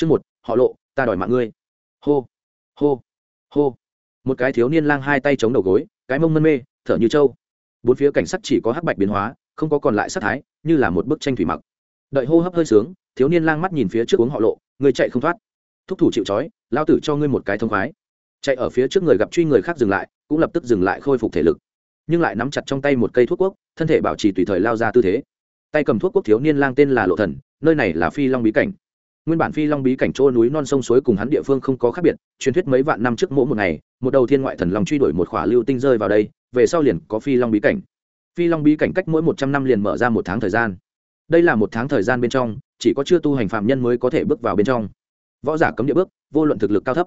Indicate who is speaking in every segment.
Speaker 1: chương một, họ lộ, ta đòi mạng ngươi. Hô hô hô. Một cái thiếu niên lang hai tay chống đầu gối, cái mông mân mê, thở như trâu. Bốn phía cảnh sắc chỉ có hắc bạch biến hóa, không có còn lại sắc thái, như là một bức tranh thủy mặc. Đợi hô hấp hơi sướng, thiếu niên lang mắt nhìn phía trước uống họ lộ, người chạy không thoát. Thúc thủ chịu trói, lao tử cho ngươi một cái thông khoái. Chạy ở phía trước người gặp truy người khác dừng lại, cũng lập tức dừng lại khôi phục thể lực. Nhưng lại nắm chặt trong tay một cây thuốc quốc, thân thể bảo trì tùy thời lao ra tư thế. Tay cầm thuốc quốc thiếu niên lang tên là lộ thần, nơi này là phi long bí cảnh nguyên bản phi long bí cảnh chỗ núi non sông suối cùng hắn địa phương không có khác biệt, truyền thuyết mấy vạn năm trước mỗi một ngày, một đầu thiên ngoại thần long truy đuổi một khỏa lưu tinh rơi vào đây, về sau liền có phi long bí cảnh. Phi long bí cảnh cách mỗi một trăm năm liền mở ra một tháng thời gian. Đây là một tháng thời gian bên trong, chỉ có chưa tu hành phạm nhân mới có thể bước vào bên trong. Võ giả cấm địa bước, vô luận thực lực cao thấp.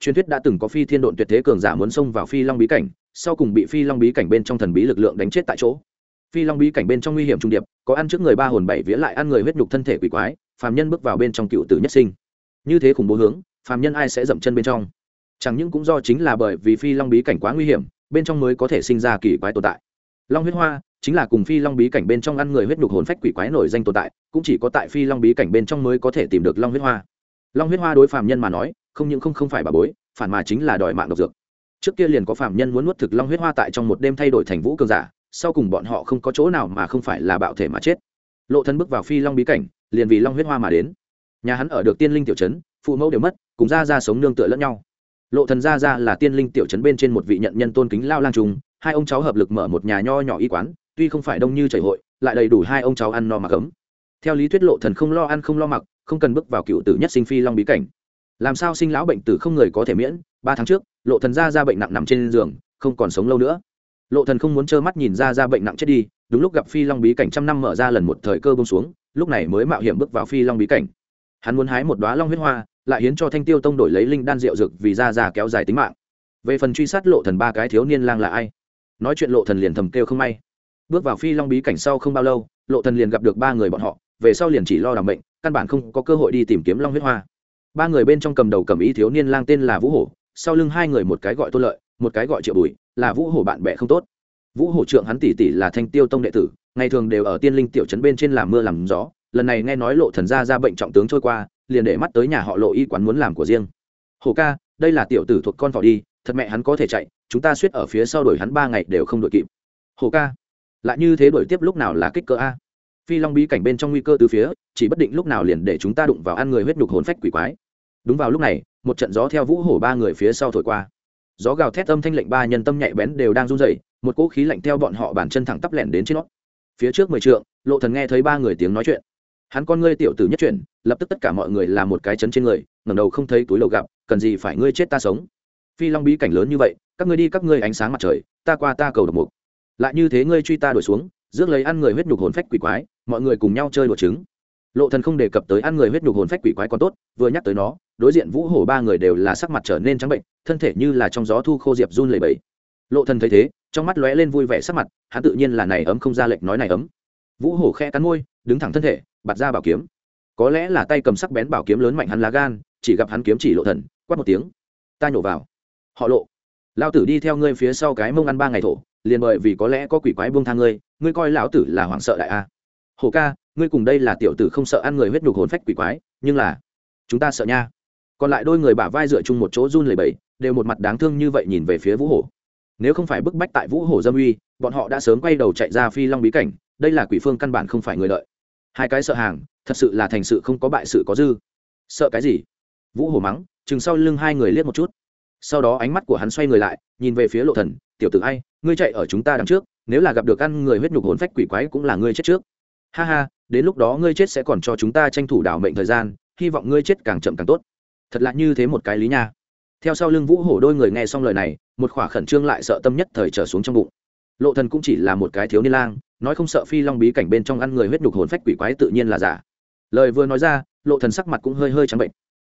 Speaker 1: Truyền thuyết đã từng có phi thiên độn tuyệt thế cường giả muốn xông vào phi long bí cảnh, sau cùng bị phi long bí cảnh bên trong thần bí lực lượng đánh chết tại chỗ. Phi long bí cảnh bên trong nguy hiểm trung điệp, có ăn trước người ba hồn bảy vía lại ăn người huyết nhục thân thể quỷ quái phàm nhân bước vào bên trong cựu tử nhất sinh. Như thế khủng bố hướng, phàm nhân ai sẽ dậm chân bên trong? Chẳng những cũng do chính là bởi vì phi long bí cảnh quá nguy hiểm, bên trong mới có thể sinh ra kỳ quái tồn tại. Long huyết hoa chính là cùng phi long bí cảnh bên trong ăn người huyết nhục hồn phách quỷ quái nổi danh tồn tại, cũng chỉ có tại phi long bí cảnh bên trong mới có thể tìm được long huyết hoa. Long huyết hoa đối phàm nhân mà nói, không những không không phải bà bối, phản mà chính là đòi mạng độc dược. Trước kia liền có phàm nhân muốn nuốt thực long huyết hoa tại trong một đêm thay đổi thành vũ cường giả, sau cùng bọn họ không có chỗ nào mà không phải là bạo thể mà chết. Lộ thân bước vào phi long bí cảnh liền vì long huyết hoa mà đến. Nhà hắn ở được tiên linh tiểu trấn, phụ mẫu đều mất, cùng ra ra sống nương tựa lẫn nhau. Lộ thần ra ra là tiên linh tiểu trấn bên trên một vị nhận nhân tôn kính lao lang trùng, hai ông cháu hợp lực mở một nhà nho nhỏ y quán, tuy không phải đông như chảy hội, lại đầy đủ hai ông cháu ăn no mặc ấm theo lý thuyết lộ thần không lo ăn không lo mặc, không cần bước vào cựu tử nhất sinh phi long bí cảnh. Làm sao sinh lão bệnh tử không người có thể miễn, ba tháng trước, lộ thần ra ra bệnh nặng nằm trên giường, không còn sống lâu nữa lộ thần không muốn trơ mắt nhìn ra ra bệnh nặng chết đi, đúng lúc gặp phi long bí cảnh trăm năm mở ra lần một thời cơ bông xuống, lúc này mới mạo hiểm bước vào phi long bí cảnh. Hắn muốn hái một đóa long huyết hoa, lại hiến cho thanh tiêu tông đổi lấy linh đan rượu dược vì ra ra kéo dài tính mạng. Về phần truy sát lộ thần ba cái thiếu niên lang là ai? Nói chuyện lộ thần liền thầm kêu không may. Bước vào phi long bí cảnh sau không bao lâu, lộ thần liền gặp được ba người bọn họ, về sau liền chỉ lo đảm bệnh căn bản không có cơ hội đi tìm kiếm long huyết hoa. Ba người bên trong cầm đầu cầm ý thiếu niên lang tên là vũ hổ, sau lưng hai người một cái gọi tôn lợi, một cái gọi triệu bùi là vũ hổ bạn bè không tốt. Vũ hổ trượng hắn tỷ tỷ là thanh tiêu tông đệ tử, ngày thường đều ở tiên linh tiểu trấn bên trên làm mưa làm gió, lần này nghe nói lộ thần gia ra bệnh trọng tướng trôi qua, liền để mắt tới nhà họ lộ y quán muốn làm của riêng. Hổ ca, đây là tiểu tử thuộc con thỏ đi, thật mẹ hắn có thể chạy, chúng ta suýt ở phía sau đuổi hắn ba ngày đều không đuổi kịp. Hổ ca, lại như thế đuổi tiếp lúc nào là kích cỡ a? Phi long bí cảnh bên trong nguy cơ từ phía, chỉ bất định lúc nào liền để chúng ta đụng vào ăn người huyết nhục hồn phách quỷ quái. Đúng vào lúc này, một trận gió theo vũ hổ ba người phía sau thổi qua gió gào thét âm thanh lệnh ba nhân tâm nhạy bén đều đang run rẩy, một cỗ khí lạnh theo bọn họ bản chân thẳng tắp lẻn đến trên nó. Phía trước mười trượng, lộ thần nghe thấy ba người tiếng nói chuyện. Hắn con ngươi tiểu tử nhất chuyển, lập tức tất cả mọi người làm một cái chấn trên người, ngẩng đầu không thấy túi lầu gặp, cần gì phải ngươi chết ta sống. Phi long bí cảnh lớn như vậy, các ngươi đi các ngươi ánh sáng mặt trời, ta qua ta cầu độc mục. Lại như thế ngươi truy ta đuổi xuống, rước lấy ăn người huyết nhục hồn phách quỷ quái, mọi người cùng nhau chơi đùa trứng lộ thần không đề cập tới ăn người huyết nhục hồn phách quỷ quái còn tốt, vừa nhắc tới nó, đối diện vũ hổ ba người đều là sắc mặt trở nên trắng bệnh, thân thể như là trong gió thu khô diệp run lẩy bẩy. Lộ thần thấy thế, trong mắt lóe lên vui vẻ sắc mặt, hắn tự nhiên là này ấm không ra lệnh nói này ấm. Vũ hổ khẽ cắn môi, đứng thẳng thân thể bật ra bảo kiếm. Có lẽ là tay cầm sắc bén bảo kiếm lớn mạnh hắn lá gan, chỉ gặp hắn kiếm chỉ lộ thần, quát một tiếng. Ta nhổ vào. Họ lộ. Lão tử đi theo ngươi phía sau cái mông ăn ba ngày thổ, liền bởi vì có lẽ có quỷ quái buông tha ngươi ngươi coi lão tử là hoảng sợ đại a hổ ca, ngươi cùng đây là tiểu tử không sợ ăn người huyết nhục hồn phách quỷ quái, nhưng là, chúng ta sợ nha. Còn lại đôi người bả vai dựa chung một chỗ run lẩy bẩy, đều một mặt đáng thương như vậy nhìn về phía vũ hổ. Nếu không phải bức bách tại vũ hổ dâm uy, bọn họ đã sớm quay đầu chạy ra phi long bí cảnh, đây là quỷ phương căn bản không phải người lợi. Hai cái sợ hàng, thật sự là thành sự không có bại sự có dư. Sợ cái gì? Vũ hổ mắng, chừng sau lưng hai người liếc một chút. Sau đó ánh mắt của hắn xoay người lại, nhìn về phía lộ thần, tiểu tử ai, ngươi chạy ở chúng ta đằng trước, nếu là gặp được ăn người huyết nhục hồn phách quỷ quái cũng là ngươi chết trước ha ha, đến lúc đó ngươi chết sẽ còn cho chúng ta tranh thủ đảo mệnh thời gian, hy vọng ngươi chết càng chậm càng tốt. Thật lạ như thế một cái lý nha. Theo sau lưng vũ hổ đôi người nghe xong lời này, một khỏa khẩn trương lại sợ tâm nhất thời trở xuống trong bụng. Lộ thần cũng chỉ là một cái thiếu niên lang, nói không sợ phi long bí cảnh bên trong ăn người huyết nhục hồn phách quỷ quái tự nhiên là giả. Lời vừa nói ra, lộ thần sắc mặt cũng hơi hơi trắng bệnh.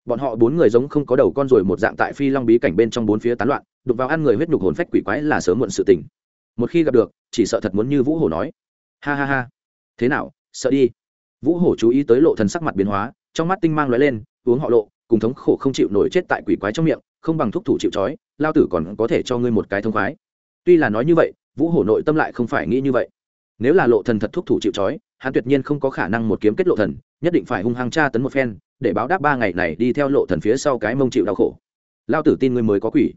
Speaker 1: Bọn họ bốn người giống không có đầu con rồi một dạng tại phi long bí cảnh bên trong bốn phía tán loạn đục vào ăn người huyết nhục hồn phách quỷ quái là sớm muộn sự tình. Một khi gặp được, chỉ sợ thật muốn như vũ hổ nói. Ha ha ha thế nào, sợ đi. Vũ hổ chú ý tới lộ thần sắc mặt biến hóa, trong mắt tinh mang lóe lên, uống họ lộ, cùng thống khổ không chịu nổi chết tại quỷ quái trong miệng, không bằng thúc thủ chịu trói, lao tử còn có thể cho ngươi một cái thông khoái. Tuy là nói như vậy, vũ hổ nội tâm lại không phải nghĩ như vậy. Nếu là lộ thần thật thúc thủ chịu trói, hắn tuyệt nhiên không có khả năng một kiếm kết lộ thần, nhất định phải hung hăng tra tấn một phen, để báo đáp ba ngày này đi theo lộ thần phía sau cái mông chịu đau khổ. Lao tử tin ngươi mới có quỷ.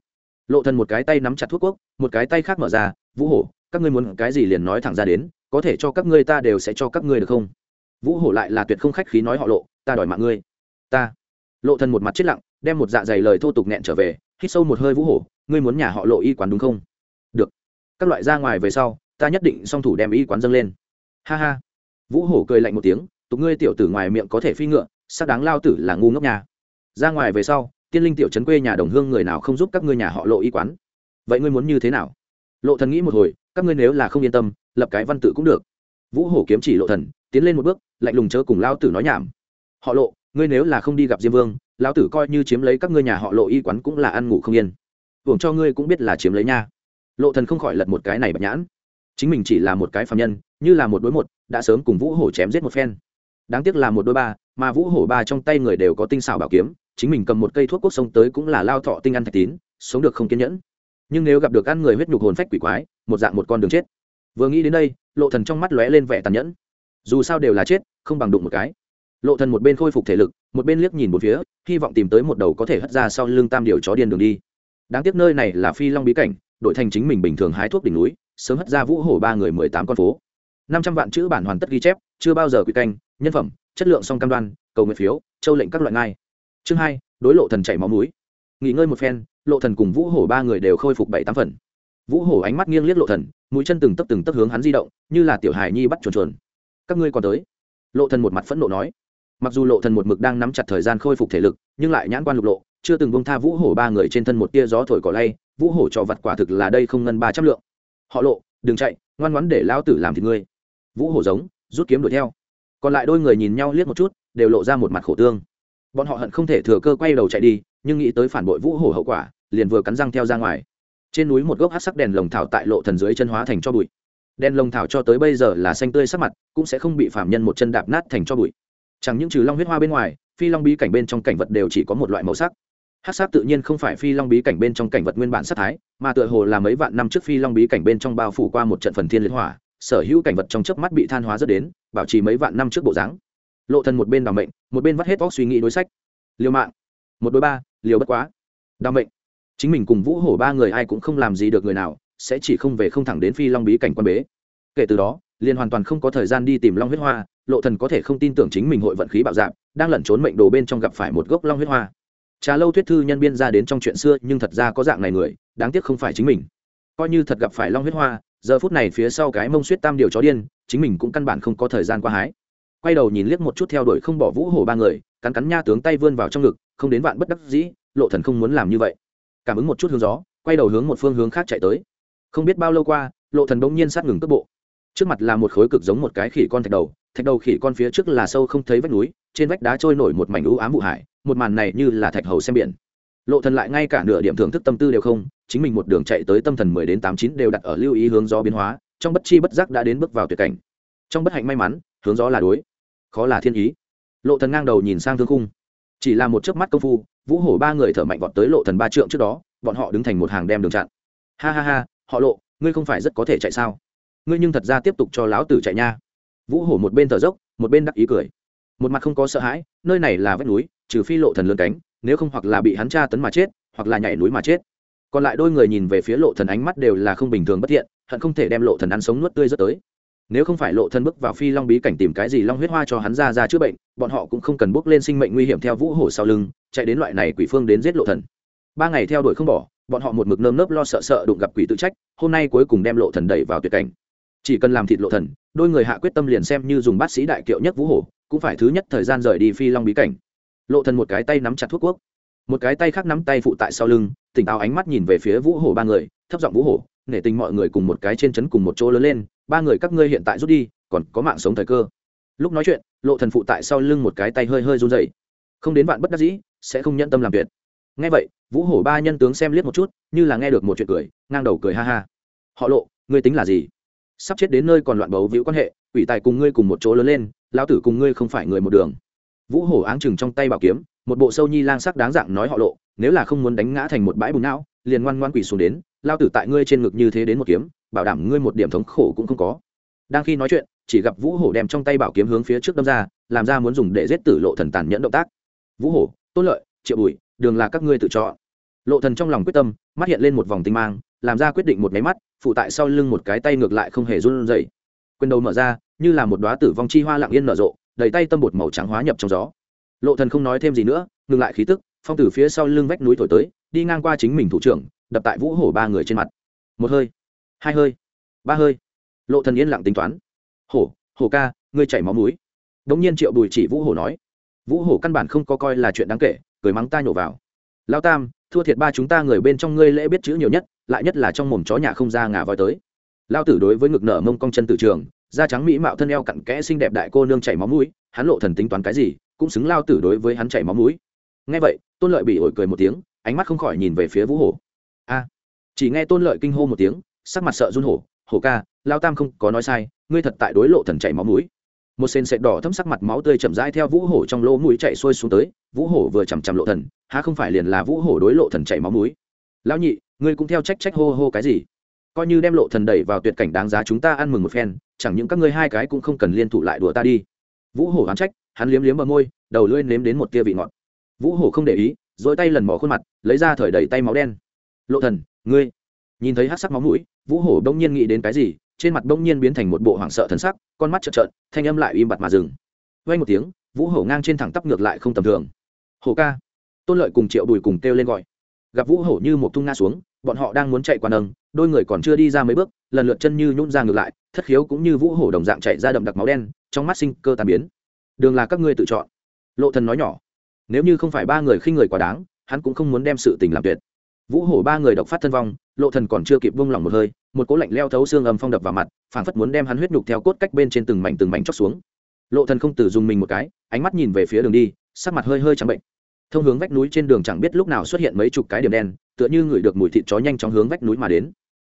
Speaker 1: Lộ thần một cái tay nắm chặt thuốc quốc, một cái tay khác mở ra, vũ hổ, các ngươi muốn cái gì liền nói thẳng ra đến có thể cho các ngươi ta đều sẽ cho các ngươi được không? Vũ hổ lại là tuyệt không khách khí nói họ lộ, ta đòi mạng ngươi. Ta. Lộ thần một mặt chết lặng, đem một dạ dày lời thô tục nghẹn trở về, hít sâu một hơi vũ hổ, ngươi muốn nhà họ lộ y quán đúng không? Được. Các loại ra ngoài về sau, ta nhất định song thủ đem y quán dâng lên. Ha ha. Vũ hổ cười lạnh một tiếng, tục ngươi tiểu tử ngoài miệng có thể phi ngựa, xác đáng lao tử là ngu ngốc nhà ra ngoài về sau, tiên linh tiểu trấn quê nhà đồng hương người nào không giúp các ngươi nhà họ lộ y quán? Vậy ngươi muốn như thế nào? Lộ thần nghĩ một hồi các ngươi nếu là không yên tâm, lập cái văn tự cũng được. Vũ hổ kiếm chỉ lộ thần, tiến lên một bước, lạnh lùng chớ cùng lao tử nói nhảm. Họ lộ, ngươi nếu là không đi gặp diêm vương lao tử coi như chiếm lấy các ngươi nhà họ lộ y quán cũng là ăn ngủ không yên. Hưởng cho ngươi cũng biết là chiếm lấy nha. Lộ thần không khỏi lật một cái này bạch nhãn. Chính mình chỉ là một cái phạm nhân, như là một đối một, đã sớm cùng vũ hổ chém giết một phen. Đáng tiếc là một đôi ba, mà vũ hổ ba trong tay người đều có tinh xảo bảo kiếm, chính mình cầm một cây thuốc quốc sông tới cũng là lao thọ tinh ăn thạch tín, sống được không kiên nhẫn. Nhưng nếu gặp được ăn người huyết nhục hồn phách quỷ quái một dạng một con đường chết. Vừa nghĩ đến đây, lộ thần trong mắt lóe lên vẻ tàn nhẫn. Dù sao đều là chết, không bằng đụng một cái. Lộ thần một bên khôi phục thể lực, một bên liếc nhìn một phía, hy vọng tìm tới một đầu có thể hất ra sau lưng tam điều chó điên đường đi. Đáng tiếc nơi này là phi long bí cảnh đội thành chính mình bình thường hái thuốc đỉnh núi, sớm hất ra vũ hổ ba người mười tám con phố. Năm trăm vạn chữ bản hoàn tất ghi chép, chưa bao giờ quy canh, nhân phẩm, chất lượng song cam đoan, cầu nguyện phiếu, châu lệnh các loại ngai. Chương hai, đối lộ thần chảy máu mũi. Nghỉ ngơi một phen, lộ thần cùng vũ hổ ba người đều khôi phục bảy tám phần vũ hổ ánh mắt nghiêng liếc lộ thần, mũi chân từng tấp từng tấp hướng hắn di động, như là tiểu hài nhi bắt chuồn chuồn. Các ngươi còn tới? Lộ thần một mặt phẫn nộ nói. Mặc dù lộ thần một mực đang nắm chặt thời gian khôi phục thể lực, nhưng lại nhãn quan lục lộ, chưa từng bông tha vũ hổ ba người trên thân một tia gió thổi cỏ lay, vũ hổ cho vật quả thực là đây không ngân ba trăm lượng. Họ lộ, đừng chạy, ngoan ngoãn để lao tử làm thịt ngươi. Vũ hổ giống, rút kiếm đuổi theo. Còn lại đôi người nhìn nhau liếc một chút, đều lộ ra một mặt khổ tương. Bọn họ hận không thể thừa cơ quay đầu chạy đi, nhưng nghĩ tới phản bội vũ hổ hậu quả, liền vừa cắn răng theo ra ngoài trên núi một gốc hát sắc đèn lồng thảo tại lộ thần dưới chân hóa thành cho bụi. Đèn lồng thảo cho tới bây giờ là xanh tươi sắc mặt, cũng sẽ không bị phạm nhân một chân đạp nát thành cho bụi. Chẳng những trừ long huyết hoa bên ngoài, phi long bí cảnh bên trong cảnh vật đều chỉ có một loại màu sắc. Hát sắc tự nhiên không phải phi long bí cảnh bên trong cảnh vật nguyên bản sắc thái, mà tựa hồ là mấy vạn năm trước phi long bí cảnh bên trong bao phủ qua một trận phần thiên liên hỏa, sở hữu cảnh vật trong chớp mắt bị than hóa rất đến, bảo trì mấy vạn năm trước bộ dáng. Lộ thần một bên đào mệnh, một bên vắt hết óc suy nghĩ đối sách. Liều mạng. Một đối ba, liều bất quá. Đào mệnh chính mình cùng vũ hổ ba người ai cũng không làm gì được người nào, sẽ chỉ không về không thẳng đến phi long bí cảnh quan bế. Kể từ đó, liền hoàn toàn không có thời gian đi tìm long huyết hoa, lộ thần có thể không tin tưởng chính mình hội vận khí bạo dạn, đang lẩn trốn mệnh đồ bên trong gặp phải một gốc long huyết hoa. Trà lâu thuyết thư nhân biên ra đến trong chuyện xưa, nhưng thật ra có dạng này người, đáng tiếc không phải chính mình. Coi như thật gặp phải long huyết hoa, giờ phút này phía sau cái mông suýt tam điều chó điên, chính mình cũng căn bản không có thời gian qua hái. Quay đầu nhìn liếc một chút theo đuổi không bỏ vũ hổ ba người, cắn cắn nha tướng tay vươn vào trong ngực, không đến vạn bất đắc dĩ, lộ thần không muốn làm như vậy cảm ứng một chút hướng gió, quay đầu hướng một phương hướng khác chạy tới. Không biết bao lâu qua, lộ thần bỗng nhiên sát ngừng cước bộ. Trước mặt là một khối cực giống một cái khỉ con thạch đầu thạch đầu khỉ con phía trước là sâu không thấy vách núi, trên vách đá trôi nổi một mảnh u ám vụ hải, một màn này như là thạch hầu xem biển. Lộ thần lại ngay cả nửa điểm thưởng thức tâm tư đều không, chính mình một đường chạy tới tâm thần mười đến tám chín đều đặt ở lưu ý hướng gió biến hóa, trong bất chi bất giác đã đến bước vào tuyệt cảnh. Trong bất hạnh may mắn, hướng gió là đối, khó là thiên ý. Lộ thần ngang đầu nhìn sang thương khung. Chỉ là một chớp mắt công phu vũ hổ ba người thở mạnh vọt tới lộ thần ba trượng trước đó, bọn họ đứng thành một hàng đem đường chặn. Ha ha ha, họ lộ, ngươi không phải rất có thể chạy sao? Ngươi nhưng thật ra tiếp tục cho lão tử chạy nha. Vũ hổ một bên thở dốc, một bên đắc ý cười. Một mặt không có sợ hãi, nơi này là vách núi, trừ phi lộ thần lớn cánh, nếu không hoặc là bị hắn tra tấn mà chết, hoặc là nhảy núi mà chết. Còn lại đôi người nhìn về phía lộ thần ánh mắt đều là không bình thường bất thiện, hận không thể đem lộ thần ăn sống nuốt tươi rất tới nếu không phải lộ thân bước vào phi long bí cảnh tìm cái gì long huyết hoa cho hắn ra ra chữa bệnh, bọn họ cũng không cần bước lên sinh mệnh nguy hiểm theo vũ hổ sau lưng, chạy đến loại này quỷ phương đến giết lộ thần ba ngày theo đuổi không bỏ, bọn họ một mực nơm nớp lo sợ sợ đụng gặp quỷ tự trách, hôm nay cuối cùng đem lộ thần đẩy vào tuyệt cảnh. Chỉ cần làm thịt lộ thần đôi người hạ quyết tâm liền xem như dùng bác sĩ đại kiệu nhất vũ hổ, cũng phải thứ nhất thời gian rời đi phi long bí cảnh. Lộ thần một cái tay nắm chặt thuốc quốc, một cái tay khác nắm tay phụ tại sau lưng, tỉnh táo ánh mắt nhìn về phía vũ hổ ba người, thấp giọng vũ hổ, nể tình mọi người cùng một cái trên chấn cùng một chỗ lớn lên ba người các ngươi hiện tại rút đi, còn có mạng sống thời cơ. Lúc nói chuyện, lộ thần phụ tại sau lưng một cái tay hơi hơi run rẩy. Không đến vạn bất đắc dĩ, sẽ không nhận tâm làm việc. Nghe vậy, vũ hổ ba nhân tướng xem liếc một chút, như là nghe được một chuyện cười, ngang đầu cười ha ha. Họ lộ, ngươi tính là gì? Sắp chết đến nơi còn loạn bấu víu quan hệ, quỷ tài cùng ngươi cùng một chỗ lớn lên, lão tử cùng ngươi không phải người một đường. Vũ hổ áng chừng trong tay bảo kiếm, một bộ sâu nhi lang sắc đáng dạng nói họ lộ, nếu là không muốn đánh ngã thành một bãi bùn não, liền ngoan ngoan quỷ xuống đến lao tử tại ngươi trên ngực như thế đến một kiếm bảo đảm ngươi một điểm thống khổ cũng không có. Đang khi nói chuyện, chỉ gặp vũ hổ đem trong tay bảo kiếm hướng phía trước đâm ra, làm ra muốn dùng để giết tử lộ thần tàn nhẫn động tác. Vũ hổ, tôn lợi, triệu bùi, đường là các ngươi tự chọn. Lộ thần trong lòng quyết tâm, mắt hiện lên một vòng tinh mang, làm ra quyết định một máy mắt, phụ tại sau lưng một cái tay ngược lại không hề run rẩy. Quyền đầu mở ra, như là một đóa tử vong chi hoa lặng yên nở rộ, đầy tay tâm bột màu trắng hóa nhập trong gió. Lộ thần không nói thêm gì nữa, ngừng lại khí tức, phong từ phía sau lưng vách núi thổi tới, đi ngang qua chính mình thủ trưởng, đập tại vũ hổ ba người trên mặt. Một hơi hai hơi, ba hơi. Lộ thần yên lặng tính toán. Hổ hổ ca, ngươi chảy máu mũi. Đống nhiên triệu bùi chỉ vũ hổ nói. Vũ hổ căn bản không có coi là chuyện đáng kể, cười mắng ta nhổ vào. Lao tam, thua thiệt ba chúng ta người bên trong ngươi lễ biết chữ nhiều nhất, lại nhất là trong mồm chó nhà không ra ngà voi tới. Lao tử đối với ngực nở mông cong chân tử trường, da trắng mỹ mạo thân eo cặn kẽ xinh đẹp đại cô nương chảy máu mũi, hắn lộ thần tính toán cái gì, cũng xứng lao tử đối với hắn chảy máu mũi. Nghe vậy, tôn lợi bị ổi cười một tiếng, ánh mắt không khỏi nhìn về phía vũ hổ. A. Chỉ nghe tôn lợi kinh hô một tiếng sắc mặt sợ run hổ hổ ca lao tam không có nói sai, ngươi thật tại đối lộ thần chảy máu mũi. Một sền sệt đỏ thấm sắc mặt máu tươi chậm rãi theo vũ hổ trong lỗ mũi chạy xuôi xuống tới, vũ hổ vừa chằm chằm lộ thần, há không phải liền là vũ hổ đối lộ thần chảy máu mũi? Lão nhị, ngươi cũng theo trách trách hô hô cái gì? Coi như đem lộ thần đẩy vào tuyệt cảnh đáng giá chúng ta ăn mừng một phen, chẳng những các ngươi hai cái cũng không cần liên thủ lại đùa ta đi. Vũ hổ hắn trách, hắn liếm liếm bờ môi, đầu lưỡi nếm đến một tia vị ngọt. Vũ hổ không để ý rồi tay lần mỏ khuôn mặt, lấy ra thời đầy tay máu đen. Lộ thần, ngươi nhìn thấy hát sắc máu mũi, vũ hổ đông nhiên nghĩ đến cái gì, trên mặt đông nhiên biến thành một bộ hoảng sợ thần sắc, con mắt trợn trợn, thanh âm lại im bặt mà dừng. Vay một tiếng, vũ hổ ngang trên thẳng tắp ngược lại không tầm thường. Hổ ca. Tôn lợi cùng triệu đùi cùng kêu lên gọi. Gặp vũ hổ như một tung nga xuống, bọn họ đang muốn chạy qua nâng, đôi người còn chưa đi ra mấy bước, lần lượt chân như nhún ra ngược lại, thất khiếu cũng như vũ hổ đồng dạng chạy ra đậm đặc máu đen, trong mắt sinh cơ tàn biến. Đường là các ngươi tự chọn. Lộ thần nói nhỏ. Nếu như không phải ba người khi người quá đáng, hắn cũng không muốn đem sự tình làm tuyệt vũ hổ ba người độc phát thân vong, lộ thần còn chưa kịp buông lỏng một hơi, một cỗ lạnh leo thấu xương âm phong đập vào mặt, phảng phất muốn đem hắn huyết nhục theo cốt cách bên trên từng mảnh từng mảnh chóc xuống. Lộ thần không từ dùng mình một cái, ánh mắt nhìn về phía đường đi, sắc mặt hơi hơi trắng bệnh. Thông hướng vách núi trên đường chẳng biết lúc nào xuất hiện mấy chục cái điểm đen, tựa như người được mùi thịt chó nhanh chóng hướng vách núi mà đến.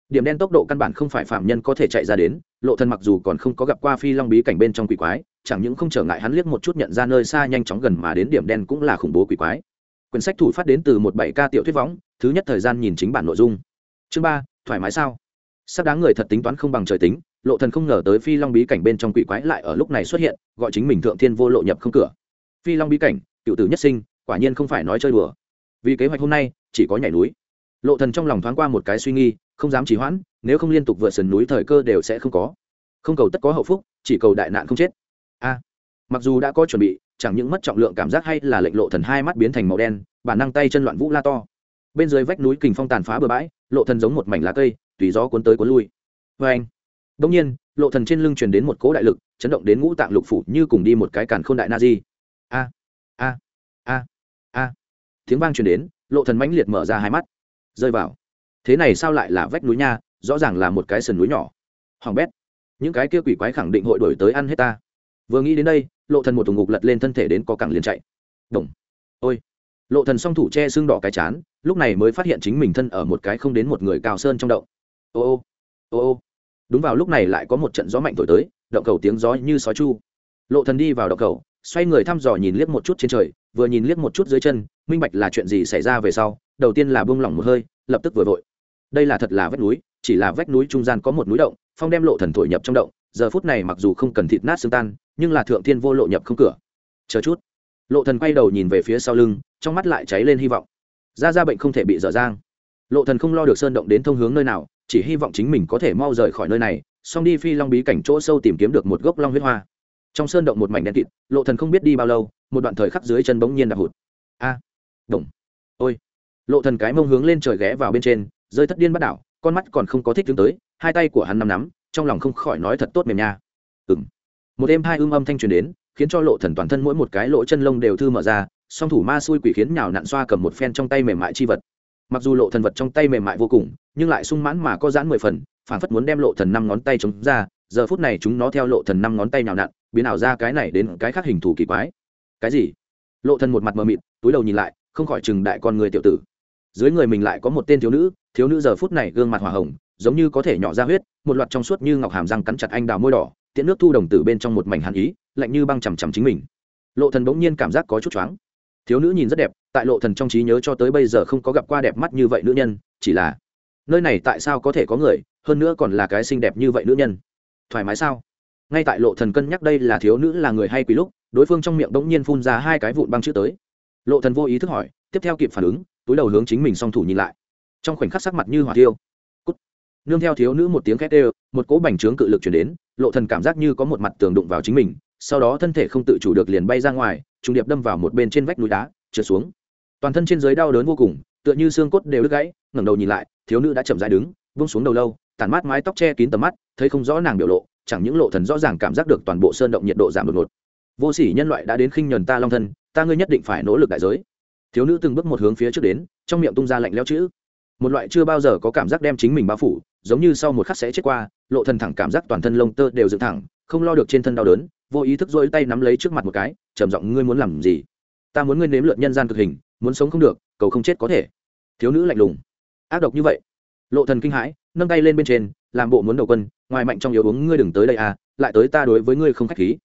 Speaker 1: Điểm đen tốc độ căn bản không phải phạm nhân có thể chạy ra đến, lộ thần mặc dù còn không có gặp qua phi long bí cảnh bên trong quỷ quái, chẳng những không trở ngại hắn liếc một chút nhận ra nơi xa nhanh chóng gần mà đến điểm đen cũng là khủng bố quỷ quái quyển sách thủ phát đến từ một bảy ca tiểu thuyết võng, thứ nhất thời gian nhìn chính bản nội dung. Chương ba, thoải mái sao? Sắp đáng người thật tính toán không bằng trời tính, lộ thần không ngờ tới phi long bí cảnh bên trong quỷ quái lại ở lúc này xuất hiện, gọi chính mình thượng thiên vô lộ nhập không cửa. Phi long bí cảnh, cựu tử nhất sinh, quả nhiên không phải nói chơi đùa. Vì kế hoạch hôm nay, chỉ có nhảy núi. Lộ thần trong lòng thoáng qua một cái suy nghi, không dám trì hoãn, nếu không liên tục vượt sườn núi thời cơ đều sẽ không có. Không cầu tất có hậu phúc, chỉ cầu đại nạn không chết. A, mặc dù đã có chuẩn bị chẳng những mất trọng lượng cảm giác hay là lệnh lộ thần hai mắt biến thành màu đen, bản năng tay chân loạn vũ la to. Bên dưới vách núi kình phong tàn phá bờ bãi, lộ thần giống một mảnh lá cây, tùy gió cuốn tới cuốn lui. Vê anh đông nhiên, lộ thần trên lưng truyền đến một cỗ đại lực, chấn động đến ngũ tạng lục phủ như cùng đi một cái càn khôn đại na di. A a a a. Tiếng vang truyền đến, lộ thần mãnh liệt mở ra hai mắt. Rơi vào. Thế này sao lại là vách núi nha, rõ ràng là một cái sườn núi nhỏ. Hoàng bét, những cái kia quỷ quái khẳng định hội đổi tới ăn hết ta vừa nghĩ đến đây, lộ thần một thùng ngục lật lên thân thể đến có cẳng liền chạy. Đồng ôi. Lộ thần song thủ che xương đỏ cái chán, lúc này mới phát hiện chính mình thân ở một cái không đến một người cao sơn trong động. Ô ô. Ô ô. Đúng vào lúc này lại có một trận gió mạnh thổi tới, động cầu tiếng gió như sói chu. Lộ thần đi vào động cầu, xoay người thăm dò nhìn liếc một chút trên trời, vừa nhìn liếc một chút dưới chân, minh bạch là chuyện gì xảy ra về sau, đầu tiên là buông lỏng một hơi, lập tức vừa vội. Đây là thật là vách núi, chỉ là vách núi trung gian có một núi động, phong đem lộ thần thổi nhập trong động giờ phút này mặc dù không cần thịt nát xương tan nhưng là thượng thiên vô lộ nhập không cửa. Chờ chút. Lộ thần quay đầu nhìn về phía sau lưng trong mắt lại cháy lên hy vọng. Ra ra bệnh không thể bị dở dang. Lộ thần không lo được sơn động đến thông hướng nơi nào chỉ hy vọng chính mình có thể mau rời khỏi nơi này xong đi phi long bí cảnh chỗ sâu tìm kiếm được một gốc long huyết hoa. Trong sơn động một mảnh đen kịt lộ thần không biết đi bao lâu một đoạn thời khắc dưới chân bỗng nhiên đạp hụt. A. À, đồng ôi. Lộ thần cái mông hướng lên trời ghé vào bên trên rơi thất điên bắt đảo con mắt còn không có thích đứng tới hai tay của hắn nắm nắm trong lòng không khỏi nói thật tốt mềm nha. Ừm. Một đêm hai ưm âm thanh truyền đến, khiến cho lộ thần toàn thân mỗi một cái lỗ chân lông đều thư mở ra, song thủ ma xui quỷ khiến nhào nặn xoa cầm một phen trong tay mềm mại chi vật. Mặc dù lộ thần vật trong tay mềm mại vô cùng, nhưng lại sung mãn mà có giãn mười phần phản phất muốn đem lộ thần năm ngón tay chống ra, giờ phút này chúng nó theo lộ thần năm ngón tay nhào nặn, biến ảo ra cái này đến cái khác hình thù kỳ quái. Cái gì? Lộ thần một mặt mờ mịt, túi đầu nhìn lại, không khỏi chừng đại con người tiểu tử. Dưới người mình lại có một tên thiếu nữ thiếu nữ giờ phút này gương mặt hỏa hồng giống như có thể nhỏ ra huyết, một loạt trong suốt như ngọc hàm răng cắn chặt anh đào môi đỏ, tiễn nước thu đồng tử bên trong một mảnh hàn ý, lạnh như băng chằm chằm chính mình. Lộ thần bỗng nhiên cảm giác có chút choáng. Thiếu nữ nhìn rất đẹp, tại lộ thần trong trí nhớ cho tới bây giờ không có gặp qua đẹp mắt như vậy nữ nhân, chỉ là nơi này tại sao có thể có người, hơn nữa còn là cái xinh đẹp như vậy nữ nhân? Thoải mái sao? Ngay tại lộ thần cân nhắc đây là thiếu nữ là người hay quỷ lúc, đối phương trong miệng bỗng nhiên phun ra hai cái vụn băng chữ tới. Lộ thần vô ý thức hỏi, tiếp theo kịp phản ứng, túi đầu hướng chính mình song thủ nhìn lại. Trong khoảnh khắc sắc mặt như hỏa tiêu nương theo thiếu nữ một tiếng khét đều một cỗ bành trướng cự lực chuyển đến, lộ thần cảm giác như có một mặt tường đụng vào chính mình, sau đó thân thể không tự chủ được liền bay ra ngoài, trùng điệp đâm vào một bên trên vách núi đá, trượt xuống. Toàn thân trên dưới đau đớn vô cùng, tựa như xương cốt đều đứt gãy, ngẩng đầu nhìn lại, thiếu nữ đã chậm rãi đứng vung xuống đầu lâu, tản mát mái tóc che kín tầm mắt, thấy không rõ nàng biểu lộ, chẳng những lộ thần rõ ràng cảm giác được toàn bộ sơn động nhiệt độ giảm đột ngột. Vô sỉ nhân loại đã đến khinh nhẫn ta long thân, ta ngươi nhất định phải nỗ lực đại giới. Thiếu nữ từng bước một hướng phía trước đến, trong miệng tung ra lạnh lẽo chữ. Một loại chưa bao giờ có cảm giác đem chính mình bao phủ giống như sau một khắc sẽ chết qua, lộ thần thẳng cảm giác toàn thân lông tơ đều dựng thẳng, không lo được trên thân đau đớn, vô ý thức dỗi tay nắm lấy trước mặt một cái, trầm giọng, ngươi muốn làm gì? Ta muốn ngươi nếm lượt nhân gian cực hình, muốn sống không được, cầu không chết có thể. Thiếu nữ lạnh lùng. Ác độc như vậy. Lộ thần kinh hãi, nâng tay lên bên trên, làm bộ muốn đầu quân, ngoài mạnh trong yếu uống ngươi đừng tới đây à lại tới ta đối với ngươi không khách khí.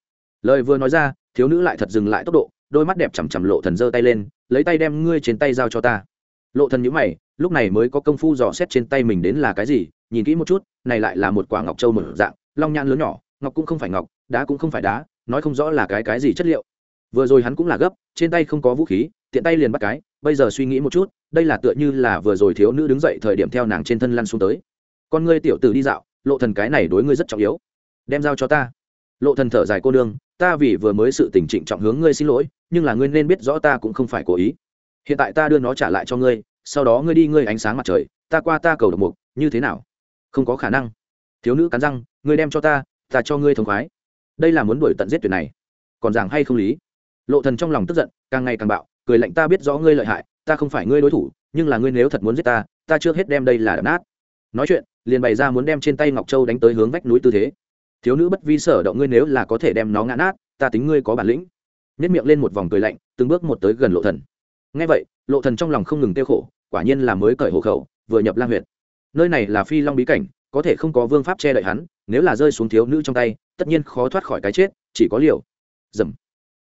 Speaker 1: Lời vừa nói ra, thiếu nữ lại thật dừng lại tốc độ, đôi mắt đẹp chằm chằm lộ thần giơ tay lên, lấy tay đem ngươi trên tay giao cho ta. Lộ thần nhíu mày, lúc này mới có công phu dò xét trên tay mình đến là cái gì nhìn kỹ một chút, này lại là một quả ngọc châu một dạng, long nhan lớn nhỏ, ngọc cũng không phải ngọc, đá cũng không phải đá, nói không rõ là cái cái gì chất liệu. Vừa rồi hắn cũng là gấp, trên tay không có vũ khí, tiện tay liền bắt cái, bây giờ suy nghĩ một chút, đây là tựa như là vừa rồi thiếu nữ đứng dậy thời điểm theo nàng trên thân lăn xuống tới. Con ngươi tiểu tử đi dạo, lộ thần cái này đối ngươi rất trọng yếu. Đem giao cho ta. Lộ thần thở dài cô đương ta vì vừa mới sự tình trịnh trọng hướng ngươi xin lỗi, nhưng là ngươi nên biết rõ ta cũng không phải cố ý. Hiện tại ta đưa nó trả lại cho ngươi, sau đó ngươi đi ngươi ánh sáng mặt trời, ta qua ta cầu độc mục, như thế nào? Không có khả năng. Thiếu nữ cắn răng, ngươi đem cho ta ta cho ngươi thống khoái. Đây là muốn đuổi tận giết tuyệt này. Còn rằng hay không lý? Lộ thần trong lòng tức giận, càng ngày càng bạo, cười lạnh, ta biết rõ ngươi lợi hại, ta không phải ngươi đối thủ, nhưng là ngươi nếu thật muốn giết ta ta chưa hết đem đây là đập nát. Nói chuyện, liền bày ra muốn đem trên tay ngọc châu đánh tới hướng vách núi tư thế. Thiếu nữ bất vi sở động ngươi nếu là có thể đem nó ngã nát, ta tính ngươi có bản lĩnh. Nếp miệng lên một vòng cười lạnh, từng bước một tới gần lộ thần. Nghe vậy, lộ thần trong lòng không ngừng tiêu khổ, quả nhiên là mới cởi hộ khẩu, vừa nhập lang huyện nơi này là phi long bí cảnh, có thể không có vương pháp che đậy hắn, nếu là rơi xuống thiếu nữ trong tay, tất nhiên khó thoát khỏi cái chết, chỉ có liều. Dầm.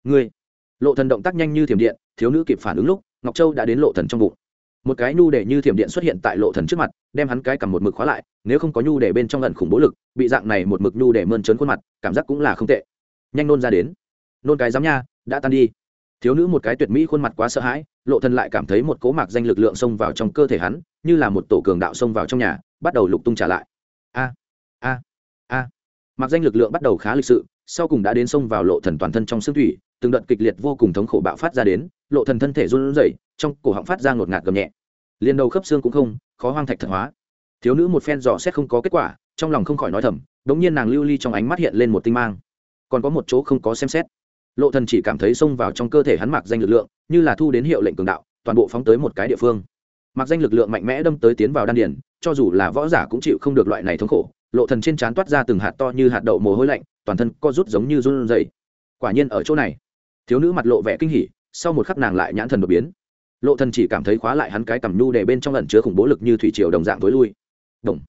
Speaker 1: Ngươi. Lộ thần động tác nhanh như thiểm điện, thiếu nữ kịp phản ứng lúc, ngọc châu đã đến lộ thần trong bụng. Một cái nhu để như thiểm điện xuất hiện tại lộ thần trước mặt, đem hắn cái cầm một mực khóa lại, nếu không có nhu để bên trong lần khủng bố lực, bị dạng này một mực nhu để mơn trớn khuôn mặt, cảm giác cũng là không tệ. Nhanh nôn ra đến. Nôn cái dám nha, đã tan đi. Thiếu nữ một cái tuyệt mỹ khuôn mặt quá sợ hãi lộ thần lại cảm thấy một cỗ mạc danh lực lượng xông vào trong cơ thể hắn, như là một tổ cường đạo xông vào trong nhà, bắt đầu lục tung trả lại. A a a. Mạc danh lực lượng bắt đầu khá lịch sự, sau cùng đã đến xông vào lộ thần toàn thân trong xương thủy, từng đợt kịch liệt vô cùng thống khổ bạo phát ra đến, lộ thần thân thể run rẩy, trong cổ họng phát ra ngột ngạt gầm nhẹ. Liền đầu khớp xương cũng không, khó hoang thạch thật hóa. Thiếu nữ một phen dò xét không có kết quả, trong lòng không khỏi nói thầm, đống nhiên nàng lưu ly trong ánh mắt hiện lên một tinh mang. Còn có một chỗ không có xem xét lộ thần chỉ cảm thấy xông vào trong cơ thể hắn mặc danh lực lượng, như là thu đến hiệu lệnh cường đạo, toàn bộ phóng tới một cái địa phương. Mặc danh lực lượng mạnh mẽ đâm tới tiến vào đan điền, cho dù là võ giả cũng chịu không được loại này thống khổ. Lộ thần trên trán toát ra từng hạt to như hạt đậu mồ hôi lạnh, toàn thân co rút giống như run rẩy. Quả nhiên ở chỗ này, thiếu nữ mặt lộ vẻ kinh hỉ, sau một khắc nàng lại nhãn thần đột biến. Lộ thần chỉ cảm thấy khóa lại hắn cái cầm nhu để bên trong ẩn chứa khủng bố lực như thủy triều đồng dạng tối lui. Đồng.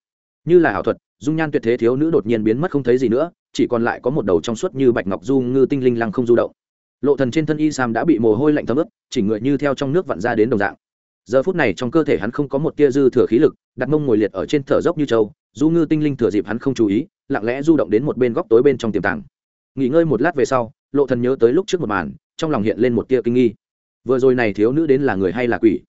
Speaker 1: Như là ảo thuật dung nhan tuyệt thế thiếu nữ đột nhiên biến mất không thấy gì nữa, chỉ còn lại có một đầu trong suốt như bạch ngọc du ngư tinh linh lăng không du động. Lộ thần trên thân y sam đã bị mồ hôi lạnh thấm ướt, chỉ người như theo trong nước vặn ra đến đồng dạng. Giờ phút này trong cơ thể hắn không có một tia dư thừa khí lực, đặt mông ngồi liệt ở trên thở dốc như trâu, du ngư tinh linh thừa dịp hắn không chú ý, lặng lẽ du động đến một bên góc tối bên trong tiềm tàng. Nghỉ ngơi một lát về sau, lộ thần nhớ tới lúc trước một màn, trong lòng hiện lên một tia kinh nghi. Vừa rồi này thiếu nữ đến là người hay là quỷ?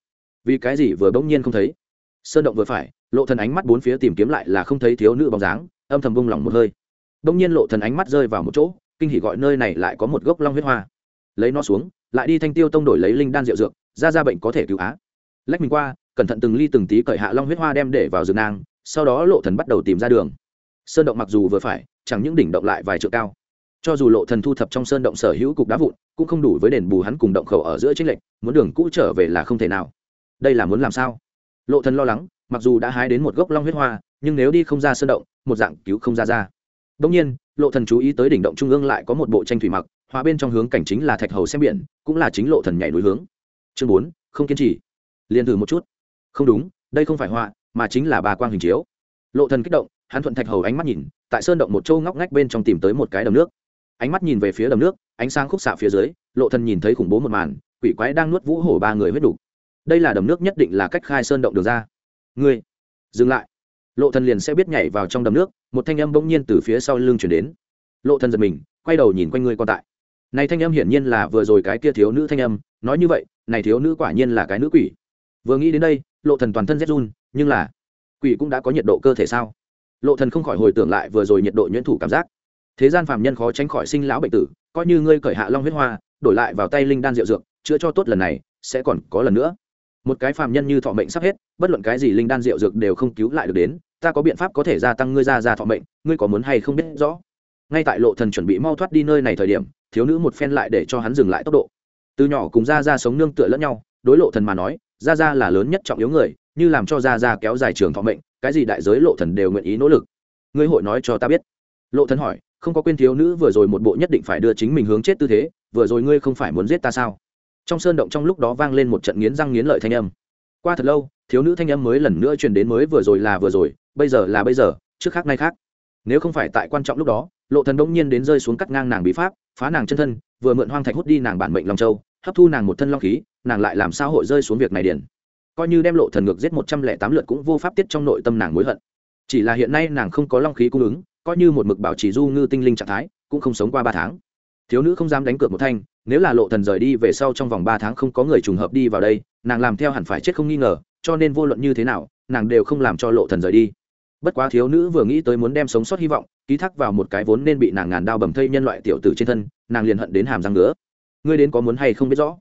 Speaker 1: Vì cái gì vừa bỗng nhiên không thấy? Sơn động vừa phải, lộ thần ánh mắt bốn phía tìm kiếm lại là không thấy thiếu nữ bóng dáng, âm thầm bung lòng một hơi. Bỗng nhiên lộ thần ánh mắt rơi vào một chỗ, kinh hỉ gọi nơi này lại có một gốc long huyết hoa. Lấy nó xuống, lại đi thanh tiêu tông đổi lấy linh đan rượu dược, ra ra bệnh có thể cứu á. Lách mình qua, cẩn thận từng ly từng tí cởi hạ long huyết hoa đem để vào giường nang, sau đó lộ thần bắt đầu tìm ra đường. Sơn động mặc dù vừa phải, chẳng những đỉnh động lại vài trượng cao. Cho dù lộ thần thu thập trong sơn động sở hữu cục đá vụn, cũng không đủ với đền bù hắn cùng động khẩu ở giữa chính lệnh muốn đường cũ trở về là không thể nào. Đây là muốn làm sao? Lộ thần lo lắng, mặc dù đã hái đến một gốc long huyết hoa, nhưng nếu đi không ra sơn động, một dạng cứu không ra ra. Đông nhiên, lộ thần chú ý tới đỉnh động trung ương lại có một bộ tranh thủy mặc hóa bên trong hướng cảnh chính là thạch hầu xem biển, cũng là chính lộ thần nhảy núi hướng. Chương bốn, không kiên trì. Liền thử một chút. Không đúng, đây không phải họa mà chính là bà quang hình chiếu. Lộ thần kích động, hắn thuận thạch hầu ánh mắt nhìn, tại sơn động một châu ngóc ngách bên trong tìm tới một cái đầm nước. Ánh mắt nhìn về phía đầm nước, ánh sáng khúc xạ phía dưới, lộ thần nhìn thấy khủng bố một màn, quỷ quái đang nuốt vũ hổ ba người huyết đủ đây là đầm nước nhất định là cách khai sơn động đường ra. Ngươi, dừng lại. Lộ thần liền sẽ biết nhảy vào trong đầm nước, một thanh âm bỗng nhiên từ phía sau lưng chuyển đến. Lộ thần giật mình, quay đầu nhìn quanh người còn tại. Này thanh âm hiển nhiên là vừa rồi cái kia thiếu nữ thanh âm, nói như vậy, này thiếu nữ quả nhiên là cái nữ quỷ. Vừa nghĩ đến đây, lộ thần toàn thân rét run, nhưng là, quỷ cũng đã có nhiệt độ cơ thể sao? Lộ thần không khỏi hồi tưởng lại vừa rồi nhiệt độ nhuyễn thủ cảm giác. Thế gian phàm nhân khó tránh khỏi sinh lão bệnh tử, coi như ngươi cởi hạ long huyết hoa, đổi lại vào tay linh đan rượu dược, chữa cho tốt lần này, sẽ còn có lần nữa một cái phàm nhân như thọ mệnh sắp hết, bất luận cái gì linh đan rượu dược đều không cứu lại được đến, ta có biện pháp có thể gia tăng ngươi ra ra thọ mệnh, ngươi có muốn hay không biết rõ? Ngay tại lộ thần chuẩn bị mau thoát đi nơi này thời điểm, thiếu nữ một phen lại để cho hắn dừng lại tốc độ. Từ nhỏ cùng ra ra sống nương tựa lẫn nhau, đối lộ thần mà nói ra ra là lớn nhất trọng yếu người, như làm cho ra ra kéo dài trường thọ mệnh, cái gì đại giới lộ thần đều nguyện ý nỗ lực. Ngươi hội nói cho ta biết. Lộ thần hỏi, không có quên thiếu nữ vừa rồi một bộ nhất định phải đưa chính mình hướng chết tư thế, vừa rồi ngươi không phải muốn giết ta sao? Trong sơn động trong lúc đó vang lên một trận nghiến răng nghiến lợi thanh âm. Qua thật lâu, thiếu nữ thanh âm mới lần nữa truyền đến mới vừa rồi là vừa rồi, bây giờ là bây giờ, trước khác nay khác. Nếu không phải tại quan trọng lúc đó, lộ thần đông nhiên đến rơi xuống cắt ngang nàng bí pháp, phá nàng chân thân, vừa mượn hoang thạch hút đi nàng bản mệnh long châu, hấp thu nàng một thân long khí, nàng lại làm sao hội rơi xuống việc này điển coi như đem lộ thần ngược giết một trăm lẻ tám lượt cũng vô pháp tiết trong nội tâm nàng mối hận. Chỉ là hiện nay nàng không có long khí cung ứng, coi như một mực bảo trì du ngư tinh linh trạng thái, cũng không sống qua ba tháng. Thiếu nữ không dám đánh cược một thanh nếu là lộ thần rời đi về sau trong vòng ba tháng không có người trùng hợp đi vào đây, nàng làm theo hẳn phải chết không nghi ngờ, cho nên vô luận như thế nào, nàng đều không làm cho lộ thần rời đi. Bất quá thiếu nữ vừa nghĩ tới muốn đem sống sót hy vọng, ký thác vào một cái vốn nên bị nàng ngàn đao bầm thây nhân loại tiểu tử trên thân, nàng liền hận đến hàm răng nữa ngươi đến có muốn hay không biết rõ?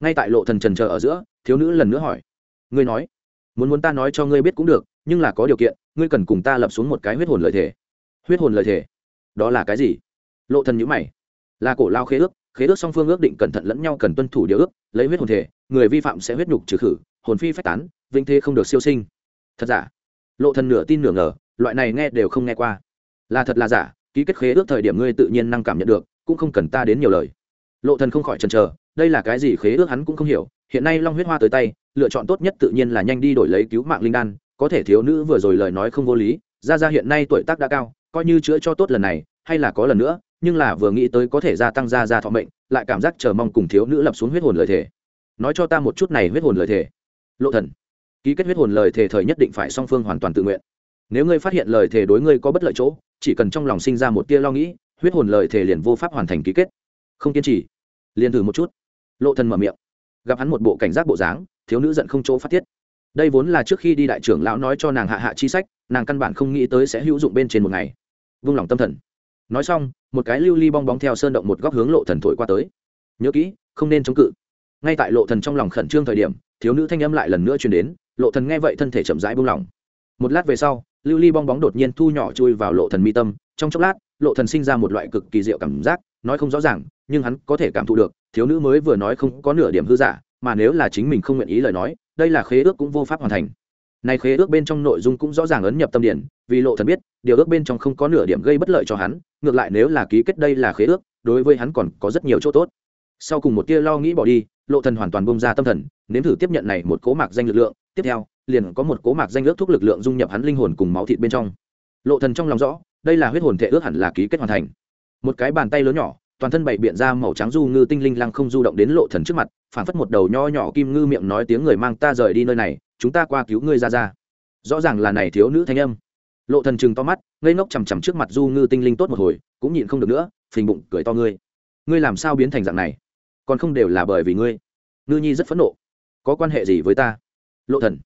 Speaker 1: Ngay tại lộ thần trần chờ ở giữa, thiếu nữ lần nữa hỏi. Ngươi nói, muốn muốn ta nói cho ngươi biết cũng được, nhưng là có điều kiện, ngươi cần cùng ta lập xuống một cái huyết hồn lợi thể huyết hồn lợi thể đó là cái gì? Lộ thần nhíu mày. Là cổ lao khế ước khế ước song phương ước định cẩn thận lẫn nhau cần tuân thủ điều ước, lấy huyết hồn thể, người vi phạm sẽ huyết nhục trừ khử, hồn phi phách tán vinh thế không được siêu sinh. Thật giả? Lộ thần nửa tin nửa ngờ, loại này nghe đều không nghe qua. Là thật là giả, ký kết khế ước thời điểm ngươi tự nhiên năng cảm nhận được, cũng không cần ta đến nhiều lời. Lộ thần không khỏi chần chờ, đây là cái gì khế ước hắn cũng không hiểu, hiện nay long huyết hoa tới tay, lựa chọn tốt nhất tự nhiên là nhanh đi đổi lấy cứu mạng linh đan, có thể thiếu nữ vừa rồi lời nói không vô lý, ra ra hiện nay tuổi tác đã cao, coi như chữa cho tốt lần này, hay là có lần nữa nhưng là vừa nghĩ tới có thể gia tăng ra ra thọ mệnh, lại cảm giác chờ mong cùng thiếu nữ lập xuống huyết hồn lời thề. Nói cho ta một chút này huyết hồn lời thề. Lộ thần, ký kết huyết hồn lời thề thời nhất định phải song phương hoàn toàn tự nguyện. Nếu ngươi phát hiện lời thề đối ngươi có bất lợi chỗ, chỉ cần trong lòng sinh ra một tia lo nghĩ, huyết hồn lời thề liền vô pháp hoàn thành ký kết. Không kiên trì. Liền thử một chút. Lộ thần mở miệng. Gặp hắn một bộ cảnh giác bộ dáng, thiếu nữ giận không chỗ phát tiết. Đây vốn là trước khi đi đại trưởng lão nói cho nàng hạ hạ chi sách, nàng căn bản không nghĩ tới sẽ hữu dụng bên trên một ngày. Vung lòng tâm thần. Nói xong một cái lưu ly bong bóng theo sơn động một góc hướng lộ thần thổi qua tới. Nhớ kỹ, không nên chống cự. Ngay tại lộ thần trong lòng khẩn trương thời điểm, thiếu nữ thanh âm lại lần nữa truyền đến, lộ thần nghe vậy thân thể chậm rãi buông lỏng. Một lát về sau, lưu ly bong bóng đột nhiên thu nhỏ chui vào lộ thần mi tâm, trong chốc lát, lộ thần sinh ra một loại cực kỳ diệu cảm giác, nói không rõ ràng, nhưng hắn có thể cảm thụ được, thiếu nữ mới vừa nói không có nửa điểm hư giả, mà nếu là chính mình không nguyện ý lời nói, đây là khế ước cũng vô pháp hoàn thành này khế ước bên trong nội dung cũng rõ ràng ấn nhập tâm điển, vì lộ thần biết, điều ước bên trong không có nửa điểm gây bất lợi cho hắn, ngược lại nếu là ký kết đây là khế ước, đối với hắn còn có rất nhiều chỗ tốt. Sau cùng một tia lo nghĩ bỏ đi, lộ thần hoàn toàn bông ra tâm thần, nếm thử tiếp nhận này một cố mạc danh lực lượng, tiếp theo, liền có một cố mạc danh ước thúc lực lượng dung nhập hắn linh hồn cùng máu thịt bên trong. Lộ thần trong lòng rõ, đây là huyết hồn thể ước hẳn là ký kết hoàn thành. Một cái bàn tay lớn nhỏ, toàn thân bảy biện ra màu trắng du ngư tinh linh lăng không du động đến lộ thần trước mặt, phản phất một đầu nho nhỏ kim ngư miệng nói tiếng người mang ta rời đi nơi này chúng ta qua cứu ngươi ra ra. Rõ ràng là này thiếu nữ thanh âm. Lộ thần chừng to mắt, ngây ngốc chằm chằm trước mặt du ngư tinh linh tốt một hồi, cũng nhịn không được nữa, phình bụng cười to ngươi. Ngươi làm sao biến thành dạng này? Còn không đều là bởi vì ngươi. Ngư nhi rất phẫn nộ. Có quan hệ gì với ta? Lộ thần.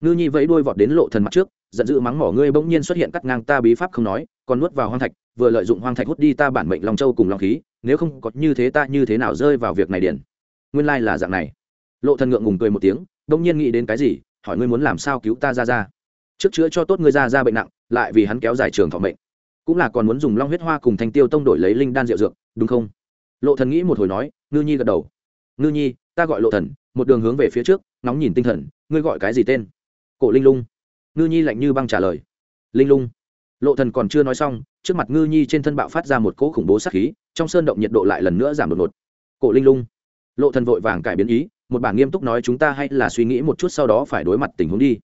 Speaker 1: Ngư nhi vẫy đuôi vọt đến lộ thần mặt trước, giận dữ mắng mỏ ngươi bỗng nhiên xuất hiện cắt ngang ta bí pháp không nói, còn nuốt vào hoang thạch, vừa lợi dụng hoang thạch hút đi ta bản mệnh long châu cùng long khí, nếu không có như thế ta như thế nào rơi vào việc này điển nguyên lai là dạng này. Lộ thần ngượng ngùng cười một tiếng, bỗng nhiên nghĩ đến cái gì hỏi ngươi muốn làm sao cứu ta ra ra. Trước chữa cho tốt ngươi ra ra bệnh nặng, lại vì hắn kéo dài trường thọ mệnh. Cũng là còn muốn dùng long huyết hoa cùng thanh tiêu tông đổi lấy linh đan rượu dược, đúng không? Lộ thần nghĩ một hồi nói, ngư nhi gật đầu. Ngư nhi, ta gọi lộ thần, một đường hướng về phía trước nóng nhìn tinh thần, ngươi gọi cái gì tên? Cổ linh lung. Ngư nhi lạnh như băng trả lời. Linh lung. Lộ thần còn chưa nói xong, trước mặt ngư nhi trên thân bạo phát ra một cỗ khủng bố sát khí, trong sơn động nhiệt độ lại lần nữa giảm đột ngột. Cổ linh lung. Lộ thần vội vàng cải biến ý một bản nghiêm túc nói chúng ta hay là suy nghĩ một chút sau đó phải đối mặt tình huống đi.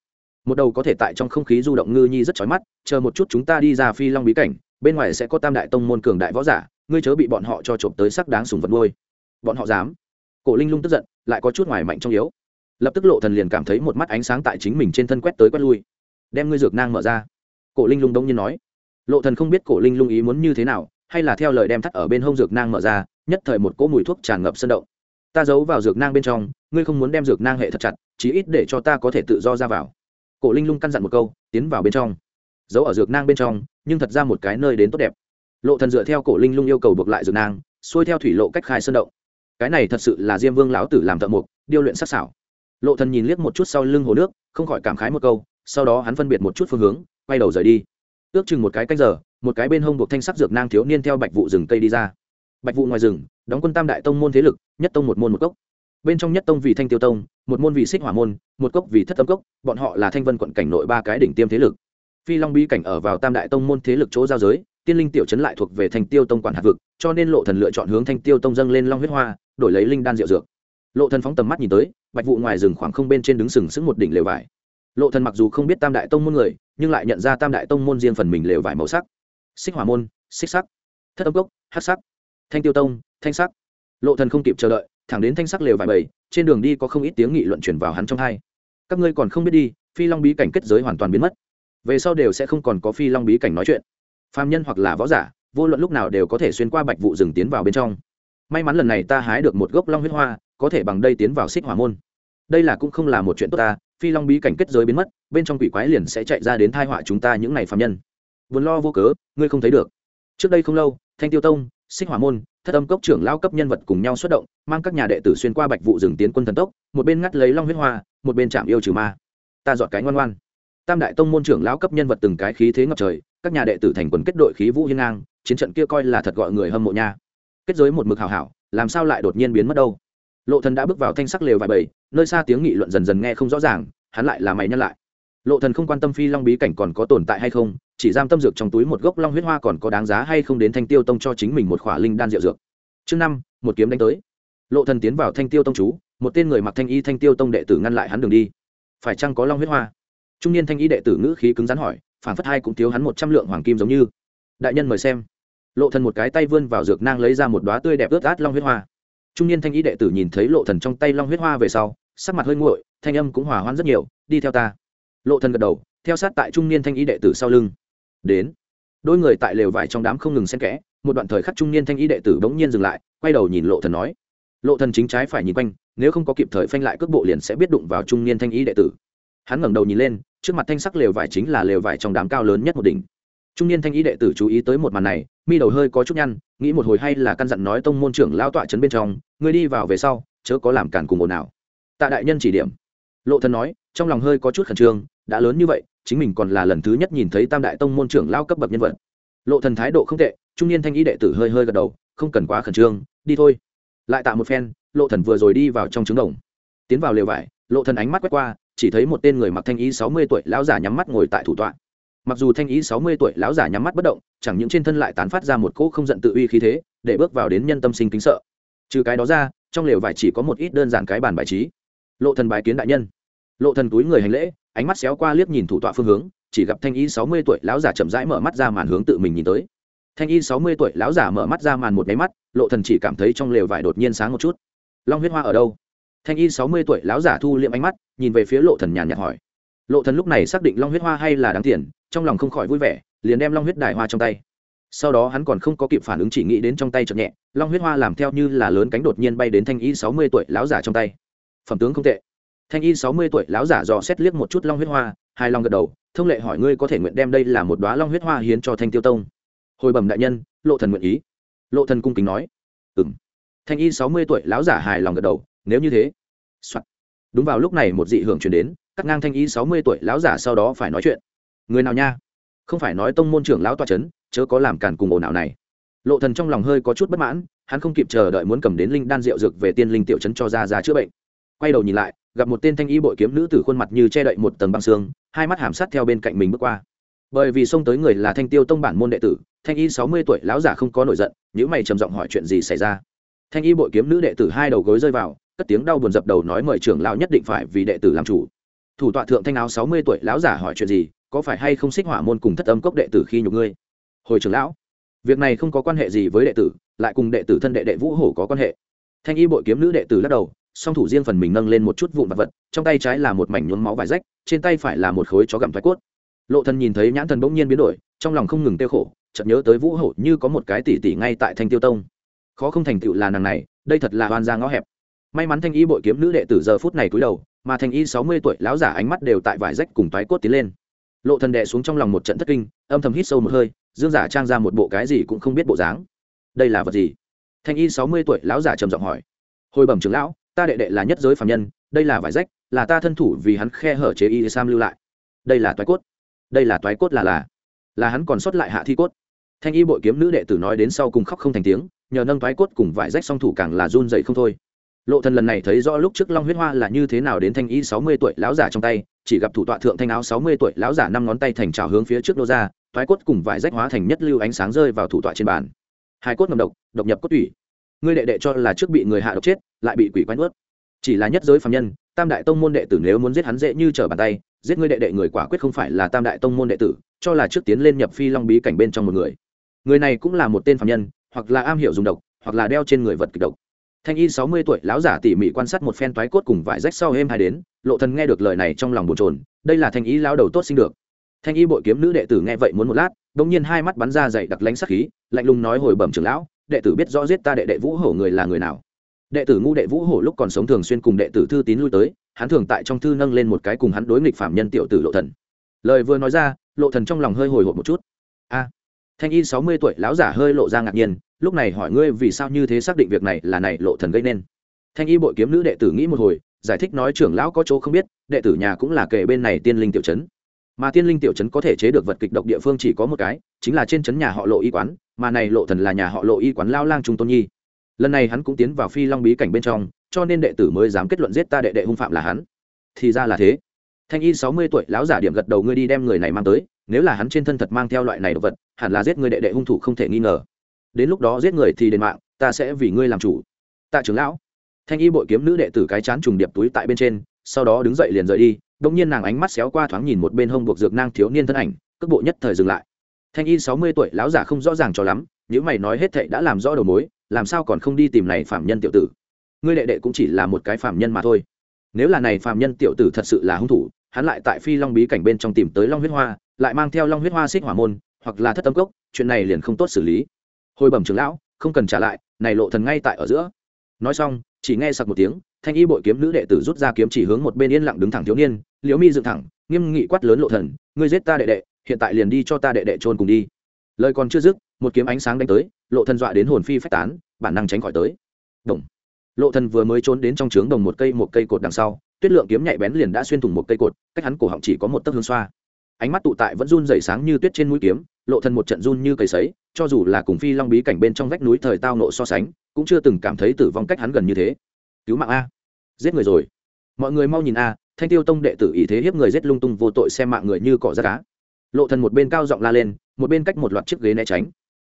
Speaker 1: Một đầu có thể tại trong không khí du động ngư nhi rất chói mắt, chờ một chút chúng ta đi ra phi long bí cảnh, bên ngoài sẽ có tam đại tông môn cường đại võ giả, ngươi chớ bị bọn họ cho trộm tới sắc đáng sùng vật nuôi. Bọn họ dám. Cổ linh lung tức giận, lại có chút ngoài mạnh trong yếu. Lập tức lộ thần liền cảm thấy một mắt ánh sáng tại chính mình trên thân quét tới quét lui. Đem ngươi dược nang mở ra. Cổ linh lung đông nhiên nói. Lộ thần không biết cổ linh lung ý muốn như thế nào, hay là theo lời đem thắt ở bên hông dược nang mở ra, nhất thời một cỗ mùi thuốc tràn ngập sân động ta giấu vào dược nang bên trong, ngươi không muốn đem dược nang hệ thật chặt, chí ít để cho ta có thể tự do ra vào. Cổ linh lung căn dặn một câu, tiến vào bên trong. Giấu ở dược nang bên trong, nhưng thật ra một cái nơi đến tốt đẹp. Lộ thần dựa theo cổ linh lung yêu cầu buộc lại dược nang, xuôi theo thủy lộ cách khai sơn động. Cái này thật sự là diêm vương lão tử làm thợ mộc, điêu luyện sắc sảo. Lộ thần nhìn liếc một chút sau lưng hồ nước, không khỏi cảm khái một câu, sau đó hắn phân biệt một chút phương hướng, quay đầu rời đi. Ước chừng một cái canh giờ, một cái bên hông buộc thanh sắc dược nang thiếu niên theo bạch vụ rừng cây đi ra bạch vụ ngoài rừng, đóng quân tam đại tông môn thế lực, nhất tông một môn một cốc. Bên trong nhất tông vì thanh tiêu tông, một môn vì xích hỏa môn, một cốc vì thất âm cốc, bọn họ là thanh vân quận cảnh nội ba cái đỉnh tiêm thế lực. Phi long bí cảnh ở vào tam đại tông môn thế lực chỗ giao giới, tiên linh tiểu trấn lại thuộc về thanh tiêu tông quản hạt vực, cho nên lộ thần lựa chọn hướng thanh tiêu tông dâng lên long huyết hoa, đổi lấy linh đan rượu dược. Lộ thần phóng tầm mắt nhìn tới, bạch vụ ngoài rừng khoảng không bên trên đứng sừng sững một đỉnh lều vải. Lộ thần mặc dù không biết tam đại tông môn người, nhưng lại nhận ra tam đại tông môn riêng phần mình lều vải màu sắc. Xích hỏa môn, xích sắc. Thất âm cốc, hắc sắc thanh tiêu tông, thanh sắc. Lộ thần không kịp chờ đợi, thẳng đến thanh sắc lều vải bầy, trên đường đi có không ít tiếng nghị luận truyền vào hắn trong hai. Các ngươi còn không biết đi, phi long bí cảnh kết giới hoàn toàn biến mất. Về sau đều sẽ không còn có phi long bí cảnh nói chuyện. Phàm nhân hoặc là võ giả, vô luận lúc nào đều có thể xuyên qua bạch vụ rừng tiến vào bên trong. May mắn lần này ta hái được một gốc long huyết hoa, có thể bằng đây tiến vào xích hỏa môn. Đây là cũng không là một chuyện tốt ta, phi long bí cảnh kết giới biến mất, bên trong quỷ quái liền sẽ chạy ra đến thai họa chúng ta những ngày phạm nhân. Vốn lo vô cớ, ngươi không thấy được. Trước đây không lâu, thanh tiêu tông xích hỏa môn, thất âm cốc trưởng lao cấp nhân vật cùng nhau xuất động, mang các nhà đệ tử xuyên qua bạch vụ rừng tiến quân thần tốc, một bên ngắt lấy long huyết hoa, một bên chạm yêu trừ ma. Ta dọn cái ngoan ngoan. Tam đại tông môn trưởng lão cấp nhân vật từng cái khí thế ngập trời, các nhà đệ tử thành quần kết đội khí vũ hiên ngang, chiến trận kia coi là thật gọi người hâm mộ nha. Kết giới một mực hào hảo, làm sao lại đột nhiên biến mất đâu? Lộ thần đã bước vào thanh sắc lều vài bầy, nơi xa tiếng nghị luận dần dần nghe không rõ ràng, hắn lại là mày nhân lại lộ thần không quan tâm phi long bí cảnh còn có tồn tại hay không, chỉ giam tâm dược trong túi một gốc long huyết hoa còn có đáng giá hay không đến thanh tiêu tông cho chính mình một khỏa linh đan rượu dược. Chương năm, một kiếm đánh tới. Lộ thần tiến vào thanh tiêu tông chú, một tên người mặc thanh y thanh tiêu tông đệ tử ngăn lại hắn đường đi. Phải chăng có long huyết hoa? Trung niên thanh y đệ tử ngữ khí cứng rắn hỏi phản phất hai cũng thiếu hắn một trăm lượng hoàng kim giống như. Đại nhân mời xem. Lộ thần một cái tay vươn vào dược nang lấy ra một đóa tươi đẹp ướt át long huyết hoa. Trung niên thanh y đệ tử nhìn thấy lộ thần trong tay long huyết hoa về sau, sắc mặt hơi nguội, thanh âm cũng hòa hoãn rất nhiều, đi theo ta lộ thần gật đầu, theo sát tại trung niên thanh y đệ tử sau lưng. Đến. Đôi người tại lều vải trong đám không ngừng xen kẽ, một đoạn thời khắc trung niên thanh y đệ tử bỗng nhiên dừng lại, quay đầu nhìn lộ thần nói. Lộ thần chính trái phải nhìn quanh, nếu không có kịp thời phanh lại cước bộ liền sẽ biết đụng vào trung niên thanh y đệ tử. Hắn ngẩng đầu nhìn lên, trước mặt thanh sắc lều vải chính là lều vải trong đám cao lớn nhất một đỉnh. Trung niên thanh y đệ tử chú ý tới một màn này, mi đầu hơi có chút nhăn, nghĩ một hồi hay là căn dặn nói tông môn trưởng lao tọa trấn bên trong, người đi vào về sau, chớ có làm cản cùng ồn nào tạ đại nhân chỉ điểm. Lộ thần nói trong lòng hơi có chút khẩn trương, đã lớn như vậy, chính mình còn là lần thứ nhất nhìn thấy tam đại tông môn trưởng lao cấp bậc nhân vật. Lộ thần thái độ không tệ, trung niên thanh ý đệ tử hơi hơi gật đầu, không cần quá khẩn trương, đi thôi. Lại tạ một phen, lộ thần vừa rồi đi vào trong trứng đồng. Tiến vào lều vải, lộ thần ánh mắt quét qua, chỉ thấy một tên người mặc thanh ý sáu mươi tuổi lão giả nhắm mắt ngồi tại thủ tọa. Mặc dù thanh ý sáu mươi tuổi lão giả nhắm mắt bất động, chẳng những trên thân lại tán phát ra một cỗ không giận tự uy khí thế, để bước vào đến nhân tâm sinh kính sợ. Trừ cái đó ra, trong lều vải chỉ có một ít đơn giản cái bàn bài trí. Lộ thần bài kiến đại nhân lộ thần túi người hành lễ, ánh mắt xéo qua liếc nhìn thủ tọa phương hướng, chỉ gặp thanh y sáu mươi tuổi lão giả chậm rãi mở mắt ra màn hướng tự mình nhìn tới. Thanh y sáu mươi tuổi lão giả mở mắt ra màn một máy mắt, lộ thần chỉ cảm thấy trong lều vải đột nhiên sáng một chút. Long huyết hoa ở đâu? Thanh y sáu mươi tuổi lão giả thu liệm ánh mắt, nhìn về phía lộ thần nhàn nhạt hỏi. Lộ thần lúc này xác định long huyết hoa hay là đáng tiền, trong lòng không khỏi vui vẻ, liền đem long huyết đài hoa trong tay. Sau đó hắn còn không có kịp phản ứng chỉ nghĩ đến trong tay chậm nhẹ, long huyết hoa làm theo như là lớn cánh đột nhiên bay đến thanh y sáu mươi tuổi lão giả trong tay. Phẩm tướng không tệ thanh y sáu mươi tuổi lão giả dò xét liếc một chút long huyết hoa hai long gật đầu, thông lệ hỏi ngươi có thể nguyện đem đây là một đoá long huyết hoa hiến cho thanh tiêu tông. Hồi bẩm đại nhân, lộ thần nguyện ý. Lộ thần cung kính nói. Ừm. Thanh y sáu mươi tuổi lão giả hài lòng gật đầu, nếu như thế、Soạn. đúng vào lúc này một dị hưởng truyền đến, cắt ngang thanh y sáu mươi tuổi lão giả sau đó phải nói chuyện. Người nào nha? Không phải nói tông môn trưởng lão toa c h ấ n chớ có làm cản cùng ồn ào này. Lộ thần trong lòng hơi có chút bất mãn, hắn không kịp chờ đợi muốn cầm đến linh đan rượu dược về tiên linh tiểu chấn cho ra ra chữa bệnh. Quay đầu nhìn lại gặp một tên thanh y bội kiếm nữ tử khuôn mặt như che đậy một tầng băng xương, hai mắt hàm sát theo bên cạnh mình bước qua. Bởi vì xông tới người là thanh tiêu tông bản môn đệ tử, thanh y sáu mươi tuổi lão giả không có nổi giận những mày trầm giọng hỏi chuyện gì xảy ra. Thanh y bội kiếm nữ đệ tử hai đầu gối rơi vào, cất tiếng đau buồn dập đầu nói mời trưởng lão nhất định phải vì đệ tử làm chủ. Thủ tọa thượng thanh áo sáu mươi tuổi lão giả hỏi chuyện gì, có phải hay không xích hỏa môn cùng thất âm cốc đệ tử khi nhục ngươi? Hồi trưởng lão, việc này không có quan hệ gì với đệ tử, lại cùng đệ tử thân đệ đệ vũ hổ có quan hệ. Thanh y bội kiếm nữ đệ tử lắc đầu song thủ riêng phần mình nâng lên một chút vụn vật vật, trong tay trái là một mảnh nhuốm máu vải rách, trên tay phải là một khối chó gặm thoái cốt. Lộ thần nhìn thấy nhãn thần bỗng nhiên biến đổi, trong lòng không ngừng tiêu khổ, chợt nhớ tới vũ hổ như có một cái tỷ tỷ ngay tại thanh tiêu tông. Khó không thành tựu là nàng này, đây thật là oan gia ngõ hẹp. May mắn thanh y bội kiếm nữ đệ tử giờ phút này cúi đầu, mà thanh y sáu mươi tuổi lão giả ánh mắt đều tại vải rách cùng toái cốt tiến lên. Lộ thần đệ xuống trong lòng một trận thất kinh, âm thầm hít sâu một hơi, dương giả trang ra một bộ cái gì cũng không biết bộ dáng. Đây là vật gì? Thanh y sáu mươi tuổi lão giả trầm giọng hỏi. Hồi bẩm trưởng lão ta đệ đệ là nhất giới phạm nhân, đây là vải rách, là ta thân thủ vì hắn khe hở chế y sam lưu lại. Đây là toái cốt. Đây là toái cốt là là là hắn còn sót lại hạ thi cốt. Thanh y bội kiếm nữ đệ tử nói đến sau cùng khóc không thành tiếng, nhờ nâng toái cốt cùng vải rách song thủ càng là run dậy không thôi. Lộ thần lần này thấy rõ lúc trước long huyết hoa là như thế nào đến thanh y sáu mươi tuổi lão giả trong tay, chỉ gặp thủ tọa thượng thanh áo sáu mươi tuổi lão giả năm ngón tay thành trào hướng phía trước nô ra, toái cốt cùng vải rách hóa thành nhất lưu ánh sáng rơi vào thủ tọa trên bàn. Hai cốt ngầm độc độc nhập cốt tủy. Ngươi đệ đệ cho là trước bị người hạ độc chết lại bị quỷ quái nuốt. Chỉ là nhất giới phàm nhân, tam đại tông môn đệ tử nếu muốn giết hắn dễ như trở bàn tay, giết ngươi đệ đệ người quả quyết không phải là tam đại tông môn đệ tử, cho là trước tiến lên nhập phi long bí cảnh bên trong một người. Người này cũng là một tên phàm nhân, hoặc là am hiểu dùng độc, hoặc là đeo trên người vật kịch độc. Thanh y sáu mươi tuổi, lão giả tỉ mỉ quan sát một phen toái cốt cùng vải rách sau êm hai đến, lộ thần nghe được lời này trong lòng bồn chồn, đây là thanh y lão đầu tốt sinh được. Thanh y bội kiếm nữ đệ tử nghe vậy muốn một lát đống nhiên hai mắt bắn ra dày đặc lánh sắc khí, lạnh lùng nói hồi bẩm trưởng lão, đệ tử biết rõ giết ta đệ đệ vũ hổ người là người nào đệ tử ngu đệ vũ hổ lúc còn sống thường xuyên cùng đệ tử thư tín lui tới, hắn thường tại trong thư nâng lên một cái cùng hắn đối nghịch phạm nhân tiểu tử lộ thần. Lời vừa nói ra, lộ thần trong lòng hơi hồi hộp một chút. A, thanh y sáu mươi tuổi lão giả hơi lộ ra ngạc nhiên, lúc này hỏi ngươi vì sao như thế xác định việc này là này lộ thần gây nên? Thanh y bội kiếm nữ đệ tử nghĩ một hồi, giải thích nói trưởng lão có chỗ không biết, đệ tử nhà cũng là kể bên này tiên linh tiểu trấn. Mà tiên linh tiểu trấn có thể chế được vật kịch độc địa phương chỉ có một cái, chính là trên trấn nhà họ lộ y quán, mà này lộ thần là nhà họ lộ y quán lao lang trung tôn nhi lần này hắn cũng tiến vào phi long bí cảnh bên trong, cho nên đệ tử mới dám kết luận giết ta đệ đệ hung phạm là hắn. Thì ra là thế. Thanh y sáu mươi tuổi, lão giả điểm gật đầu, ngươi đi đem người này mang tới, nếu là hắn trên thân thật mang theo loại này đồ vật, hẳn là giết người đệ đệ hung thủ không thể nghi ngờ. Đến lúc đó giết người thì đền mạng, ta sẽ vì ngươi làm chủ. Tạ trưởng lão. Thanh y bội kiếm nữ đệ tử cái chán trùng điệp túi tại bên trên, sau đó đứng dậy liền rời đi đông nhiên nàng ánh mắt xéo qua thoáng nhìn một bên hông buộc dược nang thiếu niên thân ảnh, cước bộ nhất thời dừng lại. Thanh y sáu mươi tuổi, lão giả không rõ ràng cho lắm những mày nói hết thệ đã làm rõ đầu mối, làm sao còn không đi tìm này phạm nhân tiểu tử? Ngươi đệ đệ cũng chỉ là một cái phạm nhân mà thôi. Nếu là này phạm nhân tiểu tử thật sự là hung thủ, hắn lại tại phi long bí cảnh bên trong tìm tới long huyết hoa, lại mang theo long huyết hoa xích hỏa môn, hoặc là thất tâm cốc, chuyện này liền không tốt xử lý. Hồi bẩm trưởng lão, không cần trả lại, này lộ thần ngay tại ở giữa. Nói xong, chỉ nghe sặc một tiếng, thanh y bội kiếm nữ đệ tử rút ra kiếm chỉ hướng một bên yên lặng đứng thẳng thiếu niên, liễu mi dựng thẳng, nghiêm nghị quát lớn lộ thần, ngươi giết ta đệ đệ, hiện tại liền đi cho ta đệ đệ trôn cùng đi. Lời còn chưa dứt một kiếm ánh sáng đánh tới, lộ thần dọa đến hồn phi phách tán, bản năng tránh khỏi tới. Đồng. Lộ thần vừa mới trốn đến trong trướng đồng một cây một cây cột đằng sau, tuyết lượng kiếm nhạy bén liền đã xuyên thủng một cây cột, cách hắn cổ họng chỉ có một tấc hương xoa. Ánh mắt tụ tại vẫn run rẩy sáng như tuyết trên mũi kiếm, lộ thần một trận run như cầy sấy, cho dù là cùng phi long bí cảnh bên trong vách núi thời tao nộ so sánh, cũng chưa từng cảm thấy tử vong cách hắn gần như thế. Cứu mạng a. Giết người rồi. Mọi người mau nhìn a, thanh tiêu tông đệ tử ý thế hiếp người giết lung tung vô tội xem mạng người như cỏ da cá. Lộ thần một bên cao giọng la lên, một bên cách một loạt chiếc ghế né tránh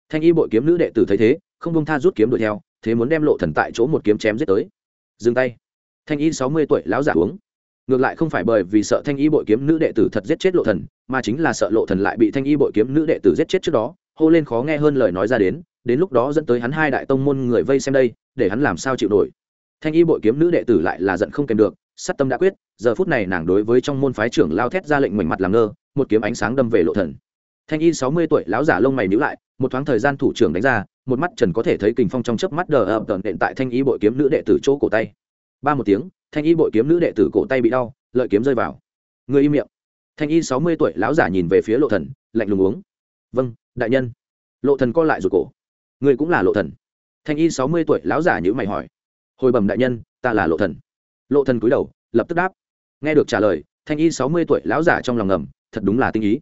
Speaker 1: thanh y bội kiếm nữ đệ tử thấy thế, không bông tha rút kiếm đuổi theo, thế muốn đem lộ thần tại chỗ một kiếm chém giết tới. Dừng tay. Thanh y sáu mươi tuổi, lão giả uống. Ngược lại không phải bởi vì sợ thanh y bội kiếm nữ đệ tử thật giết chết lộ thần, mà chính là sợ lộ thần lại bị thanh y bội kiếm nữ đệ tử giết chết trước đó, hô lên khó nghe hơn lời nói ra đến đến lúc đó dẫn tới hắn hai đại tông môn người vây xem đây, để hắn làm sao chịu nổi. Thanh y bội kiếm nữ đệ tử lại là giận không kèm được, sát tâm đã quyết, giờ phút này nàng đối với trong môn phái trưởng lao thét ra lệnh mình mặt làm ngơ, một kiếm ánh sáng đâm về lộ thần. Thanh y sáu mươi tuổi, lão giả lông mày nhíu lại một thoáng thời gian thủ trưởng đánh ra, một mắt trần có thể thấy kình phong trong chớp mắt đờ ập tận đệm tại thanh y bội kiếm nữ đệ tử chỗ cổ tay. Ba một tiếng, thanh y bội kiếm nữ đệ tử cổ tay bị đau, lợi kiếm rơi vào. Người im miệng. Thanh y sáu mươi tuổi lão giả nhìn về phía lộ thần, lạnh lùng uống. Vâng đại nhân. Lộ thần co lại rụt cổ. Người cũng là lộ thần. Thanh y sáu mươi tuổi lão giả nhữ mày hỏi. Hồi bẩm đại nhân, ta là lộ thần. Lộ thần cúi đầu, lập tức đáp. Nghe được trả lời, thanh y sáu mươi tuổi lão giả trong lòng ngầm, thật đúng là tinh ý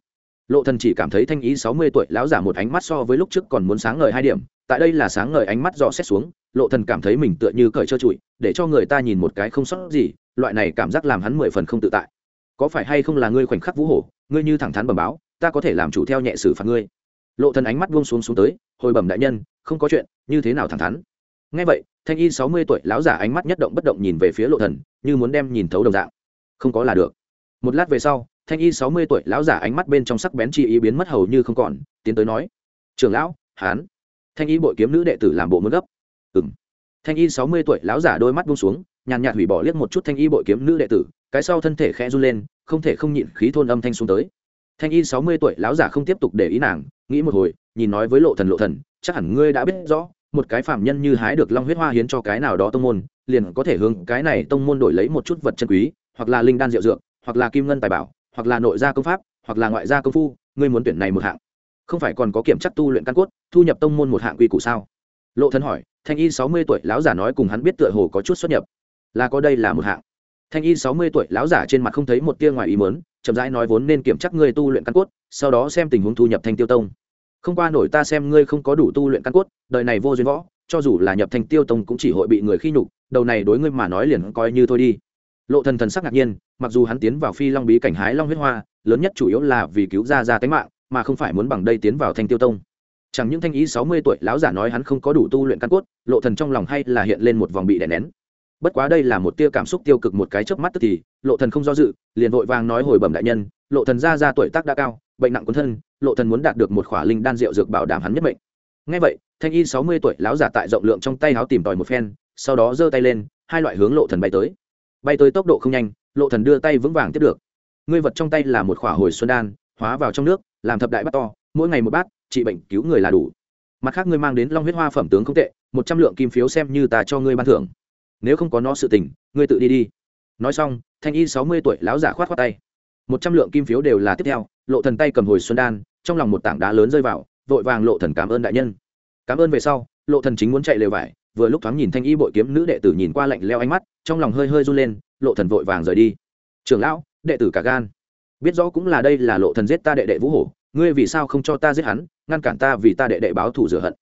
Speaker 1: lộ thần chỉ cảm thấy thanh ý sáu mươi tuổi lão giả một ánh mắt so với lúc trước còn muốn sáng ngời hai điểm, tại đây là sáng ngời ánh mắt dò xét xuống, lộ thần cảm thấy mình tựa như cởi trơ trụi, để cho người ta nhìn một cái không sót gì, loại này cảm giác làm hắn mười phần không tự tại. Có phải hay không là ngươi khoảnh khắc vũ hổ, ngươi như thẳng thắn bẩm báo, ta có thể làm chủ theo nhẹ xử phạt ngươi. Lộ thần ánh mắt buông xuống xuống tới, hồi bẩm đại nhân, không có chuyện, như thế nào thẳng thắn? Nghe vậy, thanh y sáu mươi tuổi lão giả ánh mắt nhất động bất động nhìn về phía lộ thần, như muốn đem nhìn thấu đồng dạng. Không có là được. Một lát về sau thanh y sáu mươi tuổi lão giả ánh mắt bên trong sắc bén chi ý biến mất hầu như không còn, tiến tới nói, trưởng lão, hán. Thanh y bội kiếm nữ đệ tử làm bộ muốn gấp. Ừng thanh y sáu mươi tuổi lão giả đôi mắt buông xuống, nhàn nhạt hủy bỏ liếc một chút thanh y bội kiếm nữ đệ tử, cái sau thân thể khẽ run lên, không thể không nhịn khí thôn âm thanh xuống tới. Thanh y sáu mươi tuổi lão giả không tiếp tục để ý nàng, nghĩ một hồi, nhìn nói với lộ thần lộ thần, chắc hẳn ngươi đã biết rõ, một cái phạm nhân như hái được long huyết hoa hiến cho cái nào đó tông môn, liền có thể hướng cái này tông môn đổi lấy một chút vật chân quý, hoặc là linh đan diệu dược, hoặc là kim ngân tài bảo hoặc là nội gia công pháp, hoặc là ngoại gia công phu, ngươi muốn tuyển này một hạng. Không phải còn có kiểm chắc tu luyện căn cốt, thu nhập tông môn một hạng quy củ sao? Lộ thân hỏi, thanh y sáu mươi tuổi lão giả nói cùng hắn biết tựa hồ có chút xuất nhập. Là có đây là một hạng. Thanh y sáu mươi tuổi lão giả trên mặt không thấy một tia ngoài ý mớn chậm rãi nói vốn nên kiểm chắc ngươi tu luyện căn cốt, sau đó xem tình huống thu nhập thanh tiêu tông. Không qua nổi ta xem ngươi không có đủ tu luyện căn cốt, đời này vô duyên võ, cho dù là nhập thanh tiêu tông cũng chỉ hội bị người khi nhục, đầu này đối ngươi mà nói liền coi như thôi đi lộ thần thần sắc ngạc nhiên, mặc dù hắn tiến vào phi long bí cảnh hái long huyết hoa, lớn nhất chủ yếu là vì cứu ra ra tính mạng, mà không phải muốn bằng đây tiến vào thanh tiêu tông. Chẳng những thanh ý sáu mươi tuổi, lão giả nói hắn không có đủ tu luyện căn cốt, lộ thần trong lòng hay là hiện lên một vòng bị đè nén. Bất quá đây là một tia cảm xúc tiêu cực một cái chớp mắt tức thì, lộ thần không do dự, liền vội vàng nói hồi bẩm đại nhân, lộ thần ra ra tuổi tác đã cao, bệnh nặng cuốn thân, lộ thần muốn đạt được một khỏa linh đan rượu dược bảo đảm hắn nhất mệnh. Nghe vậy, thanh y sáu mươi tuổi, lão giả tại rộng lượng trong tay háo tìm tòi một phen, sau đó giơ tay lên, hai loại hướng lộ thần bay tới bay tới tốc độ không nhanh, lộ thần đưa tay vững vàng tiếp được. Ngươi vật trong tay là một khỏa hồi xuân đan, hóa vào trong nước, làm thập đại bát to, mỗi ngày một bát, trị bệnh cứu người là đủ. Mặt khác ngươi mang đến long huyết hoa phẩm tướng không tệ, một trăm lượng kim phiếu xem như ta cho ngươi ban thưởng. Nếu không có nó sự tình, ngươi tự đi đi. Nói xong, thanh y sáu mươi tuổi lão giả khoát khoát tay. Một trăm lượng kim phiếu đều là tiếp theo, lộ thần tay cầm hồi xuân đan, trong lòng một tảng đá lớn rơi vào, vội vàng lộ thần cảm ơn đại nhân. Cảm ơn về sau, lộ thần chính muốn chạy lều vải vừa lúc thoáng nhìn thanh y bội kiếm nữ đệ tử nhìn qua lạnh leo ánh mắt, trong lòng hơi hơi run lên, lộ thần vội vàng rời đi. Trưởng lão, đệ tử cả gan. Biết rõ cũng là đây là lộ thần giết ta đệ đệ vũ hổ, ngươi vì sao không cho ta giết hắn, ngăn cản ta vì ta đệ đệ báo thù rửa hận.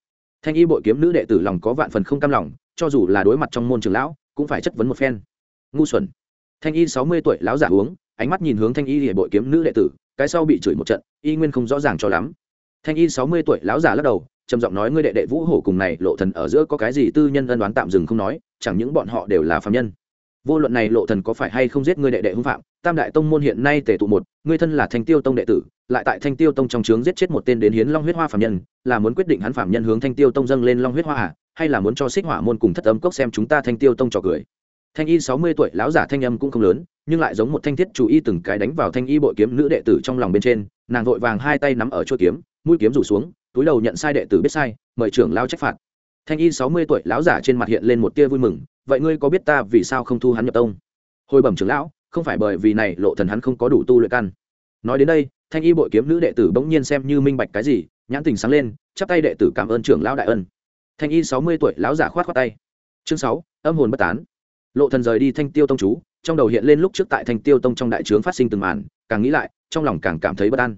Speaker 1: Thanh y bội kiếm nữ đệ tử lòng có vạn phần không cam lòng, cho dù là đối mặt trong môn trường lão, cũng phải chất vấn một phen. Ngu xuẩn. Thanh y sáu mươi tuổi, lão giả uống, ánh mắt nhìn hướng thanh y bội kiếm nữ đệ tử, cái sau bị chửi một trận, y nguyên không rõ ràng cho lắm. Thanh y sáu mươi tuổi, lão giả lắc đầu trầm giọng nói, ngươi đệ đệ vũ hổ cùng này lộ thần ở giữa có cái gì tư nhân ân đoán tạm dừng không nói, chẳng những bọn họ đều là phạm nhân vô luận này lộ thần có phải hay không giết ngươi đệ đệ hung phạm, tam đại tông môn hiện nay tề tụ một, ngươi thân là thanh tiêu tông đệ tử, lại tại thanh tiêu tông trong trướng giết chết một tên đến hiến long huyết hoa phạm nhân, là muốn quyết định hắn phạm nhân hướng thanh tiêu tông dâng lên long huyết hoa à? hay là muốn cho xích hỏa môn cùng thất âm cốc xem chúng ta thanh tiêu tông trò cười thanh y sáu mươi tuổi, lão giả thanh âm cũng không lớn, nhưng lại giống một thanh thiết chủ y từng cái đánh vào thanh y bội kiếm nữ đệ tử trong lòng bên trên, nàng vội vàng hai tay nắm ở chuôi kiếm, mũi kiếm rủ xuống túi đầu nhận sai đệ tử biết sai, mời trưởng lao trách phạt. Thanh y sáu mươi tuổi lão giả trên mặt hiện lên một tia vui mừng, vậy ngươi có biết ta vì sao không thu hắn nhập tông? Hồi bẩm trưởng lão, không phải bởi vì này lộ thần hắn không có đủ tu luyện căn. Nói đến đây, thanh y bội kiếm nữ đệ tử bỗng nhiên xem như minh bạch cái gì, nhãn tình sáng lên, chắp tay đệ tử cảm ơn trưởng lão đại ân. Thanh y sáu mươi tuổi lão giả khoát khoát tay. Chương sáu, âm hồn bất tán. Lộ thần rời đi thanh tiêu tông chú, trong đầu hiện lên lúc trước tại thanh tiêu tông trong đại trướng phát sinh từng màn, càng nghĩ lại, trong lòng càng cảm thấy bất an.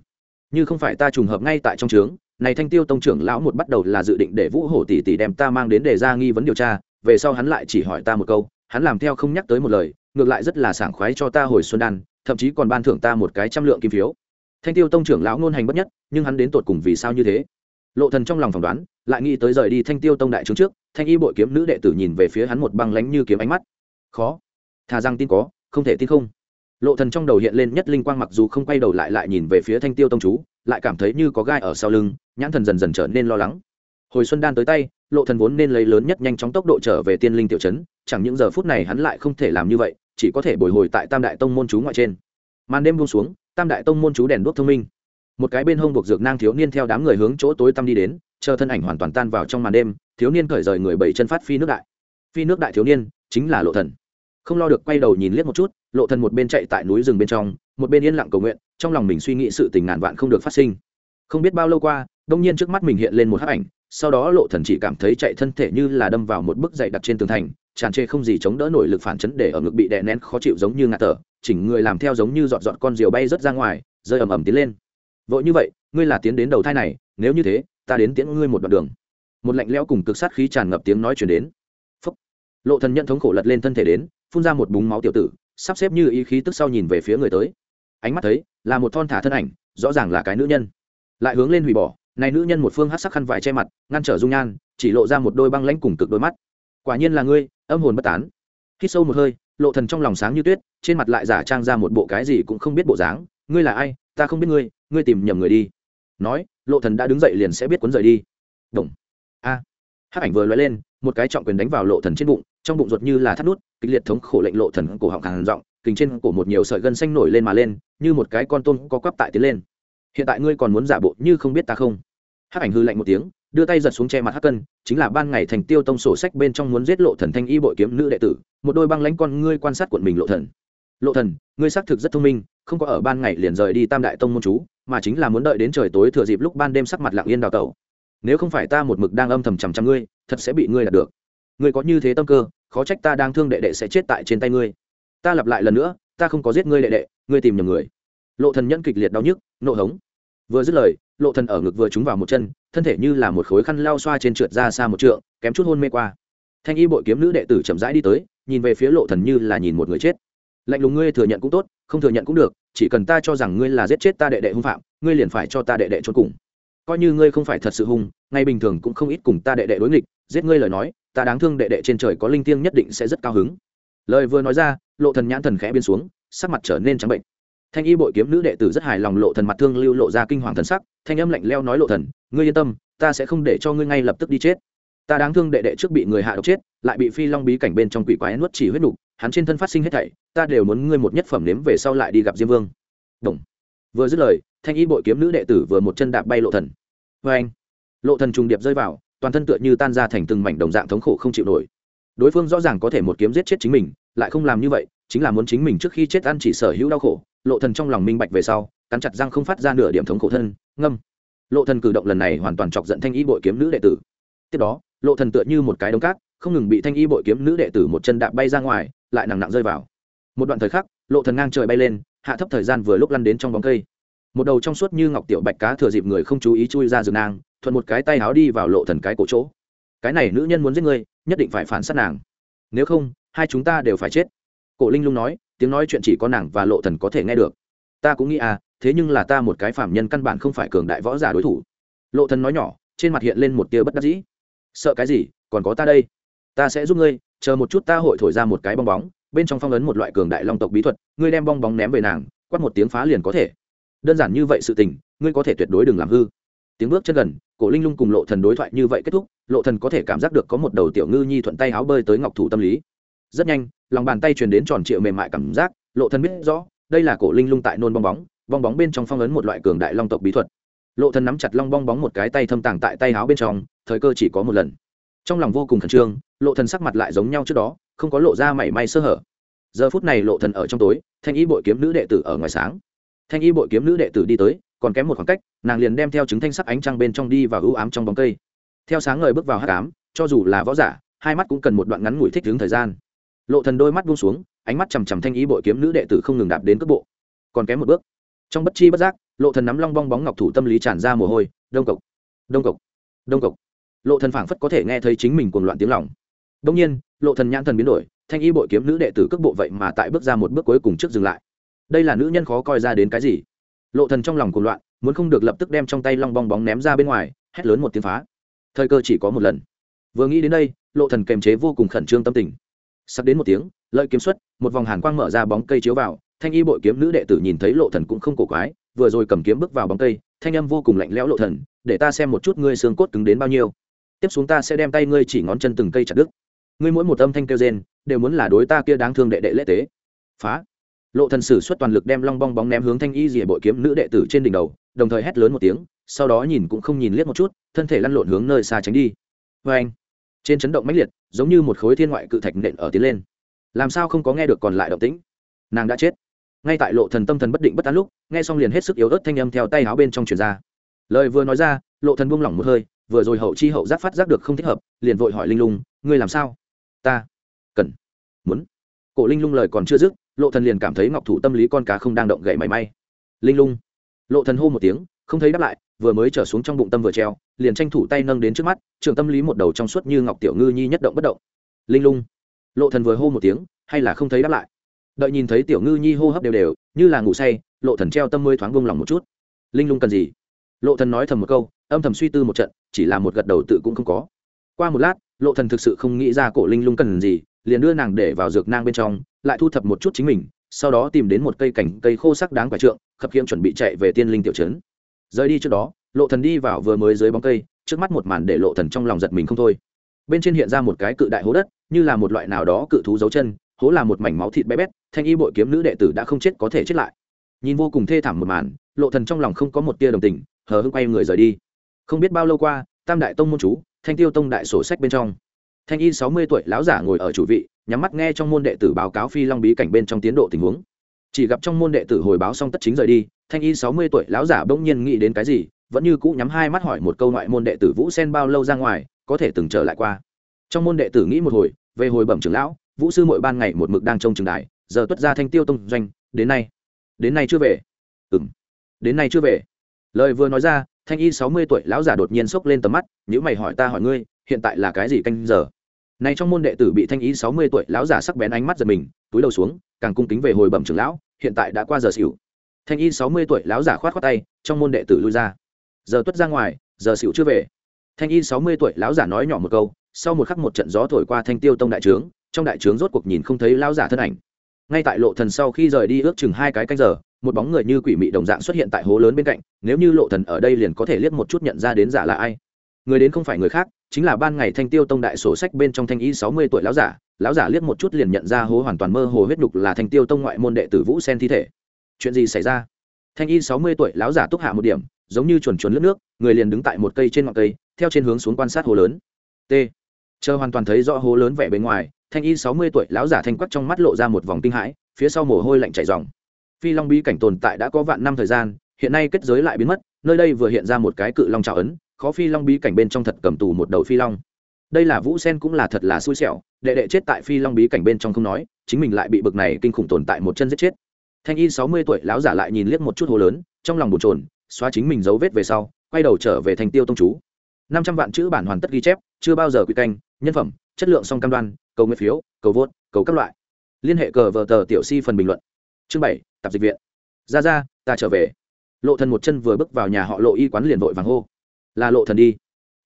Speaker 1: Như không phải ta trùng hợp ngay tại trong trướng này thanh tiêu tông trưởng lão một bắt đầu là dự định để vũ hổ tỷ tỷ đem ta mang đến để ra nghi vấn điều tra, về sau hắn lại chỉ hỏi ta một câu, hắn làm theo không nhắc tới một lời, ngược lại rất là sảng khoái cho ta hồi xuân đan, thậm chí còn ban thưởng ta một cái trăm lượng kim phiếu. Thanh tiêu tông trưởng lão ngôn hành bất nhất, nhưng hắn đến tột cùng vì sao như thế? Lộ thần trong lòng phỏng đoán, lại nghĩ tới rời đi thanh tiêu tông đại trướng trước, thanh y bội kiếm nữ đệ tử nhìn về phía hắn một băng lánh như kiếm ánh mắt. Khó. Thà rằng tin có, không thể tin không. Lộ thần trong đầu hiện lên nhất linh quang mặc dù không quay đầu lại lại nhìn về phía thanh tiêu tông chú, lại cảm thấy như có gai ở sau lưng nhãn thần dần dần trở nên lo lắng. Hồi xuân đan tới tay, lộ thần vốn nên lấy lớn nhất nhanh chóng tốc độ trở về tiên linh tiểu trấn, chẳng những giờ phút này hắn lại không thể làm như vậy, chỉ có thể bồi hồi tại tam đại tông môn chú ngoại trên. Màn đêm buông xuống, tam đại tông môn chú đèn đuốc thông minh. Một cái bên hông buộc dược nang thiếu niên theo đám người hướng chỗ tối tăm đi đến, chờ thân ảnh hoàn toàn tan vào trong màn đêm, thiếu niên cởi rời người bảy chân phát phi nước đại. Phi nước đại thiếu niên chính là lộ thần. Không lo được quay đầu nhìn liếc một chút, lộ thần một bên chạy tại núi rừng bên trong, một bên yên lặng cầu nguyện, trong lòng mình suy nghĩ sự tình ngàn vạn không được phát sinh. Không biết bao lâu qua đông nhiên trước mắt mình hiện lên một hắc ảnh, sau đó lộ thần chỉ cảm thấy chạy thân thể như là đâm vào một bức dậy đặt trên tường thành, tràn trề không gì chống đỡ nổi lực phản chấn để ở ngực bị đè nén khó chịu giống như ngạt thở, chỉnh người làm theo giống như dọn dọn con diều bay rớt ra ngoài, rơi ầm ầm tiến lên. Vội như vậy, ngươi là tiến đến đầu thai này, nếu như thế, ta đến tiễn ngươi một đoạn đường. Một lạnh lẽo cùng cực sát khí tràn ngập tiếng nói chuyển đến. Phúc. lộ thần nhận thống khổ lật lên thân thể đến, phun ra một búng máu tiểu tử, sắp xếp như ý khí tức sau nhìn về phía người tới. Ánh mắt thấy, là một thon thả thân ảnh, rõ ràng là cái nữ nhân. Lại hướng lên hủy bỏ này nữ nhân một phương hát sắc khăn vải che mặt, ngăn trở dung nhan, chỉ lộ ra một đôi băng lãnh cùng cực đôi mắt. Quả nhiên là ngươi, âm hồn bất tán. Khi sâu một hơi, lộ thần trong lòng sáng như tuyết, trên mặt lại giả trang ra một bộ cái gì cũng không biết bộ dáng. Ngươi là ai? Ta không biết ngươi ngươi tìm nhầm người đi. Nói, lộ thần đã đứng dậy liền sẽ biết cuốn rời đi. Đồng a. À. hắc ảnh vừa lóe lên, một cái trọng quyền đánh vào lộ thần trên bụng, trong bụng ruột như là thắt nút, kịch liệt thống khổ lệnh lộ thần cổ họng càng rộng kình trên cổ một nhiều sợi gân xanh nổi lên mà lên, như một cái con tôm có quắp tại tiến lên hiện tại ngươi còn muốn giả bộ như không biết ta không? Hắc ảnh hư lạnh một tiếng, đưa tay giật xuống che mặt hắc cân, chính là ban ngày thành tiêu tông sổ sách bên trong muốn giết lộ thần thanh y bội kiếm nữ đệ tử, một đôi băng lãnh con ngươi quan sát quận mình lộ thần. Lộ thần, ngươi xác thực rất thông minh, không có ở ban ngày liền rời đi tam đại tông môn chú, mà chính là muốn đợi đến trời tối thừa dịp lúc ban đêm sắc mặt lặng yên đào tẩu. Nếu không phải ta một mực đang âm thầm chằm chằm ngươi, thật sẽ bị ngươi đạt được. Ngươi có như thế tâm cơ, khó trách ta đang thương đệ đệ sẽ chết tại trên tay ngươi. Ta lặp lại lần nữa, ta không có giết ngươi đệ đệ, ngươi tìm nhầm người lộ thần nhẫn kịch liệt đau nhức, nộ hống. Vừa dứt lời, lộ thần ở ngực vừa trúng vào một chân, thân thể như là một khối khăn lao xoa trên trượt ra xa một trượng, kém chút hôn mê qua. Thanh y bội kiếm nữ đệ tử chậm rãi đi tới, nhìn về phía lộ thần như là nhìn một người chết. Lạnh lùng ngươi thừa nhận cũng tốt, không thừa nhận cũng được, chỉ cần ta cho rằng ngươi là giết chết ta đệ đệ hung phạm, ngươi liền phải cho ta đệ đệ trốn cùng. Coi như ngươi không phải thật sự hung, ngay bình thường cũng không ít cùng ta đệ đệ đối nghịch, giết ngươi lời nói, ta đáng thương đệ đệ trên trời có linh thiêng nhất định sẽ rất cao hứng. Lời vừa nói ra, lộ thần nhãn thần khẽ biến xuống, sắc mặt trở nên trắng bệnh thanh y bội kiếm nữ đệ tử rất hài lòng lộ thần mặt thương lưu lộ ra kinh hoàng thần sắc, thanh âm lạnh leo nói lộ thần, ngươi yên tâm, ta sẽ không để cho ngươi ngay lập tức đi chết. Ta đáng thương đệ đệ trước bị người hạ độc chết, lại bị phi long bí cảnh bên trong quỷ quái nuốt chỉ huyết nục, hắn trên thân phát sinh hết thảy, ta đều muốn ngươi một nhất phẩm nếm về sau lại đi gặp diêm vương. Đồng. vừa dứt lời, thanh y bội kiếm nữ đệ tử vừa một chân đạp bay lộ thần. Vê anh lộ thần trùng điệp rơi vào, toàn thân tựa như tan ra thành từng mảnh đồng dạng thống khổ không chịu nổi. Đối phương rõ ràng có thể một kiếm giết chết chính mình, lại không làm như vậy, chính là muốn chính mình trước khi chết ăn chỉ sở hữu đau khổ lộ thần trong lòng minh bạch về sau, cắn chặt răng không phát ra nửa điểm thống khổ thân, ngâm. Lộ thần cử động lần này hoàn toàn chọc giận thanh y bội kiếm nữ đệ tử. Tiếp đó, lộ thần tựa như một cái đống cát, không ngừng bị thanh y bội kiếm nữ đệ tử một chân đạp bay ra ngoài, lại nặng nặng rơi vào. Một đoạn thời khắc, lộ thần ngang trời bay lên, hạ thấp thời gian vừa lúc lăn đến trong bóng cây. Một đầu trong suốt như ngọc tiểu bạch cá thừa dịp người không chú ý chui ra rừng nang thuận một cái tay háo đi vào lộ thần cái cổ chỗ. Cái này nữ nhân muốn giết ngươi, nhất định phải phản sát nàng. Nếu không, hai chúng ta đều phải chết. Cổ linh lung nói tiếng nói chuyện chỉ có nàng và lộ thần có thể nghe được. Ta cũng nghĩ à thế nhưng là ta một cái phạm nhân căn bản không phải cường đại võ giả đối thủ. Lộ thần nói nhỏ, trên mặt hiện lên một tia bất đắc dĩ. Sợ cái gì, còn có ta đây. Ta sẽ giúp ngươi, chờ một chút ta hội thổi ra một cái bong bóng, bên trong phong ấn một loại cường đại long tộc bí thuật, ngươi đem bong bóng ném về nàng, quát một tiếng phá liền có thể. Đơn giản như vậy sự tình, ngươi có thể tuyệt đối đừng làm hư. Tiếng bước chân gần, cổ linh lung cùng lộ thần đối thoại như vậy kết thúc, lộ thần có thể cảm giác được có một đầu tiểu ngư nhi thuận tay áo bơi tới ngọc thủ tâm lý rất nhanh, lòng bàn tay truyền đến tròn trịa mềm mại cảm giác, lộ thần biết rõ, đây là cổ linh lung tại nôn bong bóng bong bóng bên trong phong ấn một loại cường đại long tộc bí thuật. Lộ thần nắm chặt long bong bóng một cái tay thâm tàng tại tay áo bên trong, thời cơ chỉ có một lần. Trong lòng vô cùng khẩn trương, lộ thần sắc mặt lại giống nhau trước đó, không có lộ ra mảy may sơ hở. Giờ phút này lộ thần ở trong tối, thanh y bội kiếm nữ đệ tử ở ngoài sáng. Thanh y bội kiếm nữ đệ tử đi tới, còn kém một khoảng cách, nàng liền đem theo chứng thanh sắc ánh trăng bên trong đi và ưu ám trong bóng cây. Theo sáng ngời bước vào hắc ám, cho dù là võ giả, hai mắt cũng cần một đoạn ngắn ngủi thích ứng thời gian lộ thần đôi mắt buông xuống, ánh mắt chằm chằm thanh ý bội kiếm nữ đệ tử không ngừng đạp đến cước bộ. Còn kém một bước. Trong bất chi bất giác, lộ thần nắm long bong bóng ngọc thủ tâm lý tràn ra mồ hôi, đông cộc đông cộc đông cộc. Lộ thần phảng phất có thể nghe thấy chính mình cuồng loạn tiếng lòng. Đông nhiên, lộ thần nhãn thần biến đổi, thanh y bội kiếm nữ đệ tử cước bộ vậy mà tại bước ra một bước cuối cùng trước dừng lại. Đây là nữ nhân khó coi ra đến cái gì? Lộ thần trong lòng cuồng loạn, muốn không được lập tức đem trong tay long bong bóng ném ra bên ngoài, hét lớn một tiếng phá. Thời cơ chỉ có một lần. Vừa nghĩ đến đây, lộ thần kềm chế vô cùng khẩn trương tâm tình sắp đến một tiếng, lợi kiếm xuất, một vòng hàn quang mở ra bóng cây chiếu vào, thanh y bội kiếm nữ đệ tử nhìn thấy lộ thần cũng không cổ quái, vừa rồi cầm kiếm bước vào bóng cây, thanh âm vô cùng lạnh lẽo lộ thần, để ta xem một chút ngươi xương cốt cứng đến bao nhiêu. Tiếp xuống ta sẽ đem tay ngươi chỉ ngón chân từng cây chặt đứt. Ngươi mỗi một âm thanh kêu rên, đều muốn là đối ta kia đáng thương đệ đệ lễ tế. Phá. Lộ thần sử xuất toàn lực đem long bong bóng ném hướng thanh y rìa bội kiếm nữ đệ tử trên đỉnh đầu, đồng thời hét lớn một tiếng, sau đó nhìn cũng không nhìn liếc một chút, thân thể lăn lộn hướng nơi xa tránh đi. Với anh trên chấn động mãnh liệt, giống như một khối thiên ngoại cự thạch nện ở tiến lên. Làm sao không có nghe được còn lại động tĩnh? Nàng đã chết. Ngay tại lộ thần tâm thần bất định bất an lúc, nghe xong liền hết sức yếu ớt thanh âm theo tay áo bên trong truyền ra. Lời vừa nói ra, lộ thần buông lỏng một hơi, vừa rồi hậu chi hậu giác phát giác được không thích hợp, liền vội hỏi linh lung, ngươi làm sao? Ta cần, muốn. Cổ linh lung lời còn chưa dứt, lộ thần liền cảm thấy ngọc thủ tâm lý con cá không đang động gậy mảy may. Linh lung. Lộ thần hô một tiếng, không thấy đáp lại vừa mới trở xuống trong bụng tâm vừa treo, liền tranh thủ tay nâng đến trước mắt, trường tâm lý một đầu trong suốt như ngọc tiểu ngư nhi nhất động bất động. Linh lung. Lộ thần vừa hô một tiếng, hay là không thấy đáp lại. Đợi nhìn thấy tiểu ngư nhi hô hấp đều đều, như là ngủ say, lộ thần treo tâm mới thoáng vung lòng một chút. Linh lung cần gì? Lộ thần nói thầm một câu, âm thầm suy tư một trận, chỉ là một gật đầu tự cũng không có. Qua một lát, lộ thần thực sự không nghĩ ra cổ linh lung cần gì, liền đưa nàng để vào dược nang bên trong, lại thu thập một chút chính mình, sau đó tìm đến một cây cảnh cây khô sắc đáng quả trượng, khập khiễng chuẩn bị chạy về tiên linh tiểu trấn rời đi trước đó, lộ thần đi vào vừa mới dưới bóng cây, trước mắt một màn để lộ thần trong lòng giật mình không thôi. Bên trên hiện ra một cái cự đại hố đất, như là một loại nào đó cự thú dấu chân, hố là một mảnh máu thịt bé bét, thanh y bội kiếm nữ đệ tử đã không chết có thể chết lại. Nhìn vô cùng thê thảm một màn, lộ thần trong lòng không có một tia đồng tình, hờ hững quay người rời đi. Không biết bao lâu qua, tam đại tông môn chú, thanh tiêu tông đại sổ sách bên trong. Thanh y sáu mươi tuổi lão giả ngồi ở chủ vị, nhắm mắt nghe trong môn đệ tử báo cáo phi long bí cảnh bên trong tiến độ tình huống. Chỉ gặp trong môn đệ tử hồi báo xong tất chính rời đi thanh y sáu mươi tuổi lão giả bỗng nhiên nghĩ đến cái gì, vẫn như cũ nhắm hai mắt hỏi một câu ngoại môn đệ tử vũ sen bao lâu ra ngoài, có thể từng trở lại qua. Trong môn đệ tử nghĩ một hồi, về hồi bẩm trưởng lão, vũ sư mỗi ban ngày một mực đang trông trường đại giờ tuất ra thanh tiêu tông doanh, đến nay đến nay chưa về. Ừ m đến nay chưa về. Lời vừa nói ra, thanh y sáu mươi tuổi lão giả đột nhiên sốc lên tầm mắt nếu mày hỏi ta hỏi ngươi, hiện tại là cái gì canh giờ? Này trong môn đệ tử bị thanh y sáu mươi tuổi lão giả sắc bén ánh mắt giật mình, túi đầu xuống, càng cung kính về hồi bẩm trưởng lão, hiện tại đã qua giờ xỉu thanh y sáu mươi tuổi lão giả khoát khoát tay, trong môn đệ tử lui ra. Giờ tuất ra ngoài, giờ xỉu chưa về. Thanh y sáu mươi tuổi lão giả nói nhỏ một câu, sau một khắc một trận gió thổi qua thanh tiêu tông đại trướng, trong đại trướng rốt cuộc nhìn không thấy lão giả thân ảnh. Ngay tại lộ thần sau khi rời đi ước chừng hai cái canh giờ, một bóng người như quỷ mị đồng dạng xuất hiện tại hố lớn bên cạnh, nếu như lộ thần ở đây liền có thể liếc một chút nhận ra đến giả là ai. Người đến không phải người khác, chính là ban ngày thanh tiêu tông đại sổ sách bên trong thanh y sáu mươi tuổi lão giả lão giả liếc một chút liền nhận ra hố hoàn toàn mơ hồ huyết nhục là thanh tiêu tông ngoại môn đệ tử vũ sen thi thể chuyện gì xảy ra? Thanh y sáu mươi tuổi lão giả túc hạ một điểm, giống như chuồn chuồn lướt nước, người liền đứng tại một cây trên ngọn cây, theo trên hướng xuống quan sát hồ lớn. T. Chờ hoàn toàn thấy rõ hố lớn vẻ bên ngoài, thanh y sáu mươi tuổi lão giả thanh quắc trong mắt lộ ra một vòng kinh hãi, phía sau mồ hôi lạnh chảy dòng phi long bí cảnh tồn tại đã có vạn năm thời gian, hiện nay kết giới lại biến mất, nơi đây vừa hiện ra một cái cự long trào ấn, khó phi long bí cảnh bên trong thật cầm tù một đầu phi long. Đây là vũ sen cũng là thật là xui xẻo, đệ đệ chết tại phi long bí cảnh bên trong không nói, chính mình lại bị bực này kinh khủng tồn tại một chân giết chết thanh y sáu mươi tuổi lão giả lại nhìn liếc một chút hồ lớn, trong lòng bồn trồn xóa chính mình dấu vết về sau, quay đầu trở về thành tiêu tông chú. Năm trăm vạn chữ bản hoàn tất ghi chép, chưa bao giờ quy canh, nhân phẩm, chất lượng song cam đoan, cầu nguyện phiếu, cầu vốt, cầu các loại. Liên hệ cờ vờ tờ tiểu si phần bình luận. Chương bảy, tạp dịch viện. Ra ra, ta trở về. Lộ thần một chân vừa bước vào nhà họ lộ y quán liền vội vàng hô. Là lộ thần đi.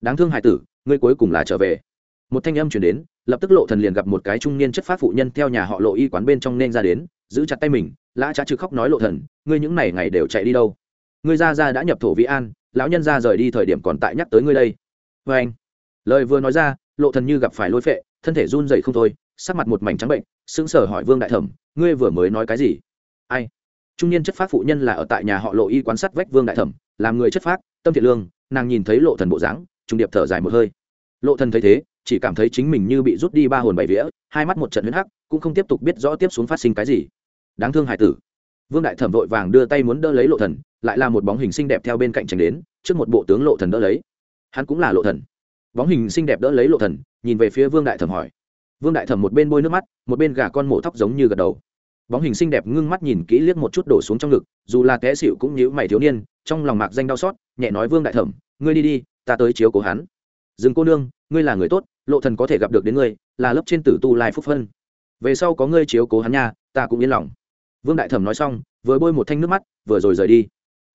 Speaker 1: Đáng thương hải tử, ngươi cuối cùng là trở về. Một thanh âm chuyển đến, lập tức lộ thần liền gặp một cái trung niên chất phát phụ nhân theo nhà họ lộ y quán bên trong nên ra đến giữ chặt tay mình, lã chả trực khóc nói lộ thần, ngươi những ngày ngày đều chạy đi đâu? Ngươi ra ra đã nhập thổ vĩ an, lão nhân ra rời đi thời điểm còn tại nhắc tới ngươi đây. Vê anh, lời vừa nói ra, lộ thần như gặp phải lôi phệ, thân thể run rẩy không thôi, sắc mặt một mảnh trắng bệnh, sững sờ hỏi vương đại thẩm, ngươi vừa mới nói cái gì? Ai? Trung niên chất phát phụ nhân là ở tại nhà họ lộ y quán sát vách vương đại thẩm, làm người chất phát tâm thiện lương, nàng nhìn thấy lộ thần bộ dáng trung điệp thở dài một hơi. Lộ thần thấy thế, chỉ cảm thấy chính mình như bị rút đi ba hồn bảy vía, hai mắt một trận huyết hắc, cũng không tiếp tục biết rõ tiếp xuống phát sinh cái gì đáng thương hải tử. Vương đại thẩm vội vàng đưa tay muốn đỡ lấy lộ thần, lại là một bóng hình xinh đẹp theo bên cạnh tránh đến, trước một bộ tướng lộ thần đỡ lấy. Hắn cũng là lộ thần. Bóng hình xinh đẹp đỡ lấy lộ thần, nhìn về phía vương đại thẩm hỏi. Vương đại thẩm một bên bôi nước mắt, một bên gà con mổ tóc giống như gật đầu. Bóng hình xinh đẹp ngưng mắt nhìn kỹ liếc một chút đổ xuống trong ngực, dù là té xịu cũng nhíu mày thiếu niên, trong lòng mạc danh đau xót, nhẹ nói vương đại thẩm, ngươi đi đi, ta tới chiếu cố hắn. Dừng cô nương, ngươi là người tốt, lộ thần có thể gặp được đến ngươi, là lớp trên tử tu lai phúc phân về sau có ngươi chiếu cố hắn nha, ta cũng yên lòng vương đại thẩm nói xong, vừa bôi một thanh nước mắt, vừa rồi rời đi.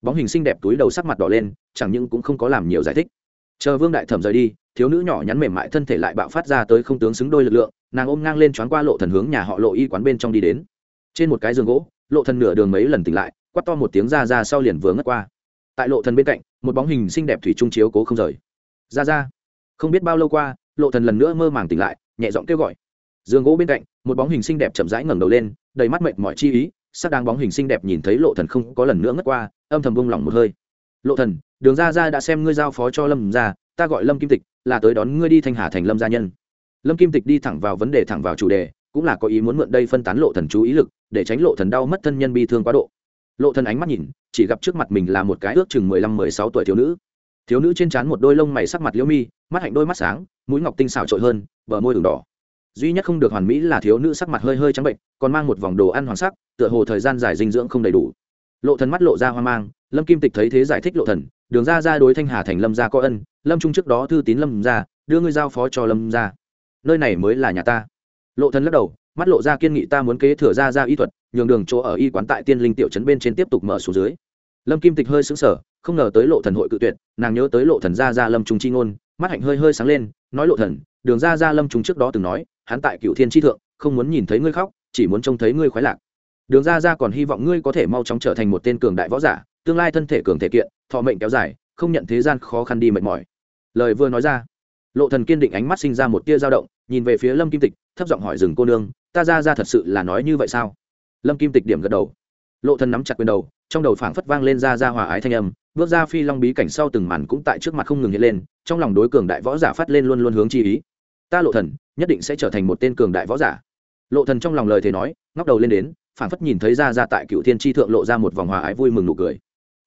Speaker 1: Bóng hình xinh đẹp túi đầu sắc mặt đỏ lên, chẳng những cũng không có làm nhiều giải thích. Chờ vương đại thẩm rời đi, thiếu nữ nhỏ nhắn mềm mại thân thể lại bạo phát ra tới không tướng xứng đôi lực lượng, nàng ôm ngang lên choáng qua lộ thần hướng nhà họ lộ y quán bên trong đi đến. Trên một cái giường gỗ, lộ thần nửa đường mấy lần tỉnh lại, quát to một tiếng ra ra sau liền vừa ngất qua. Tại lộ thần bên cạnh, một bóng hình xinh đẹp thủy trung chiếu cố không rời. Ra ra. Không biết bao lâu qua, lộ thần lần nữa mơ màng tỉnh lại, nhẹ giọng kêu gọi. Giường gỗ bên cạnh, một bóng hình xinh đẹp chậm rãi ngẩng đầu lên đầy mắt mệt mỏi chi ý, sắc đang bóng hình xinh đẹp nhìn thấy lộ thần không có lần nữa ngất qua, âm thầm buông lỏng một hơi. Lộ thần, đường ra ra đã xem ngươi giao phó cho lâm ra ta gọi lâm kim tịch, là tới đón ngươi đi thanh hà thành lâm gia nhân. Lâm kim tịch đi thẳng vào vấn đề thẳng vào chủ đề, cũng là có ý muốn mượn đây phân tán lộ thần chú ý lực, để tránh lộ thần đau mất thân nhân bi thương quá độ. Lộ thần ánh mắt nhìn, chỉ gặp trước mặt mình là một cái ước chừng mười lăm mười sáu tuổi thiếu nữ. Thiếu nữ trên trán một đôi lông mày sắc mặt liễu mi, mắt hạnh đôi mắt sáng, mũi ngọc tinh xảo trội hơn, bờ môi đường đỏ duy nhất không được hoàn mỹ là thiếu nữ sắc mặt hơi hơi trắng bệnh, còn mang một vòng đồ ăn hoàng sắc, tựa hồ thời gian dài dinh dưỡng không đầy đủ. Lộ thần mắt lộ ra hoang mang, lâm kim tịch thấy thế giải thích lộ thần, đường ra ra đối thanh hà thành lâm gia có ân, lâm trung trước đó thư tín lâm gia, đưa ngươi giao phó cho lâm gia. Nơi này mới là nhà ta. Lộ thần lắc đầu, mắt lộ ra kiên nghị, ta muốn kế thừa ra ra y thuật, nhường đường chỗ ở y quán tại tiên linh tiểu trấn bên trên tiếp tục mở xuống dưới. Lâm kim tịch hơi sững sờ, không ngờ tới lộ thần hội cự tuyệt, nàng nhớ tới lộ thần gia gia lâm trung chi ngôn, mắt hạnh hơi hơi sáng lên nói lộ thần, đường gia gia lâm trung trước đó từng nói, hắn tại cựu thiên tri thượng, không muốn nhìn thấy ngươi khóc, chỉ muốn trông thấy ngươi khoái lạc. Đường gia gia còn hy vọng ngươi có thể mau chóng trở thành một tên cường đại võ giả, tương lai thân thể cường thể kiện, thọ mệnh kéo dài, không nhận thế gian khó khăn đi mệt mỏi. Lời vừa nói ra, lộ thần kiên định ánh mắt sinh ra một tia dao động, nhìn về phía lâm kim tịch, thấp giọng hỏi dừng cô nương, ta ra ra thật sự là nói như vậy sao? Lâm kim tịch điểm gật đầu. Lộ thần nắm chặt quyền đầu, trong đầu phảng phất vang lên ra ra hòa ái thanh âm bước ra phi long bí cảnh sau từng màn cũng tại trước mặt không ngừng hiện lên, trong lòng đối cường đại võ giả phát lên luôn luôn hướng chi ý. Ta lộ thần, nhất định sẽ trở thành một tên cường đại võ giả. Lộ thần trong lòng lời thế nói, ngóc đầu lên đến phản phất nhìn thấy ra ra tại cựu thiên tri thượng lộ ra một vòng hòa ái vui mừng nụ cười.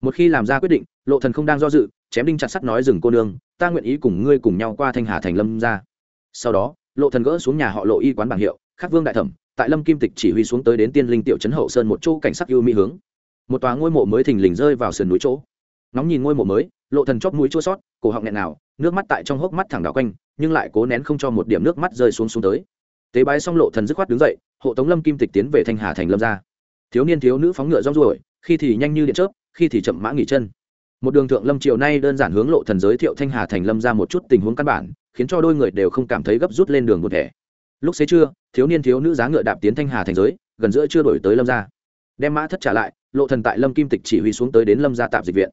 Speaker 1: Một khi làm ra quyết định, lộ thần không đang do dự, chém đinh chặt sắt nói dừng cô nương, ta nguyện ý cùng ngươi cùng nhau qua thanh hà thành lâm ra. Sau đó, lộ thần gỡ xuống nhà họ lộ y quán bảng hiệu, khắc vương đại thẩm, tại lâm kim tịch chỉ huy xuống tới đến tiên linh tiểu trấn hậu sơn một chỗ cảnh sắc yêu mỹ hướng. Một tòa ngôi mộ mới thình lình rơi vào sườn núi chỗ nóng nhìn ngôi mộ mới, lộ thần chóp mũi chua sót, cổ họng nghẹn nào, nước mắt tại trong hốc mắt thẳng đảo quanh, nhưng lại cố nén không cho một điểm nước mắt rơi xuống xuống tới. Tế bái xong lộ thần dứt khoát đứng dậy, hộ tống lâm kim tịch tiến về thanh hà thành lâm ra thiếu niên thiếu nữ phóng ngựa rong ruổi, khi thì nhanh như điện chớp, khi thì chậm mã nghỉ chân. Một đường thượng lâm chiều nay đơn giản hướng lộ thần giới thiệu thanh hà thành lâm ra một chút tình huống căn bản, khiến cho đôi người đều không cảm thấy gấp rút lên đường một thể lúc xế trưa, thiếu niên thiếu nữ giá ngựa đạp tiến thanh hà thành giới, gần giữa chưa đổi tới lâm ra đem mã thất trả lại, lộ thần tại lâm kim tịch chỉ huy xuống tới đến lâm gia tạm dịch viện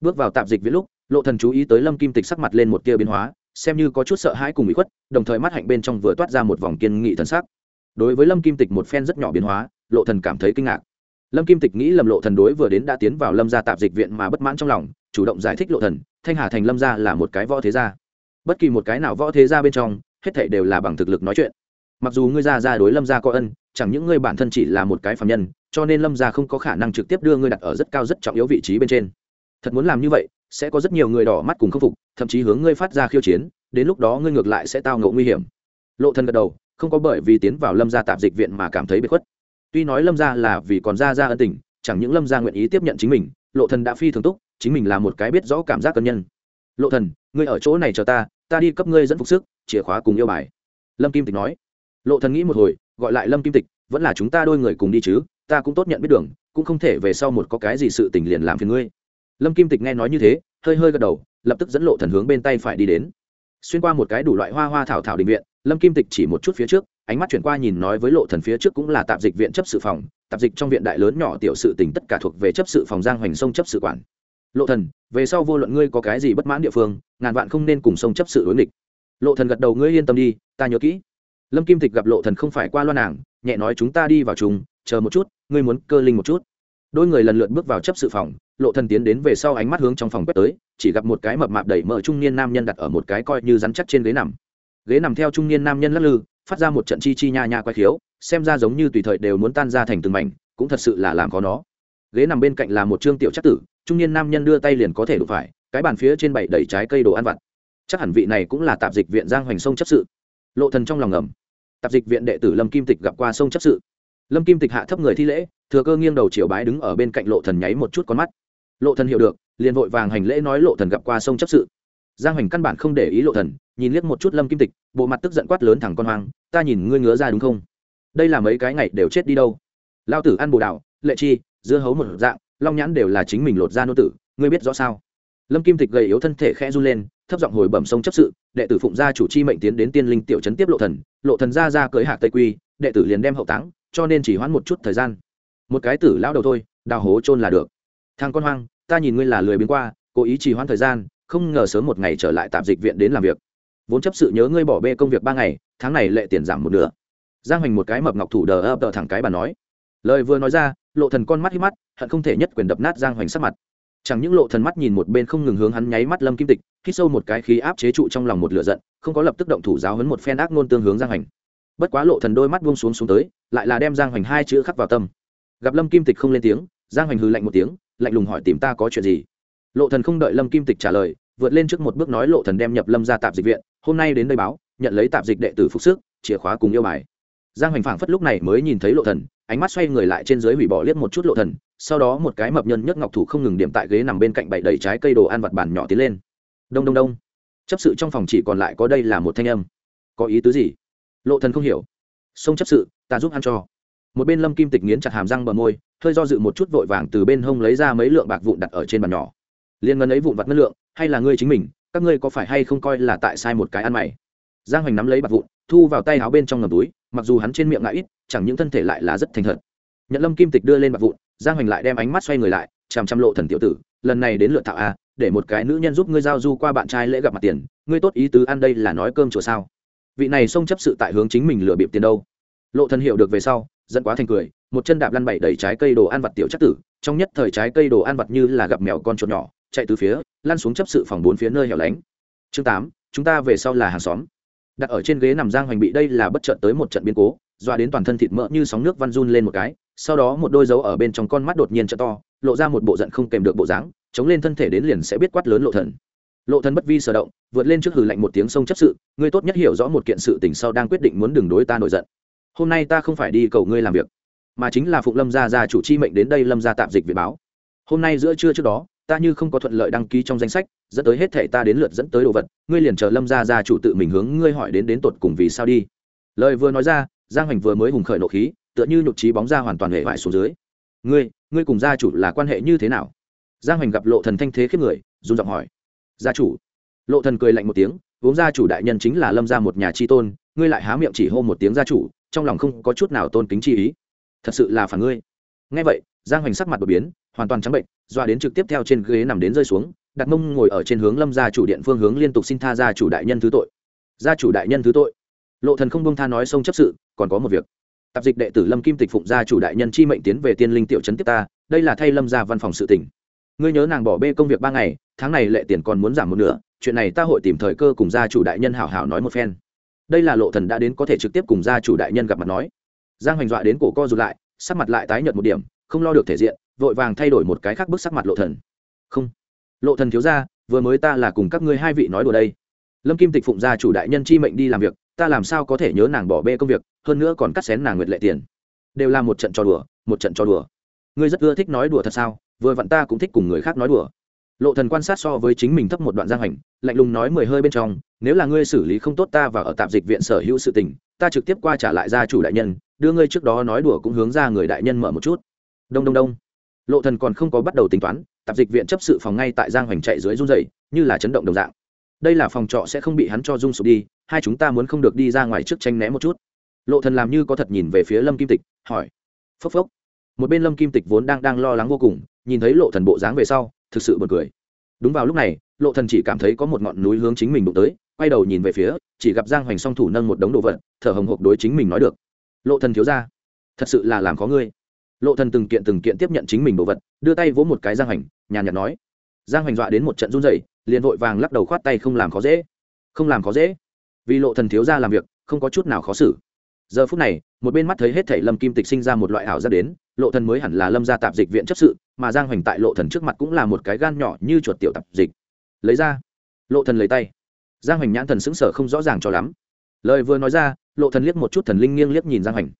Speaker 1: bước vào tạp dịch viện lúc, lộ thần chú ý tới lâm kim tịch sắc mặt lên một tia biến hóa, xem như có chút sợ hãi cùng bị khuất, đồng thời mắt hạnh bên trong vừa toát ra một vòng kiên nghị thần sắc. Đối với lâm kim tịch một phen rất nhỏ biến hóa, lộ thần cảm thấy kinh ngạc. Lâm kim tịch nghĩ lầm lộ thần đối vừa đến đã tiến vào lâm gia tạp dịch viện mà bất mãn trong lòng, chủ động giải thích lộ thần, thanh hà thành lâm gia là một cái võ thế gia. Bất kỳ một cái nào võ thế gia bên trong, hết thảy đều là bằng thực lực nói chuyện. Mặc dù ngươi gia gia đối lâm gia có ân, chẳng những ngươi bản thân chỉ là một cái phạm nhân, cho nên lâm gia không có khả năng trực tiếp đưa ngươi đặt ở rất cao rất trọng yếu vị trí bên trên thật muốn làm như vậy, sẽ có rất nhiều người đỏ mắt cùng khâm phục, thậm chí hướng ngươi phát ra khiêu chiến, đến lúc đó ngươi ngược lại sẽ tao ngộ nguy hiểm. Lộ thần gật đầu, không có bởi vì tiến vào lâm gia tạp dịch viện mà cảm thấy bị khuất. Tuy nói lâm gia là vì còn gia gia ân tình, chẳng những lâm gia nguyện ý tiếp nhận chính mình, lộ thần đã phi thường túc, chính mình là một cái biết rõ cảm giác cân nhân. Lộ thần, ngươi ở chỗ này chờ ta ta đi cấp ngươi dẫn phục sức, chìa khóa cùng yêu bài. Lâm kim tịch nói. Lộ thần nghĩ một hồi, gọi lại lâm kim tịch, vẫn là chúng ta đôi người cùng đi chứ, ta cũng tốt nhận biết đường, cũng không thể về sau một có cái gì sự tình liền làm phiền ngươi lâm kim tịch nghe nói như thế hơi hơi gật đầu lập tức dẫn lộ thần hướng bên tay phải đi đến. Xuyên qua một cái đủ loại hoa hoa thảo thảo định viện lâm kim tịch chỉ một chút phía trước ánh mắt chuyển qua nhìn nói với lộ thần phía trước cũng là tạp dịch viện chấp sự phòng tạp dịch trong viện đại lớn nhỏ tiểu sự tình tất cả thuộc về chấp sự phòng giang hoành sông chấp sự quản. Lộ thần về sau vô luận ngươi có cái gì bất mãn địa phương ngàn vạn không nên cùng sông chấp sự đối nghịch. Lộ thần gật đầu ngươi yên tâm đi ta nhớ kỹ. Lâm kim tịch gặp lộ thần không phải qua loa nàng nhẹ nói chúng ta đi vào chúng, chờ một chút ngươi muốn cơ linh một chút đôi người lần lượt bước vào chấp sự phòng, lộ thần tiến đến về sau ánh mắt hướng trong phòng quét tới, chỉ gặp một cái mập mạp đẩy mở trung niên nam nhân đặt ở một cái coi như rắn chắc trên ghế nằm. Ghế nằm theo trung niên nam nhân lắc lư, phát ra một trận chi chi nha nha quay khiếu, xem ra giống như tùy thời đều muốn tan ra thành từng mảnh, cũng thật sự là làm có nó. Ghế nằm bên cạnh là một trương tiểu chắc tử, trung niên nam nhân đưa tay liền có thể đụng phải, cái bàn phía trên bảy đầy trái cây đồ ăn vặt. Chắc hẳn vị này cũng là tạp dịch viện giang hoành sông chấp sự. Lộ thần trong lòng ngầm. Tạp dịch viện đệ tử lâm kim tịch gặp qua sông chấp sự. Lâm kim tịch hạ thấp người thi lễ thừa cơ nghiêng đầu chiều bái đứng ở bên cạnh lộ thần nháy một chút con mắt. Lộ thần hiểu được, liền vội vàng hành lễ nói lộ thần gặp qua sông chấp sự. Giang hoành căn bản không để ý lộ thần, nhìn liếc một chút lâm kim tịch, bộ mặt tức giận quát lớn thẳng con hoang, ta nhìn ngươi ngứa ra đúng không? Đây là mấy cái ngày đều chết đi đâu? Lao tử ăn bồ đào, lệ chi, dưa hấu một dạng, long nhãn đều là chính mình lột ra nô tử, ngươi biết rõ sao? Lâm kim tịch gầy yếu thân thể khẽ run lên, thấp giọng hồi bẩm sông chấp sự, đệ tử phụng gia chủ chi mệnh tiến đến tiên linh tiểu trấn tiếp lộ thần. Lộ thần ra ra cưới hạ tây quy, đệ tử liền đem hậu táng, cho nên chỉ hoãn một chút thời gian một cái tử lão đầu thôi, đào hố chôn là được. Thằng con hoang, ta nhìn ngươi là lười biến qua, cố ý trì hoãn thời gian, không ngờ sớm một ngày trở lại tạm dịch viện đến làm việc. Vốn chấp sự nhớ ngươi bỏ bê công việc ba ngày, tháng này lệ tiền giảm một nửa. Giang hoành một cái mập ngọc thủ đờ ập đờ thẳng cái bà nói. Lời vừa nói ra, lộ thần con mắt hít mắt, hận không thể nhất quyền đập nát giang hoành sắc mặt. Chẳng những lộ thần mắt nhìn một bên không ngừng hướng hắn nháy mắt lâm kim tịch, hít sâu một cái khí áp chế trụ trong lòng một lửa giận, không có lập tức động thủ giáo hấn một phen ác ngôn tương hướng giang hoành. Bất quá lộ thần đôi mắt buông xuống xuống tới, lại là đem giang hoành hai chữ khắc vào tâm gặp lâm kim tịch không lên tiếng giang hoành hừ lạnh một tiếng lạnh lùng hỏi tìm ta có chuyện gì lộ thần không đợi lâm kim tịch trả lời vượt lên trước một bước nói lộ thần đem nhập lâm ra tạp dịch viện hôm nay đến đây báo nhận lấy tạp dịch đệ tử phục sức chìa khóa cùng yêu bài giang hoành phảng phất lúc này mới nhìn thấy lộ thần ánh mắt xoay người lại trên dưới hủy bỏ liếc một chút lộ thần sau đó một cái mập nhân nhấc ngọc thủ không ngừng điểm tại ghế nằm bên cạnh bậy đầy trái cây đồ ăn vặt bàn nhỏ tiến lên đông đông đông chấp sự trong phòng chỉ còn lại có đây là một thanh âm có ý tứ gì lộ thần không hiểu xông chấp sự ta giúp ăn cho một bên lâm kim tịch nghiến chặt hàm răng bờ môi, hơi do dự một chút vội vàng từ bên hông lấy ra mấy lượng bạc vụn đặt ở trên bàn nhỏ. Liên ngân ấy vụn vặt ngân lượng, hay là ngươi chính mình, các ngươi có phải hay không coi là tại sai một cái ăn mày? Giang hoành nắm lấy bạc vụn, thu vào tay áo bên trong ngầm túi, mặc dù hắn trên miệng ngại ít, chẳng những thân thể lại là rất thành thật. Nhận lâm kim tịch đưa lên bạc vụn, giang hoành lại đem ánh mắt xoay người lại, chằm chằm lộ thần tiểu tử, lần này đến lượt thạo a, để một cái nữ nhân giúp ngươi giao du qua bạn trai lễ gặp mặt tiền, ngươi tốt ý tứ ăn đây là nói cơm chùa sao? Vị này xông chấp sự tại hướng chính mình lừa bịp tiền đâu? Lộ thần hiểu được về sau dẫn quá thành cười, một chân đạp lăn bảy đầy trái cây đồ ăn vặt tiểu chắc tử, trong nhất thời trái cây đồ ăn vặt như là gặp mèo con chuột nhỏ, chạy từ phía, lăn xuống chấp sự phòng bốn phía nơi hẻo lánh. Chương tám, chúng ta về sau là hàng xóm. Đặt ở trên ghế nằm giang hoành bị đây là bất chợt tới một trận biến cố, dọa đến toàn thân thịt mỡ như sóng nước văn run lên một cái, sau đó một đôi dấu ở bên trong con mắt đột nhiên trợ to, lộ ra một bộ giận không kèm được bộ dáng, chống lên thân thể đến liền sẽ biết quát lớn lộ thần. Lộ thần bất vi sở động, vượt lên trước hừ lạnh một tiếng sông chấp sự, ngươi tốt nhất hiểu rõ một kiện sự tình sau đang quyết định muốn đừng đối ta nổi giận hôm nay ta không phải đi cầu ngươi làm việc, mà chính là phụng lâm gia gia chủ chi mệnh đến đây lâm gia tạm dịch viện báo. Hôm nay giữa trưa trước đó, ta như không có thuận lợi đăng ký trong danh sách, dẫn tới hết thệ ta đến lượt dẫn tới đồ vật, ngươi liền chờ lâm gia gia chủ tự mình hướng ngươi hỏi đến đến tột cùng vì sao đi. Lời vừa nói ra, giang hoành vừa mới hùng khởi nộ khí, tựa như nhục trí bóng ra hoàn toàn hệ vải xuống dưới. Ngươi ngươi cùng gia chủ là quan hệ như thế nào? Giang hoành gặp lộ thần thanh thế khiếp người, run giọng hỏi. Gia chủ. Lộ thần cười lạnh một tiếng vốn gia chủ đại nhân chính là lâm gia một nhà chi tôn, ngươi lại há miệng chỉ hô một tiếng gia chủ trong lòng không có chút nào tôn kính chi ý. Thật sự là phản ngươi. Nghe vậy, giang hoành sắc mặt đột biến, hoàn toàn trắng bệnh, doa đến trực tiếp theo trên ghế nằm đến rơi xuống, đặt mông ngồi ở trên hướng lâm gia chủ điện phương hướng liên tục xin tha gia chủ đại nhân thứ tội. Gia chủ đại nhân thứ tội. Lộ thần không bông tha nói xong chấp sự, còn có một việc. Tạp dịch đệ tử lâm kim tịch phụng gia chủ đại nhân chi mệnh tiến về tiên linh tiểu trấn tiếp ta, đây là thay lâm gia văn phòng sự tỉnh ngươi nhớ nàng bỏ bê công việc ba ngày, tháng này lệ tiền còn muốn giảm một nửa, chuyện này ta hội tìm thời cơ cùng gia chủ đại nhân hảo hảo nói một phen đây là lộ thần đã đến có thể trực tiếp cùng gia chủ đại nhân gặp mặt nói. Giang hoành dọa đến cổ co rụt lại, sắc mặt lại tái nhợt một điểm, không lo được thể diện, vội vàng thay đổi một cái khác bức sắc mặt lộ thần. Không. Lộ thần thiếu gia, vừa mới ta là cùng các ngươi hai vị nói đùa đây. Lâm kim tịch phụng gia chủ đại nhân chi mệnh đi làm việc, ta làm sao có thể nhớ nàng bỏ bê công việc, hơn nữa còn cắt xén nàng nguyệt lệ tiền. Đều là một trận trò đùa, một trận trò đùa. Ngươi rất ưa thích nói đùa thật sao? Vừa vặn ta cũng thích cùng người khác nói đùa lộ thần quan sát so với chính mình thấp một đoạn giang hành, lạnh lùng nói mười hơi bên trong, nếu là ngươi xử lý không tốt ta và ở tạm dịch viện sở hữu sự tình, ta trực tiếp qua trả lại gia chủ đại nhân, đưa ngươi trước đó nói đùa cũng hướng ra người đại nhân mở một chút. Đông đông đông. Lộ thần còn không có bắt đầu tính toán, tạp dịch viện chấp sự phòng ngay tại giang hoành chạy dưới run rẩy, như là chấn động đồng dạng. Đây là phòng trọ sẽ không bị hắn cho rung sụp đi, hai chúng ta muốn không được đi ra ngoài trước tranh né một chút. Lộ thần làm như có thật nhìn về phía lâm kim tịch, hỏi. Phốc phốc. Một bên lâm kim tịch vốn đang đang lo lắng vô cùng, nhìn thấy lộ thần bộ dáng về sau thực sự buồn cười. Đúng vào lúc này, lộ thần chỉ cảm thấy có một ngọn núi hướng chính mình đụng tới, quay đầu nhìn về phía, chỉ gặp giang hoành song thủ nâng một đống đồ vật, thở hồng hộc đối chính mình nói được. Lộ thần thiếu ra thật sự là làm khó ngươi. Lộ thần từng kiện từng kiện tiếp nhận chính mình đồ vật, đưa tay vỗ một cái giang hoành, nhàn nhạt nói. Giang hoành dọa đến một trận run rẩy, liền vội vàng lắc đầu khoát tay không làm khó dễ. Không làm khó dễ. Vì lộ thần thiếu ra làm việc, không có chút nào khó xử giờ phút này, một bên mắt thấy hết thảy lâm kim tịch sinh ra một loại ảo ra đến, lộ thần mới hẳn là lâm gia tạp dịch viện chấp sự, mà giang hoành tại lộ thần trước mặt cũng là một cái gan nhỏ như chuột tiểu tạp dịch. Lấy ra. Lộ thần lấy tay. Giang hoành nhãn thần sững sờ không rõ ràng cho lắm. Lời vừa nói ra, lộ thần liếc một chút thần linh nghiêng liếc nhìn giang hoành.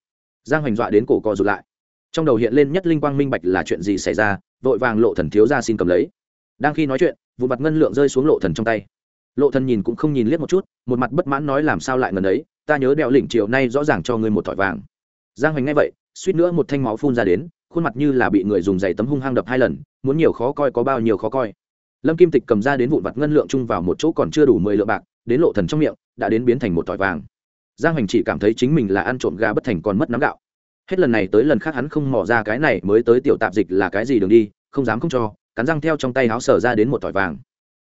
Speaker 1: Giang hoành dọa đến cổ co rụt lại. Trong đầu hiện lên nhất linh quang minh bạch là chuyện gì xảy ra, vội vàng lộ thần thiếu ra xin cầm lấy. Đang khi nói chuyện vụ mặt ngân lượng rơi xuống lộ thần trong tay. Lộ thần nhìn cũng không nhìn liếc một chút, một mặt bất mãn nói làm sao lại ngần ấy ta nhớ đeo lỉnh chiều nay rõ ràng cho ngươi một thỏi vàng. Giang hoành nghe vậy, suýt nữa một thanh máu phun ra đến, khuôn mặt như là bị người dùng giày tấm hung hăng đập hai lần, muốn nhiều khó coi có bao nhiêu khó coi. Lâm kim tịch cầm ra đến vụn vặt ngân lượng chung vào một chỗ còn chưa đủ mười lượng bạc, đến lộ thần trong miệng, đã đến biến thành một tỏi vàng. Giang hoành chỉ cảm thấy chính mình là ăn trộm gà bất thành còn mất nắm gạo. Hết lần này tới lần khác hắn không mò ra cái này mới tới tiểu tạp dịch là cái gì đường đi, không dám không cho, cắn răng theo trong tay áo sở ra đến một tỏi vàng.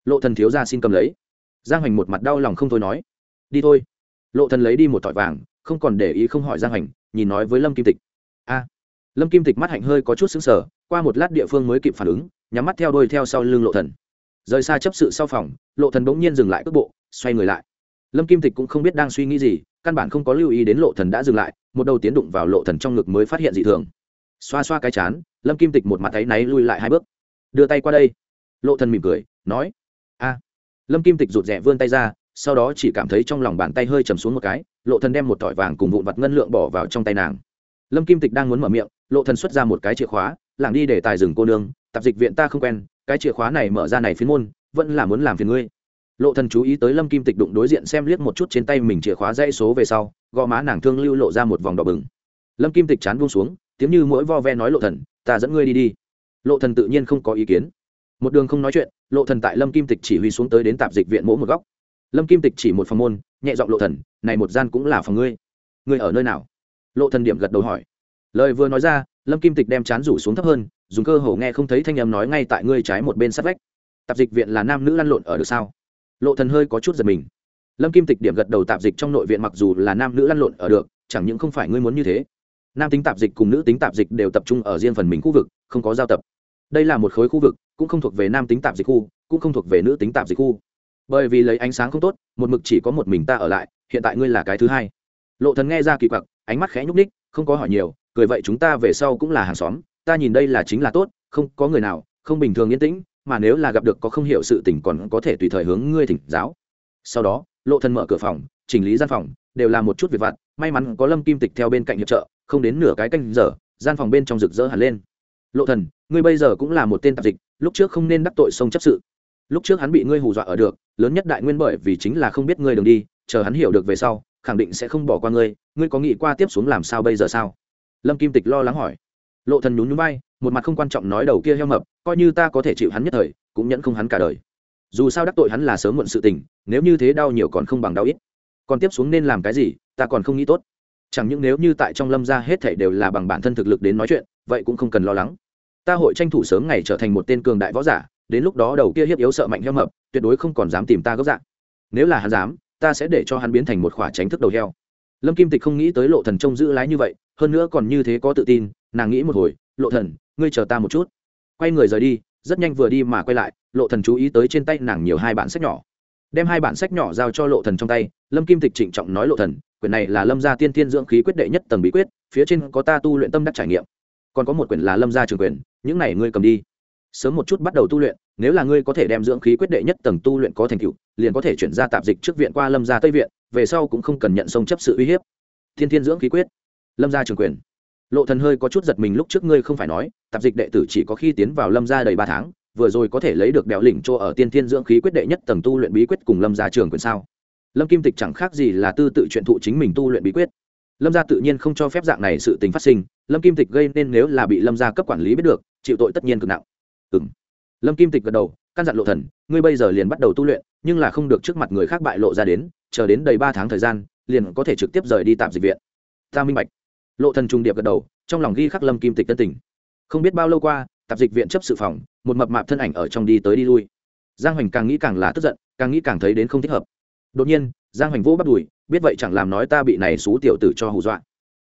Speaker 1: Lộ thần thiếu ra xin cầm lấy. Giang hoành một mặt đau lòng không thôi nói, đi thôi lộ thần lấy đi một tỏi vàng không còn để ý không hỏi giang Hành, nhìn nói với lâm kim tịch. A. Lâm kim tịch mắt hạnh hơi có chút sững sờ qua một lát địa phương mới kịp phản ứng nhắm mắt theo đuôi theo sau lưng lộ thần. Rời xa chấp sự sau phòng lộ thần bỗng nhiên dừng lại cước bộ xoay người lại. Lâm kim tịch cũng không biết đang suy nghĩ gì căn bản không có lưu ý đến lộ thần đã dừng lại một đầu tiến đụng vào lộ thần trong ngực mới phát hiện dị thường. Xoa xoa cái chán lâm kim tịch một mặt thấy náy lui lại hai bước. Đưa tay qua đây. Lộ thần mỉm cười nói a. Lâm kim tịch rụt rè vươn tay ra sau đó chỉ cảm thấy trong lòng bàn tay hơi chầm xuống một cái, lộ thần đem một tỏi vàng cùng vụn vặt ngân lượng bỏ vào trong tay nàng. Lâm kim tịch đang muốn mở miệng, lộ thần xuất ra một cái chìa khóa lảng đi để tài rừng cô nương, tạp dịch viện ta không quen, cái chìa khóa này mở ra này phiến môn, vẫn là muốn làm phiền ngươi. Lộ thần chú ý tới lâm kim tịch đụng đối diện xem liếc một chút trên tay mình chìa khóa dãy số về sau, gò má nàng thương lưu lộ ra một vòng đỏ bừng. Lâm kim tịch chán buông xuống, tiếng như mỗi vo ve nói lộ thần, ta dẫn ngươi đi đi. Lộ thần tự nhiên không có ý kiến. Một đường không nói chuyện, lộ thần tại lâm kim tịch chỉ huy xuống tới đến tạp dịch viện mỗi một góc lâm kim tịch chỉ một phòng môn, nhẹ giọng lộ thần, này một gian cũng là phòng ngươi. Ngươi ở nơi nào? Lộ thần điểm gật đầu hỏi. Lời vừa nói ra, lâm kim tịch đem chán rủ xuống thấp hơn, dùng cơ hồ nghe không thấy thanh âm nói ngay tại ngươi trái một bên sát vách. Tạp dịch viện là nam nữ lăn lộn ở được sao? Lộ thần hơi có chút giật mình. Lâm kim tịch điểm gật đầu tạp dịch trong nội viện mặc dù là nam nữ lăn lộn ở được, chẳng những không phải ngươi muốn như thế. Nam tính tạp dịch cùng nữ tính tạp dịch đều tập trung ở riêng phần mình khu vực, không có giao tập. Đây là một khối khu vực, cũng không thuộc về nam tính tạp dịch khu, cũng không thuộc về nữ tính tạp dịch khu bởi vì lấy ánh sáng không tốt, một mực chỉ có một mình ta ở lại, hiện tại ngươi là cái thứ hai. Lộ thần nghe ra kỳ quặc, ánh mắt khẽ nhúc ních không có hỏi nhiều, cười vậy chúng ta về sau cũng là hàng xóm, ta nhìn đây là chính là tốt, không có người nào, không bình thường yên tĩnh, mà nếu là gặp được có không hiểu sự tình còn có thể tùy thời hướng ngươi thỉnh giáo. Sau đó, lộ thần mở cửa phòng, chỉnh lý gian phòng, đều là một chút việc vặt, may mắn có lâm kim tịch theo bên cạnh hiệp trợ, không đến nửa cái canh giờ, gian phòng bên trong rực rỡ hẳn lên. Lộ thần, ngươi bây giờ cũng là một tên tạp dịch, lúc trước không nên đắc tội sông chấp sự lúc trước hắn bị ngươi hù dọa ở được, lớn nhất đại nguyên bởi vì chính là không biết ngươi đường đi, chờ hắn hiểu được về sau, khẳng định sẽ không bỏ qua ngươi ngươi có nghĩ qua tiếp xuống làm sao bây giờ sao? Lâm kim tịch lo lắng hỏi. Lộ thần nhún nhún vai, một mặt không quan trọng nói đầu kia heo mập, coi như ta có thể chịu hắn nhất thời, cũng nhẫn không hắn cả đời. Dù sao đắc tội hắn là sớm muộn sự tình, nếu như thế đau nhiều còn không bằng đau ít. Còn tiếp xuống nên làm cái gì, ta còn không nghĩ tốt. Chẳng những nếu như tại trong lâm gia hết thảy đều là bằng bản thân thực lực đến nói chuyện, vậy cũng không cần lo lắng. Ta hội tranh thủ sớm ngày trở thành một tên cường đại võ giả đến lúc đó đầu kia hiếp yếu sợ mạnh heo mập, tuyệt đối không còn dám tìm ta gốc dạng. Nếu là hắn dám, ta sẽ để cho hắn biến thành một khỏa tránh thức đầu heo. Lâm kim tịch không nghĩ tới lộ thần trông giữ lái như vậy, hơn nữa còn như thế có tự tin, nàng nghĩ một hồi, lộ thần, ngươi chờ ta một chút. Quay người rời đi, rất nhanh vừa đi mà quay lại, lộ thần chú ý tới trên tay nàng nhiều hai bản sách nhỏ. Đem hai bản sách nhỏ giao cho lộ thần trong tay, lâm kim tịch trịnh trọng nói, lộ thần, quyển này là lâm gia tiên tiên dưỡng khí quyết đệ nhất tầng bí quyết, phía trên có ta tu luyện tâm đắc trải nghiệm. Còn có một quyển là lâm gia trường quyền, những này ngươi cầm đi sớm một chút bắt đầu tu luyện, nếu là ngươi có thể đem dưỡng khí quyết đệ nhất tầng tu luyện có thành tựu, liền có thể chuyển ra tạp dịch trước viện qua lâm gia tây viện, về sau cũng không cần nhận sông chấp sự uy hiếp. Thiên thiên dưỡng khí quyết, lâm gia trường quyền. Lộ thần hơi có chút giật mình lúc trước ngươi không phải nói, tạp dịch đệ tử chỉ có khi tiến vào lâm gia đầy ba tháng, vừa rồi có thể lấy được đèo lỉnh cho ở tiên thiên dưỡng khí quyết đệ nhất tầng tu luyện bí quyết cùng lâm gia trường quyền sao? Lâm kim tịch chẳng khác gì là tư tự chuyện thụ chính mình tu luyện bí quyết. Lâm gia tự nhiên không cho phép dạng này sự tình phát sinh, lâm kim tịch gây nên nếu là bị lâm gia cấp quản lý biết được, chịu tội tất nhiên cực nặng ừ lâm kim tịch gật đầu, căn dặn lộ thần, ngươi bây giờ liền bắt đầu tu luyện, nhưng là không được trước mặt người khác bại lộ ra đến, chờ đến đầy ba tháng thời gian, liền có thể trực tiếp rời đi tạm dịch viện. Ta minh bạch. Lộ thần trung điệp gật đầu, trong lòng ghi khắc lâm kim tịch tân tình. Không biết bao lâu qua, tạp dịch viện chấp sự phòng, một mập mạp thân ảnh ở trong đi tới đi lui. Giang hoành càng nghĩ càng là tức giận, càng nghĩ càng thấy đến không thích hợp. Đột nhiên, giang hoành vỗ bắt đùi, biết vậy chẳng làm nói ta bị này xú tiểu tử cho hù dọa.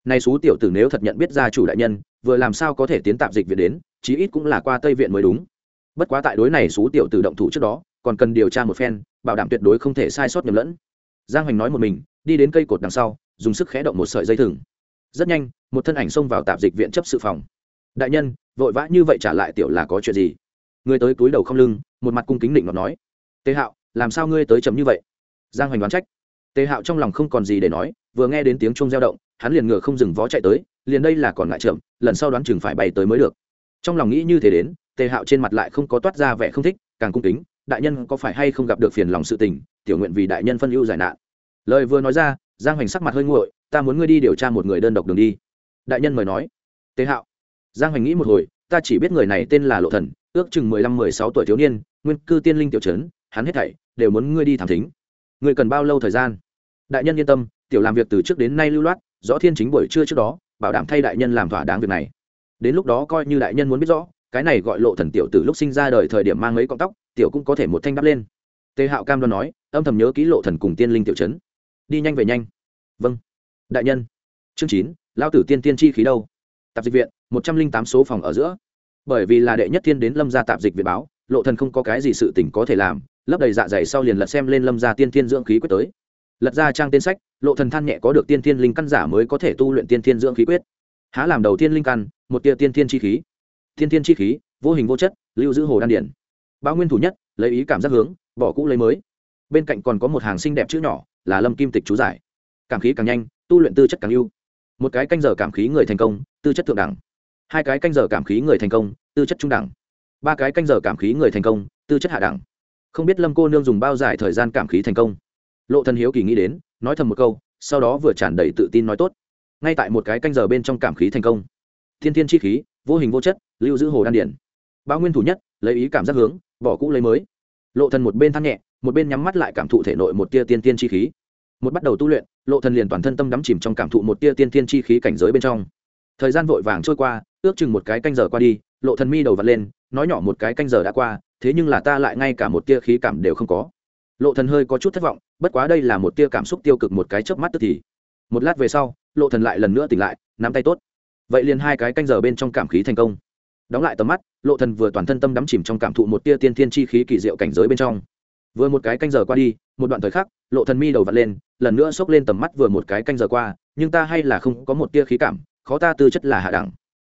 Speaker 1: Này xú tiểu tử nếu thật nhận biết gia chủ đại nhân, vừa làm sao có thể tiến tạp dịch viện đến chí ít cũng là qua tây viện mới đúng. Bất quá tại đối này xú tiểu tử động thủ trước đó, còn cần điều tra một phen, bảo đảm tuyệt đối không thể sai sót nhầm lẫn. Giang hoành nói một mình, đi đến cây cột đằng sau, dùng sức khẽ động một sợi dây thừng. Rất nhanh, một thân ảnh xông vào tạp dịch viện chấp sự phòng. Đại nhân, vội vã như vậy trả lại tiểu là có chuyện gì? Người tới túi đầu không lưng, một mặt cung kính định ngọt nói. Tế hạo, làm sao ngươi tới chậm như vậy? Giang hoành đoán trách. Tế hạo trong lòng không còn gì để nói, vừa nghe đến tiếng chuông reo động, hắn liền ngựa không dừng vó chạy tới, liền đây là còn ngại chậm, lần sau đoán chừng phải bay tới mới được trong lòng nghĩ như thế đến, tề hạo trên mặt lại không có toát ra vẻ không thích, càng cung kính, đại nhân có phải hay không gặp được phiền lòng sự tình, tiểu nguyện vì đại nhân phân ưu giải nạn. Lời vừa nói ra, giang hoành sắc mặt hơi nguội, ta muốn ngươi đi điều tra một người đơn độc đường đi. Đại nhân mời nói. Tế hạo. Giang hoành nghĩ một hồi, ta chỉ biết người này tên là lộ thần, ước chừng mười lăm, mười sáu tuổi thiếu niên, nguyên cư tiên linh tiểu trấn, hắn hết thảy đều muốn ngươi đi thảm thính. Ngươi cần bao lâu thời gian? Đại nhân yên tâm, tiểu làm việc từ trước đến nay lưu loát, rõ thiên chính buổi trưa trước đó, bảo đảm thay đại nhân làm thỏa đáng việc này đến lúc đó coi như đại nhân muốn biết rõ, cái này gọi lộ thần tiểu từ lúc sinh ra đời thời điểm mang mấy cọng tóc, tiểu cũng có thể một thanh đắp lên. Tề hạo cam đoan nói, âm thầm nhớ ký lộ thần cùng tiên linh tiểu trấn đi nhanh về nhanh. Vâng. Đại nhân. Chương chín lao tử tiên tiên chi khí đâu? Tạp dịch viện, một trăm linh tám số phòng ở giữa. Bởi vì là đệ nhất thiên đến lâm gia tạp dịch viện báo, lộ thần không có cái gì sự tình có thể làm, lấp đầy dạ dày sau liền lật xem lên lâm gia tiên thiên dưỡng khí quyết tới. Lật ra trang tên sách, lộ thần than nhẹ có được tiên thiên linh căn giả mới có thể tu luyện tiên thiên dưỡng khí quyết há làm đầu tiên linh căn, một tia tiên thiên chi khí. Tiên thiên chi khí, vô hình vô chất, lưu giữ hồ đan điển. Bao nguyên thủ nhất, lấy ý cảm giác hướng, bỏ cũ lấy mới. Bên cạnh còn có một hàng xinh đẹp chữ nhỏ, là lâm kim tịch chú giải. Cảm khí càng nhanh, tu luyện tư chất càng ưu. Một cái canh giờ cảm khí người thành công, tư chất thượng đẳng. Hai cái canh giờ cảm khí người thành công, tư chất trung đẳng. Ba cái canh giờ cảm khí người thành công, tư chất hạ đẳng. Không biết lâm cô nương dùng bao dài thời gian cảm khí thành công? Lộ thần hiếu kỳ nghĩ đến, nói thầm một câu, sau đó vừa tràn đầy tự tin nói tốt ngay tại một cái canh giờ bên trong cảm khí thành công. Thiên thiên chi khí, vô hình vô chất, lưu giữ hồ đan điển. Bao nguyên thủ nhất, lấy ý cảm giác hướng, bỏ cũ lấy mới. Lộ thần một bên than nhẹ, một bên nhắm mắt lại cảm thụ thể nội một tia tiên tiên chi khí. Một bắt đầu tu luyện, lộ thần liền toàn thân tâm đắm chìm trong cảm thụ một tia tiên tiên chi khí cảnh giới bên trong. Thời gian vội vàng trôi qua, ước chừng một cái canh giờ qua đi, lộ thần mi đầu vặt lên, nói nhỏ một cái canh giờ đã qua, thế nhưng là ta lại ngay cả một tia khí cảm đều không có. Lộ thần hơi có chút thất vọng, bất quá đây là một tia cảm xúc tiêu cực một cái chớp mắt tức thì. Một lát về sau lộ thần lại lần nữa tỉnh lại, nắm tay tốt. Vậy liền hai cái canh giờ bên trong cảm khí thành công. Đóng lại tầm mắt, lộ thần vừa toàn thân tâm đắm chìm trong cảm thụ một tia tiên thiên chi khí kỳ diệu cảnh giới bên trong. Vừa một cái canh giờ qua đi, một đoạn thời khắc, lộ thần mi đầu vặn lên, lần nữa xốc lên tầm mắt vừa một cái canh giờ qua, nhưng ta hay là không có một tia khí cảm, khó ta tư chất là hạ đẳng.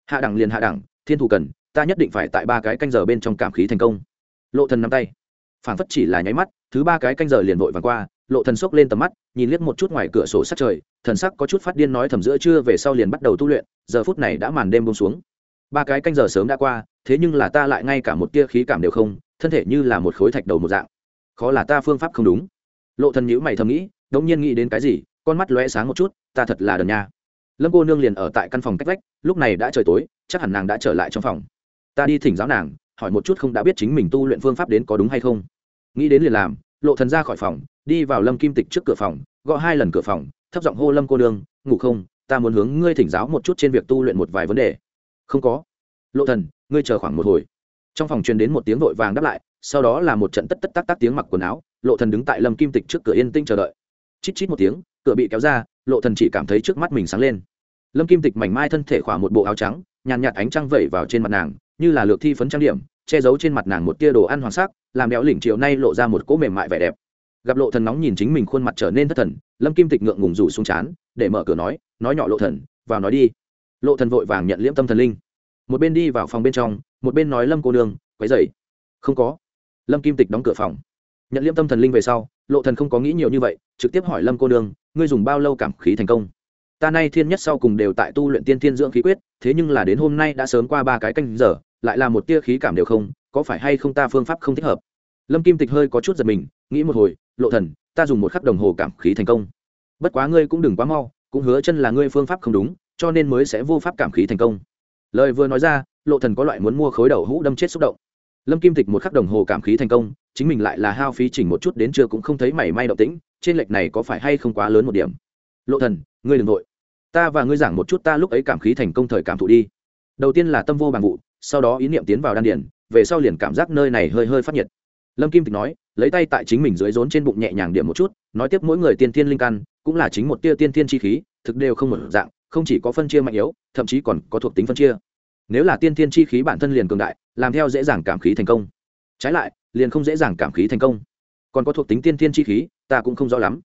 Speaker 1: Hạ đẳng liền hạ đẳng, thiên thủ cần, ta nhất định phải tại ba cái canh giờ bên trong cảm khí thành công. Lộ thần nắm tay. Phản phất chỉ là nháy mắt, thứ ba cái canh giờ liền vội vàng qua lộ thần sốc lên tầm mắt, nhìn liếc một chút ngoài cửa sổ sát trời, thần sắc có chút phát điên nói thầm giữa trưa về sau liền bắt đầu tu luyện, giờ phút này đã màn đêm buông xuống. Ba cái canh giờ sớm đã qua, thế nhưng là ta lại ngay cả một tia khí cảm đều không, thân thể như là một khối thạch đầu một dạng. Khó là ta phương pháp không đúng. Lộ thần nhíu mày thầm nghĩ, đống nhiên nghĩ đến cái gì, con mắt lóe sáng một chút, ta thật là đần nha. Lâm cô nương liền ở tại căn phòng cách vách, lúc này đã trời tối, chắc hẳn nàng đã trở lại trong phòng. Ta đi thỉnh giáo nàng, hỏi một chút không đã biết chính mình tu luyện phương pháp đến có đúng hay không. Nghĩ đến liền làm lộ thần ra khỏi phòng, đi vào lâm kim tịch trước cửa phòng, gõ hai lần cửa phòng, thấp giọng hô, lâm cô nương, ngủ không? Ta muốn hướng ngươi thỉnh giáo một chút trên việc tu luyện một vài vấn đề. Không có. Lộ thần, ngươi chờ khoảng một hồi. Trong phòng truyền đến một tiếng vội vàng đáp lại, sau đó là một trận tất tất tác tác tiếng mặc quần áo, lộ thần đứng tại lâm kim tịch trước cửa yên tĩnh chờ đợi. Chít chít một tiếng, cửa bị kéo ra, lộ thần chỉ cảm thấy trước mắt mình sáng lên. Lâm kim tịch mảnh mai thân thể khỏa một bộ áo trắng, nhàn nhạt ánh trăng vẩy vào trên mặt nàng, như là lược thi phấn trang điểm che giấu trên mặt nàng một tia đồ ăn hoàng sắc, làm béo lỉnh chiều nay lộ ra một cỗ mềm mại vẻ đẹp. Gặp lộ thần nóng nhìn chính mình khuôn mặt trở nên thất thần, lâm kim tịch ngượng ngùng rủ xuống chán, để mở cửa nói nói nhỏ lộ thần, vào nói đi. Lộ thần vội vàng nhận liễm tâm thần linh. Một bên đi vào phòng bên trong, một bên nói lâm cô nương, quấy dậy không có. Lâm kim tịch đóng cửa phòng. Nhận liễm tâm thần linh về sau, lộ thần không có nghĩ nhiều như vậy, trực tiếp hỏi lâm cô nương, ngươi dùng bao lâu cảm khí thành công? Ta nay thiên nhất sau cùng đều tại tu luyện tiên thiên dưỡng khí quyết, thế nhưng là đến hôm nay đã sớm qua ba cái canh giờ lại là một tia khí cảm đều không, có phải hay không ta phương pháp không thích hợp? Lâm kim tịch hơi có chút giật mình, nghĩ một hồi, lộ thần, ta dùng một khắc đồng hồ cảm khí thành công. Bất quá ngươi cũng đừng quá mau, cũng hứa chân là ngươi phương pháp không đúng, cho nên mới sẽ vô pháp cảm khí thành công. Lời vừa nói ra, lộ thần có loại muốn mua khối đầu hũ đâm chết xúc động. Lâm kim tịch một khắc đồng hồ cảm khí thành công, chính mình lại là hao phí chỉnh một chút đến trưa cũng không thấy mảy may động tĩnh, trên lệch này có phải hay không quá lớn một điểm? Lộ thần, ngươi đừng nội ta và ngươi giảng một chút ta lúc ấy cảm khí thành công thời cảm thụ đi. Đầu tiên là tâm vô bằng vụ sau đó ý niệm tiến vào đan điển về sau liền cảm giác nơi này hơi hơi phát nhiệt. Lâm kim tịch nói, lấy tay tại chính mình dưới rốn trên bụng nhẹ nhàng điểm một chút, nói tiếp mỗi người tiên thiên linh căn, cũng là chính một tia tiên thiên chi khí, thực đều không một dạng, không chỉ có phân chia mạnh yếu, thậm chí còn có thuộc tính phân chia. Nếu là tiên thiên chi khí bản thân liền cường đại, làm theo dễ dàng cảm khí thành công. Trái lại, liền không dễ dàng cảm khí thành công. Còn có thuộc tính tiên thiên chi khí, ta cũng không rõ lắm.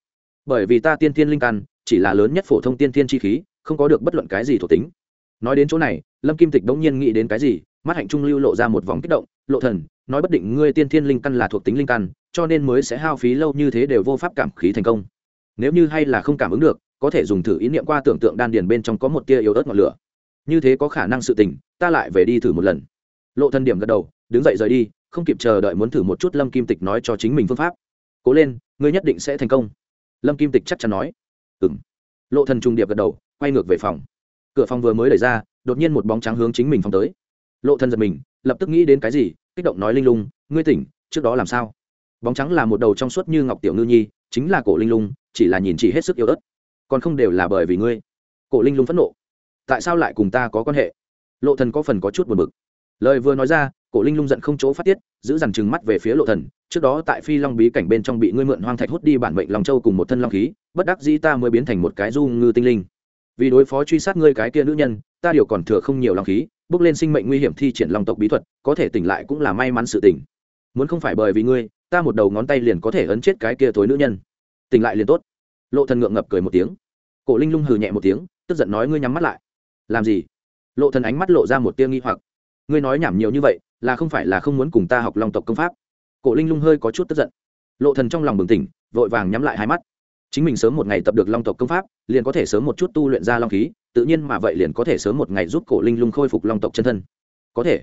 Speaker 1: Bởi vì ta tiên thiên linh căn, chỉ là lớn nhất phổ thông tiên thiên chi khí, không có được bất luận cái gì thuộc tính. Nói đến chỗ này lâm kim tịch đ ỗ n g nhiên nghĩ đến cái gì mắt hạnh trung lưu lộ ra một vòng kích động lộ thần nói bất định ngươi tiên thiên linh căn là thuộc tính linh căn cho nên mới sẽ hao phí lâu như thế đều vô pháp cảm khí thành công. Nếu như hay là không cảm ứng được có thể dùng thử ý niệm qua tưởng tượng đan điền bên trong có một tia yếu ớt ngọn lửa. Như thế có khả năng sự tình ta lại về đi thử một lần. Lộ thần điểm gật đầu đứng dậy rời đi không kịp chờ đợi muốn thử một chút lâm kim tịch nói cho chính mình phương pháp. Cố lên ngươi nhất định sẽ thành công. Lâm kim tịch chắc chắn nói. Ừm, lộ thần trung điệp gật đầu quay ngược về phòng cửa phòng vừa mới đẩy ra, đột nhiên một bóng trắng hướng chính mình phòng tới. Lộ thần giật mình, lập tức nghĩ đến cái gì, kích động nói linh lung, ngươi tỉnh, trước đó làm sao? Bóng trắng là một đầu trong suốt như ngọc tiểu ngư nhi, chính là cổ linh lung, chỉ là nhìn chỉ hết sức yêu đất còn không đều là bởi vì ngươi. Cổ linh lung phẫn nộ. Tại sao lại cùng ta có quan hệ? Lộ thần có phần có chút buồn bực. Lời vừa nói ra, cổ linh lung giận không chỗ phát tiết, giữ dằn chừng mắt về phía lộ thần. Trước đó tại phi long bí cảnh bên trong bị ngươi mượn hoang thạch hút đi bản mệnh long châu cùng một thân long khí, bất đắc dĩ ta mới biến thành một cái du ngư tinh linh vì đối phó truy sát ngươi cái kia nữ nhân, ta điều còn thừa không nhiều lòng khí, bước lên sinh mệnh nguy hiểm thi triển long tộc bí thuật, có thể tỉnh lại cũng là may mắn sự tỉnh muốn không phải bởi vì ngươi, ta một đầu ngón tay liền có thể ấn chết cái kia thối nữ nhân. Tỉnh lại liền tốt. Lộ thần ngượng ngập cười một tiếng. Cổ linh lung hừ nhẹ một tiếng, tức giận nói, ngươi nhắm mắt lại. Làm gì? Lộ thần ánh mắt lộ ra một tia nghi hoặc. Ngươi nói nhảm nhiều như vậy, là không phải là không muốn cùng ta học long tộc công pháp? Cổ linh lung hơi có chút tức giận. Lộ thần trong lòng bừng tỉnh, vội vàng nhắm lại hai mắt. Chính mình sớm một ngày tập được long tộc công pháp liền có thể sớm một chút tu luyện ra long khí, tự nhiên mà vậy liền có thể sớm một ngày giúp cổ linh lung khôi phục long tộc chân thân. Có thể.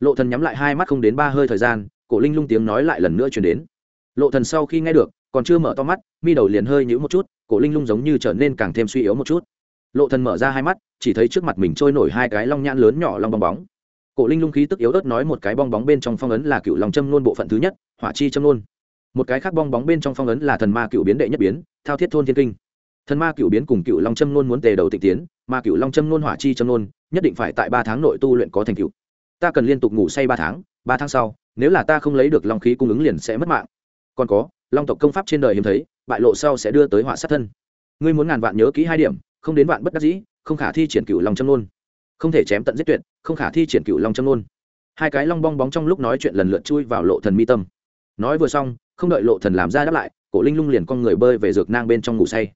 Speaker 1: Lộ thần nhắm lại hai mắt không đến ba hơi thời gian, cổ linh lung tiếng nói lại lần nữa truyền đến. Lộ thần sau khi nghe được, còn chưa mở to mắt, mi đầu liền hơi nhũ một chút, cổ linh lung giống như trở nên càng thêm suy yếu một chút. Lộ thần mở ra hai mắt, chỉ thấy trước mặt mình trôi nổi hai cái long nhãn lớn nhỏ long bong bóng. Cổ linh lung khí tức yếu ớt nói một cái bong bóng bên trong phong ấn là cựu long châm nôn bộ phận thứ nhất, hỏa chi châm nôn một cái khác bong bóng bên trong phong ấn là thần ma cựu biến đệ nhất biến, thao thiết thôn thiên kinh thần ma cựu biến cùng cựu long châm nôn muốn tề đầu tịch tiến, mà cựu long châm nôn hỏa chi châm nôn, nhất định phải tại ba tháng nội tu luyện có thành cựu ta cần liên tục ngủ say ba tháng ba tháng sau, nếu là ta không lấy được long khí cung ứng liền sẽ mất mạng. Còn có, long tộc công pháp trên đời hiếm thấy, bại lộ sau sẽ đưa tới họa sát thân. Ngươi muốn ngàn vạn nhớ kỹ hai điểm, không đến vạn bất đắc dĩ, không khả thi triển cựu long châm nôn. Không thể chém tận giết tuyệt, không khả thi triển cựu long châm nôn. Hai cái long bong bóng trong lúc nói chuyện lần lượt chui vào lộ thần mi tâm. Nói vừa xong, không đợi lộ thần làm ra đáp lại, cổ linh lung liền con người bơi về dược nang bên trong ngủ say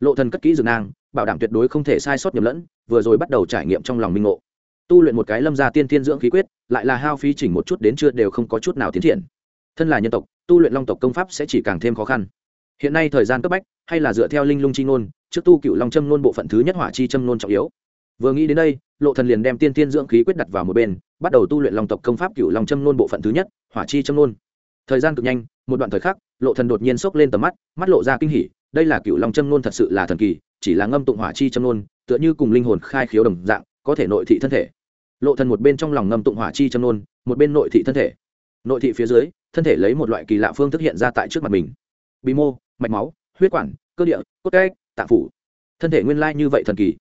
Speaker 1: lộ thần cất kỹ dược nang, bảo đảm tuyệt đối không thể sai sót nhầm lẫn, vừa rồi bắt đầu trải nghiệm trong lòng minh ngộ. Tu luyện một cái lâm gia tiên tiên dưỡng khí quyết, lại là hao phí chỉnh một chút đến chưa đều không có chút nào tiến triển. Thân là nhân tộc, tu luyện long tộc công pháp sẽ chỉ càng thêm khó khăn. Hiện nay thời gian cấp bách, hay là dựa theo linh lung chi ngôn, trước tu cựu long châm nôn bộ phận thứ nhất hỏa chi châm nôn trọng yếu. Vừa nghĩ đến đây, lộ thần liền đem tiên tiên dưỡng khí quyết đặt vào một bên, bắt đầu tu luyện long tộc công pháp cựu long châm nôn bộ phận thứ nhất, hỏa chi châm nôn thời gian cực nhanh, một đoạn thời khắc, lộ thần đột nhiên sốc lên tầm mắt mắt lộ ra kinh hỉ đây là cựu long châm nôn thật sự là thần kỳ, chỉ là ngâm tụng hỏa chi châm nôn, tựa như cùng linh hồn khai khiếu đồng dạng, có thể nội thị thân thể. Lộ thần một bên trong lòng ngâm tụng hỏa chi châm nôn, một bên nội thị thân thể. Nội thị phía dưới, thân thể lấy một loại kỳ lạ phương thức hiện ra tại trước mặt mình. Bí mô, mạch máu, huyết quản, cơ địa, cốt cách, tạng phủ. Thân thể nguyên lai như vậy thần kỳ.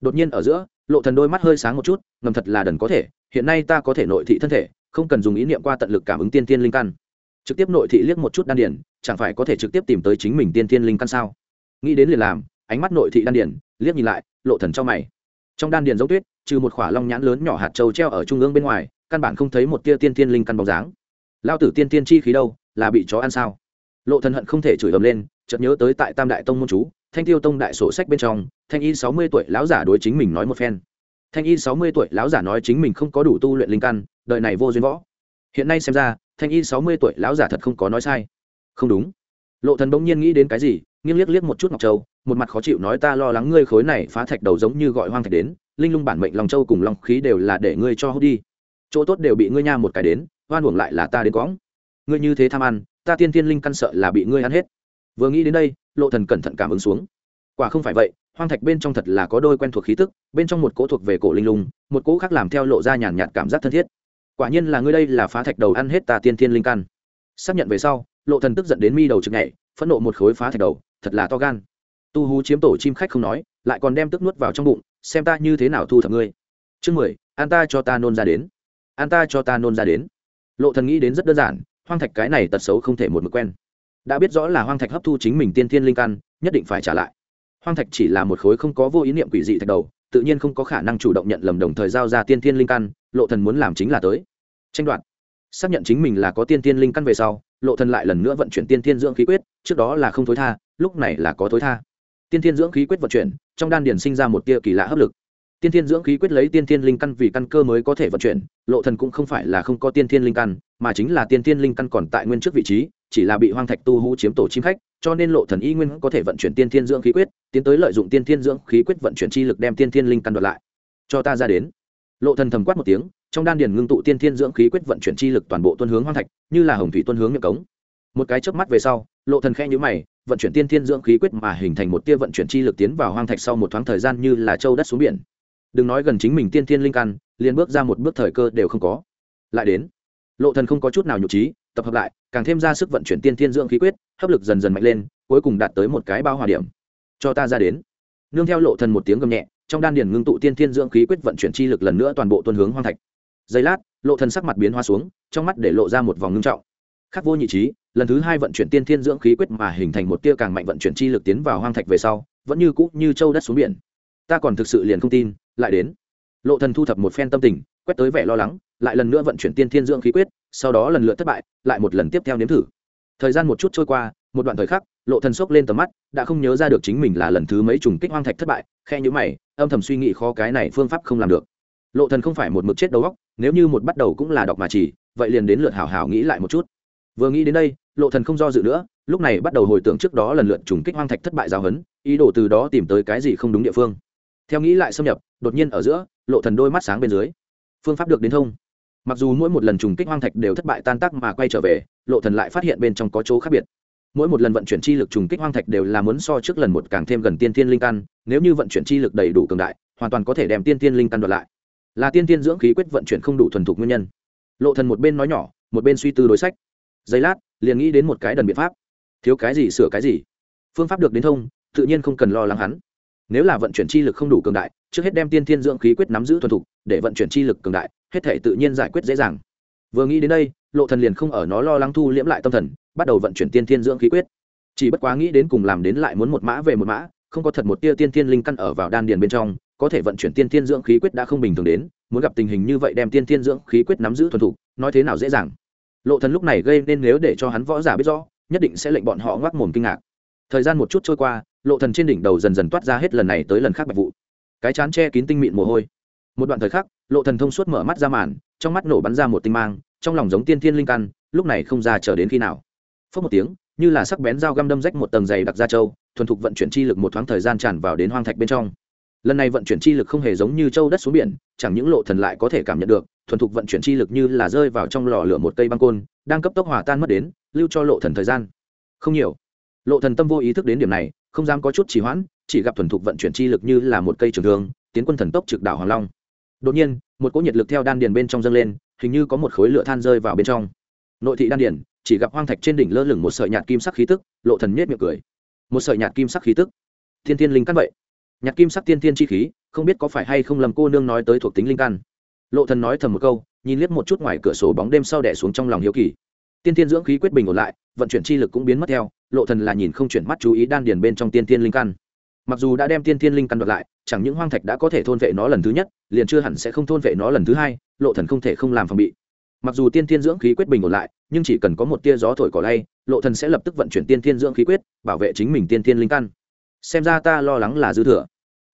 Speaker 1: Đột nhiên ở giữa, lộ thần đôi mắt hơi sáng một chút, ngầm thật là đần có thể, hiện nay ta có thể nội thị thân thể, không cần dùng ý niệm qua tận lực cảm ứng tiên tiên linh căn trực tiếp nội thị liếc một chút đan điển chẳng phải có thể trực tiếp tìm tới chính mình tiên thiên linh căn sao? Nghĩ đến liền làm, ánh mắt nội thị đan điển liếc nhìn lại, lộ thần cho mày. Trong đan điển giống tuyết, trừ một khỏa long nhãn lớn nhỏ hạt châu treo ở trung ương bên ngoài, căn bản không thấy một tia tiên thiên linh căn bóng dáng. Lao tử tiên tiên chi khí đâu, là bị chó ăn sao? Lộ thần hận không thể chửi ầm lên, chợt nhớ tới tại tam đại tông môn chú, thanh tiêu tông đại sổ sách bên trong, thanh y sáu mươi tuổi lão giả đối chính mình nói một phen. Thanh y sáu mươi tuổi lão giả nói chính mình không có đủ tu luyện linh căn, đời này vô duyên võ. Hiện nay xem ra thanh y sáu mươi tuổi lão giả thật không có nói sai. Không đúng. Lộ thần bỗng nhiên nghĩ đến cái gì, nghiêng liếc liếc một chút ngọc châu, một mặt khó chịu nói ta lo lắng ngươi khối này phá thạch đầu giống như gọi hoang thạch đến, linh lung bản mệnh lòng châu cùng long khí đều là để ngươi cho hút đi. Chỗ tốt đều bị ngươi nha một cái đến, oan uổng lại là ta đến quõng. Ngươi như thế tham ăn, ta tiên tiên linh căn sợ là bị ngươi ăn hết. Vừa nghĩ đến đây, lộ thần cẩn thận cảm ứng xuống. Quả không phải vậy, hoang thạch bên trong thật là có đôi quen thuộc khí tức, bên trong một cỗ thuộc về cổ linh lung, một cỗ khác làm theo lộ ra nhàn nhạt cảm giác thân thiết quả nhiên là ngươi đây là phá thạch đầu ăn hết ta tiên thiên linh căn. Xác nhận về sau, lộ thần tức giận đến mi đầu trực nhảy, phẫn nộ một khối phá thạch đầu, thật là to gan. Tu hú chiếm tổ chim khách không nói, lại còn đem tức nuốt vào trong bụng, xem ta như thế nào thu thập ngươi. Chương mười, an ta cho ta nôn ra đến. An ta cho ta nôn ra đến. Lộ thần nghĩ đến rất đơn giản, hoang thạch cái này tật xấu không thể một mực quen. Đã biết rõ là hoang thạch hấp thu chính mình tiên thiên linh căn, nhất định phải trả lại. Hoang thạch chỉ là một khối không có vô ý niệm quỷ dị thạch đầu, tự nhiên không có khả năng chủ động nhận lầm đồng thời giao ra tiên thiên linh căn, lộ thần muốn làm chính là tới tranh đoạt. Xác nhận chính mình là có tiên tiên linh căn về sau, lộ thần lại lần nữa vận chuyển tiên tiên dưỡng khí quyết, trước đó là không thối tha, lúc này là có thối tha. Tiên tiên dưỡng khí quyết vận chuyển, trong đan điển sinh ra một tia kỳ lạ hấp lực. Tiên tiên dưỡng khí quyết lấy tiên tiên linh căn vì căn cơ mới có thể vận chuyển, lộ thần cũng không phải là không có tiên tiên linh căn, mà chính là tiên tiên linh căn còn tại nguyên trước vị trí, chỉ là bị hoang thạch tu hú chiếm tổ chim khách, cho nên lộ thần y nguyên có thể vận chuyển tiên tiên dưỡng khí quyết, tiến tới lợi dụng tiên tiên dưỡng khí quyết vận chuyển chi lực đem tiên tiên linh căn đoạt lại. Cho ta ra đến. Lộ thần thầm quát một tiếng trong đan điền ngưng tụ tiên thiên dưỡng khí quyết vận chuyển chi lực toàn bộ tuân hướng hoang thạch, như là hồng thủy tuân hướng miệng cống. Một cái chớp mắt về sau, lộ thần khẽ nhíu mày, vận chuyển tiên thiên dưỡng khí quyết mà hình thành một tia vận chuyển chi lực tiến vào hoang thạch sau một thoáng thời gian như là châu đất xuống biển. Đừng nói gần chính mình tiên thiên linh căn, liền bước ra một bước thời cơ đều không có. Lại đến, lộ thần không có chút nào nhục trí, tập hợp lại, càng thêm ra sức vận chuyển tiên thiên dưỡng khí quyết, hấp lực dần dần mạnh lên, cuối cùng đạt tới một cái bao hòa điểm. Cho ta ra đến. Nương theo lộ thần một tiếng gầm nhẹ, trong đan điền ngưng tụ tiên thiên dưỡng khí quyết vận chuyển chi lực lần nữa toàn bộ tuân hướng hoang thạch giây lát, lộ thần sắc mặt biến hoa xuống, trong mắt để lộ ra một vòng ngưng trọng. Khắc vô nhị trí, lần thứ hai vận chuyển tiên thiên dưỡng khí quyết mà hình thành một tia càng mạnh vận chuyển chi lực tiến vào hoang thạch về sau, vẫn như cũ như châu đất xuống biển. Ta còn thực sự liền không tin, lại đến. Lộ thần thu thập một phen tâm tình, quét tới vẻ lo lắng, lại lần nữa vận chuyển tiên thiên dưỡng khí quyết, sau đó lần lượt thất bại, lại một lần tiếp theo nếm thử. Thời gian một chút trôi qua, một đoạn thời khắc, lộ thần sốc lên tầm mắt, đã không nhớ ra được chính mình là lần thứ mấy trùng kích hoang thạch thất bại khe nhíu mày, âm thầm suy nghĩ khó cái này phương pháp không làm được. Lộ thần không phải một mực chết đầu óc nếu như một bắt đầu cũng là đọc mà chỉ, vậy liền đến lượt hảo hảo nghĩ lại một chút. Vừa nghĩ đến đây, lộ thần không do dự nữa, lúc này bắt đầu hồi tưởng trước đó lần lượt trùng kích hoang thạch thất bại giáo hấn ý đồ từ đó tìm tới cái gì không đúng địa phương. Theo nghĩ lại xâm nhập, đột nhiên ở giữa, lộ thần đôi mắt sáng bên dưới. Phương pháp được đến thông. Mặc dù mỗi một lần trùng kích hoang thạch đều thất bại tan tác mà quay trở về, lộ thần lại phát hiện bên trong có chỗ khác biệt. Mỗi một lần vận chuyển chi lực trùng kích hoang thạch đều là muốn so trước lần một càng thêm gần tiên thiên linh căn, nếu như vận chuyển chi lực đầy đủ cường đại, hoàn toàn có thể đem tiên thiên linh căn đoạt lại là tiên thiên dưỡng khí quyết vận chuyển không đủ thuần thục nguyên nhân. Lộ thần một bên nói nhỏ, một bên suy tư đối sách. Giây lát, liền nghĩ đến một cái đần biện pháp. Thiếu cái gì sửa cái gì? Phương pháp được đến thông, tự nhiên không cần lo lắng hắn. Nếu là vận chuyển chi lực không đủ cường đại, trước hết đem tiên thiên dưỡng khí quyết nắm giữ thuần thục, để vận chuyển chi lực cường đại, hết thể tự nhiên giải quyết dễ dàng. Vừa nghĩ đến đây, lộ thần liền không ở nó lo lắng thu liễm lại tâm thần, bắt đầu vận chuyển tiên thiên dưỡng khí quyết. Chỉ bất quá nghĩ đến cùng làm đến lại muốn một mã về một mã, không có thật một tia tiên thiên linh căn ở vào đan điền bên trong có thể vận chuyển tiên tiên dưỡng khí quyết đã không bình thường đến, muốn gặp tình hình như vậy đem tiên tiên dưỡng khí quyết nắm giữ thuần thục, nói thế nào dễ dàng. Lộ thần lúc này gây nên nếu để cho hắn võ giả biết rõ, nhất định sẽ lệnh bọn họ ngoác mồm kinh ngạc. Thời gian một chút trôi qua, lộ thần trên đỉnh đầu dần dần toát ra hết lần này tới lần khác bạch vụ. Cái chán che kín tinh mịn mồ hôi. Một đoạn thời khắc, lộ thần thông suốt mở mắt ra màn, trong mắt nổ bắn ra một tinh mang, trong lòng giống tiên thiên linh căn, lúc này không ra chờ đến khi nào. Phất một tiếng, như là sắc bén dao găm đâm rách một tầng dày đặc ra châu thuần thục vận chuyển chi lực một thoáng thời gian tràn vào đến hoang thạch bên trong lần này vận chuyển chi lực không hề giống như châu đất xuống biển, chẳng những lộ thần lại có thể cảm nhận được, thuần thục vận chuyển chi lực như là rơi vào trong lò lửa một cây băng côn, đang cấp tốc hòa tan mất đến, lưu cho lộ thần thời gian. Không nhiều. Lộ thần tâm vô ý thức đến điểm này, không dám có chút trì hoãn, chỉ gặp thuần thục vận chuyển chi lực như là một cây trường thương, tiến quân thần tốc trực đảo hoàng long. Đột nhiên, một cỗ nhiệt lực theo đan điền bên trong dâng lên, hình như có một khối lửa than rơi vào bên trong. Nội thị đan điền, chỉ gặp hoang thạch trên đỉnh lơ lửng một sợi nhạt kim sắc khí tức, lộ thần nhếch miệng cười. Một sợi nhạt kim sắc khí tức. Thiên thiên linh căn vậy. Nhạc kim sắc tiên thiên chi khí, không biết có phải hay không lầm cô nương nói tới thuộc tính linh căn. Lộ thần nói thầm một câu, nhìn liếc một chút ngoài cửa sổ bóng đêm sau đẻ xuống trong lòng hiếu kỳ. Tiên thiên dưỡng khí quyết bình ổn lại, vận chuyển chi lực cũng biến mất theo, lộ thần là nhìn không chuyển mắt chú ý đan điền bên trong tiên thiên linh căn. Mặc dù đã đem tiên thiên linh căn đoạt lại, chẳng những hoang thạch đã có thể thôn vệ nó lần thứ nhất, liền chưa hẳn sẽ không thôn vệ nó lần thứ hai, lộ thần không thể không làm phòng bị. Mặc dù tiên thiên dưỡng khí quyết bình ổn lại, nhưng chỉ cần có một tia gió thổi cỏ lay, lộ thần sẽ lập tức vận chuyển tiên thiên dưỡng khí quyết, bảo vệ chính mình tiên thiên linh căn xem ra ta lo lắng là dư thừa.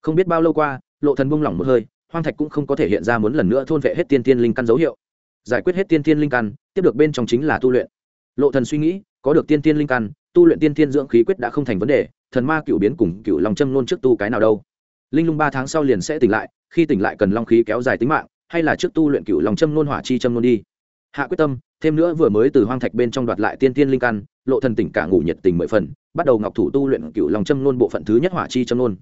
Speaker 1: Không biết bao lâu qua, lộ thần buông lỏng một hơi, hoang thạch cũng không có thể hiện ra muốn lần nữa thôn vệ hết tiên thiên linh căn dấu hiệu. Giải quyết hết tiên thiên linh căn, tiếp được bên trong chính là tu luyện. Lộ thần suy nghĩ, có được tiên thiên linh căn, tu luyện tiên thiên dưỡng khí quyết đã không thành vấn đề, thần ma cựu biến cùng cựu long châm luôn trước tu cái nào đâu. Linh lung ba tháng sau liền sẽ tỉnh lại, khi tỉnh lại cần long khí kéo dài tính mạng, hay là trước tu luyện cựu long châm nôn hỏa chi châm nôn đi. Hạ quyết tâm, thêm nữa vừa mới từ hoang thạch bên trong đoạt lại tiên tiên linh căn lộ thần tỉnh cả ngủ nhiệt tình mười phần, bắt đầu ngọc thủ tu luyện cựu long châm nôn bộ phận thứ nhất hỏa chi châm nôn.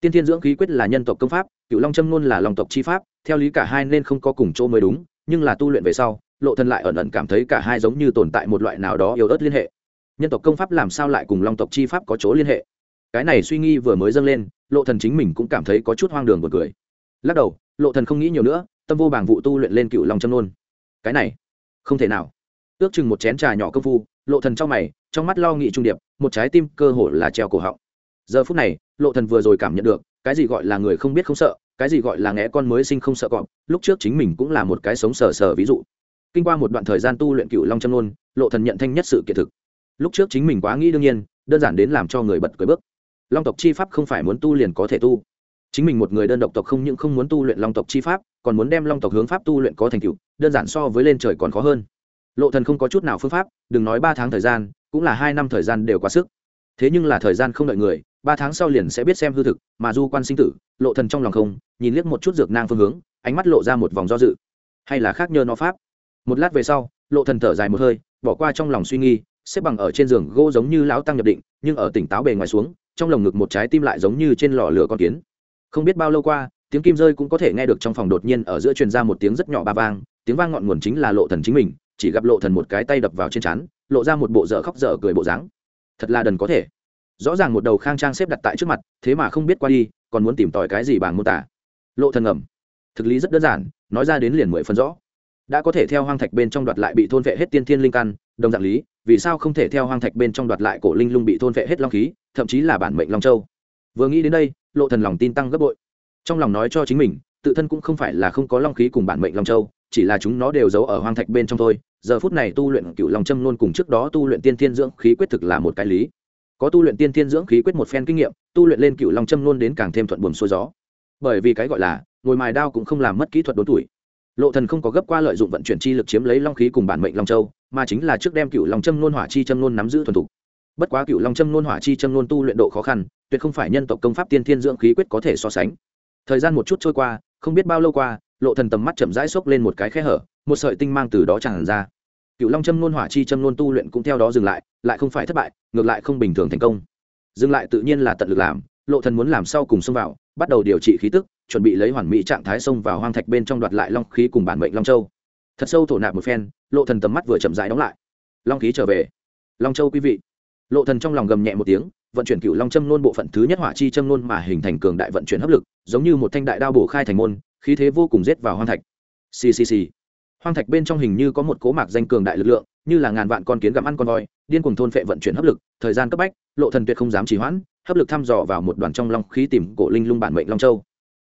Speaker 1: Tiên thiên dưỡng khí quyết là nhân tộc công pháp cựu long châm nôn là lòng tộc chi pháp, theo lý cả hai nên không có cùng chỗ mới đúng, nhưng là tu luyện về sau, lộ thần lại ẩn ẩn cảm thấy cả hai giống như tồn tại một loại nào đó yếu ớt liên hệ. Nhân tộc công pháp làm sao lại cùng long tộc chi pháp có chỗ liên hệ? Cái này suy nghĩ vừa mới dâng lên, lộ thần chính mình cũng cảm thấy có chút hoang đường buồn cười. Lắc đầu, lộ thần không nghĩ nhiều nữa, tâm vô bảng vụ tu luyện lên cựu long châm nôn. Cái này, không thể nào. Ước chừng một chén trà nhỏ công phu lộ thần trong mày, trong mắt lo nghĩ trung điệp, một trái tim cơ hồ là treo cổ họng. Giờ phút này, lộ thần vừa rồi cảm nhận được, cái gì gọi là người không biết không sợ, cái gì gọi là ngẽ con mới sinh không sợ cọp, lúc trước chính mình cũng là một cái sống sờ sờ ví dụ. Kinh qua một đoạn thời gian tu luyện cựu long châm nôn lộ thần nhận thanh nhất sự kiện thực. Lúc trước chính mình quá nghĩ đương nhiên, đơn giản đến làm cho người bật cười bước. Long tộc chi pháp không phải muốn tu liền có thể tu. Chính mình một người đơn độc tộc không những không muốn tu luyện long tộc chi pháp, còn muốn đem long tộc hướng pháp tu luyện có thành tựu, đơn giản so với lên trời còn khó hơn lộ thần không có chút nào phương pháp, đừng nói ba tháng thời gian, cũng là hai năm thời gian đều quá sức. Thế nhưng là thời gian không đợi người, ba tháng sau liền sẽ biết xem hư thực, mà du quan sinh tử, lộ thần trong lòng không, nhìn liếc một chút dược nang phương hướng, ánh mắt lộ ra một vòng do dự. Hay là khác nhờ nó pháp? Một lát về sau, lộ thần thở dài một hơi, bỏ qua trong lòng suy nghi xếp bằng ở trên giường gỗ giống như lão tăng nhập định, nhưng ở tỉnh táo bề ngoài xuống, trong lồng ngực một trái tim lại giống như trên lò lửa con kiến. Không biết bao lâu qua, tiếng kim rơi cũng có thể nghe được trong phòng đột nhiên ở giữa truyền ra một tiếng rất nhỏ ba vang, tiếng vang ngọn nguồn chính là lộ thần chính mình chỉ gặp lộ thần một cái tay đập vào trên chán lộ ra một bộ dở khóc dở cười bộ dáng. Thật là đần có thể. Rõ ràng một đầu khang trang xếp đặt tại trước mặt, thế mà không biết qua đi, còn muốn tìm tòi cái gì bảng mô tả. Lộ thần ngầm. Thực lý rất đơn giản, nói ra đến liền mười phần rõ. Đã có thể theo hoang thạch bên trong đoạt lại bị thôn vệ hết tiên thiên linh căn, đồng dạng lý, vì sao không thể theo hoang thạch bên trong đoạt lại cổ linh lung bị thôn vệ hết long khí, thậm chí là bản mệnh long châu. Vừa nghĩ đến đây, lộ thần lòng tin tăng gấp bội. Trong lòng nói cho chính mình, tự thân cũng không phải là không có long khí cùng bản mệnh long châu, chỉ là chúng nó đều giấu ở hoang thạch bên trong thôi giờ phút này tu luyện cựu long châm luôn cùng trước đó tu luyện tiên thiên dưỡng khí quyết thực là một cái lý. Có tu luyện tiên thiên dưỡng khí quyết một phen kinh nghiệm, tu luyện lên cựu long châm luôn đến càng thêm thuận buồm xuôi gió. Bởi vì cái gọi là, ngồi mài đao cũng không làm mất kỹ thuật đốn tuổi. Lộ thần không có gấp qua lợi dụng vận chuyển chi lực chiếm lấy long khí cùng bản mệnh long châu, mà chính là trước đem cựu long châm nôn hỏa chi châm nôn nắm giữ thuần thục. Bất quá cựu long châm nôn hỏa chi châm nôn tu luyện độ khó khăn, tuyệt không phải nhân tộc công pháp tiên thiên dưỡng khí quyết có thể so sánh. Thời gian một chút trôi qua, không biết bao lâu qua, lộ thần tầm mắt chậm rãi xốc lên một cái khe hở một sợi tinh mang từ đó tràn ra. Cựu long châm nôn hỏa chi châm nôn tu luyện cũng theo đó dừng lại lại không phải thất bại, ngược lại không bình thường thành công. Dừng lại tự nhiên là tận lực làm, lộ thần muốn làm sau cùng xông vào, bắt đầu điều trị khí tức, chuẩn bị lấy hoàn mỹ trạng thái xông vào hoang thạch bên trong đoạt lại long khí cùng bản mệnh long châu. Thật sâu thổ nạp một phen, lộ thần tầm mắt vừa chậm rãi đóng lại. Long khí trở về. Long châu quý vị. Lộ thần trong lòng gầm nhẹ một tiếng, vận chuyển cựu long châm nôn bộ phận thứ nhất hỏa chi châm nôn mà hình thành cường đại vận chuyển hấp lực, giống như một thanh đại đao bổ khai thành môn, khí thế vô cùng giết vào hoang thạch. Xì xì xì hoang thạch bên trong hình như có một cố mạc danh cường đại lực lượng, như là ngàn vạn con kiến gặm ăn con voi, điên cuồng thôn phệ vận chuyển hấp lực, thời gian cấp bách, lộ thần tuyệt không dám trì hoãn, hấp lực thăm dò vào một đoàn trong long khí tìm cổ linh lung bản mệnh long châu.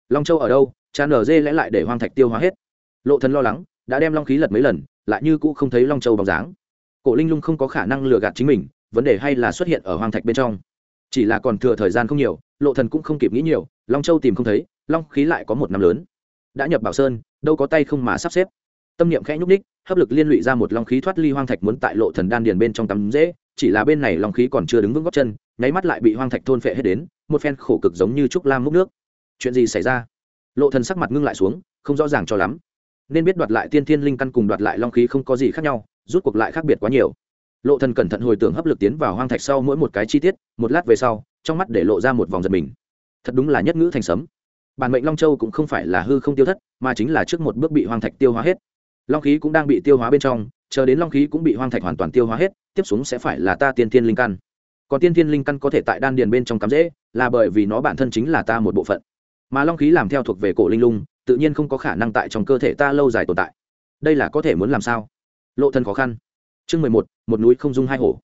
Speaker 1: Long châu ở đâu? Cha nở dê lẽ lại để hoang thạch tiêu hóa hết. Lộ thần lo lắng, đã đem long khí lật mấy lần, lại như cũ không thấy long châu bóng dáng. Cổ linh lung không có khả năng lừa gạt chính mình, vấn đề hay là xuất hiện ở hoang thạch bên trong. Chỉ là còn thừa thời gian không nhiều, lộ thần cũng không kịp nghĩ nhiều, long châu tìm không thấy, long khí lại có một năm lớn. Đã nhập bảo sơn, đâu có tay không mà sắp xếp tâm niệm khẽ nhúc ních hấp lực liên lụy ra một long khí thoát ly hoang thạch muốn tại lộ thần đan điền bên trong tắm dễ chỉ là bên này long khí còn chưa đứng vững góc chân, nháy mắt lại bị hoang thạch thôn phệ hết đến, một phen khổ cực giống như trúc lam múc nước. Chuyện gì xảy ra? Lộ thần sắc mặt ngưng lại xuống, không rõ ràng cho lắm. Nên biết đoạt lại tiên thiên linh căn cùng đoạt lại long khí không có gì khác nhau, rút cuộc lại khác biệt quá nhiều. Lộ thần cẩn thận hồi tưởng hấp lực tiến vào hoang thạch sau mỗi một cái chi tiết, một lát về sau, trong mắt để lộ ra một vòng giật mình. Thật đúng là nhất ngữ thành sấm. Bản mệnh long châu cũng không phải là hư không tiêu thất, mà chính là trước một bước bị hoang thạch tiêu hóa hết long khí cũng đang bị tiêu hóa bên trong, chờ đến long khí cũng bị hoang thạch hoàn toàn tiêu hóa hết, tiếp xuống sẽ phải là ta tiên thiên linh căn. Còn tiên thiên linh căn có thể tại đan điền bên trong cắm dễ, là bởi vì nó bản thân chính là ta một bộ phận. Mà long khí làm theo thuộc về cổ linh lung, tự nhiên không có khả năng tại trong cơ thể ta lâu dài tồn tại. Đây là có thể muốn làm sao? Lộ thân khó khăn. Chương mười một một núi không dung hai hổ.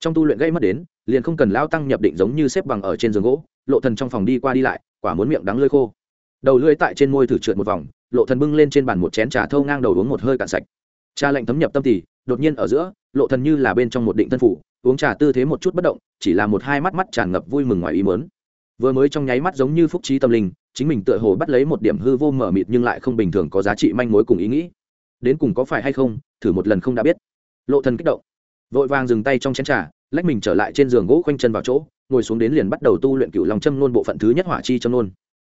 Speaker 1: Trong tu luyện gây mất đến, liền không cần lao tăng nhập định giống như xếp bằng ở trên giường gỗ, lộ thần trong phòng đi qua đi lại, quả muốn miệng đắng lơi khô đầu lưỡi tại trên môi thử trượt một vòng, lộ thần bưng lên trên bàn một chén trà thâu ngang đầu uống một hơi cạn sạch. Trà lạnh thấm nhập tâm tỳ, đột nhiên ở giữa, lộ thần như là bên trong một định thân phủ, uống trà tư thế một chút bất động, chỉ là một hai mắt mắt tràn ngập vui mừng ngoài ý muốn. Vừa mới trong nháy mắt giống như phúc trí tâm linh, chính mình tựa hồ bắt lấy một điểm hư vô mở mịt nhưng lại không bình thường có giá trị manh mối cùng ý nghĩ. Đến cùng có phải hay không, thử một lần không đã biết. Lộ thần kích động, vội vàng dừng tay trong chén trà, lách mình trở lại trên giường gỗ khoanh chân vào chỗ, ngồi xuống đến liền bắt đầu tu luyện cựu lòng châm nôn bộ phận thứ nhất hỏa chi châm nôn.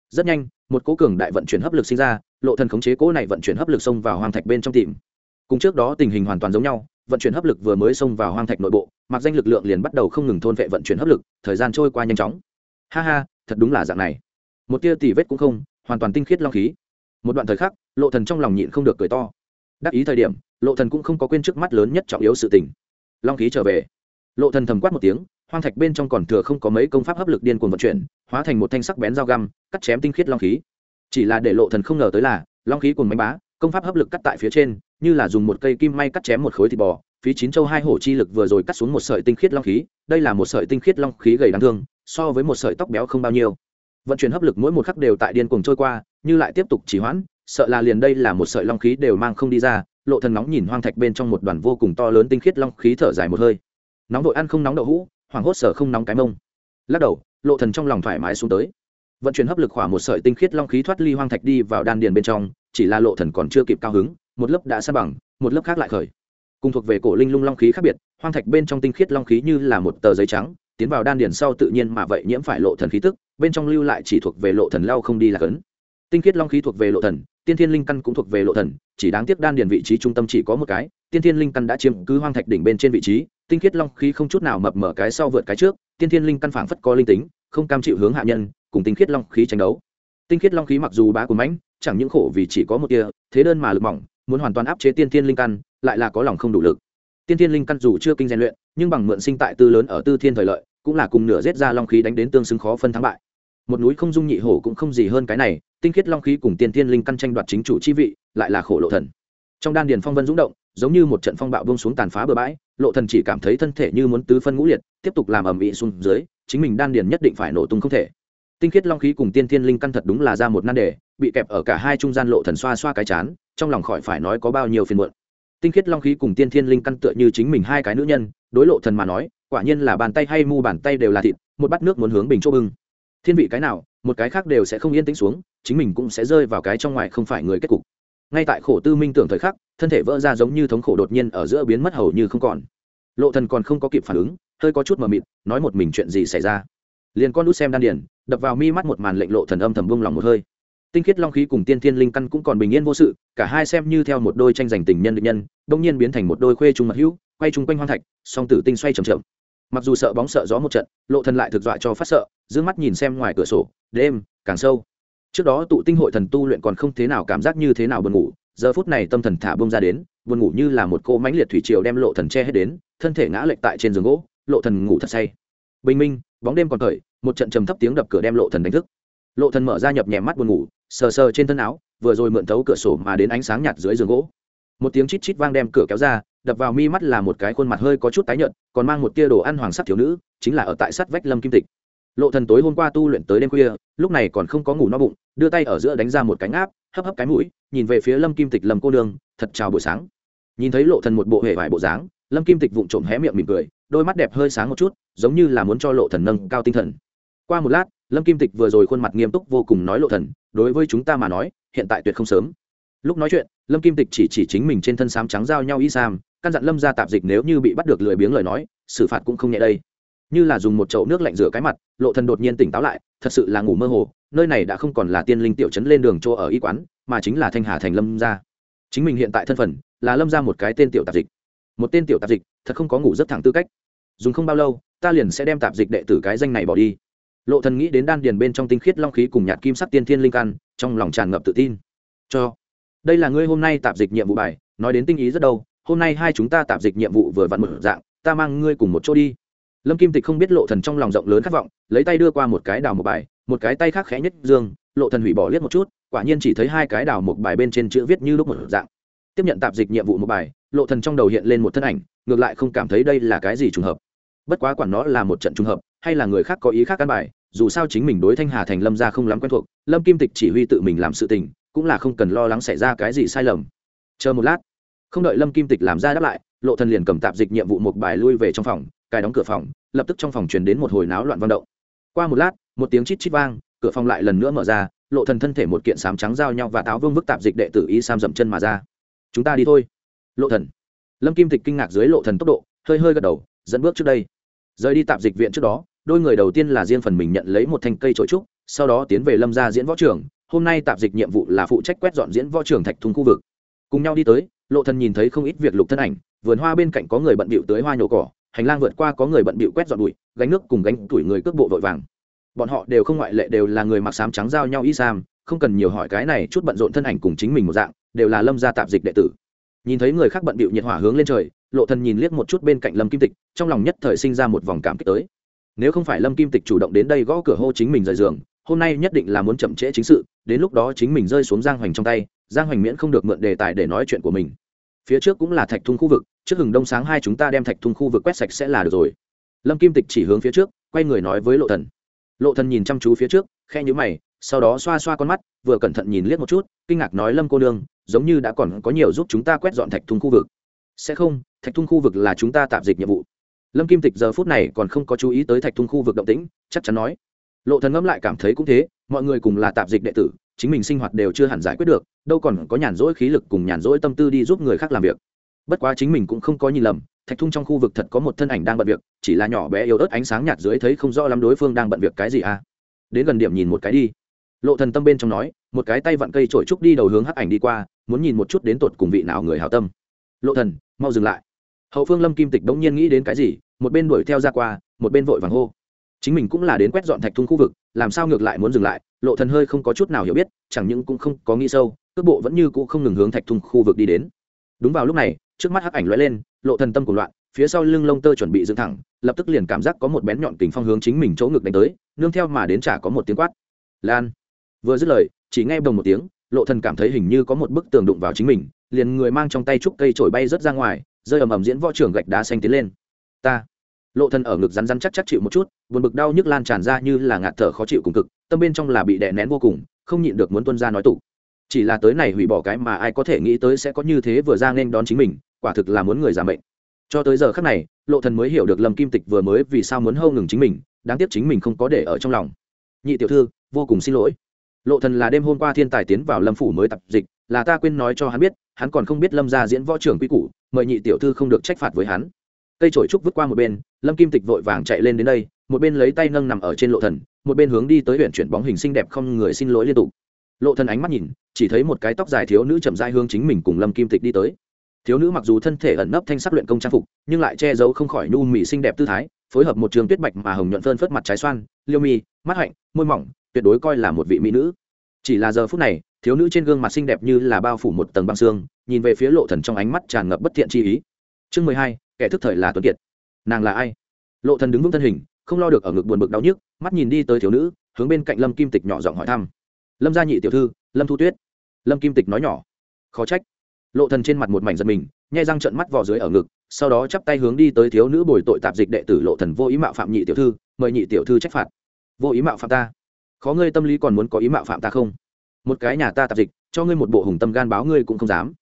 Speaker 1: Rất nhanh một cố cường đại vận chuyển hấp lực sinh ra, lộ thần khống chế cố này vận chuyển hấp lực xông vào hoang thạch bên trong tìm. Cùng trước đó tình hình hoàn toàn giống nhau, vận chuyển hấp lực vừa mới xông vào hoang thạch nội bộ, mặc danh lực lượng liền bắt đầu không ngừng thôn vệ vận chuyển hấp lực, thời gian trôi qua nhanh chóng. Ha ha, thật đúng là dạng này. Một tia tỉ vết cũng không, hoàn toàn tinh khiết long khí. Một đoạn thời khắc, lộ thần trong lòng nhịn không được cười to. Đắc ý thời điểm, lộ thần cũng không có quên trước mắt lớn nhất trọng yếu sự tình. Long khí trở về. Lộ thần thầm quát một tiếng hoang thạch bên trong còn thừa không có mấy công pháp hấp lực điên cuồng vận chuyển, hóa thành một thanh sắc bén dao găm, cắt chém tinh khiết long khí. Chỉ là để lộ thần không ngờ tới là, long khí cùng máy bá, công pháp hấp lực cắt tại phía trên, như là dùng một cây kim may cắt chém một khối thịt bò, phí chín châu hai hổ chi lực vừa rồi cắt xuống một sợi tinh khiết long khí, đây là một sợi tinh khiết long khí gầy đáng thương, so với một sợi tóc béo không bao nhiêu. Vận chuyển hấp lực mỗi một khắc đều tại điên cuồng trôi qua, như lại tiếp tục chỉ hoãn, sợ là liền đây là một sợi long khí đều mang không đi ra, lộ thần nóng nhìn hoang thạch bên trong một đoàn vô cùng to lớn tinh khiết long khí thở dài một hơi. Nóng vội ăn không nóng đậu hũ hoảng hốt sở không nóng cái mông. Lắc đầu, lộ thần trong lòng thoải mái xuống tới. Vận chuyển hấp lực khỏa một sợi tinh khiết long khí thoát ly hoang thạch đi vào đan điền bên trong, chỉ là lộ thần còn chưa kịp cao hứng, một lớp đã san bằng, một lớp khác lại khởi. Cùng thuộc về cổ linh lung long khí khác biệt, hoang thạch bên trong tinh khiết long khí như là một tờ giấy trắng, tiến vào đan điền sau tự nhiên mà vậy nhiễm phải lộ thần khí tức, bên trong lưu lại chỉ thuộc về lộ thần lao không đi là cấn. Tinh khiết long khí thuộc về lộ thần, tiên thiên linh căn cũng thuộc về lộ thần, chỉ đáng tiếc đan điền vị trí trung tâm chỉ có một cái, tiên thiên linh căn đã chiếm cứ hoang thạch đỉnh bên trên vị trí tinh khiết long khí không chút nào mập mở cái sau vượt cái trước, tiên thiên linh căn phảng phất có linh tính, không cam chịu hướng hạ nhân, cùng tinh khiết long khí tranh đấu. Tinh khiết long khí mặc dù bá của mãnh, chẳng những khổ vì chỉ có một tia, thế đơn mà lực mỏng, muốn hoàn toàn áp chế tiên thiên linh căn, lại là có lòng không đủ lực. Tiên thiên linh căn dù chưa kinh rèn luyện, nhưng bằng mượn sinh tại tư lớn ở tư thiên thời lợi, cũng là cùng nửa giết ra long khí đánh đến tương xứng khó phân thắng bại. Một núi không dung nhị hổ cũng không gì hơn cái này, tinh khiết long khí cùng tiên thiên linh căn tranh đoạt chính chủ chi vị, lại là khổ lộ thần. Trong đan điền phong vân dũng động giống như một trận phong bạo bông xuống tàn phá bờ bãi, lộ thần chỉ cảm thấy thân thể như muốn tứ phân ngũ liệt, tiếp tục làm ầm ĩ xuống dưới, chính mình đan điền nhất định phải nổ tung không thể. Tinh khiết long khí cùng tiên thiên linh căn thật đúng là ra một nan đề, bị kẹp ở cả hai trung gian lộ thần xoa xoa cái chán, trong lòng khỏi phải nói có bao nhiêu phiền muộn. Tinh khiết long khí cùng tiên thiên linh căn tựa như chính mình hai cái nữ nhân, đối lộ thần mà nói, quả nhiên là bàn tay hay mu bàn tay đều là thịt, một bát nước muốn hướng bình chỗ bưng. Thiên vị cái nào, một cái khác đều sẽ không yên tĩnh xuống, chính mình cũng sẽ rơi vào cái trong ngoài không phải người kết cục ngay tại khổ tư minh tưởng thời khắc, thân thể vỡ ra giống như thống khổ đột nhiên ở giữa biến mất hầu như không còn. Lộ thần còn không có kịp phản ứng, hơi có chút mờ mịt, nói một mình chuyện gì xảy ra. Liền con nút xem đan điền, đập vào mi mắt một màn lệnh lộ thần âm thầm buông lòng một hơi. Tinh khiết long khí cùng tiên thiên linh căn cũng còn bình yên vô sự, cả hai xem như theo một đôi tranh giành tình nhân định nhân đông nhiên biến thành một đôi khuê trung mật hữu, quay chung quanh hoang thạch, song tử tinh xoay chậm chậm. Mặc dù sợ bóng sợ gió một trận, lộ thần lại thực dọa cho phát sợ, dương mắt nhìn xem ngoài cửa sổ, đêm, càng sâu trước đó tụ tinh hội thần tu luyện còn không thế nào cảm giác như thế nào buồn ngủ, giờ phút này tâm thần thả bông ra đến, buồn ngủ như là một cô mãnh liệt thủy triều đem lộ thần che hết đến, thân thể ngã lệch tại trên giường gỗ, lộ thần ngủ thật say. Bình minh, bóng đêm còn thời một trận trầm thấp tiếng đập cửa đem lộ thần đánh thức. Lộ thần mở ra nhập nhẹ mắt buồn ngủ, sờ sờ trên thân áo, vừa rồi mượn thấu cửa sổ mà đến ánh sáng nhạt dưới giường gỗ. Một tiếng chít chít vang đem cửa kéo ra, đập vào mi mắt là một cái khuôn mặt hơi có chút tái nhợt, còn mang một tia đồ ăn hoàng sắc thiếu nữ, chính là ở tại sát vách lâm kim tịch lộ thần tối hôm qua tu luyện tới đêm khuya, lúc này còn không có ngủ no bụng, đưa tay ở giữa đánh ra một cánh áp, hấp hấp cái mũi, nhìn về phía lâm kim tịch lâm cô đường thật chào buổi sáng. Nhìn thấy lộ thần một bộ hề vải bộ dáng, lâm kim tịch vụng trộm hé miệng mỉm cười, đôi mắt đẹp hơi sáng một chút, giống như là muốn cho lộ thần nâng cao tinh thần. Qua một lát, lâm kim tịch vừa rồi khuôn mặt nghiêm túc vô cùng nói lộ thần, đối với chúng ta mà nói, hiện tại tuyệt không sớm. Lúc nói chuyện, lâm kim tịch chỉ chỉ chính mình trên thân sám trắng giao nhau y sam, căn dặn lâm ra tạp dịch nếu như bị bắt được lười biếng lời nói, xử phạt cũng không nhẹ đây như là dùng một chậu nước lạnh rửa cái mặt, lộ thần đột nhiên tỉnh táo lại, thật sự là ngủ mơ hồ, nơi này đã không còn là tiên linh tiểu trấn lên đường chỗ ở y quán, mà chính là thanh hà thành lâm gia. Chính mình hiện tại thân phận là lâm gia một cái tên tiểu tạp dịch. Một tên tiểu tạp dịch, thật không có ngủ rất thẳng tư cách. Dùng không bao lâu, ta liền sẽ đem tạp dịch đệ tử cái danh này bỏ đi. Lộ thần nghĩ đến đan điền bên trong tinh khiết long khí cùng nhạt kim sắc tiên thiên linh căn, trong lòng tràn ngập tự tin. Cho, đây là ngươi hôm nay tạp dịch nhiệm vụ bài, nói đến tinh ý rất đâu, hôm nay hai chúng ta tạp dịch nhiệm vụ vừa vặn mở dạng, ta mang ngươi cùng một chỗ đi lâm kim tịch không biết lộ thần trong lòng rộng lớn khát vọng, lấy tay đưa qua một cái đào một bài, một cái tay khác khẽ nhất dương, lộ thần hủy bỏ liếc một chút, quả nhiên chỉ thấy hai cái đào một bài bên trên chữ viết như lúc một dạng. Tiếp nhận tạp dịch nhiệm vụ một bài, lộ thần trong đầu hiện lên một thân ảnh, ngược lại không cảm thấy đây là cái gì trùng hợp. Bất quá quản nó là một trận trùng hợp, hay là người khác có ý khác căn bài, dù sao chính mình đối thanh hà thành lâm ra không lắm quen thuộc, lâm kim tịch chỉ huy tự mình làm sự tình, cũng là không cần lo lắng xảy ra cái gì sai lầm. Chờ một lát, không đợi lâm kim tịch làm ra đáp lại, lộ thần liền cầm tạp dịch nhiệm vụ một bài lui về trong phòng cài đóng cửa phòng, lập tức trong phòng truyền đến một hồi náo loạn vang động. Qua một lát, một tiếng chít chít vang, cửa phòng lại lần nữa mở ra, lộ thần thân thể một kiện sám trắng giao nhau và táo vương vức tạp dịch đệ tử y sam dậm chân mà ra. Chúng ta đi thôi. Lộ thần. Lâm kim tịch kinh ngạc dưới lộ thần tốc độ, hơi hơi gật đầu, dẫn bước trước đây. Rời đi tạp dịch viện trước đó, đôi người đầu tiên là riêng phần mình nhận lấy một thanh cây trội trúc, sau đó tiến về lâm gia diễn võ trường. Hôm nay tạp dịch nhiệm vụ là phụ trách quét dọn diễn võ trường thạch thùng khu vực. Cùng nhau đi tới, lộ thần nhìn thấy không ít việc lục thân ảnh, vườn hoa bên cạnh có người bận bịu tới hoa nhổ cỏ hành lang vượt qua có người bận bịu quét dọn bụi, gánh nước cùng gánh tuổi người cước bộ vội vàng. Bọn họ đều không ngoại lệ đều là người mặc sám trắng giao nhau y sam, không cần nhiều hỏi cái này chút bận rộn thân ảnh cùng chính mình một dạng, đều là lâm gia tạp dịch đệ tử. Nhìn thấy người khác bận bịu nhiệt hỏa hướng lên trời, lộ thần nhìn liếc một chút bên cạnh lâm kim tịch, trong lòng nhất thời sinh ra một vòng cảm kích tới. Nếu không phải lâm kim tịch chủ động đến đây gõ cửa hô chính mình rời giường, hôm nay nhất định là muốn chậm trễ chính sự, đến lúc đó chính mình rơi xuống giang hoành trong tay, giang hoành miễn không được mượn đề tài để nói chuyện của mình phía trước cũng là thạch thung khu vực, trước hừng đông sáng hai chúng ta đem thạch thung khu vực quét sạch sẽ là được rồi. Lâm kim tịch chỉ hướng phía trước, quay người nói với lộ thần. Lộ thần nhìn chăm chú phía trước khe nhíu mày, sau đó xoa xoa con mắt, vừa cẩn thận nhìn liếc một chút, kinh ngạc nói lâm cô nương, giống như đã còn có nhiều giúp chúng ta quét dọn thạch thung khu vực. Sẽ không, thạch thung khu vực là chúng ta tạm dịch nhiệm vụ. Lâm kim tịch giờ phút này còn không có chú ý tới thạch thung khu vực động tĩnh, chắc chắn nói. Lộ thần ngẫm lại cảm thấy cũng thế, mọi người cùng là tạm dịch đệ tử chính mình sinh hoạt đều chưa hẳn giải quyết được, đâu còn có nhàn rỗi khí lực cùng nhàn rỗi tâm tư đi giúp người khác làm việc. Bất quá chính mình cũng không có nhìn lầm, thạch thung trong khu vực thật có một thân ảnh đang bận việc, chỉ là nhỏ bé yếu ớt ánh sáng nhạt dưới thấy không rõ lắm đối phương đang bận việc cái gì à. Đến gần điểm nhìn một cái đi. Lộ thần tâm bên trong nói, một cái tay vặn cây trổi trúc đi đầu hướng hắc ảnh đi qua, muốn nhìn một chút đến tột cùng vị nào người hảo tâm. Lộ thần, mau dừng lại. Hậu phương lâm kim tịch đống nhiên nghĩ đến cái gì, một bên đuổi theo ra qua, một bên vội vàng hô chính mình cũng là đến quét dọn thạch thung khu vực, làm sao ngược lại muốn dừng lại, lộ thần hơi không có chút nào hiểu biết, chẳng những cũng không có nghĩ sâu, cước bộ vẫn như cũ không ngừng hướng thạch thung khu vực đi đến. Đúng vào lúc này, trước mắt hắc ảnh lóe lên, lộ thần tâm cuồng loạn, phía sau lưng lông tơ chuẩn bị dựng thẳng, lập tức liền cảm giác có một bén nhọn kính phong hướng chính mình chỗ ngực đánh tới, nương theo mà đến chả có một tiếng quát. Lan. Vừa dứt lời, chỉ nghe bồng một tiếng, lộ thần cảm thấy hình như có một bức tường đụng vào chính mình, liền người mang trong tay trúc cây trổi bay rớt ra ngoài, rơi ầm ầm diễn võ trưởng gạch đá xanh tiến lên. Ta lộ thần ở ngực rắn rắn chắc chắc chịu một chút, buồn bực đau nhức lan tràn ra như là ngạt thở khó chịu cùng cực, tâm bên trong là bị đè nén vô cùng, không nhịn được muốn tuôn ra nói tụ chỉ là tới này hủy bỏ cái mà ai có thể nghĩ tới sẽ có như thế vừa ra nên đón chính mình, quả thực là muốn người giảm bệnh. Cho tới giờ khắc này, lộ thần mới hiểu được lâm kim tịch vừa mới vì sao muốn hâu ngừng chính mình, đáng tiếc chính mình không có để ở trong lòng. Nhị tiểu thư, vô cùng xin lỗi. Lộ thần là đêm hôm qua thiên tài tiến vào lâm phủ mới tập dịch, là ta quên nói cho hắn biết, hắn còn không biết lâm gia diễn võ trưởng quy củ, mời nhị tiểu thư không được trách phạt với hắn. Cây trổi trúc vứt qua một bên lâm kim tịch vội vàng chạy lên đến đây, một bên lấy tay nâng nằm ở trên lộ thần, một bên hướng đi tới huyện chuyển bóng hình xinh đẹp không người xin lỗi liên tục. Lộ thần ánh mắt nhìn, chỉ thấy một cái tóc dài thiếu nữ chậm rãi hướng chính mình cùng lâm kim tịch đi tới. Thiếu nữ mặc dù thân thể ẩn nấp thanh sắc luyện công trang phục, nhưng lại che giấu không khỏi nhu mỹ xinh đẹp tư thái, phối hợp một trường tuyết bạch mà hồng nhuận phơn phớt mặt trái xoan, liêu mi, mắt hạnh, môi mỏng, tuyệt đối coi là một vị mỹ nữ. Chỉ là giờ phút này, thiếu nữ trên gương mặt xinh đẹp như là bao phủ một tầng băng xương, nhìn về phía lộ thần trong ánh mắt tràn ngập bất thiện chi ý. Chương mười hai, kẻ thức thời là tuấn kiệt nàng là ai? Lộ thần đứng vững thân hình, không lo được ở ngực buồn bực đau nhức, mắt nhìn đi tới thiếu nữ, hướng bên cạnh lâm kim tịch nhỏ giọng hỏi thăm. Lâm gia nhị tiểu thư, lâm thu tuyết. Lâm kim tịch nói nhỏ. Khó trách. Lộ thần trên mặt một mảnh giật mình, nhai răng trợn mắt vò dưới ở ngực, sau đó chắp tay hướng đi tới thiếu nữ bồi tội tạp dịch đệ tử lộ thần vô ý mạo phạm nhị tiểu thư, mời nhị tiểu thư trách phạt. Vô ý mạo phạm ta? Khó ngươi tâm lý còn muốn có ý mạo phạm ta không? Một cái nhà ta tạp dịch, cho ngươi một bộ hùng tâm gan báo ngươi cũng không dám.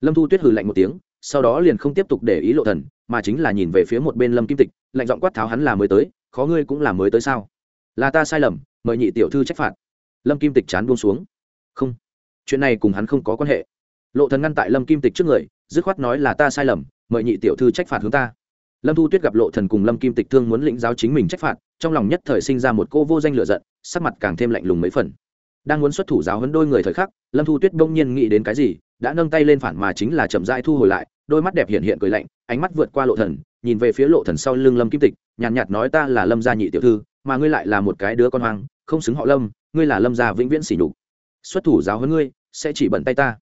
Speaker 1: Lâm thu tuyết hừ lạnh một tiếng, sau đó liền không tiếp tục để ý lộ thần mà chính là nhìn về phía một bên lâm kim tịch, lạnh giọng quát tháo hắn là mới tới, khó ngươi cũng là mới tới sao? Là ta sai lầm, mời nhị tiểu thư trách phạt. Lâm kim tịch chán buông xuống. Không, chuyện này cùng hắn không có quan hệ. Lộ thần ngăn tại lâm kim tịch trước người, dứt khoát nói là ta sai lầm, mời nhị tiểu thư trách phạt hướng ta. Lâm thu tuyết gặp lộ thần cùng lâm kim tịch thương muốn lĩnh giáo chính mình trách phạt, trong lòng nhất thời sinh ra một cô vô danh lửa giận, sắc mặt càng thêm lạnh lùng mấy phần. Đang muốn xuất thủ giáo huấn đôi người thời khắc, lâm thu tuyết bỗng nhiên nghĩ đến cái gì đã nâng tay lên phản mà chính là chậm rãi thu hồi lại đôi mắt đẹp hiện hiện cười lạnh ánh mắt vượt qua lộ thần nhìn về phía lộ thần sau lưng lâm kim tịch nhàn nhạt, nhạt nói ta là lâm gia nhị tiểu thư mà ngươi lại là một cái đứa con hoang không xứng họ lâm ngươi là lâm gia vĩnh viễn sỉ nhục. Xuất thủ giáo huấn ngươi sẽ chỉ bận tay ta.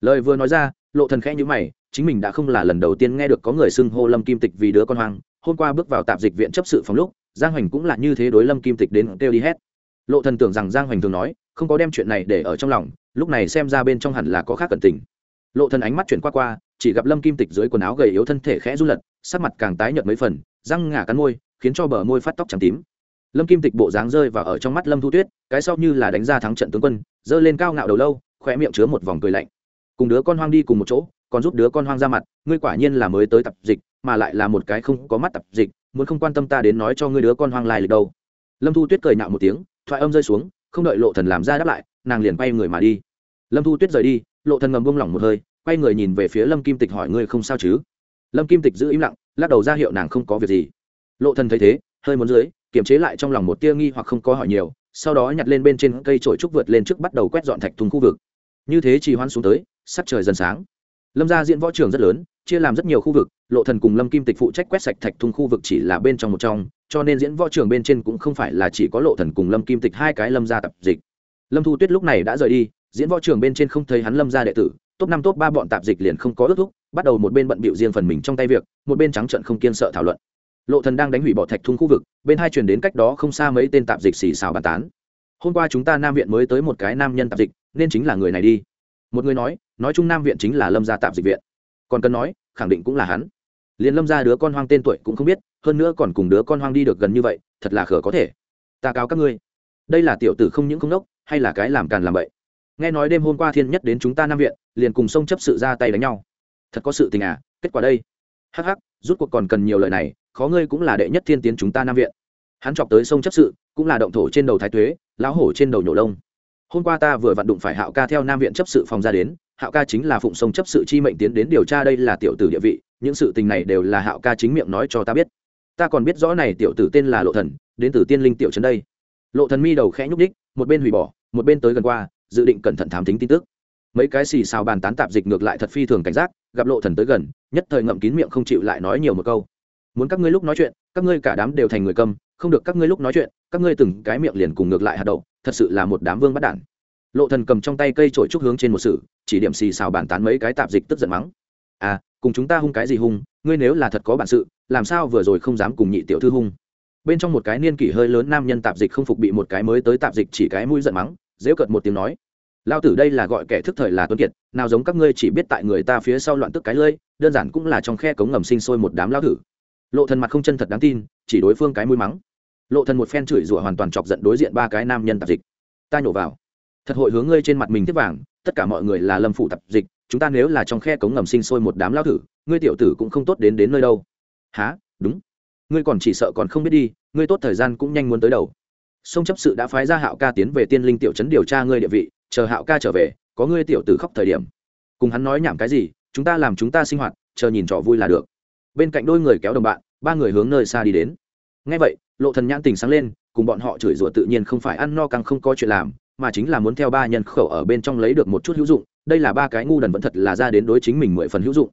Speaker 1: Lời vừa nói ra lộ thần khẽ nhíu mày chính mình đã không là lần đầu tiên nghe được có người xưng hô lâm kim tịch vì đứa con hoang hôm qua bước vào tạp dịch viện chấp sự phòng lúc giang hoành cũng là như thế đối lâm kim tịch đến kêu đi hết. Lộ thần tưởng rằng giang hoành thường nói không có đem chuyện này để ở trong lòng, lúc này xem ra bên trong hẳn là có khác cẩn tình. Lộ thần ánh mắt chuyển qua qua, chỉ gặp lâm kim tịch dưới quần áo gầy yếu thân thể khẽ run lật, sắc mặt càng tái nhợt mấy phần, răng ngả cắn môi, khiến cho bờ môi phát tóc trắng tím. Lâm kim tịch bộ dáng rơi vào ở trong mắt lâm thu tuyết, cái sau như là đánh ra thắng trận tướng quân rơi lên cao ngạo đầu lâu khỏe miệng chứa một vòng cười lạnh. Cùng đứa con hoang đi cùng một chỗ, còn giúp đứa con hoang ra mặt, ngươi quả nhiên là mới tới tập dịch, mà lại là một cái không có mắt tập dịch, muốn không quan tâm ta đến nói cho ngươi đứa con hoang lai lịch đâu. Lâm thu tuyết cười nạo một tiếng, thoại âm rơi xuống không đợi lộ thần làm ra đáp lại, nàng liền quay người mà đi. Lâm thu tuyết rời đi, lộ thần ngầm buông lỏng một hơi, quay người nhìn về phía lâm kim tịch hỏi ngươi không sao chứ? Lâm kim tịch giữ im lặng, lắc đầu ra hiệu nàng không có việc gì. Lộ thần thấy thế, hơi muốn dưới, kiềm chế lại trong lòng một tia nghi hoặc không có hỏi nhiều, sau đó nhặt lên bên trên cây trổi trúc vượt lên trước bắt đầu quét dọn thạch thùng khu vực. Như thế chỉ hoan xuống tới, sắc trời dần sáng. Lâm gia diễn võ trường rất lớn, chia làm rất nhiều khu vực, lộ thần cùng lâm kim tịch phụ trách quét sạch thạch thùng khu vực chỉ là bên trong một trong cho nên diễn võ trường bên trên cũng không phải là chỉ có lộ thần cùng lâm kim tịch hai cái lâm gia tập dịch. Lâm thu tuyết lúc này đã rời đi, diễn võ trường bên trên không thấy hắn lâm gia đệ tử, top năm, top ba bọn tạp dịch liền không có ước thúc, bắt đầu một bên bận bịu riêng phần mình trong tay việc, một bên trắng trận không kiên sợ thảo luận. Lộ thần đang đánh hủy bỏ thạch thung khu vực, bên hai truyền đến cách đó không xa mấy tên tạp dịch xì xào bàn tán. Hôm qua chúng ta nam viện mới tới một cái nam nhân tạp dịch, nên chính là người này đi. Một người nói nói chung nam viện chính là lâm gia tạp dịch viện. Còn cần nói, khẳng định cũng là hắn. Liền lâm gia đứa con hoang tên tuổi cũng không biết hơn nữa còn cùng đứa con hoang đi được gần như vậy, thật là khở có thể. Ta cáo các ngươi. Đây là tiểu tử không những không đốc hay là cái làm càn làm vậy nghe nói đêm hôm qua thiên nhất đến chúng ta nam viện, liền cùng sông chấp sự ra tay đánh nhau. Thật có sự tình à kết quả đây. Hắc hắc, rút cuộc còn cần nhiều lời này, khó ngươi cũng là đệ nhất thiên tiến chúng ta nam viện. Hắn chọc tới sông chấp sự, cũng là động thổ trên đầu thái tuế, lão hổ trên đầu nhổ lông. Hôm qua ta vừa vặn đụng phải hạo ca theo nam viện chấp sự phòng ra đến, hạo ca chính là phụng sông chấp sự chi mệnh tiến đến điều tra đây là tiểu tử địa vị, những sự tình này đều là hạo ca chính miệng nói cho ta biết ta còn biết rõ này tiểu tử tên là lộ thần, đến từ tiên linh tiểu trấn đây. Lộ thần mi đầu khẽ nhúc đích một bên hủy bỏ, một bên tới gần qua, dự định cẩn thận thám tính tin tức. Mấy cái xì xào bàn tán tạp dịch ngược lại thật phi thường cảnh giác, gặp lộ thần tới gần, nhất thời ngậm kín miệng không chịu lại nói nhiều một câu. Muốn các ngươi lúc nói chuyện, các ngươi cả đám đều thành người câm, không được các ngươi lúc nói chuyện, các ngươi từng cái miệng liền cùng ngược lại hạt đậu, thật sự là một đám vương bắt đản. Lộ thần cầm trong tay cây trổi trúc hướng trên một sự chỉ điểm xì xào bàn tán mấy cái tạp dịch tức giận mắng à cùng chúng ta hung cái gì hung, ngươi nếu là thật có bản sự, làm sao vừa rồi không dám cùng nhị tiểu thư hung? Bên trong một cái niên kỷ hơi lớn nam nhân tạp dịch không phục bị một cái mới tới tạp dịch chỉ cái mũi giận mắng dễ cợt một tiếng nói. Lao tử đây là gọi kẻ thức thời là tuấn kiệt, nào giống các ngươi chỉ biết tại người ta phía sau loạn tức cái lơi đơn giản cũng là trong khe cống ngầm sinh sôi một đám lao thử lộ thần mặt không chân thật đáng tin, chỉ đối phương cái mũi mắng. Lộ thần một phen chửi rủa hoàn toàn chọc giận đối diện ba cái nam nhân tạp dịch. Ta nhổ vào. Thật hội hướng ngươi trên mặt mình tiếp vàng, tất cả mọi người là lâm phụ tạp dịch chúng ta nếu là trong khe cống ngầm sinh sôi một đám lao thử, ngươi tiểu tử cũng không tốt đến đến nơi đâu. Há đúng. Ngươi còn chỉ sợ còn không biết đi, ngươi tốt thời gian cũng nhanh muốn tới đầu. Sông chấp sự đã phái ra hạo ca tiến về tiên linh tiểu trấn điều tra ngươi địa vị, chờ hạo ca trở về, có ngươi tiểu tử khóc thời điểm. Cùng hắn nói nhảm cái gì, chúng ta làm chúng ta sinh hoạt, chờ nhìn trò vui là được. Bên cạnh đôi người kéo đồng bạn, ba người hướng nơi xa đi đến. Ngay vậy, lộ thần nhãn tình sáng lên, cùng bọn họ chửi rủa tự nhiên không phải ăn no càng không có chuyện làm, mà chính là muốn theo ba nhân khẩu ở bên trong lấy được một chút hữu dụng đây là ba cái ngu đần vẫn thật là ra đến đối chính mình mười phần hữu dụng.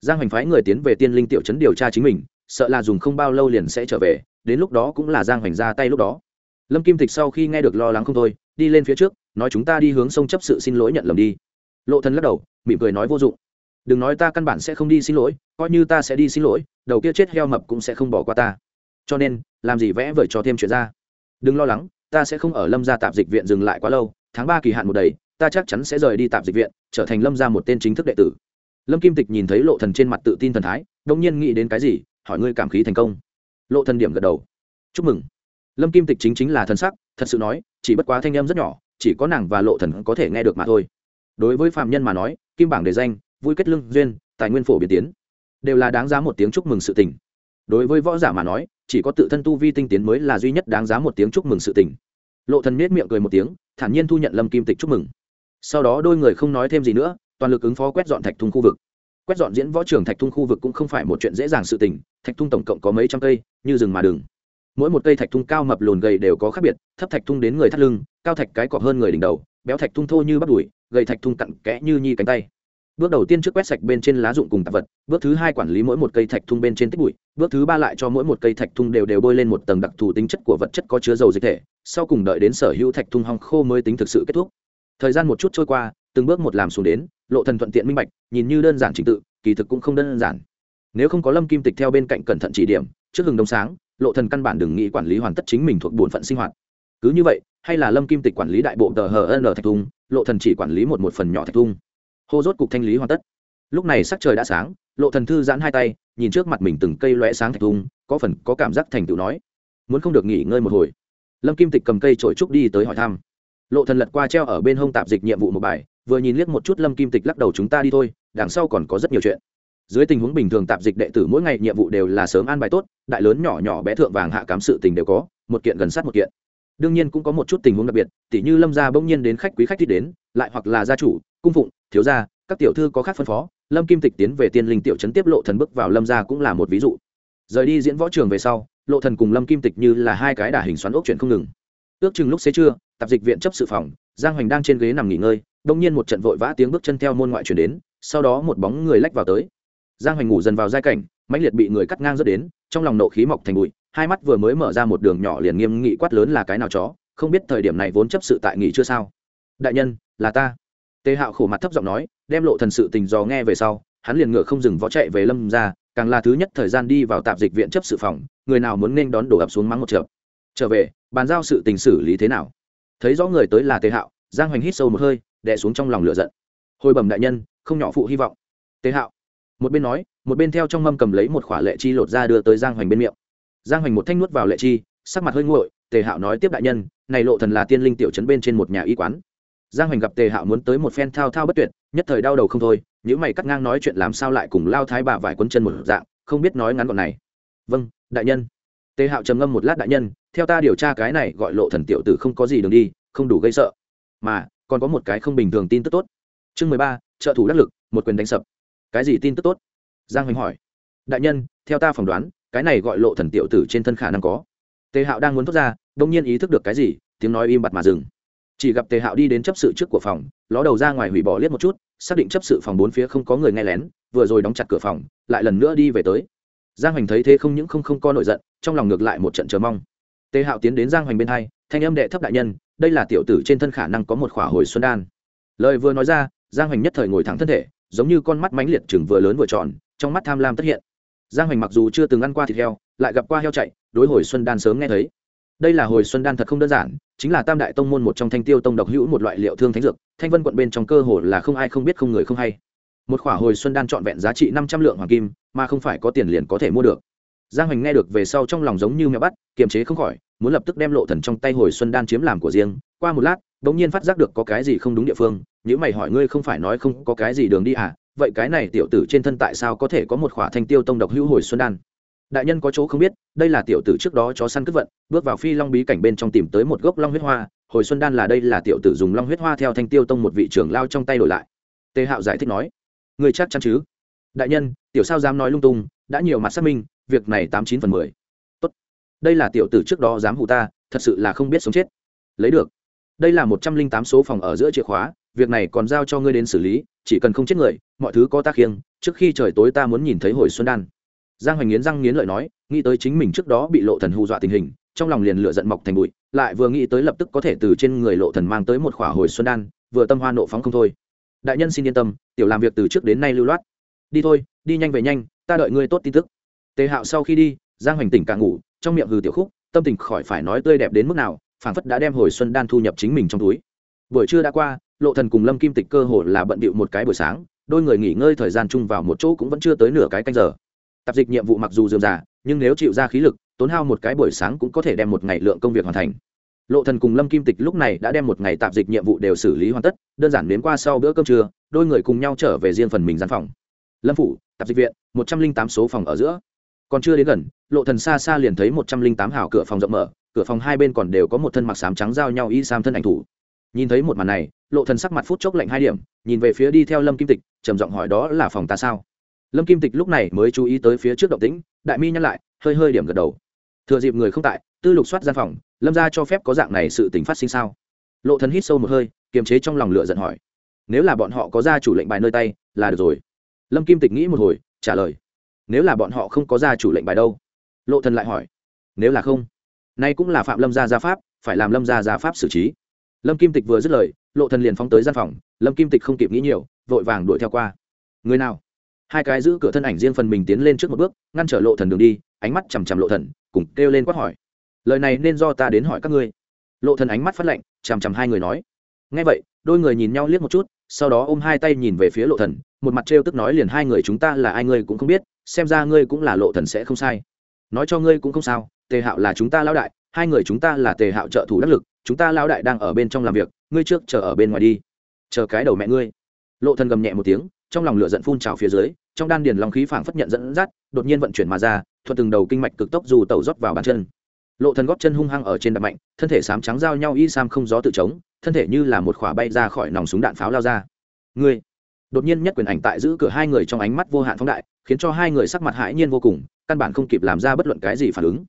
Speaker 1: Giang hoành phái người tiến về tiên linh tiểu trấn điều tra chính mình, sợ là dùng không bao lâu liền sẽ trở về, đến lúc đó cũng là giang hoành ra tay lúc đó. Lâm kim tịch sau khi nghe được lo lắng không thôi, đi lên phía trước, nói chúng ta đi hướng sông chấp sự xin lỗi nhận lầm đi. Lộ thần lắc đầu, mỉm cười nói vô dụng. Đừng nói ta căn bản sẽ không đi xin lỗi, coi như ta sẽ đi xin lỗi, đầu kia chết heo mập cũng sẽ không bỏ qua ta. Cho nên, làm gì vẽ vời cho thêm chuyện ra. Đừng lo lắng, ta sẽ không ở lâm gia tạp dịch viện dừng lại quá lâu, tháng ba kỳ hạn một đầy ta chắc chắn sẽ rời đi tạp dịch viện, trở thành lâm gia một tên chính thức đệ tử. Lâm kim tịch nhìn thấy lộ thần trên mặt tự tin thần thái đông nhiên nghĩ đến cái gì, hỏi ngươi cảm khí thành công. Lộ thần điểm gật đầu. Chúc mừng. Lâm kim tịch chính chính là thần sắc, thật sự nói, chỉ bất quá thanh em rất nhỏ, chỉ có nàng và lộ thần có thể nghe được mà thôi. Đối với phạm nhân mà nói, kim bảng đề danh, vui kết lương duyên, tài nguyên phổ biến tiến, đều là đáng giá một tiếng chúc mừng sự tình. Đối với võ giả mà nói, chỉ có tự thân tu vi tinh tiến mới là duy nhất đáng giá một tiếng chúc mừng sự tình. Lộ thần nết miệng cười một tiếng, thản nhiên thu nhận lâm kim tịch chúc mừng sau đó đôi người không nói thêm gì nữa toàn lực ứng phó quét dọn thạch thung khu vực quét dọn diễn võ trường thạch thung khu vực cũng không phải một chuyện dễ dàng sự tình thạch thung tổng cộng có mấy trăm cây như rừng mà đường mỗi một cây thạch thung cao mập lùn gầy đều có khác biệt thấp thạch thung đến người thắt lưng cao thạch cái cọp hơn người đỉnh đầu béo thạch thung thô như bắp đùi gầy thạch thung cặn kẽ như nhi cánh tay bước đầu tiên trước quét sạch bên trên lá dụng cùng tạp vật bước thứ hai quản lý mỗi một cây thạch thung bên trên tích bụi bước thứ ba lại cho mỗi một cây thạch thung đều đều bôi lên một tầng đặc thù tính chất của vật chất có chứa dầu dịch thể sau cùng đợi đến sở hữu thạch thung hong khô mới tính thực sự kết thúc thời gian một chút trôi qua, từng bước một làm xuống đến, lộ thần thuận tiện minh bạch, nhìn như đơn giản trình tự, kỳ thực cũng không đơn giản. Nếu không có lâm kim tịch theo bên cạnh cẩn thận chỉ điểm, trước hừng đông sáng, lộ thần căn bản đừng nghĩ quản lý hoàn tất chính mình thuộc bổn phận sinh hoạt. Cứ như vậy, hay là lâm kim tịch quản lý đại bộ tờ hờ n thạch thung, lộ thần chỉ quản lý một một phần nhỏ thạch thung. Hô rốt cục thanh lý hoàn tất. Lúc này sắc trời đã sáng, lộ thần thư giãn hai tay, nhìn trước mặt mình từng cây loe sáng thạch thung, có phần có cảm giác thành tựu nói, muốn không được nghỉ ngơi một hồi. Lâm kim tịch cầm cây trổi trúc đi tới hỏi thăm lộ thần lật qua treo ở bên hông tạp dịch nhiệm vụ một bài, vừa nhìn liếc một chút lâm kim tịch lắc đầu chúng ta đi thôi, đằng sau còn có rất nhiều chuyện. Dưới tình huống bình thường tạp dịch đệ tử mỗi ngày nhiệm vụ đều là sớm an bài tốt, đại lớn nhỏ nhỏ bé thượng vàng hạ cám sự tình đều có, một kiện gần sát một kiện. Đương nhiên cũng có một chút tình huống đặc biệt, tỉ như lâm gia bỗng nhiên đến khách quý khách thích đến, lại hoặc là gia chủ, cung phụng, thiếu gia, các tiểu thư có khác phân phó, lâm kim tịch tiến về tiên linh tiểu trấn tiếp lộ thần bước vào lâm gia cũng là một ví dụ. Rời đi diễn võ trường về sau, lộ thần cùng lâm kim tịch như là hai cái đả hình xoắn ốc chuyện không ngừng ước chừng lúc xế trưa, tạp dịch viện chấp sự phòng, giang hoành đang trên ghế nằm nghỉ ngơi đông nhiên một trận vội vã tiếng bước chân theo môn ngoại chuyển đến, sau đó một bóng người lách vào tới. Giang hoành ngủ dần vào giai cảnh, mãnh liệt bị người cắt ngang dứt đến, trong lòng nộ khí mọc thành bụi, hai mắt vừa mới mở ra một đường nhỏ liền nghiêm nghị quát lớn là cái nào chó, không biết thời điểm này vốn chấp sự tại nghỉ chưa sao. Đại nhân, là ta. Tề hạo khổ mặt thấp giọng nói, đem lộ thần sự tình dò nghe về sau, hắn liền ngựa không dừng vó chạy về lâm ra, càng là thứ nhất thời gian đi vào tạp dịch viện chấp sự phòng, người nào muốn nên đón đổ ập xuống mắng một trượt trở về, bàn giao sự tình xử lý thế nào? Thấy rõ người tới là tề hạo, giang hoành hít sâu một hơi đẻ xuống trong lòng lửa giận. Hồi bẩm đại nhân, không nhỏ phụ hy vọng. Tề hạo, một bên nói, một bên theo trong mâm cầm lấy một khỏa lệ chi lột ra đưa tới giang hoành bên miệng. Giang hoành một thanh nuốt vào lệ chi, sắc mặt hơi nguội, tề hạo nói tiếp đại nhân, này lộ thần là tiên linh tiểu trấn bên trên một nhà y quán. Giang hoành gặp tề hạo muốn tới một phen thao thao bất tuyệt, nhất thời đau đầu không thôi những mày cắt ngang nói chuyện làm sao lại cùng lao thái bà vải quấn chân một dạng, không biết nói ngắn gọn này. Vâng đại nhân tề hạo trầm ngâm một lát đại nhân, theo ta điều tra cái này gọi lộ thần tiểu tử không có gì đường đi, không đủ gây sợ. Mà, còn có một cái không bình thường tin tức tốt. Chương mười ba, trợ thủ đắc lực, một quyền đánh sập. Cái gì tin tức tốt? Giang hoành hỏi. Đại nhân, theo ta phỏng đoán, cái này gọi lộ thần tiểu tử trên thân khả năng có. Tề hạo đang muốn thốt ra, đông nhiên ý thức được cái gì, tiếng nói im bặt mà dừng. Chỉ gặp tề hạo đi đến chấp sự trước của phòng, ló đầu ra ngoài hủy bỏ liếc một chút, xác định chấp sự phòng bốn phía không có người nghe lén, vừa rồi đóng chặt cửa phòng, lại lần nữa đi về tới giang hoành thấy thế không những không không co nổi giận, trong lòng ngược lại một trận chờ mong. Tề hạo tiến đến giang hoành bên hai, thanh âm đệ thấp đại nhân, đây là tiểu tử trên thân khả năng có một khỏa hồi xuân đan. Lời vừa nói ra, giang hoành nhất thời ngồi thẳng thân thể, giống như con mắt mánh liệt chừng vừa lớn vừa tròn, trong mắt tham lam tất hiện. Giang hoành mặc dù chưa từng ăn qua thịt heo, lại gặp qua heo chạy, đối hồi xuân đan sớm nghe thấy. Đây là hồi xuân đan thật không đơn giản, chính là tam đại tông môn một trong thanh tiêu tông độc hữu một loại liệu thương thánh dược, thanh vân quận bên trong cơ hồ là không ai không biết không người không hay một khỏa hồi xuân đan trọn vẹn giá trị năm trăm lượng hoàng kim, mà không phải có tiền liền có thể mua được. Giang hoành nghe được về sau trong lòng giống như mẹ bắt, kiềm chế không khỏi, muốn lập tức đem lộ thần trong tay hồi xuân đan chiếm làm của riêng. Qua một lát, bỗng nhiên phát giác được có cái gì không đúng địa phương nếu mày hỏi ngươi không phải nói không có cái gì đường đi à? Vậy cái này tiểu tử trên thân tại sao có thể có một khỏa thanh tiêu tông độc hữu hồi xuân đan? Đại nhân có chỗ không biết, đây là tiểu tử trước đó chó săn cướp vận, bước vào phi long bí cảnh bên trong tìm tới một gốc long huyết hoa, hồi xuân đan là đây là tiểu tử dùng long huyết hoa theo thanh tiêu tông một vị trưởng lao trong tay đổi lại. Tề hạo giải thích nói người chắc chắn chứ? Đại nhân, tiểu sao dám nói lung tung, đã nhiều mặt xác minh, việc này tám chín phần mười. Tốt. Đây là tiểu tử trước đó dám hụ ta, thật sự là không biết sống chết. Lấy được. Đây là một trăm linh tám số phòng ở giữa chìa khóa, việc này còn giao cho ngươi đến xử lý, chỉ cần không chết người, mọi thứ có ta khiêng, trước khi trời tối ta muốn nhìn thấy hồi xuân đan. Giang hoành nghiến răng nghiến lợi nói, nghĩ tới chính mình trước đó bị lộ thần hù dọa tình hình, trong lòng liền lửa giận mọc thành bụi, lại vừa nghĩ tới lập tức có thể từ trên người lộ thần mang tới một khỏa hồi xuân đan, vừa tâm hoa nộ phóng không thôi đại nhân xin yên tâm, tiểu làm việc từ trước đến nay lưu loát. Đi thôi, đi nhanh về nhanh, ta đợi ngươi tốt tin tức. Tề hạo sau khi đi, giang hoành tỉnh càng ngủ, trong miệng hừ tiểu khúc, tâm tình khỏi phải nói tươi đẹp đến mức nào, phảng phất đã đem hồi xuân đan thu nhập chính mình trong túi. Buổi trưa đã qua, lộ thần cùng lâm kim tịch cơ hồ là bận bịu một cái buổi sáng, đôi người nghỉ ngơi thời gian chung vào một chỗ cũng vẫn chưa tới nửa cái canh giờ. Tạp dịch nhiệm vụ mặc dù dườm già, nhưng nếu chịu ra khí lực, tốn hao một cái buổi sáng cũng có thể đem một ngày lượng công việc hoàn thành lộ thần cùng lâm kim tịch lúc này đã đem một ngày tạp dịch nhiệm vụ đều xử lý hoàn tất, đơn giản đến qua sau bữa cơm trưa, đôi người cùng nhau trở về riêng phần mình gian phòng. Lâm phủ, tạp dịch viện, một trăm linh tám số phòng ở giữa. Còn chưa đến gần, lộ thần xa xa liền thấy một trăm linh tám hào cửa phòng rộng mở, cửa phòng hai bên còn đều có một thân mặc sám trắng giao nhau y sam thân ảnh thủ. Nhìn thấy một màn này, lộ thần sắc mặt phút chốc lạnh hai điểm, nhìn về phía đi theo lâm kim tịch, trầm giọng hỏi đó là phòng ta sao? Lâm kim tịch lúc này mới chú ý tới phía trước động tĩnh, đại mi nhăn lại, hơi hơi điểm gật đầu thừa dịp người không tại, tư lục soát gian phòng, lâm ra cho phép có dạng này sự tình phát sinh sao? Lộ thần hít sâu một hơi, kiềm chế trong lòng lửa giận hỏi. Nếu là bọn họ có ra chủ lệnh bài nơi tay, là được rồi. Lâm kim tịch nghĩ một hồi, trả lời. Nếu là bọn họ không có ra chủ lệnh bài đâu? Lộ thần lại hỏi. Nếu là không, nay cũng là phạm lâm gia gia pháp, phải làm lâm gia gia pháp xử trí. Lâm kim tịch vừa dứt lời, lộ thần liền phóng tới gian phòng, lâm kim tịch không kịp nghĩ nhiều, vội vàng đuổi theo qua. Người nào? Hai cái giữ cửa thân ảnh riêng phần mình tiến lên trước một bước, ngăn trở lộ thần đường đi, ánh mắt chằm chằm lộ thần cùng kêu lên quát hỏi. Lời này nên do ta đến hỏi các ngươi. Lộ thần ánh mắt phát lạnh, chằm chằm hai người nói. Nghe vậy, đôi người nhìn nhau liếc một chút, sau đó ôm hai tay nhìn về phía lộ thần, một mặt trêu tức nói liền hai người chúng ta là ai ngươi cũng không biết, xem ra ngươi cũng là lộ thần sẽ không sai. Nói cho ngươi cũng không sao, tề hạo là chúng ta lão đại, hai người chúng ta là tề hạo trợ thủ đắc lực, chúng ta lão đại đang ở bên trong làm việc, ngươi trước chờ ở bên ngoài đi. Chờ cái đầu mẹ ngươi. Lộ thần gầm nhẹ một tiếng, trong lòng lửa giận phun trào phía dưới, trong đan điền long khí phảng phất nhận dẫn dắt, đột nhiên vận chuyển mà ra thuận từng đầu kinh mạch cực tốc dù tẩu rót vào bàn chân. Lộ thần góp chân hung hăng ở trên đạp mạnh, thân thể sám trắng giao nhau y sam không gió tự chống, thân thể như là một khỏa bay ra khỏi nòng súng đạn pháo lao ra. Ngươi, đột nhiên nhất quyền ảnh tại giữ cửa hai người trong ánh mắt vô hạn phóng đại, khiến cho hai người sắc mặt hãi nhiên vô cùng, căn bản không kịp làm ra bất luận cái gì phản ứng.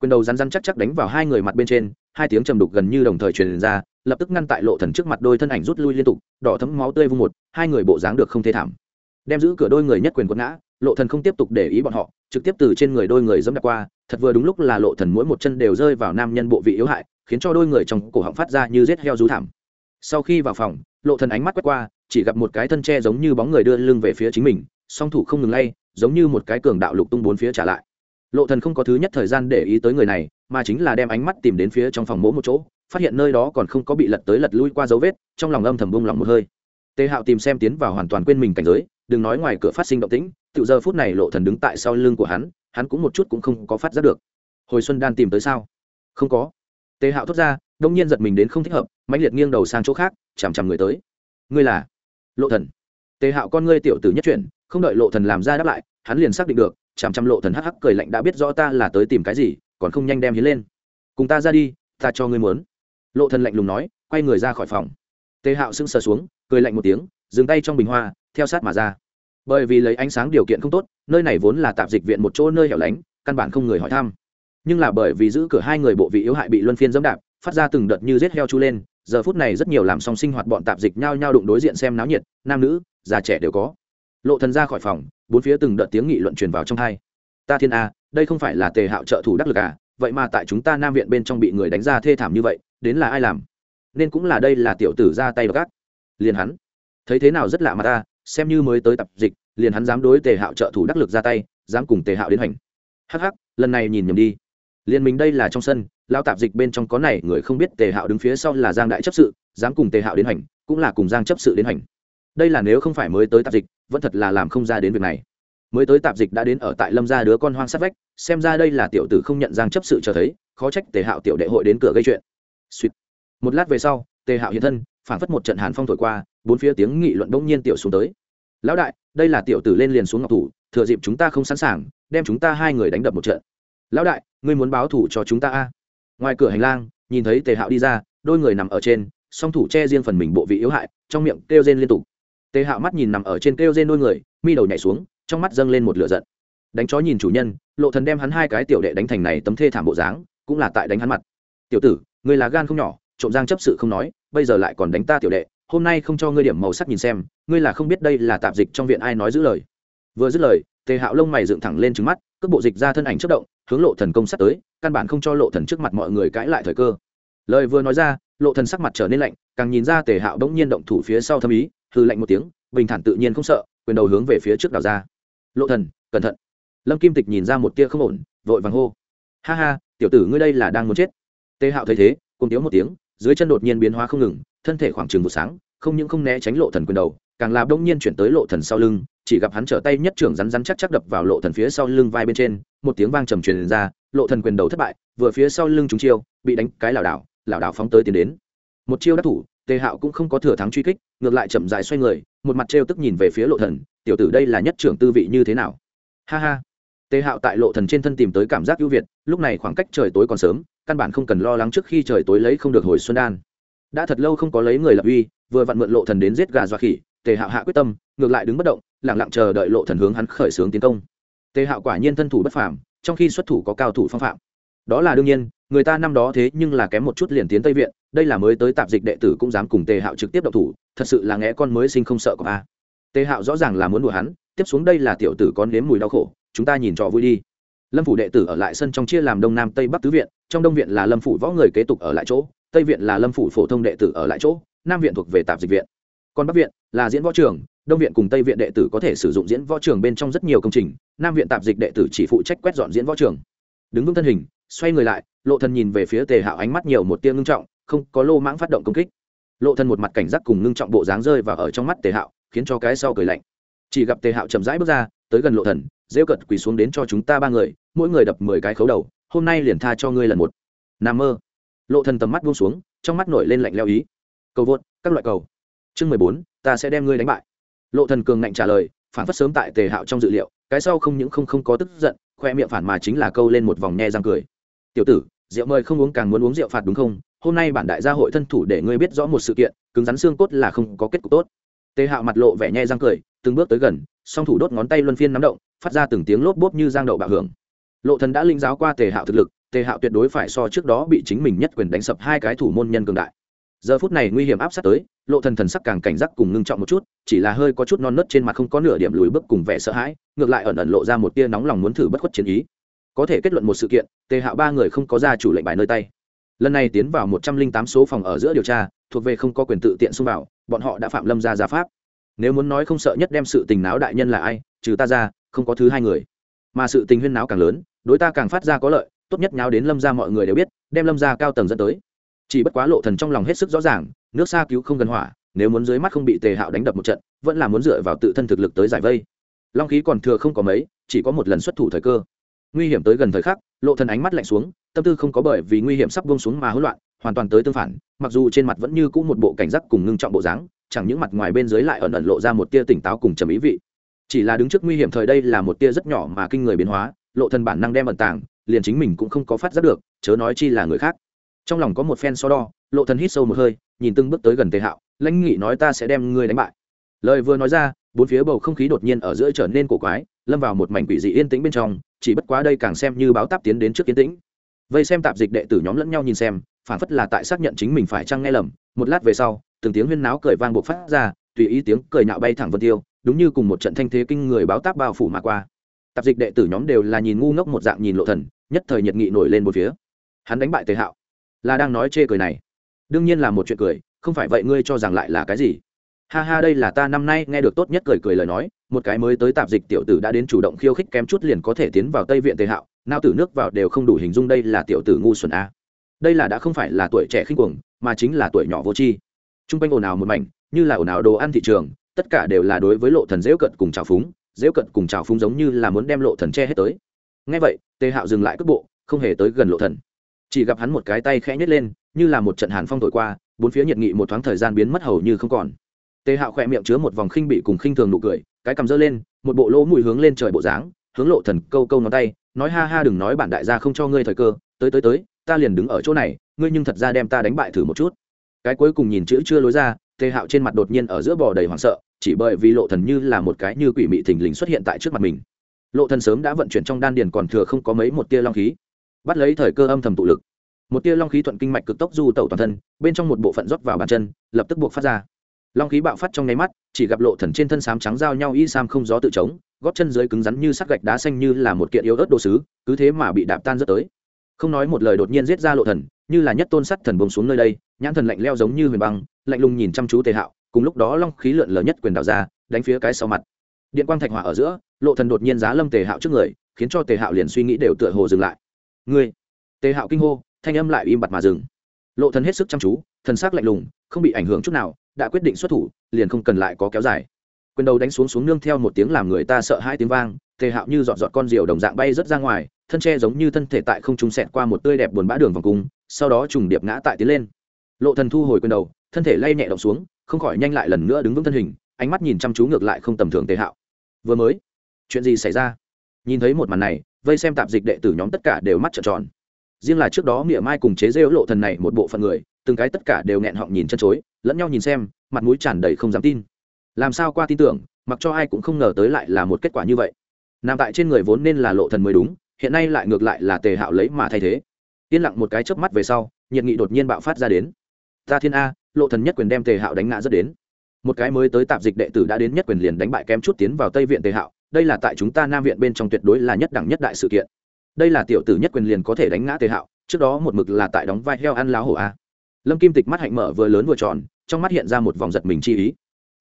Speaker 1: Quyền đầu rắn rắn chắc chắc đánh vào hai người mặt bên trên, hai tiếng trầm đục gần như đồng thời truyền ra, lập tức ngăn tại lộ thần trước mặt đôi thân ảnh rút lui liên tục, đỏ thấm máu tươi vung một, hai người bộ dáng được không thể thảm. Đem giữ cửa đôi người nhất quyền quật ngã, lộ thần không tiếp tục để ý bọn họ trực tiếp từ trên người đôi người dẫm đạp qua, thật vừa đúng lúc là lộ thần mỗi một chân đều rơi vào nam nhân bộ vị yếu hại, khiến cho đôi người trong cổ họng phát ra như rết heo rú thảm. Sau khi vào phòng, lộ thần ánh mắt quét qua, chỉ gặp một cái thân tre giống như bóng người đưa lưng về phía chính mình, song thủ không ngừng lay, giống như một cái cường đạo lục tung bốn phía trả lại. Lộ thần không có thứ nhất thời gian để ý tới người này, mà chính là đem ánh mắt tìm đến phía trong phòng mỗ một chỗ, phát hiện nơi đó còn không có bị lật tới lật lui qua dấu vết, trong lòng âm thầm bung lòng một hơi. Tề hạo tìm xem tiến vào hoàn toàn quên mình cảnh giới, đừng nói ngoài cửa phát sinh động tĩnh tự giờ phút này lộ thần đứng tại sau lưng của hắn hắn cũng một chút cũng không có phát giác được. Hồi xuân đan tìm tới sao? Không có. Tề hạo thốt ra, đông nhiên giật mình đến không thích hợp, mãnh liệt nghiêng đầu sang chỗ khác, chằm chằm người tới. Ngươi là? Lộ thần. Tề hạo con ngươi tiểu tử nhất chuyển, không đợi lộ thần làm ra đáp lại, hắn liền xác định được, chằm chằm lộ thần hắc hắc cười lạnh đã biết rõ ta là tới tìm cái gì, còn không nhanh đem hiến lên. Cùng ta ra đi, ta cho ngươi muốn. Lộ thần lạnh lùng nói, quay người ra khỏi phòng. Tề hạo sững sờ xuống, cười lạnh một tiếng, dừng tay trong bình hoa, theo sát mà ra bởi vì lấy ánh sáng điều kiện không tốt, nơi này vốn là tạp dịch viện một chỗ nơi hẻo lánh, căn bản không người hỏi thăm. Nhưng là bởi vì giữ cửa hai người bộ vị yếu hại bị luân phiên dẫm đạp, phát ra từng đợt như rết heo chu lên, giờ phút này rất nhiều làm xong sinh hoạt bọn tạp dịch nhao nhao đụng đối diện xem náo nhiệt, nam nữ, già trẻ đều có. Lộ thần ra khỏi phòng, bốn phía từng đợt tiếng nghị luận truyền vào trong hai. Ta thiên a, đây không phải là tề hạo trợ thủ đắc lực à? Vậy mà tại chúng ta nam viện bên trong bị người đánh ra thê thảm như vậy, đến là ai làm? Nên cũng là đây là tiểu tử ra tay gác liền hắn. Thấy thế nào rất lạ mà ta xem như mới tới tập dịch, liền hắn dám đối tề hạo trợ thủ đắc lực ra tay, dám cùng tề hạo đến hành hắc hắc, lần này nhìn nhầm đi. Liền mình đây là trong sân lao tạp dịch bên trong có này, người không biết tề hạo đứng phía sau là giang đại chấp sự, dám cùng tề hạo đến hành cũng là cùng giang chấp sự đến hành đây là nếu không phải mới tới tạp dịch, vẫn thật là làm không ra đến việc này. Mới tới tạp dịch đã đến ở tại lâm gia đứa con hoang sát vách, xem ra đây là tiểu tử không nhận giang chấp sự cho thấy, khó trách tề hạo tiểu đệ hội đến cửa gây chuyện. Sweet. một lát về sau, tề hạo hiện thân phản phất một trận hàn phong thổi qua, bốn phía tiếng nghị luận bỗng nhiên tiểu xuống tới lão đại, đây là tiểu tử lên liền xuống ngọc thủ, thừa dịp chúng ta không sẵn sàng, đem chúng ta hai người đánh đập một trận. Lão đại, ngươi muốn báo thủ cho chúng ta a? Ngoài cửa hành lang, nhìn thấy tề hạo đi ra, đôi người nằm ở trên, song thủ che riêng phần mình bộ vị yếu hại, trong miệng kêu rên liên tục. Tề hạo mắt nhìn nằm ở trên kêu rên đôi người, mi đầu nhảy xuống, trong mắt dâng lên một lửa giận. Đánh chó nhìn chủ nhân, lộ thần đem hắn hai cái tiểu đệ đánh thành này tấm thê thảm bộ dáng, cũng là tại đánh hắn mặt. Tiểu tử, ngươi là gan không nhỏ, trộm giang chấp sự không nói, bây giờ lại còn đánh ta tiểu đệ hôm nay không cho ngươi điểm màu sắc nhìn xem, ngươi là không biết đây là tạp dịch trong viện ai nói giữ lời. Vừa dứt lời, tề hạo lông mày dựng thẳng lên trứng mắt, cước bộ dịch ra thân ảnh chất động, hướng lộ thần công sắp tới, căn bản không cho lộ thần trước mặt mọi người cãi lại thời cơ. Lời vừa nói ra, lộ thần sắc mặt trở nên lạnh, càng nhìn ra tề hạo bỗng nhiên động thủ phía sau thâm ý hư lạnh một tiếng, bình thản tự nhiên không sợ, quyền đầu hướng về phía trước đào ra. Lộ thần, cẩn thận. Lâm kim tịch nhìn ra một tia không ổn, vội vàng hô. Ha ha, tiểu tử ngươi đây là đang muốn chết. Tề hạo thấy thế cùng tiếng một tiếng, dưới chân đột nhiên biến hóa không ngừng thân thể khoảng chừng một sáng, không những không né tránh lộ thần quyền đầu, càng là đông nhiên chuyển tới lộ thần sau lưng, chỉ gặp hắn trở tay nhất trưởng rắn rắn chắc chắc đập vào lộ thần phía sau lưng vai bên trên, một tiếng vang trầm truyền ra, lộ thần quyền đầu thất bại, vừa phía sau lưng chúng chiêu, bị đánh cái lảo đảo lảo đảo phóng tới tiến đến. Một chiêu đắc thủ, tề hạo cũng không có thừa thắng truy kích, ngược lại chậm rãi xoay người, một mặt trêu tức nhìn về phía lộ thần, tiểu tử đây là nhất trưởng tư vị như thế nào? Ha ha. Tề hạo tại lộ thần trên thân tìm tới cảm giác ưu việt, lúc này khoảng cách trời tối còn sớm, căn bản không cần lo lắng trước khi trời tối lấy không được hồi xuân đan đã thật lâu không có lấy người lập uy, vừa vặn mượn lộ thần đến giết gà dọa khỉ, tề hạo hạ quyết tâm, ngược lại đứng bất động lẳng lặng chờ đợi lộ thần hướng hắn khởi xướng tiến công. Tề hạo quả nhiên thân thủ bất phàm, trong khi xuất thủ có cao thủ phong phạm. Đó là đương nhiên, người ta năm đó thế nhưng là kém một chút liền tiến tây viện, đây là mới tới tạp dịch đệ tử cũng dám cùng tề hạo trực tiếp động thủ, thật sự là nghe con mới sinh không sợ của a. Tề hạo rõ ràng là muốn đùa hắn, tiếp xuống đây là tiểu tử con nếm mùi đau khổ, chúng ta nhìn trò vui đi. Lâm phủ đệ tử ở lại sân trong chia làm đông nam tây bắc tứ viện, trong đông viện là lâm phủ võ người kế tục ở lại chỗ tây viện là lâm phủ phổ thông đệ tử ở lại chỗ, nam viện thuộc về tạp dịch viện. Còn bắc viện là diễn võ trường, đông viện cùng tây viện đệ tử có thể sử dụng diễn võ trường bên trong rất nhiều công trình, nam viện tạp dịch đệ tử chỉ phụ trách quét dọn diễn võ trường. Đứng vững thân hình, xoay người lại, lộ thần nhìn về phía tề hạo ánh mắt nhiều một tia ngưng trọng, không có lô mãng phát động công kích. Lộ thần một mặt cảnh giác cùng ngưng trọng bộ dáng rơi vào ở trong mắt tề hạo, khiến cho cái sau cười lạnh. Chỉ gặp tề hạo chậm rãi bước ra, tới gần lộ thần, rêu cật quỳ xuống đến cho chúng ta ba người, mỗi người đập mười cái khấu đầu, hôm nay liền tha cho ngươi lần một. Nằm mơ lộ thần tầm mắt buông xuống, trong mắt nổi lên lạnh leo ý. Cầu vượt, các loại cầu. Chương mười bốn, ta sẽ đem ngươi đánh bại. Lộ thần cường ngạnh trả lời, phản phất sớm tại tề hạo trong dự liệu, cái sau không những không không có tức giận, khoe miệng phản mà chính là câu lên một vòng nhe răng cười. Tiểu tử, rượu mời không uống càng muốn uống rượu phạt đúng không? Hôm nay bản đại gia hội thân thủ để ngươi biết rõ một sự kiện, cứng rắn xương cốt là không có kết cục tốt. Tề hạo mặt lộ vẻ nhe răng cười, từng bước tới gần, song thủ đốt ngón tay luân phiên nắm động, phát ra từng tiếng lốp bốp như giang đậu bạo hưởng. Lộ thần đã linh giáo qua tề hạo thực lực tề hạo tuyệt đối phải so trước đó bị chính mình nhất quyền đánh sập hai cái thủ môn nhân cường đại. Giờ phút này nguy hiểm áp sát tới, lộ thần thần sắc càng cảnh giác cùng ngưng trọng một chút, chỉ là hơi có chút non nớt trên mặt không có nửa điểm lùi bước cùng vẻ sợ hãi, ngược lại ẩn ẩn lộ ra một tia nóng lòng muốn thử bất khuất chiến ý. Có thể kết luận một sự kiện, tề hạo ba người không có ra chủ lệnh bài nơi tay. Lần này tiến vào một trăm linh tám số phòng ở giữa điều tra, thuộc về không có quyền tự tiện xung vào, bọn họ đã phạm lâm ra giả pháp. Nếu muốn nói không sợ nhất đem sự tình náo đại nhân là ai, trừ ta ra, không có thứ hai người. Mà sự tình huyên náo càng lớn, đối ta càng phát ra có lợi tốt nhất nháo đến lâm ra mọi người đều biết, đem lâm ra cao tầng dẫn tới. Chỉ bất quá lộ thần trong lòng hết sức rõ ràng, nước xa cứu không gần hỏa, nếu muốn dưới mắt không bị tề hạo đánh đập một trận, vẫn là muốn dựa vào tự thân thực lực tới giải vây. Long khí còn thừa không có mấy, chỉ có một lần xuất thủ thời cơ. Nguy hiểm tới gần thời khắc, lộ thần ánh mắt lạnh xuống, tâm tư không có bởi vì nguy hiểm sắp buông xuống mà hỗn loạn, hoàn toàn tới tương phản, mặc dù trên mặt vẫn như cũ một bộ cảnh giác cùng ngưng trọng bộ dáng, chẳng những mặt ngoài bên dưới lại ẩn ẩn lộ ra một tia tỉnh táo cùng trầm ý vị. Chỉ là đứng trước nguy hiểm thời đây là một tia rất nhỏ mà kinh người biến hóa, lộ thần bản năng đem ẩn tàng liền chính mình cũng không có phát giác được, chớ nói chi là người khác. Trong lòng có một phen so đo, lộ thần hít sâu một hơi, nhìn từng bước tới gần tề hạo, lãnh nghị nói ta sẽ đem ngươi đánh bại. Lời vừa nói ra, bốn phía bầu không khí đột nhiên ở giữa trở nên cổ quái, lâm vào một mảnh quỷ dị yên tĩnh bên trong, chỉ bất quá đây càng xem như báo táp tiến đến trước yên tĩnh. Vây xem tạp dịch đệ tử nhóm lẫn nhau nhìn xem phản phất là tại xác nhận chính mình phải chăng nghe lầm, một lát về sau, từng tiếng huyên náo cười vang buộc phát ra, tùy ý tiếng cười nhạo bay thẳng vân tiêu, đúng như cùng một trận thanh thế kinh người báo táp bao phủ mà qua. Tạp dịch đệ tử nhóm đều là nhìn ngu ngốc một dạng nhìn lộ thần nhất thời nhiệt nghị nổi lên một phía. Hắn đánh bại tề hạo. Là đang nói chê cười này. Đương nhiên là một chuyện cười, không phải vậy ngươi cho rằng lại là cái gì? Ha ha, đây là ta năm nay nghe được tốt nhất cười cười lời nói, một cái mới tới tạp dịch tiểu tử đã đến chủ động khiêu khích kém chút liền có thể tiến vào tây viện tề hạo, nao tử nước vào đều không đủ hình dung đây là tiểu tử ngu xuẩn a. Đây là đã không phải là tuổi trẻ khinh cuồng, mà chính là tuổi nhỏ vô tri. T r u n g quanh ồn ào một mảnh, như là ồn ào đồ ăn thị trường, tất cả đều là đối với lộ thần dễu cận cùng trào phúng dễu cận cùng trào phúng giống như là muốn đem lộ thần che hết tới. Ngay vậy tề hạo dừng lại cước bộ, không hề tới gần lộ thần. Chỉ gặp hắn một cái tay khẽ nhét lên, như là một trận hàn phong thổi qua, bốn phía nhiệt nghị một thoáng thời gian biến mất hầu như không còn. Tề hạo khỏe miệng chứa một vòng khinh bị cùng khinh thường nụ cười, cái cầm dơ lên, một bộ lỗ mùi hướng lên trời bộ dáng, hướng lộ thần câu câu ngón tay, nói ha ha đừng nói bản đại gia không cho ngươi thời cơ, tới tới tới, ta liền đứng ở chỗ này, ngươi nhưng thật ra đem ta đánh bại thử một chút. Cái cuối cùng nhìn chữ chưa lối ra, tề hạo trên mặt đột nhiên ở giữa bò đầy hoảng sợ, chỉ bởi vì lộ thần như là một cái như quỷ mị thình lình xuất hiện tại trước mặt mình lộ thần sớm đã vận chuyển trong đan điền còn thừa không có mấy một tia long khí. Bắt lấy thời cơ âm thầm tụ lực. Một tia long khí thuận kinh mạch cực tốc du tẩu toàn thân, bên trong một bộ phận rót vào bàn chân, lập tức buộc phát ra. Long khí bạo phát trong nháy mắt, chỉ gặp lộ thần trên thân sám trắng giao nhau y sam không gió tự chống, gót chân dưới cứng rắn như sắt gạch đá xanh như là một kiện yếu ớt đồ sứ, cứ thế mà bị đạp tan rất tới. Không nói một lời đột nhiên giết ra lộ thần, như là nhất tôn sắt thần bông xuống nơi đây, nhãn thần lạnh leo giống như huyền băng, lạnh lùng nhìn chăm chú tề hạo, cùng lúc đó long khí lượn lờ nhất quyền đảo ra, đánh phía cái sau mặt điện quang thạch hỏa ở giữa, lộ thần đột nhiên giá lâm tề hạo trước người, khiến cho tề hạo liền suy nghĩ đều tựa hồ dừng lại. Ngươi! Tề hạo kinh hô, thanh âm lại im bặt mà dừng. Lộ thần hết sức chăm chú, thần sắc lạnh lùng, không bị ảnh hưởng chút nào, đã quyết định xuất thủ, liền không cần lại có kéo dài. Quyền đầu đánh xuống xuống nương theo một tiếng làm người ta sợ hai tiếng vang, tề hạo như dọn dọn con diều đồng dạng bay rất ra ngoài, thân tre giống như thân thể tại không trung sẹt qua một tươi đẹp buồn bã đường vòng cung, sau đó trùng điệp ngã tại tiến lên. Lộ thần thu hồi quyền đầu, thân thể lay nhẹ động xuống, không khỏi nhanh lại lần nữa đứng vững thân hình, ánh mắt nhìn chăm chú ngược lại không tầm thường tề hạo vừa mới. Chuyện gì xảy ra? Nhìn thấy một màn này, vây xem tạp dịch đệ tử nhóm tất cả đều mắt trợn tròn. Riêng là trước đó miệng mai cùng chế rêu lộ thần này một bộ phận người, từng cái tất cả đều nghẹn họng nhìn chân chối, lẫn nhau nhìn xem, mặt mũi tràn đầy không dám tin. Làm sao qua tin tưởng, mặc cho ai cũng không ngờ tới lại là một kết quả như vậy. Nằm tại trên người vốn nên là lộ thần mới đúng, hiện nay lại ngược lại là tề hạo lấy mà thay thế. Yên lặng một cái chớp mắt về sau, nhiệt nghị đột nhiên bạo phát ra đến. Ta thiên a, lộ thần nhất quyền đem tề hạo đánh ngã rất đến một cái mới tới tạp dịch đệ tử đã đến nhất quyền liền đánh bại kém chút tiến vào tây viện tề hạo, đây là tại chúng ta nam viện bên trong tuyệt đối là nhất đẳng nhất đại sự kiện. Đây là tiểu tử nhất quyền liền có thể đánh ngã tề hạo, trước đó một mực là tại đóng vai heo ăn láo hổ a. Lâm kim tịch mắt hạnh mở vừa lớn vừa tròn, trong mắt hiện ra một vòng giật mình chi ý.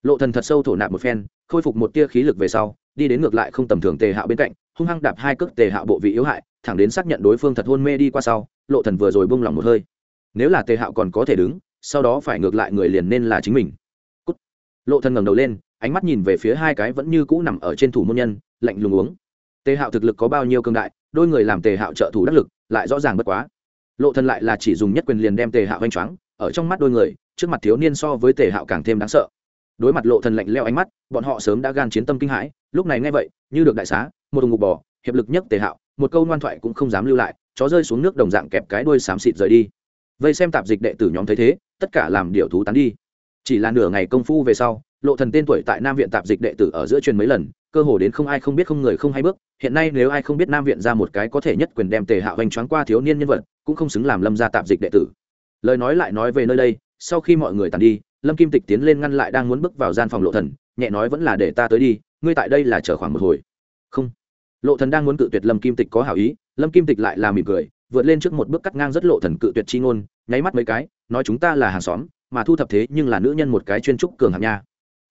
Speaker 1: Lộ thần thật sâu thổ nạp một phen, khôi phục một tia khí lực về sau, đi đến ngược lại không tầm thường tề hạo bên cạnh, hung hăng đạp hai cước tề hạo bộ vị yếu hại, thẳng đến xác nhận đối phương thật hôn mê đi qua sau, lộ thần vừa rồi buông lòng một hơi. Nếu là tề hạo còn có thể đứng, sau đó phải ngược lại người liền nên là chính mình lộ thần ngẩng đầu lên, ánh mắt nhìn về phía hai cái vẫn như cũ nằm ở trên thủ môn nhân, lạnh lùng uống. Tề hạo thực lực có bao nhiêu cường đại, đôi người làm tề hạo trợ thủ đắc lực, lại rõ ràng bất quá. Lộ thần lại là chỉ dùng nhất quyền liền đem tề hạo vanh choáng, ở trong mắt đôi người, trước mặt thiếu niên so với tề hạo càng thêm đáng sợ. Đối mặt lộ thần lạnh leo ánh mắt, bọn họ sớm đã gan chiến tâm kinh hãi, lúc này nghe vậy, như được đại xá, một đồng ngục bò, hiệp lực nhất tề hạo, một câu ngoan thoại cũng không dám lưu lại, chó rơi xuống nước đồng dạng kẹp cái đuôi xám xịt rời đi. Vây xem tạp dịch đệ tử nhóm thấy thế, tất cả làm điều thú tán đi chỉ là nửa ngày công phu về sau, lộ thần tên tuổi tại nam viện tạp dịch đệ tử ở giữa truyền mấy lần, cơ hồ đến không ai không biết không người không hay bước. Hiện nay nếu ai không biết nam viện ra một cái có thể nhất quyền đem tề hạo hoành choáng qua thiếu niên nhân vật, cũng không xứng làm lâm gia tạp dịch đệ tử. Lời nói lại nói về nơi đây, sau khi mọi người tàn đi, lâm kim tịch tiến lên ngăn lại đang muốn bước vào gian phòng lộ thần, nhẹ nói vẫn là để ta tới đi, ngươi tại đây là chờ khoảng một hồi. Không. Lộ thần đang muốn cự tuyệt lâm kim tịch có hảo ý, lâm kim tịch lại là mỉm cười, vượt lên trước một bước cắt ngang rất lộ thần cự tuyệt chi ngôn, nháy mắt mấy cái, nói chúng ta là hàng xóm mà thu thập thế nhưng là nữ nhân một cái chuyên trúc cường hạng nha.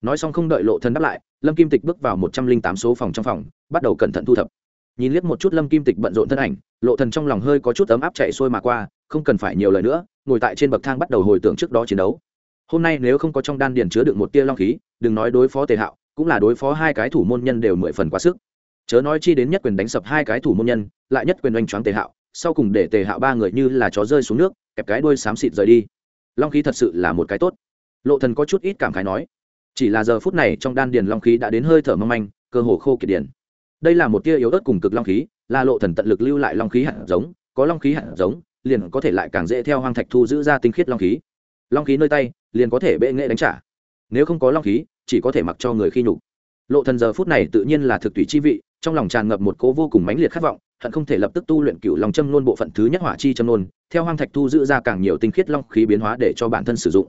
Speaker 1: Nói xong không đợi lộ thần đáp lại, lâm kim tịch bước vào một trăm linh tám số phòng trong phòng, bắt đầu cẩn thận thu thập. Nhìn liếc một chút lâm kim tịch bận rộn thân ảnh, lộ thần trong lòng hơi có chút ấm áp chạy xuôi mà qua, không cần phải nhiều lời nữa, ngồi tại trên bậc thang bắt đầu hồi tưởng trước đó chiến đấu. Hôm nay nếu không có trong đan điền chứa đựng một tia long khí, đừng nói đối phó tề hạo, cũng là đối phó hai cái thủ môn nhân đều mười phần quá sức. Chớ nói chi đến nhất quyền đánh sập hai cái thủ môn nhân, lại nhất quyền oanh choáng tề hạo, sau cùng để tề hạo ba người như là chó rơi xuống nước, kẹp cái đuôi xám xịt rời đi long khí thật sự là một cái tốt. Lộ thần có chút ít cảm khái nói, chỉ là giờ phút này trong đan điền long khí đã đến hơi thở mong manh, cơ hồ khô kiệt điền. đây là một tia yếu ớt cùng cực long khí, là lộ thần tận lực lưu lại long khí hạt giống, có long khí hạt giống, liền có thể lại càng dễ theo hoang thạch thu giữ ra tinh khiết long khí. Long khí nơi tay, liền có thể bệ nghệ đánh trả. Nếu không có long khí, chỉ có thể mặc cho người khi nhục. Lộ thần giờ phút này tự nhiên là thực tùy chi vị, trong lòng tràn ngập một cố vô cùng mãnh liệt khát vọng hận không thể lập tức tu luyện cựu long châm nôn bộ phận thứ nhất hỏa chi châm nôn, theo hoang thạch thu giữ ra càng nhiều tinh khiết long khí biến hóa để cho bản thân sử dụng.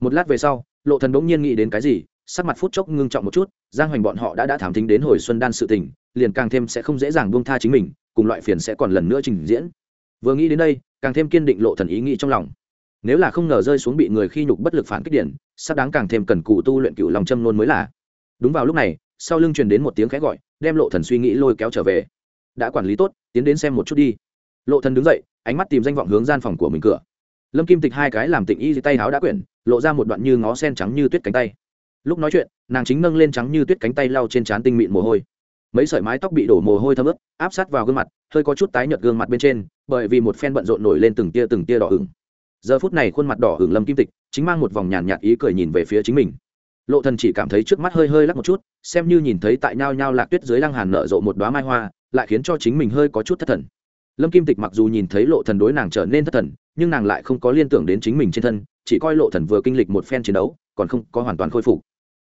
Speaker 1: Một lát về sau, lộ thần bỗng nhiên nghĩ đến cái gì, sắc mặt phút chốc ngưng trọng một chút, giang hoành bọn họ đã đã thảm thính đến hồi xuân đan sự tình, liền càng thêm sẽ không dễ dàng buông tha chính mình, cùng loại phiền sẽ còn lần nữa trình diễn. Vừa nghĩ đến đây, càng thêm kiên định lộ thần ý nghĩ trong lòng. Nếu là không ngờ rơi xuống bị người khi nhục bất lực phản kích điện sắp đáng càng thêm cần cù tu luyện cựu lòng châm nôn mới là. Đúng vào lúc này, sau lưng truyền đến một tiếng khẽ gọi, đem lộ thần suy nghĩ lôi kéo trở về đã quản lý tốt, tiến đến xem một chút đi. Lộ thần đứng dậy, ánh mắt tìm danh vọng hướng gian phòng của mình cửa. Lâm kim tịch hai cái làm tịnh y tay áo đã quyển, lộ ra một đoạn như ngó sen trắng như tuyết cánh tay. Lúc nói chuyện, nàng chính nâng lên trắng như tuyết cánh tay lau trên trán tinh mịn mồ hôi. Mấy sợi mái tóc bị đổ mồ hôi thấm ướt, áp sát vào gương mặt, hơi có chút tái nhợt gương mặt bên trên, bởi vì một phen bận rộn nổi lên từng tia từng tia đỏ ửng. Giờ phút này khuôn mặt đỏ hửng lâm kim tịch, chính mang một vòng nhàn nhạt ý cười nhìn về phía chính mình. Lộ thần chỉ cảm thấy trước mắt hơi hơi lắc một chút, xem như nhìn thấy tại nhao nhao lạc tuyết dưới lăng hàn nở rộ một đóa mai hoa lại khiến cho chính mình hơi có chút thất thần. Lâm kim tịch mặc dù nhìn thấy lộ thần đối nàng trở nên thất thần, nhưng nàng lại không có liên tưởng đến chính mình trên thân, chỉ coi lộ thần vừa kinh lịch một phen chiến đấu, còn không có hoàn toàn khôi phục.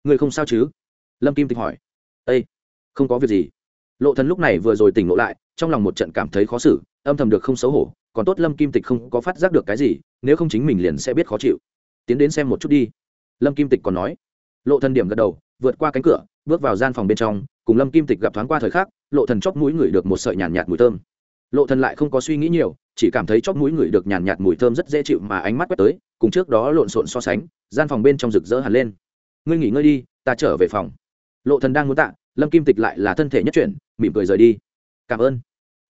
Speaker 1: Người không sao chứ? Lâm kim tịch hỏi. Ây không có việc gì. Lộ thần lúc này vừa rồi tỉnh ngộ lại, trong lòng một trận cảm thấy khó xử, âm thầm được không xấu hổ, còn tốt lâm kim tịch không có phát giác được cái gì, nếu không chính mình liền sẽ biết khó chịu. Tiến đến xem một chút đi. Lâm kim tịch còn nói. Lộ thần điểm gật đầu, vượt qua cánh cửa, bước vào gian phòng bên trong cùng lâm kim tịch gặp thoáng qua thời khắc lộ thần chóp mũi ngửi được một sợi nhàn nhạt, nhạt mùi thơm. Lộ thần lại không có suy nghĩ nhiều chỉ cảm thấy chóp mũi ngửi được nhàn nhạt, nhạt mùi thơm rất dễ chịu mà ánh mắt quét tới cùng trước đó lộn xộn so sánh gian phòng bên trong rực rỡ hẳn lên. Ngươi nghỉ ngơi đi ta trở về phòng. Lộ thần đang muốn tạ lâm kim tịch lại là thân thể nhất chuyển mỉm cười rời đi. Cảm ơn.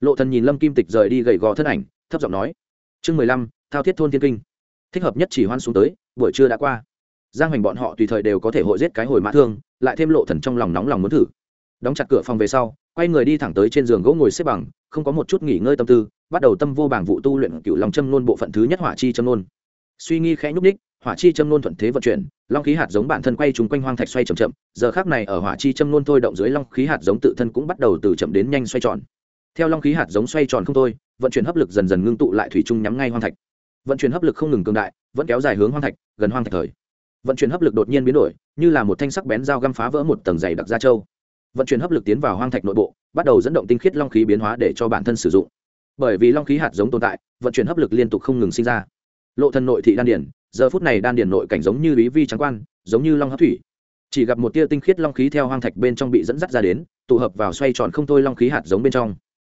Speaker 1: Lộ thần nhìn lâm kim tịch rời đi gầy gò thân ảnh thấp giọng nói. Chương mười lăm thao thiết thôn thiên kinh. Thích hợp nhất chỉ hoan xuống tới buổi trưa đã qua. Giang hoành bọn họ tùy thời đều có thể hội giết cái hồi mã thương lại thêm lộ thần trong lòng nóng lòng muốn thử đóng chặt cửa phòng về sau, quay người đi thẳng tới trên giường gỗ ngồi xếp bằng, không có một chút nghỉ ngơi tâm tư, bắt đầu tâm vô bảng vụ tu luyện cựu lòng châm nôn bộ phận thứ nhất hỏa chi châm nôn. Suy nghi khẽ nhúc ních hỏa chi châm nôn thuận thế vận chuyển, long khí hạt giống bản thân quay trúng quanh hoang thạch xoay chậm chậm, giờ khác này ở hỏa chi châm nôn thôi động dưới long khí hạt giống tự thân cũng bắt đầu từ chậm đến nhanh xoay tròn. Theo long khí hạt giống xoay tròn không thôi, vận chuyển hấp lực dần dần ngưng tụ lại thủy chung nhắm ngay hoang thạch. Vận chuyển hấp lực không ngừng cường đại, vẫn kéo dài hướng hoang thạch, gần hoang thạch thời. Vận chuyển hấp lực đột nhiên biến đổi, như là một thanh sắc bén dao găm phá vỡ một tầng dày đặc da trâu vận chuyển hấp lực tiến vào hoang thạch nội bộ, bắt đầu dẫn động tinh khiết long khí biến hóa để cho bản thân sử dụng. Bởi vì long khí hạt giống tồn tại, vận chuyển hấp lực liên tục không ngừng sinh ra. Lộ thân nội thị đan điển, giờ phút này đan điển nội cảnh giống như lý vi trắng quan, giống như long hấp thủy. Chỉ gặp một tia tinh khiết long khí theo hoang thạch bên trong bị dẫn dắt ra đến, tụ hợp vào xoay tròn không thôi long khí hạt giống bên trong.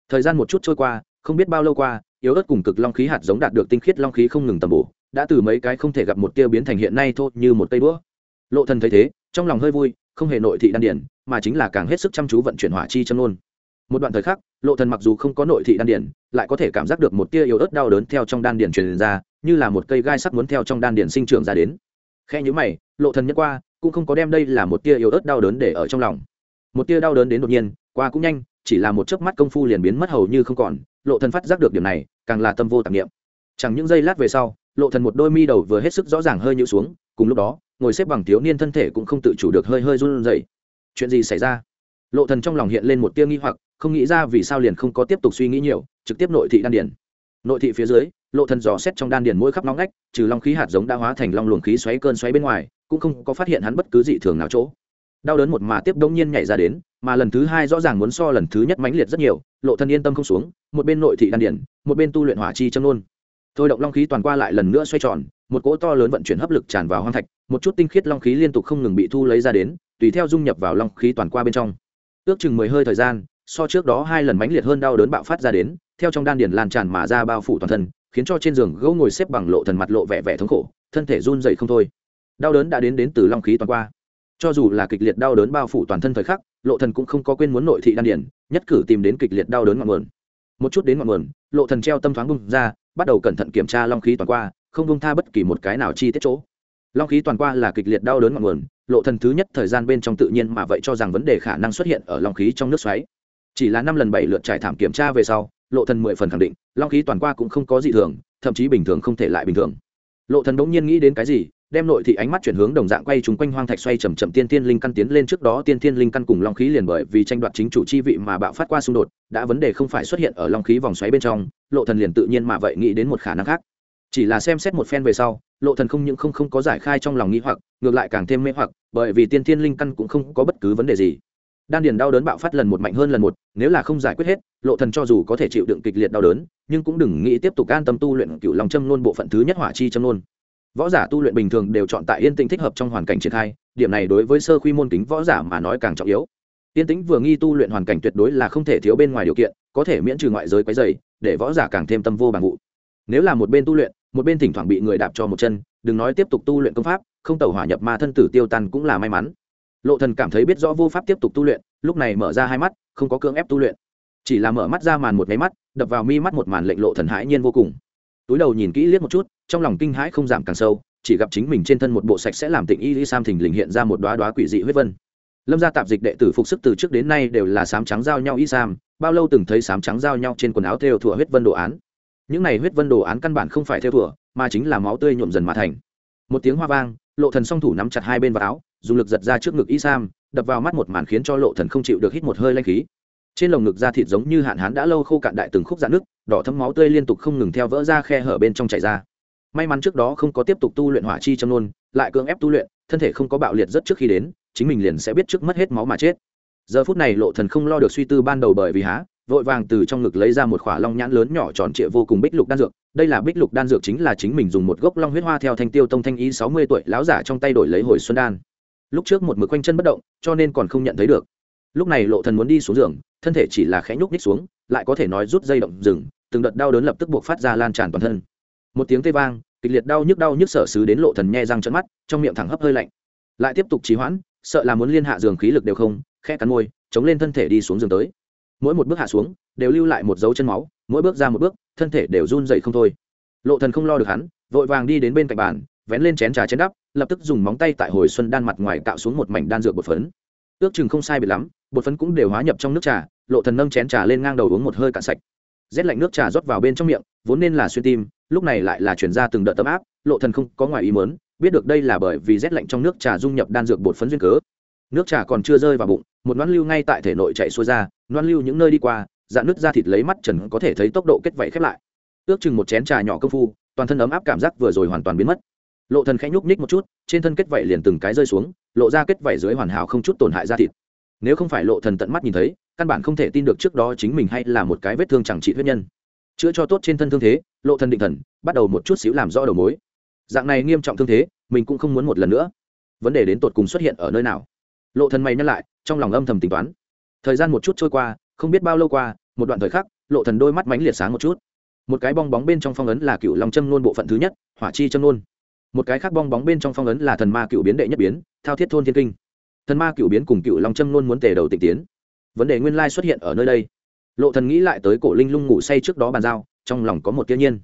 Speaker 1: Thời gian một chút trôi qua, không biết bao lâu qua, yếu ớt cùng cực long khí hạt giống đạt được tinh khiết long khí không ngừng tầm bổ, đã từ mấy cái không thể gặp một tia biến thành hiện nay thôi như một cây đũa. Lộ thần thấy thế, trong lòng hơi vui, không hề nội thị đan điển mà chính là càng hết sức chăm chú vận chuyển hỏa chi châm nôn một đoạn thời khắc, lộ thần mặc dù không có nội thị đan điển lại có thể cảm giác được một tia yếu ớt đau đớn theo trong đan điển truyền ra, như là một cây gai sắc muốn theo trong đan điển sinh trưởng ra đến. Khe nhíu mày, lộ thần nhắc qua, cũng không có đem đây là một tia yếu ớt đau đớn để ở trong lòng. Một tia đau đớn đến đột nhiên, qua cũng nhanh, chỉ là một chớp mắt công phu liền biến mất hầu như không còn, lộ thần phát giác được điểm này, càng là tâm vô tạp niệm. Chẳng những giây lát về sau, lộ thần một đôi mi đầu vừa hết sức rõ ràng hơi nhũ xuống, cùng lúc đó, ngồi xếp bằng thiếu niên thân thể cũng không tự chủ được hơi hơi run rẩy chuyện gì xảy ra? Lộ thần trong lòng hiện lên một tia nghi hoặc, không nghĩ ra vì sao liền không có tiếp tục suy nghĩ nhiều, trực tiếp nội thị đan điền. Nội thị phía dưới, lộ thần dò xét trong đan điền mỗi khắp nóng ngách, trừ long khí hạt giống đã hóa thành long luồng khí xoáy cơn xoáy bên ngoài, cũng không có phát hiện hắn bất cứ dị thường nào chỗ. Đau đớn một mà tiếp đông nhiên nhảy ra đến, mà lần thứ hai rõ ràng muốn so lần thứ nhất mãnh liệt rất nhiều, lộ Thần yên tâm không xuống, một bên nội thị đan điển một bên tu luyện hỏa chi châm nôn thôi động long khí toàn qua lại lần nữa xoay tròn, một cỗ to lớn vận chuyển hấp lực tràn vào hoang thạch, một chút tinh khiết long khí liên tục không ngừng bị thu lấy ra đến tùy theo dung nhập vào long khí toàn qua bên trong. Ước chừng mười hơi thời gian, so trước đó hai lần mãnh liệt hơn đau đớn bạo phát ra đến, theo trong đan điển lan tràn mà ra bao phủ toàn thân, khiến cho trên giường gỗ ngồi xếp bằng lộ thần mặt lộ vẻ vẻ thống khổ, thân thể run dậy không thôi. Đau đớn đã đến đến từ long khí toàn qua. Cho dù là kịch liệt đau đớn bao phủ toàn thân thời khắc, lộ thần cũng không có quên muốn nội thị đan điển nhất cử tìm đến kịch liệt đau đớn ngọn nguồn. Một chút đến ngọn nguồn, lộ thần treo tâm thoáng bung ra, bắt đầu cẩn thận kiểm tra long khí toàn qua, không bung tha bất kỳ một cái nào chi tiết chỗ. Long khí toàn qua là kịch liệt đau đớn ngọn nguồn lộ thần thứ nhất thời gian bên trong tự nhiên mà vậy cho rằng vấn đề khả năng xuất hiện ở long khí trong nước xoáy. Chỉ là năm lần bảy lượt trải thảm kiểm tra về sau, lộ thần mười phần khẳng định, long khí toàn qua cũng không có gì thường, thậm chí bình thường không thể lại bình thường. Lộ thần đống nhiên nghĩ đến cái gì, đem nội thị ánh mắt chuyển hướng đồng dạng quay chúng quanh hoang thạch xoay chậm chậm tiên tiên linh căn tiến lên trước đó tiên tiên linh căn cùng long khí liền bởi vì tranh đoạt chính chủ chi vị mà bạo phát qua xung đột, đã vấn đề không phải xuất hiện ở long khí vòng xoáy bên trong, lộ thần liền tự nhiên mà vậy nghĩ đến một khả năng khác. Chỉ là xem xét một phen về sau lộ thần không những không không có giải khai trong lòng nghĩ hoặc, ngược lại càng thêm mê hoặc, bởi vì tiên thiên linh căn cũng không có bất cứ vấn đề gì. Đan điền đau đớn bạo phát lần một mạnh hơn lần một, nếu là không giải quyết hết, lộ thần cho dù có thể chịu đựng kịch liệt đau đớn, nhưng cũng đừng nghĩ tiếp tục an tâm tu luyện cựu lòng châm nôn bộ phận thứ nhất hỏa chi châm nôn. Võ giả tu luyện bình thường đều chọn tại yên tĩnh thích hợp trong hoàn cảnh triển khai, điểm này đối với sơ quy môn tính võ giả mà nói càng trọng yếu. Yên tĩnh vừa nghi tu luyện hoàn cảnh tuyệt đối là không thể thiếu bên ngoài điều kiện, có thể miễn trừ ngoại giới quấy dày để võ giả càng thêm tâm vô bằng vụ. Nếu là một bên tu luyện một bên thỉnh thoảng bị người đạp cho một chân, đừng nói tiếp tục tu luyện công pháp, không tẩu hỏa nhập ma thân tử tiêu tan cũng là may mắn. Lộ thần cảm thấy biết rõ vô pháp tiếp tục tu luyện, lúc này mở ra hai mắt, không có cưỡng ép tu luyện. Chỉ là mở mắt ra màn một máy mắt, đập vào mi mắt một màn lệnh lộ thần hãi nhiên vô cùng. Túi đầu nhìn kỹ liếc một chút, trong lòng kinh hãi không giảm càng sâu, chỉ gặp chính mình trên thân một bộ sạch sẽ làm tịnh y lý sam thình lình hiện ra một đóa đóa quỷ dị huyết vân. Lâm gia tạp dịch đệ tử phục sức từ trước đến nay đều là sám trắng giao nhau y sam, bao lâu từng thấy sám trắng giao nhau trên quần áo theo thủa huyết vân đồ án những này huyết vân đồ án căn bản không phải theo thủa mà chính là máu tươi nhuộm dần mà thành. Một tiếng hoa vang, lộ thần song thủ nắm chặt hai bên vào áo, dùng lực giật ra trước ngực y sam đập vào mắt một màn khiến cho lộ thần không chịu được hít một hơi lanh khí. Trên lồng ngực da thịt giống như hạn hán đã lâu khô cạn đại từng khúc dạn nước đỏ thấm máu tươi liên tục không ngừng theo vỡ ra khe hở bên trong chảy ra. May mắn trước đó không có tiếp tục tu luyện hỏa chi châm nôn lại cưỡng ép tu luyện, thân thể không có bạo liệt rất trước khi đến, chính mình liền sẽ biết trước mất hết máu mà chết. Giờ phút này lộ thần không lo được suy tư ban đầu bởi vì há vội vàng từ trong ngực lấy ra một khỏa long nhãn lớn nhỏ tròn trịa vô cùng bích lục đan dược. Đây là bích lục đan dược chính là chính mình dùng một gốc long huyết hoa theo thanh tiêu tông thanh ý sáu mươi tuổi láo giả trong tay đổi lấy hồi xuân đan. Lúc trước một mực quanh chân bất động, cho nên còn không nhận thấy được. Lúc này lộ thần muốn đi xuống giường, thân thể chỉ là khẽ nhúc nhích xuống, lại có thể nói rút dây động rừng từng đợt đau đớn lập tức buộc phát ra lan tràn toàn thân. Một tiếng tê vang, kịch liệt đau nhức đau nhức sở xứ đến lộ thần nhe răng trợn mắt, trong miệng thẳng hấp hơi lạnh. Lại tiếp tục trì hoãn, sợ là muốn liên hạ giường khí lực đều không, khẽ cắn môi, chống lên thân thể đi xuống giường tới mỗi một bước hạ xuống, đều lưu lại một dấu chân máu, mỗi bước ra một bước, thân thể đều run dậy không thôi. Lộ thần không lo được hắn, vội vàng đi đến bên cạnh bàn, vén lên chén trà chén đắp, lập tức dùng móng tay tại hồi xuân đan mặt ngoài tạo xuống một mảnh đan dược bột phấn. Ước chừng không sai biệt lắm, bột phấn cũng đều hóa nhập trong nước trà, lộ thần nâng chén trà lên ngang đầu uống một hơi cạn sạch. Rét lạnh nước trà rót vào bên trong miệng, vốn nên là xuyên tim, lúc này lại là chuyển ra từng đợt tấm áp, lộ thần không có ngoài ý muốn, biết được đây là bởi vì rét lạnh trong nước trà dung nhập đan dược bột phấn duyên cớ. Nước trà còn chưa rơi vào bụng, một nón lưu ngay tại thể nội chạy xuôi ra loan lưu những nơi đi qua, dạn nước ra thịt lấy mắt trần có thể thấy tốc độ kết vảy khép lại. Ước chừng một chén trà nhỏ công phu, toàn thân ấm áp cảm giác vừa rồi hoàn toàn biến mất. Lộ thần khẽ nhúc nhích một chút, trên thân kết vảy liền từng cái rơi xuống, lộ ra kết vảy dưới hoàn hảo không chút tổn hại da thịt. Nếu không phải lộ thần tận mắt nhìn thấy, căn bản không thể tin được trước đó chính mình hay là một cái vết thương chẳng trị huyết nhân. Chữa cho tốt trên thân thương thế, lộ thần định thần, bắt đầu một chút xíu làm rõ đầu mối. Dạng này nghiêm trọng thương thế, mình cũng không muốn một lần nữa. Vấn đề đến tột cùng xuất hiện ở nơi nào? Lộ thần mày nhắc lại, trong lòng âm thầm tính toán thời gian một chút trôi qua, không biết bao lâu qua, một đoạn thời khắc, lộ thần đôi mắt mánh liệt sáng một chút. Một cái bong bóng bên trong phong ấn là cựu long châm nôn bộ phận thứ nhất, hỏa chi châm nôn. Một cái khác bong bóng bên trong phong ấn là thần ma cựu biến đệ nhất biến, thao thiết thôn thiên kinh. Thần ma cựu biến cùng cựu long châm nôn muốn tề đầu tịch tiến. Vấn đề nguyên lai xuất hiện ở nơi đây. Lộ thần nghĩ lại tới cổ linh lung ngủ say trước đó bàn giao, trong lòng có một tiên nhiên.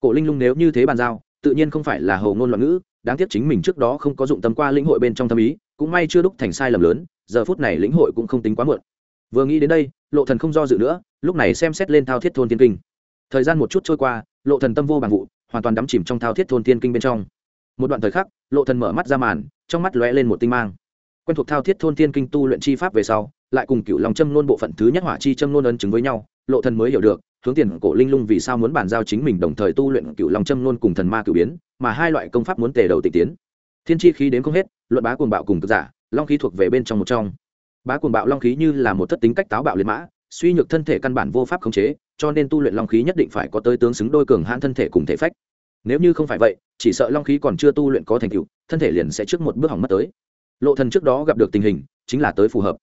Speaker 1: Cổ linh lung nếu như thế bàn giao, tự nhiên không phải là hầu ngôn loạn ngữ, đáng tiếc chính mình trước đó không có dụng tâm qua lĩnh hội bên trong tâm ý, cũng may chưa đúc thành sai lầm lớn, giờ phút này lĩnh hội cũng không tính quá muộn vừa nghĩ đến đây, lộ thần không do dự nữa, lúc này xem xét lên thao thiết thôn tiên kinh. Thời gian một chút trôi qua, lộ thần tâm vô bằng vụ, hoàn toàn đắm chìm trong thao thiết thôn tiên kinh bên trong. Một đoạn thời khắc, lộ thần mở mắt ra màn, trong mắt lóe lên một tinh mang. Quen thuộc thao thiết thôn tiên kinh tu luyện chi pháp về sau, lại cùng cựu lòng châm nôn bộ phận thứ nhất hỏa chi châm nôn ấn chứng với nhau, lộ thần mới hiểu được, hướng tiền cổ linh lung vì sao muốn bàn giao chính mình đồng thời tu luyện cựu lòng châm nôn cùng thần ma cửu biến, mà hai loại công pháp muốn tề đầu tịch tiến. Thiên chi khí đến không hết, luận bá cuồng bạo cùng cực giả, long khí thuộc về bên trong một trong bá cuồng bạo long khí như là một thất tính cách táo bạo liệt mã, suy nhược thân thể căn bản vô pháp khống chế, cho nên tu luyện long khí nhất định phải có tới tướng xứng đôi cường hãn thân thể cùng thể phách. Nếu như không phải vậy, chỉ sợ long khí còn chưa tu luyện có thành tựu, thân thể liền sẽ trước một bước hỏng mất tới. Lộ thần trước đó gặp được tình hình, chính là tới phù hợp.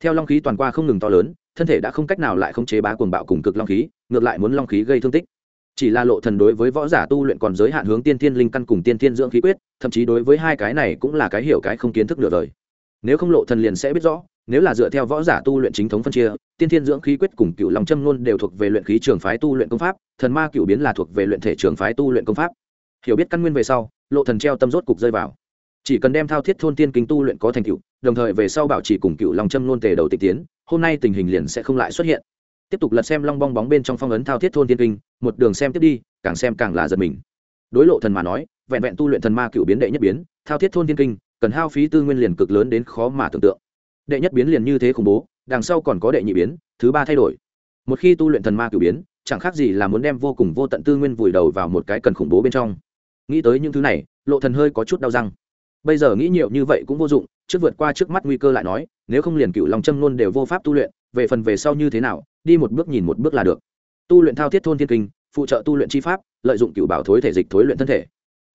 Speaker 1: Theo long khí toàn qua không ngừng to lớn, thân thể đã không cách nào lại khống chế bá cuồng bạo cùng cực long khí, ngược lại muốn long khí gây thương tích. Chỉ là lộ thần đối với võ giả tu luyện còn giới hạn hướng tiên thiên linh căn cùng tiên thiên dưỡng khí quyết, thậm chí đối với hai cái này cũng là cái hiểu cái không kiến thức nửa đời. Nếu không lộ thần liền sẽ biết rõ nếu là dựa theo võ giả tu luyện chính thống phân chia, tiên thiên dưỡng khí quyết cùng cựu lòng châm ngôn đều thuộc về luyện khí trường phái tu luyện công pháp, thần ma cựu biến là thuộc về luyện thể trường phái tu luyện công pháp. Hiểu biết căn nguyên về sau, lộ thần treo tâm rốt cục rơi vào. Chỉ cần đem thao thiết thôn tiên kính tu luyện có thành tựu, đồng thời về sau bảo trì cùng cựu lòng châm ngôn tề đầu tịch tiến, hôm nay tình hình liền sẽ không lại xuất hiện. Tiếp tục lật xem long bong bóng bên trong phong ấn thao thiết thôn tiên kinh, một đường xem tiếp đi, càng xem càng là giật mình. Đối lộ thần mà nói, vẹn vẹn tu luyện thần ma cựu biến đệ nhất biến, thao thiết thôn tiên kinh, cần hao phí tư nguyên liền cực lớn đến khó mà tưởng tượng đệ nhất biến liền như thế khủng bố, đằng sau còn có đệ nhị biến, thứ ba thay đổi. Một khi tu luyện thần ma cử biến, chẳng khác gì là muốn đem vô cùng vô tận tư nguyên vùi đầu vào một cái cần khủng bố bên trong. Nghĩ tới những thứ này, lộ thần hơi có chút đau răng. Bây giờ nghĩ nhiều như vậy cũng vô dụng, trước vượt qua trước mắt nguy cơ lại nói, nếu không liền cựu lòng châm luôn đều vô pháp tu luyện, về phần về sau như thế nào, đi một bước nhìn một bước là được. Tu luyện thao thiết thôn thiên kinh, phụ trợ tu luyện chi pháp, lợi dụng cựu bảo thối thể dịch thối luyện thân thể.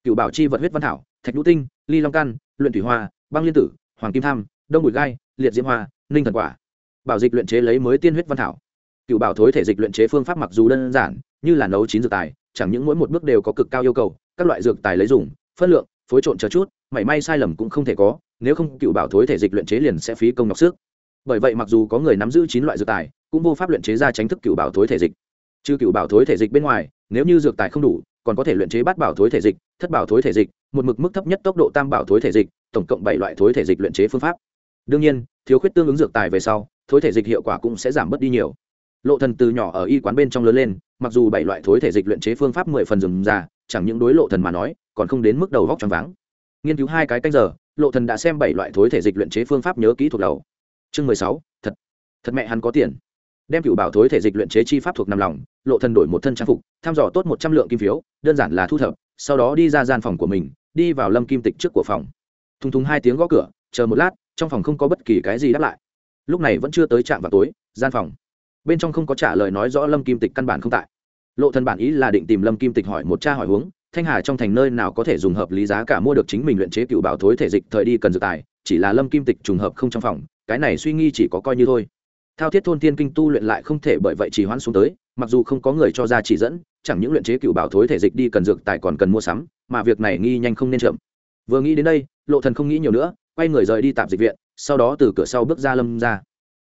Speaker 1: Cựu bảo chi vật huyết văn thảo, thạch nhũ tinh, ly long căn, luyện thủy hoa, băng liên tử, hoàng kim tham, đông bụi gai liệt diễm hoa, ninh thần quả. Bảo dịch luyện chế lấy mới tiên huyết văn thảo. Cựu bảo thối thể dịch luyện chế phương pháp mặc dù đơn giản, như là nấu chín dược tài, chẳng những mỗi một bước đều có cực cao yêu cầu, các loại dược tài lấy dùng phân lượng, phối trộn chờ chút, mảy may sai lầm cũng không thể có, nếu không cựu bảo thối thể dịch luyện chế liền sẽ phí công nhọc sức. Bởi vậy mặc dù có người nắm giữ chín loại dược tài, cũng vô pháp luyện chế ra tránh thức cựu bảo thối thể dịch. Trừ cựu bảo thối thể dịch bên ngoài, nếu như dược tài không đủ, còn có thể luyện chế bát bảo thối thể dịch, thất bảo thối thể dịch, một mực mức thấp nhất tốc độ tam bảo thối thể dịch, tổng cộng bảy loại thối thể dịch luyện chế phương pháp đương nhiên, thiếu khuyết tương ứng dược tài về sau, thối thể dịch hiệu quả cũng sẽ giảm bớt đi nhiều. Lộ thần từ nhỏ ở y quán bên trong lớn lên, mặc dù bảy loại thối thể dịch luyện chế phương pháp mười phần rườm rà chẳng những đối lộ thần mà nói, còn không đến mức đầu vóc choáng váng. Nghiên cứu hai cái canh giờ, lộ thần đã xem bảy loại thối thể dịch luyện chế phương pháp nhớ kỹ thuộc đầu. Chương mười sáu, thật. Thật mẹ hắn có tiền. Đem cựu bảo thối thể dịch luyện chế chi pháp thuộc nằm lòng, lộ thần đổi một thân trang phục thăm dò tốt một trăm lượng kim phiếu, đơn giản là thu thập, sau đó đi ra gian phòng của mình, đi vào lâm kim tịch trước của phòng. Thùng thùng hai tiếng gõ cửa, chờ một lát trong phòng không có bất kỳ cái gì đáp lại. Lúc này vẫn chưa tới trạm vào tối, gian phòng. Bên trong không có trả lời nói rõ lâm kim tịch căn bản không tại. Lộ thần bản ý là định tìm lâm kim tịch hỏi một cha hỏi huống, thanh hà trong thành nơi nào có thể dùng hợp lý giá cả mua được chính mình luyện chế cựu bảo thối thể dịch thời đi cần dự tài, chỉ là lâm kim tịch trùng hợp không trong phòng, cái này suy nghi chỉ có coi như thôi. Thao thiết thôn thiên kinh tu luyện lại không thể bởi vậy chỉ hoãn xuống tới, mặc dù không có người cho ra chỉ dẫn, chẳng những luyện chế cựu bảo thối thể dịch đi cần dược tài còn cần mua sắm, mà việc này nghi nhanh không nên chậm. Vừa nghĩ đến đây, lộ thần không nghĩ nhiều nữa quay người rời đi tạm dịch viện, sau đó từ cửa sau bước ra lâm ra.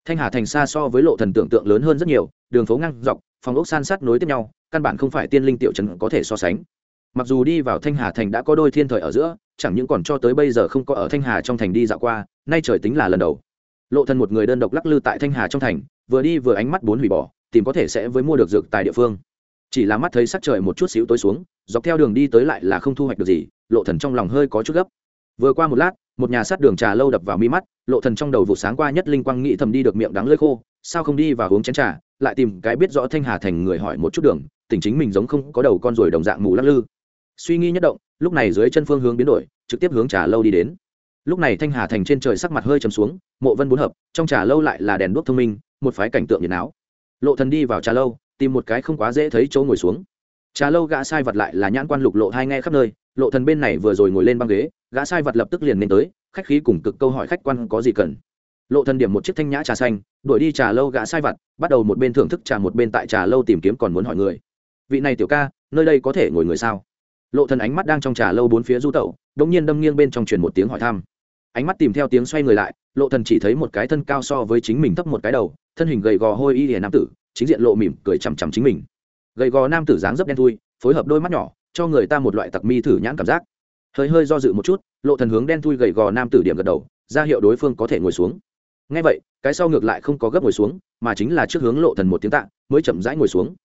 Speaker 1: Thanh hà thành xa so với lộ thần tưởng tượng lớn hơn rất nhiều, đường phố ngang dọc, phòng ốc san sát nối tiếp nhau, căn bản không phải tiên linh tiểu trần có thể so sánh. Mặc dù đi vào thanh hà thành đã có đôi thiên thời ở giữa, chẳng những còn cho tới bây giờ không có ở thanh hà trong thành đi dạo qua, nay trời tính là lần đầu. Lộ thần một người đơn độc lắc lư tại thanh hà trong thành, vừa đi vừa ánh mắt bốn hủy bỏ, tìm có thể sẽ với mua được dược tại địa phương. Chỉ là mắt thấy sắc trời một chút xíu tối xuống, dọc theo đường đi tới lại là không thu hoạch được gì, lộ thần trong lòng hơi có chút gấp. Vừa qua một lát một nhà sát đường trà lâu đập vào mi mắt, lộ thần trong đầu vụ sáng qua nhất linh quang nghĩ thầm đi được miệng đắng lưỡi khô, sao không đi và uống chén trà, lại tìm cái biết rõ thanh hà thành người hỏi một chút đường, tỉnh chính mình giống không có đầu con ruồi đồng dạng mù lắc lư. Suy nghĩ nhất động, lúc này dưới chân phương hướng biến đổi, trực tiếp hướng trà lâu đi đến. Lúc này thanh hà thành trên trời sắc mặt hơi trầm xuống, mộ vân bốn hợp, trong trà lâu lại là đèn đuốc thông minh, một phái cảnh tượng nhiệt áo lộ thần đi vào trà lâu, tìm một cái không quá dễ thấy chỗ ngồi xuống. Trà lâu gã sai vật lại là nhãn quan lục lộ hai nghe khắp nơi lộ thần bên này vừa rồi ngồi lên băng ghế, gã sai vật lập tức liền lên tới, khách khí cùng cực câu hỏi khách quan có gì cần. Lộ thần điểm một chiếc thanh nhã trà xanh, đuổi đi trà lâu gã sai vật, bắt đầu một bên thưởng thức trà một bên tại trà lâu tìm kiếm còn muốn hỏi người. Vị này tiểu ca, nơi đây có thể ngồi người sao? Lộ thần ánh mắt đang trong trà lâu bốn phía du tẩu, đống nhiên đâm nghiêng bên trong truyền một tiếng hỏi thăm. Ánh mắt tìm theo tiếng xoay người lại, lộ thần chỉ thấy một cái thân cao so với chính mình thấp một cái đầu, thân hình gầy gò hôi y hiền nam tử, chính diện lộ mỉm cười chằm chằm chính mình. Gầy gò nam tử dáng dấp đen thui, phối hợp đôi mắt nhỏ cho người ta một loại tặc mi thử nhãn cảm giác. Hơi hơi do dự một chút, lộ thần hướng đen thui gầy gò nam tử điểm gật đầu, ra hiệu đối phương có thể ngồi xuống. Ngay vậy, cái sau ngược lại không có gấp ngồi xuống, mà chính là trước hướng lộ thần một tiếng tạ, mới chậm rãi ngồi xuống.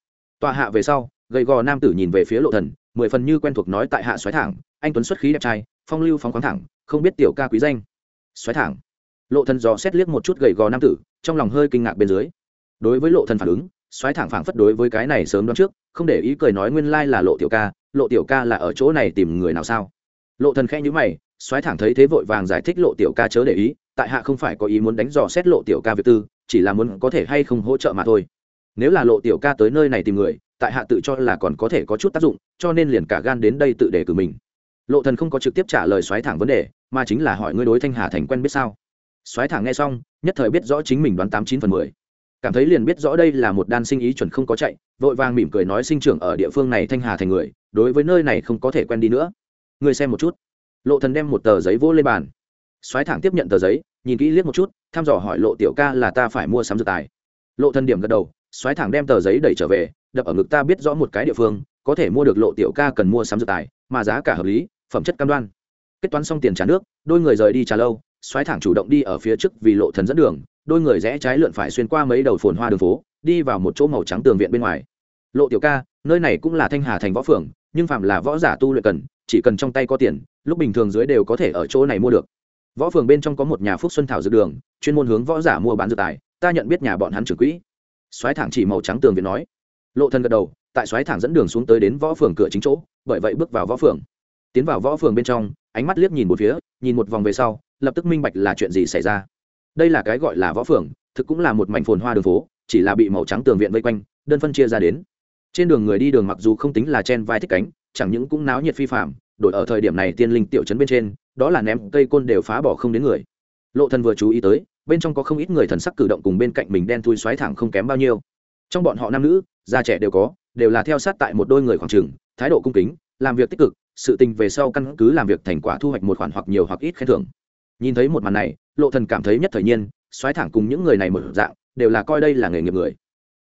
Speaker 1: Tòa hạ về sau, gầy gò nam tử nhìn về phía lộ thần, mười phần như quen thuộc nói tại hạ xoáy thẳng, anh tuấn xuất khí đẹp trai, phong lưu phóng khoáng thẳng, không biết tiểu ca quý danh. Xoáy thẳng. Lộ thần dò xét liếc một chút gầy gò nam tử, trong lòng hơi kinh ngạc bên dưới. Đối với lộ thần phản ứng xoáy thẳng phảng phất đối với cái này sớm đoán trước, không để ý cười nói nguyên lai là lộ tiểu ca lộ tiểu ca là ở chỗ này tìm người nào sao? Lộ thần khẽ nhíu mày, xoáy thẳng thấy thế vội vàng giải thích lộ tiểu ca chớ để ý, tại hạ không phải có ý muốn đánh dò xét lộ tiểu ca việc tư, chỉ là muốn có thể hay không hỗ trợ mà thôi. Nếu là lộ tiểu ca tới nơi này tìm người, tại hạ tự cho là còn có thể có chút tác dụng, cho nên liền cả gan đến đây tự đề cử mình. Lộ thần không có trực tiếp trả lời xoáy thẳng vấn đề, mà chính là hỏi ngươi đối thanh hà thành quen biết sao? Xoáy thẳng nghe xong, nhất thời biết rõ chính mình đoán tám chín phần mười cảm thấy liền biết rõ đây là một đan sinh ý chuẩn không có chạy, vội vàng mỉm cười nói sinh trưởng ở địa phương này thanh hà thành người, đối với nơi này không có thể quen đi nữa. Người xem một chút. Lộ thần đem một tờ giấy vô lên bàn. Xoáy thẳng tiếp nhận tờ giấy, nhìn kỹ liếc một chút, thăm dò hỏi lộ tiểu ca là ta phải mua sắm dược tài. Lộ thần điểm gật đầu xoáy thẳng đem tờ giấy đẩy trở về, đập ở ngực ta biết rõ một cái địa phương, có thể mua được lộ tiểu ca cần mua sắm dược tài, mà giá cả hợp lý, phẩm chất cam đoan. Kết toán xong tiền trả nước, đôi người rời đi trà lâu xoáy thẳng chủ động đi ở phía trước vì lộ thần dẫn đường đôi người rẽ trái lượn phải xuyên qua mấy đầu phồn hoa đường phố, đi vào một chỗ màu trắng tường viện bên ngoài. Lộ tiểu ca, nơi này cũng là thanh hà thành võ phường, nhưng phạm là võ giả tu luyện cần, chỉ cần trong tay có tiền, lúc bình thường dưới đều có thể ở chỗ này mua được. Võ phường bên trong có một nhà phúc xuân thảo dược đường, chuyên môn hướng võ giả mua bán dược tài, ta nhận biết nhà bọn hắn trưởng quỹ. Xoáy thẳng chỉ màu trắng tường viện nói. Lộ thân gật đầu, tại xoáy thẳng dẫn đường xuống tới đến võ phường cửa chính chỗ, bởi vậy bước vào võ phường. Tiến vào võ phường bên trong, ánh mắt liếc nhìn một phía, nhìn một vòng về sau, lập tức minh bạch là chuyện gì xảy ra đây là cái gọi là võ phường, thực cũng là một mảnh phồn hoa đường phố, chỉ là bị màu trắng tường viện vây quanh, đơn phân chia ra đến. Trên đường người đi đường mặc dù không tính là chen vai thích cánh, chẳng những cũng náo nhiệt phi phạm đổi ở thời điểm này tiên linh tiểu trấn bên trên, đó là ném cây côn đều phá bỏ không đến người. Lộ thần vừa chú ý tới, bên trong có không ít người thần sắc cử động cùng bên cạnh mình đen thui xoáy thẳng không kém bao nhiêu. Trong bọn họ nam nữ, già trẻ đều có, đều là theo sát tại một đôi người khoảng trường, thái độ cung kính, làm việc tích cực, sự tình về sau căn cứ làm việc thành quả thu hoạch một khoản hoặc nhiều hoặc ít khen thưởng nhìn thấy một màn này, lộ thần cảm thấy nhất thời nhiên, xoáy thẳng cùng những người này một dạng, đều là coi đây là nghề nghiệp người.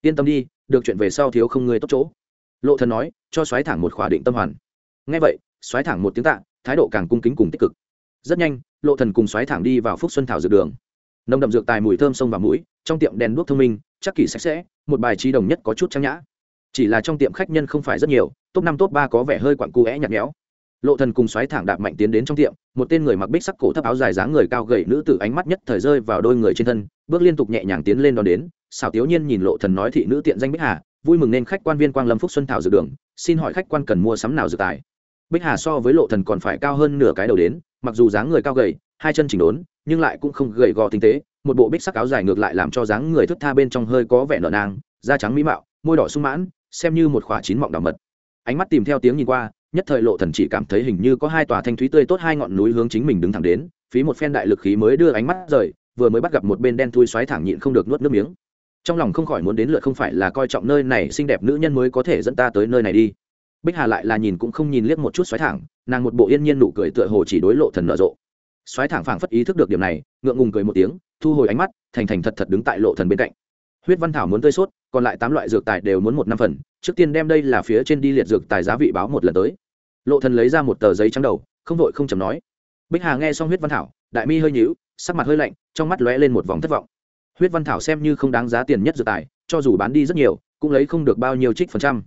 Speaker 1: Yên tâm đi, được chuyện về sau thiếu không người tốt chỗ. Lộ thần nói, cho xoáy thẳng một khỏa định tâm hoàn. Nghe vậy, xoáy thẳng một tiếng tạ, thái độ càng cung kính cùng tích cực. Rất nhanh, lộ thần cùng xoáy thẳng đi vào phúc xuân thảo dược đường. Nồng đậm dược tài mùi thơm sông vào mũi, trong tiệm đèn đuốc thông minh, chắc kỳ sạch sẽ, một bài trí đồng nhất có chút trang nhã. Chỉ là trong tiệm khách nhân không phải rất nhiều, top năm, top ba có vẻ hơi quặn cu é nhạt nhẽo lộ thần cùng xoáy thẳng đạp mạnh tiến đến trong tiệm, một tên người mặc bích sắc cổ thấp áo dài dáng người cao gầy nữ tử ánh mắt nhất thời rơi vào đôi người trên thân, bước liên tục nhẹ nhàng tiến lên đón đến. Xảo tiếu nhiên nhìn lộ thần nói thị nữ tiện danh bích hà, vui mừng nên khách quan viên quang lâm phúc xuân thảo dược đường, xin hỏi khách quan cần mua sắm nào dược tài? Bích hà so với lộ thần còn phải cao hơn nửa cái đầu đến, mặc dù dáng người cao gầy, hai chân chỉnh đốn, nhưng lại cũng không gầy gò tinh tế, một bộ bích sắc áo dài ngược lại làm cho dáng người thướt tha bên trong hơi có vẻ nở nang, da trắng mỹ mạo, môi đỏ sung mãn, xem như một khỏa chín mọng đỏ mật. Ánh mắt tìm theo tiếng nhìn qua nhất thời lộ thần chỉ cảm thấy hình như có hai tòa thanh thúy tươi tốt hai ngọn núi hướng chính mình đứng thẳng đến, phí một phen đại lực khí mới đưa ánh mắt rời, vừa mới bắt gặp một bên đen thui xoáy thẳng nhịn không được nuốt nước miếng. Trong lòng không khỏi muốn đến lượt không phải là coi trọng nơi này, xinh đẹp nữ nhân mới có thể dẫn ta tới nơi này đi. Bích hà lại là nhìn cũng không nhìn liếc một chút xoáy thẳng, nàng một bộ yên nhiên nụ cười tựa hồ chỉ đối lộ thần nở rộ. Xoáy thẳng phảng phất ý thức được điểm này, ngượng ngùng cười một tiếng, thu hồi ánh mắt, thành thành thật thật đứng tại lộ thần bên cạnh. Huyết văn thảo muốn tươi sốt, còn lại tám loại dược tài đều muốn một năm phần trước tiên đem đây là phía trên đi liệt dược tài giá vị báo một lần tới. Lộ thần lấy ra một tờ giấy trắng đầu, không vội không chầm nói. Bích hà nghe xong huyết văn thảo, đại mi hơi nhíu, sắc mặt hơi lạnh, trong mắt lóe lên một vòng thất vọng. Huyết văn thảo xem như không đáng giá tiền nhất dược tài, cho dù bán đi rất nhiều, cũng lấy không được bao nhiêu trích phần trăm.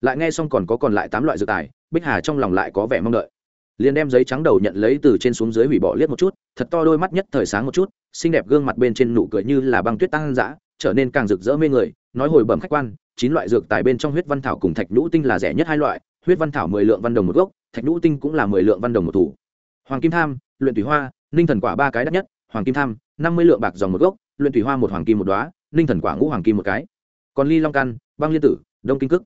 Speaker 1: Lại nghe xong còn có còn lại tám loại dược tài, bích hà trong lòng lại có vẻ mong đợi. Liền đem giấy trắng đầu nhận lấy từ trên xuống dưới hủy bỏ liếc một chút, thật to đôi mắt nhất thời sáng một chút, xinh đẹp gương mặt bên trên nụ cười như là băng tuyết tăng dã, trở nên càng rực rỡ mê người, nói hồi bẩm khách quan chín loại dược tài bên trong huyết văn thảo cùng thạch nhũ tinh là rẻ nhất hai loại, huyết văn thảo mười lượng văn đồng một gốc, thạch nhũ tinh cũng là mười lượng văn đồng một thủ. Hoàng kim tham, luyện thủy hoa, ninh thần quả ba cái đắt nhất, hoàng kim tham, năm mươi lượng bạc dòng một gốc, luyện thủy hoa một hoàng kim một đoá ninh thần quả ngũ hoàng kim một cái. Còn ly long căn, băng liên tử, đông kinh cức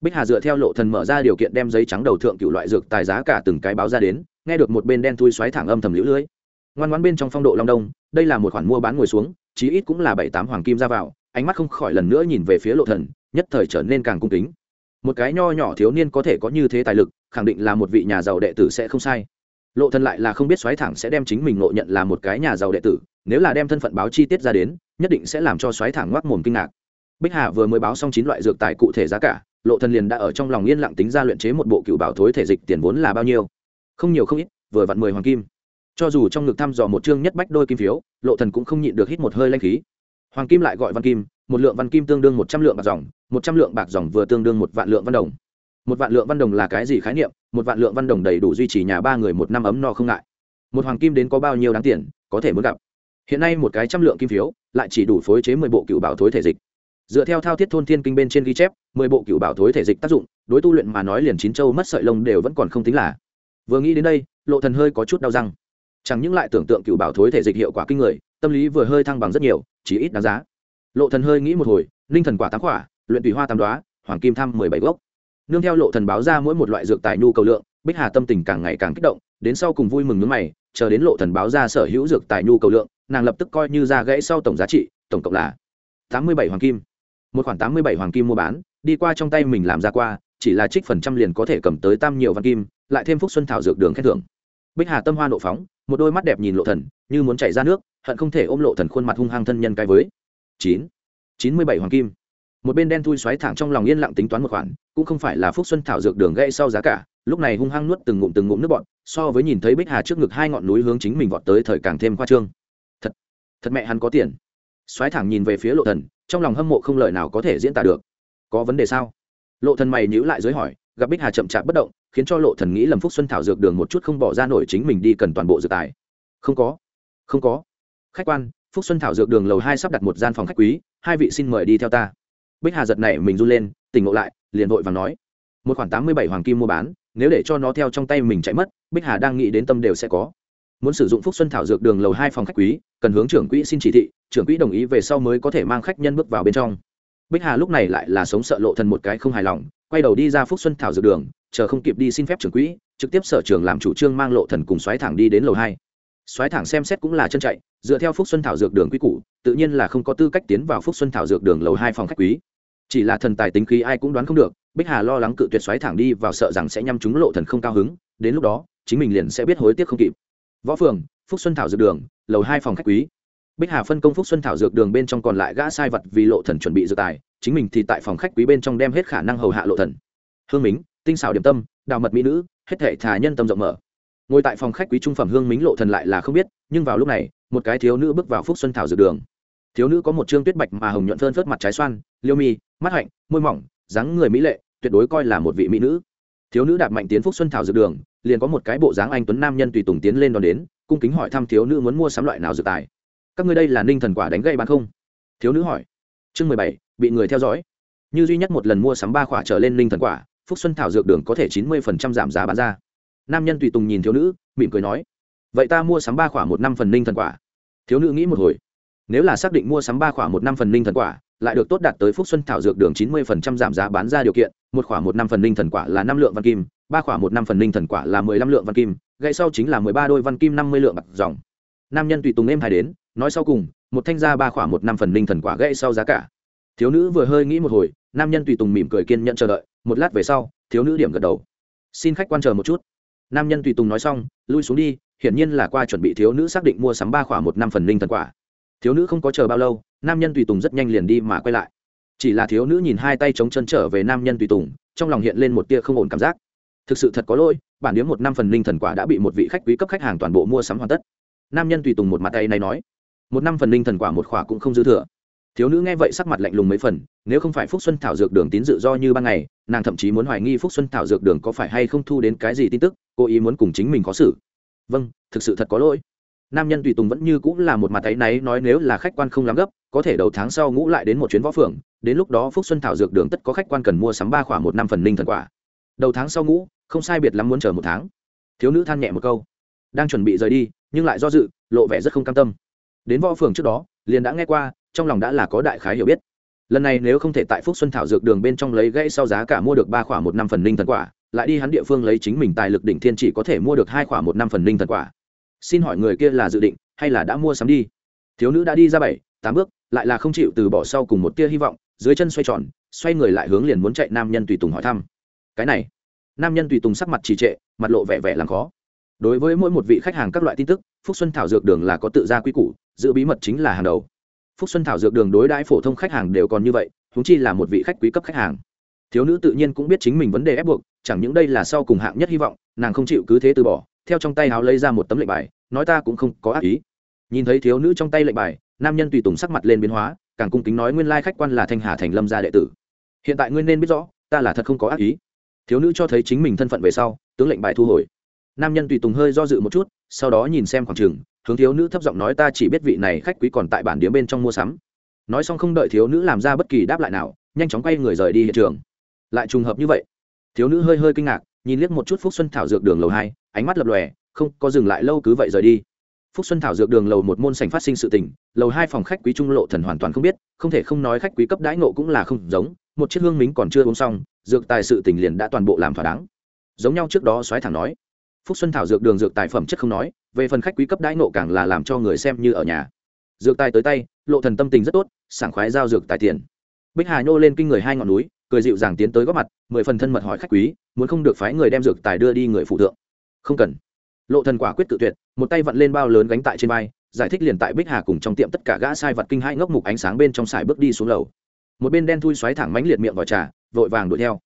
Speaker 1: bích hà dựa theo lộ thần mở ra điều kiện đem giấy trắng đầu thượng cựu loại dược tài giá cả từng cái báo ra đến, nghe được một bên đen thui xoáy thẳng âm thầm liễu lưới. Ngoan ngoãn bên trong phong độ long đông, đây là một khoản mua bán ngồi xuống, chí ít cũng là bảy tám hoàng kim ra vào, ánh mắt không khỏi lần nữa nhìn về phía lộ thần nhất thời trở nên càng cung kính. Một cái nho nhỏ thiếu niên có thể có như thế tài lực, khẳng định là một vị nhà giàu đệ tử sẽ không sai. Lộ thần lại là không biết xoáy thẳng sẽ đem chính mình ngộ nhận là một cái nhà giàu đệ tử, nếu là đem thân phận báo chi tiết ra đến, nhất định sẽ làm cho xoáy thẳng ngoác mồm kinh ngạc. Bích hà vừa mới báo xong chín loại dược tài cụ thể giá cả, lộ thần liền đã ở trong lòng yên lặng tính ra luyện chế một bộ cựu bảo thối thể dịch tiền vốn là bao nhiêu. Không nhiều không ít, vừa vặn mười hoàng kim. Cho dù trong ngực thăm dò một chương nhất bách đôi kim phiếu, lộ thần cũng không nhịn được hít một hơi lanh khí. Hoàng kim lại gọi văn kim, một lượng văn kim tương đương một trăm lượng bạc dòng một trăm lượng bạc dòng vừa tương đương một vạn lượng văn đồng. Một vạn lượng văn đồng là cái gì khái niệm? Một vạn lượng văn đồng đầy đủ duy trì nhà ba người một năm ấm no không ngại. Một hoàng kim đến có bao nhiêu đáng tiền, có thể muốn gặp. Hiện nay một cái trăm lượng kim phiếu, lại chỉ đủ phối chế mười bộ cựu bảo thối thể dịch. Dựa theo thao thiết thôn thiên kinh bên trên ghi chép, mười bộ cựu bảo thối thể dịch tác dụng, đối tu luyện mà nói liền chín châu mất sợi lông đều vẫn còn không tính là. Vừa nghĩ đến đây, lộ thần hơi có chút đau răng. Chẳng những lại tưởng tượng cựu bảo thối thể dịch hiệu quả kinh người, tâm lý vừa hơi thăng bằng rất nhiều chỉ ít đáng giá. Lộ thần hơi nghĩ một hồi, linh thần quả tám quả luyện tùy hoa tam đoá, hoàng kim thăm mười bảy gốc. Nương theo lộ thần báo ra mỗi một loại dược tài nhu cầu lượng, bích hà tâm tình càng ngày càng kích động, đến sau cùng vui mừng nước mày, chờ đến lộ thần báo ra sở hữu dược tài nhu cầu lượng, nàng lập tức coi như ra gãy sau tổng giá trị, tổng cộng là tám mươi bảy hoàng kim. Một khoản tám mươi bảy hoàng kim mua bán, đi qua trong tay mình làm ra qua, chỉ là trích phần trăm liền có thể cầm tới tam nhiều văn kim, lại thêm phúc xuân thảo dược đường khen thưởng. Bích hà tâm hoa nộ phóng, một đôi mắt đẹp nhìn lộ thần, như muốn chảy ra nước, hận không thể ôm lộ thần khuôn mặt hung hăng thân nhân cái với. Chín. Chín mươi bảy hoàng kim một bên đen thui xoáy thẳng trong lòng yên lặng tính toán một khoản, cũng không phải là phúc xuân thảo dược đường gãy sau giá cả, lúc này hung hăng nuốt từng ngụm từng ngụm nước bọn so với nhìn thấy bích hà trước ngực hai ngọn núi hướng chính mình vọt tới thời càng thêm khoa trương. Thật thật mẹ hắn có tiền. Xoáy thẳng nhìn về phía lộ thần, trong lòng hâm mộ không lời nào có thể diễn tả được. Có vấn đề sao? Lộ thần mày nhíu lại dưới hỏi, gặp bích hà chậm chạp bất động, khiến cho lộ thần nghĩ lầm phúc xuân thảo dược đường một chút không bỏ ra nổi chính mình đi cần toàn bộ dược tài. Không có không có. Khách quan, phúc xuân thảo dược đường lầu hai sắp đặt một gian phòng khách quý, hai vị xin mời đi theo ta bích hà giật này mình run lên, tỉnh ngộ lại, liền vội và nói, một khoản tám mươi bảy hoàng kim mua bán, nếu để cho nó theo trong tay mình chạy mất, bích hà đang nghĩ đến tâm đều sẽ có. Muốn sử dụng phúc xuân thảo dược đường lầu hai phòng khách quý, cần hướng trưởng quỹ xin chỉ thị, trưởng quỹ đồng ý về sau mới có thể mang khách nhân bước vào bên trong. Bích hà lúc này lại là sống sợ lộ thần một cái không hài lòng, quay đầu đi ra phúc xuân thảo dược đường, chờ không kịp đi xin phép trưởng quỹ, trực tiếp sở trường làm chủ trương mang lộ thần cùng xoáy thẳng đi đến lầu hai. Xoáy thẳng xem xét cũng là chân chạy, dựa theo phúc xuân thảo dược đường quy củ, tự nhiên là không có tư cách tiến vào phúc xuân thảo dược đường lầu hai phòng khách quý chỉ là thần tài tính khí ai cũng đoán không được, bích hà lo lắng cự tuyệt xoáy thẳng đi vào sợ rằng sẽ nhăm chúng lộ thần không cao hứng, đến lúc đó, chính mình liền sẽ biết hối tiếc không kịp. Võ phường phúc xuân thảo dược đường, lầu hai phòng khách quý. Bích hà phân công phúc xuân thảo dược đường bên trong còn lại gã sai vật vì lộ thần chuẩn bị dược tài, chính mình thì tại phòng khách quý bên trong đem hết khả năng hầu hạ lộ thần. Hương mính, tinh xảo điểm tâm, đào mật mỹ nữ, hết thể thà nhân tâm rộng mở. Ngồi tại phòng khách quý trung phẩm hương mính lộ thần lại là không biết, nhưng vào lúc này, một cái thiếu nữ bước vào phúc xuân thảo dược đường thiếu nữ có một trương tuyết bạch mà hồng nhuận phơn phớt mặt trái xoan, liêu mi, mắt hạnh, môi mỏng, dáng người mỹ lệ, tuyệt đối coi là một vị mỹ nữ. Thiếu nữ đạp mạnh tiến phúc xuân thảo dược đường, liền có một cái bộ dáng anh tuấn nam nhân tùy tùng tiến lên đón đến, cung kính hỏi thăm thiếu nữ muốn mua sắm loại nào dược tài. Các ngươi đây là ninh thần quả đánh gây bán không? Thiếu nữ hỏi. Chương mười bảy, bị người theo dõi. Như duy nhất một lần mua sắm ba khỏa trở lên ninh thần quả, phúc xuân thảo dược đường có thể chín mươi phần trăm giảm giá bán ra. Nam nhân tùy tùng nhìn thiếu nữ, mỉm cười nói. Vậy ta mua sắm ba khỏa một năm phần ninh thần quả. Thiếu nữ nghĩ một hồi nếu là xác định mua sắm ba khỏa một năm phần linh thần quả, lại được tốt đạt tới phúc xuân thảo dược đường chín mươi phần trăm giảm giá bán ra điều kiện, một khỏa một năm phần linh thần quả là năm lượng văn kim, ba khỏa một năm phần linh thần quả là mười lăm lượng văn kim gậy sau chính là mười ba đôi văn kim năm mươi lượng bạc dòng. Nam nhân tùy tùng em hai đến, nói sau cùng, một thanh gia ba khỏa một năm phần linh thần quả gậy sau giá cả. Thiếu nữ vừa hơi nghĩ một hồi, nam nhân tùy tùng mỉm cười kiên nhận chờ đợi, một lát về sau, thiếu nữ điểm gật đầu. Xin khách quan chờ một chút. Nam nhân tùy tùng nói xong, lui xuống đi, hiển nhiên là qua chuẩn bị thiếu nữ xác định mua sắm ba khỏa một năm phần linh thần quả thiếu nữ không có chờ bao lâu, nam nhân tùy tùng rất nhanh liền đi mà quay lại. Chỉ là thiếu nữ nhìn hai tay chống chân trở về nam nhân tùy tùng, trong lòng hiện lên một tia không ổn cảm giác. Thực sự thật có lỗi, bản điếm một năm phần linh thần quả đã bị một vị khách quý cấp khách hàng toàn bộ mua sắm hoàn tất. Nam nhân tùy tùng một mặt tay này nói, một năm phần linh thần quả một khỏa cũng không dư thừa. Thiếu nữ nghe vậy sắc mặt lạnh lùng mấy phần, nếu không phải phúc xuân thảo dược đường tín dự do như ban ngày, nàng thậm chí muốn hoài nghi phúc xuân thảo dược đường có phải hay không thu đến cái gì tin tức, cố ý muốn cùng chính mình có xử. Vâng thực sự thật có lỗi nam nhân tùy tùng vẫn như cũng là một mặt tay náy, nói nếu là khách quan không lắm gấp, có thể đầu tháng sau ngũ lại đến một chuyến võ phường, đến lúc đó phúc xuân thảo dược đường tất có khách quan cần mua sắm ba khoảng một năm phần linh thần quả. Đầu tháng sau ngũ, không sai biệt lắm muốn chờ một tháng. Thiếu nữ than nhẹ một câu. Đang chuẩn bị rời đi, nhưng lại do dự, lộ vẻ rất không cam tâm. Đến võ phường trước đó, liền đã nghe qua, trong lòng đã là có đại khái hiểu biết. Lần này nếu không thể tại phúc xuân thảo dược đường bên trong lấy gãy sau giá cả mua được ba khoảng một năm phần linh thần quả, lại đi hắn địa phương lấy chính mình tài lực đỉnh thiên chỉ có thể mua được hai khoảng một năm phần linh thần quả xin hỏi người kia là dự định hay là đã mua sắm đi? Thiếu nữ đã đi ra bảy, tám bước, lại là không chịu từ bỏ sau cùng một tia hy vọng, dưới chân xoay tròn, xoay người lại hướng liền muốn chạy nam nhân tùy tùng hỏi thăm. Cái này, nam nhân tùy tùng sắc mặt trì trệ, mặt lộ vẻ vẻ làm khó. Đối với mỗi một vị khách hàng các loại tin tức, phúc xuân thảo dược đường là có tự ra quy củ, giữ bí mật chính là hàng đầu. Phúc xuân thảo dược đường đối đãi phổ thông khách hàng đều còn như vậy húng chi là một vị khách quý cấp khách hàng. Thiếu nữ tự nhiên cũng biết chính mình vấn đề ép buộc, chẳng những đây là sau cùng hạng nhất hy vọng, nàng không chịu cứ thế từ bỏ theo trong tay háo lấy ra một tấm lệnh bài, nói ta cũng không có ác ý. Nhìn thấy thiếu nữ trong tay lệnh bài, nam nhân tùy tùng sắc mặt lên biến hóa, càng cung kính nói nguyên lai khách quan là thanh hà thành lâm gia đệ tử. Hiện tại ngươi nên biết rõ, ta là thật không có ác ý. Thiếu nữ cho thấy chính mình thân phận về sau, tướng lệnh bài thu hồi. Nam nhân tùy tùng hơi do dự một chút, sau đó nhìn xem khoảng trường, hướng thiếu nữ thấp giọng nói ta chỉ biết vị này khách quý còn tại bản điếm bên trong mua sắm. Nói xong không đợi thiếu nữ làm ra bất kỳ đáp lại nào, nhanh chóng quay người rời đi hiện trường. Lại trùng hợp như vậy, thiếu nữ hơi hơi kinh ngạc, nhìn liếc một chút phúc xuân thảo dược đường lầu hai ánh mắt lập lòe, không có dừng lại lâu cứ vậy rời đi. Phúc xuân thảo dược đường lầu một môn sành phát sinh sự tình, lầu hai phòng khách quý trung lộ thần hoàn toàn không biết, không thể không nói khách quý cấp đãi nộ cũng là không giống, một chiếc hương mính còn chưa uống xong, dược tài sự tình liền đã toàn bộ làm thỏa đáng. Giống nhau trước đó soái thẳng nói, phúc xuân thảo dược đường dược tài phẩm chất không nói, về phần khách quý cấp đãi nộ càng là làm cho người xem như ở nhà. Dược tài tới tay, lộ thần tâm tình rất tốt, sảng khoái giao dược tài tiền. Bích hà nhô lên kinh người hai ngọn núi, cười dịu dàng tiến tới góp mặt, mười phần thân mật hỏi khách quý, muốn không được phái người đem dược tài đưa đi người phụ thượng không cần. Lộ thần quả quyết tự tuyệt, một tay vặn lên bao lớn gánh tại trên vai, giải thích liền tại bích hà cùng trong tiệm tất cả gã sai vật kinh hai ngốc mục ánh sáng bên trong sải bước đi xuống lầu. Một bên đen thui xoáy thẳng mánh liệt miệng vào trà, vội vàng đuổi theo.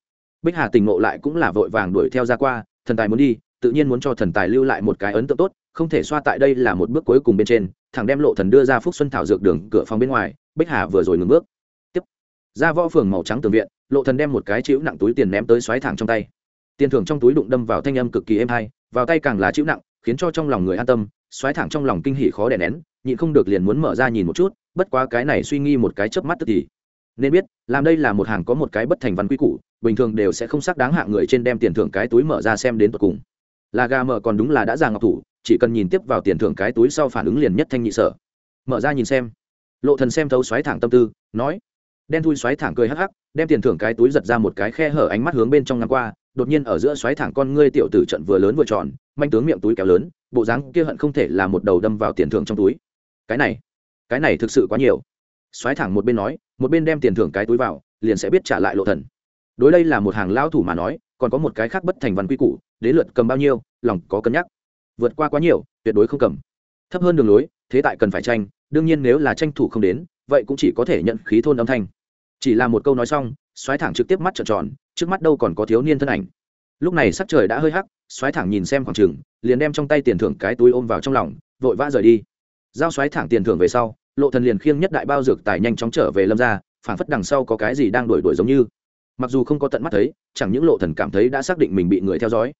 Speaker 1: Bích hà tình ngộ lại cũng là vội vàng đuổi theo ra qua, thần tài muốn đi, tự nhiên muốn cho thần tài lưu lại một cái ấn tượng tốt, không thể xoa tại đây là một bước cuối cùng bên trên thằng đem lộ thần đưa ra phúc xuân thảo dược đường cửa phòng bên ngoài, bích hà vừa rồi ngừng bước. Tiếp. Ra võ phường màu trắng tường viện, lộ thần đem một cái chiếu nặng túi tiền ném tới xoáy thẳng trong tay. Tiền thưởng trong túi đụng đâm vào thanh âm cực kỳ êm hay vào tay càng là chịu nặng, khiến cho trong lòng người an tâm, xoáy thẳng trong lòng kinh hỉ khó đè nén, nhịn không được liền muốn mở ra nhìn một chút, bất quá cái này suy nghi một cái chớp mắt tức thì. Nên biết, làm đây là một hàng có một cái bất thành văn quy củ, bình thường đều sẽ không xác đáng hạng người trên đem tiền thưởng cái túi mở ra xem đến tận cùng. Là gà mở còn đúng là đã già ngọc thủ, chỉ cần nhìn tiếp vào tiền thưởng cái túi sau phản ứng liền nhất thanh nhị sở. Mở ra nhìn xem. Lộ thần xem thấu xoáy thẳng tâm tư, nói. Đen thui xoáy thẳng cười hắc hắc, đem tiền thưởng cái túi giật ra một cái khe hở ánh mắt hướng bên trong ngang qua đột nhiên ở giữa xoáy thẳng con ngươi tiểu tử trận vừa lớn vừa tròn, manh tướng miệng túi kéo lớn, bộ dáng kia hận không thể là một đầu đâm vào tiền thưởng trong túi. Cái này cái này thực sự quá nhiều. Xoáy thẳng một bên nói, một bên đem tiền thưởng cái túi vào, liền sẽ biết trả lại lộ thần. Đối đây là một hàng lao thủ mà nói, còn có một cái khác bất thành văn quy củ, đến lượt cầm bao nhiêu, lòng có cân nhắc. Vượt qua quá nhiều, tuyệt đối không cầm. Thấp hơn đường lối, thế tại cần phải tranh, đương nhiên nếu là tranh thủ không đến, vậy cũng chỉ có thể nhận khí thôn âm thanh. Chỉ là một câu nói xong xoáy thẳng trực tiếp mắt trợn tròn, trước mắt đâu còn có thiếu niên thân ảnh. Lúc này sắc trời đã hơi hắc xoáy thẳng nhìn xem khoảng trường, liền đem trong tay tiền thưởng cái túi ôm vào trong lòng, vội vã rời đi. Giao xoáy thẳng tiền thưởng về sau, lộ thần liền khiêng nhất đại bao dược tài nhanh chóng trở về lâm ra, phảng phất đằng sau có cái gì đang đuổi đuổi giống như. Mặc dù không có tận mắt thấy, chẳng những lộ thần cảm thấy đã xác định mình bị người theo dõi.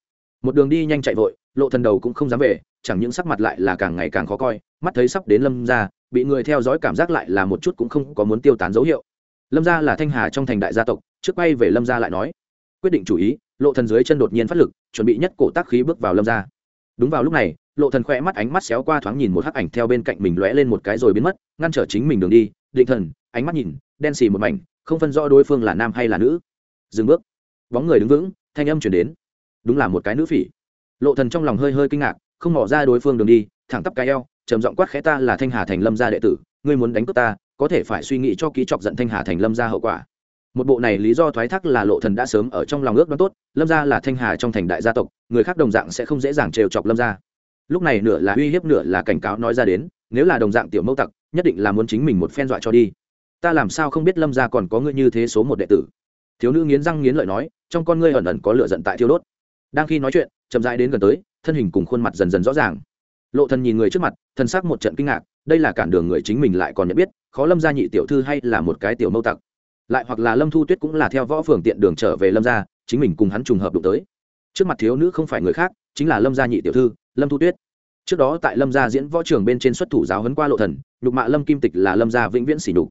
Speaker 1: Một đường đi nhanh chạy vội, lộ thần đầu cũng không dám về, chẳng những sắc mặt lại là càng ngày càng khó coi, mắt thấy sắp đến lâm ra, bị người theo dõi cảm giác lại là một chút cũng không có muốn tiêu tán dấu hiệu lâm gia là thanh hà trong thành đại gia tộc, trước quay về lâm gia lại nói. Quyết định chủ ý, lộ thần dưới chân đột nhiên phát lực, chuẩn bị nhất cổ tác khí bước vào lâm gia. Đúng vào lúc này, lộ thần khỏe mắt ánh mắt xéo qua thoáng nhìn một hắc ảnh theo bên cạnh mình lóe lên một cái rồi biến mất, ngăn trở chính mình đường đi. Định thần, ánh mắt nhìn, đen xì một mảnh, không phân rõ đối phương là nam hay là nữ. Dừng bước. Bóng người đứng vững, thanh âm chuyển đến. Đúng là một cái nữ phỉ. Lộ thần trong lòng hơi hơi kinh ngạc, không mò ra đối phương đường đi, thẳng tắp cái eo, trầm giọng quát khẽ ta là thanh hà thành lâm gia đệ tử, ngươi muốn đánh cướp ta có thể phải suy nghĩ cho ký chọc giận thanh hà thành lâm gia hậu quả. Một bộ này lý do thoái thác là lộ thần đã sớm ở trong lòng ước đoán tốt, lâm gia là thanh hà trong thành đại gia tộc, người khác đồng dạng sẽ không dễ dàng trêu chọc lâm gia. Lúc này nửa là uy hiếp nửa là cảnh cáo nói ra đến, nếu là đồng dạng tiểu mâu tặc, nhất định là muốn chính mình một phen dọa cho đi. Ta làm sao không biết lâm gia còn có ngươi như thế số một đệ tử? Thiếu nữ nghiến răng nghiến lợi nói, trong con ngươi ẩn ẩn có lửa giận tại thiêu đốt. Đang khi nói chuyện, chậm rãi đến gần tới, thân hình cùng khuôn mặt dần dần rõ ràng. Lộ thần nhìn người trước mặt thân xác một trận kinh ngạc, đây là cản đường người chính mình lại còn nhận biết khó lâm gia nhị tiểu thư hay là một cái tiểu mâu tặc. Lại hoặc là lâm thu tuyết cũng là theo võ phường tiện đường trở về lâm gia, chính mình cùng hắn trùng hợp đụng tới. Trước mặt thiếu nữ không phải người khác, chính là lâm gia nhị tiểu thư, lâm thu tuyết. Trước đó tại lâm gia diễn võ trường bên trên xuất thủ giáo huấn qua lộ thần, nhục mạ lâm kim tịch là lâm gia vĩnh viễn sỉ nhục.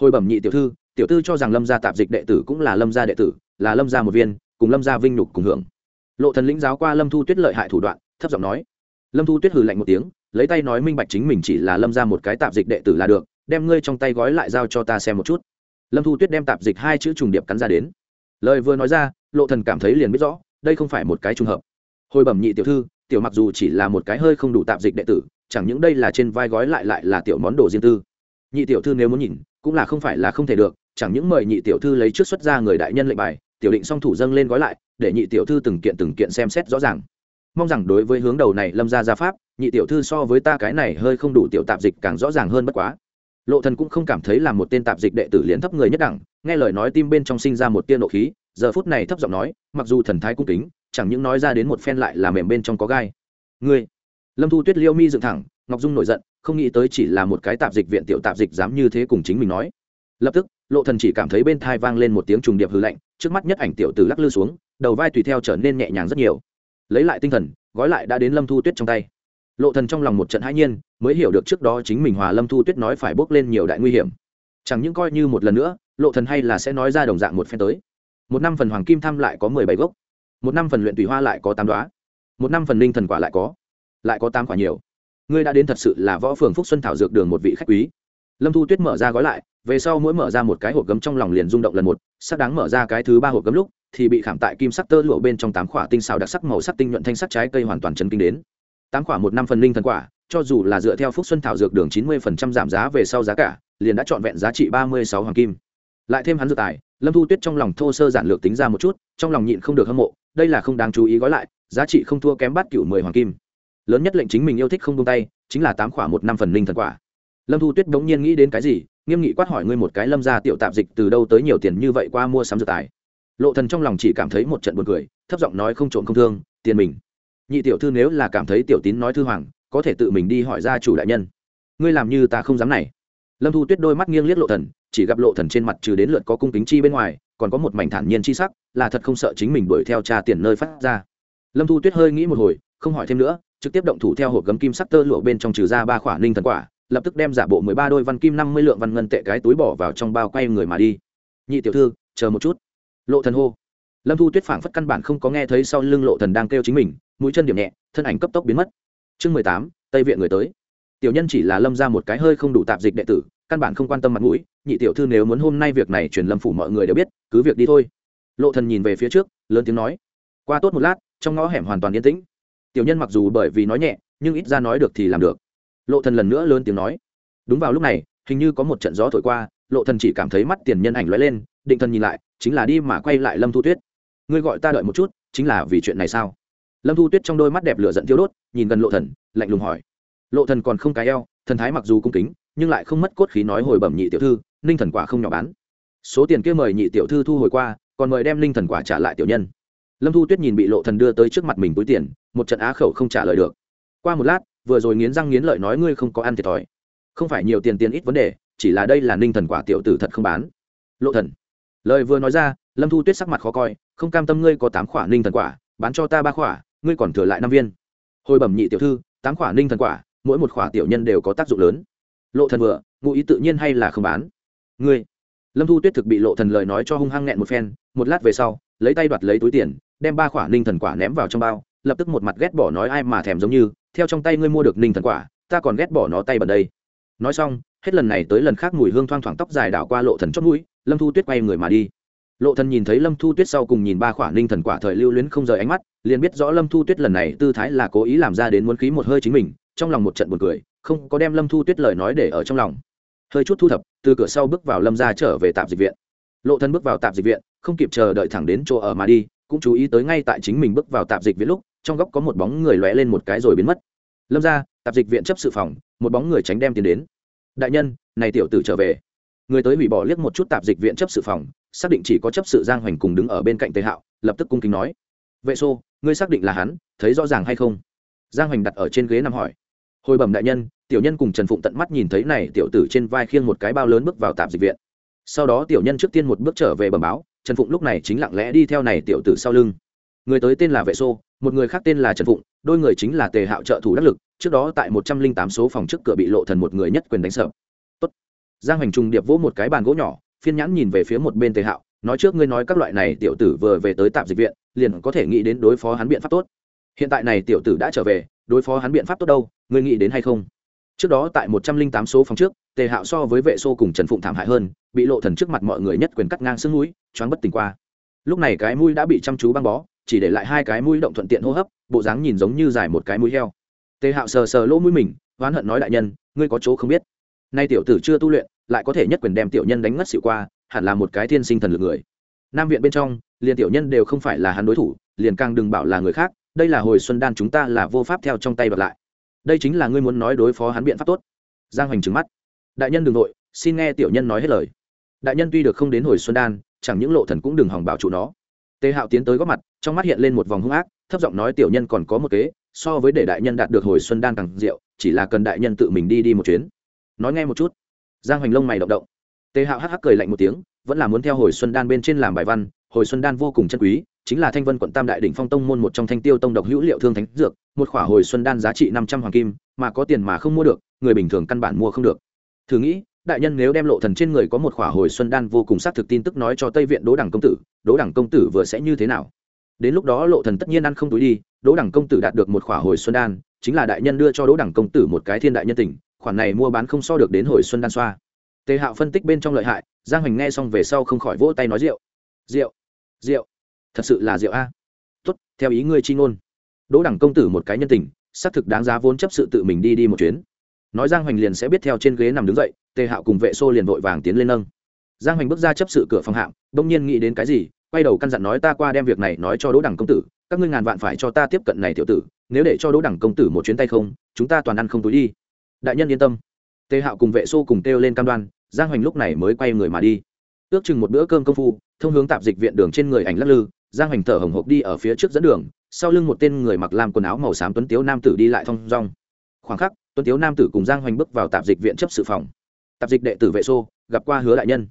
Speaker 1: Hồi bẩm nhị tiểu thư tiểu thư cho rằng lâm gia tạp dịch đệ tử cũng là lâm gia đệ tử, là lâm gia một viên, cùng lâm gia vinh nhục cùng hưởng. Lộ thần lĩnh giáo qua lâm thu tuyết lợi hại thủ đoạn, thấp giọng nói. Lâm thu tuyết hừ lạnh một tiếng, lấy tay nói minh bạch chính mình chỉ là lâm gia một cái tạp dịch đệ tử là được đem ngươi trong tay gói lại giao cho ta xem một chút. Lâm thu tuyết đem tạp dịch hai chữ trùng điệp cắn ra đến. Lời vừa nói ra, lộ thần cảm thấy liền biết rõ, đây không phải một cái trùng hợp. Hồi bẩm nhị tiểu thư, tiểu mặc dù chỉ là một cái hơi không đủ tạp dịch đệ tử, chẳng những đây là trên vai gói lại lại là tiểu món đồ riêng tư. Nhị tiểu thư nếu muốn nhìn, cũng là không phải là không thể được, chẳng những mời nhị tiểu thư lấy trước xuất ra người đại nhân lệnh bài, tiểu định song thủ dâng lên gói lại, để nhị tiểu thư từng kiện từng kiện xem xét rõ ràng. Mong rằng đối với hướng đầu này lâm ra gia pháp, nhị tiểu thư so với ta cái này hơi không đủ tiểu tạp dịch càng rõ ràng hơn bất quá lộ thần cũng không cảm thấy là một tên tạp dịch đệ tử liền thấp người nhất đẳng, nghe lời nói tim bên trong sinh ra một tiên nộ khí, giờ phút này thấp giọng nói, mặc dù thần thái cung kính, chẳng những nói ra đến một phen lại là mềm bên trong có gai. Ngươi, lâm thu tuyết liêu mi dựng thẳng, ngọc dung nổi giận, không nghĩ tới chỉ là một cái tạp dịch viện tiểu tạp dịch dám như thế cùng chính mình nói. Lập tức, lộ thần chỉ cảm thấy bên thai vang lên một tiếng trùng điệp hư lạnh, trước mắt nhất ảnh tiểu tử lắc lư xuống, đầu vai tùy theo trở nên nhẹ nhàng rất nhiều. Lấy lại tinh thần, gói lại đã đến lâm thu tuyết trong tay lộ thần trong lòng một trận hãi nhiên, mới hiểu được trước đó chính mình hòa lâm thu tuyết nói phải bước lên nhiều đại nguy hiểm. Chẳng những coi như một lần nữa, lộ thần hay là sẽ nói ra đồng dạng một phen tới. Một năm phần hoàng kim tham lại có mười bảy gốc. Một năm phần luyện tùy hoa lại có tám đoá một năm phần linh thần quả lại có lại có tám quả nhiều. Ngươi đã đến thật sự là võ phường phúc xuân thảo dược đường một vị khách quý. Lâm thu tuyết mở ra gói lại, về sau mỗi mở ra một cái hộp gấm trong lòng liền rung động lần một, sắc đáng mở ra cái thứ ba hộp gấm lúc, thì bị khảm tại kim sắc tơ lụa bên trong tám quả tinh xào đặc sắc màu sắc tinh nhuận thanh sắc trái cây hoàn toàn chấn kinh đến tám quả một năm phần linh thần quả, cho dù là dựa theo phúc xuân thảo dược đường chín mươi phần trăm giảm giá về sau giá cả, liền đã trọn vẹn giá trị ba mươi sáu hoàng kim. Lại thêm hắn dự tài, lâm thu tuyết trong lòng thô sơ giản lược tính ra một chút, trong lòng nhịn không được hâm mộ, đây là không đáng chú ý gói lại, giá trị không thua kém bát cựu mười hoàng kim. Lớn nhất lệnh chính mình yêu thích không tung tay, chính là tám quả một năm phần linh thần quả. Lâm thu tuyết bỗng nhiên nghĩ đến cái gì, nghiêm nghị quát hỏi ngươi một cái lâm ra tiểu tạp dịch từ đâu tới nhiều tiền như vậy qua mua sắm dự tài. Lộ thần trong lòng chỉ cảm thấy một trận buồn cười, thấp giọng nói không trộm không thương, tiền mình nhị tiểu thư nếu là cảm thấy tiểu tín nói thư hoàng, có thể tự mình đi hỏi ra chủ đại nhân. Ngươi làm như ta không dám này. Lâm thu tuyết đôi mắt nghiêng liếc lộ thần, chỉ gặp lộ thần trên mặt trừ đến lượt có cung kính chi bên ngoài, còn có một mảnh thản nhiên chi sắc, là thật không sợ chính mình đuổi theo cha tiền nơi phát ra. Lâm thu tuyết hơi nghĩ một hồi, không hỏi thêm nữa, trực tiếp động thủ theo hộp gấm kim sắc tơ lụa bên trong trừ ra ba khỏa ninh thần quả, lập tức đem giả bộ mười ba đôi văn kim năm mươi lượng văn ngân tệ cái túi bỏ vào trong bao quay người mà đi. Nhị tiểu thư, chờ một chút. Lộ thần hô. Lâm thu tuyết phảng phất căn bản không có nghe thấy sau lưng lộ thần đang kêu chính mình mũi chân điểm nhẹ, thân ảnh cấp tốc biến mất. Chương mười tám, tây viện người tới. Tiểu nhân chỉ là lâm ra một cái hơi không đủ tạp dịch đệ tử, căn bản không quan tâm mặt mũi, nhị tiểu thư nếu muốn hôm nay việc này truyền lâm phủ mọi người đều biết, cứ việc đi thôi. Lộ thần nhìn về phía trước, lớn tiếng nói, qua tốt một lát, trong ngõ hẻm hoàn toàn yên tĩnh. Tiểu nhân mặc dù bởi vì nói nhẹ, nhưng ít ra nói được thì làm được. Lộ thần lần nữa lớn tiếng nói, đúng vào lúc này, hình như có một trận gió thổi qua, lộ thần chỉ cảm thấy mắt tiền nhân ảnh lóe lên, định thần nhìn lại, chính là đi mà quay lại lâm thu tuyết. Ngươi gọi ta đợi một chút, chính là vì chuyện này sao? Lâm thu tuyết trong đôi mắt đẹp lửa giận thiêu đốt, nhìn gần lộ thần, lạnh lùng hỏi. Lộ thần còn không cái eo, thần thái mặc dù cung kính, nhưng lại không mất cốt khí nói hồi bẩm nhị tiểu thư ninh thần quả không nhỏ bán. Số tiền kia mời nhị tiểu thư thu hồi qua, còn mời đem ninh thần quả trả lại tiểu nhân. Lâm thu tuyết nhìn bị lộ thần đưa tới trước mặt mình túi tiền, một trận á khẩu không trả lời được. Qua một lát, vừa rồi nghiến răng nghiến lợi nói ngươi không có ăn thiệt thòi. Không phải nhiều tiền tiền ít vấn đề, chỉ là đây là ninh thần quả tiểu tử thật không bán. Lộ thần. Lời vừa nói ra, lâm thu tuyết sắc mặt khó coi, không cam tâm ngươi có tám khỏa ninh thần quả, bán cho ta ba khỏa ngươi còn thừa lại năm viên. Hồi bẩm nhị tiểu thư, tám khỏa ninh thần quả, mỗi một khỏa tiểu nhân đều có tác dụng lớn. Lộ thần vừa, ngụ ý tự nhiên hay là không bán? Ngươi. Lâm thu tuyết thực bị lộ thần lời nói cho hung hăng nghẹn một phen, một lát về sau, lấy tay đoạt lấy túi tiền, đem ba khỏa ninh thần quả ném vào trong bao, lập tức một mặt ghét bỏ nói ai mà thèm giống như, theo trong tay ngươi mua được ninh thần quả, ta còn ghét bỏ nó tay bẩn đây. Nói xong, hết lần này tới lần khác mùi hương thoang thoảng tóc dài đảo qua lộ thần chót mũi, lâm thu tuyết quay người mà đi lộ thần nhìn thấy lâm thu tuyết sau cùng nhìn ba khỏa ninh thần quả thời lưu luyến không rời ánh mắt, liền biết rõ lâm thu tuyết lần này tư thái là cố ý làm ra đến muốn khí một hơi chính mình, trong lòng một trận buồn cười, không có đem lâm thu tuyết lời nói để ở trong lòng. Hơi chút thu thập, từ cửa sau bước vào lâm ra trở về tạm dịch viện. Lộ thân bước vào tạm dịch viện, không kịp chờ đợi thẳng đến chỗ ở mà đi, cũng chú ý tới ngay tại chính mình bước vào tạm dịch viện lúc, trong góc có một bóng người lóe lên một cái rồi biến mất. Lâm ra tạp dịch viện chấp sự phòng, một bóng người tránh đem tiền đến. Đại nhân, này tiểu tử trở về. Người tới hủy bỏ liếc một chút tạp dịch viện chấp sự phòng xác định chỉ có chấp sự giang hoành cùng đứng ở bên cạnh tề hạo, lập tức cung kính nói, vệ xô, ngươi xác định là hắn, thấy rõ ràng hay không? Giang hoành đặt ở trên ghế nằm hỏi. Hồi bẩm đại nhân, tiểu nhân cùng trần phụng tận mắt nhìn thấy này tiểu tử trên vai khiêng một cái bao lớn bước vào tạp dịch viện. Sau đó tiểu nhân trước tiên một bước trở về bẩm báo, trần phụng lúc này chính lặng lẽ đi theo này tiểu tử sau lưng. Người tới tên là vệ xô, một người khác tên là trần phụng, đôi người chính là tề hạo trợ thủ đắc lực, trước đó tại một trăm linh tám số phòng trước cửa bị lộ thần một người nhất quyền đánh sợ. Tốt. Giang hoành trùng điệp vỗ một cái bàn gỗ nhỏ phiên nhãn nhìn về phía một bên tề hạo, nói trước ngươi nói các loại này tiểu tử vừa về tới tạm dịch viện, liền có thể nghĩ đến đối phó hắn biện pháp tốt. Hiện tại này tiểu tử đã trở về, đối phó hắn biện pháp tốt đâu, ngươi nghĩ đến hay không? Trước đó tại một trăm linh tám số phòng trước, tề hạo so với vệ xô cùng trần phụng thảm hại hơn, bị lộ thần trước mặt mọi người nhất quyền cắt ngang xương mũi choáng bất tỉnh qua. Lúc này cái mũi đã bị chăm chú băng bó, chỉ để lại hai cái mũi động thuận tiện hô hấp, bộ dáng nhìn giống như dài một cái mũi heo. Tề hạo sờ sờ lỗ mũi mình, oán hận nói đại nhân, ngươi có chỗ không biết. Nay tiểu tử chưa tu luyện lại có thể nhất quyền đem tiểu nhân đánh ngất xỉu qua, hẳn là một cái thiên sinh thần lực người. Nam viện bên trong, liền tiểu nhân đều không phải là hắn đối thủ, liền càng đừng bảo là người khác, đây là hồi xuân đan chúng ta là vô pháp theo trong tay bật lại. Đây chính là ngươi muốn nói đối phó hắn biện pháp tốt. Giang hoành trừng mắt. Đại nhân đừng nội xin nghe tiểu nhân nói hết lời. Đại nhân tuy được không đến hồi xuân đan, chẳng những lộ thần cũng đừng hòng bảo trụ nó. Tề hạo tiến tới góp mặt, trong mắt hiện lên một vòng hung ác, thấp giọng nói tiểu nhân còn có một kế, so với để đại nhân đạt được hồi xuân đan càng rượu chỉ là cần đại nhân tự mình đi đi một chuyến. Nói nghe một chút giang hoành lông mày động động. Tề hạo hắc hắc cười lạnh một tiếng, vẫn là muốn theo hồi xuân đan bên trên làm bài văn. Hồi xuân đan vô cùng chân quý, chính là thanh vân quận tam đại đỉnh phong tông môn một trong thanh tiêu tông độc hữu liệu thương thánh dược, một khỏa hồi xuân đan giá trị năm trăm hoàng kim, mà có tiền mà không mua được, người bình thường căn bản mua không được. Thử nghĩ, đại nhân nếu đem lộ thần trên người có một khỏa hồi xuân đan vô cùng xác thực tin tức nói cho tây viện đỗ đẳng công tử, đỗ đẳng công tử vừa sẽ như thế nào? Đến lúc đó lộ thần tất nhiên ăn không túi đi, đỗ đẳng công tử đạt được một khỏa hồi xuân đan, chính là đại nhân đưa cho đỗ đẳng công tử một cái thiên đại nhân tình khoản này mua bán không so được đến hồi xuân đan xoa. Tề hạo phân tích bên trong lợi hại, giang hoành nghe xong về sau không khỏi vỗ tay nói rượu. Rượu rượu, thật sự là rượu a. Tốt, theo ý ngươi chi ngôn. Đỗ đẳng công tử một cái nhân tình, xác thực đáng giá vốn chấp sự tự mình đi đi một chuyến. Nói giang hoành liền sẽ biết theo trên ghế nằm đứng dậy, tề hạo cùng vệ xô liền vội vàng tiến lên nâng. Giang hoành bước ra chấp sự cửa phòng hạm đông nhiên nghĩ đến cái gì, quay đầu căn dặn nói ta qua đem việc này nói cho đỗ đẳng công tử, các ngươi ngàn vạn phải cho ta tiếp cận này tiểu tử, nếu để cho đỗ đẳng công tử một chuyến tay không, chúng ta toàn ăn không túi đi đại nhân yên tâm. Tề hạo cùng vệ xô cùng kêu lên cam đoan, giang hoành lúc này mới quay người mà đi. Ước chừng một bữa cơm công phu, thông hướng tạp dịch viện đường trên người ảnh lắc lư, giang hoành thở hồng hộc đi ở phía trước dẫn đường, sau lưng một tên người mặc làm quần áo màu xám tuấn tiếu nam tử đi lại thong dong. Khoảng khắc, tuấn tiếu nam tử cùng giang hoành bước vào tạp dịch viện chấp sự phòng. Tạp dịch đệ tử vệ xô gặp qua hứa đại nhân.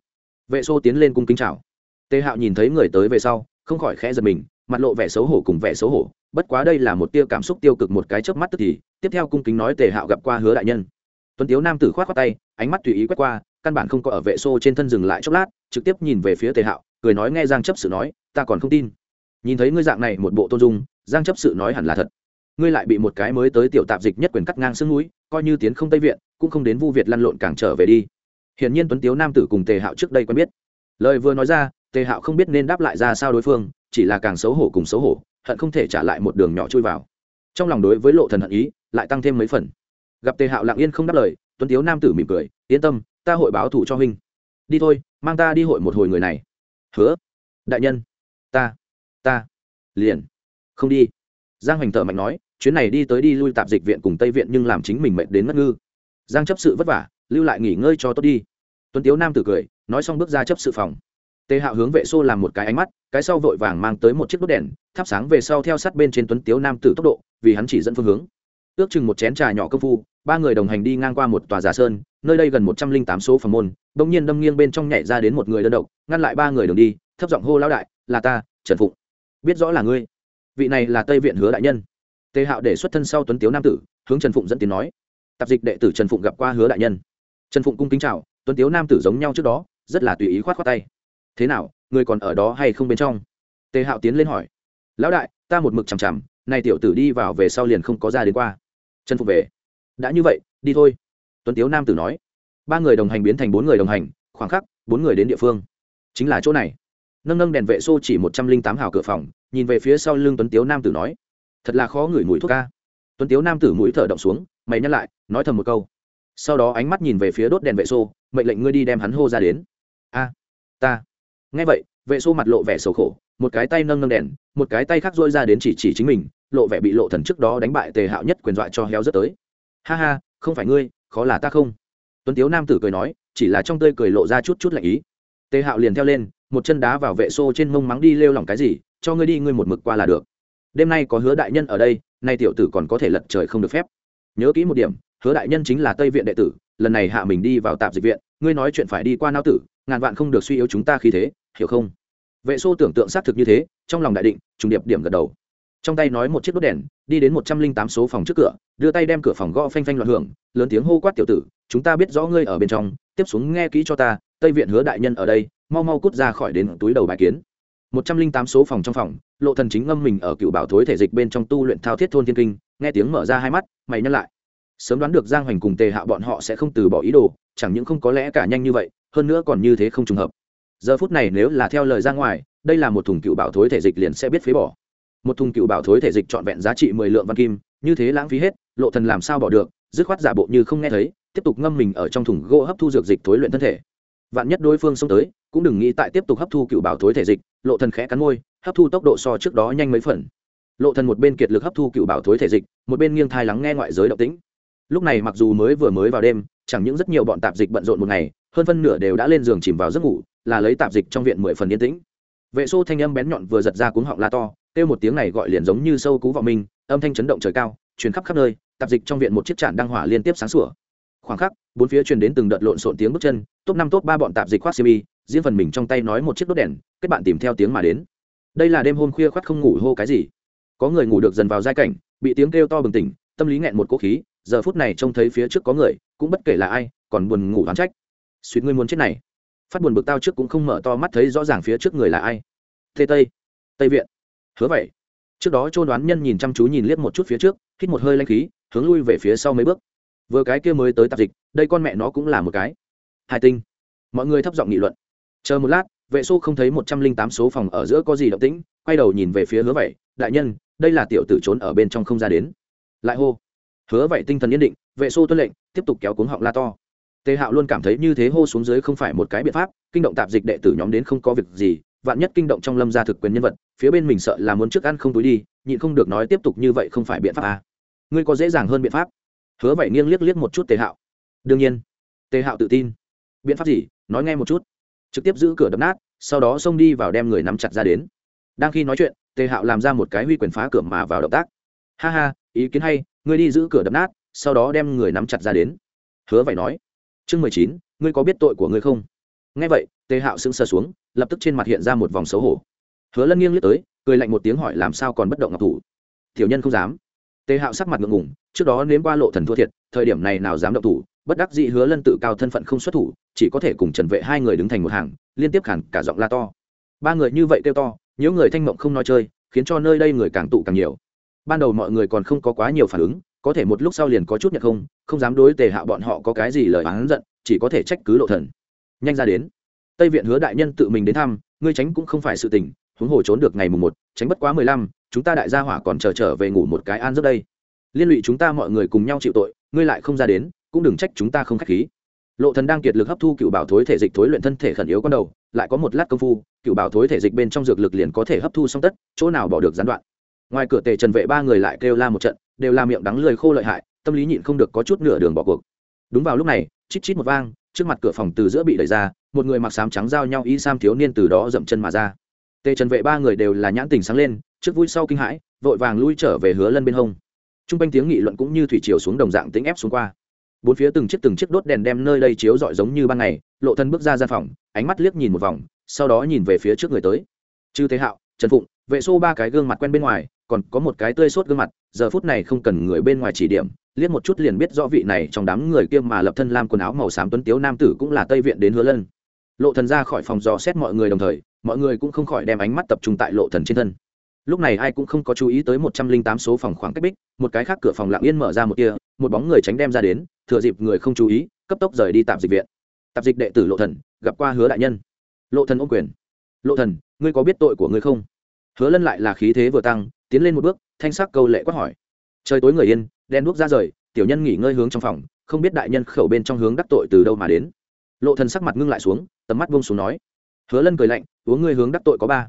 Speaker 1: Vệ xô tiến lên cung kính chào. Tề hạo nhìn thấy người tới về sau, không khỏi khẽ giật mình, mặt lộ vẻ xấu hổ cùng vẻ xấu hổ bất quá đây là một tia cảm xúc tiêu cực một cái chớp mắt tức thì, tiếp theo cung kính nói tề hạo gặp qua hứa đại nhân. Tuấn tiếu nam tử khoát khoát tay, ánh mắt tùy ý quét qua, căn bản không có ở vệ xô trên thân dừng lại chốc lát, trực tiếp nhìn về phía tề hạo, cười nói nghe giang chấp sự nói, ta còn không tin. Nhìn thấy ngươi dạng này một bộ tôn dung, giang chấp sự nói hẳn là thật. Ngươi lại bị một cái mới tới tiểu tạp dịch nhất quyền cắt ngang xương núi, coi như tiến không tây viện, cũng không đến vu việt lăn lộn càng trở về đi. Hiển nhiên tuấn tiếu nam tử cùng tề hạo trước đây quen biết. Lời vừa nói ra, tề hạo không biết nên đáp lại ra sao đối phương, chỉ là càng xấu hổ cùng xấu hổ hận không thể trả lại một đường nhỏ chui vào. Trong lòng đối với lộ thần hận ý lại tăng thêm mấy phần. Gặp tề hạo lặng yên không đáp lời, tuấn tiếu nam tử mỉm cười, yên tâm, ta hội báo thủ cho huynh. Đi thôi, mang ta đi hội một hồi người này. Hứa, đại nhân. Ta ta. Liền, không đi. Giang hoành thở mạnh nói, chuyến này đi tới đi lui tạp dịch viện cùng tây viện nhưng làm chính mình mệt đến mất ngư. Giang chấp sự vất vả, lưu lại nghỉ ngơi cho tốt đi. Tuấn tiếu nam tử cười, nói xong bước ra chấp sự phòng tề hạo hướng vệ xô làm một cái ánh mắt, cái sau vội vàng mang tới một chiếc đốt đèn, thắp sáng về sau theo sát bên trên tuấn tiếu nam tử tốc độ, vì hắn chỉ dẫn phương hướng. Ước chừng một chén trà nhỏ công phu, ba người đồng hành đi ngang qua một tòa giả sơn, nơi đây gần một trăm linh tám số phòng môn, bỗng nhiên đâm nghiêng bên trong nhảy ra đến một người đơn độc, ngăn lại ba người đường đi, thấp giọng hô lão đại, là ta, trần phụng. Biết rõ là ngươi. Vị này là tây viện hứa đại nhân. Tề hạo để xuất thân sau tuấn tiếu nam tử, hướng trần phụng dẫn tiến nói. Tạp dịch đệ tử trần phụng gặp qua hứa đại nhân. Trần phụng cung kính chào, tuấn tiếu nam tử giống nhau trước đó, rất là tùy ý khoát khoát tay thế nào, người còn ở đó hay không bên trong? Tề hạo tiến lên hỏi. Lão đại, ta một mực chằm chằm này tiểu tử đi vào về sau liền không có ra đến qua. Trần Phục về. Đã như vậy, đi thôi. Tuấn tiếu nam tử nói. Ba người đồng hành biến thành bốn người đồng hành, khoảng khắc, bốn người đến địa phương. Chính là chỗ này. Nâng nâng đèn vệ xô chỉ một trăm linh tám hào cửa phòng, nhìn về phía sau lưng tuấn tiếu nam tử nói. Thật là khó ngửi mùi thuốc ca. Tuấn tiếu nam tử mũi thở động xuống, mày nhắc lại, nói thầm một câu. Sau đó ánh mắt nhìn về phía đốt đèn vệ xô, mệnh lệnh ngươi đi đem hắn hô ra đến. A, ta nghe vậy, vệ xô mặt lộ vẻ sầu khổ, một cái tay nâng nâng đèn, một cái tay khác dôi ra đến chỉ chỉ chính mình, lộ vẻ bị lộ thần trước đó đánh bại tề hạo nhất quyền dọa cho héo rất tới. Ha ha, không phải ngươi, khó là ta không? Tuấn tiếu nam tử cười nói, chỉ là trong tươi cười lộ ra chút chút lạnh ý. Tề hạo liền theo lên, một chân đá vào vệ xô trên mông mắng đi lêu lỏng cái gì, cho ngươi đi, ngươi một mực qua là được. Đêm nay có hứa đại nhân ở đây, nay tiểu tử còn có thể lật trời không được phép. Nhớ kỹ một điểm, hứa đại nhân chính là tây viện đệ tử, lần này hạ mình đi vào tạp dịch viện, ngươi nói chuyện phải đi qua nao tử, ngàn vạn không được suy yếu chúng ta khí thế hiểu không? Vệ xô tưởng tượng xác thực như thế, trong lòng đại định, trùng điệp điểm gật đầu. Trong tay nói một chiếc đốt đèn, đi đến một trăm linh tám số phòng trước cửa, đưa tay đem cửa phòng gõ phanh phanh loạn hưởng, lớn tiếng hô quát tiểu tử, chúng ta biết rõ ngươi ở bên trong, tiếp xuống nghe kỹ cho ta, tây viện hứa đại nhân ở đây, mau mau cút ra khỏi đến túi đầu bài kiến. Một trăm linh tám số phòng trong phòng, lộ thần chính ngâm mình ở cựu bảo thối thể dịch bên trong tu luyện thao thiết thôn thiên kinh, nghe tiếng mở ra hai mắt, mày nhắc lại. Sớm đoán được giang hoành cùng tề hạ bọn họ sẽ không từ bỏ ý đồ, chẳng những không có lẽ cả nhanh như vậy, hơn nữa còn như thế không trùng hợp giờ phút này nếu là theo lời ra ngoài, đây là một thùng cựu bảo thối thể dịch liền sẽ biết phế bỏ. Một thùng cựu bảo thối thể dịch trọn vẹn giá trị mười lượng văn kim, như thế lãng phí hết, lộ thần làm sao bỏ được, dứt khoát giả bộ như không nghe thấy, tiếp tục ngâm mình ở trong thùng gỗ hấp thu dược dịch thối luyện thân thể. Vạn nhất đối phương xông tới, cũng đừng nghĩ tại tiếp tục hấp thu cựu bảo thối thể dịch, lộ thần khẽ cắn môi, hấp thu tốc độ so trước đó nhanh mấy phần. Lộ thần một bên kiệt lực hấp thu cựu bảo thối thể dịch, một bên nghiêng thai lắng nghe ngoại giới động tĩnh. Lúc này mặc dù mới vừa mới vào đêm, chẳng những rất nhiều bọn tạp dịch bận rộn một ngày, hơn phân nửa đều đã lên giường chìm vào giấc ngủ là lấy tạp dịch trong viện mười phần yên tĩnh. Vệ xô thanh âm bén nhọn vừa giật ra cuống họng la to, kêu một tiếng này gọi liền giống như sâu cú vào mình âm thanh chấn động trời cao, truyền khắp khắp nơi, tạp dịch trong viện một chiếc trạm đăng hỏa liên tiếp sáng sủa. Khoảng khắc, bốn phía truyền đến từng đợt lộn xộn tiếng bước chân, top năm top ba bọn tạp dịch khoác cmi riêng phần mình trong tay nói một chiếc đốt đèn, kết bạn tìm theo tiếng mà đến. Đây là đêm hôm khuya khoắt không ngủ hô cái gì. Có người ngủ được dần vào giai cảnh, bị tiếng kêu to bừng tỉnh, tâm lý nghẹn một cỗ khí, giờ phút này trông thấy phía trước có người, cũng bất kể là ai, còn buồn ngủ oán trách. Suýt ngươi muốn chết này phát buồn bực tao trước cũng không mở to mắt thấy rõ ràng phía trước người là ai. Tê tây tây viện. Hứa vậy. Trước đó trôn đoán nhân nhìn chăm chú nhìn liếc một chút phía trước, hít một hơi lanh khí, hướng lui về phía sau mấy bước. Vừa cái kia mới tới tạp dịch, đây con mẹ nó cũng là một cái. Hai tinh. Mọi người thấp giọng nghị luận. Chờ một lát, vệ xô không thấy một trăm linh tám số phòng ở giữa có gì động tĩnh, quay đầu nhìn về phía hứa vậy. Đại nhân, đây là tiểu tử trốn ở bên trong không ra đến. Lại hô. Hứa vậy tinh thần yên định, vệ xô tuân lệnh, tiếp tục kéo cuống họng la to tề hạo luôn cảm thấy như thế hô xuống dưới không phải một cái biện pháp, kinh động tạp dịch đệ tử nhóm đến không có việc gì, vạn nhất kinh động trong lâm gia thực quyền nhân vật, phía bên mình sợ là muốn trước ăn không túi đi, nhịn không được nói tiếp tục như vậy không phải biện pháp à. ngươi có dễ dàng hơn biện pháp. Hứa vậy nghiêng liếc liếc một chút tề hạo. Đương nhiên. Tề hạo tự tin. Biện pháp gì? Nói nghe một chút. Trực tiếp giữ cửa đập nát, sau đó xông đi vào đem người nắm chặt ra đến. Đang khi nói chuyện, tề hạo làm ra một cái huy quyền phá cửa mà vào động tác. Ha ha, ý kiến hay, ngươi đi giữ cửa đập nát, sau đó đem người nắm chặt ra đến. Hứa vậy nói chương mười chín, ngươi có biết tội của ngươi không? Nghe vậy, tề hạo sững sờ xuống, lập tức trên mặt hiện ra một vòng xấu hổ. Hứa lân nghiêng liếc tới, cười lạnh một tiếng hỏi làm sao còn bất động ngọc thủ. Tiểu nhân không dám. Tề hạo sắc mặt ngượng ngùng, trước đó nếm qua lộ thần thua thiệt, thời điểm này nào dám động thủ, bất đắc dĩ hứa lân tự cao thân phận không xuất thủ, chỉ có thể cùng trần vệ hai người đứng thành một hàng, liên tiếp khản cả giọng la to. Ba người như vậy kêu to những người thanh mộng không nói chơi, khiến cho nơi đây người càng tụ càng nhiều. Ban đầu mọi người còn không có quá nhiều phản ứng có thể một lúc sau liền có chút nhận không không dám đối tề hạo bọn họ có cái gì lời oán giận, chỉ có thể trách cứ lộ thần. Nhanh ra đến. Tây viện hứa đại nhân tự mình đến thăm, ngươi tránh cũng không phải sự tình, huống hồ trốn được ngày mùng một, tránh bất quá mười lăm, chúng ta đại gia hỏa còn chờ trở về ngủ một cái an giấc đây. Liên lụy chúng ta mọi người cùng nhau chịu tội, ngươi lại không ra đến, cũng đừng trách chúng ta không khách khí. Lộ thần đang kiệt lực hấp thu cựu bảo thối thể dịch thối luyện thân thể khẩn yếu con đầu, lại có một lát công phu, cựu bảo thối thể dịch bên trong dược lực liền có thể hấp thu xong tất, chỗ nào bỏ được gián đoạn. Ngoài cửa tề trần vệ ba người lại kêu la một trận đều la miệng đắng lười khô lợi hại, tâm lý nhịn không được có chút nửa đường bỏ cuộc. Đúng vào lúc này, chít chít một vang, trước mặt cửa phòng từ giữa bị đẩy ra, một người mặc sám trắng giao nhau y sam thiếu niên từ đó dậm chân mà ra. Tề trần vệ ba người đều là nhãn tình sáng lên, trước vui sau kinh hãi, vội vàng lui trở về hứa lân bên hông. T r u n g quanh tiếng nghị luận cũng như thủy chiều xuống đồng dạng tính ép xuống qua. Bốn phía từng chiếc từng chiếc đốt đèn đem nơi đây chiếu rọi giống như ban ngày, lộ thân bước ra gian phòng, ánh mắt liếc nhìn một vòng, sau đó nhìn về phía trước người tới. Chư thế hạo, trần phụng, vệ xô ba cái gương mặt quen bên ngoài còn có một cái tươi sốt gương mặt, giờ phút này không cần người bên ngoài chỉ điểm, liếc một chút liền biết rõ vị này trong đám người kia mà lập thân lam quần áo màu xám tuấn tiếu nam tử cũng là tây viện đến hứa lân. Lộ thần ra khỏi phòng dò xét mọi người đồng thời, mọi người cũng không khỏi đem ánh mắt tập trung tại lộ thần trên thân. Lúc này ai cũng không có chú ý tới một trăm linh tám số phòng khoảng cách bích, một cái khác cửa phòng lặng yên mở ra một kia, một bóng người tránh đem ra đến, thừa dịp người không chú ý, cấp tốc rời đi tạm dịch viện. Tạp dịch đệ tử lộ thần, gặp qua hứa đại nhân. Lộ thần ôm quyền. Lộ thần, ngươi có biết tội của ngươi không? Hứa lân lại là khí thế vừa tăng, tiến lên một bước, thanh sắc câu lệ quát hỏi. Trời tối người yên, đen đuốc ra rời, tiểu nhân nghỉ ngơi hướng trong phòng, không biết đại nhân khẩu bên trong hướng đắc tội từ đâu mà đến. Lộ thần sắc mặt ngưng lại xuống, tầm mắt buông xuống nói. Hứa lân cười lạnh, uống ngươi hướng đắc tội có ba.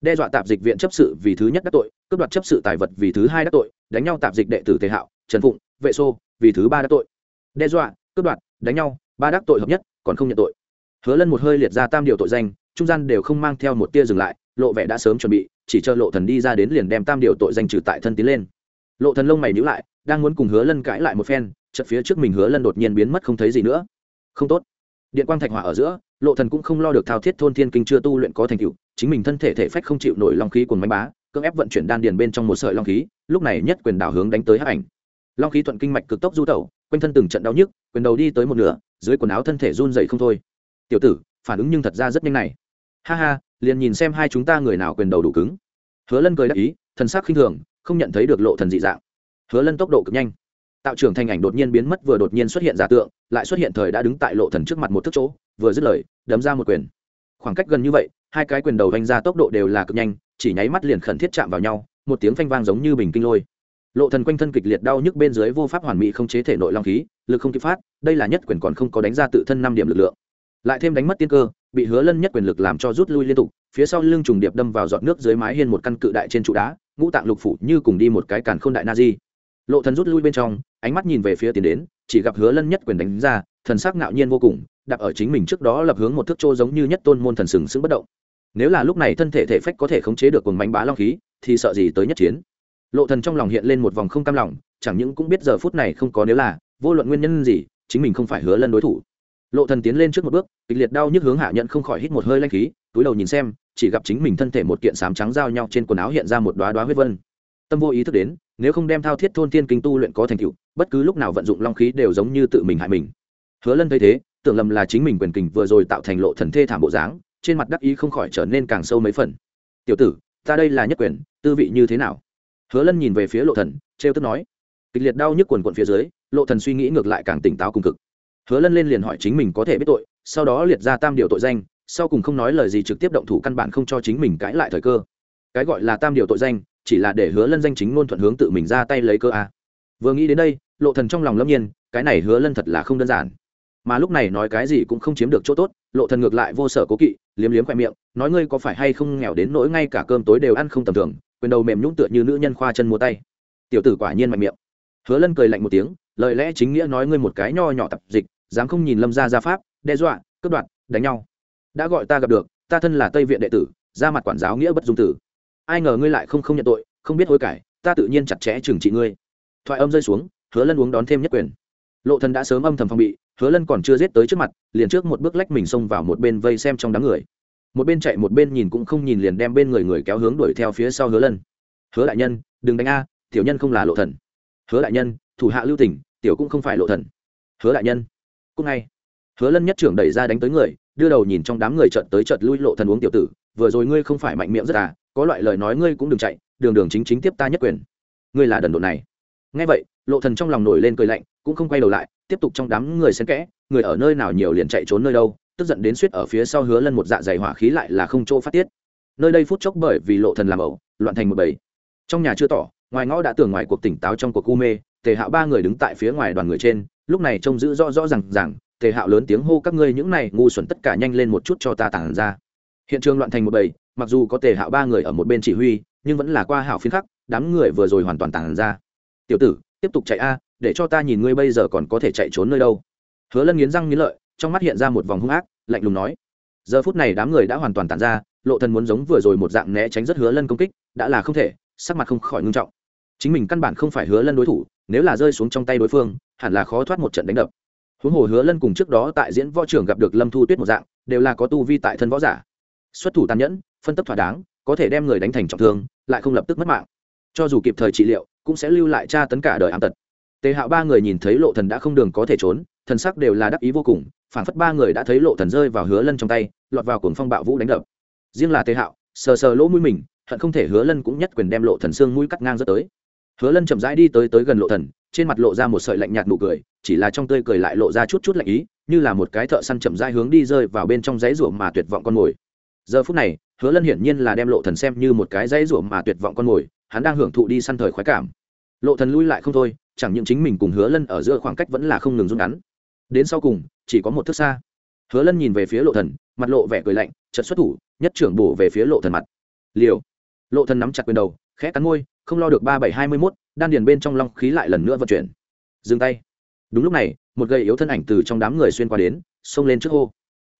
Speaker 1: Đe dọa tạp dịch viện chấp sự vì thứ nhất đắc tội, cướp đoạt chấp sự tài vật vì thứ hai đắc tội, đánh nhau tạp dịch đệ tử tề hạo, trần phụng, vệ xô vì thứ ba đắc tội. Đe dọa, cướp đoạt, đánh nhau, ba đắc tội hợp nhất, còn không nhận tội. Hứa lân một hơi liệt ra tam điều tội danh, trung gian đều không mang theo một tia dừng lại, lộ vẻ đã sớm chuẩn bị chỉ chờ lộ thần đi ra đến liền đem tam điều tội danh trừ tại thân tiến lên. Lộ thần lông mày nhíu lại, đang muốn cùng hứa lân cãi lại một phen, chợt phía trước mình hứa lân đột nhiên biến mất không thấy gì nữa. Không tốt. Điện quang thạch hỏa ở giữa, lộ thần cũng không lo được thao thiết thôn thiên kinh chưa tu luyện có thành tựu, chính mình thân thể thể phách không chịu nổi long khí cuồng mãnh bá, cưỡng ép vận chuyển đan điền bên trong một sợi long khí, lúc này nhất quyền đảo hướng đánh tới hắc ảnh. Long khí thuận kinh mạch cực tốc du tẩu, quanh thân từng trận đau nhức, quyền đầu đi tới một nửa, dưới quần áo thân thể run rẩy không thôi. Tiểu tử, phản ứng nhưng thật ra rất nhanh này. Ha ha liền nhìn xem hai chúng ta người nào quyền đầu đủ cứng. Hứa lân cười đáp ý, thần sắc khinh thường, không nhận thấy được lộ thần dị dạng. Hứa lân tốc độ cực nhanh. Tạo trưởng thành ảnh đột nhiên biến mất, vừa đột nhiên xuất hiện giả tượng, lại xuất hiện thời đã đứng tại lộ thần trước mặt một thức chỗ, vừa dứt lời, đấm ra một quyền. Khoảng cách gần như vậy, hai cái quyền đầu đánh ra tốc độ đều là cực nhanh, chỉ nháy mắt liền khẩn thiết chạm vào nhau, một tiếng phanh vang giống như bình kinh lôi. Lộ thần quanh thân kịch liệt đau nhức bên dưới vô pháp hoàn mỹ không chế thể nội long khí, lực không kịp phát, đây là nhất quyền còn không có đánh ra tự thân năm điểm lực lượng. Lại thêm đánh mất tiên cơ bị hứa lân nhất quyền lực làm cho rút lui liên tục, phía sau lưng trùng điệp đâm vào giọt nước dưới mái hiên một căn cự đại trên trụ đá, ngũ tạng lục phủ như cùng đi một cái càn khôn đại na di. Lộ thần rút lui bên trong, ánh mắt nhìn về phía tiến đến, chỉ gặp hứa lân nhất quyền đánh ra, thần sắc ngạo nhiên vô cùng đặt ở chính mình trước đó lập hướng một thước trô giống như nhất tôn môn thần sừng sững bất động. Nếu là lúc này thân thể thể phách có thể khống chế được quần bánh bá long khí, thì sợ gì tới nhất chiến. Lộ thần trong lòng hiện lên một vòng không cam lòng, chẳng những cũng biết giờ phút này không có nếu là, vô luận nguyên nhân gì, chính mình không phải hứa lân đối thủ lộ thần tiến lên trước một bước, kịch liệt đau nhức hướng hạ nhận không khỏi hít một hơi lanh khí, túi đầu nhìn xem, chỉ gặp chính mình thân thể một kiện sám trắng giao nhau trên quần áo hiện ra một đóa đóa huyết vân. Tâm vô ý thức đến, nếu không đem thao thiết thôn thiên kinh tu luyện có thành tựu, bất cứ lúc nào vận dụng long khí đều giống như tự mình hại mình. Hứa lân thấy thế, tưởng lầm là chính mình quyền kình vừa rồi tạo thành lộ thần thê thảm bộ dáng, trên mặt đắc ý không khỏi trở nên càng sâu mấy phần. Tiểu tử, ta đây là nhất quyền, tư vị như thế nào? Hứa lân nhìn về phía lộ thần, trêu tức nói. Kịch liệt đau nhức quần quận phía dưới, lộ thần suy nghĩ ngược lại càng tỉnh táo cùng cực hứa lân lên liền hỏi chính mình có thể biết tội, sau đó liệt ra tam điều tội danh, sau cùng không nói lời gì trực tiếp động thủ căn bản không cho chính mình cãi lại thời cơ. Cái gọi là tam điều tội danh, chỉ là để hứa lân danh chính ngôn thuận hướng tự mình ra tay lấy cơ a. Vừa nghĩ đến đây, lộ thần trong lòng lâm nhiên, cái này hứa lân thật là không đơn giản. Mà lúc này nói cái gì cũng không chiếm được chỗ tốt, lộ thần ngược lại vô sở cố kỵ, liếm liếm khoe miệng, nói ngươi có phải hay không nghèo đến nỗi ngay cả cơm tối đều ăn không tầm thường, quyền đầu mềm nhũng tựa như nữ nhân khoa chân mua tay. Tiểu tử quả nhiên mạnh miệng. Hứa lân cười lạnh một tiếng, lời lẽ chính nghĩa nói ngươi một cái nho nhỏ tập dịch dám không nhìn lâm gia gia pháp, đe dọa, cướp đoạt, đánh nhau. Đã gọi ta gặp được, ta thân là tây viện đệ tử, ra mặt quản giáo nghĩa bất dung tử. Ai ngờ ngươi lại không không nhận tội, không biết hối cải, ta tự nhiên chặt chẽ trừng trị ngươi. Thoại âm rơi xuống, hứa lân uống đón thêm nhất quyền. Lộ thần đã sớm âm thầm phòng bị, hứa lân còn chưa giết tới trước mặt, liền trước một bước lách mình xông vào một bên vây xem trong đám người. Một bên chạy một bên nhìn cũng không nhìn liền đem bên người người kéo hướng đuổi theo phía sau hứa lân. Hứa đại nhân, đừng đánh a, tiểu nhân không là lộ thần. Hứa đại nhân, thủ hạ lưu tỉnh tiểu cũng không phải lộ thần. Hứa đại nhân cúc ngay. Hứa lân nhất trưởng đẩy ra đánh tới người, đưa đầu nhìn trong đám người trợt tới trợt lui lộ thần uống tiểu tử, vừa rồi ngươi không phải mạnh miệng rất à có loại lời nói ngươi cũng đừng chạy, đường đường chính chính tiếp ta nhất quyền. Ngươi là đần độn này. Nghe vậy, lộ thần trong lòng nổi lên cười lạnh, cũng không quay đầu lại, tiếp tục trong đám người xen kẽ, người ở nơi nào nhiều liền chạy trốn nơi đâu, tức giận đến suýt ở phía sau hứa lân một dạ dày hỏa khí lại là không chỗ phát tiết. Nơi đây phút chốc bởi vì lộ thần làm ẩu, loạn thành một bầy. Trong nhà chưa tỏ, ngoài ngõ đã tưởng ngoài cuộc tỉnh táo trong cuộc u mê, tề hạo ba người đứng tại phía ngoài đoàn người trên lúc này trông giữ rõ rõ rằng rằng tề hạo lớn tiếng hô, các ngươi những này ngu xuẩn tất cả nhanh lên một chút cho ta tản ra. Hiện trường loạn thành một bầy, mặc dù có tề hạo ba người ở một bên chỉ huy, nhưng vẫn là qua hạo phiến khắc, đám người vừa rồi hoàn toàn tản ra. Tiểu tử, tiếp tục chạy a, để cho ta nhìn ngươi bây giờ còn có thể chạy trốn nơi đâu. Hứa lân nghiến răng nghiến lợi, trong mắt hiện ra một vòng hung ác, lạnh lùng nói, giờ phút này đám người đã hoàn toàn tản ra, lộ thần muốn giống vừa rồi một dạng né tránh rất hứa lân công kích, đã là không thể, sắc mặt không khỏi ngưng trọng. Chính mình căn bản không phải hứa lân đối thủ, nếu là rơi xuống trong tay đối phương hẳn là khó thoát một trận đánh đập. Huống hồ hứa lân cùng trước đó tại diễn võ trưởng gặp được lâm thu tuyết một dạng, đều là có tu vi tại thân võ giả. Xuất thủ tàn nhẫn, phân tấp thỏa đáng, có thể đem người đánh thành trọng thương, lại không lập tức mất mạng. Cho dù kịp thời trị liệu, cũng sẽ lưu lại tra tấn cả đời ám tật. Tề hạo ba người nhìn thấy lộ thần đã không đường có thể trốn, thần sắc đều là đắc ý vô cùng, phản phất ba người đã thấy lộ thần rơi vào hứa lân trong tay, lọt vào cuồng phong bạo vũ đánh đập. Riêng là tề hạo, sờ sờ lỗ mũi mình, hận không thể hứa lân cũng nhất quyền đem lộ thần xương mũi cắt ngang rất tới. Hứa lân chậm rãi đi tới tới gần lộ thần trên mặt lộ ra một sợi lạnh nhạt nụ cười, chỉ là trong tươi cười lại lộ ra chút chút lạnh ý, như là một cái thợ săn chậm rãi hướng đi rơi vào bên trong dãy ruộng mà tuyệt vọng con mồi. Giờ phút này, hứa lân hiển nhiên là đem lộ thần xem như một cái dãy ruộng mà tuyệt vọng con mồi, hắn đang hưởng thụ đi săn thời khoái cảm. Lộ thần lui lại không thôi, chẳng những chính mình cùng hứa lân ở giữa khoảng cách vẫn là không ngừng rút ngắn. Đến sau cùng, chỉ có một thước xa. Hứa lân nhìn về phía lộ thần, mặt lộ vẻ cười lạnh, chợt xuất thủ, nhất trưởng bổ về phía lộ thần mặt. Liều. Lộ thần nắm chặt quyền đầu, khẽ cắn môi không lo được ba bảy hai mươi mốt, đan điền bên trong long khí lại lần nữa vận chuyển. Dừng tay. Đúng lúc này, một gầy yếu thân ảnh từ trong đám người xuyên qua đến, xông lên trước hô.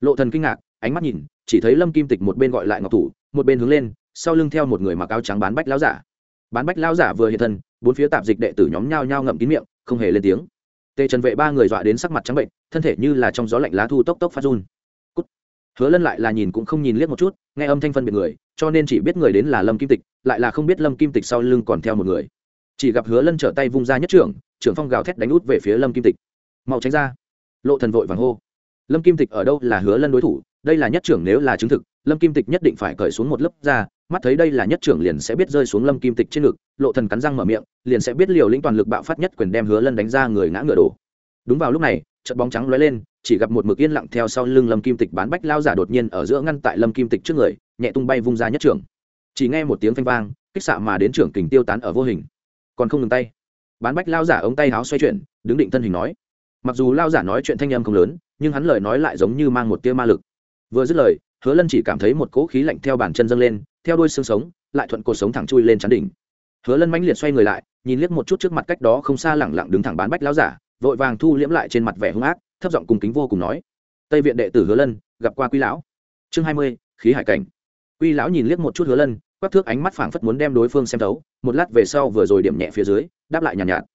Speaker 1: Lộ thần kinh ngạc, ánh mắt nhìn, chỉ thấy lâm kim tịch một bên gọi lại ngọc thủ, một bên hướng lên, sau lưng theo một người mặc áo trắng bán bách lão giả. Bán bách lão giả vừa hiện thân, bốn phía tạp dịch đệ tử nhóm nhao nhao ngậm kín miệng, không hề lên tiếng. Tề trần vệ ba người dọa đến sắc mặt trắng bệnh, thân thể như là trong gió lạnh lá thu tốc tốc phát run. Cút. hứa lân lại là nhìn cũng không nhìn liếc một chút, nghe âm thanh phân biệt người cho nên chỉ biết người đến là lâm kim tịch, lại là không biết lâm kim tịch sau lưng còn theo một người. Chỉ gặp hứa lân trở tay vung ra nhất trưởng trưởng phong gào thét đánh út về phía lâm kim tịch. Mau tránh ra. Lộ thần vội vàng hô. Lâm kim tịch ở đâu là hứa lân đối thủ? Đây là nhất trưởng nếu là chứng thực, lâm kim tịch nhất định phải cởi xuống một lớp ra, mắt thấy đây là nhất trưởng liền sẽ biết rơi xuống lâm kim tịch trên ngực, lộ thần cắn răng mở miệng, liền sẽ biết liều lĩnh toàn lực bạo phát nhất quyền đem hứa lân đánh ra người ngã ngựa đổ. Đúng vào lúc này, trận bóng trắng lóe lên, chỉ gặp một mực yên lặng theo sau lưng lâm kim tịch bán bách lao giả đột nhiên ở giữa ngăn tại lâm kim tịch trước người nhẹ tung bay vung ra nhất trưởng. Chỉ nghe một tiếng phanh vang, kích xạ mà đến trưởng kình tiêu tán ở vô hình. Còn không ngừng tay. Bán bách lao giả ống tay háo xoay chuyển, đứng định thân hình nói. Mặc dù lao giả nói chuyện thanh âm không lớn, nhưng hắn lời nói lại giống như mang một tia ma lực. Vừa dứt lời, hứa lân chỉ cảm thấy một cỗ khí lạnh theo bàn chân dâng lên, theo đuôi xương sống, lại thuận cột sống thẳng chui lên chắn đỉnh. Hứa lân mãnh liệt xoay người lại, nhìn liếc một chút trước mặt cách đó không xa lẳng lặng đứng thẳng bán bách lao giả, vội vàng thu liễm lại trên mặt vẻ hung ác, thấp giọng cùng kính vô cùng nói. Tây viện đệ tử hứa lân, gặp qua quý lão. Chương hai mươi, khí hải cảnh quy lão nhìn liếc một chút hứa lân quắc thước ánh mắt phảng phất muốn đem đối phương xem thấu một lát về sau vừa rồi điểm nhẹ phía dưới đáp lại nhàn nhạt, nhạt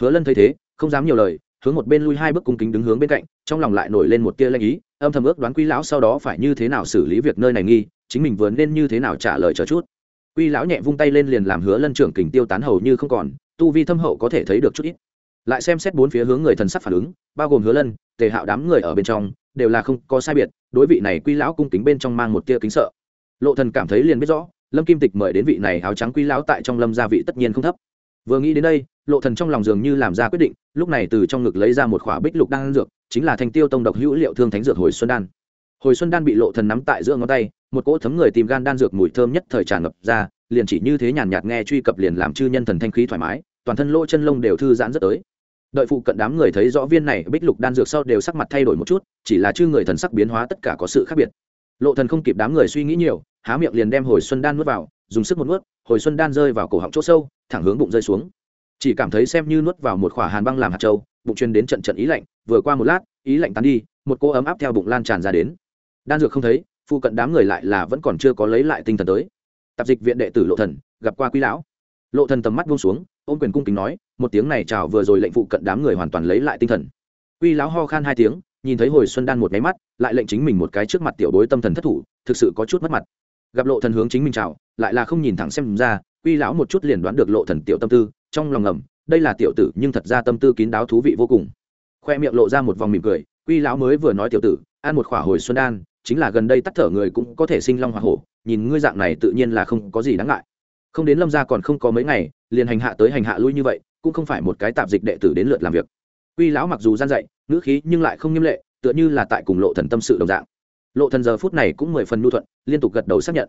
Speaker 1: hứa lân thấy thế không dám nhiều lời hướng một bên lui hai bước cung kính đứng hướng bên cạnh trong lòng lại nổi lên một tia lanh ý âm thầm ước đoán quy lão sau đó phải như thế nào xử lý việc nơi này nghi chính mình vừa nên như thế nào trả lời chờ chút. Quy lão nhẹ vung tay lên liền làm hứa lân trưởng kình tiêu tán hầu như không còn tu vi thâm hậu có thể thấy được chút ít. Lại xem xét bốn phía hướng người thần sắc phản ứng bao gồm hứa lân tề hạo đám người ở bên trong đều là không có sai biệt đối vị này quy lão cung kính bên trong mang một tia kính sợ lộ thần cảm thấy liền biết rõ, lâm kim tịch mời đến vị này áo trắng quý lão tại trong lâm gia vị tất nhiên không thấp. Vừa nghĩ đến đây, lộ thần trong lòng dường như làm ra quyết định, lúc này từ trong ngực lấy ra một khỏa bích lục đan dược, chính là thanh tiêu tông độc hữu liệu thương thánh dược hồi xuân đan. Hồi xuân đan bị lộ thần nắm tại giữa ngón tay, một cỗ thấm người tìm gan đan dược mùi thơm nhất thời tràn ngập ra, liền chỉ như thế nhàn nhạt nghe truy cập liền làm chư nhân thần thanh khí thoải mái, toàn thân lỗ chân lông đều thư giãn rất tới. Đợi phụ cận đám người thấy rõ viên này bích lục đan dược sau đều sắc mặt thay đổi một chút, chỉ là chư người thần sắc biến hóa tất cả có sự khác biệt lộ thần không kịp đám người suy nghĩ nhiều, há miệng liền đem hồi xuân đan nuốt vào, dùng sức một nuốt, hồi xuân đan rơi vào cổ họng chỗ sâu, thẳng hướng bụng rơi xuống. Chỉ cảm thấy xem như nuốt vào một khỏa hàn băng làm hạt châu, bụng truyền đến trận trận ý lạnh, vừa qua một lát, ý lạnh tán đi, một cô ấm áp theo bụng lan tràn ra đến. Đan dược không thấy phụ cận đám người lại là vẫn còn chưa có lấy lại tinh thần tới. Tạp dịch viện đệ tử lộ thần, gặp qua quý lão. Lộ thần tầm mắt buông xuống ôn quyền cung kính nói, một tiếng này chào vừa rồi lệnh phụ cận đám người hoàn toàn lấy lại tinh thần. Quy lão ho khan hai tiếng nhìn thấy hồi xuân đan một máy mắt, lại lệnh chính mình một cái trước mặt tiểu bối tâm thần thất thủ, thực sự có chút mất mặt. Gặp lộ thần hướng chính mình chào, lại là không nhìn thẳng xem ra, quy lão một chút liền đoán được lộ thần tiểu tâm tư, trong lòng ngầm, đây là tiểu tử, nhưng thật ra tâm tư kín đáo thú vị vô cùng. Khoe miệng lộ ra một vòng mỉm cười, quy lão mới vừa nói tiểu tử, ăn một khỏa hồi xuân đan, chính là gần đây tắt thở người cũng có thể sinh long hoa hổ, nhìn ngươi dạng này tự nhiên là không có gì đáng ngại. Không đến lâm gia còn không có mấy ngày, liền hành hạ tới hành hạ lui như vậy, cũng không phải một cái tạp dịch đệ tử đến lượt làm việc. Quy lão mặc dù gian dạy ngữ khí nhưng lại không nghiêm lệ, tựa như là tại cùng lộ thần tâm sự đồng dạng. Lộ thần giờ phút này cũng mười phần nhu thuận, liên tục gật đầu xác nhận.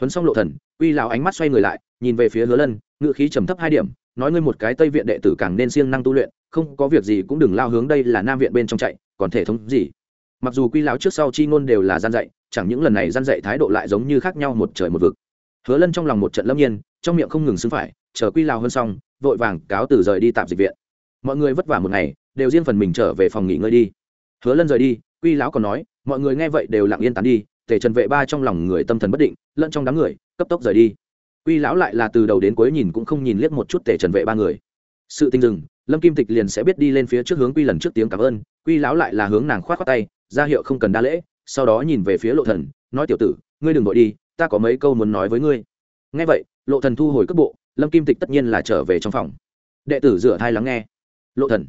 Speaker 1: Huấn xong lộ thần, quy lão ánh mắt xoay người lại, nhìn về phía hứa lân, ngữ khí trầm thấp hai điểm, nói ngươi một cái tây viện đệ tử càng nên siêng năng tu luyện, không có việc gì cũng đừng lao hướng đây là nam viện bên trong chạy, còn thể thống gì? Mặc dù quy lão trước sau chi ngôn đều là gian dạy, chẳng những lần này gian dạy thái độ lại giống như khác nhau một trời một vực. Hứa lân trong lòng một trận lâm nhiên, trong miệng không ngừng xưng phải, chờ quy lao hơn xong, vội vàng cáo từ rời đi tạm dịch viện. Mọi người vất vả một ngày đều riêng phần mình trở về phòng nghỉ ngơi đi. Hứa lân rời đi, quy lão còn nói, mọi người nghe vậy đều lặng yên tán đi, tề trần vệ ba trong lòng người tâm thần bất định, lẫn trong đám người, cấp tốc rời đi. Quy lão lại là từ đầu đến cuối nhìn cũng không nhìn liếc một chút tề trần vệ ba người. Sự tình dừng, lâm kim tịch liền sẽ biết đi lên phía trước hướng quy lần trước tiếng cảm ơn, quy lão lại là hướng nàng khoát khoác tay, ra hiệu không cần đa lễ, sau đó nhìn về phía lộ thần, nói, tiểu tử, ngươi đừng vội đi, ta có mấy câu muốn nói với ngươi. Nghe vậy, lộ thần thu hồi cước bộ, lâm kim tịch tất nhiên là trở về trong phòng. Đệ tử rửa thai lắng nghe. Lộ thần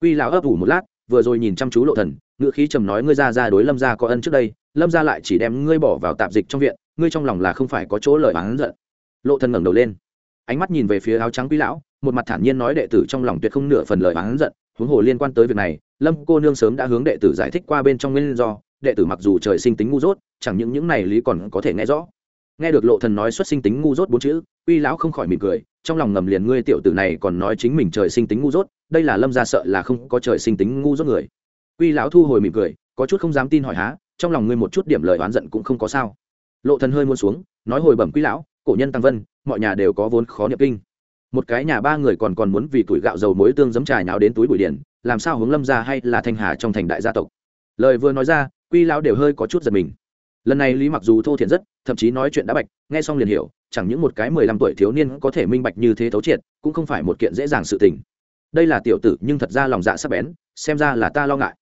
Speaker 1: quy lão ấp ủ một lát, vừa rồi nhìn chăm chú lộ thần ngựa khí trầm nói ngươi ra ra đối lâm gia có ân trước đây, lâm gia lại chỉ đem ngươi bỏ vào tạp dịch trong viện, ngươi trong lòng là không phải có chỗ lời oán giận. Lộ thần ngẩng đầu lên, ánh mắt nhìn về phía áo trắng quý lão, một mặt thản nhiên nói đệ tử trong lòng tuyệt không nửa phần lời oán giận, huống hồ liên quan tới việc này, lâm cô nương sớm đã hướng đệ tử giải thích qua bên trong nguyên do, đệ tử mặc dù trời sinh tính ngu dốt, chẳng những những này lý còn có thể nghe rõ. Nghe được lộ thần nói xuất sinh tính ngu dốt bốn chữ uy lão không khỏi mỉm cười, trong lòng ngầm liền ngươi tiểu tử này còn nói chính mình trời sinh tính ngu dốt đây là lâm gia sợ là không có trời sinh tính ngu dốt người. Quy lão thu hồi mỉm cười, có chút không dám tin hỏi há, trong lòng ngươi một chút điểm lời oán giận cũng không có sao. Lộ thần hơi muôn xuống, nói hồi bẩm quý lão, cổ nhân tăng vân, mọi nhà đều có vốn khó niệm kinh. Một cái nhà ba người còn còn muốn vì tuổi gạo dầu muối tương giấm trà nháo đến túi bụi điển, làm sao hướng lâm gia hay là thanh hà trong thành đại gia tộc? Lời vừa nói ra, quy lão đều hơi có chút giật mình. Lần này lý mặc dù thô thiện rất, thậm chí nói chuyện đã bạch, nghe xong liền hiểu, chẳng những một cái mười lăm tuổi thiếu niên có thể minh bạch như thế thấu triệt, cũng không phải một kiện dễ dàng sự tình đây là tiểu tử, nhưng thật ra lòng dạ sắc bén, xem ra là ta lo ngại.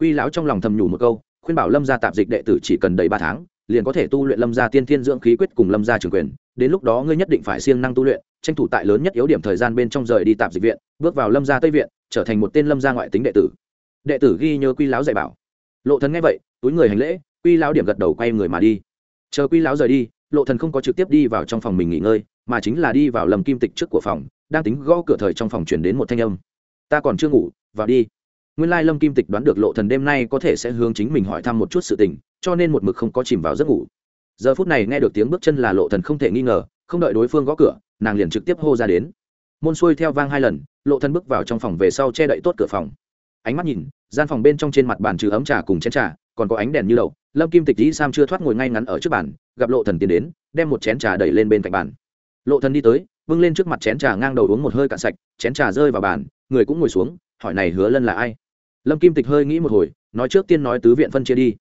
Speaker 1: Quy lão trong lòng thầm nhủ một câu, khuyên bảo lâm gia tạp dịch đệ tử chỉ cần đầy ba tháng, liền có thể tu luyện lâm gia tiên thiên dưỡng khí quyết cùng lâm gia trường quyền. Đến lúc đó ngươi nhất định phải siêng năng tu luyện, tranh thủ tại lớn nhất yếu điểm thời gian bên trong rời đi tạp dịch viện, bước vào lâm gia tây viện, trở thành một tên lâm gia ngoại tính đệ tử. Đệ tử ghi nhớ quy lão dạy bảo. Lộ thần nghe vậy, túi người hành lễ, quy lão điểm gật đầu quay người mà đi. Chờ quy lão rời đi, lộ thần không có trực tiếp đi vào trong phòng mình nghỉ ngơi, mà chính là đi vào lâm kim tịch trước của phòng đang tính gõ cửa thời trong phòng truyền đến một thanh âm. Ta còn chưa ngủ, vào đi. Nguyên lai lâm kim tịch đoán được lộ thần đêm nay có thể sẽ hướng chính mình hỏi thăm một chút sự tình, cho nên một mực không có chìm vào giấc ngủ. Giờ phút này nghe được tiếng bước chân là lộ thần không thể nghi ngờ, không đợi đối phương gõ cửa, nàng liền trực tiếp hô ra đến. Môn xuôi theo vang hai lần, lộ thần bước vào trong phòng về sau che đậy tốt cửa phòng. Ánh mắt nhìn, gian phòng bên trong trên mặt bàn trừ ấm trà cùng chén trà, còn có ánh đèn như đầu lâm kim tịch dĩ sam chưa thoát ngồi ngay ngắn ở trước bàn, gặp lộ thần tiến đến, đem một chén trà đẩy lên bên cạnh bàn. Lộ thần đi tới vâng lên trước mặt chén trà ngang đầu uống một hơi cạn sạch, chén trà rơi vào bàn, người cũng ngồi xuống, hỏi này hứa lân là ai? Lâm kim tịch hơi nghĩ một hồi, nói trước tiên nói tứ viện phân chia đi.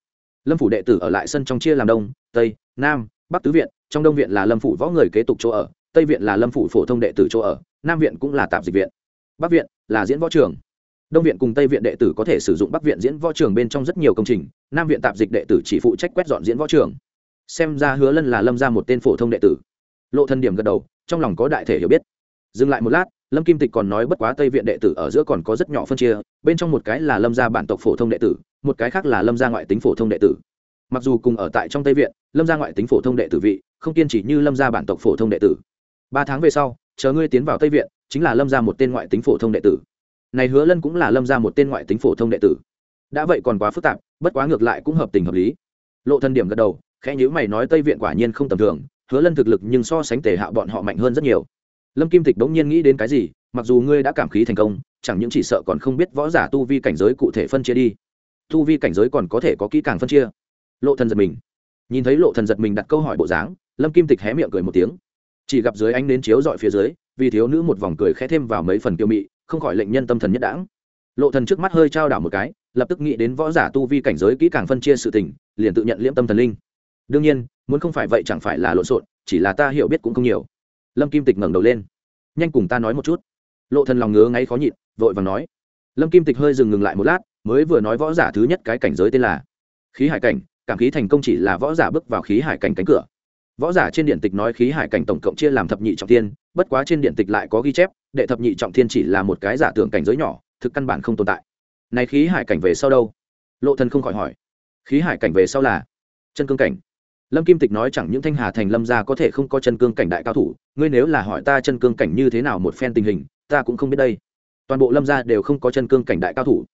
Speaker 1: Lâm phủ đệ tử ở lại sân trong chia làm đông, tây, nam, bắc tứ viện, trong đông viện là lâm phủ võ người kế tục chỗ ở, tây viện là lâm phủ phổ thông đệ tử chỗ ở, nam viện cũng là tạp dịch viện. Bắc viện là diễn võ trường. Đông viện cùng tây viện đệ tử có thể sử dụng bắc viện diễn võ trường bên trong rất nhiều công trình, nam viện tạp dịch đệ tử chỉ phụ trách quét dọn diễn võ trường. Xem ra hứa lân là lâm ra một tên phổ thông đệ tử. Lộ thân điểm gật đầu trong lòng có đại thể hiểu biết. Dừng lại một lát, lâm kim tịch còn nói bất quá tây viện đệ tử ở giữa còn có rất nhỏ phân chia, bên trong một cái là lâm gia bản tộc phổ thông đệ tử, một cái khác là lâm gia ngoại tính phổ thông đệ tử. Mặc dù cùng ở tại trong tây viện, lâm gia ngoại tính phổ thông đệ tử vị, không kiên trì như lâm gia bản tộc phổ thông đệ tử. Ba tháng về sau, chờ ngươi tiến vào tây viện, chính là lâm gia một tên ngoại tính phổ thông đệ tử. Này hứa lân cũng là lâm gia một tên ngoại tính phổ thông đệ tử. Đã vậy còn quá phức tạp, bất quá ngược lại cũng hợp tình hợp lý. Lộ thân điểm gật đầu khẽ nhữ mày nói tây viện quả nhiên không tầm thường, hứa lân thực lực nhưng so sánh tề hạ bọn họ mạnh hơn rất nhiều. Lâm kim tịch bỗng nhiên nghĩ đến cái gì, mặc dù ngươi đã cảm khí thành công, chẳng những chỉ sợ còn không biết võ giả tu vi cảnh giới cụ thể phân chia đi. Tu vi cảnh giới còn có thể có kỹ càng phân chia. Lộ thần giật mình. Nhìn thấy lộ thần giật mình đặt câu hỏi bộ dáng, lâm kim tịch hé miệng cười một tiếng. Chỉ gặp dưới ánh nến chiếu dọi phía dưới, vì thiếu nữ một vòng cười khẽ thêm vào mấy phần kiêu mị, không khỏi lệnh nhân tâm thần nhất đãng. Lộ thần trước mắt hơi trao đảo một cái, lập tức nghĩ đến võ giả tu vi cảnh giới kỹ càng phân chia sự tình, liền tự nhận liễm tâm thần linh đương nhiên, muốn không phải vậy chẳng phải là lộn xộn, chỉ là ta hiểu biết cũng không nhiều. Lâm kim tịch ngẩng đầu lên. Nhanh cùng ta nói một chút. Lộ thần lòng ngứa ngáy khó nhịn, vội vàng nói. Lâm kim tịch hơi dừng ngừng lại một lát, mới vừa nói võ giả thứ nhất cái cảnh giới tên là khí hải cảnh, cảm khí thành công chỉ là võ giả bước vào khí hải cảnh cánh cửa. Võ giả trên điện tịch nói khí hải cảnh tổng cộng chia làm thập nhị trọng thiên, bất quá trên điện tịch lại có ghi chép, đệ thập nhị trọng thiên chỉ là một cái giả tưởng cảnh giới nhỏ, thực căn bản không tồn tại. Này khí hải cảnh về sau đâu? Lộ thần không khỏi hỏi. Khí hải cảnh về sau là chân cương cảnh lâm kim tịch nói chẳng những thanh hà thành lâm gia có thể không có chân cương cảnh đại cao thủ, ngươi nếu là hỏi ta chân cương cảnh như thế nào một phen tình hình, ta cũng không biết đây. Toàn bộ lâm gia đều không có chân cương cảnh đại cao thủ.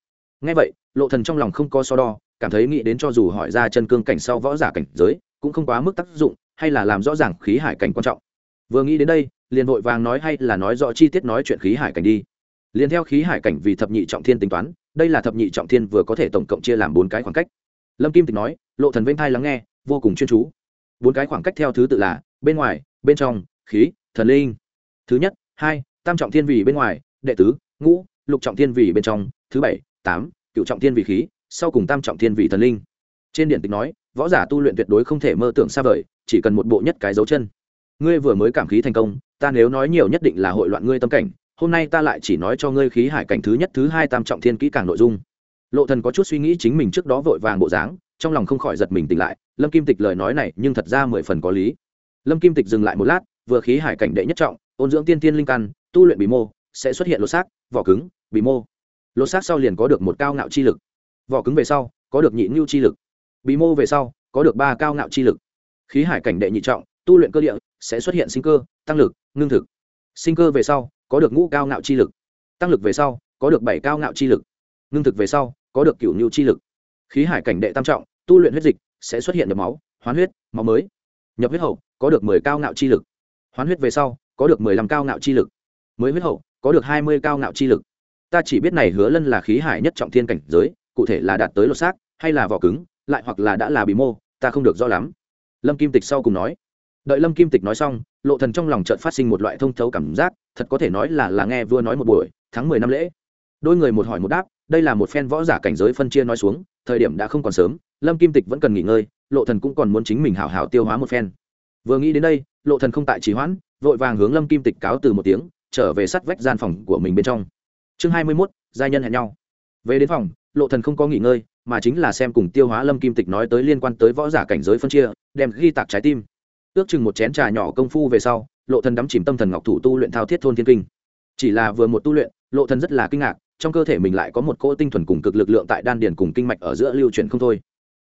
Speaker 1: Ngay vậy, lộ thần trong lòng không có so đo, cảm thấy nghĩ đến cho dù hỏi ra chân cương cảnh sau võ giả cảnh giới, cũng không quá mức tác dụng, hay là làm rõ ràng khí hải cảnh quan trọng. Vừa nghĩ đến đây, liền vội vàng nói hay là nói rõ chi tiết nói chuyện khí hải cảnh đi. Liền theo khí hải cảnh vì thập nhị trọng thiên tính toán, đây là thập nhị trọng thiên vừa có thể tổng cộng chia làm bốn cái khoảng cách. Lâm kim tịch nói, lộ thần vênh thai lắng nghe vô cùng chuyên chú. Bốn cái khoảng cách theo thứ tự là bên ngoài, bên trong, khí, thần linh. Thứ nhất, hai, tam trọng thiên vị bên ngoài, đệ tứ, ngũ, lục trọng thiên vị bên trong. Thứ bảy, tám, cựu trọng thiên vị khí, sau cùng tam trọng thiên vị thần linh. Trên điện tịch nói, võ giả tu luyện tuyệt đối không thể mơ tưởng xa vời, chỉ cần một bộ nhất cái dấu chân. Ngươi vừa mới cảm khí thành công, ta nếu nói nhiều nhất định là hội loạn ngươi tâm cảnh, hôm nay ta lại chỉ nói cho ngươi khí hải cảnh thứ nhất, thứ hai tam trọng thiên kỹ càng nội dung. Lộ thần có chút suy nghĩ chính mình trước đó vội vàng bộ dáng, trong lòng không khỏi giật mình tỉnh lại lâm kim tịch lời nói này nhưng thật ra mười phần có lý. Lâm kim tịch dừng lại một lát, vừa khí hải cảnh đệ nhất trọng, ôn dưỡng tiên tiên linh căn, tu luyện bị mô, sẽ xuất hiện lột xác, vỏ cứng bị mô. Lột xác sau liền có được một cao ngạo chi lực. Vỏ cứng về sau, có được nhị ngưu chi lực. Bị mô về sau, có được ba cao ngạo chi lực. Khí hải cảnh đệ nhị trọng, tu luyện cơ địa, sẽ xuất hiện sinh cơ, tăng lực, ngưng thực. Sinh cơ về sau, có được ngũ cao ngạo chi lực. Tăng lực về sau, có được bảy cao ngạo chi lực. Ngưng thực về sau, có được cửu nhu chi lực. Khí hải cảnh đệ tam trọng, tu luyện huyết dịch sẽ xuất hiện nhập máu, hoán huyết, máu mới. Nhập huyết hậu, có được mười cao ngạo chi lực. Hoán huyết về sau, có được mười lăm cao ngạo chi lực. Mới huyết hậu, có được hai mươi cao ngạo chi lực. Ta chỉ biết này hứa lân là khí hải nhất trọng thiên cảnh giới, cụ thể là đạt tới lột xác, hay là vỏ cứng, lại hoặc là đã là bị mô, ta không được rõ lắm. Lâm kim tịch sau cùng nói. Đợi lâm kim tịch nói xong, lộ thần trong lòng chợt phát sinh một loại thông thấu cảm giác, thật có thể nói là là nghe vừa nói một buổi, tháng mười năm lễ. Đôi người một hỏi một đáp đây là một phen võ giả cảnh giới phân chia nói xuống thời điểm đã không còn sớm lâm kim tịch vẫn cần nghỉ ngơi lộ thần cũng còn muốn chính mình hảo hảo tiêu hóa một phen. Vừa nghĩ đến đây lộ thần không tại trì hoãn vội vàng hướng lâm kim tịch cáo từ một tiếng trở về sát vách gian phòng của mình bên trong. Chương hai mươi 21, gia nhân hẹn nhau. Về đến phòng lộ thần không có nghỉ ngơi mà chính là xem cùng tiêu hóa lâm kim tịch nói tới liên quan tới võ giả cảnh giới phân chia đem ghi tạc trái tim. Ước chừng một chén trà nhỏ công phu về sau lộ thần đắm chìm tâm thần ngọc thủ tu luyện thao thiết thôn thiên kinh. Chỉ là vừa một tu luyện lộ thần rất là kinh ngạc trong cơ thể mình lại có một cỗ tinh thuần cùng cực lực lượng tại đan điền cùng kinh mạch ở giữa lưu chuyển không thôi.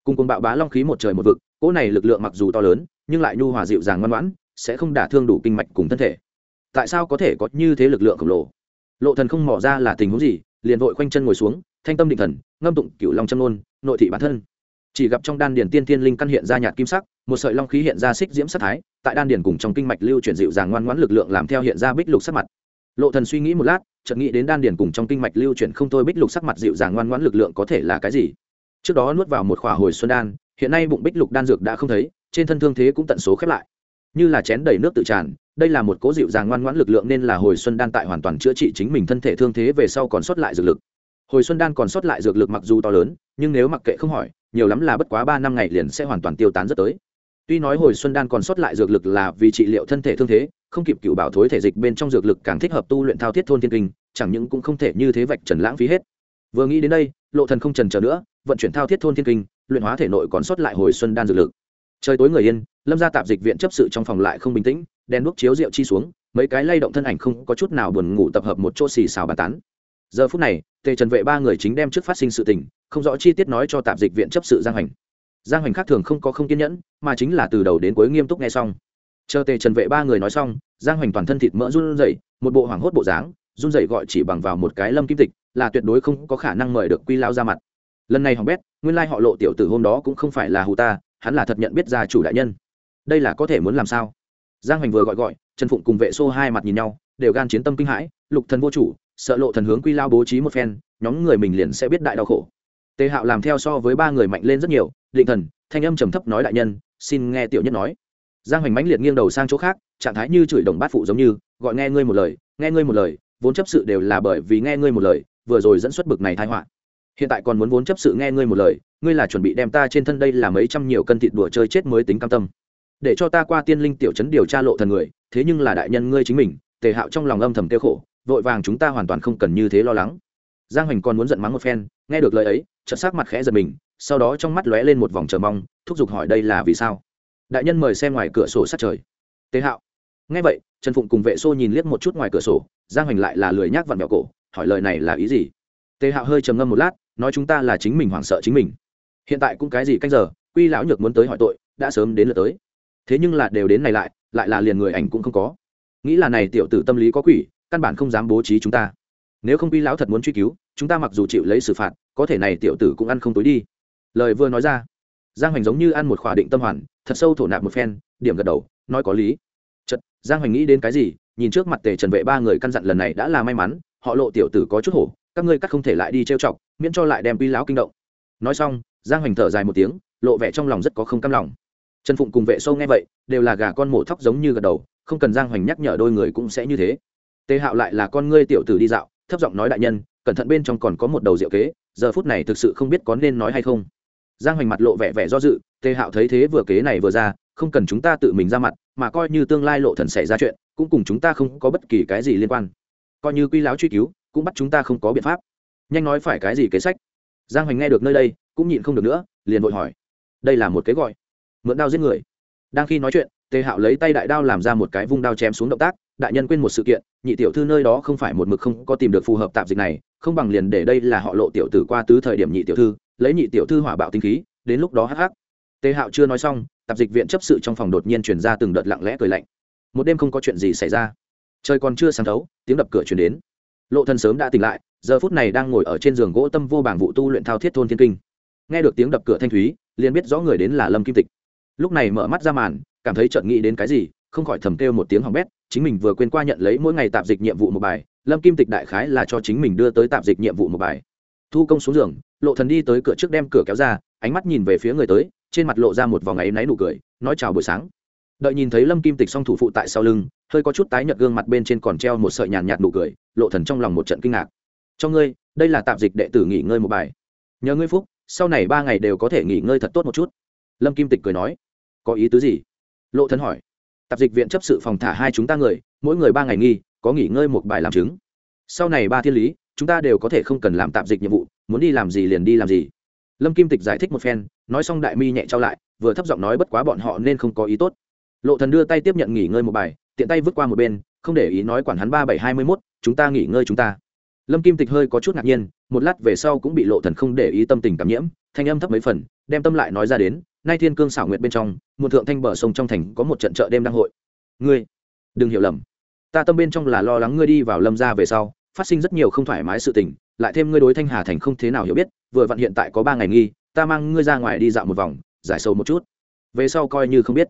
Speaker 1: Cùng cùng bạo bá long khí một trời một vực, cỗ này lực lượng mặc dù to lớn, nhưng lại nhu hòa dịu dàng ngoan ngoãn, sẽ không đả thương đủ kinh mạch cùng thân thể. Tại sao có thể có như thế lực lượng khổng lồ? Lộ thần không mò ra là tình huống gì, liền vội quanh chân ngồi xuống, thanh tâm định thần, ngâm tụng cửu long châm nôn nội thị bản thân. Chỉ gặp trong đan điền tiên tiên linh căn hiện ra nhạt kim sắc, một sợi long khí hiện ra xích diễm sắc thái, tại đan điền cùng trong kinh mạch lưu chuyển dịu dàng ngoan ngoãn lực lượng làm theo hiện ra bích lục sắc mặt lộ thần suy nghĩ một lát, chợt nghĩ đến đan điền cùng trong kinh mạch lưu chuyển không thôi bích lục sắc mặt dịu dàng ngoan ngoãn lực lượng có thể là cái gì. Trước đó nuốt vào một khỏa hồi xuân đan, hiện nay bụng bích lục đan dược đã không thấy, trên thân thương thế cũng tận số khép lại. Như là chén đầy nước tự tràn, đây là một cố dịu dàng ngoan ngoãn lực lượng nên là hồi xuân đan tại hoàn toàn chữa trị chính mình thân thể thương thế về sau còn sót lại dược lực. Hồi xuân đan còn sót lại dược lực mặc dù to lớn, nhưng nếu mặc kệ không hỏi, nhiều lắm là bất quá ba năm ngày liền sẽ hoàn toàn tiêu tán rất tới tuy nói hồi xuân đan còn sót lại dược lực là vì trị liệu thân thể thương thế, không kịp cựu bảo thối thể dịch bên trong dược lực càng thích hợp tu luyện thao thiết thôn thiên kinh, chẳng những cũng không thể như thế vạch trần lãng phí hết. Vừa nghĩ đến đây, lộ thần không trần chờ nữa, vận chuyển thao thiết thôn thiên kinh, luyện hóa thể nội còn sót lại hồi xuân đan dược lực. Trời tối người yên, lâm gia tạp dịch viện chấp sự trong phòng lại không bình tĩnh, đèn đuốc chiếu rượu chi xuống, mấy cái lay động thân ảnh không có chút nào buồn ngủ tập hợp một chỗ xì xào bàn tán. Giờ phút này, tề trần vệ ba người chính đem trước phát sinh sự tình, không rõ chi tiết nói cho tạp dịch viện chấp sự giang hành giang Hoành khác thường không có không kiên nhẫn, mà chính là từ đầu đến cuối nghiêm túc nghe xong. Chờ tề trần vệ ba người nói xong, giang hoành toàn thân thịt mỡ run rẩy, một bộ hoảng hốt bộ dáng, run rẩy gọi chỉ bằng vào một cái lâm kim tịch, là tuyệt đối không có khả năng mời được quy lao ra mặt. Lần này hỏng bét, nguyên lai họ lộ tiểu tử hôm đó cũng không phải là hù ta, hắn là thật nhận biết gia chủ đại nhân. Đây là có thể muốn làm sao? Giang hoành vừa gọi gọi, trần phụng cùng vệ xô hai mặt nhìn nhau, đều gan chiến tâm kinh hãi, lục thần vô chủ, sợ lộ thần hướng quy lao bố trí một phen, nhóm người mình liền sẽ biết đại đau khổ tề hạo làm theo so với ba người mạnh lên rất nhiều, định thần, thanh âm trầm thấp nói đại nhân, xin nghe tiểu nhất nói. Giang hoành mãnh liệt nghiêng đầu sang chỗ khác, trạng thái như chửi đồng bát phụ giống như, gọi nghe ngươi một lời, nghe ngươi một lời, vốn chấp sự đều là bởi vì nghe ngươi một lời, vừa rồi dẫn xuất bực này thái họa. Hiện tại còn muốn vốn chấp sự nghe ngươi một lời, ngươi là chuẩn bị đem ta trên thân đây là mấy trăm nhiều cân thịt đùa chơi chết mới tính cam tâm. Để cho ta qua tiên linh tiểu chấn điều tra lộ thần người, thế nhưng là đại nhân ngươi chính mình, tề hạo trong lòng âm thầm tiêu khổ, vội vàng chúng ta hoàn toàn không cần như thế lo lắng. Giang hoành còn muốn giận mắng một phen, nghe được lời ấy chợt sắc mặt khẽ giật mình, sau đó trong mắt lóe lên một vòng chờ mong, thúc giục hỏi đây là vì sao? Đại nhân mời xem ngoài cửa sổ sát trời. Tế hạo. Nghe vậy, trần phụng cùng vệ xô nhìn liếc một chút ngoài cửa sổ, giang hoành lại là lười nhác vặn mẹo cổ, hỏi lời này là ý gì? Tế hạo hơi trầm ngâm một lát, nói chúng ta là chính mình hoảng sợ chính mình. Hiện tại cũng cái gì canh giờ, quy lão nhược muốn tới hỏi tội, đã sớm đến lượt tới. Thế nhưng là đều đến này lại lại là liền người ảnh cũng không có. Nghĩ là này tiểu tử tâm lý có quỷ, căn bản không dám bố trí chúng ta. Nếu không quy lão thật muốn truy cứu chúng ta mặc dù chịu lấy xử phạt, có thể này tiểu tử cũng ăn không tối đi. Lời vừa nói ra, giang hoành giống như ăn một khỏa định tâm hoàn, thật sâu thổ nạp một phen, điểm gật đầu, nói có lý. Chật giang hoành nghĩ đến cái gì, nhìn trước mặt tề trần vệ ba người căn dặn lần này đã là may mắn, họ lộ tiểu tử có chút hổ, các ngươi cắt không thể lại đi trêu chọc, miễn cho lại đem uy lão kinh động. Nói xong, giang hoành thở dài một tiếng, lộ vẻ trong lòng rất có không cam lòng. Trần phụng cùng vệ sâu nghe vậy, đều là gà con mổ thóc giống như gật đầu, không cần giang hoành nhắc nhở đôi người cũng sẽ như thế. Tề hạo lại là con ngươi tiểu tử đi dạo, thấp giọng nói đại nhân cẩn thận bên trong còn có một đầu diệu kế, giờ phút này thực sự không biết có nên nói hay không. Giang hoành mặt lộ vẻ vẻ do dự, tề hạo thấy thế vừa kế này vừa ra, không cần chúng ta tự mình ra mặt, mà coi như tương lai lộ thần xảy ra chuyện, cũng cùng chúng ta không có bất kỳ cái gì liên quan. Coi như quy láo truy cứu, cũng bắt chúng ta không có biện pháp. Nhanh nói phải cái gì kế sách? Giang hoành nghe được nơi đây, cũng nhịn không được nữa, liền vội hỏi. Đây là một cái gọi. Mượn đao giết người. Đang khi nói chuyện, tề hạo lấy tay đại đao làm ra một cái vung đao chém xuống động tác, đại nhân quên một sự kiện, nhị tiểu thư nơi đó không phải một mực không có tìm được phù hợp tạp dịch này không bằng liền để đây là họ lộ tiểu tử qua tứ thời điểm nhị tiểu thư, lấy nhị tiểu thư hỏa bạo tinh khí, đến lúc đó hắc hắc. Tề hạo chưa nói xong, tạp dịch viện chấp sự trong phòng đột nhiên chuyển ra từng đợt lặng lẽ cười lạnh. Một đêm không có chuyện gì xảy ra. Trời còn chưa sáng thấu, tiếng đập cửa chuyển đến. Lộ thần sớm đã tỉnh lại, giờ phút này đang ngồi ở trên giường gỗ tâm vô bảng vụ tu luyện thao thiết thôn thiên kinh. Nghe được tiếng đập cửa thanh thúy, liền biết rõ người đến là lâm kim tịch. Lúc này mở mắt ra màn, cảm thấy chợt nghĩ đến cái gì, không khỏi thầm kêu một tiếng hỏng bét, chính mình vừa quên qua nhận lấy mỗi ngày tạp dịch nhiệm vụ một bài lâm kim tịch đại khái là cho chính mình đưa tới tạp dịch nhiệm vụ một bài. Thu công xuống giường, lộ thần đi tới cửa trước đem cửa kéo ra, ánh mắt nhìn về phía người tới, trên mặt lộ ra một vòng ấy náy nụ cười, nói chào buổi sáng. Đợi nhìn thấy lâm kim tịch song thủ phụ tại sau lưng, hơi có chút tái nhợt gương mặt bên trên còn treo một sợi nhàn nhạt nụ cười, lộ thần trong lòng một trận kinh ngạc. Cho ngươi, đây là tạp dịch đệ tử nghỉ ngơi một bài. Nhờ ngươi phúc, sau này ba ngày đều có thể nghỉ ngơi thật tốt một chút. Lâm kim tịch cười nói. Có ý tứ gì? Lộ thần hỏi. Tạp dịch viện chấp sự phòng thả hai chúng ta người, mỗi người ba ngày nghi có nghỉ ngơi một bài làm chứng. Sau này ba thiên lý, chúng ta đều có thể không cần làm tạp dịch nhiệm vụ, muốn đi làm gì liền đi làm gì. Lâm kim tịch giải thích một phen, nói xong đại mi nhẹ trao lại, vừa thấp giọng nói bất quá bọn họ nên không có ý tốt. Lộ thần đưa tay tiếp nhận nghỉ ngơi một bài, tiện tay vứt qua một bên, không để ý nói quản hắn ba bảy hai mươi mốt, chúng ta nghỉ ngơi chúng ta. Lâm kim tịch hơi có chút ngạc nhiên, một lát về sau cũng bị lộ thần không để ý tâm tình cảm nhiễm, thanh âm thấp mấy phần, đem tâm lại nói ra đến, nay thiên cương xảo nguyệt bên trong một thượng thanh bờ sông trong thành có một trận chợ đêm đang hội. Ngươi, đừng hiểu lầm ta tâm bên trong là lo lắng ngươi đi vào lâm gia về sau, phát sinh rất nhiều không thoải mái sự tình, lại thêm ngươi đối thanh hà thành không thế nào hiểu biết, vừa vặn hiện tại có ba ngày nghi, ta mang ngươi ra ngoài đi dạo một vòng, giải sâu một chút. Về sau coi như không biết.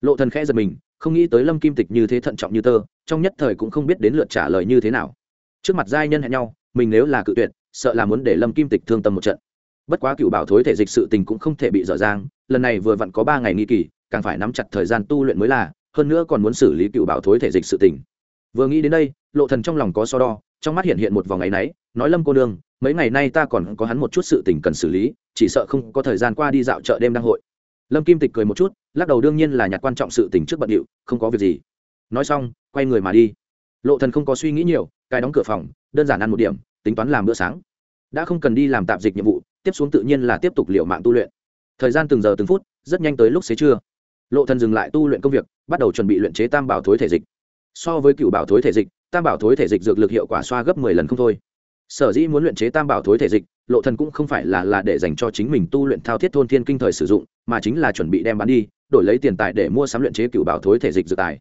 Speaker 1: Lộ thần khẽ giật mình, không nghĩ tới lâm kim tịch như thế thận trọng như tơ, trong nhất thời cũng không biết đến lượt trả lời như thế nào. Trước mặt giai nhân hẹn nhau, mình nếu là cự tuyệt, sợ là muốn để lâm kim tịch thương tâm một trận. Bất quá cựu bảo thối thể dịch sự tình cũng không thể bị dở dang, lần này vừa vặn có ba ngày nghi kỳ, càng phải nắm chặt thời gian tu luyện mới là, hơn nữa còn muốn xử lý cựu bảo thối thể dịch sự tình vừa nghĩ đến đây, lộ thần trong lòng có so đo, trong mắt hiện hiện một vòng ngày nấy nói lâm cô nương, mấy ngày nay ta còn có hắn một chút sự tình cần xử lý, chỉ sợ không có thời gian qua đi dạo chợ đêm đăng hội. Lâm kim tịch cười một chút, lắc đầu đương nhiên là nhặt quan trọng sự tình trước bận điệu, không có việc gì. Nói xong, quay người mà đi. Lộ thần không có suy nghĩ nhiều cài đóng cửa phòng, đơn giản ăn một điểm, tính toán làm bữa sáng. Đã không cần đi làm tạm dịch nhiệm vụ, tiếp xuống tự nhiên là tiếp tục liệu mạng tu luyện. Thời gian từng giờ từng phút, rất nhanh tới lúc xế trưa. Lộ thần dừng lại tu luyện công việc, bắt đầu chuẩn bị luyện chế tam bảo thối thể dịch so với cựu bảo thối thể dịch, tam bảo thối thể dịch dược lực hiệu quả xoa gấp mười lần không thôi. Sở dĩ muốn luyện chế tam bảo thối thể dịch, lộ thần cũng không phải là là để dành cho chính mình tu luyện thao thiết thôn thiên kinh thời sử dụng, mà chính là chuẩn bị đem bán đi, đổi lấy tiền tài để mua sắm luyện chế cựu bảo thối thể dịch dược tài.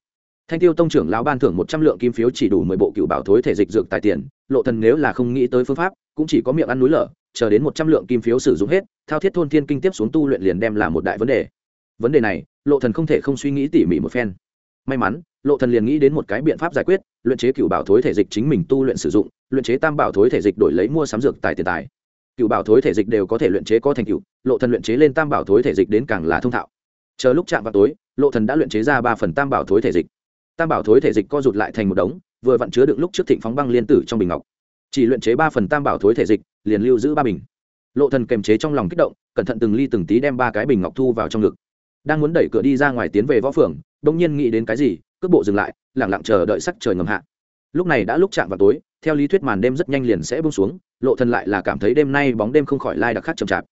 Speaker 1: Thanh tiêu tông trưởng lão ban thưởng một trăm lượng kim phiếu chỉ đủ mười bộ cựu bảo thối thể dịch dược tài tiền, lộ thần nếu là không nghĩ tới phương pháp, cũng chỉ có miệng ăn núi lở, chờ đến một trăm lượng kim phiếu sử dụng hết, thao thiết thôn thiên kinh tiếp xuống tu luyện liền đem là một đại vấn đề. Vấn đề này, lộ thần không thể không suy nghĩ tỉ mỉ một phen. May mắn lộ thần liền nghĩ đến một cái biện pháp giải quyết, luyện chế cựu bảo thối thể dịch chính mình tu luyện sử dụng, luyện chế tam bảo thối thể dịch đổi lấy mua sắm dược tài tiền tài. Cựu bảo thối thể dịch đều có thể luyện chế có thành cựu lộ thần luyện chế lên tam bảo thối thể dịch đến càng là thông thạo. Chờ lúc chạm vào tối, lộ thần đã luyện chế ra ba phần tam bảo thối thể dịch. Tam bảo thối thể dịch co rụt lại thành một đống, vừa vặn chứa được lúc trước thịnh phóng băng liên tử trong bình ngọc. Chỉ luyện chế ba phần tam bảo thối thể dịch, liền lưu giữ ba bình. Lộ thần kềm chế trong lòng kích động, cẩn thận từng ly từng tí đem ba cái bình ngọc thu vào trong ngực. Đang muốn đẩy cửa đi ra ngoài tiến về võ phường đông nhiên nghĩ đến cái gì cước bộ dừng lại, lẳng lặng chờ đợi sắc trời ngầm hạ. Lúc này đã lúc chạm vào tối, theo lý thuyết màn đêm rất nhanh liền sẽ buông xuống, lộ thần lại là cảm thấy đêm nay bóng đêm không khỏi lai đặc khắc chậm chạp.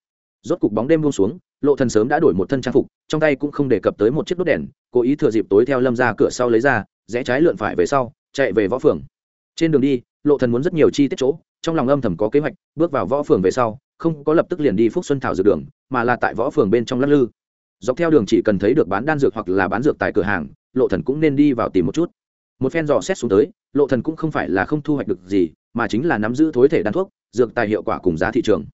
Speaker 1: Rốt cục bóng đêm buông xuống, lộ thần sớm đã đổi một thân trang phục, trong tay cũng không đề cập tới một chiếc đốt đèn, cố ý thừa dịp tối theo lâm ra cửa sau lấy ra, rẽ trái lượn phải về sau, chạy về võ phường. Trên đường đi, lộ thần muốn rất nhiều chi tiết chỗ, trong lòng âm thầm có kế hoạch, bước vào võ phường về sau, không có lập tức liền đi phúc xuân thảo dược đường, mà là tại võ phường bên trong lắc lư. Dọc theo đường chỉ cần thấy được bán đan dược hoặc là bán dược tại cửa hàng lộ thần cũng nên đi vào tìm một chút. Một phen dò xét xuống tới, lộ thần cũng không phải là không thu hoạch được gì, mà chính là nắm giữ thối thể đan thuốc, dược tài hiệu quả cùng giá thị trường.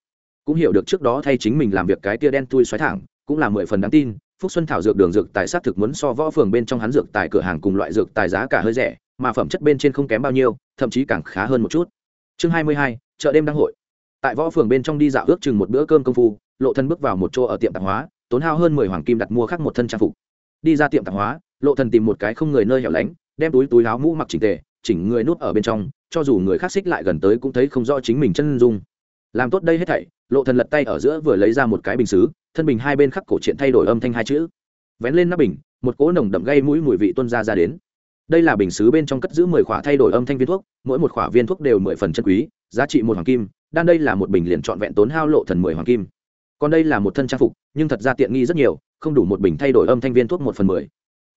Speaker 1: Cũng hiểu được trước đó thay chính mình làm việc cái tia đen tui xoáy thẳng, cũng là mười phần đáng tin, phúc xuân thảo dược đường dược tài sát thực muốn so võ phường bên trong hắn dược tài cửa hàng cùng loại dược tài giá cả hơi rẻ, mà phẩm chất bên trên không kém bao nhiêu, thậm chí càng khá hơn một chút. Chương hai mươi hai, chợ đêm đăng hội. Tại võ phường bên trong đi dạo ước chừng một bữa cơm công phu, lộ thân bước vào một chỗ ở tiệm tạp hóa, tốn hao hơn mười hoàng kim đặt mua khác một thân trang phục. Đi ra tiệm tạp hóa lộ thần tìm một cái không người nơi hẻo lánh, đem túi túi áo mũ mặc chỉnh tề, chỉnh người nuốt ở bên trong, cho dù người khác xích lại gần tới cũng thấy không rõ chính mình chân dung. Làm tốt đây hết thảy, lộ thần lật tay ở giữa vừa lấy ra một cái bình xứ, thân bình hai bên khắc cổ truyện thay đổi âm thanh hai chữ. Vén lên nắp bình, một cỗ nồng đậm gây mũi mùi vị tuôn ra ra đến. Đây là bình xứ bên trong cất giữ mười khỏa thay đổi âm thanh viên thuốc, mỗi một khỏa viên thuốc đều mười phần chân quý, giá trị một hoàng kim, đan đây là một bình liền trọn vẹn tốn hao lộ thần mười hoàng kim. Còn đây là một thân trang phục, nhưng thật ra tiện nghi rất nhiều, không đủ một bình thay đổi âm thanh viên thuốc một phần mười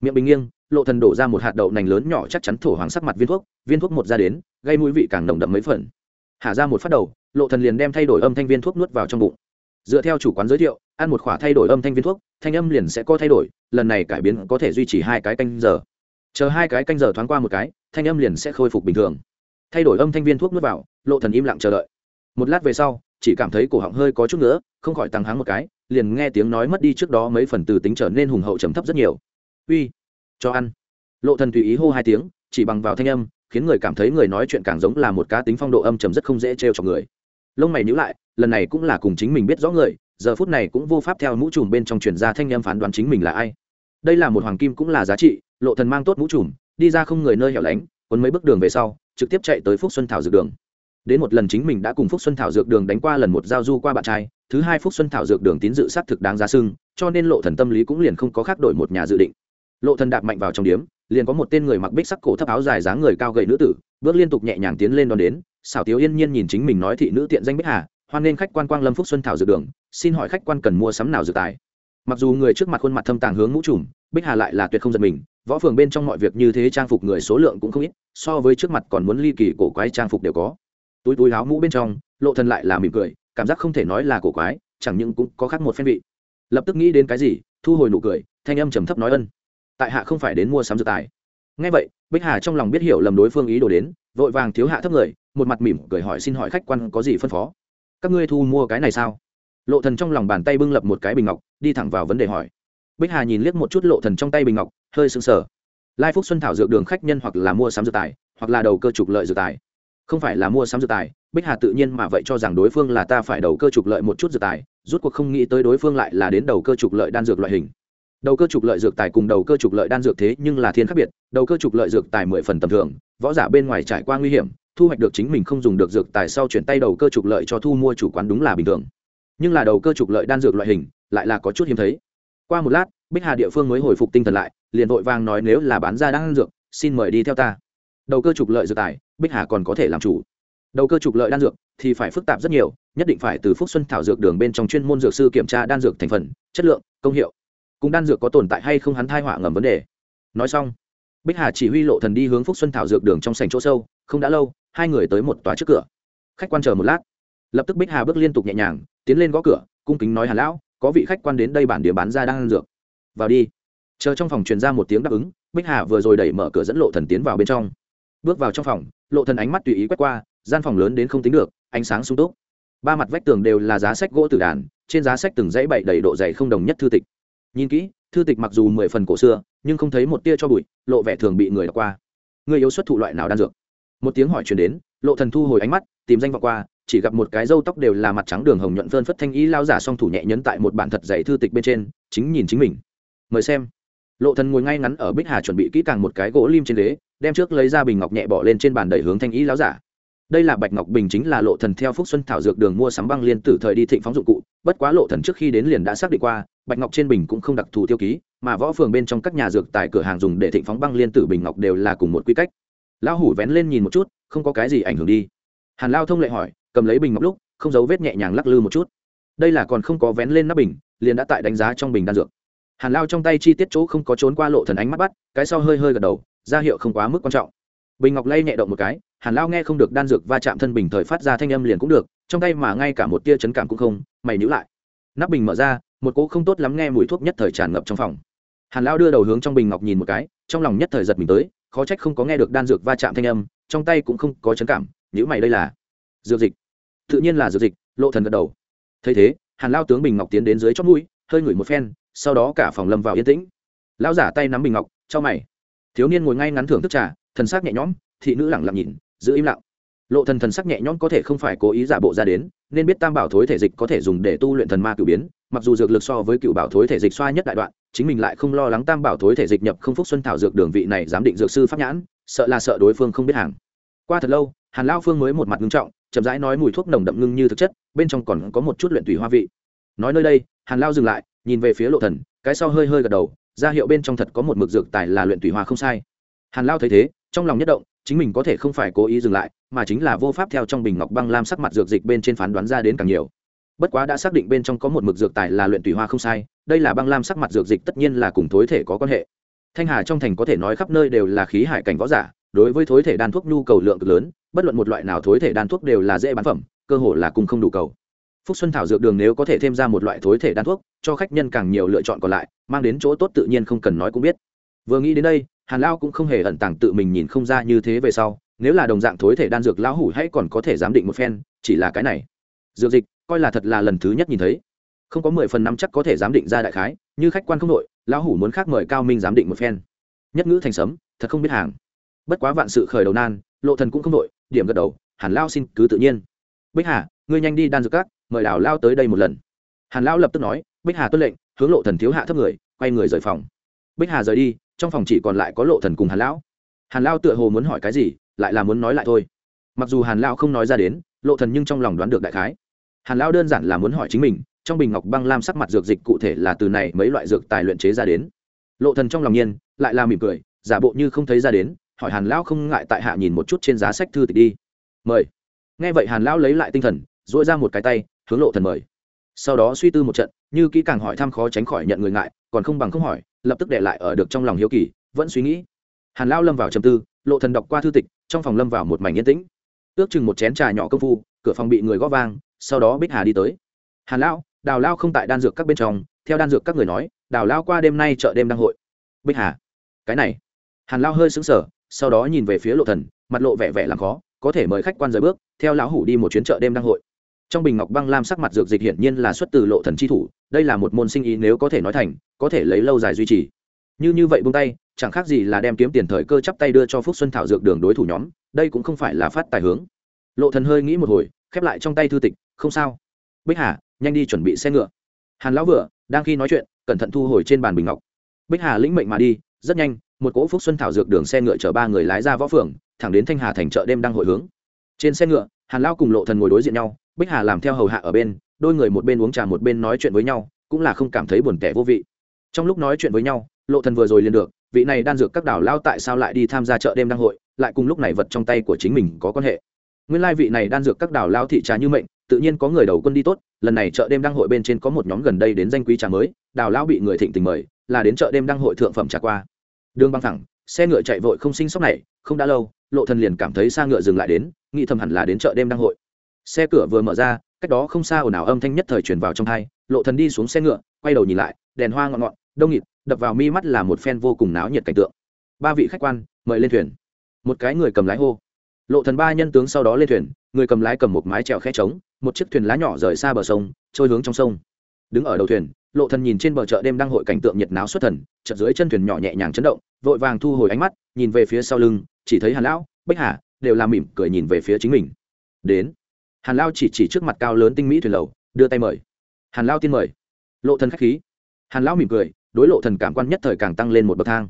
Speaker 1: miệng bình nghiêng, lộ thần đổ ra một hạt đậu nành lớn nhỏ chắc chắn thổ hoàng sắc mặt viên thuốc viên thuốc một ra đến, gây mũi vị càng nồng đậm mấy phần. Hạ ra một phát đầu, lộ thần liền đem thay đổi âm thanh viên thuốc nuốt vào trong bụng. Dựa theo chủ quán giới thiệu, ăn một khỏa thay đổi âm thanh viên thuốc, thanh âm liền sẽ có thay đổi, lần này cải biến có thể duy trì hai cái canh giờ. Chờ hai cái canh giờ thoáng qua một cái, thanh âm liền sẽ khôi phục bình thường. Thay đổi âm thanh viên thuốc nuốt vào, lộ thần im lặng chờ đợi. Một lát về sau, chỉ cảm thấy cổ họng hơi có chút nữa không khỏi tăng háng một cái, liền nghe tiếng nói mất đi trước đó mấy phần từ tính trở nên hùng hậu trầm thấp rất nhiều uy, cho ăn. Lộ thần tùy ý hô hai tiếng, chỉ bằng vào thanh âm, khiến người cảm thấy người nói chuyện càng giống là một cá tính phong độ âm trầm rất không dễ trêu cho người. Lông mày nhíu lại, lần này cũng là cùng chính mình biết rõ người, giờ phút này cũng vô pháp theo mũ trùm bên trong truyền ra thanh âm phán đoán chính mình là ai. Đây là một hoàng kim cũng là giá trị, lộ thần mang tốt mũ trùm, đi ra không người nơi hẻo lánh quấn mấy bước đường về sau, trực tiếp chạy tới phúc xuân thảo dược đường. Đến một lần chính mình đã cùng phúc xuân thảo dược đường đánh qua lần một giao du qua bạn trai, thứ hai phúc xuân thảo dược đường tín dự xác thực đáng giá sưng cho nên lộ thần tâm lý cũng liền không có khác đổi một nhà dự định lộ thần đạp mạnh vào trong điếm, liền có một tên người mặc bích sắc cổ thấp áo dài dáng người cao gầy nữ tử, bước liên tục nhẹ nhàng tiến lên đón đến. Xảo tiếu yên nhiên nhìn chính mình nói thị nữ tiện danh bích hà, hoan nên khách quan quang lâm phúc xuân thảo dược đường, xin hỏi khách quan cần mua sắm nào dược tài? Mặc dù người trước mặt khuôn mặt thâm tàng hướng ngũ trùm bích hà lại là tuyệt không giật mình, võ phường bên trong mọi việc như thế trang phục người số lượng cũng không ít, so với trước mặt còn muốn ly kỳ cổ quái trang phục đều có. Túi túi áo mũ bên trong, lộ thần lại là mỉm cười, cảm giác không thể nói là cổ quái, chẳng những cũng có khác một phen vị. Lập tức nghĩ đến cái gì, thu hồi nụ cười, thanh âm trầm thấp nói ân tại hạ không phải đến mua sắm dược tài. Ngay vậy, bích hà trong lòng biết hiểu lầm đối phương ý đồ đến, vội vàng thiếu hạ thấp người, một mặt mỉm cười hỏi xin hỏi khách quan có gì phân phó. Các ngươi thu mua cái này sao? Lộ thần trong lòng bàn tay bưng lập một cái bình ngọc, đi thẳng vào vấn đề hỏi. Bích hà nhìn liếc một chút lộ thần trong tay bình ngọc, hơi sững sờ. Lai phúc xuân thảo dược đường khách nhân hoặc là mua sắm dược tài, hoặc là đầu cơ trục lợi dược tài. Không phải là mua sắm dược tài, bích hà tự nhiên mà vậy cho rằng đối phương là ta phải đầu cơ trục lợi một chút dược tài, rút cuộc không nghĩ tới đối phương lại là đến đầu cơ trục lợi đan dược loại hình đầu cơ trục lợi dược tài cùng đầu cơ trục lợi đan dược thế nhưng là thiên khác biệt, đầu cơ trục lợi dược tài mười phần tầm thường, võ giả bên ngoài trải qua nguy hiểm, thu hoạch được chính mình không dùng được dược tài sau chuyển tay đầu cơ trục lợi cho thu mua chủ quán đúng là bình thường. Nhưng là đầu cơ trục lợi đan dược loại hình, lại là có chút hiếm thấy. Qua một lát, bích hà địa phương mới hồi phục tinh thần lại, liền vội vàng nói nếu là bán ra đan dược, xin mời đi theo ta. Đầu cơ trục lợi dược tài, bích hà còn có thể làm chủ. Đầu cơ trục lợi đan dược thì phải phức tạp rất nhiều, nhất định phải từ phúc xuân thảo dược đường bên trong chuyên môn dược sư kiểm tra đan dược thành phần, chất lượng, công hiệu cùng đan dược có tồn tại hay không hắn thai họa ngầm vấn đề. Nói xong, bích hà chỉ huy lộ thần đi hướng phúc xuân thảo dược đường trong sành chỗ sâu, không đã lâu, hai người tới một tòa trước cửa. Khách quan chờ một lát. Lập tức bích hà bước liên tục nhẹ nhàng, tiến lên gõ cửa, cung kính nói hà lão, có vị khách quan đến đây bản địa bán ra ăn dược. Vào đi. Chờ trong phòng truyền ra một tiếng đáp ứng, bích hà vừa rồi đẩy mở cửa dẫn lộ thần tiến vào bên trong. Bước vào trong phòng, lộ thần ánh mắt tùy ý quét qua, gian phòng lớn đến không tính được, ánh sáng sung túc. Ba mặt vách tường đều là giá sách gỗ tử đàn, trên giá sách từng dãy bậy đầy độ dày không đồng nhất thư tịch nhìn kỹ, thư tịch mặc dù mười phần cổ xưa, nhưng không thấy một tia cho bụi, lộ vẻ thường bị người đọc qua. Người yếu xuất thụ loại nào đan dược? Một tiếng hỏi chuyển đến, lộ thần thu hồi ánh mắt, tìm danh vọng qua, chỉ gặp một cái râu tóc đều là mặt trắng đường hồng nhuận phơn phất thanh ý lao giả song thủ nhẹ nhấn tại một bản thật dày thư tịch bên trên, chính nhìn chính mình. Mời xem. Lộ thần ngồi ngay ngắn ở bích hà chuẩn bị kỹ càng một cái gỗ lim trên đế đem trước lấy ra bình ngọc nhẹ bỏ lên trên bàn đẩy hướng thanh ý lão giả. Đây là bạch ngọc bình chính là lộ thần theo phúc xuân thảo dược đường mua sắm băng liên tử thời đi thịnh phóng dụng cụ, bất quá lộ thần trước khi đến liền đã xác định qua bạch ngọc trên bình cũng không đặc thù tiêu ký, mà võ phường bên trong các nhà dược tại cửa hàng dùng để thịnh phóng băng liên tử bình ngọc đều là cùng một quy cách. Lão hủ vén lên nhìn một chút, không có cái gì ảnh hưởng đi. Hàn lao thông lệ hỏi, cầm lấy bình ngọc lúc, không giấu vết nhẹ nhàng lắc lư một chút. Đây là còn không có vén lên nắp bình, liền đã tại đánh giá trong bình đan dược. Hàn lao trong tay chi tiết chỗ không có trốn qua lộ thần ánh mắt bắt, cái sau hơi hơi gật đầu, ra hiệu không quá mức quan trọng. Bình ngọc lay nhẹ động một cái, hàn lao nghe không được đan dược va chạm thân bình thời phát ra thanh âm liền cũng được, trong tay mà ngay cả một tia chấn cảm cũng không, mày nhữ lại. Nắp bình mở ra một cỗ không tốt lắm nghe mùi thuốc nhất thời tràn ngập trong phòng. Hàn lao đưa đầu hướng trong bình ngọc nhìn một cái, trong lòng nhất thời giật mình tới, khó trách không có nghe được đan dược va chạm thanh âm, trong tay cũng không có chấn cảm nhữ mày đây là dược dịch. Tự nhiên là dược dịch, lộ thần gật đầu. Thấy thế, hàn lao tướng bình ngọc tiến đến dưới chót mũi, hơi ngửi một phen, sau đó cả phòng lâm vào yên tĩnh. Lão giả tay nắm bình ngọc, cho mày. Thiếu niên ngồi ngay ngắn thưởng thức trà, thần sắc nhẹ nhõm, thị nữ lặng lặng nhìn, giữ im lặng. Lộ thần thần sắc nhẹ nhõm có thể không phải cố ý giả bộ ra đến, nên biết tam bảo thối thể dịch có thể dùng để tu luyện thần ma cửu biến mặc dù dược lực so với cựu bảo thối thể dịch xoa nhất đại đoạn, chính mình lại không lo lắng tam bảo thối thể dịch nhập không phúc xuân thảo dược đường vị này giám định dược sư pháp nhãn, sợ là sợ đối phương không biết hàng. Qua thật lâu, hàn lao phương mới một mặt ngưng trọng, chậm rãi nói mùi thuốc nồng đậm ngưng như thực chất, bên trong còn có một chút luyện tùy hoa vị. Nói nơi đây, hàn lao dừng lại, nhìn về phía lộ thần, cái sau hơi hơi gật đầu, ra hiệu bên trong thật có một mực dược tài là luyện tùy hoa không sai. Hàn lao thấy thế, trong lòng nhất động, chính mình có thể không phải cố ý dừng lại, mà chính là vô pháp theo trong bình ngọc băng lam sắc mặt dược dịch bên trên phán đoán ra đến càng nhiều bất quá đã xác định bên trong có một mực dược tài là luyện tùy hoa không sai, đây là băng lam sắc mặt dược dịch tất nhiên là cùng thối thể có quan hệ. Thanh hà trong thành có thể nói khắp nơi đều là khí hải cảnh võ giả, đối với thối thể đan thuốc nhu cầu lượng cực lớn, bất luận một loại nào thối thể đan thuốc đều là dễ bán phẩm, cơ hội là cùng không đủ cầu. Phúc xuân thảo dược đường nếu có thể thêm ra một loại thối thể đan thuốc, cho khách nhân càng nhiều lựa chọn còn lại, mang đến chỗ tốt tự nhiên không cần nói cũng biết. Vừa nghĩ đến đây, hàn lao cũng không hề ẩn tàng tự mình nhìn không ra như thế về sau, nếu là đồng dạng thối thể đan dược lão hủ hãy còn có thể giám định một phen, chỉ là cái này. Dược dịch coi là thật là lần thứ nhất nhìn thấy. Không có mười phần năm chắc có thể giám định ra đại khái, như khách quan không đội, lão hủ muốn khác mời cao minh giám định một phen. Nhất ngữ thành sấm, thật không biết hàng. Bất quá vạn sự khởi đầu nan, lộ thần cũng không đội, điểm gật đầu, hàn lao xin cứ tự nhiên. Bích hà, ngươi nhanh đi đan dược các, mời đào lao tới đây một lần. Hàn lao lập tức nói, bích hà tuân lệnh, hướng lộ thần thiếu hạ thấp người, quay người rời phòng. Bích hà rời đi, trong phòng chỉ còn lại có lộ thần cùng hàn lão. Hàn lao tựa hồ muốn hỏi cái gì, lại là muốn nói lại thôi. Mặc dù hàn lao không nói ra đến, lộ thần nhưng trong lòng đoán được đại khái hàn Lão đơn giản là muốn hỏi chính mình, trong bình ngọc băng lam sắc mặt dược dịch cụ thể là từ này mấy loại dược tài luyện chế ra đến. Lộ thần trong lòng nhiên, lại là mỉm cười, giả bộ như không thấy ra đến, hỏi hàn lão không ngại tại hạ nhìn một chút trên giá sách thư tịch đi. Mời. Nghe vậy hàn lão lấy lại tinh thần dội ra một cái tay, hướng lộ thần mời. Sau đó suy tư một trận, như kỹ càng hỏi thăm khó tránh khỏi nhận người ngại, còn không bằng không hỏi, lập tức để lại ở được trong lòng hiếu kỳ, vẫn suy nghĩ. Hàn lão lâm vào trầm tư, lộ thần đọc qua thư tịch, trong phòng lâm vào một mảnh yên tĩnh. Ước chừng một chén trà nhỏ công phu cửa phòng bị người gõ vang, sau đó bích hà đi tới. Hàn lão, đào lao không tại đan dược các bên trong, theo đan dược các người nói, đào lao qua đêm nay chợ đêm đăng hội. Bích hà, cái này. Hàn lao hơi sững sờ, sau đó nhìn về phía lộ thần, mặt lộ vẻ vẻ làm khó, có thể mời khách quan rời bước, theo lão hủ đi một chuyến chợ đêm đăng hội. Trong bình ngọc băng lam sắc mặt dược dịch hiển nhiên là xuất từ lộ thần chi thủ, đây là một môn sinh ý nếu có thể nói thành, có thể lấy lâu dài duy trì. Như như vậy buông tay, chẳng khác gì là đem kiếm tiền thời cơ chắp tay đưa cho phúc xuân thảo dược đường đối thủ nhóm, đây cũng không phải là phát tài hướng. Lộ thần hơi nghĩ một hồi khép lại trong tay thư tịch, không sao. Bích hà, nhanh đi chuẩn bị xe ngựa. Hàn lão vừa đang khi nói chuyện, cẩn thận thu hồi trên bàn bình ngọc. Bích hà lĩnh mệnh mà đi, rất nhanh, một cỗ phúc xuân thảo dược đường xe ngựa chở ba người lái ra võ phường, thẳng đến thanh hà thành chợ đêm đang hội hướng. Trên xe ngựa, hàn lão cùng lộ thần ngồi đối diện nhau, bích hà làm theo hầu hạ ở bên, đôi người một bên uống trà một bên nói chuyện với nhau, cũng là không cảm thấy buồn tẻ vô vị. Trong lúc nói chuyện với nhau, lộ thần vừa rồi liền được, vị này đan dược các đảo lao tại sao lại đi tham gia chợ đêm đăng hội, lại cùng lúc này vật trong tay của chính mình có quan hệ nguyên lai vị này đan dược các đảo lao thị trà như mệnh, tự nhiên có người đầu quân đi tốt, lần này chợ đêm đăng hội bên trên có một nhóm gần đây đến danh quý trà mới đào lao bị người thịnh tình mời, là đến chợ đêm đăng hội thượng phẩm trà qua. Đường băng thẳng, xe ngựa chạy vội không sinh sóc này, không đã lâu, lộ thần liền cảm thấy xa ngựa dừng lại đến, nghĩ thầm hẳn là đến chợ đêm đăng hội. Xe cửa vừa mở ra, cách đó không xa ồn ào âm thanh nhất thời truyền vào trong hai, lộ thần đi xuống xe ngựa, quay đầu nhìn lại, đèn hoa ngọn ngọn, đông nghịt, đập vào mi mắt là một phen vô cùng náo nhiệt cảnh tượng. Ba vị khách quan, mời lên thuyền. Một cái người cầm lái hô lộ thần ba nhân tướng sau đó lên thuyền, người cầm lái cầm một mái chèo khe trống, một chiếc thuyền lá nhỏ rời xa bờ sông, trôi hướng trong sông. Đứng ở đầu thuyền, lộ thần nhìn trên bờ chợ đêm đang hội cảnh tượng nhiệt náo xuất thần, chợt dưới chân thuyền nhỏ nhẹ nhàng chấn động, vội vàng thu hồi ánh mắt, nhìn về phía sau lưng, chỉ thấy hàn lão bách hà đều làm mỉm cười nhìn về phía chính mình. Đến. Hàn lão chỉ chỉ trước mặt cao lớn tinh mỹ thuyền lầu, đưa tay mời. Hàn lão tiên mời. Lộ thần khách khí. Hàn lão mỉm cười, đối lộ thần cảm quan nhất thời càng tăng lên một bậc thang.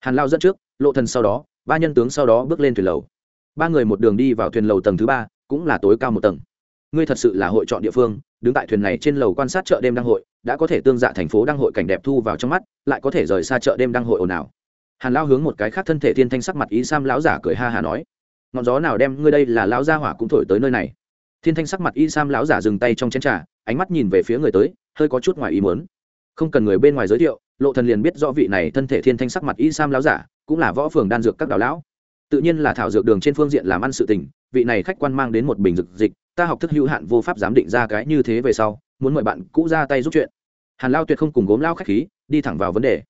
Speaker 1: Hàn lão dẫn trước, lộ thần sau đó, ba nhân tướng sau đó bước lên thuyền lầu ba người một đường đi vào thuyền lầu tầng thứ ba, cũng là tối cao một tầng. Ngươi thật sự là hội chọn địa phương, đứng tại thuyền này trên lầu quan sát chợ đêm đăng hội, đã có thể tương dạ thành phố đăng hội cảnh đẹp thu vào trong mắt, lại có thể rời xa chợ đêm đăng hội ồn ào. Hàn lao hướng một cái khác thân thể thiên thanh sắc mặt ý sam lão giả cười ha hà nói, ngọn gió nào đem ngươi đây là lão gia hỏa cũng thổi tới nơi này. Thiên thanh sắc mặt y sam lão giả dừng tay trong chén trà, ánh mắt nhìn về phía người tới, hơi có chút ngoài ý muốn. Không cần người bên ngoài giới thiệu, lộ thần liền biết rõ vị này thân thể thiên thanh sắc mặt y sam lão giả, cũng là võ phường đan dược các đạo lão tự nhiên là thảo dược đường trên phương diện làm ăn sự tình, vị này khách quan mang đến một bình dược dịch, ta học thức hữu hạn vô pháp giám định ra cái như thế về sau, muốn mời bạn cũ ra tay giúp chuyện. Hàn lao tuyệt không cùng gốm lao khách khí, đi thẳng vào vấn đề.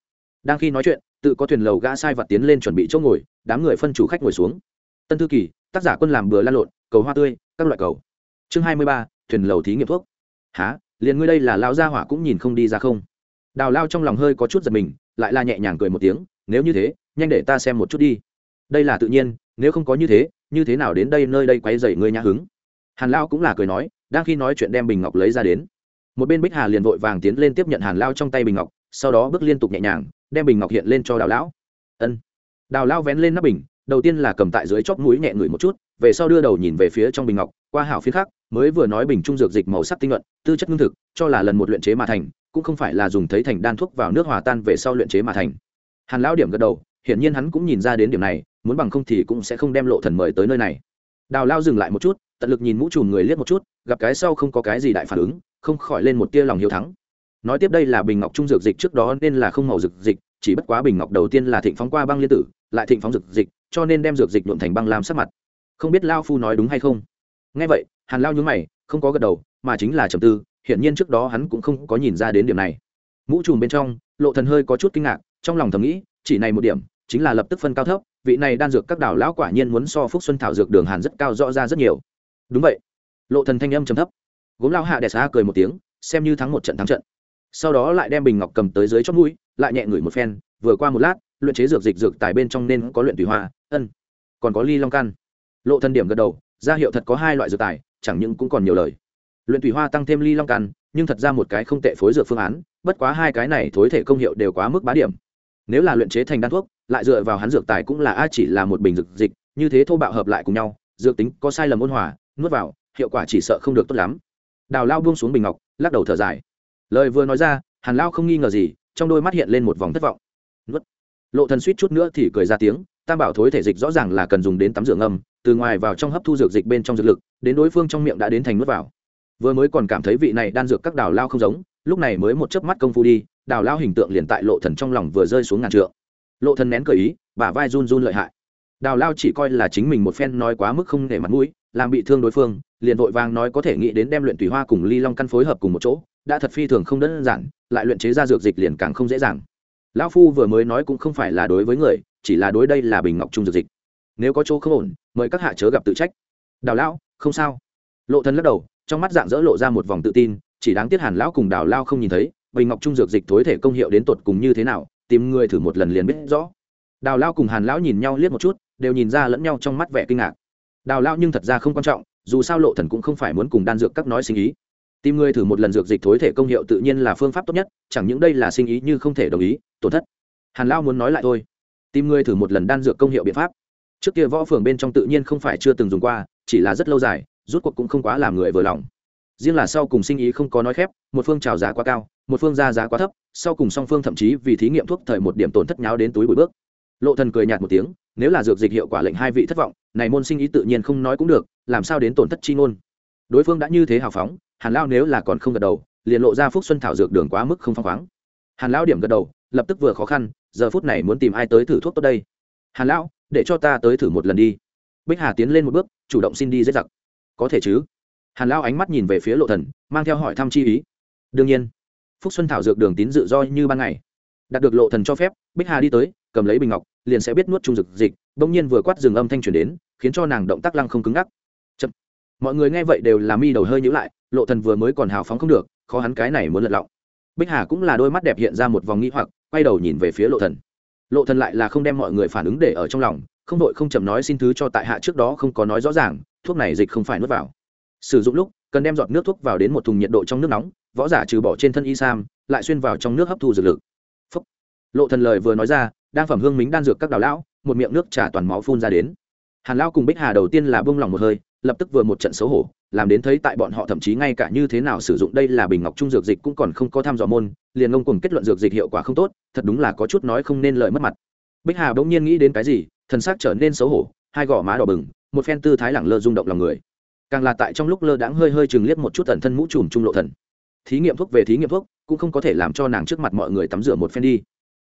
Speaker 1: Đang khi nói chuyện, tự có thuyền lầu gã sai vật tiến lên chuẩn bị chỗ ngồi, đám người phân chủ khách ngồi xuống. Tân thư kỳ tác giả quân làm bừa lan lộn, cầu hoa tươi, các loại cầu. Chương hai mươi ba, thuyền lầu thí nghiệm thuốc. Há liền ngươi đây là lao gia hỏa cũng nhìn không đi ra không? Đào lao trong lòng hơi có chút giật mình, lại là nhẹ nhàng cười một tiếng, nếu như thế, nhanh để ta xem một chút đi đây là tự nhiên, nếu không có như thế như thế nào đến đây nơi đây quay dậy ngươi nhã hứng? Hàn lao cũng là cười nói, đang khi nói chuyện đem bình ngọc lấy ra đến. Một bên bích hà liền vội vàng tiến lên tiếp nhận hàn lao trong tay bình ngọc, sau đó bước liên tục nhẹ nhàng, đem bình ngọc hiện lên cho đào lão. Ân. Đào lao vén lên nắp bình, đầu tiên là cầm tại dưới chóp mũi nhẹ ngửi một chút, về sau đưa đầu nhìn về phía trong bình ngọc, qua hảo phiến khác, mới vừa nói bình trung dược dịch màu sắc tinh luận tư chất ngưng thực, cho là lần một luyện chế mà thành, cũng không phải là dùng thấy thành đan thuốc vào nước hòa tan về sau luyện chế mà thành. Hàn lão điểm gật đầu hiển nhiên hắn cũng nhìn ra đến điểm này, muốn bằng không thì cũng sẽ không đem lộ thần mời tới nơi này. Đào lao dừng lại một chút, tận lực nhìn mũ trùm người liếc một chút, gặp cái sau không có cái gì đại phản ứng, không khỏi lên một tia lòng hiếu thắng. Nói tiếp đây là bình ngọc trung dược dịch trước đó nên là không màu dược dịch, chỉ bất quá bình ngọc đầu tiên là thịnh phóng qua băng liên tử, lại thịnh phóng dược dịch, cho nên đem dược dịch nhuộm thành băng làm sắc mặt. Không biết lao phu nói đúng hay không? Nghe vậy, hàn lao nhún mày, không có gật đầu, mà chính là trầm tư, hiển nhiên trước đó hắn cũng không có nhìn ra đến điểm này. Mũ trùm bên trong, lộ thần hơi có chút kinh ngạc, trong lòng thầm nghĩ, chỉ này một điểm chính là lập tức phân cao thấp, vị này đan dược các đảo lão quả nhiên muốn so phúc xuân thảo dược đường hàn rất cao rõ ra rất nhiều. Đúng vậy. Lộ thần thanh âm trầm thấp. Gốm lao hạ đẻ xa cười một tiếng, xem như thắng một trận thắng trận. Sau đó lại đem bình ngọc cầm tới dưới chót mũi, lại nhẹ ngửi một phen, vừa qua một lát, luyện chế dược dịch dược tại bên trong nên có luyện tùy hoa, ân, còn có ly long căn. Lộ thần điểm gật đầu, ra hiệu thật có hai loại dược tài, chẳng những cũng còn nhiều lời. Luyện tùy hoa tăng thêm ly long căn, nhưng thật ra một cái không tệ phối dược phương án, bất quá hai cái này thối thể công hiệu đều quá mức bá điểm. Nếu là luyện chế thành đan thuốc lại dựa vào hắn dược tài cũng là a chỉ là một bình dược dịch, như thế thô bạo hợp lại cùng nhau, dược tính có sai lầm ôn hòa, nuốt vào, hiệu quả chỉ sợ không được tốt lắm. Đào lao buông xuống bình ngọc, lắc đầu thở dài. Lời vừa nói ra, hàn lao không nghi ngờ gì, trong đôi mắt hiện lên một vòng thất vọng. Nuốt. lộ thần suýt chút nữa thì cười ra tiếng, tam bảo thối thể dịch rõ ràng là cần dùng đến tắm rửa ngâm, từ ngoài vào trong hấp thu dược dịch bên trong dược lực, đến đối phương trong miệng đã đến thành nuốt vào. Vừa mới còn cảm thấy vị này đan dược các đào lao không giống, lúc này mới một chớp mắt công phu đi, đào lao hình tượng liền tại lộ thần trong lòng vừa rơi xuống ngàn trượng lộ thần nén cười ý, bả vai run run lợi hại. Đào lao chỉ coi là chính mình một phen nói quá mức không để mặt mũi, làm bị thương đối phương, liền vội vàng nói có thể nghĩ đến đem luyện tùy hoa cùng ly long căn phối hợp cùng một chỗ, đã thật phi thường không đơn giản, lại luyện chế ra dược dịch liền càng không dễ dàng. Lão phu vừa mới nói cũng không phải là đối với người, chỉ là đối đây là bình ngọc trung dược dịch. Nếu có chỗ không ổn, mời các hạ chớ gặp tự trách. Đào lão, không sao. Lộ thân lắc đầu, trong mắt dạng dỡ lộ ra một vòng tự tin, chỉ đáng tiếc hàn lão cùng đào lao không nhìn thấy, bình ngọc trung dược dịch thối thể công hiệu đến tột cùng như thế nào tìm người thử một lần liền biết rõ. Đào lao cùng hàn lão nhìn nhau liếc một chút, đều nhìn ra lẫn nhau trong mắt vẻ kinh ngạc. Đào lao nhưng thật ra không quan trọng, dù sao lộ thần cũng không phải muốn cùng đan dược các nói sinh ý. Tìm người thử một lần dược dịch thối thể công hiệu tự nhiên là phương pháp tốt nhất, chẳng những đây là sinh ý như không thể đồng ý, tổn thất. Hàn lao muốn nói lại thôi. Tìm người thử một lần đan dược công hiệu biện pháp. Trước kia võ phường bên trong tự nhiên không phải chưa từng dùng qua, chỉ là rất lâu dài, rút cuộc cũng không quá làm người vừa lòng. Riêng là sau cùng sinh ý không có nói khép, một phương trào giá quá cao một phương ra giá quá thấp, sau cùng song phương thậm chí vì thí nghiệm thuốc thời một điểm tổn thất nháo đến túi bụi bước. Lộ thần cười nhạt một tiếng, nếu là dược dịch hiệu quả lệnh hai vị thất vọng, này môn sinh ý tự nhiên không nói cũng được, làm sao đến tổn thất chi ngôn? Đối phương đã như thế hào phóng, hàn lao nếu là còn không gật đầu, liền lộ ra phúc xuân thảo dược đường quá mức không phăng khoáng. Hàn lão điểm gật đầu, lập tức vừa khó khăn, giờ phút này muốn tìm ai tới thử thuốc tốt đây? Hàn lão để cho ta tới thử một lần đi. Bích hà tiến lên một bước, chủ động xin đi dễ giặc. Có thể chứ? Hàn lão ánh mắt nhìn về phía lộ thần, mang theo hỏi thăm chi ý. Đương nhiên phúc xuân thảo dược đường tín dự do như ban ngày. Đạt được lộ thần cho phép, bích hà đi tới, cầm lấy bình ngọc, liền sẽ biết nuốt trung dược dịch, bỗng nhiên vừa quát dừng âm thanh truyền đến, khiến cho nàng động tác lăng không cứng ngắc. Chậm. mọi người nghe vậy đều là mi đầu hơi nhíu lại, lộ thần vừa mới còn hào phóng không được, khó hắn cái này muốn lật lọng. Bích hà cũng là đôi mắt đẹp hiện ra một vòng nghi hoặc, quay đầu nhìn về phía lộ thần. Lộ thần lại là không đem mọi người phản ứng để ở trong lòng, không đội không chậm nói xin thứ cho tại hạ trước đó không có nói rõ ràng, thuốc này dịch không phải nuốt vào. Sử dụng lúc cần đem giọt nước thuốc vào đến một thùng nhiệt độ trong nước nóng, võ giả trừ bỏ trên thân y sam, lại xuyên vào trong nước hấp thu dược lực. Phúc. lộ thần lời vừa nói ra, đang phẩm hương mính đan dược các đào lão, một miệng nước trà toàn máu phun ra đến. Hàn lão cùng bích hà đầu tiên là buông lòng một hơi, lập tức vừa một trận xấu hổ, làm đến thấy tại bọn họ thậm chí ngay cả như thế nào sử dụng đây là bình ngọc trung dược dịch cũng còn không có tham dò môn, liền ngông cùng kết luận dược dịch hiệu quả không tốt, thật đúng là có chút nói không nên lợi mất mặt. Bích hà bỗng nhiên nghĩ đến cái gì, thần sắc trở nên xấu hổ, hai gò má đỏ bừng, một phen tư thái lẳng lơ rung động lòng người càng là tại trong lúc lơ đãng hơi hơi chừng liếc một chút tần thân mũ trùm trung lộ thần. Thí nghiệm thuốc về thí nghiệm thuốc, cũng không có thể làm cho nàng trước mặt mọi người tắm rửa một phen đi.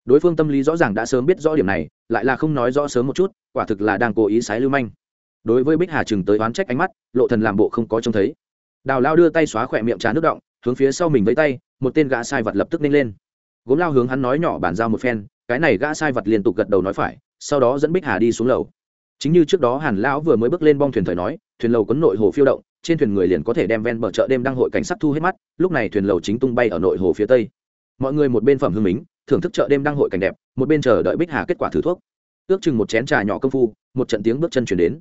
Speaker 1: Đối phương tâm lý rõ ràng đã sớm biết rõ điểm này, lại là không nói rõ sớm một chút, quả thực là đang cố ý sái lưu manh. Đối với bích hà chừng tới oán trách ánh mắt, lộ thần làm bộ không có trông thấy. Đào lao đưa tay xóa khỏe miệng trà nước động, hướng phía sau mình với tay, một tên gã sai vật lập tức nhanh lên. Gốm lao hướng hắn nói nhỏ bàn giao một phen, cái này gã sai vật liên tục gật đầu nói phải, sau đó dẫn bích hà đi xuống lầu chính như trước đó hàn lão vừa mới bước lên bong thuyền thời nói, thuyền lầu quấn nội hồ phiêu động, trên thuyền người liền có thể đem ven bờ chợ đêm đăng hội cảnh sát thu hết mắt, lúc này thuyền lầu chính tung bay ở nội hồ phía tây. Mọi người một bên phẩm hương mính, thưởng thức chợ đêm đăng hội cảnh đẹp, một bên chờ đợi bích hà kết quả thử thuốc. Ước chừng một chén trà nhỏ công phu, một trận tiếng bước chân chuyển đến.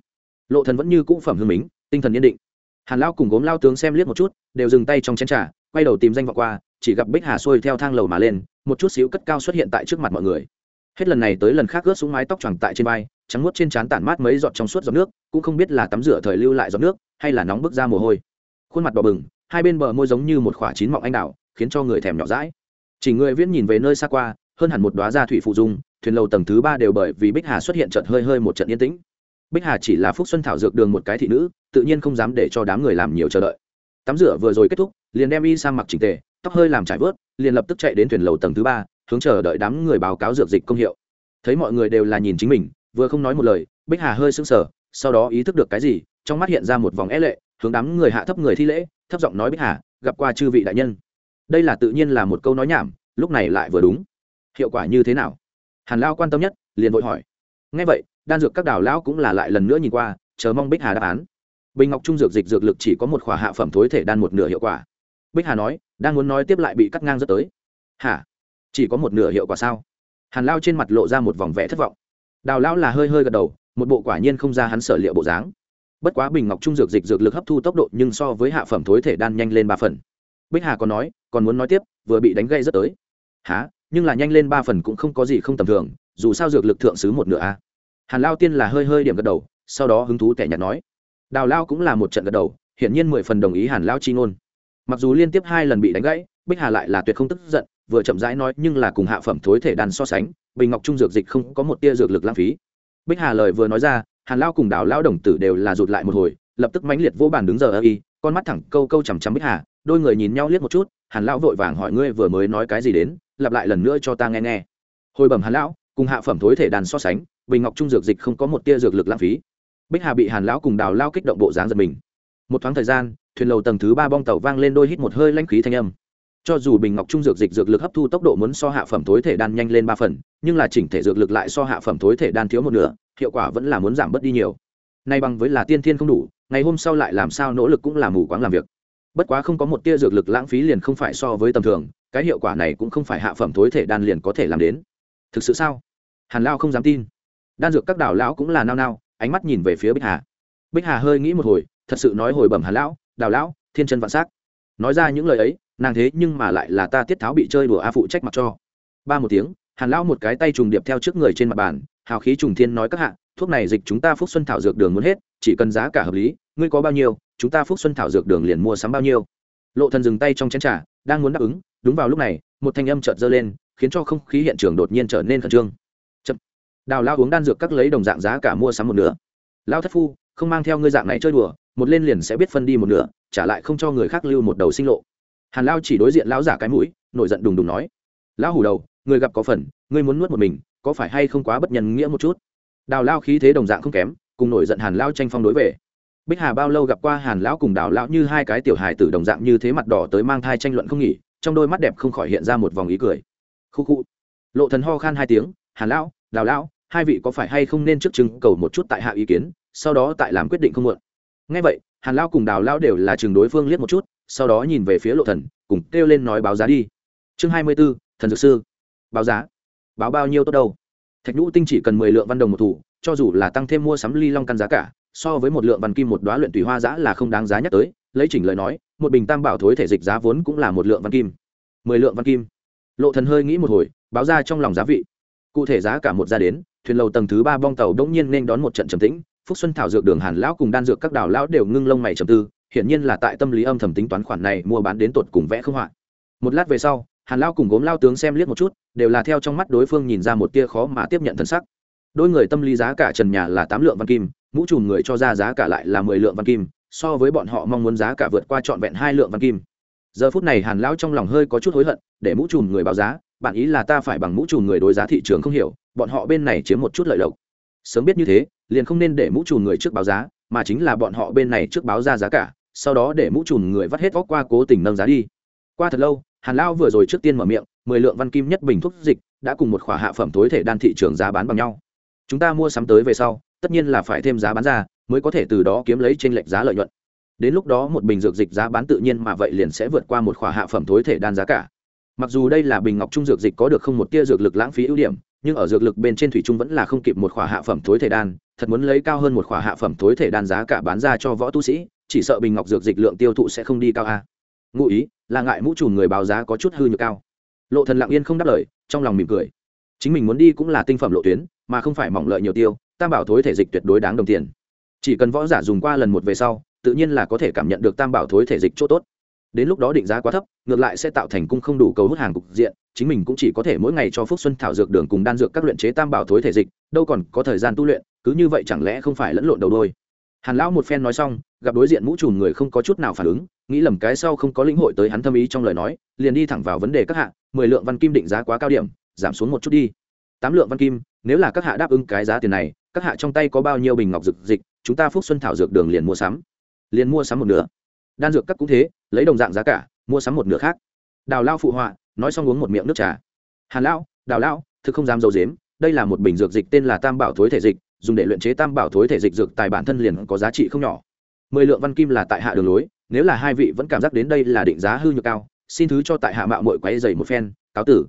Speaker 1: Lộ thần vẫn như cũ phẩm hương mính, tinh thần yên định. Hàn lão cùng gốm lao tướng xem liếc một chút, đều dừng tay trong chén trà, quay đầu tìm danh vọng qua, chỉ gặp bích hà xuôi theo thang lầu mà lên, một chút xíu cất cao xuất hiện tại trước mặt mọi người. Hết lần này tới lần khác ướt xuống mái tóc choàng tại trên vai trắng nuốt trên trán tản mát mấy giọt trong suốt giọt nước, cũng không biết là tắm rửa thời lưu lại giọt nước, hay là nóng bức ra mồ hôi. Khuôn mặt đỏ bừng, hai bên bờ môi giống như một khỏa chín mọng anh đào, khiến cho người thèm nhỏ rãi chỉ người viễn nhìn về nơi xa qua, hơn hẳn một đoá gia thủy phụ dung, thuyền lầu tầng thứ ba đều bởi vì bích hà xuất hiện trận hơi hơi một trận yên tĩnh. Bích hà chỉ là phúc xuân thảo dược đường một cái thị nữ, tự nhiên không dám để cho đám người làm nhiều chờ đợi. Tắm rửa vừa rồi kết thúc, liền đem y sang mặc trình tề, tóc hơi làm trải vớt, liền lập tức chạy đến thuyền lầu tầng thứ ba, hướng chờ đợi đám người báo cáo dược dịch công hiệu. Thấy mọi người đều là nhìn chính mình vừa không nói một lời, bích hà hơi sững sờ, sau đó ý thức được cái gì, trong mắt hiện ra một vòng é lệ, hướng đám người hạ thấp người thi lễ, thấp giọng nói bích hà, gặp qua chư vị đại nhân. Đây là tự nhiên là một câu nói nhảm, lúc này lại vừa đúng. Hiệu quả như thế nào? Hàn lao quan tâm nhất, liền vội hỏi. Ngay vậy, đan dược các đảo lão cũng là lại lần nữa nhìn qua, chờ mong bích hà đáp án. Bình ngọc trung dược dịch dược lực chỉ có một khỏa hạ phẩm thối thể đan một nửa hiệu quả. Bích hà nói, đang muốn nói tiếp lại bị cắt ngang dẫn tới. Hả? Chỉ có một nửa hiệu quả sao? Hàn lao trên mặt lộ ra một vòng vẻ thất vọng đào lão là hơi hơi gật đầu, một bộ quả nhiên không ra hắn sở liệu bộ dáng. Bất quá bình ngọc trung dược dịch dược lực hấp thu tốc độ nhưng so với hạ phẩm thối thể đan nhanh lên ba phần. Bích hà còn nói, còn muốn nói tiếp, vừa bị đánh gây rất tới. Há nhưng là nhanh lên ba phần cũng không có gì không tầm thường, dù sao dược lực thượng sứ một nửa a. Hàn lao tiên là hơi hơi điểm gật đầu, sau đó hứng thú tẻ nhạt nói. Đào lao cũng là một trận gật đầu, hiển nhiên mười phần đồng ý hàn lao chi ngôn. Mặc dù liên tiếp hai lần bị đánh gãy, bích hà lại là tuyệt không tức giận, vừa chậm rãi nói nhưng là cùng hạ phẩm thối thể đan so sánh bình ngọc trung dược dịch không có một tia dược lực lãng phí. Bích hà lời vừa nói ra, hàn lao cùng đào lao đồng tử đều là rụt lại một hồi, lập tức mãnh liệt vô bàn đứng giờ ơ y, con mắt thẳng câu câu chằm chằm bích hà, đôi người nhìn nhau liếc một chút, hàn lão vội vàng hỏi ngươi vừa mới nói cái gì đến, lặp lại lần nữa cho ta nghe nghe. Hồi bẩm hàn lão, cùng hạ phẩm thối thể đàn so sánh, bình ngọc trung dược dịch không có một tia dược lực lãng phí. Bích hà bị hàn lão cùng đào lao kích động bộ dáng giật mình. Một thoáng thời gian, thuyền lầu tầng thứ ba bong tàu vang lên đôi hít một hơi lanh khí thanh âm cho dù bình ngọc trung dược dịch dược lực hấp thu tốc độ muốn so hạ phẩm thối thể đan nhanh lên ba phần, nhưng là chỉnh thể dược lực lại so hạ phẩm thối thể đan thiếu một nửa, hiệu quả vẫn là muốn giảm bớt đi nhiều. Nay bằng với là tiên thiên không đủ, ngày hôm sau lại làm sao nỗ lực cũng là mù quáng làm việc. Bất quá không có một tia dược lực lãng phí liền không phải so với tầm thường, cái hiệu quả này cũng không phải hạ phẩm thối thể đan liền có thể làm đến. Thực sự sao? Hàn lao không dám tin. Đan dược các đảo lão cũng là nao nao, ánh mắt nhìn về phía bích hà. Bích hà hơi nghĩ một hồi, thật sự nói hồi bẩm hàn lão đào lão, thiên chân vạn s á c nói ra những lời ấy nàng thế nhưng mà lại là ta tiết tháo bị chơi đùa a phụ trách mặc cho. Ba một tiếng, hàn lão một cái tay trùng điệp theo trước người trên mặt bàn, hào khí trùng thiên nói các hạ, thuốc này dịch chúng ta phúc xuân thảo dược đường muốn hết, chỉ cần giá cả hợp lý, ngươi có bao nhiêu, chúng ta phúc xuân thảo dược đường liền mua sắm bao nhiêu. Lộ thần dừng tay trong chén trà, đang muốn đáp ứng, đúng vào lúc này, một thanh âm chợt dơ lên, khiến cho không khí hiện trường đột nhiên trở nên khẩn trương. Chậm. đào lao uống đan dược các lấy đồng dạng giá cả mua sắm một nửa. Lao thất phu, không mang theo ngươi dạng này chơi đùa, một lên liền sẽ biết phân đi một nửa, trả lại không cho người khác lưu một đầu sinh lộ hàn lao chỉ đối diện lão giả cái mũi, nổi giận đùng đùng nói, lão hủ đầu, người gặp có phần, ngươi muốn nuốt một mình, có phải hay không quá bất nhân nghĩa một chút? Đào lao khí thế đồng dạng không kém, cùng nổi giận hàn lao tranh phong đối về. Bích hà bao lâu gặp qua hàn lão cùng đào lão như hai cái tiểu hài tử đồng dạng như thế mặt đỏ tới mang thai tranh luận không nghỉ, trong đôi mắt đẹp không khỏi hiện ra một vòng ý cười. Khu khu. Lộ thần ho khan hai tiếng, hàn lão, đào lão, hai vị có phải hay không nên trước chứng cầu một chút tại hạ ý kiến, sau đó tại làm quyết định không muộn? Ngay vậy, hàn lão cùng đào lão đều là chừng đối phương liếc một chút sau đó nhìn về phía lộ thần cùng kêu lên nói báo giá đi. Chương hai mươi 24, thần dược sư. Báo giá. Báo bao nhiêu tốt đâu? Thạch nhũ tinh chỉ cần mười lượng văn đồng một thủ cho dù là tăng thêm mua sắm ly long căn giá cả so với một lượng văn kim một đóa luyện tùy hoa giã là không đáng giá nhắc tới lấy chỉnh lời nói một bình tam bảo thối thể dịch giá vốn cũng là một lượng văn kim. Mười lượng văn kim. Lộ thần hơi nghĩ một hồi báo ra trong lòng giá vị. Cụ thể giá cả một ra đến thuyền lầu tầng thứ ba bong tàu đống nhiên nên đón một trận trầm tĩnh phúc xuân thảo dược đường hàn lão cùng đan dược các đảo lão đều ngưng lông mày trầm tư hiển nhiên là tại tâm lý âm thầm tính toán khoản này mua bán đến tột cùng vẽ không họa. Một lát về sau, hàn lão cùng gốm lao tướng xem liếc một chút, đều là theo trong mắt đối phương nhìn ra một tia khó mà tiếp nhận thân sắc. Đôi người tâm lý giá cả trần nhà là tám lượng văn kim, mũ trùm người cho ra giá cả lại là mười lượng văn kim, so với bọn họ mong muốn giá cả vượt qua trọn vẹn hai lượng văn kim. Giờ phút này hàn lão trong lòng hơi có chút hối hận, để mũ trùm người báo giá, bạn ý là ta phải bằng mũ trùm người đối giá thị trường không hiểu, bọn họ bên này chiếm một chút lợi lộc. Sớm biết như thế, liền không nên để mũ trùm người trước báo giá, mà chính là bọn họ bên này trước báo ra giá cả sau đó để mũ trùm người vắt hết vóc qua cố tình nâng giá đi. Qua thật lâu, hàn lão vừa rồi trước tiên mở miệng, mười lượng văn kim nhất bình thuốc dịch, đã cùng một khỏa hạ phẩm tối thể đan thị trường giá bán bằng nhau. Chúng ta mua sắm tới về sau, tất nhiên là phải thêm giá bán ra, mới có thể từ đó kiếm lấy trên lệch giá lợi nhuận. Đến lúc đó một bình dược dịch giá bán tự nhiên mà vậy liền sẽ vượt qua một khỏa hạ phẩm tối thể đan giá cả. Mặc dù đây là bình ngọc trung dược dịch có được không một tia dược lực lãng phí ưu điểm, nhưng ở dược lực bên trên thủy trung vẫn là không kịp một khỏa hạ phẩm tối thể đan, thật muốn lấy cao hơn một khỏa hạ phẩm tối thể đan giá cả bán ra cho võ tu sĩ chỉ sợ bình ngọc dược dịch lượng tiêu thụ sẽ không đi cao a. Ngụ ý, là ngại mũ trùm người báo giá có chút hư nhược cao. Lộ thần lặng yên không đáp lời, trong lòng mỉm cười. Chính mình muốn đi cũng là tinh phẩm lộ tuyến, mà không phải mỏng lợi nhiều tiêu, tam bảo thối thể dịch tuyệt đối đáng đồng tiền. Chỉ cần võ giả dùng qua lần một về sau, tự nhiên là có thể cảm nhận được tam bảo thối thể dịch chỗ tốt. Đến lúc đó định giá quá thấp, ngược lại sẽ tạo thành cung không đủ cầu hút hàng cục diện, chính mình cũng chỉ có thể mỗi ngày cho phúc xuân thảo dược đường cùng đan dược các luyện chế tam bảo thối thể dịch, đâu còn có thời gian tu luyện, cứ như vậy chẳng lẽ không phải lẫn lộn đầu đôi hàn lão một phen nói xong, gặp đối diện mũ trùm người không có chút nào phản ứng, nghĩ lầm cái sau không có lĩnh hội tới hắn thâm ý trong lời nói, liền đi thẳng vào vấn đề các hạ, mười lượng văn kim định giá quá cao điểm, giảm xuống một chút đi. Tám lượng văn kim, nếu là các hạ đáp ứng cái giá tiền này, các hạ trong tay có bao nhiêu bình ngọc dược dịch, chúng ta phúc xuân thảo dược đường liền mua sắm. Liền mua sắm một nửa. Đan dược các cũng thế, lấy đồng dạng giá cả, mua sắm một nửa khác. Đào lao phụ họa, nói xong uống một miệng nước trà. Hàn lão, đào lão, thực không dám dầu dếm, đây là một bình dược dịch tên là tam bảo thối thể dịch dùng để luyện chế tam bảo thối thể dịch dược tài bản thân liền có giá trị không nhỏ. Mười lượng văn kim là tại hạ đường lối, nếu là hai vị vẫn cảm giác đến đây là định giá hư nhược cao, xin thứ cho tại hạ mạo mội quay dày một phen, cáo tử.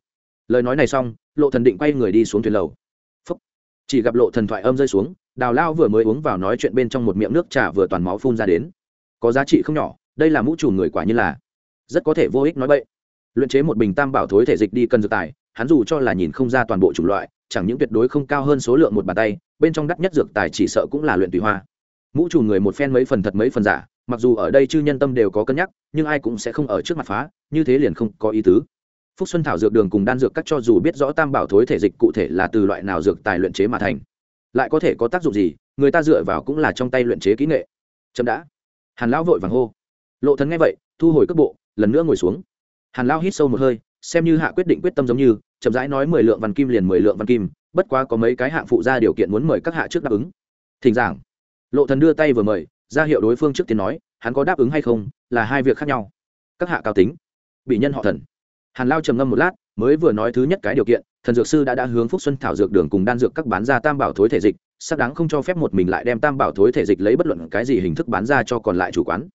Speaker 1: Lời nói này xong, lộ thần định quay người đi xuống thuyền lầu. Phúc. chỉ gặp lộ thần thoại âm rơi xuống, đào lao vừa mới uống vào nói chuyện bên trong một miệng nước trà vừa toàn máu phun ra đến. Có giá trị không nhỏ, đây là mũ chủ người quả như là rất có thể vô ích nói bậy. Luyện chế một bình tam bảo thối thể dịch đi cần dược tài, hắn dù cho là nhìn không ra toàn bộ chủng loại, chẳng những tuyệt đối không cao hơn số lượng một bàn tay bên trong đắt nhất dược tài chỉ sợ cũng là luyện tùy hoa. Mũ chủ người một phen mấy phần thật mấy phần giả, mặc dù ở đây chư nhân tâm đều có cân nhắc, nhưng ai cũng sẽ không ở trước mặt phá, như thế liền không có ý tứ. Phúc xuân thảo dược đường cùng đan dược các cho dù biết rõ tam bảo thối thể dịch cụ thể là từ loại nào dược tài luyện chế mà thành, lại có thể có tác dụng gì, người ta dựa vào cũng là trong tay luyện chế kỹ nghệ. Chậm đã. Hàn lão vội vàng hô. Lộ thần nghe vậy, thu hồi cước bộ, lần nữa ngồi xuống. Hàn lão hít sâu một hơi, xem như hạ quyết định quyết tâm giống như, chậm rãi nói mười lượng văn kim liền mười lượng văn kim bất quá có mấy cái hạng phụ ra điều kiện muốn mời các hạ trước đáp ứng. Thỉnh giảng. Lộ thần đưa tay vừa mời, ra hiệu đối phương trước tiên nói, hắn có đáp ứng hay không, là hai việc khác nhau. Các hạ cao tính. Bị nhân họ thần. Hàn lao trầm ngâm một lát, mới vừa nói thứ nhất cái điều kiện, thần dược sư đã đã hướng phúc xuân thảo dược đường cùng đan dược các bán ra tam bảo thối thể dịch, xác đáng không cho phép một mình lại đem tam bảo thối thể dịch lấy bất luận cái gì hình thức bán ra cho còn lại chủ quán.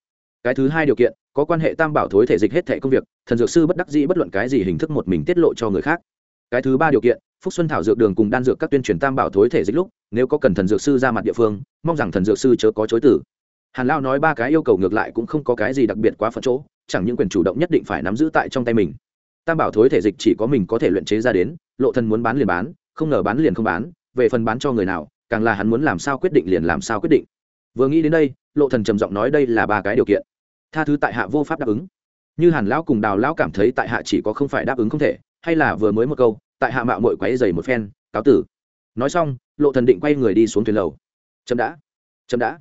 Speaker 1: Cái thứ hai điều kiện, có quan hệ tam bảo thối thể dịch hết thẻ công việc, thần dược sư bất đắc dĩ bất luận cái gì hình thức một mình tiết lộ cho người khác cái thứ ba điều kiện, phúc xuân thảo dược đường cùng đan dược các tuyên truyền tam bảo thối thể dịch lúc, nếu có cần thần dược sư ra mặt địa phương, mong rằng thần dược sư chớ có chối tử hàn lao nói ba cái yêu cầu ngược lại cũng không có cái gì đặc biệt quá phận chỗ, chẳng những quyền chủ động nhất định phải nắm giữ tại trong tay mình. Tam bảo thối thể dịch chỉ có mình có thể luyện chế ra đến, lộ thần muốn bán liền bán, không ngờ bán liền không bán, về phần bán cho người nào, càng là hắn muốn làm sao quyết định liền làm sao quyết định. Vừa nghĩ đến đây, lộ thần trầm giọng nói đây là ba cái điều kiện. Tha thứ tại hạ vô pháp đáp ứng. Như hàn lão cùng đào lão cảm thấy tại hạ chỉ có không phải đáp ứng không thể hay là vừa mới một câu, tại hạ mạo muội quáy dày một phen, cáo tử. Nói xong, lộ thần định quay người đi xuống thuyền lầu. Chậm đã chậm đã.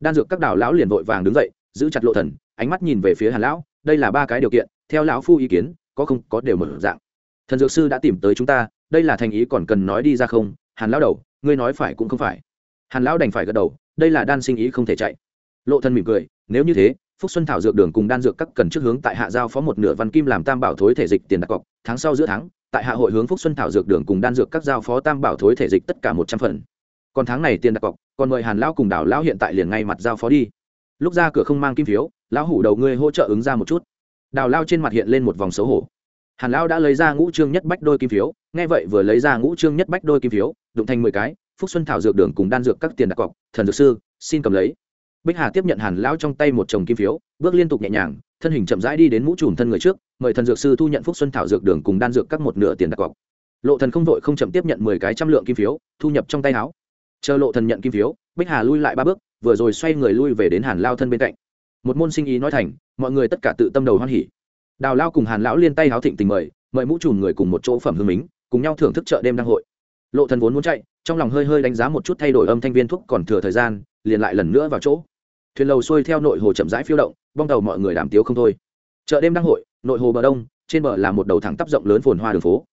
Speaker 1: Đan dược các đảo lão liền vội vàng đứng dậy, giữ chặt lộ thần, ánh mắt nhìn về phía hàn lão, đây là ba cái điều kiện, theo lão phu ý kiến, có không, có đều mở dạng. Thần dược sư đã tìm tới chúng ta, đây là thành ý còn cần nói đi ra không? Hàn lão đầu, ngươi nói phải cũng không phải. Hàn lão đành phải gật đầu, đây là đan sinh ý không thể chạy. Lộ thần mỉm cười, nếu như thế phúc xuân thảo dược đường cùng đan dược các cần trước hướng tại hạ giao phó một nửa văn kim làm tam bảo thối thể dịch tiền đặt cọc, tháng sau giữa tháng, tại hạ hội hướng phúc xuân thảo dược đường cùng đan dược các giao phó tam bảo thối thể dịch tất cả một trăm phần. Còn tháng này tiền đặt cọc, còn mời hàn lão cùng đảo lão hiện tại liền ngay mặt giao phó đi. Lúc ra cửa không mang kim phiếu, lão hủ đầu ngươi hỗ trợ ứng ra một chút. Đào lao trên mặt hiện lên một vòng xấu hổ. Hàn lão đã lấy ra ngũ trương nhất bách đôi kim phiếu, nghe vậy vừa lấy ra ngũ trương nhất bách đôi kim phiếu, đụng thành mười cái, phúc xuân thảo dược đường cùng đan dược các tiền đặt cọc, thần dược sư, xin cầm lấy bích hà tiếp nhận hàn lão trong tay một chồng kim phiếu, bước liên tục nhẹ nhàng, thân hình chậm rãi đi đến mũ trùm thân người trước, mời thần dược sư thu nhận phúc xuân thảo dược đường cùng đan dược các một nửa tiền đặt cọc. Lộ thần không vội không chậm tiếp nhận mười cái trăm lượng kim phiếu, thu nhập trong tay áo. Chờ lộ thần nhận kim phiếu, bích hà lui lại ba bước, vừa rồi xoay người lui về đến hàn lao thân bên cạnh. Một môn sinh ý nói thành, mọi người tất cả tự tâm đầu hoan hỉ. Đào lao cùng hàn lão liên tay háo thịnh tình mời mời mũ trùm người cùng một chỗ phẩm hương mính, cùng nhau thưởng thức chợ đêm đăng hội. Lộ thần vốn muốn chạy, trong lòng hơi hơi đánh giá một chút thay đổi âm thanh viên thuốc còn thừa thời gian, liền lại lần nữa vào chỗ thuyền lầu xuôi theo nội hồ chậm rãi phiêu động, bong tàu mọi người đàm tiếu không thôi. Chợ đêm đăng hội, nội hồ bờ đông, trên bờ là một đầu thẳng tắp rộng lớn phồn hoa đường phố.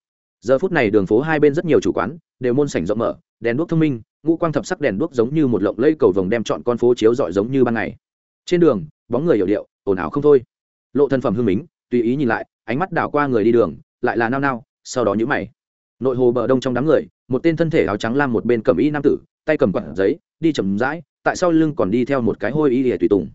Speaker 1: Giờ phút này đường phố hai bên rất nhiều chủ quán, đều môn sảnh rộng mở, đèn đuốc thông minh, ngũ quang thập sắc đèn đuốc giống như một lộng lây cầu vồng đem chọn con phố chiếu rọi giống như ban ngày. Trên đường, bóng người hiểu điệu, ồn ào không thôi. Lộ thân phẩm hương mính, tùy ý nhìn lại, ánh mắt đảo qua người đi đường, lại là nao nao, sau đó nhữ mày. Nội hồ bờ đông trong đám người, một tên thân thể áo trắng lam một bên cầm y nam tử, tay cầm quạt giấy, đi chầm rãi tại sau lưng còn đi theo một cái hôi y hệ tùy tùng.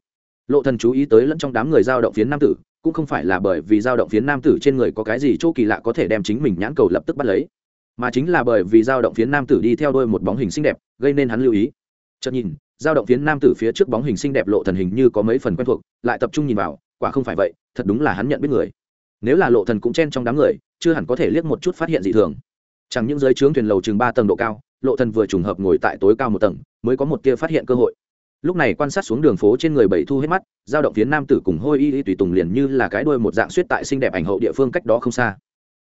Speaker 1: Lộ thần chú ý tới lẫn trong đám người giao động phiến nam tử, cũng không phải là bởi vì giao động phiến nam tử trên người có cái gì chỗ kỳ lạ có thể đem chính mình nhãn cầu lập tức bắt lấy, mà chính là bởi vì giao động phiến nam tử đi theo đôi một bóng hình xinh đẹp, gây nên hắn lưu ý. Chợt nhìn, giao động phiến nam tử phía trước bóng hình xinh đẹp lộ thần hình như có mấy phần quen thuộc, lại tập trung nhìn vào, quả không phải vậy, thật đúng là hắn nhận biết người. Nếu là lộ thần cũng chen trong đám người, chưa hẳn có thể liếc một chút phát hiện dị thường. Chẳng những dưới trướng thuyền lầu chừng ba tầng độ cao, lộ thần vừa trùng hợp ngồi tại tối cao một tầng mới có một tia phát hiện cơ hội. Lúc này quan sát xuống đường phố trên người bảy thu hết mắt giao động phía nam tử cùng hôi y y tùy tùng liền như là cái đuôi một dạng suýt tại xinh đẹp ảnh hậu địa phương cách đó không xa.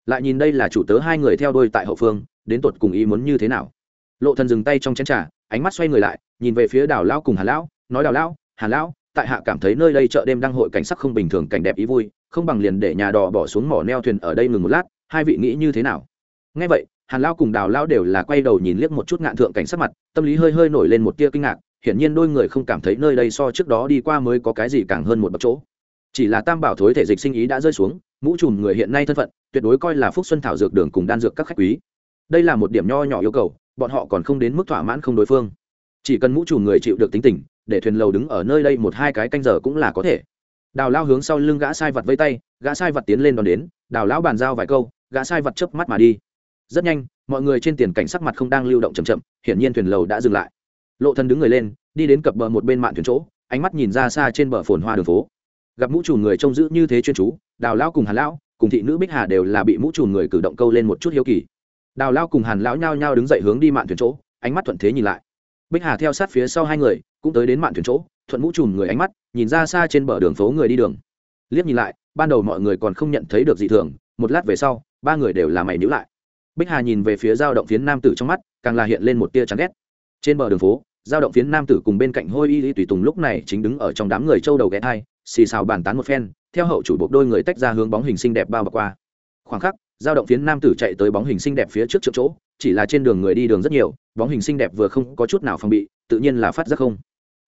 Speaker 1: Lại nhìn đây là chủ tớ hai người theo đuôi tại hậu phương, đến tột cùng ý muốn như thế nào. Lộ thần dừng tay trong chén trà, ánh mắt xoay người lại, nhìn về phía đào lão cùng hà lão, nói đào lão hà lão, tại hạ cảm thấy nơi đây chợ đêm đang hội cảnh sắc không bình thường, cảnh đẹp ý vui, không bằng liền để nhà đò bỏ xuống mỏ neo thuyền ở đây ngừng một lát, hai vị nghĩ như thế nào? Nghe vậy hàn lao cùng đào lao đều là quay đầu nhìn liếc một chút ngạn thượng cảnh sắc mặt, tâm lý hơi hơi nổi lên một tia kinh ngạc, hiển nhiên đôi người không cảm thấy nơi đây so trước đó đi qua mới có cái gì càng hơn một bậc chỗ. Chỉ là tam bảo thối thể dịch sinh ý đã rơi xuống, mũ trùm người hiện nay thân phận, tuyệt đối coi là phúc xuân thảo dược đường cùng đan dược các khách quý. Đây là một điểm nho nhỏ yêu cầu, bọn họ còn không đến mức thỏa mãn không đối phương. Chỉ cần mũ trùm người chịu được tính tình, để thuyền lầu đứng ở nơi đây một hai cái canh giờ cũng là có thể. Đào lao hướng sau lưng gã sai vật vây tay, gã sai vật tiến lên đón đến, đào lão bàn giao vài câu, gã sai vật chớp mắt mà đi rất nhanh, mọi người trên tiền cảnh sắc mặt không đang lưu động chậm chậm, hiển nhiên thuyền lầu đã dừng lại. Lộ thân đứng người lên, đi đến cập bờ một bên mạn thuyền chỗ, ánh mắt nhìn ra xa trên bờ phồn hoa đường phố. Gặp mũ trùm người trông giữ như thế chuyên chú, đào lao cùng hàn lão, cùng thị nữ bích hà đều là bị mũ trùm người cử động câu lên một chút hiếu kỳ. Đào lao cùng hàn lão nhao nhao đứng dậy hướng đi mạn thuyền chỗ, ánh mắt thuận thế nhìn lại. Bích hà theo sát phía sau hai người, cũng tới đến mạn thuyền chỗ, thuận mũ trùn người ánh mắt, nhìn ra xa trên bờ đường phố người đi đường. Liếc nhìn lại, ban đầu mọi người còn không nhận thấy được gì thường, một lát về sau, ba người đều là mày nhữ lại bích hà nhìn về phía dao động phiến nam tử trong mắt, càng là hiện lên một tia chán ghét. Trên bờ đường phố, dao động phiến nam tử cùng bên cạnh hôi y y tùy tùng lúc này chính đứng ở trong đám người châu đầu ghé thai, xì xào bàn tán một phen, theo hậu chủ buộc đôi người tách ra hướng bóng hình xinh đẹp bao bọc qua. Khoảng khắc, dao động phiến nam tử chạy tới bóng hình xinh đẹp phía trước trước chỗ, chỉ là trên đường người đi đường rất nhiều, bóng hình xinh đẹp vừa không có chút nào phòng bị, tự nhiên là phát giác không.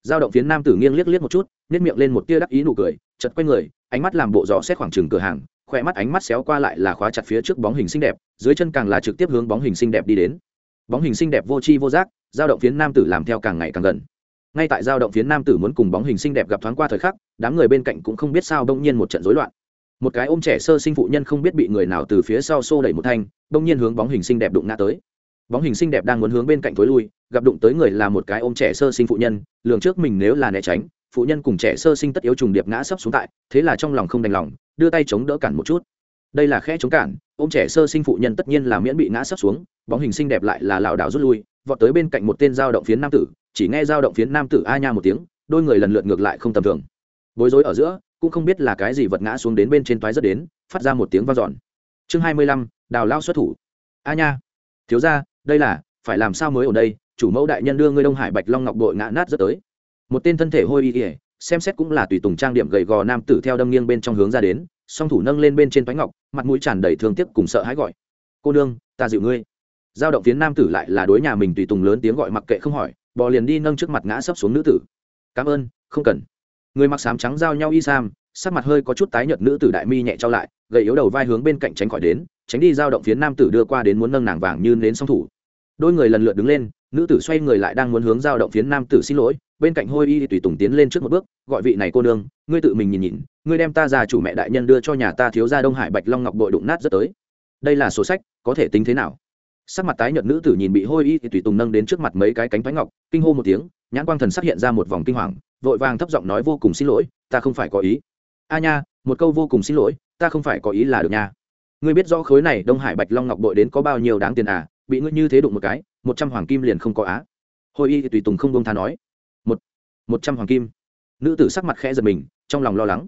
Speaker 1: Dao động phiến nam tử nghiêng liếc liếc một chút nếp miệng lên một tia đắc ý nụ cười chật quay người ánh mắt làm bộ rõ xét khoảng trừng cửa hàng, khoe mắt ánh mắt xéo qua lại là khóa chặt phía trước bóng hình xinh đẹp, dưới chân càng là trực tiếp hướng bóng hình xinh đẹp đi đến. Bóng hình xinh đẹp vô tri vô giác dao động phiến nam tử làm theo càng ngày càng gần. Ngay tại dao động phiến nam tử muốn cùng bóng hình xinh đẹp gặp thoáng qua thời khắc, đám người bên cạnh cũng không biết sao đông nhiên một trận rối loạn. Một cái ôm trẻ sơ sinh phụ nhân không biết bị người nào từ phía sau xô đẩy một thanh đông nhiên hướng bóng hình xinh đẹp đụng ngã tới bóng hình xinh đẹp đang muốn hướng bên cạnh thối lui, gặp đụng tới người là một cái ôm trẻ sơ sinh phụ nhân, lường trước mình nếu là né tránh, phụ nhân cùng trẻ sơ sinh tất yếu trùng điệp ngã sấp xuống tại, thế là trong lòng không đành lòng, đưa tay chống đỡ cản một chút. Đây là khe chống cản, ôm trẻ sơ sinh phụ nhân tất nhiên là miễn bị ngã sấp xuống, bóng hình xinh đẹp lại là lảo đảo rút lui, vọt tới bên cạnh một tên dao động phiến nam tử, chỉ nghe dao động phiến nam tử a nha một tiếng, đôi người lần lượt ngược lại không tầm thường. Bối rối ở giữa, cũng không biết là cái gì vật ngã xuống đến bên trên toái rất đến, phát ra một tiếng vang dọn. Chương hai mươi lăm, đào lao xuất thủ. A nha. Thiếu ra đây là, phải làm sao mới ở đây? Chủ mẫu đại nhân đưa ngươi đông hải bạch long ngọc bội ngã nát rất tới. Một tên thân thể hôi y ỉa xem xét cũng là tùy tùng trang điểm gầy gò nam tử theo đâm nghiêng bên trong hướng ra đến, song thủ nâng lên bên trên toái ngọc, mặt mũi tràn đầy thương tiếc cùng sợ hãi gọi. Cô nương, ta dịu ngươi. Giao động phiến nam tử lại là đối nhà mình tùy tùng lớn tiếng gọi mặc kệ không hỏi, bò liền đi nâng trước mặt ngã sấp xuống nữ tử. Cảm ơn, không cần. Người mặc sám trắng giao nhau y sam, sắc mặt hơi có chút tái nhợt nữ tử đại mi nhẹ trao lại, gầy yếu đầu vai hướng bên cạnh tránh khỏi đến, tránh đi giao động phiến nam tử đưa qua đến muốn nâng nàng vàng như nến song thủ đôi người lần lượt đứng lên, nữ tử xoay người lại đang muốn hướng giao động phiến nam tử xin lỗi, bên cạnh hôi y tùy tùng tiến lên trước một bước, gọi vị này cô nương, ngươi tự mình nhìn nhìn, ngươi đem ta già chủ mẹ đại nhân đưa cho nhà ta thiếu gia đông hải bạch long ngọc bội đụng nát rất tới. Đây là sổ sách, có thể tính thế nào? Sắc mặt tái nhợt nữ tử nhìn bị hôi y tùy tùng nâng đến trước mặt mấy cái cánh thoái ngọc, kinh hô một tiếng, nhãn quang thần sắc hiện ra một vòng kinh hoàng, vội vàng thấp giọng nói vô cùng xin lỗi, ta không phải có ý. A nha, một câu vô cùng xin lỗi, ta không phải có ý là được nha. Ngươi biết rõ khối này đông hải bạch long ngọc bội đến có bao nhiêu đáng tiền à? Bị ngươi như thế đụng một cái, một trăm hoàng kim liền không có á. Hồi y tùy tùng không bông tha nói. Một một trăm hoàng kim. Nữ tử sắc mặt khẽ giật mình, trong lòng lo lắng.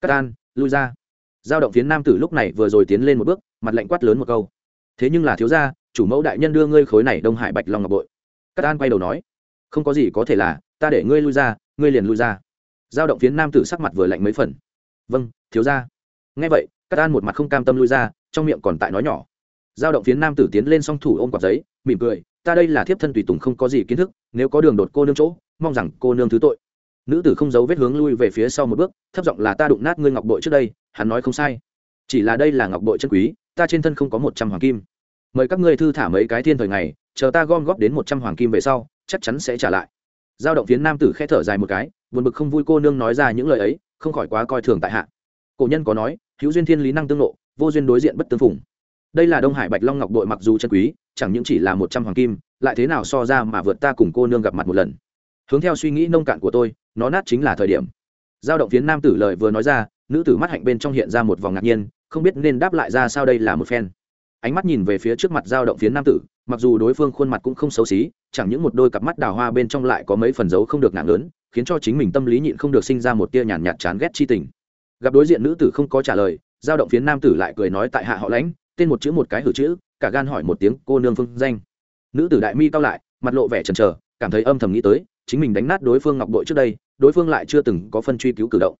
Speaker 1: Cắt an, lui ra. Giao động phiến nam tử lúc này vừa rồi tiến lên một bước, mặt lạnh quát lớn một câu. Thế nhưng là thiếu gia, chủ mẫu đại nhân đưa ngươi khối này đông hải bạch long ngọc bội. Cắt an quay đầu nói. Không có gì có thể là, ta để ngươi lui ra, ngươi liền lui ra. Giao động phiến nam tử sắc mặt vừa lạnh mấy phần. Vâng thiếu gia. Nghe vậy cắt an một mặt không cam tâm lui ra, trong miệng còn tại nói nhỏ giao động phiến nam tử tiến lên song thủ ôm quạt giấy, mỉm cười, ta đây là thiếp thân tùy tùng không có gì kiến thức, nếu có đường đột cô nương chỗ, mong rằng cô nương thứ tội. Nữ tử không giấu vết hướng lui về phía sau một bước, thấp giọng là, ta đụng nát ngươi ngọc bội trước đây, hắn nói không sai. Chỉ là đây là ngọc bội chân quý, ta trên thân không có một trăm hoàng kim. Mời các ngươi thư thả mấy cái thiên thời ngày, chờ ta gom góp đến một trăm hoàng kim về sau, chắc chắn sẽ trả lại. Giao động phiến nam tử khe thở dài một cái, buồn bực không vui cô nương nói ra những lời ấy, không khỏi quá coi thường tại hạ. Cổ nhân có nói, hữu duyên thiên lý năng tương lộ, vô duyên đối diện bất tương phùng đây là đông hải bạch long ngọc bội mặc dù chân quý, chẳng những chỉ là một trăm hoàng kim, lại thế nào so ra mà vượt ta cùng cô nương gặp mặt một lần. Hướng theo suy nghĩ nông cạn của tôi, nó nát chính là thời điểm. Giao động phiến nam tử lời vừa nói ra, nữ tử mắt hạnh bên trong hiện ra một vòng ngạc nhiên, không biết nên đáp lại ra sao đây là một phen. Ánh mắt nhìn về phía trước mặt giao động phiến nam tử, mặc dù đối phương khuôn mặt cũng không xấu xí, chẳng những một đôi cặp mắt đào hoa bên trong lại có mấy phần dấu không được nặng lớn, khiến cho chính mình tâm lý nhịn không được sinh ra một tia nhàn nhạt chán ghét chi tình. Gặp đối diện nữ tử không có trả lời, giao động phiến nam tử lại cười nói tại hạ họ lãnh tên một chữ một cái hử chữ, cả gan hỏi một tiếng, cô nương phương danh? Nữ tử đại mi cao lại, mặt lộ vẻ chần chờ, cảm thấy âm thầm nghĩ tới, chính mình đánh nát đối phương ngọc bội trước đây, đối phương lại chưa từng có phân truy cứu cử động.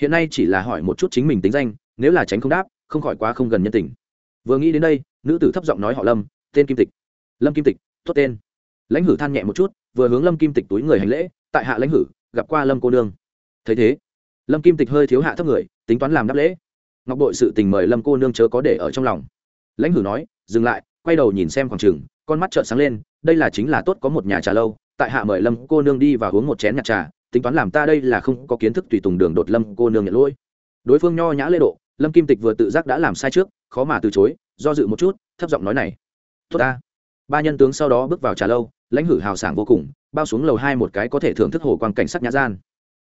Speaker 1: Hiện nay chỉ là hỏi một chút chính mình tính danh, nếu là tránh không đáp, không khỏi quá không gần nhân tình. Vừa nghĩ đến đây, nữ tử thấp giọng nói họ lâm, tên kim tịch. Lâm kim tịch, tốt tên. Lãnh hử than nhẹ một chút, vừa hướng lâm kim tịch túi người hành lễ, tại hạ lãnh hử, gặp qua lâm cô nương. Thấy thế, lâm kim tịch hơi thiếu hạ thấp người, tính toán làm đáp lễ. Ngọc bội sự tình mời lâm cô nương chớ có để ở trong lòng lãnh hử nói, dừng lại, quay đầu nhìn xem khoảng trường, con mắt trợn sáng lên, đây là chính là tốt có một nhà trà lâu, tại hạ mời lâm cô nương đi và uống một chén nhạt trà, tính toán làm ta đây là không có kiến thức tùy tùng đường đột lâm cô nương nhận lỗi. Đối phương nho nhã lễ độ, lâm kim tịch vừa tự giác đã làm sai trước, khó mà từ chối, do dự một chút, thấp giọng nói này, tốt ta. Ba nhân tướng sau đó bước vào trà lâu, lãnh hử hào sảng vô cùng, bao xuống lầu hai một cái có thể thưởng thức hồ quan cảnh sắc nhã gian.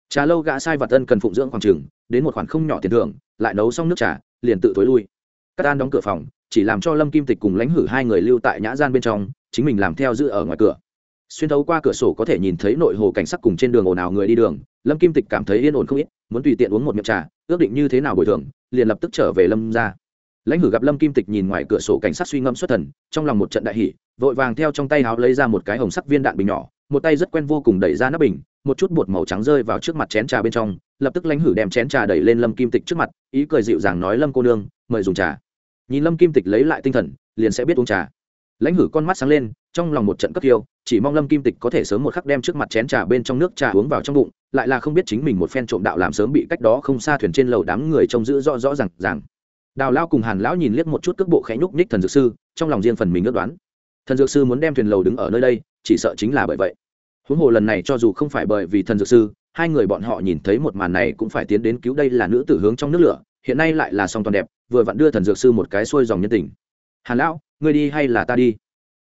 Speaker 1: Trà lâu gã sai và tân cần phụng dưỡng khoảng trường, đến một khoản không nhỏ tiền thưởng, lại nấu xong nước trà, liền tự thối lui. Cắt an đóng cửa phòng chỉ làm cho lâm kim tịch cùng lãnh hử hai người lưu tại nhã gian bên trong, chính mình làm theo giữ ở ngoài cửa. Xuyên thấu qua cửa sổ có thể nhìn thấy nội hồ cảnh sắc cùng trên đường ồn ào người đi đường, lâm kim tịch cảm thấy yên ổn không ít, muốn tùy tiện uống một miệng trà, ước định như thế nào bồi thường, liền lập tức trở về lâm ra lãnh hử gặp lâm kim tịch nhìn ngoài cửa sổ cảnh sát suy ngẫm xuất thần, trong lòng một trận đại hỷ vội vàng theo trong tay háo lấy ra một cái hồng sắc viên đạn bình nhỏ, một tay rất quen vô cùng đẩy ra nắp bình, một chút bột màu trắng rơi vào trước mặt chén trà bên trong, lập tức lãnh hử đem chén trà đẩy lên lâm kim tịch trước mặt, ý cười dịu dàng nói, lâm cô nương, mời dùng trà nhìn lâm kim tịch lấy lại tinh thần, liền sẽ biết uống trà. Lãnh hử con mắt sáng lên, trong lòng một trận cấp tiêu, chỉ mong lâm kim tịch có thể sớm một khắc đem trước mặt chén trà bên trong nước trà uống vào trong bụng, lại là không biết chính mình một phen trộm đạo làm sớm bị cách đó không xa thuyền trên lầu đám người trông giữ rõ rõ r à n g rằng đào lao cùng hàn lão nhìn liếc một chút cước bộ khẽ nhúc nhích thần dược sư, trong lòng riêng phần mình ước đoán. Thần dược sư muốn đem thuyền lầu đứng ở nơi đây, chỉ sợ chính là bởi vậy. Huống hồ lần này cho dù không phải bởi vì thần dược sư, hai người bọn họ nhìn thấy một màn này cũng phải tiến đến cứu đây là nữ tử hướng trong nước lửa, hiện nay lại là song toàn đẹp vừa vặn đưa thần dược sư một cái xuôi dòng nhân tình. Hàn lão, ngươi đi hay là ta đi?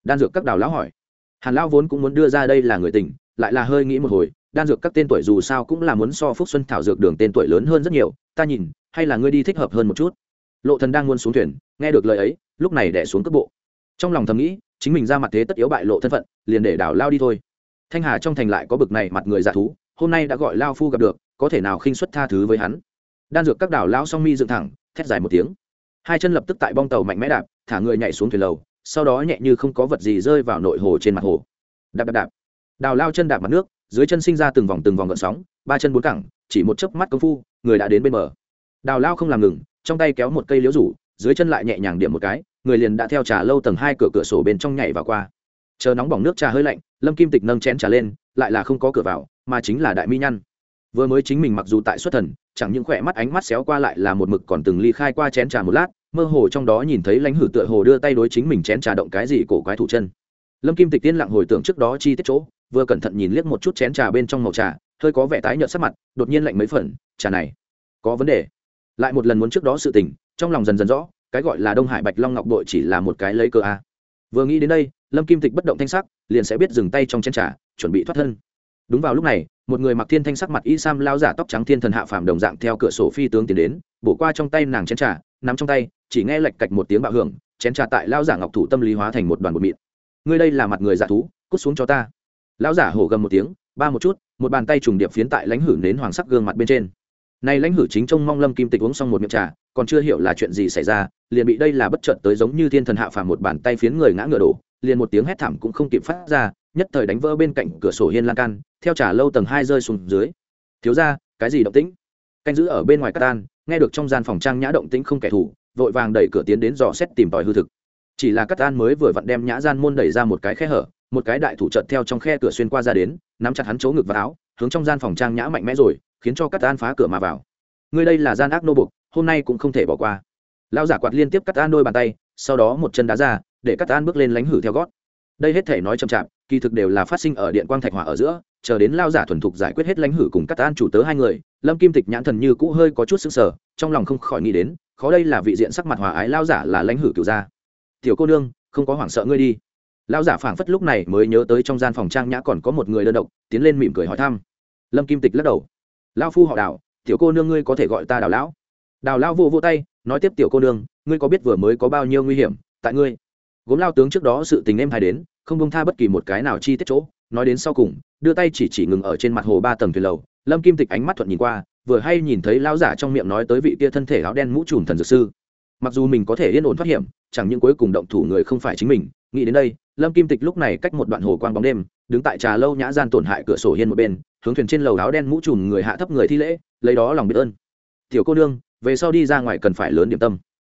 Speaker 1: Đan dược các đào lão hỏi. Hàn lão vốn cũng muốn đưa ra đây là người tình, lại là hơi nghĩ một hồi, đan dược các tên tuổi dù sao cũng là muốn so phúc xuân thảo dược đường tên tuổi lớn hơn rất nhiều, ta nhìn, hay là ngươi đi thích hợp hơn một chút. Lộ thần đang muốn xuống thuyền, nghe được lời ấy, lúc này đẻ xuống cước bộ. Trong lòng thầm nghĩ, chính mình ra mặt thế tất yếu bại lộ thân phận, liền để đảo lao đi thôi. Thanh hà trong thành lại có bực này mặt người giả thú, hôm nay đã gọi lao phu gặp được, có thể nào khinh xuất tha thứ với hắn? Đan dược các đảo lao song mi dựng thẳng thét dài một tiếng. Hai chân lập tức tại bong tàu mạnh mẽ đạp, thả người nhảy xuống thuyền lầu, sau đó nhẹ như không có vật gì rơi vào nội hồ trên mặt hồ. Đạp đạp đạp. Đào lao chân đạp mặt nước, dưới chân sinh ra từng vòng từng vòng gợn sóng, ba chân bốn cẳng, chỉ một chớp mắt công phu, người đã đến bên bờ. Đào lao không làm ngừng, trong tay kéo một cây liễu rủ, dưới chân lại nhẹ nhàng điểm một cái, người liền đã theo trà lâu tầng hai cửa cửa sổ bên trong nhảy vào qua. Chờ nóng bỏng nước trà hơi lạnh, lâm kim tịch nâng chén trà lên, lại là không có cửa vào, mà chính là đại mi nhăn vừa mới chính mình mặc dù tại xuất thần chẳng những khỏe mắt ánh mắt xéo qua lại là một mực còn từng ly khai qua chén trà một lát, mơ hồ trong đó nhìn thấy lãnh hử tựa hồ đưa tay đối chính mình chén trà động cái gì cổ quái thủ chân. Lâm kim tịch tiên lặng hồi tưởng trước đó chi tiết chỗ, vừa cẩn thận nhìn liếc một chút chén trà bên trong màu trà, hơi có vẻ tái nhợt sắc mặt, đột nhiên lạnh mấy phần, trà này, có vấn đề. Lại một lần muốn trước đó sự tình, trong lòng dần dần rõ, cái gọi là đông hải bạch long ngọc đội chỉ là một cái lấy cơ a. Vừa nghĩ đến đây, lâm kim tịch bất động thanh sắc, liền sẽ biết dừng tay trong chén trà, chuẩn bị thoát thân. Đúng vào lúc này một người mặc thiên thanh sắc mặt y sam lao giả tóc trắng thiên thần hạ phàm đồng dạng theo cửa sổ phi tướng tiến đến, bổ qua trong tay nàng chén trà, nắm trong tay, chỉ nghe lệch cạch một tiếng bạo hưởng, chén trà tại lao giả ngọc thủ tâm lý hóa thành một đoàn bột mịn. Ngươi đây là mặt người giả thú, cút xuống cho ta. Lão giả hổ gầm một tiếng, ba một chút, một bàn tay trùng điệp phiến tại lãnh hử nến hoàng sắc gương mặt bên trên. Này lãnh hử chính trông mong lâm kim tịch uống xong một miệng trà, còn chưa hiểu là chuyện gì xảy ra, liền bị đây là bất chợt tới giống như thiên thần hạ phàm một bàn tay phiến người ngã ngựa đổ, liền một tiếng hét thảm cũng không kịp phát ra nhất thời đánh vỡ bên cạnh cửa sổ hiên lan can, theo trả lâu tầng hai rơi xuống dưới. Thiếu ra cái gì động tĩnh? Canh giữ ở bên ngoài cát nghe được trong gian phòng trang nhã động tĩnh không kẻ thù, vội vàng đẩy cửa tiến đến dò xét tìm tòi hư thực. Chỉ là cát an mới vừa vặn đem nhã gian môn đẩy ra một cái khe hở, một cái đại thủ trận theo trong khe cửa xuyên qua ra đến, nắm chặt hắn chỗ ngực và áo, hướng trong gian phòng trang nhã mạnh mẽ rồi, khiến cho cát an phá cửa mà vào. Ngươi đây là gian ác nô bục hôm nay cũng không thể bỏ qua. Lão giả quạt liên tiếp cắt an đôi bàn tay, sau đó một chân đá ra, để cắt an bước lên lánh hử theo gót đây hết thể nói chậm chạp, kỳ thực đều là phát sinh ở điện quang thạch hỏa ở giữa, chờ đến lao giả thuần thục giải quyết hết lãnh hử cùng cắt an chủ tớ hai người, lâm kim tịch nhãn thần như cũ hơi có chút sững sờ, trong lòng không khỏi nghĩ đến, khó đây là vị diện sắc mặt hòa ái lao giả là lãnh hử cựu gia. Tiểu cô nương, không có hoảng sợ ngươi đi. Lao giả phảng phất lúc này mới nhớ tới trong gian phòng trang nhã còn có một người đơn độc, tiến lên mỉm cười hỏi thăm. Lâm kim tịch lắc đầu. Lao phu họ đào, tiểu cô nương ngươi có thể gọi ta đào lão. Đào lao vô vô tay, nói tiếp, tiểu cô nương, ngươi có biết vừa mới có bao nhiêu nguy hiểm tại ngươi? Gốm lao tướng trước đó sự tình em hay đến không bông tha bất kỳ một cái nào chi tiết chỗ. Nói đến sau cùng, đưa tay chỉ chỉ ngừng ở trên mặt hồ ba tầng thuyền lầu. Lâm kim tịch ánh mắt thuận nhìn qua, vừa hay nhìn thấy lao giả trong miệng nói tới vị tia thân thể áo đen mũ trùm thần dược sư. Mặc dù mình có thể yên ổn thoát hiểm, chẳng những cuối cùng động thủ người không phải chính mình, nghĩ đến đây, lâm kim tịch lúc này cách một đoạn hồ quang bóng đêm, đứng tại trà lâu nhã gian tổn hại cửa sổ hiên một bên, hướng thuyền trên lầu áo đen mũ trùm người hạ thấp người thi lễ, lấy đó lòng biết ơn. Tiểu cô nương, về sau đi ra ngoài cần phải lớn điểm tâm.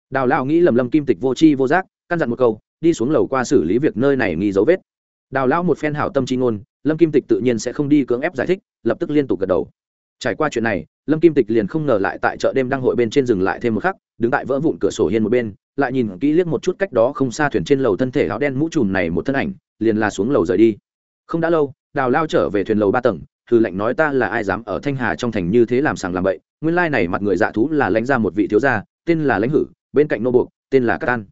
Speaker 1: Đào lao nghĩ lầm lâm kim tịch vô chi vô giác, căn dặn một câu đi xuống lầu qua xử lý việc nơi này nghi dấu vết. Đào lao một phen hảo tâm chi ngôn, lâm kim tịch tự nhiên sẽ không đi cưỡng ép giải thích, lập tức liên tục gật đầu. Trải qua chuyện này, lâm kim tịch liền không ngờ lại tại chợ đêm đăng hội bên trên dừng lại thêm một khắc, đứng tại vỡ vụn cửa sổ hiên một bên, lại nhìn kỹ liếc một chút cách đó không xa thuyền trên lầu thân thể áo đen mũ trùm này một thân ảnh, liền là xuống lầu rời đi. Không đã lâu, đào lao trở về thuyền lầu ba tầng thư lệnh nói ta là ai dám ở thanh hà trong thành như thế làm sàng làm bậy, nguyên lai này mặt người dạ thú là lãnh ra một vị thiếu gia, tên là lãnh hử, bên cạnh nô buộc, tên là cát an.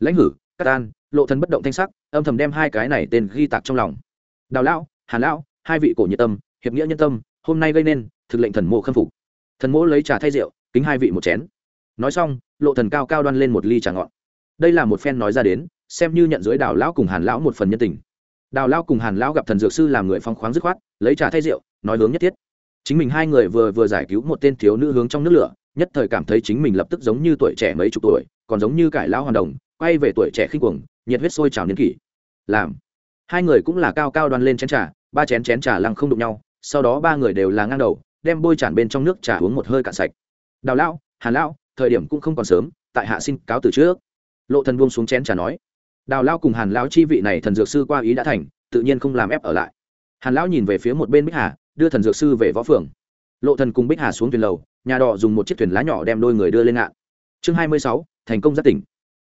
Speaker 1: Lãnh hử cát an, lộ thần bất động thanh sắc, âm thầm đem hai cái này tên ghi tạc trong lòng. Đào lão, hàn lão, hai vị cổ nhiệt tâm, hiệp nghĩa nhân tâm, hôm nay gây nên, thực lệnh thần mộ khâm phục. Thần mộ lấy trà thay rượu, kính hai vị một chén. Nói xong, lộ thần cao cao đoan lên một ly trà ngọn đây là một phen nói ra đến, xem như nhận dưới đào lão cùng hàn lão một phần nhân tình. Đào Lão cùng hàn lão gặp thần dược sư làm người phong khoáng dứt khoát, lấy trà thay rượu, nói hướng nhất thiết. Chính mình hai người vừa vừa giải cứu một tên thiếu nữ hướng trong nước lửa, nhất thời cảm thấy chính mình lập tức giống như tuổi trẻ mấy chục tuổi, còn giống như cải lão hoàn đồng quay về tuổi trẻ khinh cuồng, nhiệt huyết sôi trào niên kỷ. Làm. Hai người cũng là cao cao đoan lên chén trà, ba chén chén trà lăng không đụng nhau, sau đó ba người đều là ngang đầu, đem bôi tràn bên trong nước trà uống một hơi cạn sạch. Đào lão, hàn lão, thời điểm cũng không còn sớm, tại hạ xin cáo từ trước. Lộ thần buông xuống chén trà nói. Đào lao cùng hàn lão chi vị này thần dược sư qua ý đã thành, tự nhiên không làm ép ở lại. Hàn lão nhìn về phía một bên bích hà, đưa thần dược sư về võ phường. Lộ thần cùng bích hà xuống thuyền lầu, nhà đỏ dùng một chiếc thuyền lá nhỏ đem đôi người đưa lên ngạn. Chương hai mươi sáu, thành công giác tỉnh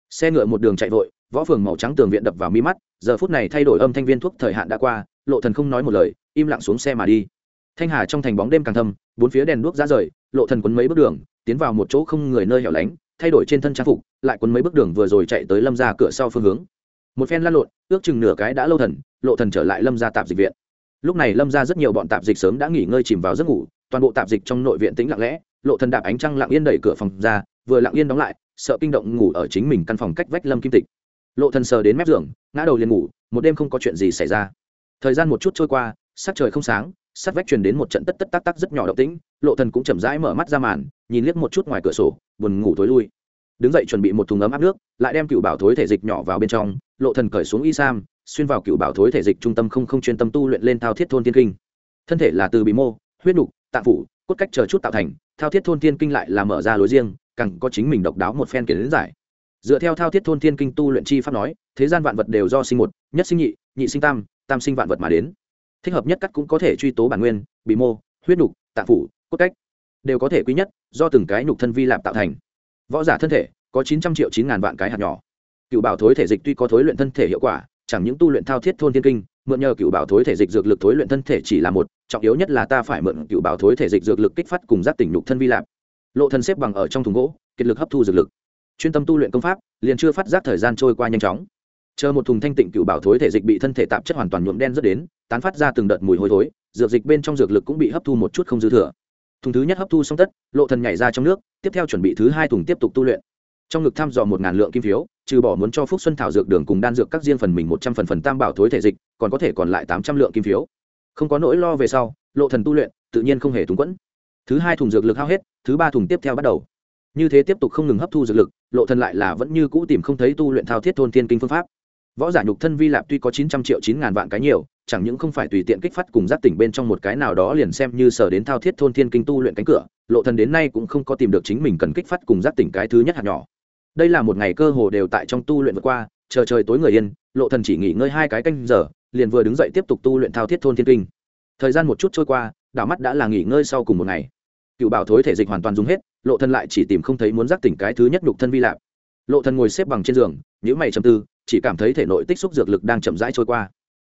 Speaker 1: xe ngựa một đường chạy vội, võ phường màu trắng tường viện đập vào mi mắt, giờ phút này thay đổi âm thanh viên thuốc thời hạn đã qua, lộ thần không nói một lời, im lặng xuống xe mà đi. Thanh hà trong thành bóng đêm càng thâm, bốn phía đèn đuốc ra rời, lộ thần quấn mấy bước đường, tiến vào một chỗ không người nơi hẻo lánh, thay đổi trên thân trang phục, lại quấn mấy bước đường vừa rồi chạy tới lâm ra cửa sau phương hướng. Một phen lăn lộn, ước chừng nửa cái đã lâu thần, lộ thần trở lại lâm ra tạp dịch viện. Lúc này lâm ra rất nhiều bọn tạp dịch sớm đã nghỉ ngơi chìm vào giấc ngủ, toàn bộ tạp dịch trong nội viện tĩnh lặng lẽ, lộ thần đạp ánh trăng lặng yên đẩy cửa phòng ra, vừa lặng yên đóng lại sợ kinh động ngủ ở chính mình căn phòng cách vách lâm kim tịch. Lộ thần sờ đến mép giường, ngã đầu liền ngủ, một đêm không có chuyện gì xảy ra. Thời gian một chút trôi qua, sắc trời không sáng sát vách truyền đến một trận tất tất tắc tắc rất nhỏ động tĩnh, lộ thần cũng chậm rãi mở mắt ra màn, nhìn liếc một chút ngoài cửa sổ, buồn ngủ tối lui. Đứng dậy chuẩn bị một thùng ấm áp nước, lại đem cựu bảo thối thể dịch nhỏ vào bên trong, lộ thần cởi xuống y sam, xuyên vào cựu bảo thối thể dịch trung tâm không không chuyên tâm tu luyện lên thao thiết thôn tiên kinh. Thân thể là từ bị mô, huyết nục tạng phủ, cốt cách chờ chút tạo thành, thao thiết thôn tiên kinh lại là mở ra lối riêng càng có chính mình độc đáo một phen kiến giải. Dựa theo thao thiết thôn Thiên kinh tu luyện chi pháp nói, thế gian vạn vật đều do sinh một, nhất sinh nhị nhị sinh tam tam sinh vạn vật mà đến. Thích hợp nhất cắt cũng có thể truy tố bản nguyên, bị mô, huyết nục, tạng phủ, cốt cách, đều có thể quý nhất, do từng cái nhục thân vi lạp tạo thành. Võ giả thân thể, có chín trăm triệu chín ngàn vạn cái hạt nhỏ. Cựu bảo thối thể dịch tuy có thối luyện thân thể hiệu quả, chẳng những tu luyện thao thiết thôn thiên kinh, mượn nhờ cựu bảo thối thể dịch dược lực thối luyện thân thể chỉ là một, trọng yếu nhất là ta phải mượn cựu bảo thối thể dịch dược lực kích phát cùng giác tỉnh nhục thân vi lạp lộ Thần xếp bằng ở trong thùng gỗ, kiệt lực hấp thu dược lực. Chuyên tâm tu luyện công pháp, liền chưa phát giác thời gian trôi qua nhanh chóng. Chờ một thùng thanh tịnh cựu bảo thối thể dịch bị thân thể tạp chất hoàn toàn nhuộm đen rất đến, tán phát ra từng đợt mùi hôi thối, dược dịch bên trong dược lực cũng bị hấp thu một chút không dư thừa. Thùng thứ nhất hấp thu xong tất, lộ thần nhảy ra trong nước, tiếp theo chuẩn bị thứ hai thùng tiếp tục tu luyện. Trong ngực thăm dò một ngàn lượng kim phiếu, trừ bỏ muốn cho phúc xuân thảo dược đường cùng đan dược các riêng phần mình một trăm phần phần tam bảo thối thể dịch, còn có thể còn lại tám trăm lượng kim phiếu. Không có nỗi lo về sau, lộ thần tu luyện, tự nhiên không hề túng quẫn thứ hai thùng dược lực hao hết, thứ ba thùng tiếp theo bắt đầu. Như thế tiếp tục không ngừng hấp thu dược lực, lộ thần lại là vẫn như cũ tìm không thấy tu luyện thao thiết thôn thiên kinh phương pháp. Võ giả nhục thân vi lạp tuy có chín trăm triệu chín ngàn vạn cái nhiều, chẳng những không phải tùy tiện kích phát cùng giác tỉnh bên trong một cái nào đó liền xem như sở đến thao thiết thôn thiên kinh tu luyện cánh cửa, lộ thần đến nay cũng không có tìm được chính mình cần kích phát cùng giác tỉnh cái thứ nhất hạt nhỏ. Đây là một ngày cơ hồ đều tại trong tu luyện vượt qua, chờ trời tối người yên, lộ thần chỉ nghỉ ngơi hai cái canh giờ, liền vừa đứng dậy tiếp tục tu luyện thao thiết thôn thiên kinh. Thời gian một chút trôi qua, đảo mắt đã là nghỉ ngơi sau cùng một ngày cựu bảo thối thể dịch hoàn toàn dùng hết, lộ thân lại chỉ tìm không thấy muốn giác tỉnh cái thứ nhất nhục thân vi lạp. Lộ thân ngồi xếp bằng trên giường, nhíu mày trầm tư, chỉ cảm thấy thể nội tích xúc dược lực đang chậm rãi trôi qua.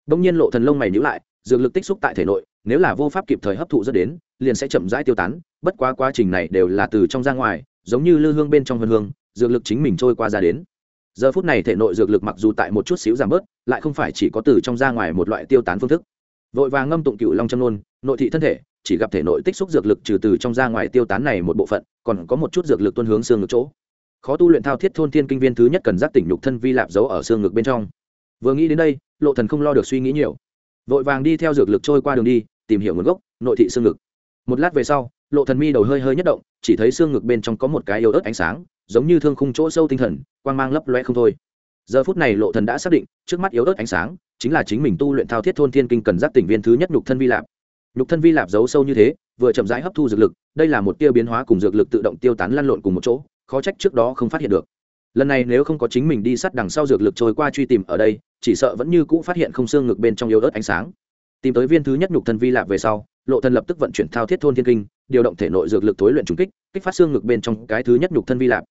Speaker 1: Đông nhiên lộ thần lông mày nhíu lại, dược lực tích xúc tại thể nội, nếu là vô pháp kịp thời hấp thụ dẫn đến, liền sẽ chậm rãi tiêu tán, bất quá quá trình này đều là từ trong ra ngoài, giống như lư hương bên trong hương hương, dược lực chính mình trôi qua ra đến. Giờ phút này thể nội dược lực mặc dù tại một chút xíu giảm bớt, lại không phải chỉ có từ trong ra ngoài một loại tiêu tán phương thức. Vội vàng ngâm tụng cựu long châm nôn, nội thị thân thể chỉ gặp thể nội tích xúc dược lực trừ từ trong ra ngoài tiêu tán này một bộ phận, còn có một chút dược lực tuân hướng xương ngực chỗ. Khó tu luyện thao thiết thôn thiên kinh viên thứ nhất cần giác tỉnh nhục thân vi lạp giấu ở xương ngực bên trong. Vừa nghĩ đến đây, lộ thần không lo được suy nghĩ nhiều. Vội vàng đi theo dược lực trôi qua đường đi, tìm hiểu nguồn gốc, nội thị xương ngực. Một lát về sau, lộ thần mi đầu hơi hơi nhất động, chỉ thấy xương ngực bên trong có một cái yếu ớt ánh sáng, giống như thương khung chỗ sâu tinh thần, quang mang lấp loe không thôi. Giờ phút này lộ thần đã xác định, trước mắt yếu ớt ánh sáng, chính là chính mình tu luyện thao thiết thôn thiên kinh cần giác tỉnh viên thứ nhất nhục thân vi lạp nhục thân vi lạp giấu sâu như thế, vừa chậm rãi hấp thu dược lực, đây là một tia biến hóa cùng dược lực tự động tiêu tán lăn lộn cùng một chỗ, khó trách trước đó không phát hiện được. Lần này nếu không có chính mình đi sát đằng sau dược lực trôi qua truy tìm ở đây, chỉ sợ vẫn như cũ phát hiện không xương ngực bên trong yếu ớt ánh sáng. Tìm tới viên thứ nhất nhục thân vi lạp về sau, lộ thần lập tức vận chuyển thao thiết thôn thiên kinh, điều động thể nội dược lực tối luyện trùng kích kích phát xương ngực bên trong cái thứ nhất nhục thân vi lạp.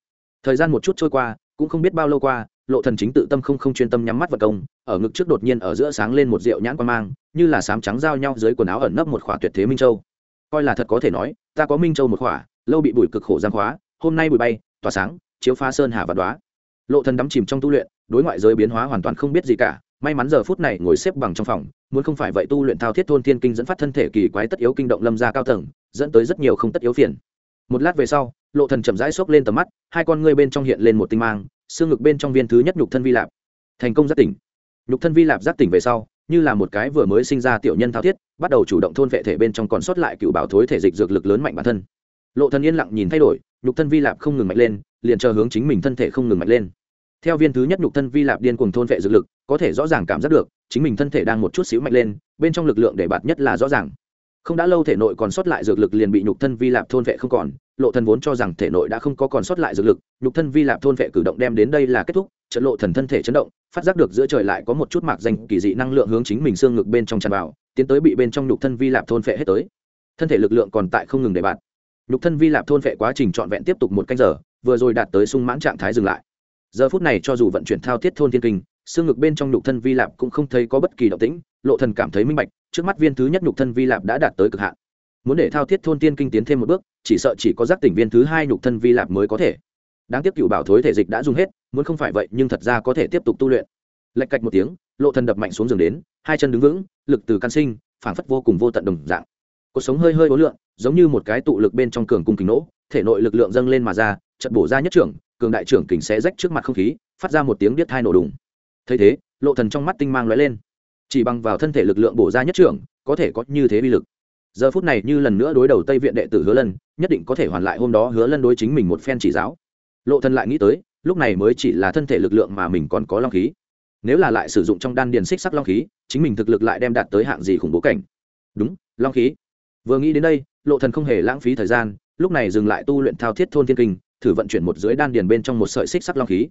Speaker 1: Thời gian một chút trôi qua, cũng không biết bao lâu qua lộ thần chính tự tâm không không chuyên tâm nhắm mắt vật công, ở ngực trước đột nhiên ở giữa sáng lên một rượu nhãn quan mang, như là sám trắng giao nhau dưới quần áo ẩn nấp một khỏa tuyệt thế minh châu. Coi là thật có thể nói, ta có minh châu một khỏa, lâu bị bụi cực khổ giang khóa, hôm nay bụi bay, tỏa sáng, chiếu phá sơn hà và đóa. Lộ thần đắm chìm trong tu luyện, đối ngoại giới biến hóa hoàn toàn không biết gì cả, may mắn giờ phút này ngồi xếp bằng trong phòng, muốn không phải vậy tu luyện thao thiết thôn thiên kinh dẫn phát thân thể kỳ quái tất yếu kinh động lâm ra cao tầng, dẫn tới rất nhiều không tất yếu phiền. Một lát về sau, lộ thần chậm rãi xốc lên tầm mắt, hai con ngươi bên trong hiện lên một tinh mang xương ngực bên trong viên thứ nhất nhục thân vi lạp. Thành công giác tỉnh. Nhục thân vi lạp giác tỉnh về sau, như là một cái vừa mới sinh ra tiểu nhân thao thiết, bắt đầu chủ động thôn vệ thể bên trong còn sót lại cựu bảo thối thể dịch dược lực lớn mạnh bản thân. Lộ thần yên lặng nhìn thay đổi, nhục thân vi lạp không ngừng mạnh lên, liền chờ hướng chính mình thân thể không ngừng mạnh lên. Theo viên thứ nhất nhục thân vi lạp điên cuồng thôn vệ dược lực, có thể rõ ràng cảm giác được, chính mình thân thể đang một chút xíu mạnh lên, bên trong lực lượng để bạt nhất là rõ ràng. Không đã lâu thể nội còn sót lại dược lực liền bị nhục thân vi lạp thôn vệ không còn lộ thần vốn cho rằng thể nội đã không có còn sót lại dược lực, nhục thân vi lạp thôn vệ cử động đem đến đây là kết thúc, trận lộ thần thân thể chấn động, phát giác được giữa trời lại có một chút mạc danh kỳ dị năng lượng hướng chính mình xương ngực bên trong tràn vào, tiến tới bị bên trong nhục thân vi lạp thôn vệ hết tới. Thân thể lực lượng còn tại không ngừng để bạn nhục thân vi lạp thôn vệ quá trình trọn vẹn tiếp tục một canh giờ, vừa rồi đạt tới sung mãn trạng thái dừng lại. Giờ phút này cho dù vận chuyển thao thiết thôn thiên kinh, xương ngực bên trong nhục thân vi lạp cũng không thấy có bất kỳ động tĩnh, lộ thần cảm thấy minh bạch, trước mắt viên thứ nhất nhục thân vi lạp đã đạt tới cực hạn. Muốn để thao thiết thôn tiên kinh tiến thêm một bước chỉ sợ chỉ có giác tỉnh viên thứ hai nhục thân vi lạp mới có thể. Đáng tiếc cựu bảo thối thể dịch đã dùng hết, muốn không phải vậy nhưng thật ra có thể tiếp tục tu luyện. Lạch cạch một tiếng, lộ thần đập mạnh xuống giường đến, hai chân đứng vững, lực từ căn sinh, phảng phất vô cùng vô tận đồng dạng. Cuộc sống hơi hơi ố lượng, giống như một cái tụ lực bên trong cường cung kính nỗ thể nội lực lượng dâng lên mà ra trận bổ ra nhất trưởng, cường đại trưởng kình sẽ rách trước mặt không khí, phát ra một tiếng điếc thai nổ đùng. Thấy thế, lộ thần trong mắt tinh mang lóe lên. Chỉ bằng vào thân thể lực lượng bổ ra nhất trưởng, có thể có như thế bi lực. Giờ phút này như lần nữa đối đầu tây viện đệ tử hứa lần nhất định có thể hoàn lại hôm đó hứa lân đối chính mình một phen chỉ giáo. Lộ thần lại nghĩ tới, lúc này mới chỉ là thân thể lực lượng mà mình còn có long khí. Nếu là lại sử dụng trong đan điền xích sắc long khí, chính mình thực lực lại đem đạt tới hạng gì khủng bố cảnh. Đúng, long khí. Vừa nghĩ đến đây, lộ thần không hề lãng phí thời gian, lúc này dừng lại tu luyện thao thiết thôn thiên kinh, thử vận chuyển một dưới đan điền bên trong một sợi xích sắc long khí.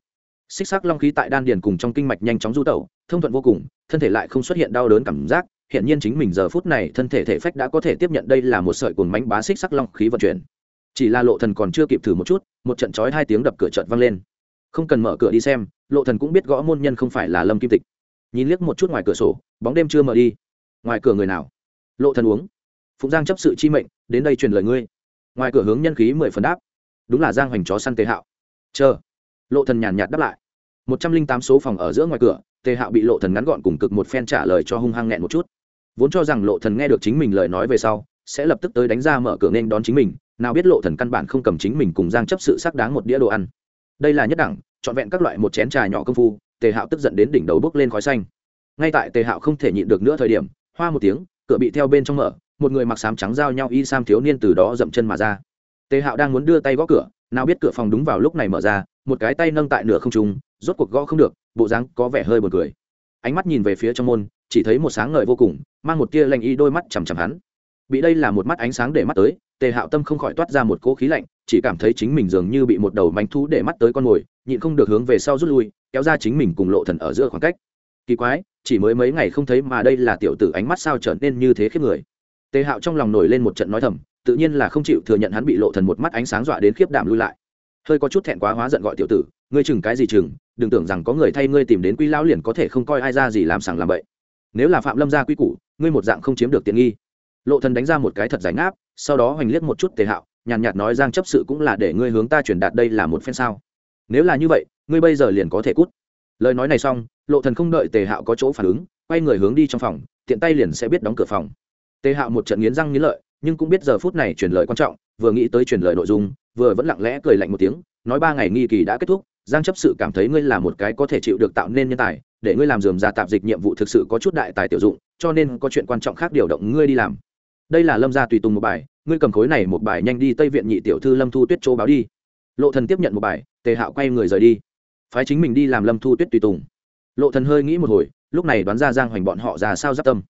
Speaker 1: Xích sắc long khí tại đan điền cùng trong kinh mạch nhanh chóng du tẩu, thông thuận vô cùng, thân thể lại không xuất hiện đau đớn cảm giác hiện nhiên chính mình giờ phút này thân thể thể phách đã có thể tiếp nhận đây là một sợi cuồng mánh bá xích sắc long khí vận chuyển. Chỉ là lộ thần còn chưa kịp thử một chút, một trận chói hai tiếng đập cửa chợt vang lên. Không cần mở cửa đi xem, lộ thần cũng biết gõ môn nhân không phải là lâm kim tịch. Nhìn liếc một chút ngoài cửa sổ, bóng đêm chưa mở đi. Ngoài cửa người nào? Lộ thần uống. Phụng giang chấp sự chi mệnh, đến đây truyền lời ngươi. Ngoài cửa hướng nhân khí mười phần đáp. Đúng là giang hoành chó săn tề hạo. Chờ. Lộ thần nhàn nhạt đáp lại. Một trăm linh tám số phòng ở giữa ngoài cửa, tề hạo bị lộ thần ngắn gọn cùng cực một phen trả lời cho hung hăng nghẹn một chút vốn cho rằng lộ thần nghe được chính mình lời nói về sau, sẽ lập tức tới đánh ra mở cửa nên đón chính mình, nào biết lộ thần căn bản không cầm chính mình cùng giang chấp sự sắc đáng một đĩa đồ ăn. Đây là nhất đẳng chọn vẹn các loại một chén trà nhỏ công phu, tề hạo tức giận đến đỉnh đầu bốc lên khói xanh. Ngay tại tề hạo không thể nhịn được nữa thời điểm, hoa một tiếng, cửa bị theo bên trong mở, một người mặc sám trắng giao nhau y sam thiếu niên từ đó dậm chân mà ra. Tề hạo đang muốn đưa tay gõ cửa, nào biết cửa phòng đúng vào lúc này mở ra, một cái tay nâng tại nửa không trung, rốt cuộc gõ không được, bộ dáng có vẻ hơi buồn cười. Ánh mắt nhìn về phía trong môn chỉ thấy một sáng ngời vô cùng, mang một tia lanh y đôi mắt chằm chằm hắn. Bị đây là một mắt ánh sáng để mắt tới, tề hạo tâm không khỏi toát ra một cỗ khí lạnh, chỉ cảm thấy chính mình dường như bị một đầu mánh thú để mắt tới con mồi, nhịn không được hướng về sau rút lui, kéo ra chính mình cùng lộ thần ở giữa khoảng cách. Kỳ quái, chỉ mới mấy ngày không thấy mà đây là tiểu tử ánh mắt sao trở nên như thế khiếp người. Tề hạo trong lòng nổi lên một trận nói thầm, tự nhiên là không chịu thừa nhận hắn bị lộ thần một mắt ánh sáng dọa đến khiếp đảm lui lại. Hơi có chút thẹn quá hóa giận gọi tiểu tử, ngươi chừng cái gì chừng, đừng tưởng rằng có người thay ngươi tìm đến quy lão liền có thể không coi ai ra gì làm sảng làm bậy nếu là phạm lâm gia quy củ, ngươi một dạng không chiếm được tiện nghi. Lộ thần đánh ra một cái thật giải ngáp, sau đó hoành liếc một chút tề hạo, nhàn nhạt nói giang chấp sự cũng là để ngươi hướng ta truyền đạt đây là một phen sao. Nếu là như vậy, ngươi bây giờ liền có thể cút. Lời nói này xong, lộ thần không đợi tề hạo có chỗ phản ứng, quay người hướng đi trong phòng, tiện tay liền sẽ biết đóng cửa phòng. Tề hạo một trận nghiến răng nghiến lợi, nhưng cũng biết giờ phút này truyền lời quan trọng, vừa nghĩ tới truyền lời nội dung, vừa vẫn lặng lẽ cười lạnh một tiếng, nói ba ngày nghi kỳ đã kết thúc giang chấp sự cảm thấy ngươi là một cái có thể chịu được tạo nên nhân tài, để ngươi làm dườm ra tạp dịch nhiệm vụ thực sự có chút đại tài tiểu dụng, cho nên có chuyện quan trọng khác điều động ngươi đi làm. Đây là lâm gia tùy tùng một bài, ngươi cầm khối này một bài nhanh đi tây viện nhị tiểu thư lâm thu tuyết châu báo đi. Lộ thần tiếp nhận một bài, tề hạo quay người rời đi. Phái chính mình đi làm lâm thu tuyết tùy tùng. Lộ thần hơi nghĩ một hồi, lúc này đoán ra giang hoành bọn họ ra sao giáp tâm.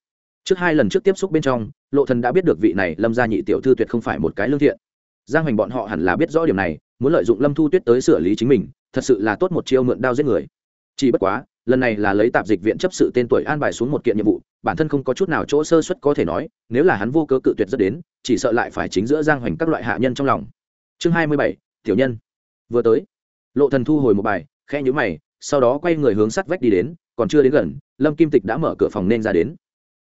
Speaker 1: Trước hai lần trước tiếp xúc bên trong, lộ thần đã biết được vị này lâm gia nhị tiểu thư tuyệt không phải một cái lương thiện. Giang hoành bọn họ hẳn là biết rõ điểm này, muốn lợi dụng lâm thu tuyết tới xử lý chính mình thật sự là tốt một chiêu mượn đao giết người. Chỉ bất quá, lần này là lấy tạp dịch viện chấp sự tên tuổi an bài xuống một kiện nhiệm vụ, bản thân không có chút nào chỗ sơ suất có thể nói, nếu là hắn vô cơ cự tuyệt rất đến, chỉ sợ lại phải chính giữa giang hoành các loại hạ nhân trong lòng. Chương hai mươi bảy, tiểu nhân. Vừa tới, lộ thần thu hồi một bài, khẽ nhíu mày, sau đó quay người hướng sắt vách đi đến, còn chưa đến gần, lâm kim tịch đã mở cửa phòng nên ra đến.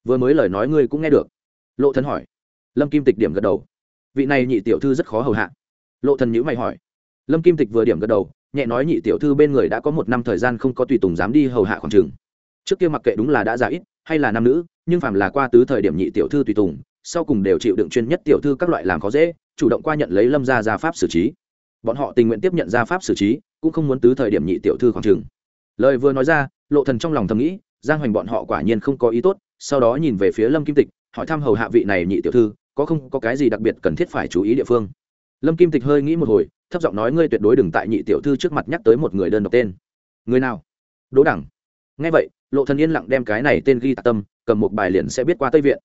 Speaker 1: Vừa mới lời nói ngươi cũng nghe được. Lộ thần hỏi. Lâm kim tịch điểm gật đầu. Vị này nhị tiểu thư rất khó hầu hạ. Lộ thần nhíu mày hỏi. Lâm kim tịch vừa điểm gật đầu nhẹ nói nhị tiểu thư bên người đã có một năm thời gian không có tùy tùng dám đi hầu hạ khoảng trường. Trước kia mặc kệ đúng là đã già ít hay là nam nữ, nhưng phàm là qua tứ thời điểm nhị tiểu thư tùy tùng, sau cùng đều chịu đựng chuyên nhất tiểu thư các loại làm khó dễ, chủ động qua nhận lấy lâm gia gia pháp xử trí. Bọn họ tình nguyện tiếp nhận gia pháp xử trí, cũng không muốn tứ thời điểm nhị tiểu thư khoảng trường. Lời vừa nói ra, lộ thần trong lòng thầm nghĩ, giang hoành bọn họ quả nhiên không có ý tốt, sau đó nhìn về phía lâm kim tịch, hỏi thăm hầu hạ vị này nhị tiểu thư, có không có cái gì đặc biệt cần thiết phải chú ý địa phương. Lâm kim tịch hơi nghĩ một hồi thấp giọng nói, ngươi tuyệt đối đừng tại nhị tiểu thư trước mặt nhắc tới một người đơn độc tên. Người nào? Đỗ đẳng. Ngay vậy, lộ thần yên lặng đem cái này tên ghi tạc tâm, cầm một bài liền sẽ biết qua tây viện.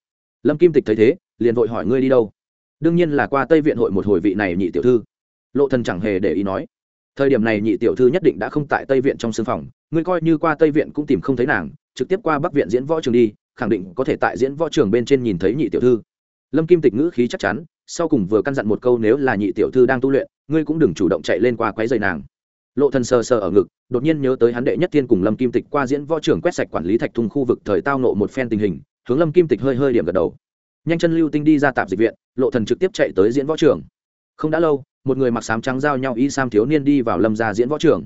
Speaker 1: Lâm kim tịch thấy thế, liền vội hỏi, ngươi đi đâu? Đương nhiên là qua tây viện hội một hồi vị này nhị tiểu thư. Lộ thần chẳng hề để ý nói, thời điểm này nhị tiểu thư nhất định đã không tại tây viện trong sương phòng, ngươi coi như qua tây viện cũng tìm không thấy nàng, trực tiếp qua bắc viện diễn võ trường đi, khẳng định có thể tại diễn võ trường bên trên nhìn thấy nhị tiểu thư. Lâm kim tịch ngữ khí chắc chắn, sau cùng vừa căn dặn một câu, nếu là nhị tiểu thư đang tu luyện ngươi cũng đừng chủ động chạy lên qua quấy rầy nàng. Lộ thần sờ sờ ở ngực, đột nhiên nhớ tới hắn đệ nhất thiên cùng lâm kim tịch qua diễn võ trưởng quét sạch quản lý thạch thung khu vực thời tao nộ một phen tình hình, hướng lâm kim tịch hơi hơi điểm gật đầu. Nhanh chân lưu tinh đi ra tạp dịch viện, lộ thần trực tiếp chạy tới diễn võ trưởng. Không đã lâu, một người mặc sám trắng giao nhau y sam thiếu niên đi vào lâm gia diễn võ trưởng.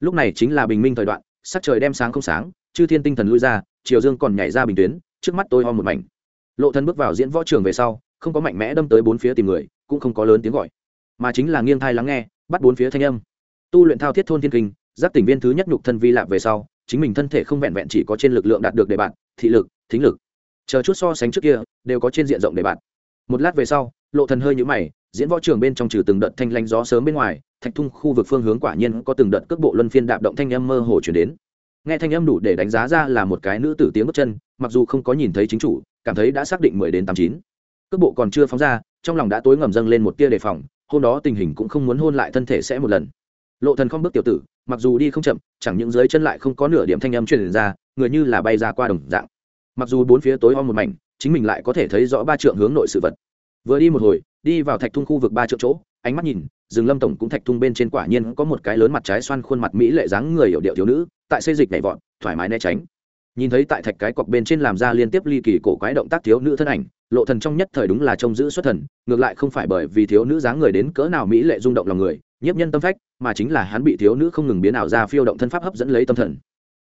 Speaker 1: Lúc này chính là bình minh thời đoạn, sắc trời đem sáng không sáng, chư thiên tinh thần lui ra chiều dương còn nhảy ra bình tuyến, trước mắt tôi ho một mảnh. Lộ thần bước vào diễn võ trường về sau, không có mạnh mẽ đâm tới bốn phía tìm người, cũng không có lớn tiếng gọi mà chính là nghiêng thai lắng nghe, bắt bốn phía thanh âm. Tu luyện thao thiết thôn thiên kinh giáp tỉnh viên thứ nhất nhục thân vi lạc về sau, chính mình thân thể không vẹn vẹn chỉ có trên lực lượng đạt được đề bạn thị lực, thính lực. Chờ chút so sánh trước kia, đều có trên diện rộng đề bạn một lát về sau, lộ thần hơi nhũ mày, diễn võ trường bên trong trừ từng đợt thanh lanh gió sớm bên ngoài, thạch thung khu vực phương hướng quả nhiên có từng đợt cước bộ luân phiên đạp động thanh âm mơ hồ chuyển đến. Nghe thanh âm đủ để đánh giá ra là một cái nữ tử tiếng bước chân, mặc dù không có nhìn thấy chính chủ, cảm thấy đã xác định mười đến tám chín. Cước bộ còn chưa phóng ra, trong lòng đã tối ngầm dâng lên một tia đề phòng hôm đó tình hình cũng không muốn hôn lại thân thể sẽ một lần. Lộ thần không bước tiểu tử, mặc dù đi không chậm, chẳng những dưới chân lại không có nửa điểm thanh âm truyền ra, người như là bay ra qua đồng dạng. Mặc dù bốn phía tối om một mảnh, chính mình lại có thể thấy rõ ba trượng hướng nội sự vật. Vừa đi một hồi, đi vào thạch thung khu vực ba trượng chỗ, ánh mắt nhìn, rừng lâm tổng cũng thạch thung bên trên quả nhiên có một cái lớn mặt trái xoan khuôn mặt mỹ lệ dáng người hiểu điệu thiếu nữ, tại xây dịch nhảy vọt, thoải mái né tránh. Nhìn thấy tại thạch cái cọc bên trên làm ra liên tiếp ly kỳ cổ quái động tác thiếu nữ thân ảnh lộ thần trong nhất thời đúng là trông giữ xuất thần, ngược lại không phải bởi vì thiếu nữ dáng người đến cỡ nào mỹ lệ rung động lòng người, nhiếp nhân tâm phách, mà chính là hắn bị thiếu nữ không ngừng biến ảo ra phiêu động thân pháp hấp dẫn lấy tâm thần.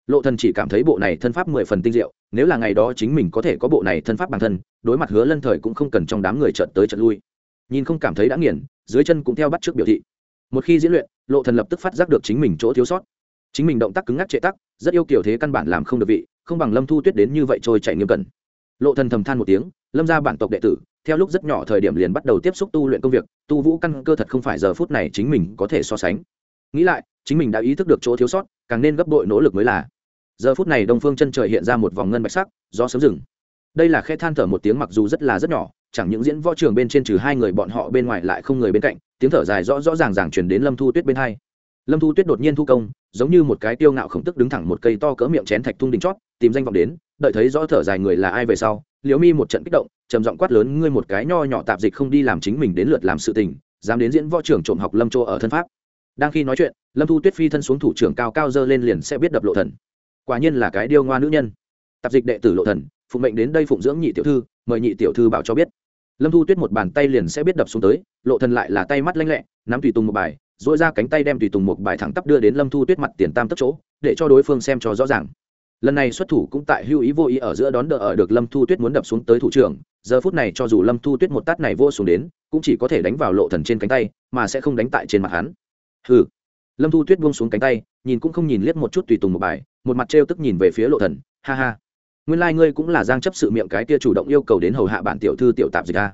Speaker 1: Lộ thần chỉ cảm thấy bộ này thân pháp mười phần tinh diệu, nếu là ngày đó chính mình có thể có bộ này thân pháp bản thân, đối mặt hứa lân thời cũng không cần trong đám người chợt tới chợt lui. Nhìn không cảm thấy đã nghiền, dưới chân cũng theo bắt trước biểu thị. Một khi diễn luyện, lộ thần lập tức phát giác được chính mình chỗ thiếu sót. Chính mình động tác cứng ngắc trệ tắc, rất yêu kiểu thế căn bản làm không được vị, không bằng lâm thu tuyết đến như vậy trôi chạy nghiêm cẩn lộ thần thầm than một tiếng, lâm ra bản tộc đệ tử, theo lúc rất nhỏ thời điểm liền bắt đầu tiếp xúc tu luyện công việc, tu vũ căn cơ thật không phải giờ phút này chính mình có thể so sánh. Nghĩ lại, chính mình đã ý thức được chỗ thiếu sót, càng nên gấp bội nỗ lực mới là. Giờ phút này đông phương chân trời hiện ra một vòng ngân bạch sắc do sớm rừng đây là khe than thở một tiếng mặc dù rất là rất nhỏ, chẳng những diễn võ trường bên trên trừ hai người bọn họ bên ngoài lại không người bên cạnh, tiếng thở dài rõ rõ ràng ràng chuyển đến lâm thu tuyết bên hai lâm thu tuyết đột nhiên thu công, giống như một cái tiêu ngạo khổng tức đứng thẳng một cây to cỡ miệng chén thạch thung đỉnh chót, tìm danh vọng đến, đợi thấy rõ thở dài người là ai về sau, liễu mi một trận kích động, trầm giọng quát lớn, ngươi một cái nho nhỏ tạp dịch không đi làm chính mình đến lượt làm sự tình, dám đến diễn võ trưởng trộm học lâm châu ở thân pháp. Đang khi nói chuyện, lâm thu tuyết phi thân xuống thủ trưởng cao cao dơ lên liền sẽ biết đập lộ thần. Quả nhiên là cái điêu ngoa nữ nhân. Tạp dịch đệ tử lộ thần, phụng mệnh đến đây phụng dưỡng nhị tiểu thư, mời nhị tiểu thư bảo cho biết. Lâm thu tuyết một bàn tay liền sẽ biết đập xuống tới, lộ thần lại là tay mắt lanh lẹ, nắm tùy tùng một bài dội ra cánh tay đem tùy tùng một bài thẳng tắp đưa đến lâm thu tuyết mặt tiền tam tất chỗ, để cho đối phương xem cho rõ ràng. Lần này xuất thủ cũng tại hưu ý vô ý ở giữa đón đỡ ở được lâm thu tuyết muốn đập xuống tới thủ trưởng. Giờ phút này cho dù lâm thu tuyết một tát này vô xuống đến, cũng chỉ có thể đánh vào lộ thần trên cánh tay, mà sẽ không đánh tại trên mặt hắn. Hừ. Lâm thu tuyết buông xuống cánh tay, nhìn cũng không nhìn liếc một chút tùy tùng một bài, một mặt trêu tức nhìn về phía lộ thần. Ha ha. Nguyên lai ngươi cũng là giang chấp sự miệng cái kia chủ động yêu cầu đến hầu hạ bản tiểu thư tiểu tạp dịch a.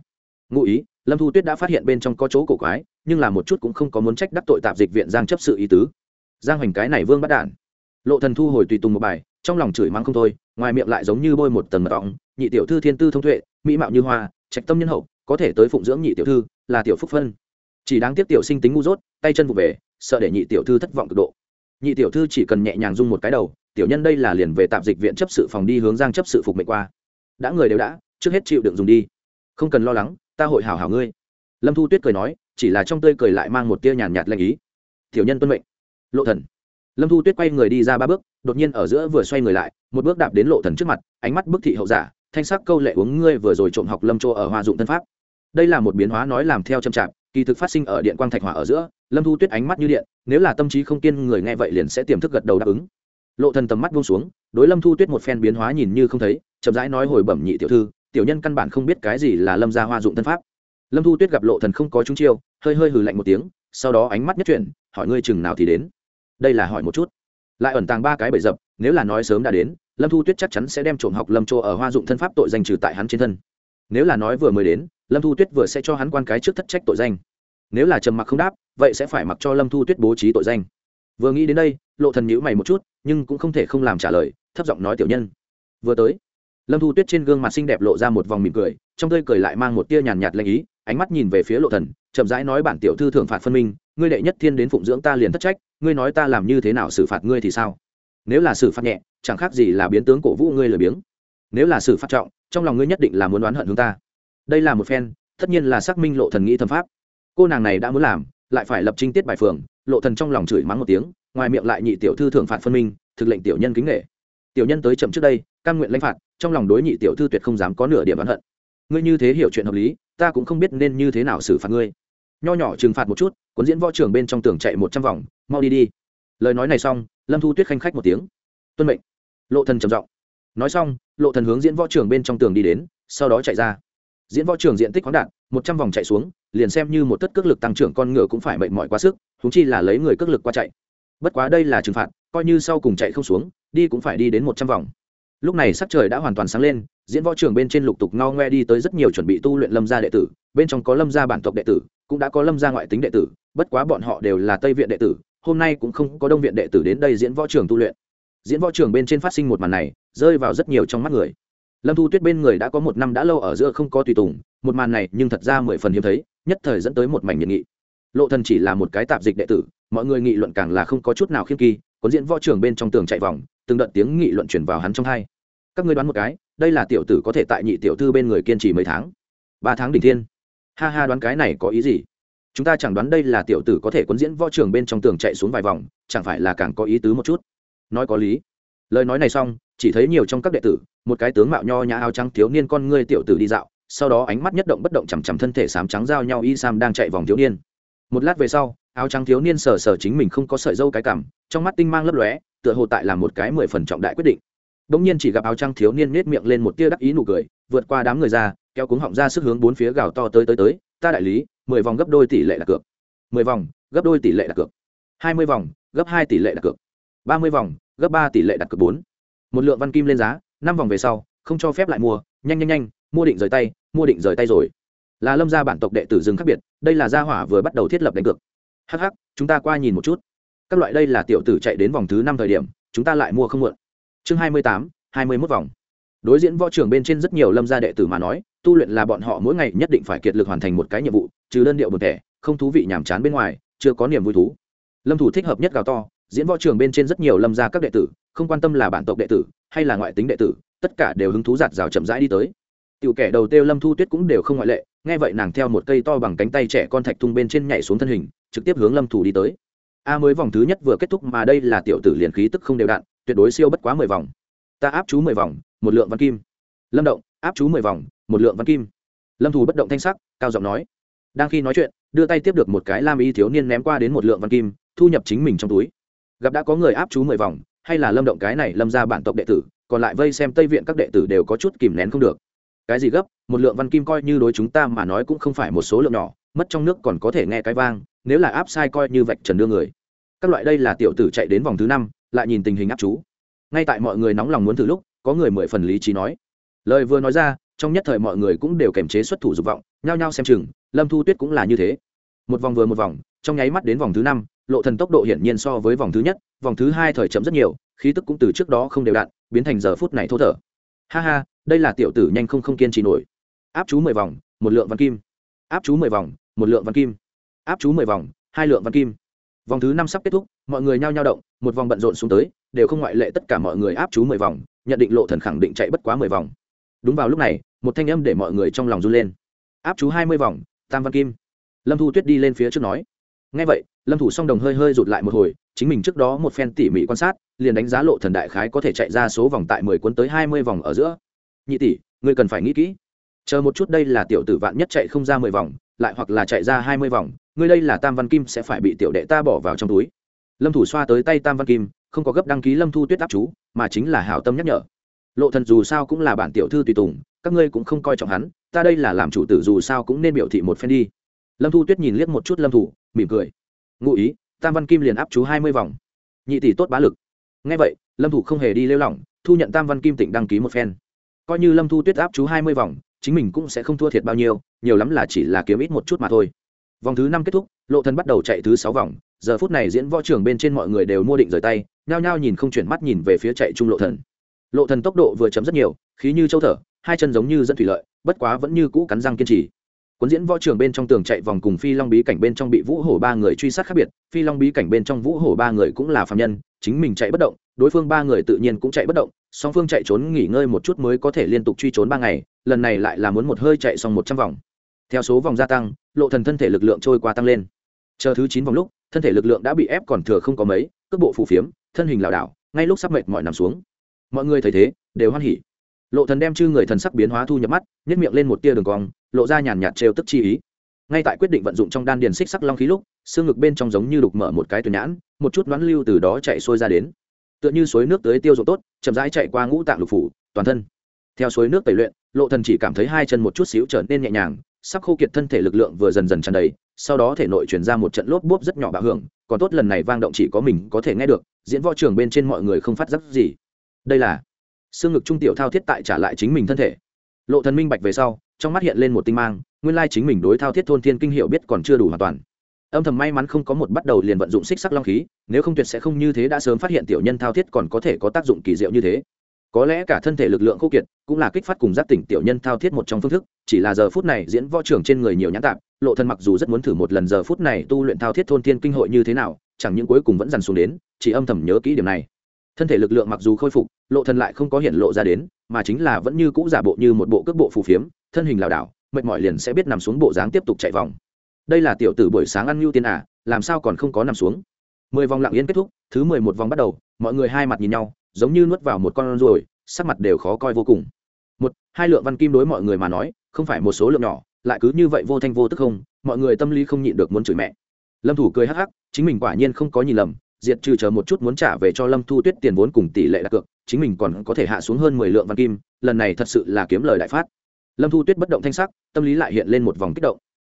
Speaker 1: Ngụ ý lâm thu tuyết đã phát hiện bên trong có chỗ cổ quái, nhưng là một chút cũng không có muốn trách đắc tội tạp dịch viện giang chấp sự ý tứ. Giang hoành cái này vương bắt đản. Lộ thần thu hồi tùy tùng một bài, trong lòng chửi mắng không thôi, ngoài miệng lại giống như bôi một tầng mật ong, nhị tiểu thư thiên tư thông tuệ, mỹ mạo như hoa, trạch tâm nhân hậu, có thể tới phụng dưỡng nhị tiểu thư, là tiểu phúc phân. Chỉ đáng tiếc tiểu sinh tính ngu dốt, tay chân vụ về, sợ để nhị tiểu thư thất vọng cực độ. Nhị tiểu thư chỉ cần nhẹ nhàng dung một cái đầu, tiểu nhân đây là liền về tạm dịch viện chấp sự phòng đi hướng giang chấp sự phục mệnh qua. Đã người đều đã, trước hết chịu đựng dùng đi. Không cần lo lắng ta hội hảo hảo ngươi. Lâm thu tuyết cười nói, chỉ là trong tươi cười lại mang một tia nhàn nhạt lanh ý. Tiểu nhân tuân mệnh. Lộ thần. Lâm thu tuyết quay người đi ra ba bước, đột nhiên ở giữa vừa xoay người lại, một bước đạp đến lộ thần trước mặt, ánh mắt bức thị hậu giả, thanh sắc câu lệ uống ngươi vừa rồi trộm học lâm châu ở hoa dụng tân pháp. Đây là một biến hóa nói làm theo châm chạp, kỳ thực phát sinh ở điện quang thạch hỏa ở giữa, lâm thu tuyết ánh mắt như điện, nếu là tâm trí không kiên người nghe vậy liền sẽ tiềm thức gật đầu đáp ứng. Lộ thần tầm mắt buông xuống, đối lâm thu tuyết một phen biến hóa nhìn như không thấy, chậm rãi nói hồi bẩm nhị tiểu thư tiểu nhân căn bản không biết cái gì là lâm gia hoa dụng Thân pháp. Lâm thu tuyết gặp lộ thần không có chúng chiêu, hơi hơi hừ lạnh một tiếng, sau đó ánh mắt nhất chuyển, hỏi ngươi chừng nào thì đến. Đây là hỏi một chút. Lại ẩn tàng ba cái bẫy dập, nếu là nói sớm đã đến, lâm thu tuyết chắc chắn sẽ đem trộm học lâm chỗ ở hoa dụng thân pháp tội danh trừ tại hắn trên thân. Nếu là nói vừa mới đến, lâm thu tuyết vừa sẽ cho hắn quan cái trước thất trách tội danh. Nếu là trầm mặc không đáp, vậy sẽ phải mặc cho lâm thu tuyết bố trí tội danh. Vừa nghĩ đến đây, lộ thần nhíu mày một chút, nhưng cũng không thể không làm trả lời, thấp giọng nói tiểu nhân. Vừa tới lâm thu tuyết trên gương mặt xinh đẹp lộ ra một vòng mỉm cười, trong tươi cười lại mang một tia nhàn nhạt lanh ý, ánh mắt nhìn về phía lộ thần, chậm rãi nói bản tiểu thư thưởng phạt phân minh, ngươi đệ nhất thiên đến phụng dưỡng ta liền thất trách, ngươi nói ta làm như thế nào xử phạt ngươi thì sao? Nếu là xử phạt nhẹ, chẳng khác gì là biến tướng cổ vũ ngươi lười biếng. Nếu là xử phạt trọng, trong lòng ngươi nhất định là muốn đoán hận hướng ta. Đây là một phen, tất nhiên là xác minh lộ thần nghĩ thâm pháp. Cô nàng này đã muốn làm, lại phải lập trinh tiết bài phường, lộ thần trong lòng chửi mắng một tiếng, ngoài miệng lại nhị tiểu thư thưởng phạt phân minh, thực lệnh tiểu nhân kính nghệ tiểu nhân tới chậm trước đây căn nguyện lãnh phạt, trong lòng đối nhị tiểu thư tuyệt không dám có nửa điểm oán hận. Ngươi như thế hiểu chuyện hợp lý, ta cũng không biết nên như thế nào xử phạt ngươi. Nho nhỏ trừng phạt một chút, cuốn diễn võ trường bên trong tường chạy một trăm vòng, mau đi đi. Lời nói này xong, lâm thu tuyết khanh khách một tiếng. Tuân mệnh. Lộ thần trầm giọng. Nói xong, lộ thần hướng diễn võ trường bên trong tường đi đến, sau đó chạy ra. Diễn võ trường diện tích khoáng đạn một trăm vòng chạy xuống, liền xem như một tất cước lực tăng trưởng con ngựa cũng phải mệt mỏi quá sức húng chi là lấy người cước lực qua chạy. Bất quá đây là trừng phạt, coi như sau cùng chạy không xuống, đi cũng phải đi đến một trăm vòng lúc này sắc trời đã hoàn toàn sáng lên, diễn võ trường bên trên lục tục ngao ngoe đi tới rất nhiều chuẩn bị tu luyện lâm gia đệ tử, bên trong có lâm gia bản tộc đệ tử, cũng đã có lâm gia ngoại tính đệ tử, bất quá bọn họ đều là tây viện đệ tử, hôm nay cũng không có đông viện đệ tử đến đây diễn võ trường tu luyện. Diễn võ trường bên trên phát sinh một màn này, rơi vào rất nhiều trong mắt người. Lâm thu tuyết bên người đã có một năm đã lâu ở giữa không có tùy tùng, một màn này nhưng thật ra mười phần hiếm thấy, nhất thời dẫn tới một mảnh nhiệt nghị. Lộ thần chỉ là một cái tạp dịch đệ tử, mọi người nghị luận càng là không có chút nào khiêm kỳ cuốn diễn võ trường bên trong tường chạy vòng, từng đợt tiếng nghị luận truyền vào hắn trong hai. Các ngươi đoán một cái, đây là tiểu tử có thể tại nhị tiểu thư bên người kiên trì mấy tháng? Ba tháng đỉnh thiên. Ha ha, đoán cái này có ý gì? Chúng ta chẳng đoán đây là tiểu tử có thể cuốn diễn võ trường bên trong tường chạy xuống vài vòng, chẳng phải là càng có ý tứ một chút? Nói có lý. Lời nói này xong, chỉ thấy nhiều trong các đệ tử, một cái tướng mạo nho nhã áo trắng thiếu niên con ngươi tiểu tử đi dạo, sau đó ánh mắt nhất động bất động chằm chằm thân thể sám trắng giao nhau y sam đang chạy vòng thiếu niên. Một lát về sau, áo trắng thiếu niên sờ sờ chính mình không có sợi dâu cái cảm trong mắt tinh mang lấp lóe tựa hồ tại là một cái mười phần trọng đại quyết định Đông nhiên chỉ gặp áo trăng thiếu niên nết miệng lên một tia đắc ý nụ cười, vượt qua đám người ra, kéo cuống họng ra sức hướng bốn phía gào to tới tới tới, ta đại lý, mười vòng gấp đôi tỷ lệ đặt cược. mười vòng, gấp đôi tỷ lệ đặt cược. hai mươi vòng, gấp hai tỷ lệ đặt cược. ba mươi vòng, gấp ba tỷ lệ đặt cược bốn. Một lượng văn kim lên giá, năm vòng về sau, không cho phép lại mua, nhanh nhanh nhanh, mua định rời tay, mua định rời tay rồi. Là Lâm gia bản tộc đệ tử dừng khác biệt, đây là gia hỏa vừa bắt đầu thiết lập đánh cược. Hắc hắc, chúng ta qua nhìn một chút. Các loại đây là tiểu tử chạy đến vòng thứ năm thời điểm, chúng ta lại mua không mượn. Chương hai mươi tám hai mươi mốt vòng. Đối diễn võ trường bên trên rất nhiều lâm gia đệ tử mà nói tu luyện là bọn họ mỗi ngày nhất định phải kiệt lực hoàn thành một cái nhiệm vụ trừ đơn điệu một thẻ không thú vị nhàm chán bên ngoài chưa có niềm vui thú. Lâm thủ thích hợp nhất gào to diễn võ trường bên trên rất nhiều lâm gia các đệ tử không quan tâm là bản tộc đệ tử hay là ngoại tính đệ tử tất cả đều hứng thú giạt rào chậm rãi đi tới. Tiểu kẻ đầu tiêu lâm thu tuyết cũng đều không ngoại lệ nghe vậy nàng theo một cây to bằng cánh tay trẻ con thạch thung bên trên nhảy xuống thân hình trực tiếp hướng lâm thủ đi tới a mới vòng thứ nhất vừa kết thúc mà đây là tiểu tử liền khí tức không đều đặn, tuyệt đối siêu bất quá mười vòng. Ta áp chú mười vòng, một lượng văn kim. Lâm động, áp chú mười vòng, một lượng văn kim. Lâm thù bất động thanh sắc, cao giọng nói. Đang khi nói chuyện, đưa tay tiếp được một cái lam y thiếu niên ném qua đến một lượng văn kim, thu nhập chính mình trong túi. Gặp đã có người áp chú mười vòng, hay là lâm động cái này lâm ra bản tộc đệ tử, còn lại vây xem tây viện các đệ tử đều có chút kìm nén không được. Cái gì gấp, một lượng văn kim coi như đối chúng ta mà nói cũng không phải một số lượng nhỏ, mất trong nước còn có thể nghe cái vang, nếu là áp sai coi như vạch trần đưa người các loại đây là tiểu tử chạy đến vòng thứ năm, lại nhìn tình hình áp chú. Ngay tại mọi người nóng lòng muốn thử lúc, có người mười phần lý trí nói. Lời vừa nói ra, trong nhất thời mọi người cũng đều kềm chế xuất thủ dục vọng, nhao nhao xem chừng, lâm thu tuyết cũng là như thế. Một vòng vừa một vòng, trong nháy mắt đến vòng thứ năm, lộ thần tốc độ hiển nhiên so với vòng thứ nhất, vòng thứ hai thời chậm rất nhiều, khí tức cũng từ trước đó không đều đặn, biến thành giờ phút này thô thở. Ha ha, đây là tiểu tử nhanh không không kiên trì nổi. Áp chú mười vòng, một lượng văn kim. Áp chú mười vòng, một lượng văn kim. Áp chú mười vòng, hai lượng văn kim vòng thứ năm sắp kết thúc, mọi người nhao nhao động, một vòng bận rộn xuống tới, đều không ngoại lệ tất cả mọi người áp chú mười vòng, nhận định lộ thần khẳng định chạy bất quá mười vòng. Đúng vào lúc này, một thanh âm để mọi người trong lòng run lên. Áp chú hai mươi vòng, tam văn kim. Lâm thu tuyết đi lên phía trước nói. Ngay vậy, lâm thủ song đồng hơi hơi rụt lại một hồi, chính mình trước đó một phen tỉ mỉ quan sát, liền đánh giá lộ thần đại khái có thể chạy ra số vòng tại mười cuốn tới hai mươi vòng ở giữa. Nhị tỷ, ngươi cần phải nghĩ kỹ. Chờ một chút đây là tiểu tử vạn nhất chạy không ra mười vòng lại hoặc là chạy ra hai mươi vòng, ngươi đây là tam văn kim sẽ phải bị tiểu đệ ta bỏ vào trong túi. Lâm thủ xoa tới tay tam văn kim, không có gấp đăng ký lâm thu tuyết áp chú, mà chính là hảo tâm nhắc nhở. Lộ thần dù sao cũng là bản tiểu thư tùy tùng, các ngươi cũng không coi trọng hắn, ta đây là làm chủ tử dù sao cũng nên biểu thị một phen đi. Lâm thu tuyết nhìn liếc một chút lâm thủ, mỉm cười. Ngụ ý, tam văn kim liền áp chú hai mươi vòng. Nhị tỷ tốt bá lực. Ngay vậy, lâm thủ không hề đi lêu lỏng, thu nhận tam văn kim tỉnh đăng ký một phen. Coi như lâm thu tuyết áp chú hai mươi vòng chính mình cũng sẽ không thua thiệt bao nhiêu, nhiều lắm là chỉ là kiếm ít một chút mà thôi. Vòng thứ năm kết thúc, lộ thần bắt đầu chạy thứ sáu vòng. Giờ phút này diễn võ trường bên trên mọi người đều mua định rời tay, nhao nhao nhìn không chuyển mắt nhìn về phía chạy trung lộ thần. Lộ thần tốc độ vừa chấm rất nhiều, khí như châu thở, hai chân giống như dẫn thủy lợi, bất quá vẫn như cũ cắn răng kiên trì cuốn diễn võ trường bên trong tường chạy vòng cùng phi long bí cảnh bên trong bị vũ hổ ba người truy sát khác biệt. Phi long bí cảnh bên trong vũ hổ ba người cũng là phạm nhân, chính mình chạy bất động, đối phương ba người tự nhiên cũng chạy bất động, song phương chạy trốn nghỉ ngơi một chút mới có thể liên tục truy trốn ba ngày, lần này lại là muốn một hơi chạy xong một trăm vòng. Theo số vòng gia tăng, lộ thần thân thể lực lượng trôi qua tăng lên. Chờ thứ chín vòng lúc, thân thể lực lượng đã bị ép còn thừa không có mấy, cước bộ phù phiếm, thân hình lảo đảo, ngay lúc sắp mệt mỏi nằm xuống. Mọi người thấy thế, đều hoan hỉ. Lộ thần đem chư người thần sắc biến hóa thu nhập mắt nhất miệng lên một tia đường cong lộ ra nhàn nhạt trêu tức chi ý. Ngay tại quyết định vận dụng trong đan điền xích sắc long khí lúc, xương ngực bên trong giống như đục mở một cái tuyển nhãn, một chút đoán lưu từ đó chạy xuôi ra đến. Tựa như suối nước tới tiêu dụng tốt, chậm rãi chạy qua ngũ tạng lục phủ, toàn thân. Theo suối nước tẩy luyện, lộ thần chỉ cảm thấy hai chân một chút xíu trở nên nhẹ nhàng, sắp khô kiệt thân thể lực lượng vừa dần dần tràn đầy, sau đó thể nội truyền ra một trận lốp bốp rất nhỏ bạo hưởng, còn tốt lần này vang động chỉ có mình có thể nghe được, diễn võ trường bên trên mọi người không phát giác gì. Đây là xương ngực trung tiểu thao thiết tại trả lại chính mình thân thể lộ thần minh bạch về sau, trong mắt hiện lên một tinh mang, nguyên lai chính mình đối thao thiết thôn thiên kinh hiệu biết còn chưa đủ hoàn toàn. Âm thầm may mắn không có một bắt đầu liền vận dụng xích sắc long khí, nếu không tuyệt sẽ không như thế đã sớm phát hiện tiểu nhân thao thiết còn có thể có tác dụng kỳ diệu như thế. Có lẽ cả thân thể lực lượng khô kiệt cũng là kích phát cùng giác tỉnh tiểu nhân thao thiết một trong phương thức, chỉ là giờ phút này diễn võ trưởng trên người nhiều nhãn tạp, lộ thân mặc dù rất muốn thử một lần giờ phút này tu luyện thao thiết thôn thiên kinh hội như thế nào, chẳng những cuối cùng vẫn dằn xuống đến, chỉ âm thầm nhớ kỹ điểm này thân thể lực lượng mặc dù khôi phục, lộ thân lại không có hiện lộ ra đến, mà chính là vẫn như cũ giả bộ như một bộ cước bộ phù phiếm, thân hình lảo đảo, mệt mỏi liền sẽ biết nằm xuống bộ dáng tiếp tục chạy vòng. Đây là tiểu tử buổi sáng ăn nhu tiên à làm sao còn không có nằm xuống? Mười vòng lặng yên kết thúc, thứ mười một vòng bắt đầu, mọi người hai mặt nhìn nhau, giống như nuốt vào một con ruồi, sắc mặt đều khó coi vô cùng. Một, hai lượng văn kim đối mọi người mà nói, không phải một số lượng nhỏ, lại cứ như vậy vô thanh vô tức không, mọi người tâm lý không nhịn được muốn chửi mẹ. Lâm thủ cười hắc hắc, chính mình quả nhiên không có nhìn lầm diệt trừ chờ một chút muốn trả về cho lâm thu tuyết tiền vốn cùng tỷ lệ đặt cược, chính mình còn có thể hạ xuống hơn mười lượng văn kim, lần này thật sự là kiếm lời đại phát. Lâm thu tuyết bất động thanh sắc, tâm lý lại hiện lên một vòng kích động.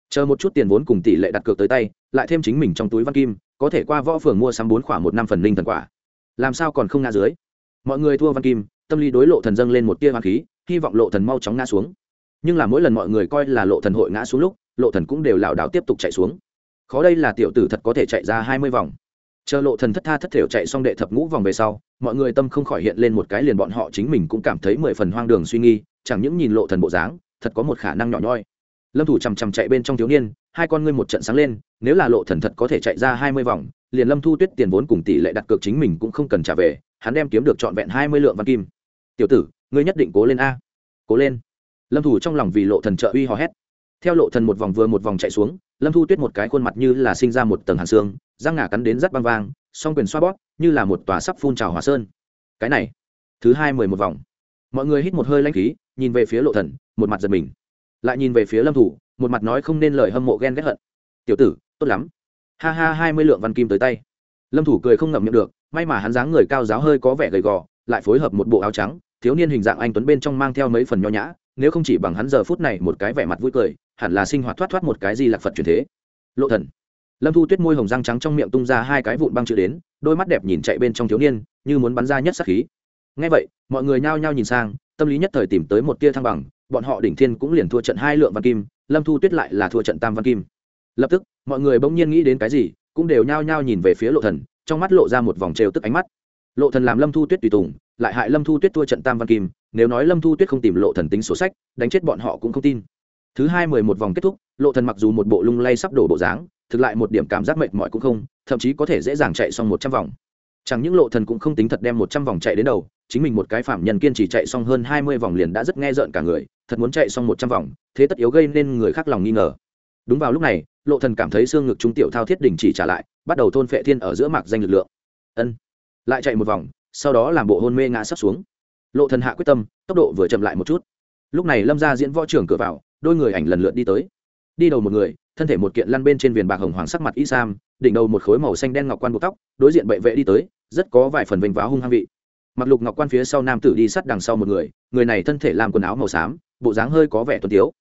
Speaker 1: Chờ một chút tiền vốn cùng tỷ lệ đặt cược tới tay, lại thêm chính mình trong túi văn kim, có thể qua võ phường mua sắm bốn khoảng một năm phần linh thần quả. Làm sao còn không ngã dưới? Mọi người thua văn kim, tâm lý đối lộ thần dâng lên một tia hoàng khí, hy vọng lộ thần mau chóng ngã xuống. Nhưng là mỗi lần mọi người coi là lộ thần hội ngã xuống lúc, lộ thần cũng đều lảo đảo tiếp tục chạy xuống. Khó đây là tiểu tử thật có thể chạy ra hai mươi vòng chờ lộ thần thất tha thất thểu chạy xong đệ thập ngũ vòng về sau, mọi người tâm không khỏi hiện lên một cái liền bọn họ chính mình cũng cảm thấy mười phần hoang đường suy nghi, chẳng những nhìn lộ thần bộ dáng, thật có một khả năng nhỏ nhoi. Lâm thủ chằm chằm chạy bên trong thiếu niên, hai con ngươi một trận sáng lên, nếu là lộ thần thật có thể chạy ra hai mươi vòng, liền lâm thu tuyết tiền vốn cùng tỷ lệ đặt cược chính mình cũng không cần trả về, hắn đem kiếm được trọn vẹn hai mươi lượng văn kim. Tiểu tử, ngươi nhất định cố lên a. Cố lên. Lâm thủ trong lòng vì lộ thần trợ uy hò hét. Theo lộ thần một vòng vừa một vòng chạy xuống, lâm thu tuyết một cái khuôn mặt như là sinh ra một tầng hàn xương răng ngà cắn đến rất băng vang, song quyền xoa bóp, như là một tòa sắp phun trào hỏa sơn. Cái này, thứ hai mười một vòng. Mọi người hít một hơi lanh khí, nhìn về phía lộ thần, một mặt giật mình. Lại nhìn về phía lâm thủ, một mặt nói không nên lời hâm mộ ghen ghét hận. Tiểu tử, tốt lắm. Ha ha, hai mươi lượng văn kim tới tay. Lâm thủ cười không ngậm miệng được, may mà hắn dáng người cao giáo hơi có vẻ gầy gò, lại phối hợp một bộ áo trắng, thiếu niên hình dạng anh tuấn bên trong mang theo mấy phần nho nhã, nếu không chỉ bằng hắn giờ phút này một cái vẻ mặt vui cười, hẳn là sinh hoạt thoát thoát một cái gì lạc phật truyền thế. Lộ thần lâm thu tuyết môi hồng răng trắng trong miệng tung ra hai cái vụn băng chữ đến, đôi mắt đẹp nhìn chạy bên trong thiếu niên, như muốn bắn ra nhất sắc khí. Ngay vậy, mọi người nhao nhao nhìn sang, tâm lý nhất thời tìm tới một tia thăng bằng, bọn họ đỉnh thiên cũng liền thua trận hai lượng văn kim, lâm thu tuyết lại là thua trận tam văn kim. Lập tức, mọi người bỗng nhiên nghĩ đến cái gì, cũng đều nhao nhao nhìn về phía lộ thần, trong mắt lộ ra một vòng trêu tức ánh mắt. Lộ thần làm lâm thu tuyết tùy tùng, lại hại lâm thu tuyết thua trận tam văn kim, nếu nói lâm thu tuyết không tìm lộ thần tính sổ sách, đánh chết bọn họ cũng không tin. Thứ hai mười một vòng kết thúc, lộ thần mặc dù một bộ lung lay sắp đổ bộ dáng thực lại một điểm cảm giác mệt mỏi cũng không, thậm chí có thể dễ dàng chạy xong một trăm vòng. Chẳng những lộ thần cũng không tính thật đem một trăm vòng chạy đến đầu, chính mình một cái phạm nhân kiên trì chạy xong hơn hai mươi vòng liền đã rất nghe rợn cả người, thật muốn chạy xong một trăm vòng, thế tất yếu gây nên người khác lòng nghi ngờ. Đúng vào lúc này, lộ thần cảm thấy xương ngực trung tiểu thao thiết đỉnh chỉ trả lại, bắt đầu thôn phệ thiên ở giữa mạc danh lực lượng. Ân. Lại chạy một vòng, sau đó làm bộ hôn mê ngã sắp xuống. Lộ thần hạ quyết tâm, tốc độ vừa chậm lại một chút. Lúc này lâm gia diễn võ trưởng cửa vào, đôi người ảnh lần lượt đi tới. Đi đầu một người thân thể một kiện lăn bên trên viền bạc hồng hoàng sắc mặt y sam, đỉnh đầu một khối màu xanh đen ngọc quan buộc tóc, đối diện bệ vệ đi tới, rất có vài phần vinh váo hung hăng vị. Mặc lục ngọc quan phía sau nam tử đi sát đằng sau một người người này thân thể làm quần áo màu xám, bộ dáng hơi có vẻ tuấn tiếu.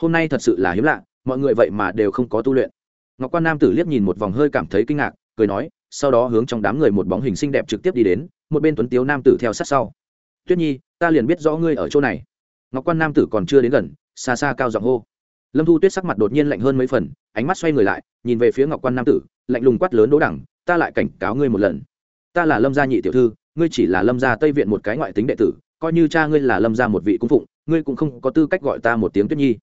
Speaker 1: Hôm nay thật sự là hiếm lạ, mọi người vậy mà đều không có tu luyện. Ngọc quan nam tử liếc nhìn một vòng hơi cảm thấy kinh ngạc, cười nói, sau đó hướng trong đám người một bóng hình xinh đẹp trực tiếp đi đến, một bên tuấn tiếu nam tử theo sát sau. Tuyết nhi, ta liền biết rõ ngươi ở chỗ này. Ngọc quan nam tử còn chưa đến gần, xa xa cao giọng hô lâm thu tuyết sắc mặt đột nhiên lạnh hơn mấy phần, ánh mắt xoay người lại, nhìn về phía ngọc quan nam tử, lạnh lùng quát lớn Đỗ đẳng, ta lại cảnh cáo ngươi một lần. Ta là lâm gia nhị tiểu thư, ngươi chỉ là lâm gia tây viện một cái ngoại tính đệ tử, coi như cha ngươi là lâm gia một vị cung phụng, ngươi cũng không có tư cách gọi ta một tiếng tuyết nhi.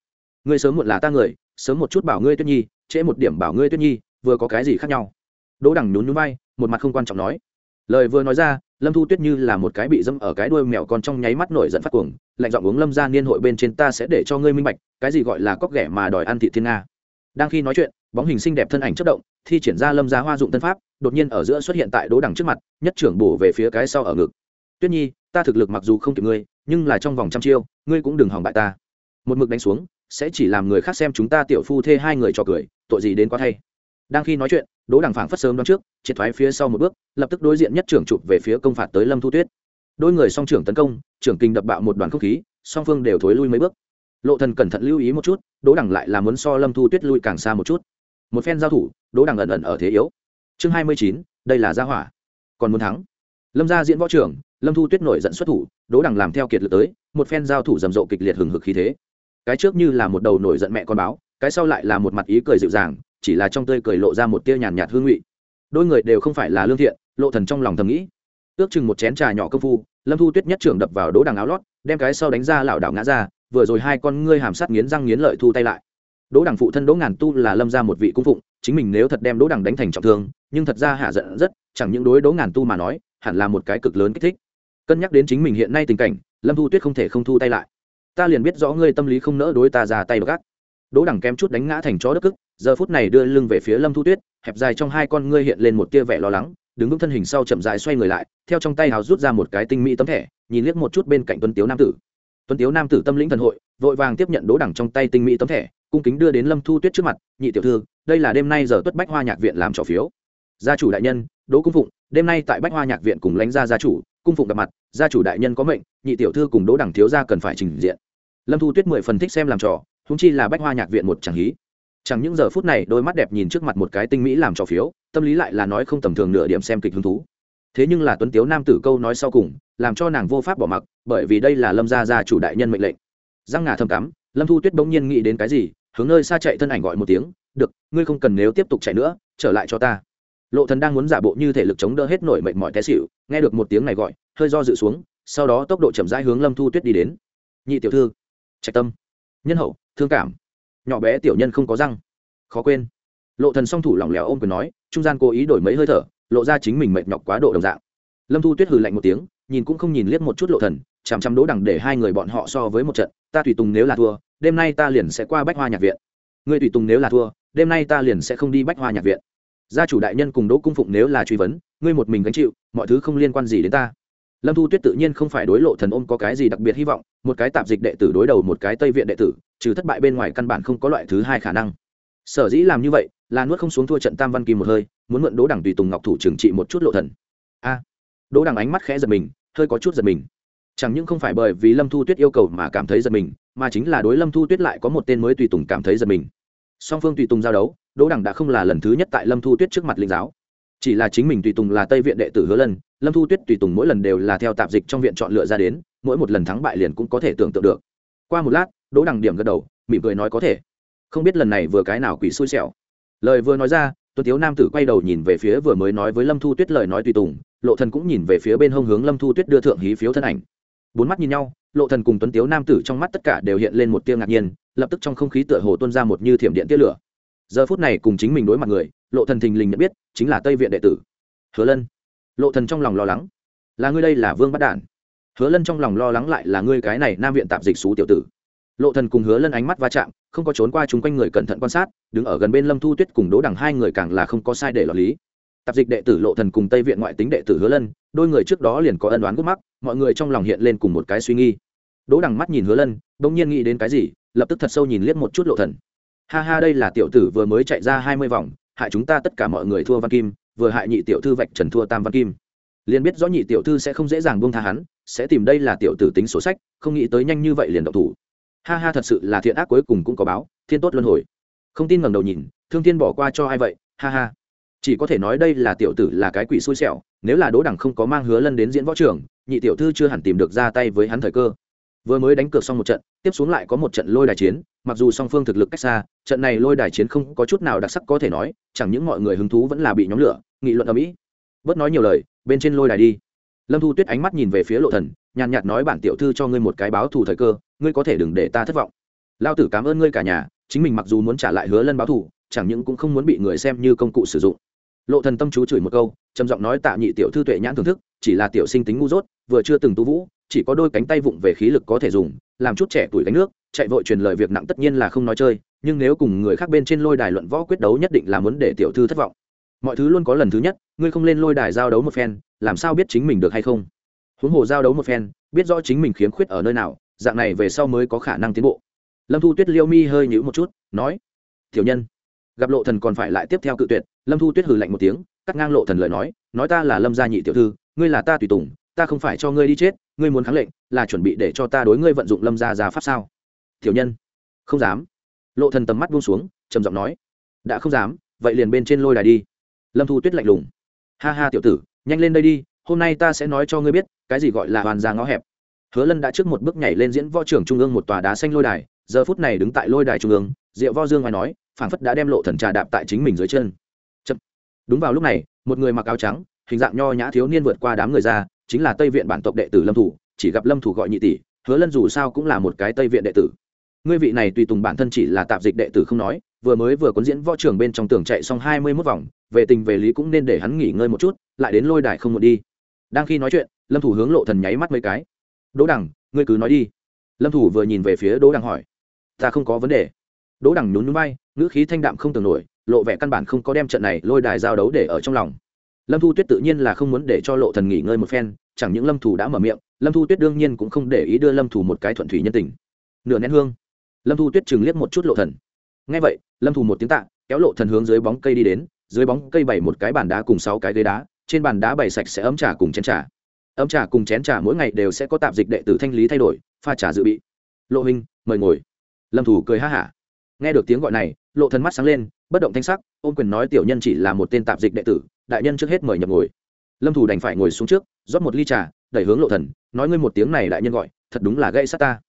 Speaker 1: Ngươi sớm muộn là ta người, sớm một chút bảo ngươi tuyết nhi, trễ một điểm bảo ngươi tuyết nhi, vừa có cái gì khác nhau? Đỗ đằng nhún nhún vai, một mặt không quan trọng nói. Lời vừa nói ra lâm thu tuyết như là một cái bị dâm ở cái đuôi mèo con trong nháy mắt nổi giận phát cuồng, lạnh giọng uống lâm ra niên hội bên trên ta sẽ để cho ngươi minh bạch, cái gì gọi là cóc ghẻ mà đòi ăn thị thiên nga. Đang khi nói chuyện, bóng hình xinh đẹp thân ảnh chất động, thi triển ra lâm ra hoa dụng tân pháp, đột nhiên ở giữa xuất hiện tại đỗ đằng trước mặt, nhất trưởng bổ về phía cái sau ở ngực. Tuyết nhi, ta thực lực mặc dù không kịp ngươi, nhưng là trong vòng trăm chiêu, ngươi cũng đừng hỏng bại ta. Một mực đánh xuống, sẽ chỉ làm người khác xem chúng ta tiểu phu thê hai người cho cười, tội gì đến quá thay đang khi nói chuyện, đỗ đằng phảng phất sớm đoán trước, triệt thoái phía sau một bước, lập tức đối diện nhất trưởng chụp về phía công phạt tới lâm thu tuyết. Đôi người song trưởng tấn công, trưởng kinh đập bạo một đoàn không khí, song phương đều thối lui mấy bước. Lộ thần cẩn thận lưu ý một chút, đỗ đằng lại là muốn so lâm thu tuyết lui càng xa một chút. Một phen giao thủ, đỗ đằng ẩn ẩn ở thế yếu. Chương hai mươi chín, đây là gia hỏa. Còn muốn thắng. Lâm gia diễn võ trưởng, lâm thu tuyết nổi giận xuất thủ, đỗ đằng làm theo kiệt lực tới, một phen giao thủ rầm rộ kịch liệt hừng hực khí thế. Cái trước như là một đầu nổi giận mẹ con báo, cái sau lại là một mặt ý cười dịu dàng chỉ là trong tươi cười lộ ra một tia nhàn nhạt hương vị. Đôi người đều không phải là lương thiện, lộ thần trong lòng thầm nghĩ. Ước chừng một chén trà nhỏ công phu, lâm thu tuyết nhất trưởng đập vào đỗ đằng áo lót, đem cái sau đánh ra lảo đảo ngã ra, vừa rồi hai con ngươi hàm sát nghiến răng nghiến lợi thu tay lại. Đỗ đằng phụ thân đỗ ngàn tu là lâm ra một vị cung phụng, chính mình nếu thật đem đỗ đằng đánh thành trọng thương, nhưng thật ra hạ giận rất, chẳng những đối đỗ ngàn tu mà nói, hẳn là một cái cực lớn kích thích. Cân nhắc đến chính mình hiện nay tình cảnh, lâm thu tuyết không thể không thu tay lại. Ta liền biết rõ ngươi tâm lý không nỡ đối ta ra tay gác đỗ đằng kém chút đánh ngã thành chó đất cức, giờ phút này đưa lưng về phía lâm thu tuyết, hẹp dài trong hai con ngươi hiện lên một tia vẻ lo lắng, đứng vững thân hình sau chậm dài xoay người lại, theo trong tay hào rút ra một cái tinh mỹ tấm thẻ, nhìn liếc một chút bên cạnh tuấn tiếu nam tử. Tuấn tiếu nam tử tâm lĩnh thần hội, vội vàng tiếp nhận đỗ đẳng trong tay tinh mỹ tấm thẻ, cung kính đưa đến lâm thu tuyết trước mặt, nhị tiểu thư, đây là đêm nay giờ tuất bách hoa nhạc viện làm trò phiếu. Gia chủ đại nhân, đỗ cung phụng, đêm nay tại bách hoa nhạc viện cùng lãnh gia gia chủ, cung phụng gặp mặt, gia chủ đại nhân có mệnh, nhị tiểu thư cùng đỗ đẳng thiếu gia cần phải trình diện. Lâm thu tuyết mười phần thích xem làm trò húng chi là bách hoa nhạc viện một chẳng hí. Chẳng những giờ phút này đôi mắt đẹp nhìn trước mặt một cái tinh mỹ làm trò phiếu, tâm lý lại là nói không tầm thường nửa điểm xem kịch hứng thú. Thế nhưng là tuấn tiếu nam tử câu nói sau cùng, làm cho nàng vô pháp bỏ mặc, bởi vì đây là lâm gia gia chủ đại nhân mệnh lệnh. Răng ngà thâm cắm, lâm thu tuyết bỗng nhiên nghĩ đến cái gì, hướng nơi xa chạy thân ảnh gọi một tiếng, được, ngươi không cần nếu tiếp tục chạy nữa, trở lại cho ta. Lộ thần đang muốn giả bộ như thể lực chống đỡ hết nổi mệt mỏi té xỉu, nghe được một tiếng này gọi, hơi do dự xuống, sau đó tốc độ chậm rãi hướng lâm thu tuyết đi đến. Nhị tiểu thư. Trạch tâm. Nhân hậu thương cảm. Nhỏ bé tiểu nhân không có răng. Khó quên. Lộ thần song thủ lỏng lẻo ôm quyền nói, trung gian cố ý đổi mấy hơi thở, lộ ra chính mình mệt nhọc quá độ đồng dạng. Lâm thu tuyết hừ lạnh một tiếng, nhìn cũng không nhìn liếc một chút lộ thần, chằm chằm đỗ đẳng để hai người bọn họ so với một trận, ta tùy tùng nếu là thua, đêm nay ta liền sẽ qua bách hoa nhạc viện. Ngươi tùy tùng nếu là thua, đêm nay ta liền sẽ không đi bách hoa nhạc viện. Gia chủ đại nhân cùng đỗ cung phụng nếu là truy vấn, ngươi một mình gánh chịu, mọi thứ không liên quan gì đến ta lâm thu tuyết tự nhiên không phải đối lộ thần ôm có cái gì đặc biệt hy vọng, một cái tạp dịch đệ tử đối đầu một cái tây viện đệ tử, trừ thất bại bên ngoài căn bản không có loại thứ hai khả năng. Sở dĩ làm như vậy, là nuốt không xuống thua trận tam văn kim một hơi, muốn mượn đỗ đẳng tùy tùng ngọc thủ trừng trị một chút lộ thần. A. Đỗ đẳng ánh mắt khẽ giật mình, hơi có chút giật mình. Chẳng những không phải bởi vì lâm thu tuyết yêu cầu mà cảm thấy giật mình, mà chính là đối lâm thu tuyết lại có một tên mới tùy tùng cảm thấy giật mình. Song phương tùy tùng giao đấu, đỗ đẳng đã không là lần thứ nhất tại lâm thu tuyết trước mặt linh giáo. Chỉ là chính mình tùy tùng là tây viện đệ tử hứa lần lâm thu tuyết tùy tùng mỗi lần đều là theo tạp dịch trong viện chọn lựa ra đến, mỗi một lần thắng bại liền cũng có thể tưởng tượng được. Qua một lát, đỗ đằng điểm gật đầu, mỉm cười nói có thể. Không biết lần này vừa cái nào quỷ xui xẻo. Lời vừa nói ra, tuấn tiếu nam tử quay đầu nhìn về phía vừa mới nói với lâm thu tuyết lời nói tùy tùng, lộ thần cũng nhìn về phía bên hông hướng lâm thu tuyết đưa thượng hí phiếu thân ảnh. Bốn mắt nhìn nhau, lộ thần cùng tuấn tiếu nam tử trong mắt tất cả đều hiện lên một tia ngạc nhiên, lập tức trong không khí tựa hồ tuôn ra một như thiểm điện tia lửa. Giờ phút này cùng chính mình đối mặt người, lộ thần thình lình nhận biết, chính là tây viện đệ tử. Hứa lân lộ thần trong lòng lo lắng. Là ngươi đây là vương bắt đản. Hứa lân trong lòng lo lắng lại là ngươi cái này nam viện tạp dịch xú tiểu tử. Lộ thần cùng hứa lân ánh mắt va chạm, không có trốn qua chúng quanh người cẩn thận quan sát, đứng ở gần bên lâm thu tuyết cùng đỗ đằng hai người càng là không có sai để lọt lý. Tạp dịch đệ tử lộ thần cùng tây viện ngoại tính đệ tử hứa lân, đôi người trước đó liền có ân đoán gút mắc, mọi người trong lòng hiện lên cùng một cái suy nghi. Đỗ đằng mắt nhìn hứa lân, bỗng nhiên nghĩ đến cái gì, lập tức thật sâu nhìn liếc một chút lộ thần. Ha ha, đây là tiểu tử vừa mới chạy ra hai mươi vòng, hại chúng ta tất cả mọi người thua văn kim vừa hại nhị tiểu thư vạch trần thua tam văn kim. Liền biết rõ nhị tiểu thư sẽ không dễ dàng buông tha hắn, sẽ tìm đây là tiểu tử tính sổ sách, không nghĩ tới nhanh như vậy liền động thủ. Ha ha, thật sự là thiện ác cuối cùng cũng có báo, thiên tốt luân hồi. Không tin ngẩng đầu nhìn, thương thiên bỏ qua cho ai vậy? Ha ha. Chỉ có thể nói đây là tiểu tử là cái quỷ xui xẻo, nếu là đỗ đẳng không có mang hứa lân đến diễn võ trường, nhị tiểu thư chưa hẳn tìm được ra tay với hắn thời cơ vừa mới đánh cược xong một trận, tiếp xuống lại có một trận lôi đài chiến, mặc dù song phương thực lực cách xa, trận này lôi đài chiến không có chút nào đặc sắc có thể nói, chẳng những mọi người hứng thú vẫn là bị nhóm lửa, nghị luận ở mỹ bớt nói nhiều lời, bên trên lôi đài đi. Lâm thu tuyết ánh mắt nhìn về phía lộ thần, nhàn nhạt nói bản tiểu thư cho ngươi một cái báo thù thời cơ, ngươi có thể đừng để ta thất vọng. Lao tử cảm ơn ngươi cả nhà, chính mình mặc dù muốn trả lại hứa lân báo thù, chẳng những cũng không muốn bị người xem như công cụ sử dụng. Lộ thần tâm chú chửi một câu, trầm giọng nói tạ nhị tiểu thư tuệ nhãn thưởng thức, chỉ là tiểu sinh tính ngu dốt, vừa chưa từng tu vũ chỉ có đôi cánh tay vụng về khí lực có thể dùng, làm chút trẻ tuổi gánh nước, chạy vội truyền lời việc nặng tất nhiên là không nói chơi, nhưng nếu cùng người khác bên trên lôi đài luận võ quyết đấu nhất định là muốn để tiểu thư thất vọng. Mọi thứ luôn có lần thứ nhất, ngươi không lên lôi đài giao đấu một phen, làm sao biết chính mình được hay không? Huống hồ giao đấu một phen, biết rõ chính mình khiếm khuyết ở nơi nào, dạng này về sau mới có khả năng tiến bộ. Lâm thu tuyết liêu mi hơi nhữ một chút, nói, tiểu nhân, gặp lộ thần còn phải lại tiếp theo cự tuyệt. Lâm thu tuyết hừ lạnh một tiếng, cắt ngang lộ thần lời nói nói ta là lâm gia nhị tiểu thư, ngươi là ta tùy tùng ta không phải cho ngươi đi chết, ngươi muốn kháng lệnh, là chuẩn bị để cho ta đối ngươi vận dụng lâm gia gia pháp sao? Tiểu nhân. Không dám. Lộ thần tầm mắt buông xuống, trầm giọng nói. Đã không dám, vậy liền bên trên lôi đài đi. Lâm thu tuyết lạnh lùng. Ha ha tiểu tử, nhanh lên đây đi, hôm nay ta sẽ nói cho ngươi biết, cái gì gọi là hoàn gia ngõ hẹp. Hứa lân đã trước một bước nhảy lên diễn võ trưởng trung ương một tòa đá xanh lôi đài, giờ phút này đứng tại lôi đài trung ương, diệu vo dương ngoài nói, phảng phất đã đem lộ thần trà đạp tại chính mình dưới chân. Chậm. đúng vào lúc này, một người mặc áo trắng, hình dạng nho nhã thiếu niên vượt qua đám người ra chính là tây viện bản tộc đệ tử lâm thủ, chỉ gặp lâm thủ gọi nhị tỷ, hứa lân dù sao cũng là một cái tây viện đệ tử. Ngươi vị này tùy tùng bản thân chỉ là tạp dịch đệ tử không nói, vừa mới vừa cuốn diễn võ trường bên trong tường chạy xong hai mươi mốt vòng, về tình về lý cũng nên để hắn nghỉ ngơi một chút, lại đến lôi đài không một đi. Đang khi nói chuyện, lâm thủ hướng lộ thần nháy mắt mấy cái. Đỗ đằng, ngươi cứ nói đi. Lâm thủ vừa nhìn về phía đỗ đằng hỏi. Ta không có vấn đề. Đỗ đằng nhún nhún bay ngữ khí thanh đạm không tưởng nổi, lộ vẻ căn bản không có đem trận này lôi đài giao đấu để ở trong lòng lâm thu tuyết tự nhiên là không muốn để cho lộ thần nghỉ ngơi một phen, chẳng những lâm thủ đã mở miệng, lâm thu tuyết đương nhiên cũng không để ý đưa lâm thủ một cái thuận thủy nhân tình. Nửa nén hương, lâm thu tuyết chừng liếc một chút lộ thần. Nghe vậy, lâm thủ một tiếng tạ, kéo lộ thần hướng dưới bóng cây đi đến, dưới bóng cây bày một cái bàn đá cùng sáu cái ghế đá, trên bàn đá bày sạch sẽ ấm trà cùng chén trà. Ấm trà cùng chén trà mỗi ngày đều sẽ có tạp dịch đệ tử thanh lý thay đổi, pha trà dự bị. Lộ hình mời ngồi. Lâm thủ cười ha hả. Nghe được tiếng gọi này, lộ thần mắt sáng lên, bất động thanh sắc ôn quyền nói tiểu nhân chỉ là một tên tạp dịch đệ tử đại nhân trước hết mời nhập ngồi. Lâm thủ đành phải ngồi xuống trước, rót một ly trà, đẩy hướng lộ thần, nói ngươi một tiếng này đại nhân gọi, thật đúng là gây sát ta.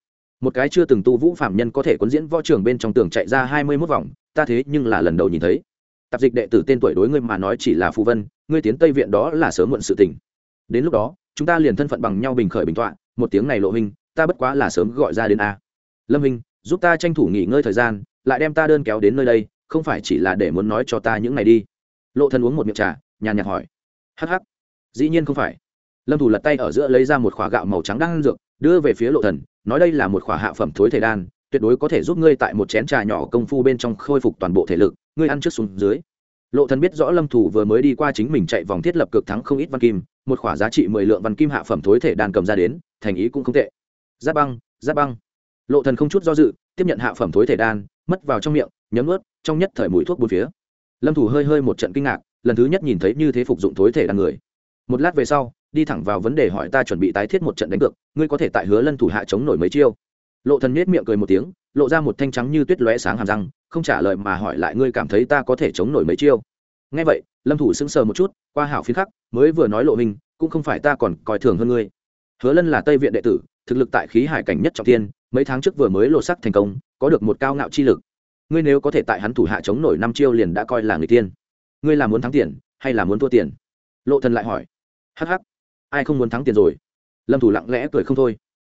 Speaker 1: Một cái chưa từng tu vũ phạm nhân có thể cuốn diễn võ trường bên trong tường chạy ra hai mươi 21 vòng, ta thế nhưng là lần đầu nhìn thấy. Tạp dịch đệ tử tên tuổi đối ngươi mà nói chỉ là phù vân, ngươi tiến tây viện đó là sớm muộn sự tình. Đến lúc đó, chúng ta liền thân phận bằng nhau bình khởi bình tọa, một tiếng này lộ hình, ta bất quá là sớm gọi ra đến a. Lâm hình, giúp ta tranh thủ nghỉ ngơi thời gian, lại đem ta đơn kéo đến nơi đây, không phải chỉ là để muốn nói cho ta những ngày đi. Lộ thân uống một miệng trà nhàn nhạt hỏi. Hh dĩ nhiên không phải. Lâm thủ lật tay ở giữa lấy ra một khỏa gạo màu trắng đang ăn dược, đưa về phía lộ thần, nói đây là một khỏa hạ phẩm thối thể đan, tuyệt đối có thể giúp ngươi tại một chén trà nhỏ công phu bên trong khôi phục toàn bộ thể lực, ngươi ăn trước xuống dưới. Lộ thần biết rõ lâm thủ vừa mới đi qua chính mình chạy vòng thiết lập cực thắng không ít văn kim, một khỏa giá trị mười lượng văn kim hạ phẩm thối thể đan cầm ra đến, thành ý cũng không tệ. Giáp băng giáp băng. Lộ thần không chút do dự, tiếp nhận hạ phẩm thối thể đan, mất vào trong miệng, nhấm ướt trong nhất thời mũi thuốc bốn phía. Lâm thủ hơi hơi một trận kinh ngạc lần thứ nhất nhìn thấy như thế phục dụng thối thể đàn người. Một lát về sau, đi thẳng vào vấn đề hỏi ta chuẩn bị tái thiết một trận đánh cược, ngươi có thể tại hứa lân thủ hạ chống nổi mấy chiêu? Lộ thần nết miệng cười một tiếng, lộ ra một thanh trắng như tuyết lóe sáng hàm răng, không trả lời mà hỏi lại ngươi cảm thấy ta có thể chống nổi mấy chiêu? Nghe vậy, lâm thủ sững sờ một chút, qua hảo phiến khắc, mới vừa nói lộ mình cũng không phải ta còn coi thường hơn ngươi. Hứa lân là tây viện đệ tử, thực lực tại khí hải cảnh nhất trọng thiên mấy tháng trước vừa mới lộ sắc thành công, có được một cao ngạo chi lực. Ngươi nếu có thể tại hắn thủ hạ chống nổi năm chiêu liền đã coi là người tiên ngươi là muốn thắng tiền hay là muốn thua tiền? Lộ thần lại hỏi. Hắc hắc, ai không muốn thắng tiền rồi? Lâm thủ lặng lẽ cười không thôi.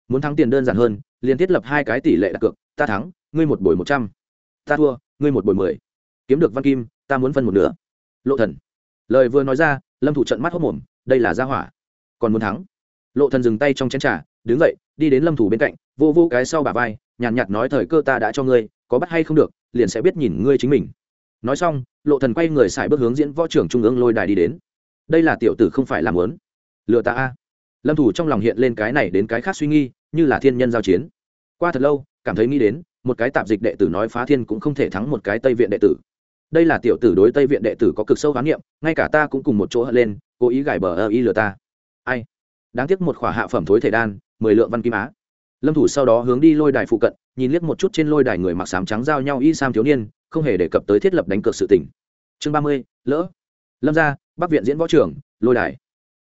Speaker 1: Muốn thắng tiền đơn giản hơn liền thiết lập hai cái tỷ lệ đặt cược, ta thắng, ngươi một buổi một trăm. Ta thua, ngươi một buổi mười. Kiếm được văn kim, ta muốn phân một nửa. Lộ thần. Lời vừa nói ra, lâm thủ trận mắt hốc mồm, đây là gia hỏa. Còn muốn thắng? Lộ thần dừng tay trong chén trà, đứng dậy, đi đến lâm thủ bên cạnh, vô vô cái sau bả vai, nhàn nhạt nói thời cơ ta đã cho ngươi, có bắt hay không được, liền sẽ biết nhìn ngươi chính mình nói xong, lộ thần quay người xài bước hướng diễn võ trưởng trung ương lôi đài đi đến. Đây là tiểu tử không phải làm lớn lừa ta a. Lâm thủ trong lòng hiện lên cái này đến cái khác suy nghi như là thiên nhân giao chiến. Qua thật lâu, cảm thấy nghĩ đến, một cái tạp dịch đệ tử nói phá thiên cũng không thể thắng một cái tây viện đệ tử. Đây là tiểu tử đối tây viện đệ tử có cực sâu khám nghiệm ngay cả ta cũng cùng một chỗ hận lên, cố ý gài bờ ơ y lừa ta. Ai? Đáng tiếc một khỏa hạ phẩm thối thể đan, mười lượng văn kim á. Lâm thủ sau đó hướng đi lôi đài phụ cận, nhìn liếc một chút trên lôi đài người mặc sám trắng giao nhau y sam thiếu niên không hề đề cập tới thiết lập đánh cược sự tỉnh chương ba mươi, lỡ. Lâm gia, bắc viện diễn võ trường, lôi đài.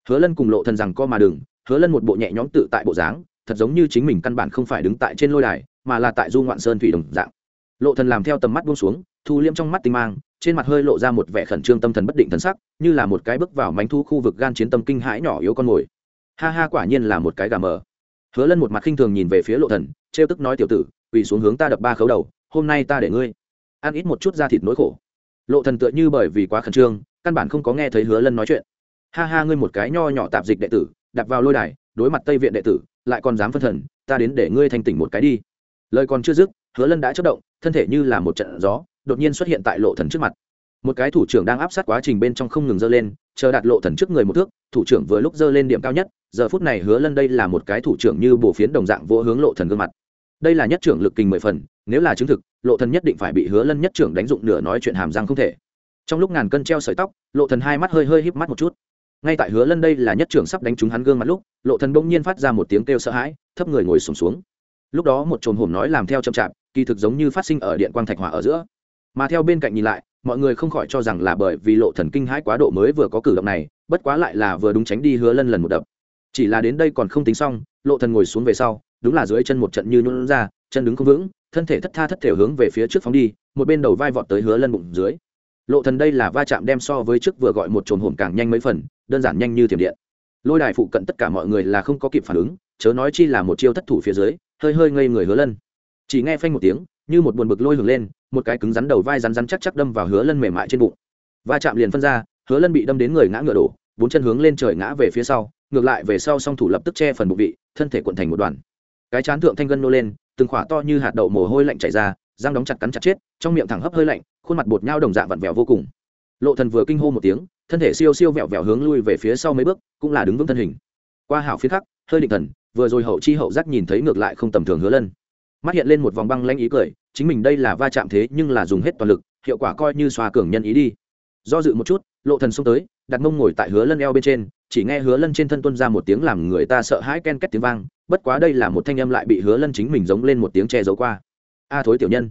Speaker 1: Hứa lân cùng lộ thần rằng co mà đừng, hứa lân một bộ nhẹ nhõm tự tại bộ dáng, thật giống như chính mình căn bản không phải đứng tại trên lôi đài, mà là tại du ngoạn sơn thủy đồng dạng. Lộ thần làm theo tầm mắt buông xuống, thu liêm trong mắt tinh mang, trên mặt hơi lộ ra một vẻ khẩn trương tâm thần bất định thần sắc, như là một cái bước vào mánh thu khu vực gan chiến tâm kinh hãi nhỏ yếu con mồi. Ha ha, quả nhiên là một cái gà mờ. Hứa lân một mặt khinh thường nhìn về phía lộ thần, trêu tức nói tiểu tử, quỳ xuống hướng ta đập ba khấu đầu, hôm nay ta để ngươi ăn ít một chút da thịt nỗi khổ. Lộ thần tựa như bởi vì quá khẩn trương, căn bản không có nghe thấy hứa lân nói chuyện. Ha ha, ngươi một cái nho nhỏ tạp dịch đệ tử đặt vào lôi đài, đối mặt tây viện đệ tử, lại còn dám phân thần, ta đến để ngươi thành tỉnh một cái đi. Lời còn chưa dứt, hứa lân đã chất động, thân thể như là một trận gió, đột nhiên xuất hiện tại lộ thần trước mặt. Một cái thủ trưởng đang áp sát quá trình bên trong không ngừng dơ lên, chờ đạt lộ thần trước người một thước, thủ trưởng vừa lúc dơ lên điểm cao nhất, giờ phút này hứa lân đây là một cái thủ trưởng như bổ phiến đồng dạng vô hướng lộ thần gương mặt. Đây là nhất trưởng lực kình mười phần, nếu là chứng thực lộ thần nhất định phải bị hứa lân nhất trưởng đánh dụng nửa nói chuyện hàm răng không thể. Trong lúc ngàn cân treo sợi tóc lộ thần hai mắt hơi hơi híp mắt một chút. Ngay tại hứa lân đây là nhất trưởng sắp đánh trúng hắn gương mặt lúc lộ thần bỗng nhiên phát ra một tiếng kêu sợ hãi thấp người ngồi sùng xuống, xuống lúc đó một chồn hổm nói làm theo chậm chạp kỳ thực giống như phát sinh ở điện quang thạch hỏa ở giữa. Mà theo bên cạnh nhìn lại mọi người không khỏi cho rằng là bởi vì lộ thần kinh hãi quá độ mới vừa có cử động này bất quá lại là vừa đúng tránh đi hứa lân lần một đập. Chỉ là đến đây còn không tính xong lộ thần ngồi xuống về sau đúng là dưới chân một trận như nhún ra chân đứng không vững thân thể thất tha thất thể hướng về phía trước phóng đi, một bên đầu vai vọt tới hứa lân bụng dưới. Lộ thần đây là va chạm đem so với trước vừa gọi một trồn hồn càng nhanh mấy phần, đơn giản nhanh như thiểm điện. Lôi đài phụ cận tất cả mọi người là không có kịp phản ứng, chớ nói chi là một chiêu thất thủ phía dưới, hơi hơi ngây người hứa lân. Chỉ nghe phanh một tiếng, như một buồn bực lôi hưởng lên, một cái cứng rắn đầu vai rắn rắn chắc chắc đâm vào hứa lân mềm mại trên bụng. Va chạm liền phân ra, hứa lân bị đâm đến người ngã ngựa đổ, bốn chân hướng lên trời ngã về phía sau, ngược lại về sau song thủ lập tức che phần bụng vị, thân thể cuộn thành một đoàn. Cái chán thượng thanh gân nô lên từng khỏa to như hạt đậu mồ hôi lạnh chảy ra, răng đóng chặt cắn chặt chết, trong miệng thẳng hấp hơi lạnh, khuôn mặt bột nhau đồng dạng vặn vẹo vô cùng. Lộ thần vừa kinh hô một tiếng, thân thể siêu siêu vẹo vẹo hướng lui về phía sau mấy bước, cũng là đứng vững thân hình. Qua hảo phía khắc, hơi định thần, vừa rồi hậu chi hậu giác nhìn thấy ngược lại không tầm thường hứa lân. Mắt hiện lên một vòng băng lanh ý cười, chính mình đây là va chạm thế nhưng là dùng hết toàn lực, hiệu quả coi như xoa cường nhân ý đi. Do dự một chút, lộ thần xông tới đặt mông ngồi tại hứa lân eo bên trên, chỉ nghe hứa lân trên thân tuân ra một tiếng làm người ta sợ hãi ken két tiếng vang, bất quá đây là một thanh âm lại bị hứa lân chính mình giống lên một tiếng che giấu qua. A à, thối tiểu nhân.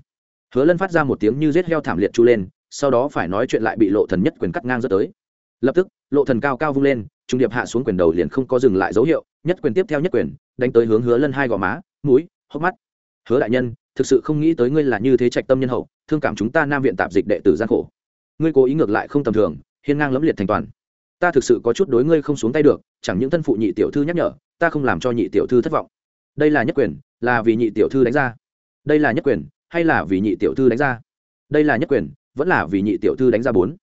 Speaker 1: Hứa lân phát ra một tiếng như rết heo thảm liệt chu lên, sau đó phải nói chuyện lại bị lộ thần nhất quyền cắt ngang dẫn tới. Lập tức, lộ thần cao cao vung lên, trung điệp hạ xuống quyền đầu liền không có dừng lại dấu hiệu, nhất quyền tiếp theo nhất quyền, đánh tới hướng hứa lân hai gò má, mũi, hốc mắt. Hứa đại nhân, thực sự không nghĩ tới ngươi là như thế trạch tâm nhân hậu, thương cảm chúng ta nam viện tạp dịch đệ tử gian khổ. Ngươi cố ý ngược lại không tầm thường hiên ngang lẫm liệt thành toàn. Ta thực sự có chút đối ngươi không xuống tay được, chẳng những thân phụ nhị tiểu thư nhắc nhở, ta không làm cho nhị tiểu thư thất vọng. Đây là nhất quyền, là vì nhị tiểu thư đánh ra. Đây là nhất quyền, hay là vì nhị tiểu thư đánh ra? Đây là nhất quyền, vẫn là vì nhị tiểu thư đánh ra bốn.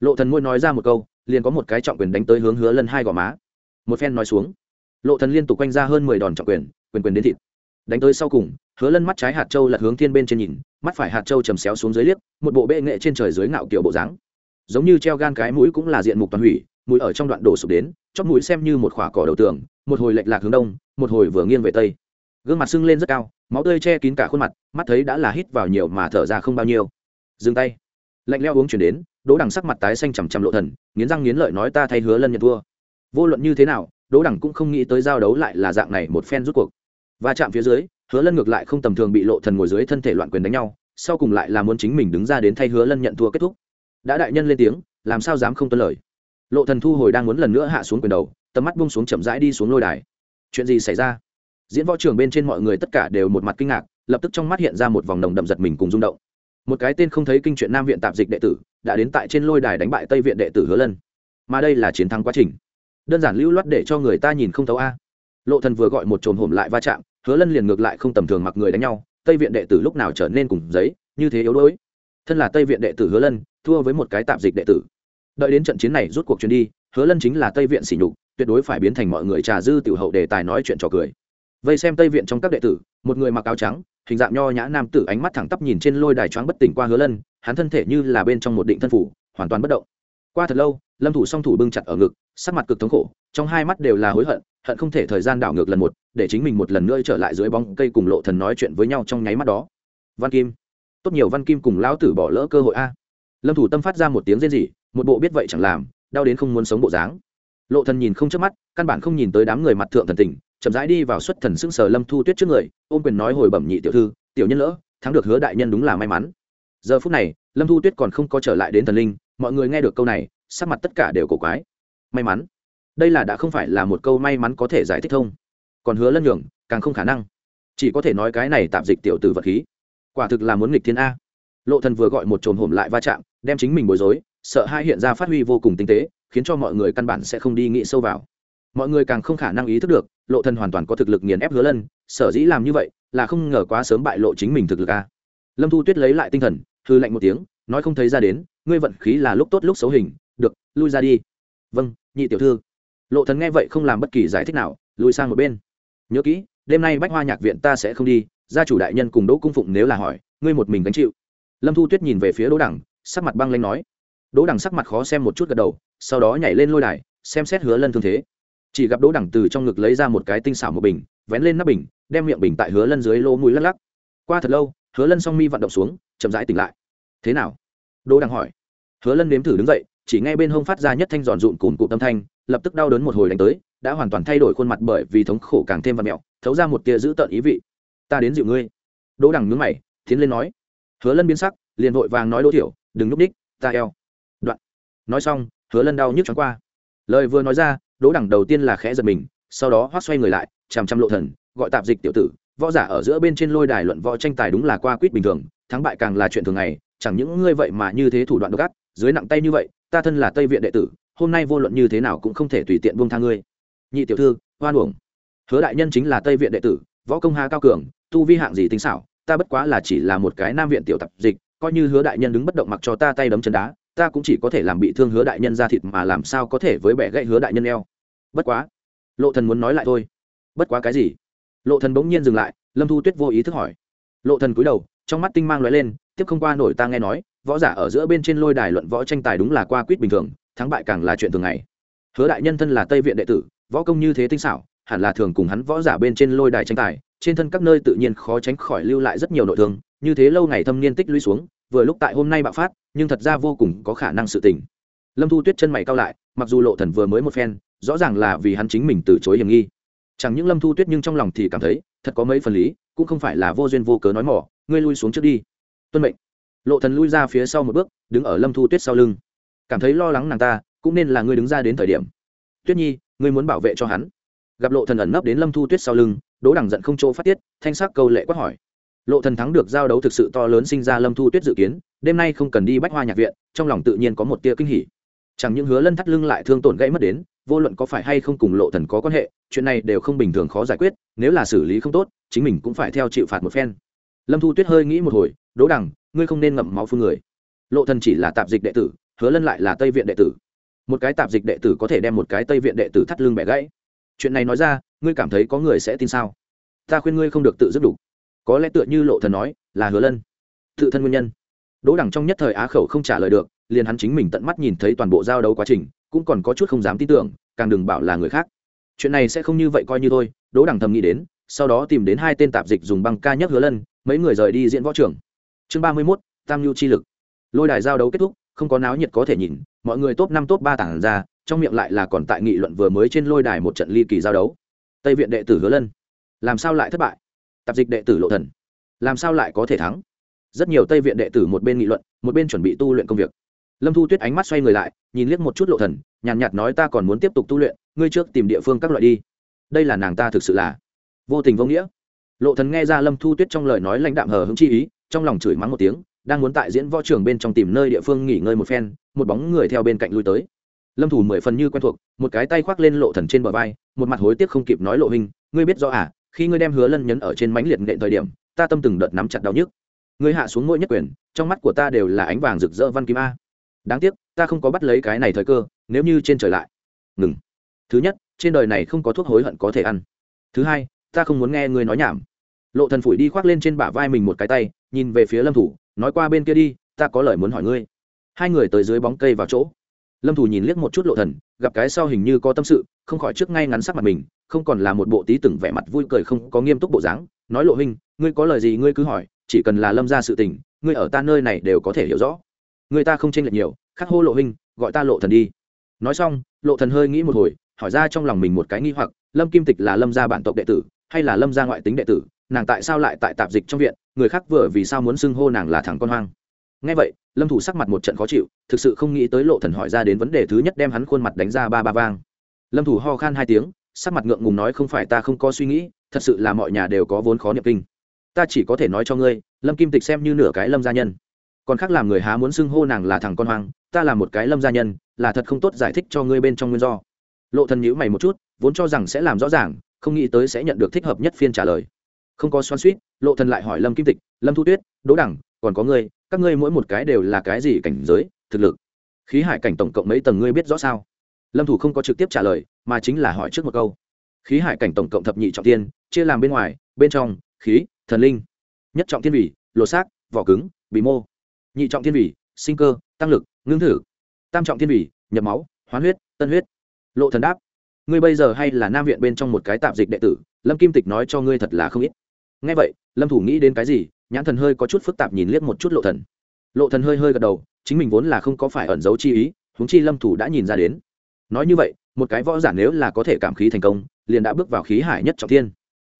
Speaker 1: Lộ thần môi nói ra một câu, liền có một cái trọng quyền đánh tới hướng hứa lân hai gò má. Một phen nói xuống, lộ thần liên tục quanh ra hơn mười đòn trọng quyền quyền quyền đến thịt. Đánh tới sau cùng, hứa lân mắt trái hạt châu lật hướng thiên bên trên nhìn, mắt phải hạt châu chầm xéo xuống dưới liếc, một bộ bệ nghệ trên trời dưới ngạo kiểu bộ dáng giống như treo gan cái mũi cũng là diện mục toàn hủy, mũi ở trong đoạn đổ sụp đến, chóp mũi xem như một khỏa cỏ đầu tường, một hồi lệch lạc hướng đông, một hồi vừa nghiêng về tây. Gương mặt sưng lên rất cao, máu tươi che kín cả khuôn mặt, mắt thấy đã là hít vào nhiều mà thở ra không bao nhiêu. Dừng tay. Lạnh leo uống chuyển đến, đỗ đằng sắc mặt tái xanh chằm chằm lộ thần, nghiến răng nghiến lợi nói ta thay hứa lân nhận thua. Vô luận như thế nào, đỗ đằng cũng không nghĩ tới giao đấu lại là dạng này một phen rút cuộc. Và chạm phía dưới, hứa lân ngược lại không tầm thường bị lộ thần ngồi dưới thân thể loạn quyền đánh nhau, sau cùng lại là muốn chính mình đứng ra đến thay hứa lân nhận thua kết thúc đã đại nhân lên tiếng, làm sao dám không tuân lời? Lộ thần thu hồi đang muốn lần nữa hạ xuống quyền đầu, tầm mắt buông xuống chậm rãi đi xuống lôi đài. Chuyện gì xảy ra? Diễn võ trường bên trên mọi người tất cả đều một mặt kinh ngạc, lập tức trong mắt hiện ra một vòng nồng đậm giật mình cùng rung động. Một cái tên không thấy kinh chuyện nam viện tạp dịch đệ tử, đã đến tại trên lôi đài đánh bại tây viện đệ tử hứa lân. Mà đây là chiến thắng quá trình. Đơn giản lưu loát để cho người ta nhìn không thấu a. Lộ thần vừa gọi một trồn hổm lại va chạm, hứa lân liền ngược lại không tầm thường mặc người đánh nhau. Tây viện đệ tử lúc nào trở nên cùng giấy, như thế yếu đuối. Thân là tây viện đệ tử hứa lân thua với một cái tạp dịch đệ tử. Đợi đến trận chiến này rút cuộc chuyến đi, hứa lân chính là tây viện sỉ nhục, tuyệt đối phải biến thành mọi người trà dư tiểu hậu đề tài nói chuyện trò cười. Vây xem tây viện trong các đệ tử, một người mặc áo trắng, hình dạng nho nhã nam tử ánh mắt thẳng tắp nhìn trên lôi đài choáng bất tỉnh qua hứa lân, hắn thân thể như là bên trong một định thân phủ, hoàn toàn bất động. Qua thật lâu, lâm thủ song thủ bưng chặt ở ngực, sắc mặt cực thống khổ, trong hai mắt đều là hối hận hận không thể thời gian đảo ngược lần một, để chính mình một lần nữa trở lại dưới bóng cây cùng lộ thần nói chuyện với nhau trong nháy mắt đó. Văn kim, tốt nhiều văn kim cùng lão tử bỏ lỡ cơ hội a lâm thủ tâm phát ra một tiếng rên rỉ, một bộ biết vậy chẳng làm, đau đến không muốn sống bộ dáng. Lộ thần nhìn không chớp mắt, căn bản không nhìn tới đám người mặt thượng thần tình, chậm rãi đi vào xuất thần sững sờ lâm thu tuyết trước người, ôm quyền nói hồi bẩm nhị tiểu thư, tiểu nhân lỡ, thắng được hứa đại nhân đúng là may mắn. Giờ phút này, lâm thu tuyết còn không có trở lại đến thần linh, mọi người nghe được câu này, sắc mặt tất cả đều cổ quái. May mắn? Đây là đã không phải là một câu may mắn có thể giải thích thông còn hứa lân nhường, càng không khả năng. Chỉ có thể nói cái này tạm dịch tiểu tử vật khí. Quả thực là muốn nghịch thiên a. Lộ thần vừa gọi một trồn hổm lại va chạm đem chính mình bối rối, sợ hai hiện ra phát huy vô cùng tinh tế, khiến cho mọi người căn bản sẽ không đi nghĩ sâu vào. Mọi người càng không khả năng ý thức được, lộ thần hoàn toàn có thực lực nghiền ép hứa lân, sở dĩ làm như vậy là không ngờ quá sớm bại lộ chính mình thực lực a. Lâm thu tuyết lấy lại tinh thần hư lạnh một tiếng, nói không thấy ra đến, ngươi vận khí là lúc tốt lúc xấu hình, được, lui ra đi. Vâng nhị tiểu thư. Lộ thần nghe vậy không làm bất kỳ giải thích nào, lùi sang một bên. Nhớ kỹ, đêm nay bách hoa nhạc viện ta sẽ không đi, gia chủ đại nhân cùng đỗ cung phụng nếu là hỏi, ngươi một mình gánh chịu. Lâm thu tuyết nhìn về phía đỗ đẳng sắc mặt băng lanh nói. Đỗ Đằng sắc mặt khó xem một chút gật đầu, sau đó nhảy lên lôi đài, xem xét hứa lân thương thế. Chỉ gặp đỗ Đằng từ trong ngực lấy ra một cái tinh xảo một bình, vén lên nắp bình, đem miệng bình tại hứa lân dưới lỗ mũi lắc lắc. Qua thật lâu, hứa lân song mi vận động xuống, chậm rãi tỉnh lại. Thế nào? Đỗ Đằng hỏi. Hứa lân nếm thử đứng dậy, chỉ ngay bên hông phát ra nhất thanh giòn rụn cùng cụm tâm thanh, lập tức đau đớn một hồi đánh tới, đã hoàn toàn thay đổi khuôn mặt bởi vì thống khổ càng thêm và mẹo, thấu ra một tia dữ tợn ý vị. Ta đến dịu ngươi. Đỗ đằng nhướng mày, tiến lên nói. Hứa lân biến sắc, liền vội vàng nói đỗ thiểu đừng núp đích, ta eo. Đoạn. Nói xong, hứa lân đau nhức choáng qua. Lời vừa nói ra, đỗ đẳng đầu tiên là khẽ giật mình, sau đó hoắt xoay người lại, chằm chằm lộ thần, gọi tạp dịch tiểu tử, võ giả ở giữa bên trên lôi đài luận võ tranh tài đúng là qua quýt bình thường, thắng bại càng là chuyện thường ngày, chẳng những ngươi vậy mà như thế thủ đoạn độc ác, dưới nặng tay như vậy, ta thân là tây viện đệ tử, hôm nay vô luận như thế nào cũng không thể tùy tiện buông tha ngươi. Nhị tiểu thư, hoan uổng. Hứa đại nhân chính là tây viện đệ tử, võ công hà cao cường, tu vi hạng gì tính xảo, ta bất quá là chỉ là một cái nam viện tiểu tập dịch coi như hứa đại nhân đứng bất động mặc cho ta tay đấm chân đá, ta cũng chỉ có thể làm bị thương hứa đại nhân ra thịt mà làm sao có thể với bẻ gãy hứa đại nhân eo. Bất quá, lộ thần muốn nói lại thôi. Bất quá cái gì? Lộ thần bỗng nhiên dừng lại, lâm thu tuyết vô ý thức hỏi. Lộ thần cúi đầu, trong mắt tinh mang lóe lên, tiếp không qua nổi ta nghe nói, võ giả ở giữa bên trên lôi đài luận võ tranh tài đúng là qua quýt bình thường, thắng bại càng là chuyện thường ngày. Hứa đại nhân thân là tây viện đệ tử, võ công như thế tinh xảo, hẳn là thường cùng hắn võ giả bên trên lôi đài tranh tài, trên thân các nơi tự nhiên khó tránh khỏi lưu lại rất nhiều nội thương như thế lâu ngày thâm niên tích lũy xuống, vừa lúc tại hôm nay bạo phát, nhưng thật ra vô cùng có khả năng sự tình. Lâm thu tuyết chân mày cao lại, mặc dù lộ thần vừa mới một phen, rõ ràng là vì hắn chính mình từ chối hiểm nghi. Chẳng những lâm thu tuyết nhưng trong lòng thì cảm thấy, thật có mấy phần lý, cũng không phải là vô duyên vô cớ nói mỏ, ngươi lui xuống trước đi. Tuân mệnh. Lộ thần lui ra phía sau một bước, đứng ở lâm thu tuyết sau lưng. Cảm thấy lo lắng nàng ta, cũng nên là ngươi đứng ra đến thời điểm. Tuyết nhi, ngươi muốn bảo vệ cho hắn. Gặp lộ thần ẩn nấp đến lâm thu tuyết sau lưng, đỗ đằng giận không chỗ phát tiết, thanh sắc câu lệ quát hỏi lộ thần thắng được giao đấu thực sự to lớn sinh ra lâm thu tuyết dự kiến, đêm nay không cần đi bách hoa nhạc viện, trong lòng tự nhiên có một tia kinh hỉ. Chẳng những hứa lân thắt lưng lại thương tổn gãy mất đến, vô luận có phải hay không cùng lộ thần có quan hệ, chuyện này đều không bình thường khó giải quyết, nếu là xử lý không tốt, chính mình cũng phải theo chịu phạt một phen. Lâm thu tuyết hơi nghĩ một hồi, đỗ đằng, ngươi không nên ngậm máu phun người. Lộ thần chỉ là tạp dịch đệ tử, hứa lân lại là tây viện đệ tử. Một cái tạp dịch đệ tử có thể đem một cái tây viện đệ tử thắt lưng bẻ gãy. Chuyện này nói ra, ngươi cảm thấy có người sẽ tin sao? Ta khuyên ngươi không được tự dứt đủ có lẽ tựa như lộ thần nói, là hứa lân. Tự thân nguyên nhân. Đỗ đẳng trong nhất thời á khẩu không trả lời được, liền hắn chính mình tận mắt nhìn thấy toàn bộ giao đấu quá trình, cũng còn có chút không dám tin tưởng, càng đừng bảo là người khác. Chuyện này sẽ không như vậy coi như thôi, đỗ đẳng thầm nghĩ đến, sau đó tìm đến hai tên tạp dịch dùng băng ca nhất hứa lân, mấy người rời đi diễn võ trường. Chương ba mươi mốt, tam lưu chi lực. Lôi đài giao đấu kết thúc, không có náo nhiệt có thể nhìn, mọi người top năm, top ba tảng ra, trong miệng lại là còn tại nghị luận vừa mới trên lôi đài một trận ly kỳ giao đấu. Tây viện đệ tử hứa lân. Làm sao lại thất bại? Tạp dịch đệ tử lộ thần. Làm sao lại có thể thắng? Rất nhiều tây viện đệ tử một bên nghị luận, một bên chuẩn bị tu luyện công việc. Lâm thu tuyết ánh mắt xoay người lại, nhìn liếc một chút lộ thần, nhàn nhạt nói ta còn muốn tiếp tục tu luyện, ngươi trước tìm địa phương các loại đi. Đây là nàng ta thực sự là vô tình vô nghĩa. Lộ thần nghe ra lâm thu tuyết trong lời nói lãnh đạm hờ hững chi ý, trong lòng chửi mắng một tiếng, đang muốn tại diễn võ trường bên trong tìm nơi địa phương nghỉ ngơi một phen, một bóng người theo bên cạnh lui tới. Lâm thủ mười phần như quen thuộc, một cái tay khoác lên lộ thần trên bờ vai, một mặt hối tiếc không kịp nói lộ hình, ngươi biết rõ à khi ngươi đem hứa lân nhấn ở trên mánh liệt nện thời điểm, ta tâm từng đợt nắm chặt đau nhức. Ngươi hạ xuống mỗi nhất quyền, trong mắt của ta đều là ánh vàng rực rỡ văn kim a. Đáng tiếc, ta không có bắt lấy cái này thời cơ, nếu như trên trời lại. Ngừng. Thứ nhất, trên đời này không có thuốc hối hận có thể ăn. Thứ hai, ta không muốn nghe ngươi nói nhảm. Lộ thần phủi đi khoác lên trên bả vai mình một cái tay, nhìn về phía lâm thủ, nói qua bên kia đi, ta có lời muốn hỏi ngươi. Hai người tới dưới bóng cây vào chỗ. Lâm thủ nhìn liếc một chút lộ thần, gặp cái sau hình như có tâm sự, không khỏi trước ngay ngắn sắc mặt mình không còn là một bộ tí từng vẻ mặt vui cười không có nghiêm túc bộ dáng. Nói lộ huynh ngươi có lời gì ngươi cứ hỏi, chỉ cần là lâm ra sự tình, ngươi ở ta nơi này đều có thể hiểu rõ. Người ta không tranh lệch nhiều, khắc hô lộ huynh gọi ta lộ thần đi. Nói xong, lộ thần hơi nghĩ một hồi, hỏi ra trong lòng mình một cái nghi hoặc, lâm kim tịch là lâm gia bản tộc đệ tử, hay là lâm gia ngoại tính đệ tử, nàng tại sao lại tại tạp dịch trong viện, người khác vừa vì sao muốn xưng hô nàng là thằng con hoang. Nghe vậy, lâm thủ sắc mặt một trận khó chịu, thực sự không nghĩ tới lộ thần hỏi ra đến vấn đề thứ nhất đem hắn khuôn mặt đánh ra ba ba vang. Lâm thủ ho khan hai tiếng sắc mặt ngượng ngùng nói không phải ta không có suy nghĩ, thật sự là mọi nhà đều có vốn khó niệm kinh. Ta chỉ có thể nói cho ngươi, lâm kim tịch xem như nửa cái lâm gia nhân. Còn khác làm người há muốn xưng hô nàng là thằng con hoang, ta là một cái lâm gia nhân, là thật không tốt giải thích cho ngươi bên trong nguyên do. Lộ thần nhữ mày một chút, vốn cho rằng sẽ làm rõ ràng, không nghĩ tới sẽ nhận được thích hợp nhất phiên trả lời. Không có xoan suýt lộ thần lại hỏi lâm kim tịch, lâm thu tuyết, đỗ đẳng, còn có ngươi, các ngươi mỗi một cái đều là cái gì cảnh giới, thực lực? Khí hải cảnh tổng cộng mấy tầng ngươi biết rõ sao? Lâm thủ không có trực tiếp trả lời, mà chính là hỏi trước một câu. Khí hải cảnh tổng cộng thập nhị trọng tiên chia làm bên ngoài, bên trong, khí, thần linh. Nhất trọng thiên vị, lột xác, vỏ cứng, bị mô. Nhị trọng thiên vị, sinh cơ, tăng lực, ngưng thử. Tam trọng thiên vị, nhập máu, hoán huyết, tân huyết. Lộ thần đáp. Ngươi bây giờ hay là nam viện bên trong một cái tạp dịch đệ tử, lâm kim tịch nói cho ngươi thật là không ít. Ngay vậy, lâm thủ nghĩ đến cái gì, nhãn thần hơi có chút phức tạp nhìn liếc một chút lộ thần. Lộ thần hơi hơi gật đầu, chính mình vốn là không có phải ẩn giấu chi ý, huống chi lâm thủ đã nhìn ra đến nói như vậy, một cái võ giả nếu là có thể cảm khí thành công, liền đã bước vào khí hải nhất trọng thiên.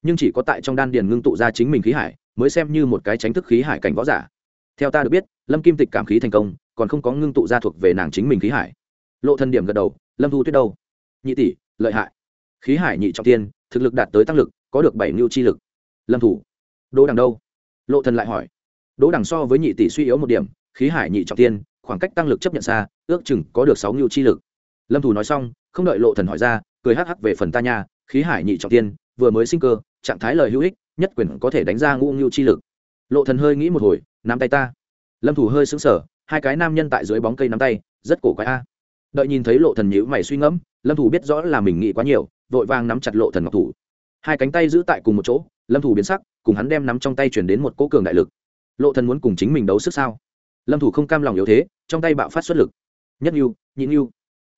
Speaker 1: Nhưng chỉ có tại trong đan điền ngưng tụ ra chính mình khí hải, mới xem như một cái tránh thức khí hải cảnh võ giả. Theo ta được biết, lâm kim tịch cảm khí thành công, còn không có ngưng tụ ra thuộc về nàng chính mình khí hải. Lộ thân điểm gật đầu, lâm thu tuyết đâu? Nhị tỷ, lợi hại. Khí hải nhị trọng tiên thực lực đạt tới tăng lực, có được bảy mưu chi lực. Lâm thủ, đỗ đằng đâu? Lộ thần lại hỏi. Đỗ đằng so với nhị tỷ suy yếu một điểm, khí hải nhị trọng tiên khoảng cách tăng lực chấp nhận xa, ước chừng có được sáu mưu chi lực lâm thủ nói xong, không đợi lộ thần hỏi ra, cười hắc hắc về phần ta nha, khí hải nhị trọng tiên, vừa mới sinh cơ, trạng thái lời hữu ích, nhất quyền có thể đánh ra ngũ ngưu chi lực. Lộ thần hơi nghĩ một hồi, nắm tay ta. Lâm thủ hơi sững sờ, hai cái nam nhân tại dưới bóng cây nắm tay, rất cổ quái a. Đợi nhìn thấy lộ thần nhíu mày suy ngẫm, lâm thủ biết rõ là mình nghĩ quá nhiều, vội vàng nắm chặt lộ thần ngọc thủ. Hai cánh tay giữ tại cùng một chỗ, lâm thủ biến sắc, cùng hắn đem nắm trong tay chuyển đến một cỗ cường đại lực. Lộ thần muốn cùng chính mình đấu sức sao? Lâm thủ không cam lòng yếu thế, trong tay bạo phát xuất lực. Nhất lưu nhị lưu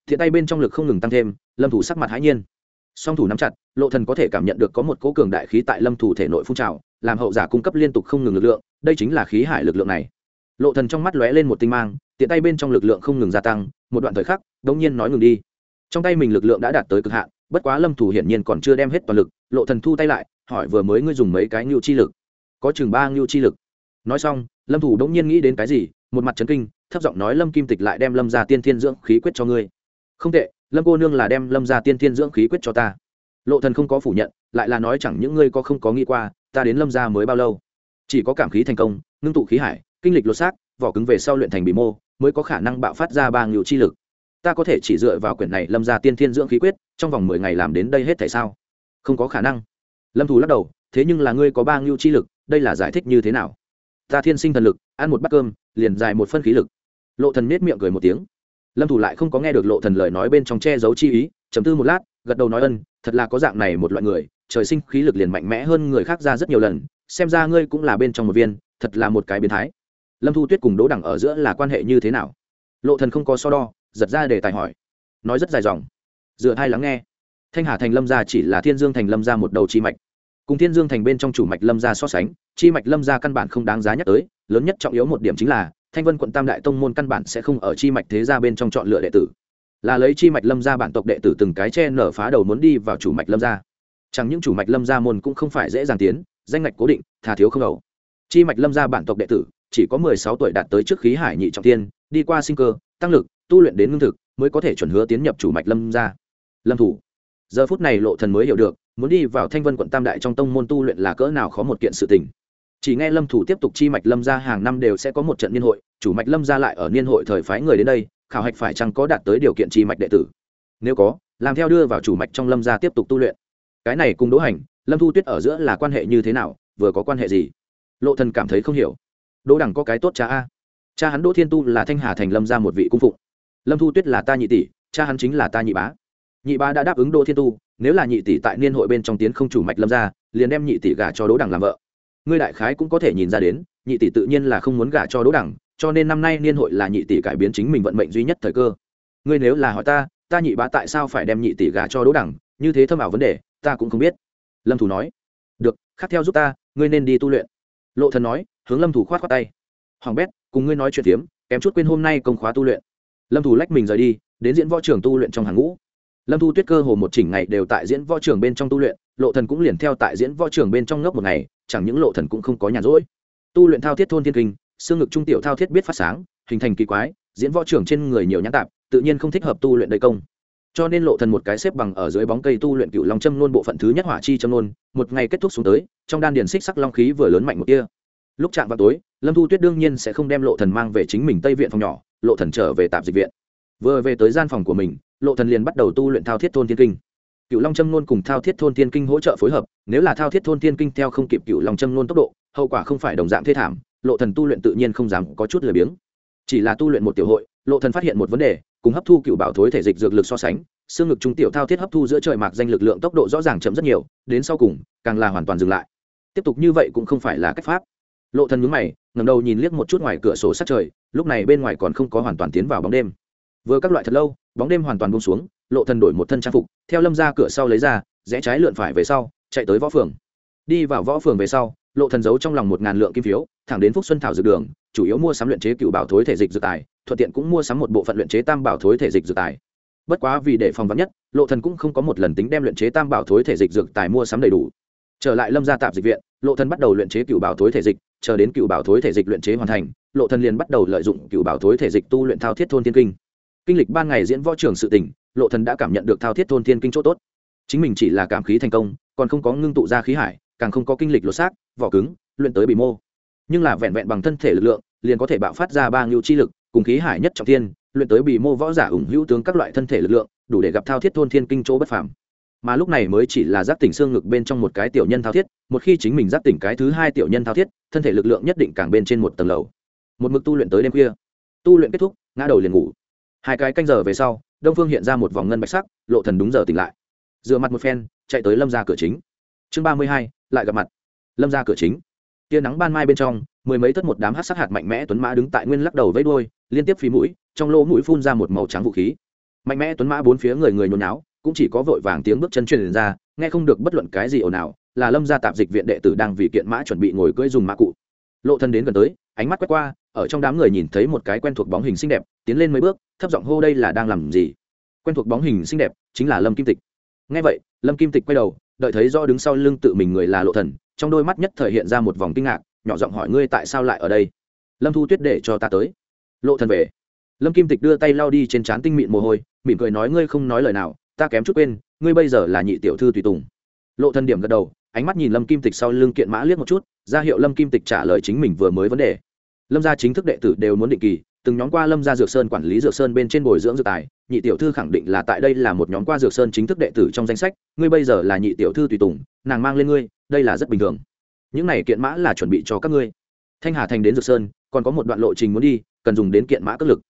Speaker 1: thiện tay bên trong lực không ngừng tăng thêm, lâm thủ sắc mặt hãi nhiên. Song thủ nắm chặt, lộ thần có thể cảm nhận được có một cỗ cường đại khí tại lâm thủ thể nội phun trào, làm hậu giả cung cấp liên tục không ngừng lực lượng, đây chính là khí hải lực lượng này. Lộ thần trong mắt lóe lên một tinh mang, tiện tay bên trong lực lượng không ngừng gia tăng, một đoạn thời khắc, đống nhiên nói ngừng đi. Trong tay mình lực lượng đã đạt tới cực hạn, bất quá lâm thủ hiển nhiên còn chưa đem hết toàn lực, lộ thần thu tay lại, hỏi vừa mới ngươi dùng mấy cái nhu chi lực? Có chừng ba nhu chi lực. Nói xong, lâm thủ đống nhiên nghĩ đến cái gì, một mặt chấn kinh, thấp giọng nói lâm kim tịch lại đem lâm ra tiên thiên dưỡng khí quyết cho ngươi không tệ, lâm cô nương là đem lâm ra tiên thiên dưỡng khí quyết cho ta. Lộ thần không có phủ nhận, lại là nói chẳng những ngươi có không có nghĩ qua, ta đến lâm ra mới bao lâu? Chỉ có cảm khí thành công, ngưng tụ khí hải, kinh lịch lột xác, vỏ cứng về sau luyện thành bị mô, mới có khả năng bạo phát ra ba ngự chi lực. Ta có thể chỉ dựa vào quyển này lâm ra tiên thiên dưỡng khí quyết, trong vòng mười ngày làm đến đây hết tại sao? Không có khả năng. Lâm thù lắc đầu, thế nhưng là ngươi có ba ngưu chi lực, đây là giải thích như thế nào? Ta thiên sinh thần lực, ăn một bát cơm, liền dài một phân khí lực. Lộ thần nết miệng cười một tiếng lâm thủ lại không có nghe được lộ thần lời nói bên trong che giấu chi ý chấm tư một lát gật đầu nói ân thật là có dạng này một loại người trời sinh khí lực liền mạnh mẽ hơn người khác ra rất nhiều lần xem ra ngươi cũng là bên trong một viên thật là một cái biến thái lâm thu tuyết cùng đỗ đẳng ở giữa là quan hệ như thế nào lộ thần không có so đo giật ra để tài hỏi nói rất dài dòng dựa hai lắng nghe thanh hà thành lâm gia chỉ là thiên dương thành lâm gia một đầu chi mạch cùng thiên dương thành bên trong chủ mạch lâm gia so sánh chi mạch lâm gia căn bản không đáng giá nhắc tới lớn nhất trọng yếu một điểm chính là thanh vân quận tam đại tông môn căn bản sẽ không ở chi mạch thế gia bên trong chọn lựa đệ tử. Là lấy chi mạch lâm gia bản tộc đệ tử từng cái che nở phá đầu muốn đi vào chủ mạch lâm gia. Chẳng những chủ mạch lâm gia môn cũng không phải dễ dàng tiến, danh ngạch cố định thà thiếu không đầu chi mạch lâm gia bản tộc đệ tử, chỉ có mười sáu tuổi đạt tới trước khí hải nhị trọng tiên, đi qua sinh cơ, tăng lực, tu luyện đến ngưng thực, mới có thể chuẩn hứa tiến nhập chủ mạch lâm gia. Lâm thủ. Giờ phút này lộ thần mới hiểu được, muốn đi vào thanh vân quận tam đại trong tông môn tu luyện là cỡ nào khó một kiện sự tình chỉ nghe lâm thủ tiếp tục chi mạch lâm gia hàng năm đều sẽ có một trận niên hội, chủ mạch lâm gia lại ở niên hội thời phái người đến đây, khảo hạch phải chăng có đạt tới điều kiện chi mạch đệ tử. Nếu có, làm theo đưa vào chủ mạch trong lâm gia tiếp tục tu luyện. Cái này cùng đỗ hành, lâm thu tuyết ở giữa là quan hệ như thế nào, vừa có quan hệ gì? Lộ thần cảm thấy không hiểu. Đỗ đẳng có cái tốt cha a. Cha hắn đỗ thiên tu là thanh hà thành lâm gia một vị cung phụng. Lâm thu tuyết là ta nhị tỷ, cha hắn chính là ta nhị bá. Nhị bá đã đáp ứng đỗ thiên tu, nếu là nhị tỷ tại niên hội bên trong tiến không chủ mạch lâm gia, liền đem nhị tỷ gả cho đỗ đẳng làm vợ ngươi đại khái cũng có thể nhìn ra đến, nhị tỷ tự nhiên là không muốn gả cho đỗ đẳng cho nên năm nay niên hội là nhị tỷ cải biến chính mình vận mệnh duy nhất thời cơ. Ngươi nếu là hỏi ta ta nhị bá tại sao phải đem nhị tỷ gả cho đỗ đẳng như thế thâm ảo vấn đề, ta cũng không biết. Lâm thủ nói, được, khác theo giúp ta, ngươi nên đi tu luyện. Lộ thần nói, hướng lâm thủ khoát khoát tay. Hoàng bét, cùng ngươi nói chuyện tiếm kém chút quên hôm nay công khóa tu luyện. Lâm thủ lách mình rời đi, đến diễn võ trường tu luyện trong hàng ngũ. Lâm thu tuyết cơ hồ một chỉnh ngày đều tại diễn võ trường bên trong tu luyện lộ thần cũng liền theo tại diễn võ trường bên trong ngốc một ngày chẳng những lộ thần cũng không có nhàn rỗi. Tu luyện thao thiết thôn thiên kinh xương ngực trung tiểu thao thiết biết phát sáng hình thành kỳ quái diễn võ trưởng trên người nhiều nhãn tạp tự nhiên không thích hợp tu luyện đầy công. Cho nên lộ thần một cái xếp bằng ở dưới bóng cây tu luyện cựu long châm nôn bộ phận thứ nhất hỏa chi châm nôn một ngày kết thúc xuống tới trong đan điền xích sắc long khí vừa lớn mạnh một tia, lúc chạm vào tối lâm thu tuyết đương nhiên sẽ không đem lộ thần mang về chính mình tây viện phòng nhỏ lộ thần trở về tạp dịch viện. Vừa về tới gian phòng của mình lộ thần liền bắt đầu tu luyện thao thiết thôn thiên kinh cựu long châm nôn cùng thao thiết thôn thiên kinh hỗ trợ phối hợp, nếu là thao thiết thôn thiên kinh theo không kịp cựu long châm nôn tốc độ, hậu quả không phải đồng dạng thê thảm, lộ thần tu luyện tự nhiên không dám có chút lười biếng. Chỉ là tu luyện một tiểu hội, lộ thần phát hiện một vấn đề, cùng hấp thu cựu bảo thối thể dịch dược lực so sánh, xương ngực trung tiểu thao thiết hấp thu giữa trời mạc danh lực lượng tốc độ rõ ràng chậm rất nhiều, đến sau cùng, càng là hoàn toàn dừng lại. Tiếp tục như vậy cũng không phải là cách pháp. Lộ thần nhướng mày, ngẩng đầu nhìn liếc một chút ngoài cửa sổ sát trời, lúc này bên ngoài còn không có hoàn toàn tiến vào bóng đêm. Vừa các loại thật lâu, bóng đêm hoàn toàn buông xuống lộ thần đổi một thân trang phục, theo lâm ra cửa sau lấy ra, rẽ trái lượn phải về sau, chạy tới võ phường. Đi vào võ phường về sau, lộ thần giấu trong lòng một ngàn lượng kim phiếu, thẳng đến phúc xuân thảo dược đường, chủ yếu mua sắm luyện chế cựu bảo thối thể dịch dược tài, thuận tiện cũng mua sắm một bộ phận luyện chế tam bảo thối thể dịch dược tài. Bất quá vì để phòng vắn nhất, lộ thần cũng không có một lần tính đem luyện chế tam bảo thối thể dịch dược tài mua sắm đầy đủ. Trở lại lâm gia tạp dịch viện, lộ thần bắt đầu luyện chế cựu bảo thối thể dịch, chờ đến cựu bảo thối thể dịch luyện chế hoàn thành, lộ thần liền bắt đầu lợi dụng cựu bảo thối thể dịch tu luyện thao thiết thôn thiên kinh. Kinh lịch ban ngày diễn võ trường sự tỉnh lộ thần đã cảm nhận được thao thiết thôn thiên kinh chỗ tốt. Chính mình chỉ là cảm khí thành công, còn không có ngưng tụ ra khí hải, càng không có kinh lịch lột xác, vỏ cứng, luyện tới bị mô. Nhưng là vẹn vẹn bằng thân thể lực lượng, liền có thể bạo phát ra ba ngưu chi lực, cùng khí hải nhất trọng thiên, luyện tới bị mô võ giả ủng hữu tướng các loại thân thể lực lượng, đủ để gặp thao thiết thôn thiên kinh chỗ bất phàm. Mà lúc này mới chỉ là giác tỉnh xương ngực bên trong một cái tiểu nhân thao thiết, một khi chính mình giác tỉnh cái thứ hai tiểu nhân thao thiết, thân thể lực lượng nhất định càng bên trên một tầng lầu. Một mực tu luyện tới đêm khuya. Tu luyện kết thúc, ngã đầu liền ngủ hai cái canh giờ về sau, đông phương hiện ra một vòng ngân bạch sắc, lộ thần đúng giờ tỉnh lại. Dựa mặt một phen, chạy tới lâm ra cửa chính. Chương ba mươi hai, lại gặp mặt. Lâm ra cửa chính. Tia nắng ban mai bên trong, mười mấy thất một đám hát sát hạt mạnh mẽ tuấn mã đứng tại nguyên lắc đầu vẫy đôi liên tiếp phí mũi, trong lỗ mũi phun ra một màu trắng vũ khí. Mạnh mẽ tuấn mã bốn phía người người nhốn náo, cũng chỉ có vội vàng tiếng bước chân truyền ra, nghe không được bất luận cái gì ồn ào, là lâm gia tạp dịch viện đệ tử đang vì kiện mã chuẩn bị ngồi cưỡi dùng mã cụ. Lộ thân đến gần tới, ánh mắt quét qua ở trong đám người nhìn thấy một cái quen thuộc bóng hình xinh đẹp, tiến lên mấy bước, thấp giọng hô đây là đang làm gì? Quen thuộc bóng hình xinh đẹp chính là lâm kim tịch. Nghe vậy, lâm kim tịch quay đầu, đợi thấy do đứng sau lưng tự mình người là lộ thần, trong đôi mắt nhất thời hiện ra một vòng kinh ngạc, nhỏ giọng hỏi ngươi tại sao lại ở đây? Lâm thu tuyết để cho ta tới. Lộ thần về. Lâm kim tịch đưa tay lau đi trên trán tinh mịn mồ hôi, mỉm cười nói ngươi không nói lời nào, ta kém chút quên, ngươi bây giờ là nhị tiểu thư tùy tùng. Lộ thần điểm gật đầu, ánh mắt nhìn lâm kim tịch sau lưng kiện mã liếc một chút, ra hiệu lâm kim tịch trả lời chính mình vừa mới vấn đề lâm gia chính thức đệ tử đều muốn định kỳ, từng nhóm qua lâm gia dược sơn quản lý dược sơn bên trên bồi dưỡng dược tài. Nhị tiểu thư khẳng định là tại đây là một nhóm qua dược sơn chính thức đệ tử trong danh sách. Ngươi bây giờ là nhị tiểu thư tùy tùng, nàng mang lên ngươi, đây là rất bình thường. Những này kiện mã là chuẩn bị cho các ngươi. Thanh hà thành đến dược sơn, còn có một đoạn lộ trình muốn đi, cần dùng đến kiện mã cất lực.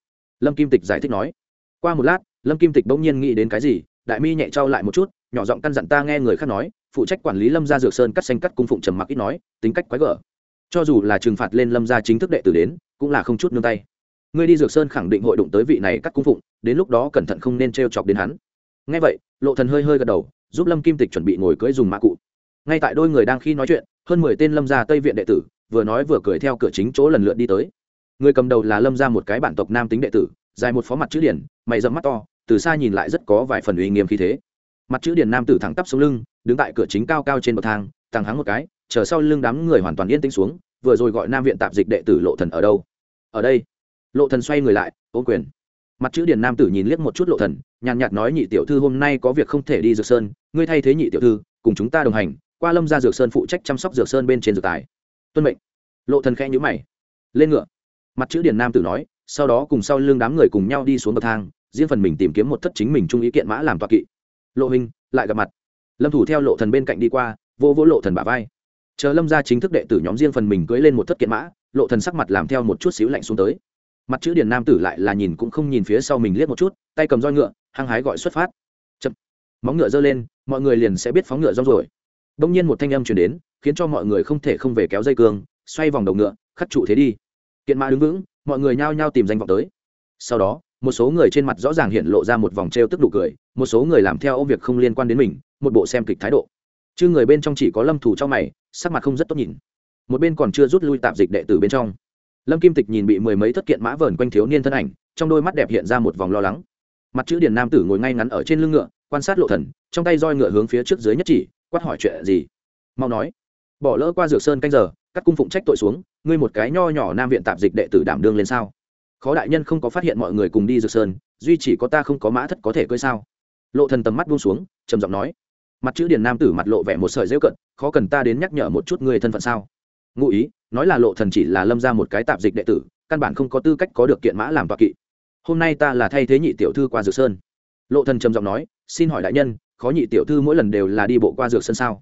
Speaker 1: Lâm kim tịch giải thích nói. Qua một lát, lâm kim tịch bỗng nhiên nghĩ đến cái gì, đại mi nhẹ trao lại một chút, nhỏ giọng căn dặn ta nghe người khác nói, phụ trách quản lý lâm gia dược sơn cắt xanh cắt cung phụng trầm mặc ít nói, tính cách quái gở cho dù là trừng phạt lên lâm gia chính thức đệ tử đến, cũng là không chút nương tay. Ngươi đi dược sơn khẳng định hội đụng tới vị này cắt cung phụng, đến lúc đó cẩn thận không nên t chọc đến hắn. Ngay vậy, lộ thần hơi hơi gật đầu, giúp lâm kim tịch chuẩn bị ngồi cưỡi dùng mã cụ. Ngay tại đôi người đang khi nói chuyện, hơn mười tên lâm gia tây viện đệ tử, vừa nói vừa cười theo cửa chính chỗ lần lượt đi tới. Người cầm đầu là lâm gia một cái bản tộc nam tính đệ tử, dài một phó mặt chữ điển, mày dẫm mắt to, từ xa nhìn lại rất có vài phần uy nghiêm khí thế. Mặt chữ điển nam tử thẳng tắp xuống lưng, đứng tại cửa chính cao cao trên bậc thang thẳng hắng một cái chờ sau lưng đám người hoàn toàn yên tĩnh xuống, vừa rồi gọi nam viện tạp dịch đệ tử lộ thần ở đâu? Ở đây. Lộ thần xoay người lại ôm quyền. Mặt chữ điển nam tử nhìn liếc một chút lộ thần, nhàn nhạt nói, nhị tiểu thư, hôm nay có việc không thể đi dược sơn, ngươi thay thế nhị tiểu thư, cùng chúng ta đồng hành, qua lâm ra dược sơn phụ trách chăm sóc dược sơn bên trên dược tài. Tuân mệnh. Lộ thần khẽ nhíu mày. Lên ngựa. Mặt chữ điển nam tử nói, sau đó cùng sau lưng đám người cùng nhau đi xuống bậc thang, riêng phần mình tìm kiếm một thất chính mình trung ý kiện mã làm toa kỵ. Lộ hình lại gặp mặt. Lâm thủ theo lộ thần bên cạnh đi qua, vô vô lộ thần bả vai chờ lâm ra chính thức đệ tử nhóm riêng phần mình cưỡi lên một thất kiện mã, lộ thần sắc mặt làm theo một chút xíu lạnh xuống tới. Mặt chữ điển nam tử lại là nhìn cũng không nhìn phía sau mình liếc một chút, tay cầm roi ngựa, hăng hái gọi xuất phát. Chậm. Móng ngựa giơ lên, mọi người liền sẽ biết phóng ngựa rong rồi. Đông nhiên một thanh âm chuyển đến, khiến cho mọi người không thể không về kéo dây cương, xoay vòng đầu ngựa, khắc trụ thế đi. Kiện mã đứng vững, mọi người nhao nhao tìm danh vọng tới. Sau đó, một số người trên mặt rõ ràng hiện lộ ra một vòng t r e o tức đủ cười, một số người làm theo ôm việc không liên quan đến mình, một bộ xem kịch thái độ chứ người bên trong chỉ có lâm thủ trong mày, sắc mặt không rất tốt nhìn. Một bên còn chưa rút lui tạp dịch đệ tử bên trong. Lâm kim tịch nhìn bị mười mấy thất kiện mã vờn quanh thiếu niên thân ảnh, trong đôi mắt đẹp hiện ra một vòng lo lắng. Mặt chữ điền nam tử ngồi ngay ngắn ở trên lưng ngựa, quan sát lộ thần, trong tay roi ngựa hướng phía trước dưới nhất chỉ, quát hỏi chuyện gì? Mau nói. Bỏ lỡ qua dược sơn canh giờ, cắt cung phụng trách tội xuống, ngươi một cái nho nhỏ nam viện tạp dịch đệ tử đảm đương lên sao? Khó đại nhân không có phát hiện mọi người cùng đi dược sơn, duy chỉ có ta không có mã thất có thể cơi sao? Lộ thần tầm mắt buông xuống, trầm giọng nói mặt chữ điền nam tử mặt lộ vẻ một sợi dễu cận, khó cần ta đến nhắc nhở một chút người thân phận sao? Ngụ ý, nói là lộ thần chỉ là lâm ra một cái tạp dịch đệ tử, căn bản không có tư cách có được kiện mã làm tọa kỵ. Hôm nay ta là thay thế nhị tiểu thư qua dược sơn. Lộ thần trầm giọng nói, xin hỏi đại nhân, khó nhị tiểu thư mỗi lần đều là đi bộ qua dược sơn sao?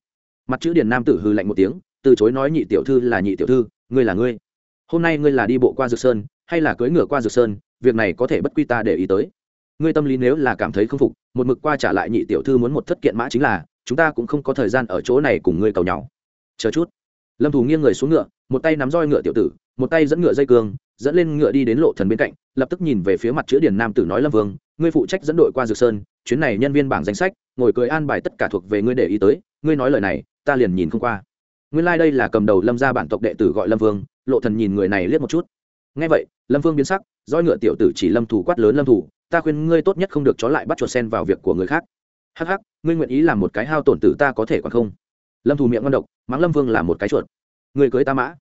Speaker 1: Mặt chữ điền nam tử hư lạnh một tiếng, từ chối nói nhị tiểu thư là nhị tiểu thư, ngươi là ngươi. Hôm nay ngươi là đi bộ qua dược sơn, hay là cưỡi ngựa qua dược sơn, việc này có thể bất quy ta để ý tới. Ngươi tâm lý nếu là cảm thấy không phục, một mực qua trả lại nhị tiểu thư muốn một thất kiện mã chính là chúng ta cũng không có thời gian ở chỗ này cùng ngươi cầu nhau. Chờ chút. Lâm thủ nghiêng người xuống ngựa, một tay nắm roi ngựa tiểu tử, một tay dẫn ngựa dây cương, dẫn lên ngựa đi đến lộ thần bên cạnh, lập tức nhìn về phía mặt chữ điển nam tử nói lâm vương, ngươi phụ trách dẫn đội qua dược sơn, chuyến này nhân viên bảng danh sách, ngồi cười an bài tất cả thuộc về ngươi để ý tới, ngươi nói lời này, ta liền nhìn không qua. Nguyên lai like đây là cầm đầu lâm gia bản tộc đệ tử gọi lâm vương, lộ thần nhìn người này liếc một chút. Nghe vậy, lâm vương biến sắc, roi ngựa tiểu tử chỉ lâm thủ quát lớn lâm thủ ta khuyên ngươi tốt nhất không được chó lại bắt chuột sen vào việc của người khác hắc hắc, ngươi nguyện ý làm một cái hao tổn tử ta có thể còn không? Lâm thủ miệng ngon độc, mắng lâm vương là một cái chuột. Người cưới ta mã.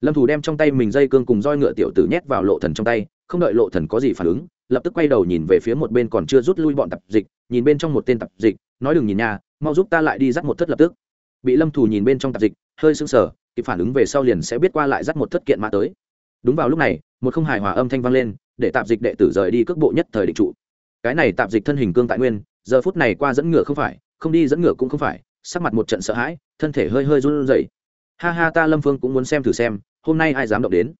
Speaker 1: Lâm thủ đem trong tay mình dây cương cùng roi ngựa tiểu tử nhét vào lộ thần trong tay, không đợi lộ thần có gì phản ứng, lập tức quay đầu nhìn về phía một bên còn chưa rút lui bọn tập dịch, nhìn bên trong một tên tập dịch, nói đừng nhìn nhà mau giúp ta lại đi dắt một thất lập tức. Bị lâm thủ nhìn bên trong tập dịch, hơi sưng sờ, kịp phản ứng về sau liền sẽ biết qua lại dắt một thất kiện mã tới. Đúng vào lúc này, một không hài hòa âm thanh vang lên, để tạp dịch đệ tử rời đi cước bộ nhất thời định trụ. Cái này tạp dịch thân hình cương tại nguyên giờ phút này qua dẫn ngựa không phải, không đi dẫn ngựa cũng không phải, sắc mặt một trận sợ hãi, thân thể hơi hơi run rẩy. Ha ha ta lâm phương cũng muốn xem thử xem, hôm nay ai dám động đến.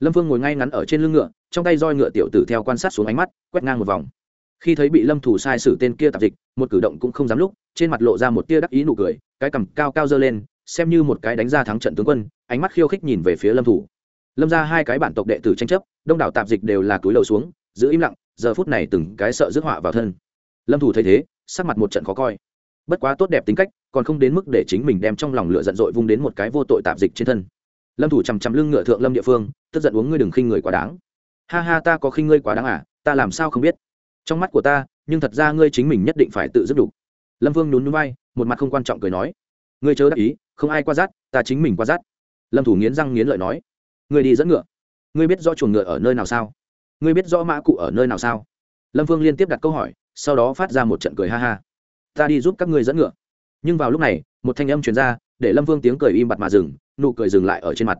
Speaker 1: Lâm phương ngồi ngay ngắn ở trên lưng ngựa, trong tay roi ngựa tiểu tử theo quan sát xuống ánh mắt, quét ngang một vòng. Khi thấy bị lâm thủ sai sử tên kia tạp dịch, một cử động cũng không dám lúc, trên mặt lộ ra một tia đắc ý nụ cười, cái cằm cao cao dơ lên, xem như một cái đánh ra thắng trận tướng quân, ánh mắt khiêu khích nhìn về phía lâm thủ. Lâm ra hai cái bản tộc đệ tử tranh chấp, đông đảo tạp dịch đều là túi lầu xuống, giữ im lặng, giờ phút này từng cái sợ rước họa vào thân lâm thủ thấy thế, sắc mặt một trận khó coi. Bất quá tốt đẹp tính cách, còn không đến mức để chính mình đem trong lòng lửa giận dội vung đến một cái vô tội tạp dịch trên thân. Lâm thủ chằm chằm lưng ngựa thượng lâm địa phương, tức giận uống ngươi đừng khinh người quá đáng. Ha ha, ta có khinh ngươi quá đáng à ta làm sao không biết? Trong mắt của ta, nhưng thật ra ngươi chính mình nhất định phải tự giúp đủ lâm vương nhún nhún vai, một mặt không quan trọng cười nói. Ngươi chớ đắc ý, không ai qua rát, ta chính mình qua rát. Lâm thủ nghiến răng nghiến lợi nói. Ngươi đi dẫn ngựa. Ngươi biết rõ chuồng ngựa ở nơi nào sao? Ngươi biết rõ mã cụ ở nơi nào sao? Lâm vương liên tiếp đặt câu hỏi sau đó phát ra một trận cười ha ha. Ta đi giúp các ngươi dẫn ngựa. Nhưng vào lúc này, một thanh âm truyền ra, để lâm vương tiếng cười im bặt mà dừng, nụ cười dừng lại ở trên mặt.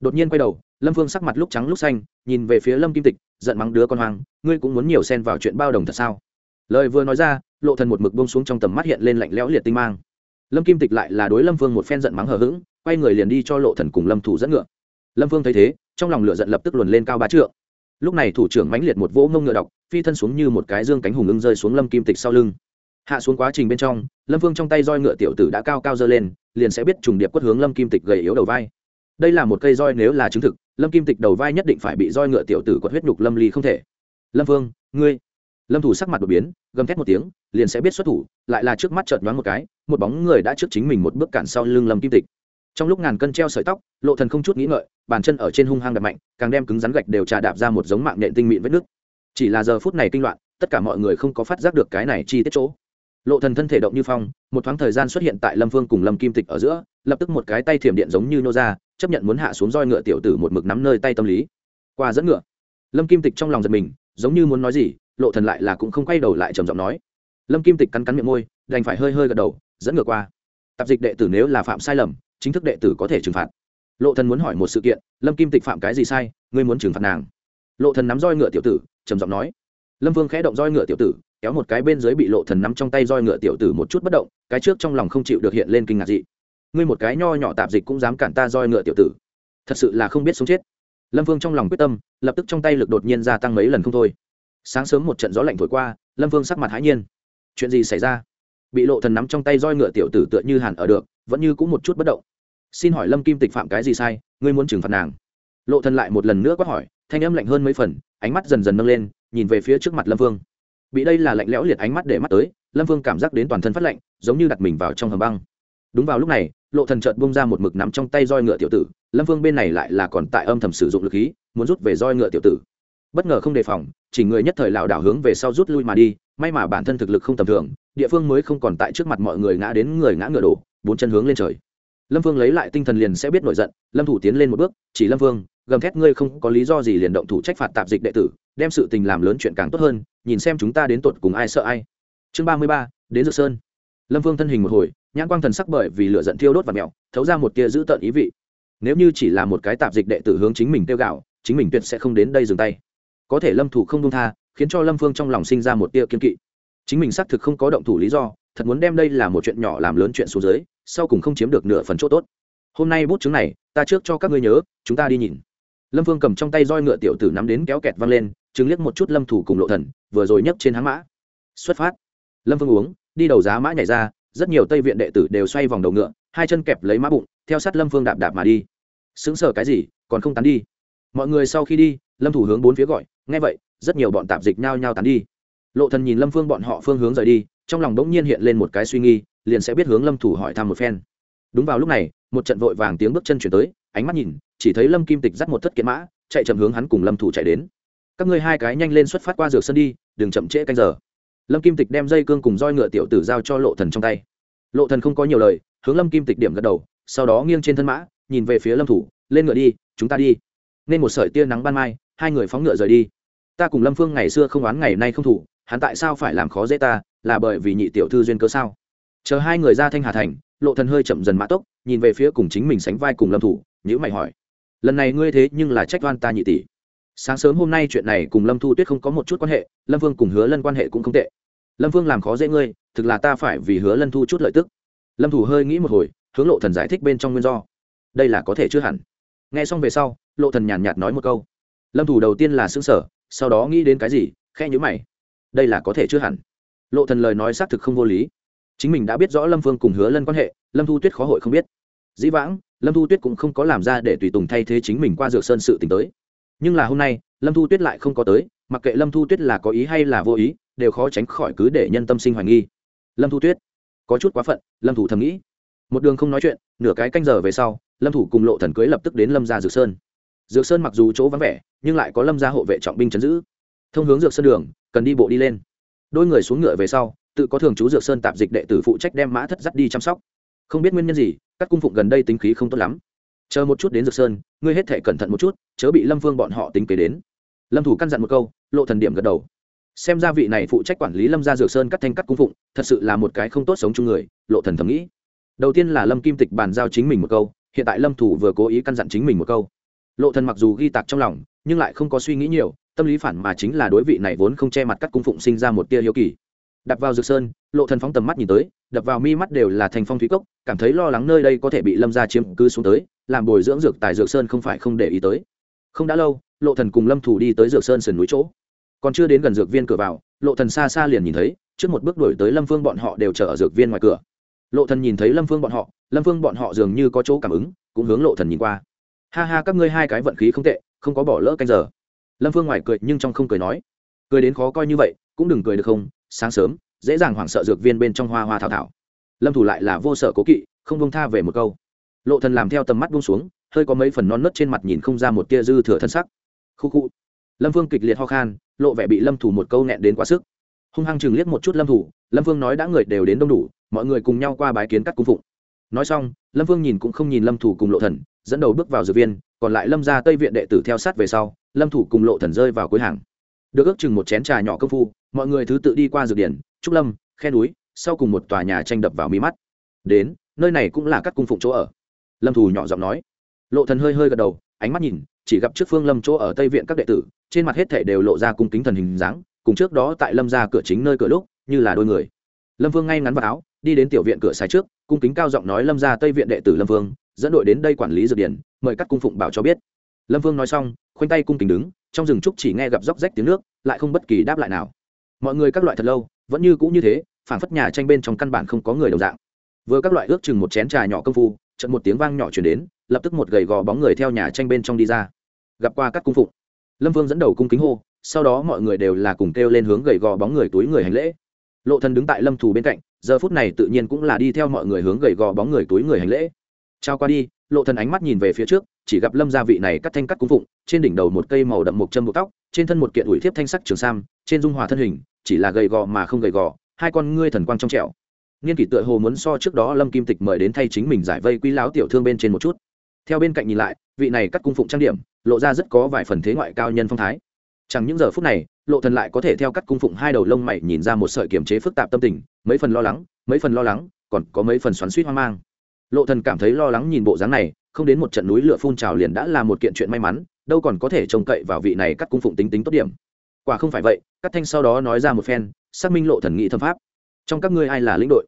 Speaker 1: Đột nhiên quay đầu, lâm vương sắc mặt lúc trắng lúc xanh, nhìn về phía lâm kim tịch, giận mắng đứa con hoang, ngươi cũng muốn nhiều xen vào chuyện bao đồng thật sao? Lời vừa nói ra, lộ thần một mực bông xuống trong tầm mắt hiện lên lạnh lẽo liệt tinh mang. Lâm kim tịch lại là đối lâm vương một phen giận mắng hờ hững, quay người liền đi cho lộ thần cùng lâm thủ dẫn ngựa. Lâm vương thấy thế, trong lòng lửa giận lập tức luồn lên cao ba trượng lúc này thủ trưởng mãnh liệt một vỗ ngông ngựa đọc, phi thân xuống như một cái dương cánh hùng ưng rơi xuống lâm kim tịch sau lưng. Hạ xuống quá trình bên trong, lâm vương trong tay roi ngựa tiểu tử đã cao cao dơ lên, liền sẽ biết trùng điệp quất hướng lâm kim tịch gầy yếu đầu vai. Đây là một cây roi nếu là chứng thực, lâm kim tịch đầu vai nhất định phải bị roi ngựa tiểu tử quất huyết nhục lâm ly không thể. Lâm vương, ngươi. Lâm thủ sắc mặt đột biến, gầm thét một tiếng, liền sẽ biết xuất thủ, lại là trước mắt chợt nhoáng một cái, một bóng người đã trước chính mình một bước cản sau lưng lâm kim tịch trong lúc ngàn cân treo sợi tóc, lộ thần không chút nghĩ ngợi, bàn chân ở trên hung hăng đập mạnh, càng đem cứng rắn gạch đều trà đạp ra một giống mạng nhện tinh mịn vết nước chỉ là giờ phút này kinh loạn, tất cả mọi người không có phát giác được cái này chi tiết chỗ. Lộ thần thân thể động như phong, một thoáng thời gian xuất hiện tại lâm vương cùng lâm kim tịch ở giữa, lập tức một cái tay thiểm điện giống như nô ra, chấp nhận muốn hạ xuống roi ngựa tiểu tử một mực nắm nơi tay tâm lý. Qua dẫn ngựa, lâm kim tịch trong lòng giật mình, giống như muốn nói gì, lộ thần lại là cũng không quay đầu lại trầm giọng nói. Lâm kim tịch cắn cắn miệng môi, đành phải hơi hơi gật đầu, dẫn ngựa qua. Tạp dịch đệ tử nếu là phạm sai lầm chính thức đệ tử có thể trừng phạt. Lộ thần muốn hỏi một sự kiện, lâm kim tịch phạm cái gì sai, ngươi muốn trừng phạt nàng. Lộ thần nắm roi ngựa tiểu tử, trầm giọng nói. Lâm vương khẽ động roi ngựa tiểu tử, kéo một cái bên dưới bị lộ thần nắm trong tay roi ngựa tiểu tử một chút bất động, cái trước trong lòng không chịu được hiện lên kinh ngạc dị. Ngươi một cái nho nhỏ tạp dịch cũng dám cản ta roi ngựa tiểu tử. Thật sự là không biết sống chết. Lâm vương trong lòng quyết tâm, lập tức trong tay lực đột nhiên gia tăng mấy lần không thôi. Sáng sớm một trận gió lạnh thổi qua, lâm vương sắc mặt hãi nhiên. Chuyện gì xảy ra? Bị lộ thần nắm trong tay roi ngựa tiểu tử tựa như hàn ở được, vẫn như cũng một chút bất động xin hỏi lâm kim tịch phạm cái gì sai ngươi muốn trừng phạt nàng lộ thần lại một lần nữa quát hỏi thanh âm lạnh hơn mấy phần ánh mắt dần dần nâng lên nhìn về phía trước mặt lâm vương bị đây là lạnh lẽo liệt ánh mắt để mắt tới lâm vương cảm giác đến toàn thân phát lạnh giống như đặt mình vào trong hầm băng đúng vào lúc này lộ thần chợt bung ra một mực nắm trong tay roi ngựa tiểu tử lâm vương bên này lại là còn tại âm thầm sử dụng lực khí muốn rút về roi ngựa tiểu tử bất ngờ không đề phòng chỉ người nhất thời lảo đảo hướng về sau rút lui mà đi may mà bản thân thực lực không tầm thường địa phương mới không còn tại trước mặt mọi người ngã đến người ngã ngựa đổ bốn chân hướng lên trời lâm vương lấy lại tinh thần liền sẽ biết nổi giận, lâm thủ tiến lên một bước, chỉ lâm vương gầm thét ngươi không có lý do gì liền động thủ trách phạt tạp dịch đệ tử, đem sự tình làm lớn chuyện càng tốt hơn, nhìn xem chúng ta đến tột cùng ai sợ ai. Chương ba mươi ba, đến dược sơn. Lâm vương thân hình một hồi, nhãn quang thần sắc bởi vì lửa giận thiêu đốt và mèo, thấu ra một tia giữ tợn ý vị. Nếu như chỉ là một cái tạp dịch đệ tử hướng chính mình tiêu gạo chính mình tuyệt sẽ không đến đây dừng tay. Có thể lâm thủ không đông tha, khiến cho lâm phương trong lòng sinh ra một tia kiên kỵ. Chính mình xác thực không có động thủ lý do, thật muốn đem đây là một chuyện nhỏ làm lớn chuyện xuống dưới sau cùng không chiếm được nửa phần chỗ tốt. Hôm nay bút chứng này, ta trước cho các ngươi nhớ, chúng ta đi nhìn. Lâm vương cầm trong tay roi ngựa tiểu tử nắm đến kéo kẹt văng lên, chứng liếc một chút lâm thủ cùng lộ thần, vừa rồi nhấc trên háng mã. Xuất phát. Lâm vương uống, đi đầu giá mã nhảy ra, rất nhiều tây viện đệ tử đều xoay vòng đầu ngựa, hai chân kẹp lấy mã bụng, theo sát lâm phương đạp đạp mà đi. Xứng sở cái gì, còn không tán đi. Mọi người sau khi đi, lâm thủ hướng bốn phía gọi, nghe vậy, rất nhiều bọn tạp dịch nhao nhao tán đi. Lộ thần nhìn lâm phương bọn họ phương hướng rời đi, trong lòng đống nhiên hiện lên một cái suy nghi liền sẽ biết hướng lâm thủ hỏi thăm một phen. Đúng vào lúc này, một trận vội vàng tiếng bước chân chuyển tới, ánh mắt nhìn, chỉ thấy lâm kim tịch dắt một thất kiện mã, chạy chậm hướng hắn cùng lâm thủ chạy đến. Các ngươi hai cái nhanh lên xuất phát qua dược sân đi, đừng chậm trễ canh giờ. Lâm kim tịch đem dây cương cùng roi ngựa tiểu tử giao cho lộ thần trong tay. Lộ thần không có nhiều lời, hướng lâm kim tịch điểm gật đầu, sau đó nghiêng trên thân mã, nhìn về phía lâm thủ, lên ngựa đi, chúng ta đi. Nên một sợi tia nắng ban mai, hai người phóng ngựa rời đi. Ta cùng lâm phương ngày xưa không oán ngày nay không thủ, hắn tại sao phải làm khó dễ ta, là bởi vì nhị tiểu thư duyên cớ sao? Chờ hai người ra thanh hà thành, lộ thần hơi chậm dần mã tốc, nhìn về phía cùng chính mình sánh vai cùng lâm thủ nhữ mày hỏi. Lần này ngươi thế nhưng là trách oan ta nhị tỷ. Sáng sớm hôm nay chuyện này cùng lâm thu tuyết không có một chút quan hệ, lâm vương cùng hứa lân quan hệ cũng không tệ. Lâm vương làm khó dễ ngươi, thực là ta phải vì hứa lân thu chút lợi tức. Lâm thủ hơi nghĩ một hồi, hướng lộ thần giải thích bên trong nguyên do. Đây là có thể chưa hẳn. Nghe xong về sau, lộ thần nhàn nhạt nói một câu. Lâm thủ đầu tiên là xương sở sau đó nghĩ đến cái gì khe nhữ mày. Đây là có thể chưa hẳn. Lộ thần lời nói xác thực không vô lý chính mình đã biết rõ lâm vương cùng hứa lân quan hệ lâm thu tuyết khó hội không biết dĩ vãng lâm thu tuyết cũng không có làm ra để tùy tùng thay thế chính mình qua dược sơn sự t tới nhưng là hôm nay lâm thu tuyết lại không có tới mặc kệ lâm thu tuyết là có ý hay là vô ý đều khó tránh khỏi cứ để nhân tâm sinh hoài nghi lâm thu tuyết có chút quá phận lâm thủ thầm nghĩ một đường không nói chuyện nửa cái canh giờ về sau lâm thủ cùng lộ thần cưới lập tức đến lâm gia dược sơn dược sơn mặc dù chỗ vắng vẻ nhưng lại có lâm gia hộ vệ trọng binh chấn giữ thông hướng dược sơn đường cần đi bộ đi lên đôi người xuống ngựa về sau tự có thường chú dược sơn tạp dịch đệ tử phụ trách đem mã thất dắt đi chăm sóc. Không biết nguyên nhân gì, các cung phụng gần đây tính khí không tốt lắm. Chờ một chút đến dược sơn, ngươi hết thể cẩn thận một chút, chớ bị lâm vương bọn họ tính kế đến. Lâm thủ căn dặn một câu, lộ thần điểm gật đầu. Xem ra vị này phụ trách quản lý lâm gia dược sơn cắt thanh cắt cung phụng, thật sự là một cái không tốt sống chung người, lộ thần thầm nghĩ. Đầu tiên là lâm kim tịch bàn giao chính mình một câu, hiện tại lâm thủ vừa cố ý căn dặn chính mình một câu. Lộ thần mặc dù ghi tạc trong lòng, nhưng lại không có suy nghĩ nhiều, tâm lý phản mà chính là đối vị này vốn không che mặt cắt cung phụng sinh ra một tia hiếu kỳ đặt vào dược sơn, lộ thần phóng tầm mắt nhìn tới, đập vào mi mắt đều là thành phong thúy cốc, cảm thấy lo lắng nơi đây có thể bị lâm gia chiếm cứ xuống tới, làm bồi dưỡng dược tài dược sơn không phải không để ý tới. Không đã lâu, lộ thần cùng lâm thủ đi tới dược sơn sườn núi chỗ. Còn chưa đến gần dược viên cửa vào, lộ thần xa xa liền nhìn thấy, trước một bước đuổi tới lâm phương bọn họ đều chờ ở dược viên ngoài cửa. Lộ thần nhìn thấy lâm phương bọn họ, lâm phương bọn họ dường như có chỗ cảm ứng, cũng hướng lộ thần nhìn qua. Ha ha, các ngươi hai cái vận khí không tệ, không có bỏ lỡ canh giờ. Lâm phương ngoài cười nhưng trong không cười nói. Cười đến khó coi như vậy, cũng đừng cười được không sáng sớm, dễ dàng hoảng sợ dược viên bên trong hoa hoa thảo thảo. Lâm thủ lại là vô sợ cố kỵ, không bông tha về một câu. Lộ thần làm theo tầm mắt buông xuống, hơi có mấy phần non nớt trên mặt nhìn không ra một tia dư thừa thân sắc. Khu khu. Lâm vương kịch liệt ho khan, lộ vẻ bị lâm thủ một câu nẹn đến quá sức. Hung hăng chừng liếc một chút lâm thủ, lâm vương nói đã người đều đến đông đủ, mọi người cùng nhau qua bái kiến các cung phụng. Nói xong, lâm vương nhìn cũng không nhìn lâm thủ cùng lộ thần, dẫn đầu bước vào dược viên, còn lại lâm ra tây viện đệ tử theo sát về sau, lâm thủ cùng lộ thần rơi vào cuối hàng. Được ước chừng một chén trà nhỏ công phu mọi người thứ tự đi qua dược điển, trúc lâm, khe núi, sau cùng một tòa nhà tranh đập vào mí mắt. Đến, nơi này cũng là các cung phụng chỗ ở. Lâm thù nhỏ giọng nói. Lộ thần hơi hơi gật đầu, ánh mắt nhìn, chỉ gặp trước phương lâm chỗ ở tây viện các đệ tử, trên mặt hết thể đều lộ ra cung kính thần hình dáng, cùng trước đó tại lâm ra cửa chính nơi cửa lúc, như là đôi người. Lâm vương ngay ngắn vào áo, đi đến tiểu viện cửa sai trước, cung kính cao giọng nói lâm ra tây viện đệ tử lâm vương, dẫn đội đến đây quản lý dược điển, mời các cung phụng bảo cho biết. Lâm vương nói xong, khoanh tay cung kính đứng, trong rừng trúc chỉ nghe gặp róc rách tiếng nước, lại không bất kỳ đáp lại nào mọi người các loại thật lâu, vẫn như cũ như thế phản phất nhà tranh bên trong căn bản không có người đồng dạng. Vừa các loại ước chừng một chén trà nhỏ công phu trận một tiếng vang nhỏ chuyển đến, lập tức một gầy gò bóng người theo nhà tranh bên trong đi ra. Gặp qua các cung phụng lâm vương dẫn đầu cung kính hô, sau đó mọi người đều là cùng kêu lên hướng gầy gò bóng người túi người hành lễ. Lộ thần đứng tại lâm thù bên cạnh, giờ phút này tự nhiên cũng là đi theo mọi người hướng gầy gò bóng người túi người hành lễ. Trao qua đi, lộ thần ánh mắt nhìn về phía trước, chỉ gặp lâm gia vị này cắt thanh cắt cung phụng, trên đỉnh đầu một cây màu đậm một châm buộc tóc, trên thân một kiện ủi thiếp thanh sắc trường sam, trên dung hòa thân hình chỉ là gầy gò mà không gầy gò, hai con ngươi thần quang trong trẻo. Nghiên kỷ tựa hồ muốn so trước đó lâm kim tịch mời đến thay chính mình giải vây quý láo tiểu thương bên trên một chút. Theo bên cạnh nhìn lại, vị này cắt cung phụng trang điểm, lộ ra rất có vài phần thế ngoại cao nhân phong thái. Chẳng những giờ phút này, lộ thần lại có thể theo cắt cung phụng hai đầu lông mày nhìn ra một sợi kiềm chế phức tạp tâm tình, mấy phần lo lắng, mấy phần lo lắng, còn có mấy phần xoắn suýt hoang mang. Lộ thần cảm thấy lo lắng nhìn bộ dáng này, không đến một trận núi lửa phun trào liền đã là một kiện chuyện may mắn, đâu còn có thể trông cậy vào vị này cắt cung phụng tính tính tốt điểm quả không phải vậy cắt thanh sau đó nói ra một phen, xác minh lộ thần nghị thâm pháp. Trong các ngươi ai là lĩnh đội?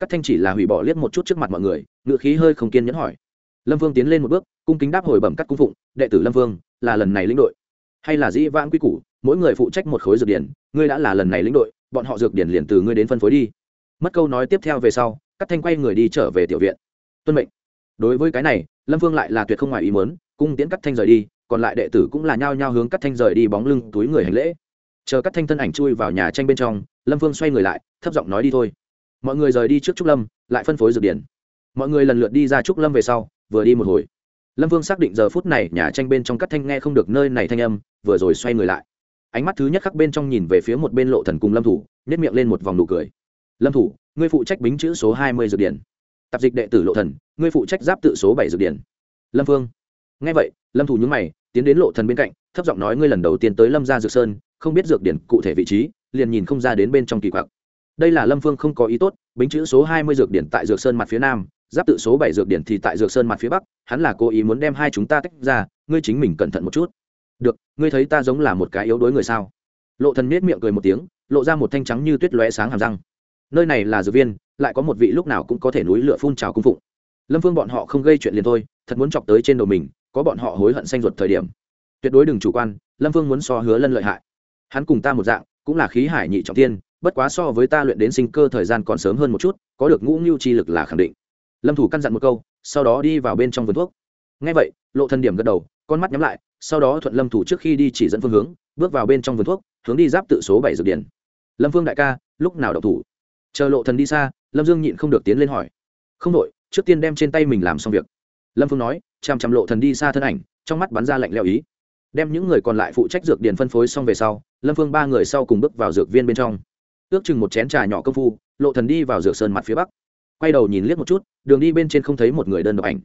Speaker 1: Cắt thanh chỉ là hủy bỏ liếc một chút trước mặt mọi người ngựa khí hơi không kiên nhẫn hỏi. Lâm vương tiến lên một bước, cung kính đáp hồi bẩm các cung phụng, đệ tử lâm vương, là lần này lĩnh đội. Hay là dĩ vãng quy củ, mỗi người phụ trách một khối dược điển, ngươi đã là lần này lĩnh đội, bọn họ dược điển liền từ ngươi đến phân phối đi. Mất câu nói tiếp theo về sau các thanh quay người đi trở về tiểu viện. Tuân mệnh. Đối với cái này, lâm vương lại là tuyệt không ngoài ý mớn cung tiễn cắt thanh rời đi còn lại đệ tử cũng là nhao nhao hướng cắt thanh rời đi bóng lưng túi người hành lễ. Chờ cắt thanh thân ảnh chui vào nhà tranh bên trong, lâm vương xoay người lại, thấp giọng nói đi thôi. Mọi người rời đi trước trúc lâm, lại phân phối dược điển. Mọi người lần lượt đi ra trúc lâm về sau, vừa đi một hồi. Lâm vương xác định giờ phút này nhà tranh bên trong cắt thanh nghe không được nơi này thanh âm, vừa rồi xoay người lại. Ánh mắt thứ nhất khắc bên trong nhìn về phía một bên lộ thần cùng lâm thủ nhét miệng lên một vòng nụ cười. Lâm thủ, ngươi phụ trách bính chữ số hai mươi dược điển. Tạp dịch đệ tử lộ thần, ngươi phụ trách giáp tự số bảy dược điển. Lâm vương nghe vậy, lâm thủ nhướng mày, tiến đến lộ thần bên cạnh, thấp giọng nói, ngươi lần đầu tiên tới lâm gia dược sơn, không biết dược điển cụ thể vị trí, liền nhìn không ra đến bên trong kỳ quặc. Đây là lâm phương không có ý tốt, bính chữ số hai mươi dược điển tại dược sơn mặt phía nam, giáp tự số bảy dược điển thì tại dược sơn mặt phía bắc, hắn là cố ý muốn đem hai chúng ta tách ra, ngươi chính mình cẩn thận một chút. Được, ngươi thấy ta giống là một cái yếu đuối người sao? Lộ thần nết miệng cười một tiếng, lộ ra một thanh trắng như tuyết lóe sáng hàm răng. Nơi này là dược viên, lại có một vị lúc nào cũng có thể núi lửa phun trào cung phụng. Lâm phương bọn họ không gây chuyện liền thôi, thật muốn chọc tới trên đầu mình có bọn họ hối hận xanh ruột thời điểm. Tuyệt đối đừng chủ quan, lâm vương muốn so hứa lân lợi hại. Hắn cùng ta một dạng, cũng là khí hải nhị trọng tiên, bất quá so với ta luyện đến sinh cơ thời gian còn sớm hơn một chút, có được ngũ ngưu chi lực là khẳng định. Lâm thủ căn dặn một câu, sau đó đi vào bên trong vườn thuốc. Ngay vậy, lộ thân điểm gật đầu, con mắt nhắm lại, sau đó thuận lâm thủ trước khi đi chỉ dẫn phương hướng, bước vào bên trong vườn thuốc, hướng đi giáp tự số bảy dược điển. Lâm phương đại ca, lúc nào đậu thủ? Chờ lộ thần đi xa, lâm dương nhịn không được tiến lên hỏi. Không đội trước tiên đem trên tay mình làm xong việc lâm phương nói, chằm chằm lộ thần đi xa thân ảnh, trong mắt bắn ra lạnh leo ý. Đem những người còn lại phụ trách dược điển phân phối xong về sau, lâm phương ba người sau cùng bước vào dược viên bên trong. Ước chừng một chén trà nhỏ công phu, lộ thần đi vào dược sơn mặt phía bắc. Quay đầu nhìn liếc một chút, đường đi bên trên không thấy một người đơn độc ảnh.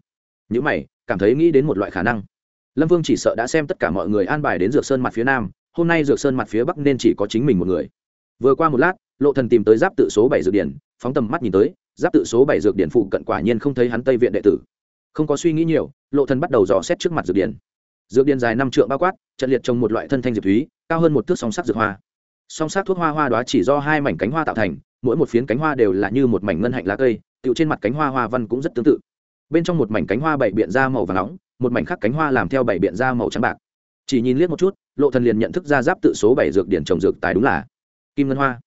Speaker 1: Những mày, cảm thấy nghĩ đến một loại khả năng. Lâm vương chỉ sợ đã xem tất cả mọi người an bài đến dược sơn mặt phía nam, hôm nay dược sơn mặt phía bắc nên chỉ có chính mình một người. Vừa qua một lát, lộ thần tìm tới giáp tự số bảy dược điển phóng tầm mắt nhìn tới, giáp tự số bảy dược điển phụ cận quả nhiên không thấy hắn tây viện đệ tử không có suy nghĩ nhiều, lộ thần bắt đầu dò xét trước mặt dược điển dược điển dài năm trượng bao quát, trận liệt trồng một loại thân thanh diệp thúy, cao hơn một thước song sắc dược hoa. Song sắc thuốc hoa hoa đó chỉ do hai mảnh cánh hoa tạo thành, mỗi một phiến cánh hoa đều là như một mảnh ngân hạnh lá cây, tựu trên mặt cánh hoa hoa văn cũng rất tương tự. Bên trong một mảnh cánh hoa bảy biện ra màu vàng nóng, một mảnh khác cánh hoa làm theo bảy biện ra màu trắng bạc. Chỉ nhìn liếc một chút, lộ thần liền nhận thức ra giáp tự số bảy dược điển trồng dược tài đúng là kim ngân hoa.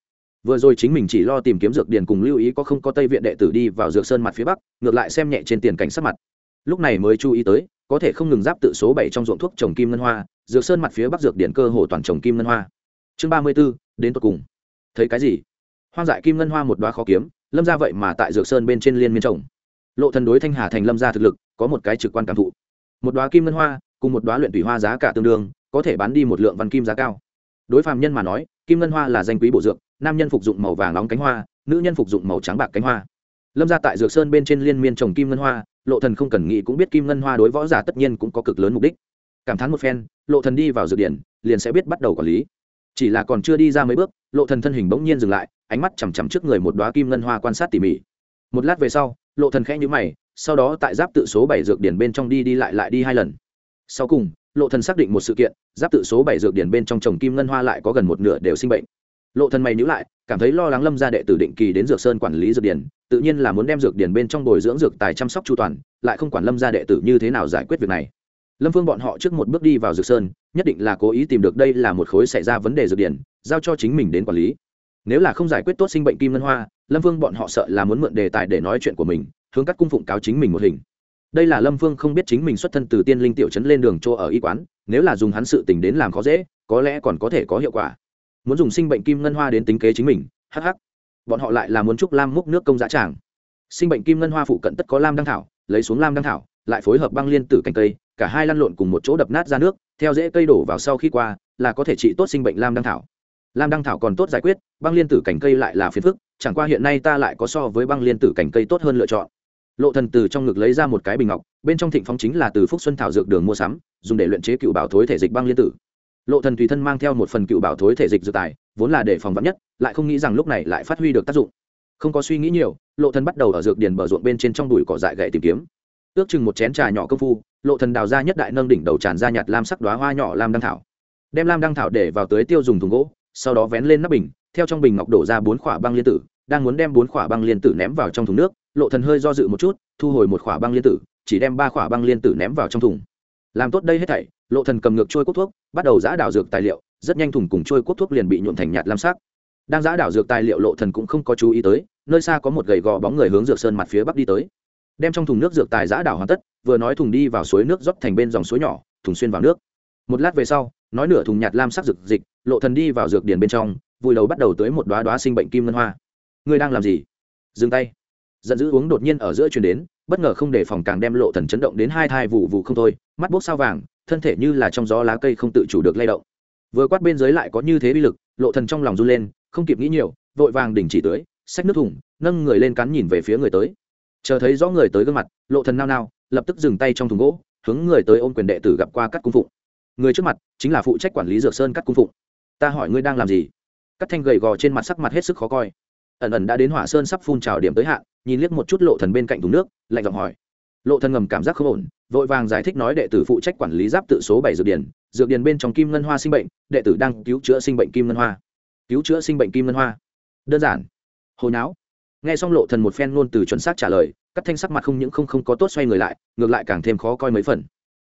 Speaker 1: Vừa rồi chính mình chỉ lo tìm kiếm dược điển cùng lưu ý có không có tây viện đệ tử đi vào dược sơn mặt phía bắc, ngược lại xem nhẹ trên tiền cảnh sát mặt lúc này mới chú ý tới, có thể không ngừng giáp tự số bảy trong ruộng thuốc trồng kim ngân hoa, dược sơn mặt phía bắc dược điện cơ hồ toàn trồng kim ngân hoa. Chương ba mươi b ố đến tột cùng. Thấy cái gì? Hoang dại kim ngân hoa một đoá khó kiếm, lâm ra vậy mà tại dược sơn bên trên liên miên trồng. Lộ thần đối thanh hà thành lâm ra thực lực, có một cái trực quan cảm thụ. Một đoá kim ngân hoa, cùng một đoá luyện thủy hoa giá cả tương đương, có thể bán đi một lượng văn kim giá cao. Đối phàm nhân mà nói, kim ngân hoa là danh quý bổ dược, nam nhân phục dụng màu vàng nóng cánh hoa, nữ nhân phục dụng màu trắng bạc cánh hoa. Lâm ra tại dược sơn bên trên liên miên trồng kim ngân hoa lộ thần không cần nghĩ cũng biết kim ngân hoa đối võ giả tất nhiên cũng có cực lớn mục đích. Cảm thán một phen, lộ thần đi vào dược điển liền sẽ biết bắt đầu quản lý. Chỉ là còn chưa đi ra mấy bước, lộ thần thân hình bỗng nhiên dừng lại, ánh mắt chằm chằm trước người một đóa kim ngân hoa quan sát tỉ mỉ. Một lát về sau, lộ thần khẽ nhíu mày, sau đó tại giáp tự số bảy dược điển bên trong đi đi lại lại đi hai lần. Sau cùng, lộ thần xác định một sự kiện, giáp tự số bảy dược điển bên trong trồng kim ngân hoa lại có gần một nửa đều sinh bệnh lộ thần mày nhíu lại, cảm thấy lo lắng lâm gia đệ tử định kỳ đến dược sơn quản lý dược điển tự nhiên là muốn đem dược điển bên trong bồi dưỡng dược tài chăm sóc chu toàn, lại không quản lâm gia đệ tử như thế nào giải quyết việc này. Lâm phương bọn họ trước một bước đi vào dược sơn, nhất định là cố ý tìm được đây là một khối xảy ra vấn đề dược điển giao cho chính mình đến quản lý. Nếu là không giải quyết tốt sinh bệnh kim ngân hoa, lâm phương bọn họ sợ là muốn mượn đề tài để nói chuyện của mình, hướng các cung phụng cáo chính mình một hình. Đây là lâm phương không biết chính mình xuất thân từ tiên linh tiểu trấn lên đường chỗ ở y quán, nếu là dùng hắn sự tình đến làm khó dễ, có lẽ còn có thể có hiệu quả muốn dùng sinh bệnh kim ngân hoa đến tính kế chính mình hh bọn họ lại là muốn chúc lam múc nước công giá tràng. Sinh bệnh kim ngân hoa phụ cận tất có lam đăng thảo, lấy xuống lam đăng thảo, lại phối hợp băng liên tử cành cây, cả hai lăn lộn cùng một chỗ đập nát ra nước, theo dễ cây đổ vào sau khi qua, là có thể trị tốt sinh bệnh lam đăng thảo. Lam đăng thảo còn tốt giải quyết, băng liên tử cảnh cây lại là phiền phức, chẳng qua hiện nay ta lại có so với băng liên tử cảnh cây tốt hơn lựa chọn. Lộ thần từ trong ngực lấy ra một cái bình ngọc, bên trong thịnh phong chính là từ phúc xuân thảo dược đường mua sắm, dùng để luyện chế cựu bảo thối thể dịch băng liên tử lộ thần tùy thân mang theo một phần cựu bảo thối thể dịch dự tài, vốn là để phòng vắn nhất, lại không nghĩ rằng lúc này lại phát huy được tác dụng. Không có suy nghĩ nhiều, lộ thần bắt đầu ở dược điền bờ ruộng bên trên trong đùi cỏ dại gậy tìm kiếm. Ước chừng một chén trà nhỏ công phu, lộ thần đào ra nhất đại nâng đỉnh đầu tràn ra nhạt lam sắc đóa hoa nhỏ lam đăng thảo. Đem lam đăng thảo để vào tới tiêu dùng thùng gỗ, sau đó vén lên nắp bình, theo trong bình ngọc đổ ra bốn khỏa băng liên tử, đang muốn đem bốn khỏa băng liên tử ném vào trong thùng nước, lộ thần hơi do dự một chút, thu hồi một khỏa băng liên tử, chỉ đem ba khỏa băng liên tử ném vào trong thùng. Làm tốt đây hết thảy lộ thần cầm ngược trôi cốt thuốc, bắt đầu giã đảo dược tài liệu, rất nhanh thùng cùng trôi cốt thuốc liền bị nhuộn thành nhạt lam sắc. Đang giã đảo dược tài liệu, lộ thần cũng không có chú ý tới, nơi xa có một gầy gò bóng người hướng dược sơn mặt phía bắc đi tới. Đem trong thùng nước dược tài giã đảo hoàn tất, vừa nói thùng đi vào suối nước rót thành bên dòng suối nhỏ, thùng xuyên vào nước. Một lát về sau, nói nửa thùng nhạt lam sắc dược dịch, lộ thần đi vào dược điển bên trong vùi đầu bắt đầu tới một đóa đóa sinh bệnh kim ngân hoa. Ngươi đang làm gì? Dừng tay. Giận dữ uống đột nhiên ở giữa truyền đến, bất ngờ không để phòng càng đem lộ thần chấn động đến hai thai vụ vụ không thôi, mắt bốc sao vàng thân thể như là trong gió lá cây không tự chủ được lay động. Vừa quát bên dưới lại có như thế bi lực lộ thần trong lòng run lên không kịp nghĩ nhiều vội vàng đình chỉ tưới, xách nước thùng nâng người lên cắn nhìn về phía người tới. Chờ thấy rõ người tới gương mặt lộ thần nao nao lập tức dừng tay trong thùng gỗ hướng người tới ôm quyền đệ tử gặp qua cắt cung phụng. Người trước mặt chính là phụ trách quản lý dược sơn cắt cung phụng. Ta hỏi ngươi đang làm gì? Cắt thanh gầy gò trên mặt sắc mặt hết sức khó coi. Ẩn ẩn đã đến hỏa sơn sắp phun trào điểm tới hạn nhìn liếc một chút lộ thần bên cạnh thùng nước lạnh giọng hỏi lộ thần ngầm cảm giác không ổn, vội vàng giải thích nói đệ tử phụ trách quản lý giáp tự số bảy dược điển dược điển bên trong kim ngân hoa sinh bệnh, đệ tử đang cứu chữa sinh bệnh kim ngân hoa. Cứu chữa sinh bệnh kim ngân hoa. Đơn giản. Hồi não nghe xong lộ thần một phen luôn từ chuẩn xác trả lời cắt thanh sắc mặt không những không không có tốt xoay người lại, ngược lại càng thêm khó coi mấy phần.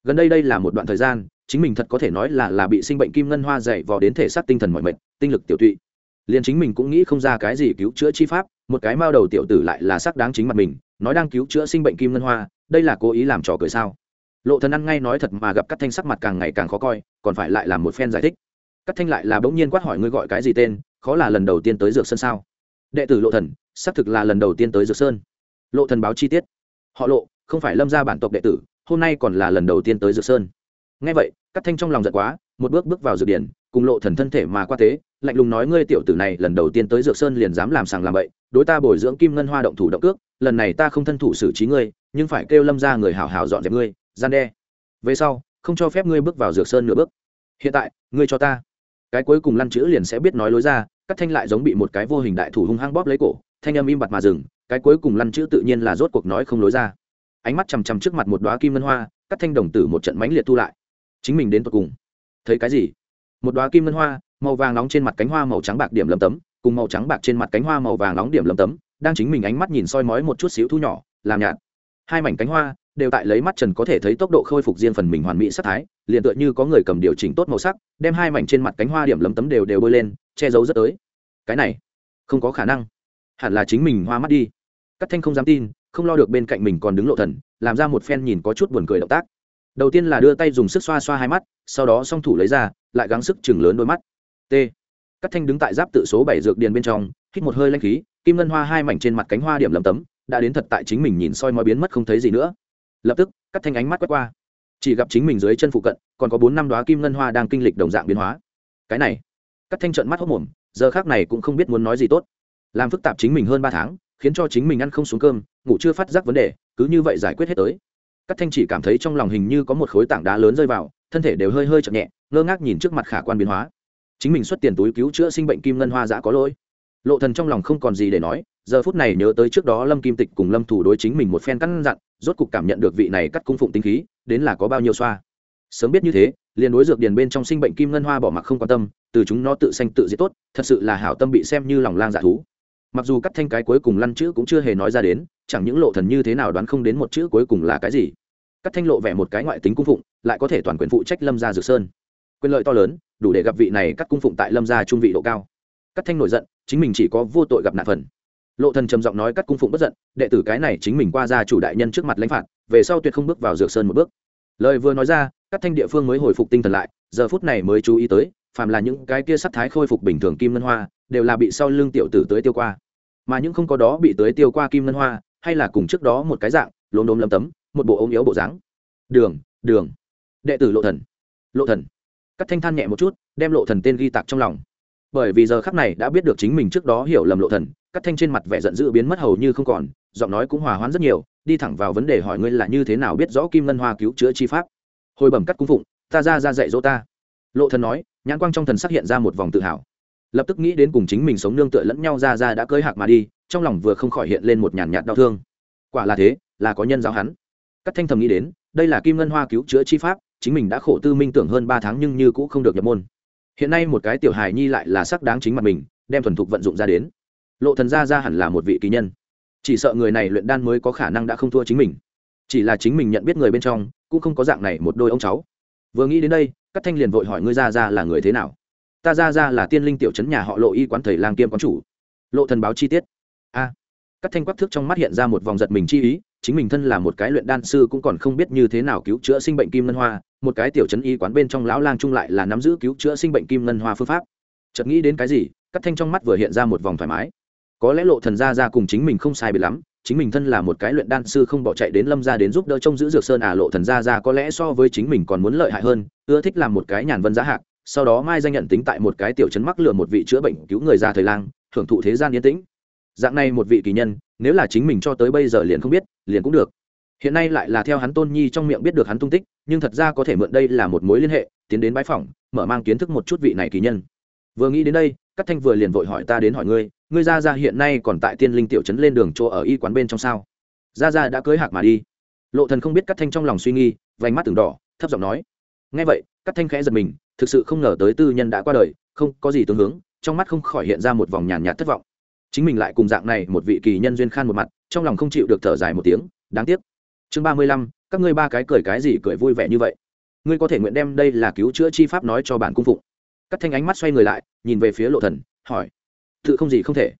Speaker 1: Gần đây đây là một đoạn thời gian, chính mình thật có thể nói là là bị sinh bệnh kim ngân hoa dày vò đến thể xác tinh thần mọi mệnh tinh lực tiểu tụy. Liền chính mình cũng nghĩ không ra cái gì cứu chữa chi pháp, một cái mao đầu tiểu tử lại là sắc đáng chính mặt mình, nói đang cứu chữa sinh bệnh kim ngân hoa đây là cố ý làm trò cười sao? Lộ thần ăn ngay nói thật mà gặp Cát thanh sắc mặt càng ngày càng khó coi, còn phải lại làm một phen giải thích. Cát thanh lại là bỗng nhiên quát hỏi ngươi gọi cái gì tên, khó là lần đầu tiên tới dược sơn sao? Đệ tử lộ thần, xác thực là lần đầu tiên tới dược sơn. Lộ thần báo chi tiết. Họ lộ, không phải lâm gia bản tộc đệ tử, hôm nay còn là lần đầu tiên tới dược sơn. Nghe vậy, Cát thanh trong lòng giận quá, một bước bước vào dược điển, cùng lộ thần thân thể mà qua thế, lạnh lùng nói ngươi tiểu tử này lần đầu tiên tới dược sơn liền dám làm sàng làm bậy, đối ta bồi dưỡng kim ngân hoa động thủ động cước, lần này ta không thân thủ xử trí ngươi nhưng phải kêu lâm ra người hảo hảo dọn dẹp ngươi, gian đe. Về sau, không cho phép ngươi bước vào dược sơn nửa bước. Hiện tại, ngươi cho ta. Cái cuối cùng lăn chữ liền sẽ biết nói lối ra cắt thanh lại giống bị một cái vô hình đại thủ hung hăng bóp lấy cổ, thanh âm im bặt mà dừng, cái cuối cùng lăn chữ tự nhiên là rốt cuộc nói không lối ra. Ánh mắt chằm chằm trước mặt một đoá kim ngân hoa cắt thanh đồng tử một trận mãnh liệt thu lại. Chính mình đến tột cùng. Thấy cái gì? Một đoá kim ngân hoa, màu vàng nóng trên mặt cánh hoa màu trắng bạc điểm lấm tấm, cùng màu trắng bạc trên mặt cánh hoa màu vàng nóng điểm lấm tấm, đang chính mình ánh mắt nhìn soi mói một chút xíu thu nhỏ, làm nhạt hai mảnh cánh hoa đều tại lấy mắt trần có thể thấy tốc độ khôi phục riêng phần mình hoàn mỹ sắc thái, liền tựa như có người cầm điều chỉnh tốt màu sắc, đem hai mảnh trên mặt cánh hoa điểm lấm tấm đều đều bôi lên, che giấu rất tới. Cái này, không có khả năng. Hẳn là chính mình hoa mắt đi. Cắt thanh không dám tin, không lo được bên cạnh mình còn đứng lộ thần, làm ra một phen nhìn có chút buồn cười động tác. Đầu tiên là đưa tay dùng sức xoa xoa hai mắt, sau đó song thủ lấy ra, lại gắng sức chừng lớn đôi mắt. T. Cắt thanh đứng tại giáp tự số bảy dược điền bên trong, hít một hơi lanh khí, kim ngân hoa hai mảnh trên mặt cánh hoa điểm lầm tấm đã đến thật tại chính mình nhìn soi mọi biến mất không thấy gì nữa. Lập tức cắt thanh ánh mắt quét qua. Chỉ gặp chính mình dưới chân phụ cận, còn có bốn năm đoá kim ngân hoa đang kinh lịch đồng dạng biến hóa. Cái này cắt thanh trận mắt hốc mồm, giờ khác này cũng không biết muốn nói gì tốt. Làm phức tạp chính mình hơn ba tháng, khiến cho chính mình ăn không xuống cơm, ngủ chưa phát giác vấn đề, cứ như vậy giải quyết hết tới. Cắt thanh chỉ cảm thấy trong lòng hình như có một khối tảng đá lớn rơi vào, thân thể đều hơi hơi chậm nhẹ, ngơ ngác nhìn trước mặt khả quan biến hóa. Chính mình xuất tiền túi cứu chữa sinh bệnh kim ngân hoa giã có lỗi. Lộ thần trong lòng không còn gì để nói giờ phút này nhớ tới trước đó lâm kim tịch cùng lâm thủ đối chính mình một phen căn dặn, rốt cục cảm nhận được vị này cắt cung phụng tinh khí, đến là có bao nhiêu xoa. Sớm biết như thế, liền đối dược điền bên trong sinh bệnh kim ngân hoa bỏ mặc không quan tâm, từ chúng nó tự sanh tự diệt tốt, thật sự là hảo tâm bị xem như lòng lang dạ thú. Mặc dù cắt thanh cái cuối cùng lăn chữ cũng chưa hề nói ra đến, chẳng những lộ thần như thế nào đoán không đến một chữ cuối cùng là cái gì. Cắt thanh lộ vẻ một cái ngoại tính cung phụng, lại có thể toàn quyền phụ trách lâm gia dược sơn. Quyền lợi to lớn, đủ để gặp vị này cắt cung phụng tại lâm gia trung vị độ cao. Cắt thanh nổi giận, chính mình chỉ có vô tội gặp nạn phần lộ thần trầm giọng nói cắt cung phụng bất giận, đệ tử cái này chính mình qua ra chủ đại nhân trước mặt lãnh phạt, về sau tuyệt không bước vào dược sơn một bước. Lời vừa nói ra cắt thanh địa phương mới hồi phục tinh thần lại, giờ phút này mới chú ý tới, phàm là những cái kia sắc thái khôi phục bình thường kim ngân hoa, đều là bị sau lưng tiểu tử tới tiêu qua. Mà những không có đó bị tới tiêu qua kim ngân hoa, hay là cùng trước đó một cái dạng, lốm đốm lấm tấm, một bộ ống yếu bộ dáng. Đường đường. Đệ tử lộ thần. Lộ thần. Cắt thanh than nhẹ một chút, đem lộ thần tên ghi tạc trong lòng bởi vì giờ khắc này đã biết được chính mình trước đó hiểu lầm lộ thần cắt thanh trên mặt vẻ giận dữ biến mất hầu như không còn, giọng nói cũng hòa hoãn rất nhiều, đi thẳng vào vấn đề hỏi ngươi là như thế nào biết rõ kim ngân hoa cứu chữa chi pháp. Hồi bẩm cắt cung phụng, ta ra ra dạy dỗ ta. Lộ thần nói, nhãn quang trong thần sắc hiện ra một vòng tự hào. Lập tức nghĩ đến cùng chính mình sống nương tựa lẫn nhau ra ra đã cưới hạc mà đi, trong lòng vừa không khỏi hiện lên một nhàn nhạt đau thương. Quả là thế, là có nhân giáo hắn. Cắt thanh thầm nghĩ đến, đây là kim ngân hoa cứu chữa chi pháp, chính mình đã khổ tư minh tưởng hơn ba tháng nhưng như cũng không được nhập môn hiện nay một cái tiểu hài nhi lại là sắc đáng chính mặt mình đem thuần thục vận dụng ra đến. Lộ thần gia ra hẳn là một vị kỳ nhân. Chỉ sợ người này luyện đan mới có khả năng đã không thua chính mình. Chỉ là chính mình nhận biết người bên trong cũng không có dạng này một đôi ông cháu. Vừa nghĩ đến đây các thanh liền vội hỏi ngươi ra ra là người thế nào? Ta ra ra là tiên linh tiểu trấn nhà họ lộ y quán thầy lang kiêm quán chủ. Lộ thần báo chi tiết. A. À, các thanh quắc thước trong mắt hiện ra một vòng giật mình chi ý chính mình thân là một cái luyện đan sư cũng còn không biết như thế nào cứu chữa sinh bệnh kim ngân hoa một cái tiểu trấn y quán bên trong lão lang trung lại là nắm giữ cứu chữa sinh bệnh kim ngân hoa phương pháp. Chợt nghĩ đến cái gì cắt thanh trong mắt vừa hiện ra một vòng thoải mái. Có lẽ lộ thần gia ra cùng chính mình không sai biệt lắm, chính mình thân là một cái luyện đan sư không bỏ chạy đến lâm gia đến giúp đỡ trông giữ dược sơn à lộ thần gia ra có lẽ so với chính mình còn muốn lợi hại hơn, ưa thích làm một cái nhàn vân giá hạc, sau đó mai danh nhận tính tại một cái tiểu trấn mắc lừa một vị chữa bệnh cứu người già thời lang, thưởng thụ thế gian yên tĩnh. Dạng này một vị kỳ nhân, nếu là chính mình cho tới bây giờ liền không biết, liền cũng được hiện nay lại là theo hắn tôn nhi trong miệng biết được hắn tung tích, nhưng thật ra có thể mượn đây là một mối liên hệ, tiến đến bãi phòng mở mang kiến thức một chút vị này kỳ nhân. Vừa nghĩ đến đây các thanh vừa liền vội hỏi ta đến hỏi ngươi ngươi ra ra hiện nay còn tại tiên linh tiểu trấn lên đường chỗ ở y quán bên trong sao? Ra ra đã cưới hạc mà đi. Lộ thần không biết các thanh trong lòng suy nghi, vành mắt từng đỏ, thấp giọng nói. Nghe vậy các thanh khẽ giật mình, thực sự không ngờ tới tư nhân đã qua đời, không có gì tương hướng, trong mắt không khỏi hiện ra một vòng nhàn nhạt thất vọng. Chính mình lại cùng dạng này một vị kỳ nhân duyên khan một mặt, trong lòng không chịu được thở dài một tiếng, đáng tiếc chương ba mươi lăm, các ngươi ba cái cười cái gì cười vui vẻ như vậy? Ngươi có thể nguyện đem đây là cứu chữa chi pháp nói cho bản cung phụng. Cắt thanh ánh mắt xoay người lại, nhìn về phía lộ thần, hỏi. Tự không gì không thể.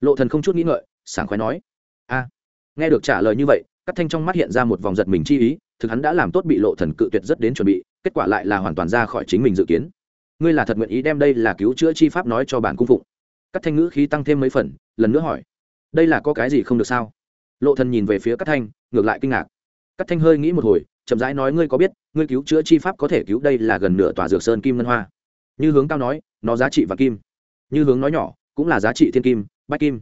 Speaker 1: Lộ thần không chút nghĩ ngợi, sảng khoái nói. A. Nghe được trả lời như vậy cắt thanh trong mắt hiện ra một vòng giật mình chi ý, thực hắn đã làm tốt bị lộ thần cự tuyệt rất đến chuẩn bị, kết quả lại là hoàn toàn ra khỏi chính mình dự kiến. Ngươi là thật nguyện ý đem đây là cứu chữa chi pháp nói cho bản cung phụng? Cắt thanh ngữ khí tăng thêm mấy phần, lần nữa hỏi. Đây là có cái gì không được sao? Lộ thần nhìn về phía cắt thanh, ngược lại kinh ngạc cắt thanh hơi nghĩ một hồi, chậm rãi nói, ngươi có biết, ngươi cứu chữa chi pháp có thể cứu đây là gần nửa tòa dược sơn kim ngân hoa? Như hướng cao nói, nó giá trị và kim. Như hướng nói nhỏ, cũng là giá trị thiên kim, bách kim.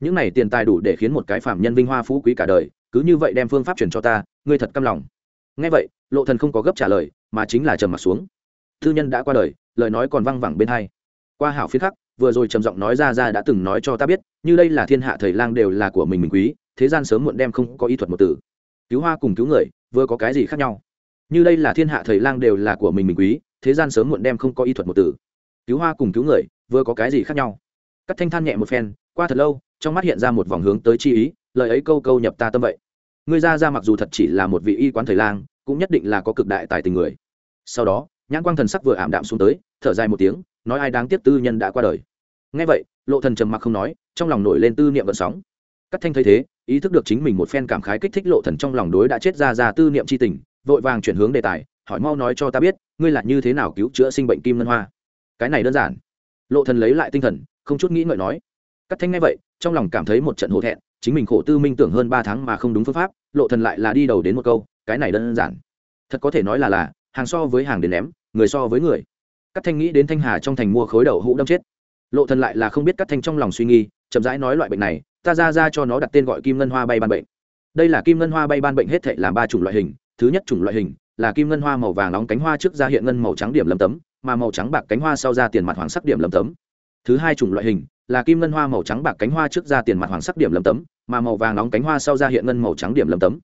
Speaker 1: Những này tiền tài đủ để khiến một cái phạm nhân vinh hoa phú quý cả đời, cứ như vậy đem phương pháp truyền cho ta, ngươi thật căm lòng. Nghe vậy, lộ thần không có gấp trả lời, mà chính là trầm mặt xuống. Thư nhân đã qua đời, lời nói còn vang vẳng bên hai. Qua hảo phiến khắc, vừa rồi trầm giọng nói ra ra đã từng nói cho ta biết, như đây là thiên hạ thầy lang đều là của mình mình quý, thế gian sớm muộn đem không có y thuật một tử cứu hoa cùng cứu người, vừa có cái gì khác nhau? Như đây là thiên hạ thầy lang đều là của mình mình quý, thế gian sớm muộn đem không có y thuật một từ. Cứu hoa cùng cứu người, vừa có cái gì khác nhau? Cắt thanh than nhẹ một phen, qua thật lâu, trong mắt hiện ra một vòng hướng tới chi ý, lời ấy câu câu nhập ta tâm vậy. Ngươi ra ra mặc dù thật chỉ là một vị y quán thầy lang, cũng nhất định là có cực đại tài tình người. Sau đó, nhãn quang thần sắc vừa ảm đạm xuống tới, thở dài một tiếng, nói ai đáng tiếc tư nhân đã qua đời. Ngay vậy, lộ thần trầm mặc không nói, trong lòng nổi lên tư niệm vận sóng. Cắt thanh thấy thế ý thức được chính mình một phen cảm khái kích thích lộ thần trong lòng đối đã chết ra ra tư niệm chi tình, vội vàng chuyển hướng đề tài, hỏi mau nói cho ta biết, ngươi là như thế nào cứu chữa sinh bệnh kim ngân hoa? Cái này đơn giản. Lộ thần lấy lại tinh thần, không chút nghĩ ngợi nói. Cắt thanh ngay vậy, trong lòng cảm thấy một trận hổ thẹn, chính mình khổ tư minh tưởng hơn ba tháng mà không đúng phương pháp, lộ thần lại là đi đầu đến một câu, cái này đơn giản. Thật có thể nói là là, hàng so với hàng đến ném, người so với người. Cắt thanh nghĩ đến thanh hà trong thành mua khối đầu hũ đâm chết. Lộ thần lại là không biết cắt thanh trong lòng suy nghi, chậm rãi nói loại bệnh này ta ra ra cho nó đặt tên gọi kim ngân hoa bay ban bệnh. Đây là kim ngân hoa bay ban bệnh hết thảy làm ba chủng loại hình. Thứ nhất chủng loại hình là kim ngân hoa màu vàng nóng cánh hoa trước ra hiện ngân màu trắng điểm lấm tấm, mà màu trắng bạc cánh hoa sau ra tiền mặt hoàng sắc điểm lấm tấm. Thứ hai chủng loại hình là kim ngân hoa màu trắng bạc cánh hoa trước ra tiền mặt hoàng sắc điểm lấm tấm, mà màu vàng nóng cánh hoa sau ra hiện ngân màu trắng điểm lấm tấm.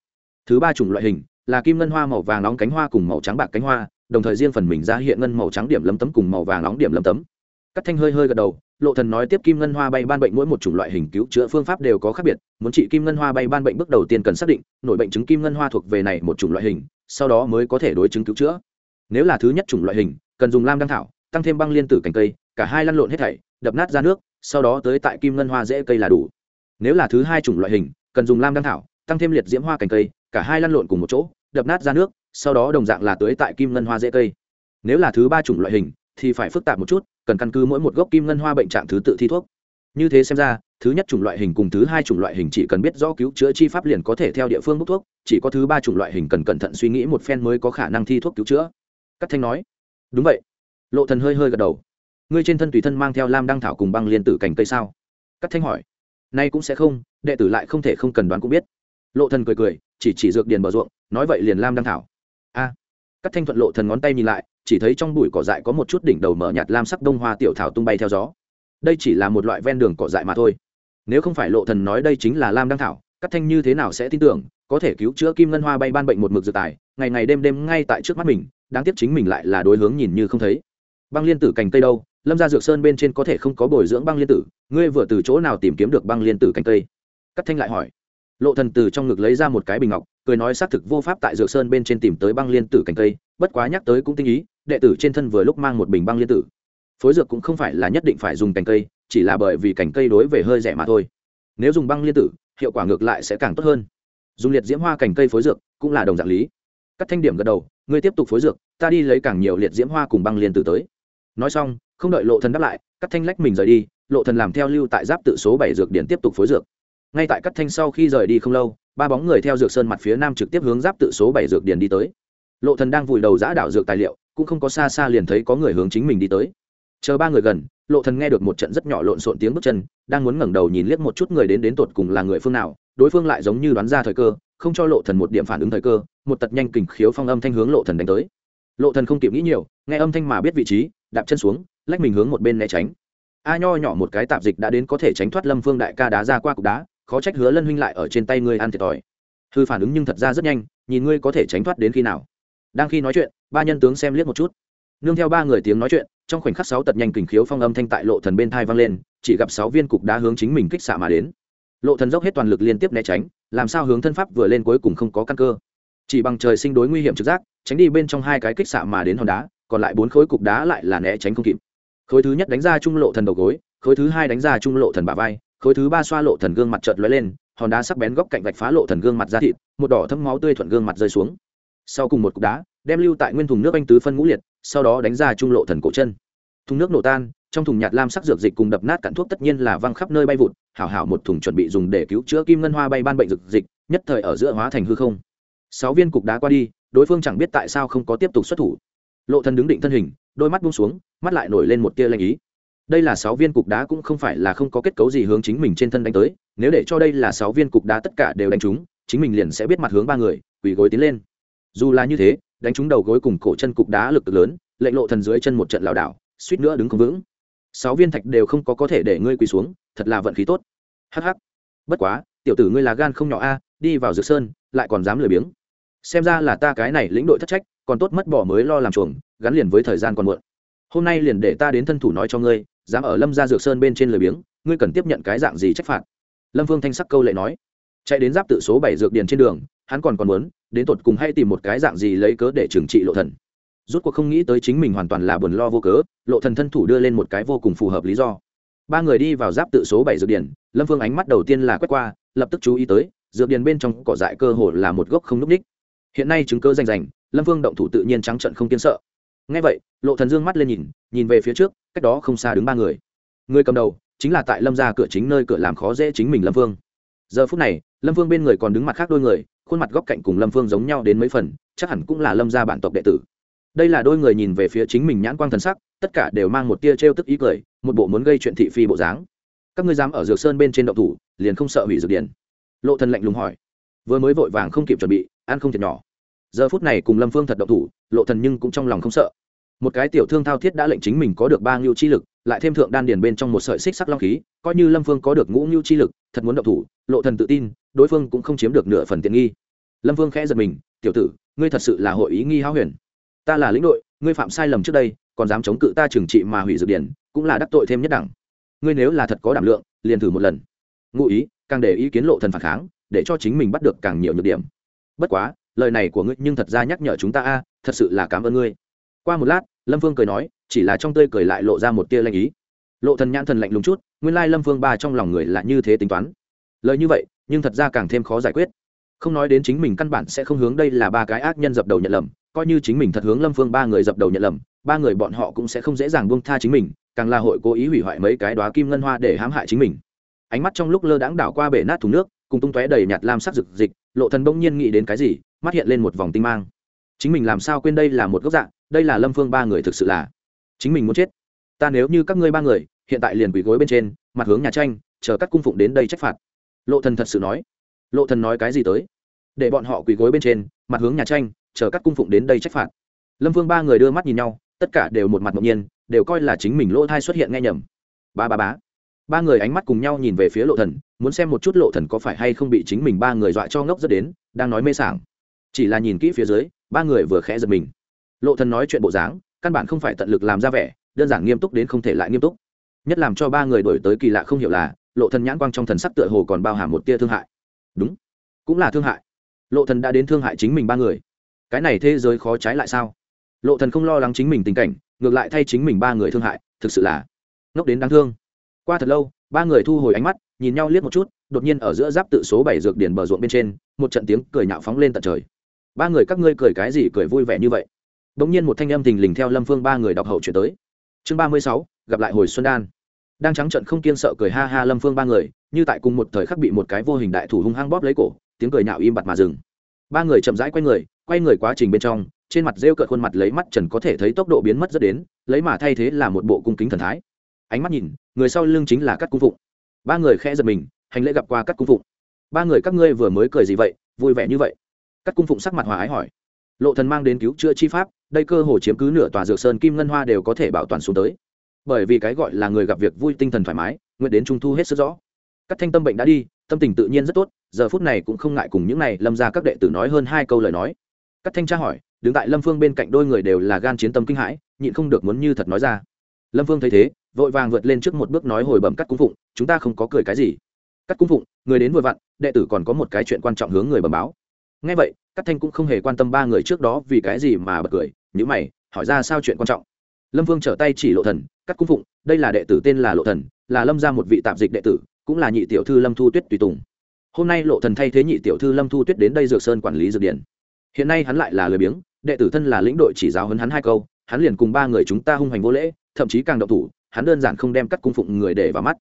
Speaker 1: Thứ ba chủng loại hình là kim ngân hoa màu vàng nóng cánh hoa cùng màu trắng bạc cánh hoa, đồng thời riêng phần mình ra hiện ngân màu trắng điểm lấm tấm cùng màu vàng nóng điểm lấm tấm cắt thanh hơi hơi gật đầu, lộ thần nói tiếp kim ngân hoa bay ban bệnh mỗi một chủng loại hình cứu chữa phương pháp đều có khác biệt, muốn trị kim ngân hoa bay ban bệnh bước đầu tiên cần xác định, nổi bệnh chứng kim ngân hoa thuộc về này một chủng loại hình, sau đó mới có thể đối chứng cứu chữa. Nếu là thứ nhất chủng loại hình, cần dùng lam đăng thảo, tăng thêm băng liên tử cành cây, cả hai lăn lộn hết thảy, đập nát ra nước, sau đó tới tại kim ngân hoa dễ cây là đủ. Nếu là thứ hai chủng loại hình, cần dùng lam đăng thảo, tăng thêm liệt diễm hoa cành cây, cả hai lăn lộn cùng một chỗ, đập nát ra nước, sau đó đồng dạng là tưới tại kim ngân hoa dễ cây. Nếu là thứ ba chủng loại hình thì phải phức tạp một chút cần căn cứ mỗi một gốc kim ngân hoa bệnh trạng thứ tự thi thuốc. Như thế xem ra thứ nhất chủng loại hình cùng thứ hai chủng loại hình chỉ cần biết rõ cứu chữa chi pháp liền có thể theo địa phương bốc thuốc chỉ có thứ ba chủng loại hình cần cẩn thận suy nghĩ một phen mới có khả năng thi thuốc cứu chữa. Cắt thanh nói đúng vậy. Lộ thần hơi hơi gật đầu. Ngươi trên thân tùy thân mang theo lam đăng thảo cùng băng liên tử cành cây sao? Cắt thanh hỏi. Nay cũng sẽ không đệ tử lại không thể không cần đoán cũng biết. Lộ thần cười cười chỉ chỉ dược điền bờ ruộng nói vậy liền lam đăng thảo. A. À, cắt thanh thuận lộ thần ngón tay nhìn lại chỉ thấy trong bụi cỏ dại có một chút đỉnh đầu mở nhạt lam sắc đông hoa tiểu thảo tung bay theo gió. Đây chỉ là một loại ven đường cỏ dại mà thôi. Nếu không phải lộ thần nói đây chính là lam đăng thảo cắt thanh như thế nào sẽ tin tưởng, có thể cứu chữa kim ngân hoa bay ban bệnh một mực dược tài, ngày ngày đêm đêm ngay tại trước mắt mình, đáng tiếc chính mình lại là đối hướng nhìn như không thấy. Băng liên tử cành cây đâu? Lâm ra dược sơn bên trên có thể không có bồi dưỡng băng liên tử, ngươi vừa từ chỗ nào tìm kiếm được băng liên tử cành cây? Cắt thanh lại hỏi. Lộ thần từ trong ngực lấy ra một cái bình ngọc, cười nói xác thực vô pháp tại dược sơn bên trên tìm tới băng liên tử cành cây, bất quá nhắc tới cũng tinh ý đệ tử trên thân vừa lúc mang một bình băng liên tử. Phối dược cũng không phải là nhất định phải dùng cành cây, chỉ là bởi vì cành cây đối về hơi rẻ mà thôi. Nếu dùng băng liên tử, hiệu quả ngược lại sẽ càng tốt hơn. Dùng liệt diễm hoa cành cây phối dược cũng là đồng dạng lý. Các thanh điểm gật đầu, ngươi tiếp tục phối dược, ta đi lấy càng nhiều liệt diễm hoa cùng băng liên tử tới. Nói xong, không đợi lộ thần đáp lại, các thanh lách mình rời đi, lộ thần làm theo lưu tại giáp tự số bảy dược điển tiếp tục phối dược. Ngay tại cắt thanh sau khi rời đi không lâu, ba bóng người theo dược sơn mặt phía nam trực tiếp hướng giáp tự số bảy dược điển đi tới. Lộ thần đang vùi đầu giã đảo dược tài liệu cũng không có xa xa liền thấy có người hướng chính mình đi tới. Chờ ba người gần, lộ thần nghe được một trận rất nhỏ lộn xộn tiếng bước chân, đang muốn ngẩng đầu nhìn liếc một chút người đến đến tột cùng là người phương nào, đối phương lại giống như đoán ra thời cơ, không cho lộ thần một điểm phản ứng thời cơ, một tật nhanh kình khiếu phong âm thanh hướng lộ thần đánh tới. Lộ thần không kịp nghĩ nhiều, nghe âm thanh mà biết vị trí, đạp chân xuống, lách mình hướng một bên né tránh. A nho nhỏ một cái tạp dịch đã đến có thể tránh thoát lâm phương đại ca đá ra qua cục đá, khó trách hứa lân huynh lại ở trên tay ngươi ăn thiệt thòi. Hư phản ứng nhưng thật ra rất nhanh, nhìn ngươi có thể tránh thoát đến khi nào. Đang khi nói chuyện ba nhân tướng xem liếc một chút. Nương theo ba người tiếng nói chuyện, trong khoảnh khắc sáu tật nhanh kình khiếu phong âm thanh tại lộ thần bên thai vang lên, chỉ gặp sáu viên cục đá hướng chính mình kích xạ mà đến. Lộ thần dốc hết toàn lực liên tiếp né tránh, làm sao hướng thân pháp vừa lên cuối cùng không có căn cơ. Chỉ bằng trời sinh đối nguy hiểm trực giác, tránh đi bên trong hai cái kích xạ mà đến hòn đá, còn lại bốn khối cục đá lại là né tránh không kịp. Khối thứ nhất đánh ra trung lộ thần đầu gối, khối thứ hai đánh ra trung lộ thần bả vai, khối thứ ba xoa lộ thần gương mặt chợt lóe lên, hòn đá sắc bén góc cạnh vạch phá lộ thần gương mặt ra thịt, một đỏ thâm máu tươi thuận gương mặt rơi xuống. Sau cùng một cục đá đem lưu tại nguyên thùng nước anh tứ phân ngũ liệt, sau đó đánh ra trung lộ thần cổ chân. Thùng nước nổ tan, trong thùng nhạt lam sắc dược dịch cùng đập nát cạn thuốc tất nhiên là văng khắp nơi bay vụt, hảo hảo một thùng chuẩn bị dùng để cứu chữa kim ngân hoa bay ban bệnh dược dịch, nhất thời ở giữa hóa thành hư không. Sáu viên cục đá qua đi, đối phương chẳng biết tại sao không có tiếp tục xuất thủ. Lộ thần đứng định thân hình, đôi mắt buông xuống, mắt lại nổi lên một tia lanh ý. Đây là sáu viên cục đá cũng không phải là không có kết cấu gì hướng chính mình trên thân đánh tới, nếu để cho đây là sáu viên cục đá tất cả đều đánh trúng, chính mình liền sẽ biết mặt hướng ba người, quỳ gối tiến lên. Dù là như thế đánh trúng đầu gối cùng cổ chân cục đá lực lớn, lệnh lộ thần dưới chân một trận lảo đảo, suýt nữa đứng không vững. Sáu viên thạch đều không có có thể để ngươi quỳ xuống, thật là vận khí tốt. Hh bất quá, tiểu tử ngươi là gan không nhỏ a, đi vào dược sơn, lại còn dám lười biếng. Xem ra là ta cái này lĩnh đội thất trách, còn tốt mất bỏ mới lo làm chuồng, gắn liền với thời gian còn muộn. Hôm nay liền để ta đến thân thủ nói cho ngươi, dám ở lâm gia dược sơn bên trên lười biếng, ngươi cần tiếp nhận cái dạng gì trách phạt? Lâm vương thanh sắc câu lệ nói. Chạy đến giáp tự số bảy dược điền trên đường, hắn còn còn muốn đến tột cùng hay tìm một cái dạng gì lấy cớ để trừng trị lộ thần. Rút cuộc không nghĩ tới chính mình hoàn toàn là buồn lo vô cớ, lộ thần thân thủ đưa lên một cái vô cùng phù hợp lý do. Ba người đi vào giáp tự số bảy dược điển, lâm phương ánh mắt đầu tiên là quét qua, lập tức chú ý tới, dược điển bên trong cỏ dại cơ hồ là một gốc không núc ních. Hiện nay chứng cơ rành rành, lâm phương động thủ tự nhiên trắng trận không kiên sợ. Ngay vậy, lộ thần dương mắt lên nhìn nhìn về phía trước, cách đó không xa đứng ba người. Người cầm đầu chính là tại lâm gia cửa chính nơi cửa làm khó dễ chính mình lâm vương. giờ phút này, lâm vương bên người còn đứng mặt khác đôi người khuôn mặt góc cạnh cùng lâm phương giống nhau đến mấy phần, chắc hẳn cũng là lâm gia bản tộc đệ tử. Đây là đôi người nhìn về phía chính mình nhãn quang thần sắc, tất cả đều mang một tia t r e o tức ý cười, một bộ muốn gây chuyện thị phi bộ dáng. Các ngươi dám ở dược sơn bên trên động thủ, liền không sợ hủy dược điển lộ thần lạnh lùng hỏi. Vừa mới vội vàng không kịp chuẩn bị, ăn không thiệt nhỏ. Giờ phút này cùng lâm phương thật động thủ, lộ thần nhưng cũng trong lòng không sợ. Một cái tiểu thương thao thiết đã lệnh chính mình có được ba ngưu chi lực, lại thêm thượng đan điền bên trong một sợi xích sắc long khí, coi như lâm phương có được ngũ ngưu chi lực, thật muốn động thủ, lộ thần tự tin, đối phương cũng không chiếm được nửa phần tiện nghi lâm Vương khẽ giật mình, tiểu tử, ngươi thật sự là hội ý nghi háo huyền. Ta là lĩnh đội, ngươi phạm sai lầm trước đây, còn dám chống cự ta trừng trị mà hủy dược điển cũng là đắc tội thêm nhất đẳng. Ngươi nếu là thật có đảm lượng, liền thử một lần. Ngụ ý, càng để ý kiến lộ thần phản kháng, để cho chính mình bắt được càng nhiều nhược điểm. Bất quá, lời này của ngươi nhưng thật ra nhắc nhở chúng ta a, thật sự là cảm ơn ngươi. Qua một lát, lâm vương cười nói, chỉ là trong tươi cười lại lộ ra một tia lanh ý. Lộ thần nhãn thần lạnh lùng chút, nguyên lai lâm vương ba trong lòng người là như thế tính toán. Lời như vậy, nhưng thật ra càng thêm khó giải quyết không nói đến chính mình căn bản sẽ không hướng đây là ba cái ác nhân dập đầu nhận lầm, coi như chính mình thật hướng lâm phương ba người dập đầu nhận lầm, ba người bọn họ cũng sẽ không dễ dàng buông tha chính mình, càng là hội cố ý hủy hoại mấy cái đoá kim ngân hoa để hãm hại chính mình. Ánh mắt trong lúc lơ đãng đảo qua bể nát thùng nước, cùng tung tóe đầy nhạt lam sắc rực dịch lộ thần bỗng nhiên nghĩ đến cái gì, mắt hiện lên một vòng tinh mang. Chính mình làm sao quên đây là một gốc dạng đây là lâm phương ba người thực sự là chính mình muốn chết. Ta nếu như các ngươi ba người, hiện tại liền quỳ gối bên trên, mặt hướng nhà tranh, chờ các cung phụng đến đây trách phạt. Lộ thần thật sự nói. Lộ thần nói cái gì tới? Để bọn họ quỳ gối bên trên, mặt hướng nhà tranh, chờ các cung phụng đến đây trách phạt. Lâm vương ba người đưa mắt nhìn nhau, tất cả đều một mặt ngẫu nhiên, đều coi là chính mình lỗ thai xuất hiện nghe nhầm. Ba ba bá ba người ánh mắt cùng nhau nhìn về phía lộ thần, muốn xem một chút lộ thần có phải hay không bị chính mình ba người dọa cho ngốc rất đến, đang nói mê sảng. Chỉ là nhìn kỹ phía dưới, ba người vừa khẽ giật mình. Lộ thần nói chuyện bộ dáng, căn bản không phải tận lực làm ra vẻ, đơn giản nghiêm túc đến không thể lại nghiêm túc. Nhất làm cho ba người đổi tới kỳ lạ không hiểu là, lộ thần nhãn quang trong thần sắc tựa hồ còn bao hàm một tia thương hại. Đúng, cũng là thương hại lộ thần đã đến thương hại chính mình ba người. Cái này thế giới khó trái lại sao? Lộ thần không lo lắng chính mình tình cảnh, ngược lại thay chính mình ba người thương hại, thực sự là ngốc đến đáng thương. Qua thật lâu, ba người thu hồi ánh mắt, nhìn nhau liếc một chút, đột nhiên ở giữa giáp tự số bảy dược điển bờ ruộng bên trên, một trận tiếng cười nhạo phóng lên tận trời. Ba người các ngươi cười cái gì cười vui vẻ như vậy? Đ ỗ n g nhiên một thanh âm thình lình theo lâm phương ba người đọc hậu chuyển tới. Chương ba mươi sáu, gặp lại hồi xuân đan. Đang trắng trận không kiên sợ cười ha ha lâm phương ba người, như tại cùng một thời khắc bị một cái vô hình đại thủ hung hăng bóp lấy cổ tiếng cười nhạo im bặt mà dừng. Ba người chậm rãi quay người quay người quá trình bên trong, trên mặt rêu cợt khuôn mặt lấy mắt trần có thể thấy tốc độ biến mất rất đến, lấy mà thay thế là một bộ cung kính thần thái. Ánh mắt nhìn, người sau lưng chính là các cung phụng. Ba người khẽ giật mình, hành lễ gặp qua các cung phụng. Ba người các ngươi vừa mới cười gì vậy, vui vẻ như vậy? Các cung phụng sắc mặt hòa ái hỏi. Lộ thần mang đến cứu chữa chi pháp, đây cơ hồ chiếm cứ nửa tòa dược sơn kim ngân hoa đều có thể bảo toàn xuống tới. Bởi vì cái gọi là người gặp việc vui tinh thần thoải mái, nguyện đến trung thu hết sức rõ. Các thanh tâm bệnh đã đi, tâm tình tự nhiên rất tốt giờ phút này cũng không ngại cùng những này lâm ra các đệ tử nói hơn hai câu lời nói. Các thanh tra hỏi, đứng tại lâm phương bên cạnh đôi người đều là gan chiến tâm kinh hãi, nhịn không được muốn như thật nói ra. Lâm phương thấy thế, vội vàng vượt lên trước một bước nói hồi bẩm các cung phụng, chúng ta không có cười cái gì. Các cung phụng, người đến vừa vặn, đệ tử còn có một cái chuyện quan trọng hướng người bẩm báo. Ngay vậy các thanh cũng không hề quan tâm ba người trước đó vì cái gì mà bật cười nhữ mày, hỏi ra sao chuyện quan trọng. Lâm vương trở tay chỉ lộ thần các cung phụng, đây là đệ tử tên là lộ thần, là lâm ra một vị tạp dịch đệ tử, cũng là nhị tiểu thư lâm thu tuyết tùy tùng hôm nay lộ thần thay thế nhị tiểu thư lâm thu tuyết đến đây dược sơn quản lý dược điển hiện nay hắn lại là lười biếng, đệ tử thân là lĩnh đội chỉ giáo hấn hắn hai câu, hắn liền cùng ba người chúng ta hung hành vô lễ, thậm chí càng động thủ, hắn đơn giản không đem cắt cung phụng người để vào mắt.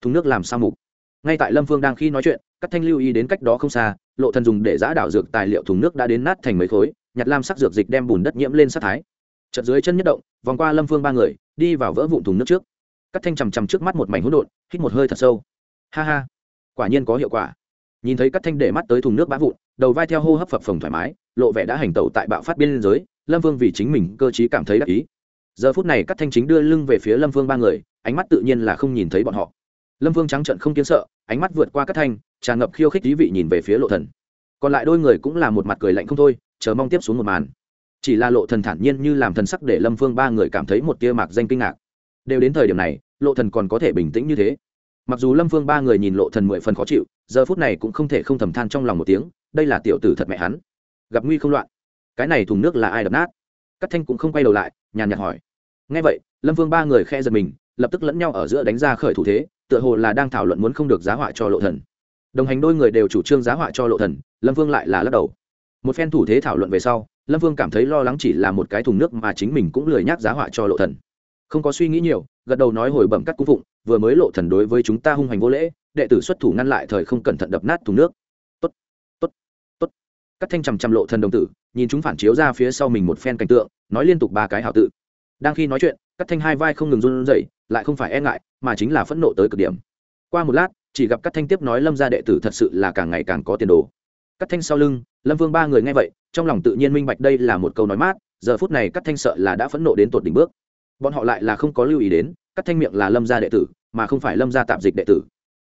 Speaker 1: Thùng nước làm sao mục? Ngay tại lâm phương đang khi nói chuyện, các thanh lưu ý đến cách đó không xa, lộ thần dùng để giã đảo dược tài liệu thùng nước đã đến nát thành mấy khối, nhặt lam sắc dược dịch đem bùn đất nhiễm lên sát thái. Chợt dưới chân nhất động, vòng qua lâm phương ba người, đi vào vỡ vụn thùng nước trước. Các thanh chằm chằm trước mắt một mảnh hỗn độn, hít một hơi thật sâu. Ha ha, quả nhiên có hiệu quả nhìn thấy các thanh để mắt tới thùng nước bã vụn, đầu vai theo hô hấp phập phồng thoải mái, lộ vẻ đã hành tẩu tại bạo phát biên giới, lâm vương vì chính mình cơ chí cảm thấy đắc ý. Giờ phút này các thanh chính đưa lưng về phía lâm vương ba người, ánh mắt tự nhiên là không nhìn thấy bọn họ. Lâm vương trắng trận không kiến sợ, ánh mắt vượt qua các thanh, tràn ngập khiêu khích thí vị nhìn về phía lộ thần. Còn lại đôi người cũng là một mặt cười lạnh không thôi, chờ mong tiếp xuống một màn. Chỉ là lộ thần thản nhiên như làm thần sắc để lâm Vương ba người cảm thấy một tia mạc danh kinh ngạc. Đều đến thời điểm này, lộ thần còn có thể bình tĩnh như thế mặc dù lâm phương ba người nhìn lộ thần mười phần khó chịu, giờ phút này cũng không thể không thầm than trong lòng một tiếng, đây là tiểu tử thật mẹ hắn. Gặp nguy không loạn. Cái này thùng nước là ai đập nát? Cắt thanh cũng không quay đầu lại, nhàn nhạt hỏi. Nghe vậy, lâm phương ba người khe giật mình, lập tức lẫn nhau ở giữa đánh ra khởi thủ thế, tựa hồ là đang thảo luận muốn không được giá họa cho lộ thần. Đồng hành đôi người đều chủ trương giá họa cho lộ thần, lâm vương lại là lắc đầu. Một phen thủ thế thảo luận về sau, lâm vương cảm thấy lo lắng chỉ là một cái thùng nước mà chính mình cũng lười nhác giá họa cho lộ thần không có suy nghĩ nhiều, gật đầu nói hồi bẩm cắt cung phụng, vừa mới lộ thần đối với chúng ta hung hành vô lễ, đệ tử xuất thủ ngăn lại thời không cẩn thận đập nát thùng nước. Tốt tốt tốt. Cắt thanh trầm trầm lộ thần đồng tử, nhìn chúng phản chiếu ra phía sau mình một phen cảnh tượng, nói liên tục ba cái hảo tự. Đang khi nói chuyện cắt thanh hai vai không ngừng run rẩy, lại không phải e ngại, mà chính là phẫn nộ tới cực điểm. Qua một lát, chỉ gặp các thanh tiếp nói lâm gia đệ tử thật sự là càng ngày càng có tiền đồ. Các thanh sau lưng, lâm vương ba người nghe vậy, trong lòng tự nhiên minh bạch đây là một câu nói mát, giờ phút này các thanh sợ là đã phẫn nộ đến tột đỉnh bước bọn họ lại là không có lưu ý đến cắt thanh miệng là lâm gia đệ tử, mà không phải lâm gia tạp dịch đệ tử.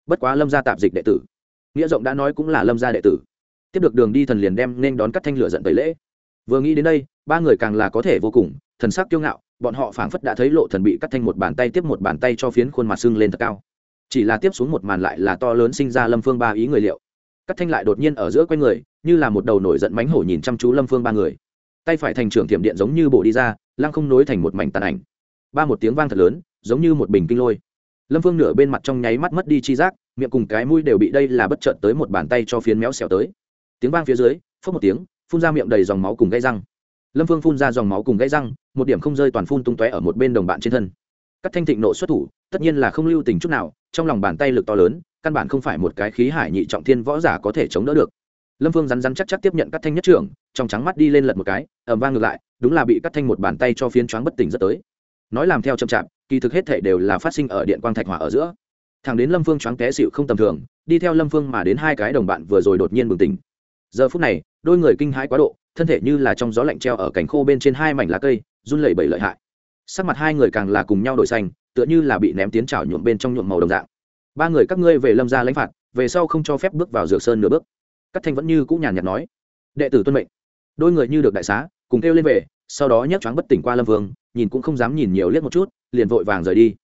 Speaker 1: Bất quá lâm gia tạp dịch đệ tử. Nghĩa rộng đã nói cũng là lâm gia đệ tử. Tiếp được đường đi thần liền đem nên đón cắt thanh lửa giận tới lễ. Vừa nghĩ đến đây, ba người càng là có thể vô cùng, thần sắc kiêu ngạo, bọn họ phảng phất đã thấy lộ thần bị cắt thanh một bàn tay tiếp một bàn tay cho phiến khuôn mặt sưng lên thật cao. Chỉ là tiếp xuống một màn lại là to lớn sinh ra lâm phương ba ý người liệu. Cắt thanh lại đột nhiên ở giữa quanh người, như là một đầu nổi giận mánh hổ nhìn chăm chú lâm phương ba người. Tay phải thành trưởng thiểm điện giống như bộ đi ra, lăng không nối thành một mảnh tàn ảnh ba một tiếng vang thật lớn, giống như một bình kinh lôi. Lâm phương nửa bên mặt trong nháy mắt mất đi chi giác, miệng cùng cái mũi đều bị đây là bất chợt tới một bàn tay cho phiến méo xẻo tới. Tiếng vang phía dưới phớt một tiếng, phun ra miệng đầy dòng máu cùng gãy răng. Lâm phương phun ra dòng máu cùng gãy răng, một điểm không rơi toàn phun tung tóe ở một bên đồng bạn trên thân. Các thanh thịnh nộ xuất thủ, tất nhiên là không lưu tình chút nào, trong lòng bàn tay lực to lớn, căn bản không phải một cái khí hải nhị trọng thiên võ giả có thể chống đỡ được. Lâm phương rắn rắn chắc chắc tiếp nhận các thanh nhất trưởng, trong trắng mắt đi lên lật một cái ẩm vang ngược lại, đúng là bị các thanh một bàn tay cho phiến choáng bất tỉnh rất tới nói làm theo chậm chạp, kỳ thực hết thể đều là phát sinh ở điện quang thạch hỏa ở giữa. Thằng đến lâm phương choáng té xịu không tầm thường, đi theo lâm phương mà đến hai cái đồng bạn vừa rồi đột nhiên bừng tỉnh. Giờ phút này, đôi người kinh hãi quá độ, thân thể như là trong gió lạnh treo ở cành khô bên trên hai mảnh lá cây, run lẩy bẩy lợi hại. Sắc mặt hai người càng là cùng nhau đổi xanh, tựa như là bị ném tiến trào nhuộm bên trong nhuộm màu đồng dạng. Ba người các ngươi về lâm ra lãnh phạt, về sau không cho phép bước vào dược sơn nửa bước. Các thanh vẫn như cũng nhàn nhạt nói. Đệ tử tuân mệnh. Đôi người như được đại xá, cùng kêu lên về, sau đó nhấc choáng bất tỉnh qua lâm vương nhìn cũng không dám nhìn nhiều liếc một chút, liền vội vàng rời đi.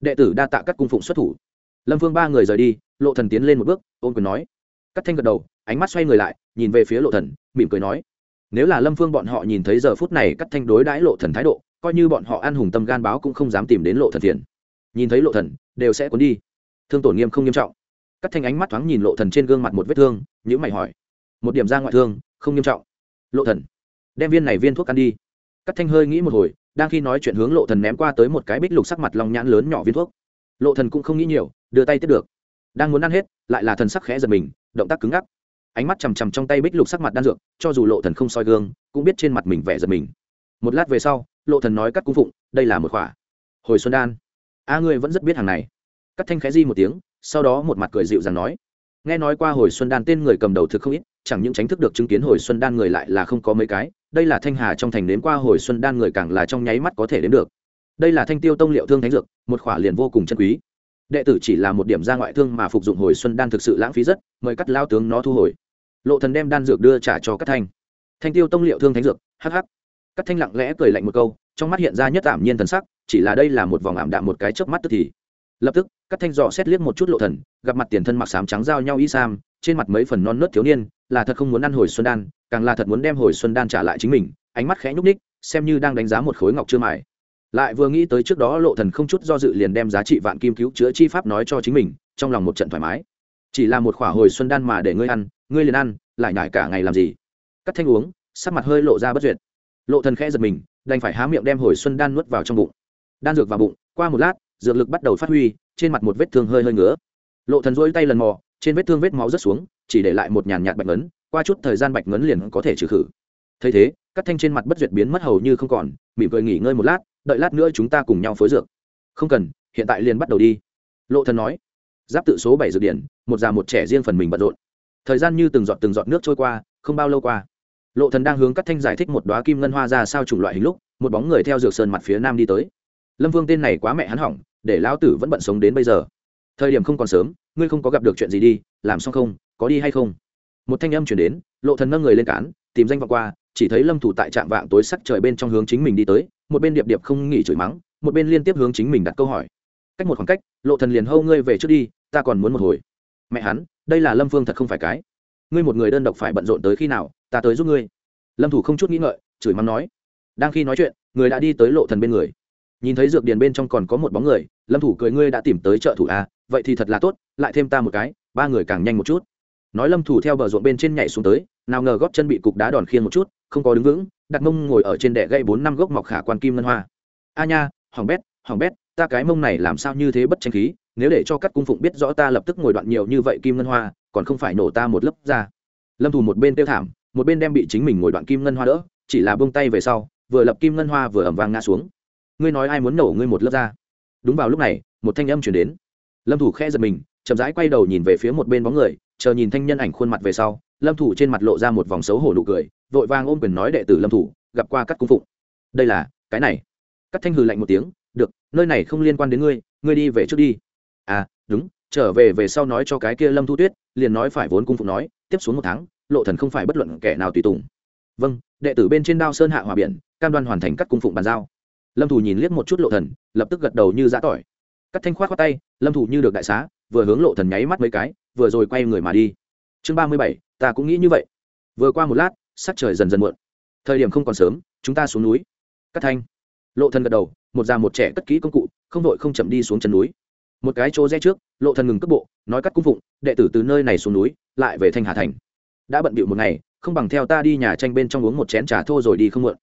Speaker 1: Đệ tử đa tạ các cung phụng xuất thủ. Lâm vương ba người rời đi, lộ thần tiến lên một bước, ôn quyền nói. Cắt thanh gật đầu, ánh mắt xoay người lại, nhìn về phía lộ thần, mỉm cười nói. Nếu là lâm phương bọn họ nhìn thấy giờ phút này cắt thanh đối đãi lộ thần thái độ, coi như bọn họ ăn hùng tâm gan báo cũng không dám tìm đến lộ thần tiền nhìn thấy lộ thần, đều sẽ cuốn đi. Thương tổn nghiêm không nghiêm trọng. Cắt thanh ánh mắt thoáng nhìn lộ thần trên gương mặt một vết thương nhữ mày hỏi. Một điểm ra ngoại thương, không nghiêm trọng. Lộ thần, đem viên này viên thuốc ăn đi. Cắt thanh hơi nghĩ một hồi đang khi nói chuyện hướng lộ thần ném qua tới một cái bích lục sắc mặt long nhãn lớn nhỏ viên thuốc. Lộ thần cũng không nghĩ nhiều, đưa tay tiếp được. Đang muốn ăn hết, lại là thần sắc khẽ giật mình, động tác cứng ngắc. Ánh mắt chằm chằm trong tay bích lục sắc mặt đan dược, cho dù lộ thần không soi gương, cũng biết trên mặt mình vẻ giật mình. Một lát về sau, lộ thần nói cắt cung phụng, đây là một khỏa hồi xuân đan. A ngươi vẫn rất biết hàng này. Cắt thanh khẽ di một tiếng, sau đó một mặt cười dịu dàng nói. Nghe nói qua hồi xuân đan tên người cầm đầu thực không ít, chẳng những tránh thức được chứng kiến hồi xuân đan người lại là không có mấy cái đây là thanh hà trong thành đến qua hồi xuân đan người càng là trong nháy mắt có thể đến được. Đây là thanh tiêu tông liệu thương thánh dược, một khỏa liền vô cùng chân quý. Đệ tử chỉ là một điểm ra ngoại thương mà phục dụng hồi xuân đan thực sự lãng phí rất, mời cắt lao tướng nó thu hồi. Lộ thần đem đan dược đưa trả cho các thanh. Thanh tiêu tông liệu thương thánh dược hh các thanh lặng lẽ cười lạnh một câu, trong mắt hiện ra nhất ảm nhiên thần sắc, chỉ là đây là một vòng ảm đạm một cái chớp mắt tức thì. Lập tức các thanh dò xét liếc một chút lộ thần, gặp mặt tiền thân mặc sám trắng giao nhau y sam, trên mặt mấy phần non nớt thiếu niên là thật không muốn ăn hồi xuân đan, càng là thật muốn đem hồi xuân đan trả lại chính mình, ánh mắt khẽ nhúc ních xem như đang đánh giá một khối ngọc chưa mài. Lại vừa nghĩ tới trước đó lộ thần không chút do dự liền đem giá trị vạn kim cứu chữa chi pháp nói cho chính mình, trong lòng một trận thoải mái. Chỉ là một khỏa hồi xuân đan mà để ngươi ăn, ngươi liền ăn, lại nhải cả ngày làm gì? Cắt thanh uống, sắc mặt hơi lộ ra bất duyệt. Lộ thần khẽ giật mình, đành phải há miệng đem hồi xuân đan nuốt vào trong bụng. Đan dược vào bụng, qua một lát, dược lực bắt đầu phát huy, trên mặt một vết thương hơi hơi ngứa. Lộ thần dỗi tay lần mò trên vết thương vết máu rất xuống, chỉ để lại một nhàn nhạt bạch ngấn, qua chút thời gian bạch ngấn liền có thể trừ khử. Thấy thế, các thanh trên mặt bất duyệt biến mất hầu như không còn, mỉm cười nghỉ ngơi một lát, đợi lát nữa chúng ta cùng nhau phối dược. Không cần, hiện tại liền bắt đầu đi. Lộ thần nói, giáp tự số bảy dược điển, một già một trẻ riêng phần mình bận rộn. Thời gian như từng giọt từng giọt nước trôi qua, không bao lâu qua, lộ thần đang hướng các thanh giải thích một đóa kim ngân hoa ra sao chủng loại hình lúc, một bóng người theo dược sơn mặt phía nam đi tới. Lâm vương tên này quá mẹ hắn hỏng, để lão tử vẫn bận sống đến bây giờ thời điểm không còn sớm, ngươi không có gặp được chuyện gì đi, làm xong không, có đi hay không? Một thanh âm chuyển đến, lộ thần nâng người lên cán, tìm danh vọng qua, chỉ thấy lâm thủ tại trạm vạng tối sắc trời bên trong hướng chính mình đi tới, một bên điệp điệp không nghỉ chửi mắng, một bên liên tiếp hướng chính mình đặt câu hỏi. Cách một khoảng cách, lộ thần liền hâu ngươi về trước đi, ta còn muốn một hồi. Mẹ hắn, đây là lâm phương thật không phải cái. Ngươi một người đơn độc phải bận rộn tới khi nào, ta tới giúp ngươi. Lâm thủ không chút nghĩ ngợi, chửi mắng nói. Đang khi nói chuyện, người đã đi tới lộ thần bên người. Nhìn thấy dược điền bên trong còn có một bóng người lâm thủ cười, ngươi đã tìm tới trợ thủ à vậy thì thật là tốt, lại thêm ta một cái, ba người càng nhanh một chút. Nói lâm thủ theo bờ ruộng bên trên nhảy xuống tới, nào ngờ gót chân bị cục đá đòn khiên một chút, không có đứng vững, đặt mông ngồi ở trên đẻ gậy bốn năm gốc mọc khả quan kim ngân hoa. A nha hỏng bét hỏng bét, ta cái mông này làm sao như thế bất tranh khí, nếu để cho các cung phụng biết rõ ta lập tức ngồi đoạn nhiều như vậy kim ngân hoa, còn không phải nổ ta một lớp ra. Lâm thủ một bên tiêu thảm, một bên đem bị chính mình ngồi đoạn kim ngân hoa đỡ, chỉ là bông tay về sau, vừa lập kim ngân hoa vừa ẩm vang ngã xuống. Ngươi nói ai muốn nổ ngươi một lớp ra? Đúng vào lúc này, một thanh âm chuyển đến. Lâm thủ khe giật mình, chậm rãi quay đầu nhìn về phía một bên bóng người, chờ nhìn thanh nhân ảnh khuôn mặt về sau, lâm thủ trên mặt lộ ra một vòng xấu hổ nụ cười, vội vàng ôm quyền nói đệ tử lâm thủ, gặp qua các cung phụng. Đây là, cái này. Cắt thanh hừ lạnh một tiếng, được, nơi này không liên quan đến ngươi ngươi đi về trước đi. À đúng, trở về về sau nói cho cái kia lâm thu tuyết, liền nói phải vốn cung phụng nói, tiếp xuống một tháng, lộ thần không phải bất luận kẻ nào tùy tùng. Vâng đệ tử bên trên đao sơn hạ hòa biển, cam đoan hoàn thành các cung phụng bàn giao lâm thủ nhìn liếc một chút lộ thần, lập tức gật đầu như giã tỏi. Cắt thanh khoát khoát tay, lâm thủ như được đại xá, vừa hướng lộ thần nháy mắt mấy cái, vừa rồi quay người mà đi. Chương ba mươi bảy, ta cũng nghĩ như vậy. Vừa qua một lát, sắc trời dần dần muộn. Thời điểm không còn sớm, chúng ta xuống núi. Cắt thanh. Lộ thần gật đầu, một già một trẻ cất kỹ công cụ, không vội không chậm đi xuống chân núi. Một cái chỗ rẽ trước, lộ thần ngừng cước bộ, nói cắt cung phụng, đệ tử từ nơi này xuống núi, lại về thanh hà thành. Đã bận bịu một ngày, không bằng theo ta đi nhà tranh bên trong uống một chén trà thô rồi đi không muộn.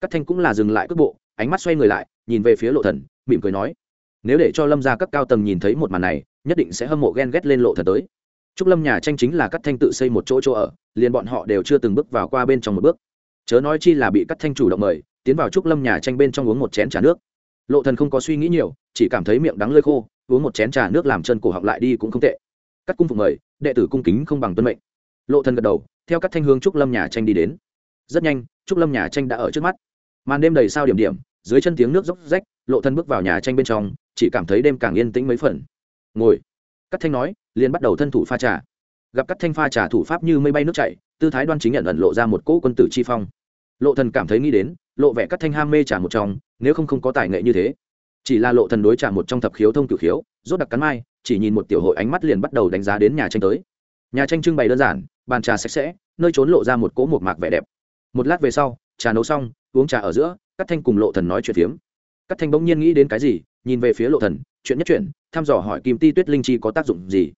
Speaker 1: Cắt thanh cũng là dừng lại cước bộ ánh mắt xoay người lại, nhìn về phía lộ thần, mỉm cười nói, nếu để cho lâm gia các cao tầng nhìn thấy một màn này, nhất định sẽ hâm mộ ghen ghét lên lộ thần tới. Trúc lâm nhà tranh chính là cắt thanh tự xây một chỗ chỗ ở, liền bọn họ đều chưa từng bước vào qua bên trong một bước. Chớ nói chi là bị cắt thanh chủ động mời, tiến vào trúc lâm nhà tranh bên trong uống một chén trà nước. Lộ thần không có suy nghĩ nhiều, chỉ cảm thấy miệng đắng lơi khô, uống một chén trà nước làm chân cổ họng lại đi cũng không tệ. Cắt cung phục mời, đệ tử cung kính không bằng tuân mệnh. Lộ thần gật đầu, theo các thanh hướng trúc lâm nhà tranh đi đến. Rất nhanh trúc lâm nhà tranh đã ở trước mắt màn đêm đầy sao điểm điểm, dưới chân tiếng nước dốc rách, lộ thân bước vào nhà tranh bên trong, chỉ cảm thấy đêm càng yên tĩnh mấy phần. Ngồi. Cắt thanh nói, liền bắt đầu thân thủ pha trà. Gặp cắt thanh pha trà thủ pháp như mây bay nước chảy, tư thái đoan chính nhận ẩn lộ ra một cỗ quân tử chi phong. Lộ thần cảm thấy nghĩ đến, lộ vẻ cắt thanh ham mê trà một trong, nếu không không có tài nghệ như thế. Chỉ là lộ thần đối trà một trong thập khiếu thông cửu khiếu, rốt đặc cắn mai, chỉ nhìn một tiểu hội ánh mắt liền bắt đầu đánh giá đến nhà tranh tới. Nhà tranh trưng bày đơn giản, bàn trà sạch sẽ, nơi trốn lộ ra một cỗ một mạc vẻ đẹp. Một lát về sau, trà nấu xong uống trà ở giữa cắt thanh cùng lộ thần nói chuyện phiếm. Cắt thanh bỗng nhiên nghĩ đến cái gì, nhìn về phía lộ thần, chuyện nhất chuyện, thăm dò hỏi kim ti tuyết linh chi có tác dụng gì.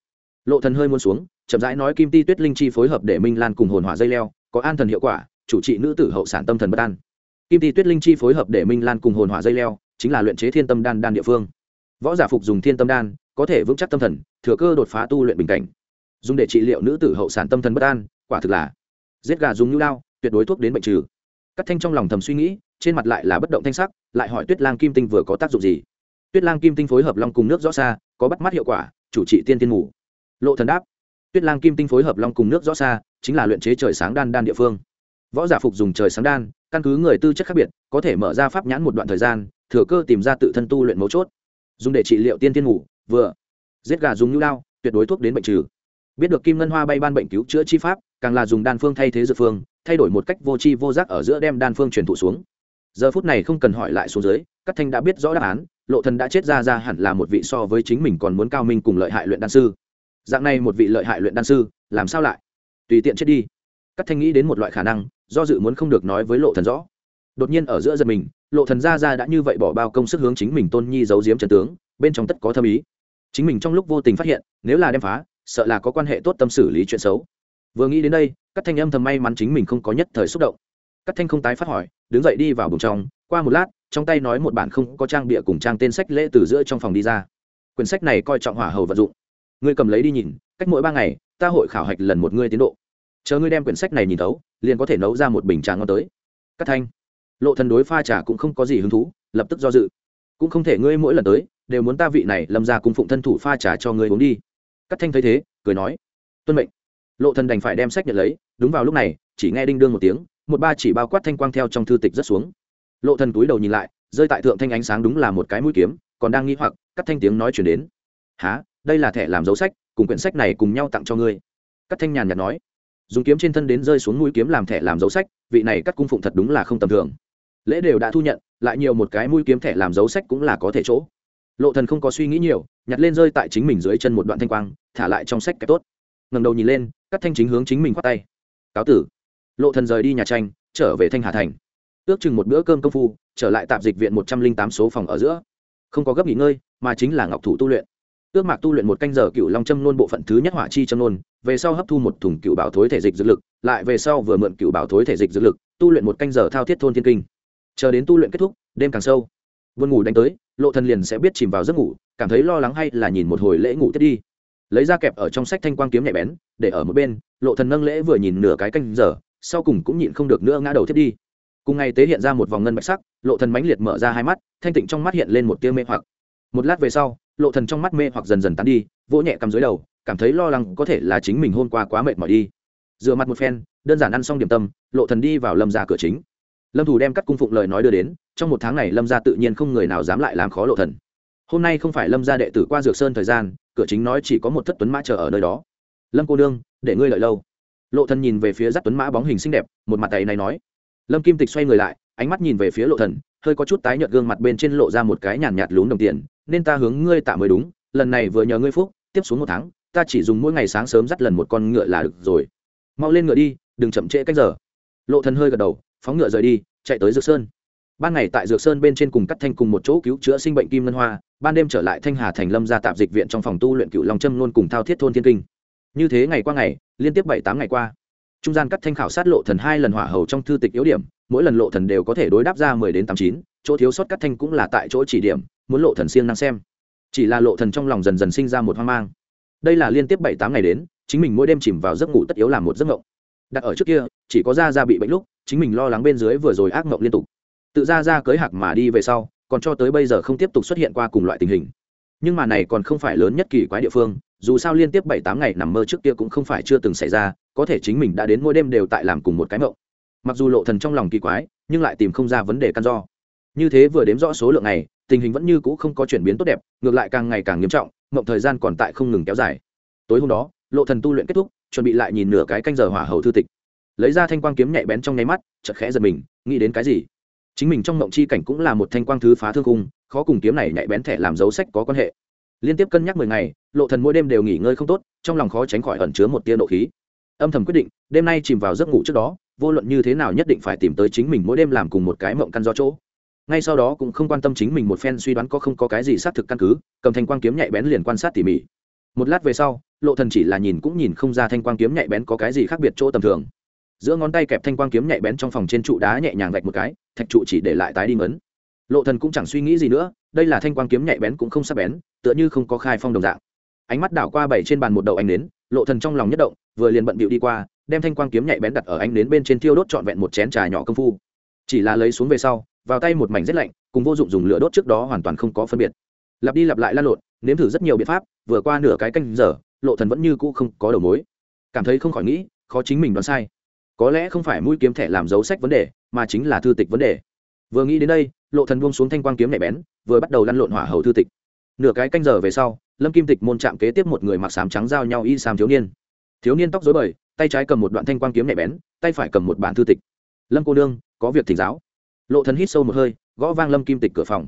Speaker 1: Lộ thần hơi muốn xuống, chậm rãi nói kim ti tuyết linh chi phối hợp để minh lan cùng hồn hỏa dây leo, có an thần hiệu quả, chủ trị nữ tử hậu sản tâm thần bất an. Kim ti tuyết linh chi phối hợp để minh lan cùng hồn hỏa dây leo, chính là luyện chế thiên tâm đan đan địa phương. Võ giả phục dùng thiên tâm đan, có thể vững chắc tâm thần, thừa cơ đột phá tu luyện bình cảnh. Dùng để trị liệu nữ tử hậu sản tâm thần bất an, quả thực là giết gà dùng nhu lao, tuyệt đối thuốc đến bệnh trừ cắt thanh trong lòng thầm suy nghĩ, trên mặt lại là bất động thanh sắc, lại hỏi tuyết lang kim tinh vừa có tác dụng gì. Tuyết lang kim tinh phối hợp long cùng nước rõ xa, có bắt mắt hiệu quả, chủ trị tiên tiên ngủ lộ thần đáp, tuyết lang kim tinh phối hợp long cùng nước rõ xa, chính là luyện chế trời sáng đan đan địa phương. Võ giả phục dùng trời sáng đan, căn cứ người tư chất khác biệt, có thể mở ra pháp nhãn một đoạn thời gian, thừa cơ tìm ra tự thân tu luyện mấu chốt. Dùng để trị liệu tiên tiên ngủ vừa giết gà dùng nhu lao tuyệt đối thuốc đến bệnh trừ. Biết được kim ngân hoa bay ban bệnh cứu chữa chi pháp, càng là dùng đan phương thay thế dược phương thay đổi một cách vô tri vô giác ở giữa đem đan phương truyền thụ xuống. Giờ phút này không cần hỏi lại xuống dưới, các thanh đã biết rõ đáp án, lộ thần đã chết ra ra hẳn là một vị so với chính mình còn muốn cao minh cùng lợi hại luyện đan sư. Dạng này một vị lợi hại luyện đan sư, làm sao lại? Tùy tiện chết đi. Các thanh nghĩ đến một loại khả năng, do dự muốn không được nói với lộ thần rõ. Đột nhiên ở giữa giật mình, lộ thần ra ra đã như vậy bỏ bao công sức hướng chính mình tôn nhi giấu giếm trần tướng, bên trong tất có thâm ý. Chính mình trong lúc vô tình phát hiện, nếu là đem phá, sợ là có quan hệ tốt tâm xử lý chuyện xấu. Vừa nghĩ đến đây các thanh âm thầm may mắn chính mình không có nhất thời xúc động. Các thanh không tái phát hỏi, đứng dậy đi vào bùng trong, qua một lát, trong tay nói một bản không có trang bịa cùng trang tên sách lễ từ giữa trong phòng đi ra. Quyển sách này coi trọng hỏa hầu vận dụng. Ngươi cầm lấy đi nhìn, cách mỗi ba ngày, ta hội khảo hạch lần một ngươi tiến độ. Chờ ngươi đem quyển sách này nhìn thấu, liền có thể nấu ra một bình trà ngon tới. Các thanh. Lộ thần đối pha trà cũng không có gì hứng thú, lập tức do dự. Cũng không thể ngươi mỗi lần tới, đều muốn ta vị này lâm ra cung phụng thân thủ pha trà cho ngươi uống đi. Các thanh thấy thế, cười nói, tuân mệnh lộ thần đành phải đem sách nhận lấy, đúng vào lúc này, chỉ nghe đinh đương một tiếng, một ba chỉ bao quát thanh quang theo trong thư tịch rất xuống. Lộ thần túi đầu nhìn lại, rơi tại thượng thanh ánh sáng đúng là một cái mũi kiếm, còn đang nghi hoặc, cắt thanh tiếng nói chuyển đến. Há đây là thẻ làm dấu sách, cùng quyển sách này cùng nhau tặng cho ngươi. Cắt thanh nhàn nhạt nói. Dùng kiếm trên thân đến rơi xuống mũi kiếm làm thẻ làm dấu sách, vị này cắt cung phụng thật đúng là không tầm thường. Lễ đều đã thu nhận, lại nhiều một cái mũi kiếm thẻ làm dấu sách cũng là có thể chỗ. Lộ thần không có suy nghĩ nhiều, nhặt lên rơi tại chính mình dưới chân một đoạn thanh quang, thả lại trong sách cái tốt. Ngẩng đầu nhìn lên cắt thanh chính hướng chính mình khoát tay. Cáo tử. Lộ thần rời đi nhà tranh, trở về thanh hà thành. Ước chừng một bữa cơm công phu, trở lại tạp dịch viện một trăm linh tám số phòng ở giữa. Không có gấp nghỉ ngơi, mà chính là ngọc thủ tu luyện. Ước mạc tu luyện một canh giờ cựu long châm nôn bộ phận thứ nhất hỏa chi châm nôn, về sau hấp thu một thùng cựu bảo thối thể dịch dược lực, lại về sau vừa mượn cựu bảo thối thể dịch dược lực, tu luyện một canh giờ thao thiết thôn thiên kinh. Chờ đến tu luyện kết thúc, đêm càng sâu. Vươn ngủ đánh tới, lộ thần liền sẽ biết chìm vào giấc ngủ, cảm thấy lo lắng hay là nhìn một hồi lễ ngủ tiếp đi lấy ra kẹp ở trong sách thanh quang kiếm nhạy bén, để ở một bên, lộ thần nâng lễ vừa nhìn nửa cái canh giờ, sau cùng cũng nhịn không được nữa ngã đầu thiết đi. Cùng ngày tế hiện ra một vòng ngân bạch sắc, lộ thần mãnh liệt mở ra hai mắt, thanh tịnh trong mắt hiện lên một tia mê hoặc. Một lát về sau, lộ thần trong mắt mê hoặc dần dần tán đi, vỗ nhẹ cầm dưới đầu, cảm thấy lo lắng có thể là chính mình hôm qua quá mệt mỏi đi. Rửa mặt một phen, đơn giản ăn xong điểm tâm, lộ thần đi vào lâm gia cửa chính. Lâm thủ đem cắt cung phụng lời nói đưa đến, trong một tháng này lâm gia tự nhiên không người nào dám lại làm khó lộ thần hôm nay không phải lâm gia đệ tử qua dược sơn thời gian cửa chính nói chỉ có một thất tuấn mã chờ ở nơi đó. Lâm cô nương để ngươi lợi lâu. Lộ thần nhìn về phía dắt tuấn mã bóng hình xinh đẹp một mặt tay này nói. Lâm kim tịch xoay người lại ánh mắt nhìn về phía lộ thần hơi có chút tái nhợt gương mặt bên trên lộ ra một cái nhàn nhạt, nhạt lún đồng tiền nên ta hướng ngươi tạ mới đúng lần này vừa nhờ ngươi phúc tiếp xuống một tháng ta chỉ dùng mỗi ngày sáng sớm dắt lần một con ngựa là được rồi. Mau lên ngựa đi đừng chậm trễ cách giờ. Lộ thần hơi gật đầu phóng ngựa rời đi chạy tới dược sơn ban ngày tại dược sơn bên trên cùng cắt thanh cùng một chỗ cứu chữa sinh bệnh kim ngân hoa, ban đêm trở lại thanh hà thành lâm ra tạp dịch viện trong phòng tu luyện cựu long châm luôn cùng thao thiết thôn thiên kinh. Như thế ngày qua ngày, liên tiếp bảy tám ngày qua, trung gian cắt thanh khảo sát lộ thần hai lần hỏa hầu trong thư tịch yếu điểm, mỗi lần lộ thần đều có thể đối đáp ra mười đến tám chín, chỗ thiếu sót cắt thanh cũng là tại chỗ chỉ điểm, muốn lộ thần siêng năng xem. Chỉ là lộ thần trong lòng dần dần sinh ra một hoang mang. Đây là liên tiếp bảy tám ngày đến, chính mình mỗi đêm chìm vào giấc ngủ tất yếu làm một giấc ngộng đặt ở trước kia, chỉ có da da bị bệnh lúc, chính mình lo lắng bên dưới vừa rồi ác ngộng liên tục tự ra ra cưới hạc mà đi về sau, còn cho tới bây giờ không tiếp tục xuất hiện qua cùng loại tình hình. Nhưng mà này còn không phải lớn nhất kỳ quái địa phương, dù sao liên tiếp bảy tám ngày nằm mơ trước kia cũng không phải chưa từng xảy ra, có thể chính mình đã đến mỗi đêm đều tại làm cùng một cái mộng. Mặc dù lộ thần trong lòng kỳ quái, nhưng lại tìm không ra vấn đề căn do. Như thế vừa đếm rõ số lượng này, tình hình vẫn như cũ không có chuyển biến tốt đẹp, ngược lại càng ngày càng nghiêm trọng, mộng thời gian còn tại không ngừng kéo dài. Tối hôm đó, lộ thần tu luyện kết thúc, chuẩn bị lại nhìn nửa cái canh giờ hỏa hầu thư tịch. Lấy ra thanh quang kiếm nhạy bén trong nháy mắt, chợt khẽ giật mình, nghĩ đến cái gì? Chính mình trong mộng chi cảnh cũng là một thanh quang thứ phá thương cung khó cùng kiếm này nhạy bén thẻ làm dấu sách có quan hệ. Liên tiếp cân nhắc mười ngày, lộ thần mỗi đêm đều nghỉ ngơi không tốt, trong lòng khó tránh khỏi ẩn chứa một tia nộ khí. Âm thầm quyết định, đêm nay chìm vào giấc ngủ trước đó, vô luận như thế nào nhất định phải tìm tới chính mình mỗi đêm làm cùng một cái mộng căn do chỗ. Ngay sau đó cũng không quan tâm chính mình một phen suy đoán có không có cái gì xác thực căn cứ, cầm thanh quang kiếm nhạy bén liền quan sát tỉ mỉ. Một lát về sau, lộ thần chỉ là nhìn cũng nhìn không ra thanh quang kiếm nhạy bén có cái gì khác biệt chỗ tầm thường giữa ngón tay kẹp thanh quang kiếm nhạy bén trong phòng trên trụ đá nhẹ nhàng gạch một cái, thạch trụ chỉ để lại tái đi ngấn. Lộ thần cũng chẳng suy nghĩ gì nữa, đây là thanh quang kiếm nhạy bén cũng không sắc bén, tựa như không có khai phong đồng dạng. Ánh mắt đảo qua bảy trên bàn một đầu ánh nến, lộ thần trong lòng nhất động, vừa liền bận bịu đi qua, đem thanh quang kiếm nhạy bén đặt ở ánh nến bên trên thiêu đốt trọn vẹn một chén trà nhỏ công phu. Chỉ là lấy xuống về sau, vào tay một mảnh rất lạnh, cùng vô dụng dùng lửa đốt trước đó hoàn toàn không có phân biệt. Lặp đi lặp lại lan lộn, nếm thử rất nhiều biện pháp, vừa qua nửa cái canh giờ, lộ thần vẫn như cũ không có đầu mối. Cảm thấy không khỏi nghĩ, khó chính mình đoán sai có lẽ không phải mũi kiếm thẻ làm dấu sách vấn đề, mà chính là thư tịch vấn đề. Vừa nghĩ đến đây, lộ thần buông xuống thanh quang kiếm nhạy bén, vừa bắt đầu lăn lộn hỏa hầu thư tịch. Nửa cái canh giờ về sau, lâm kim tịch môn chạm kế tiếp một người mặc sám trắng giao nhau y sam thiếu niên. Thiếu niên tóc rối bời, tay trái cầm một đoạn thanh quang kiếm nhạy bén, tay phải cầm một bản thư tịch. Lâm cô đương có việc thỉnh giáo. Lộ thần hít sâu một hơi, gõ vang lâm kim tịch cửa phòng.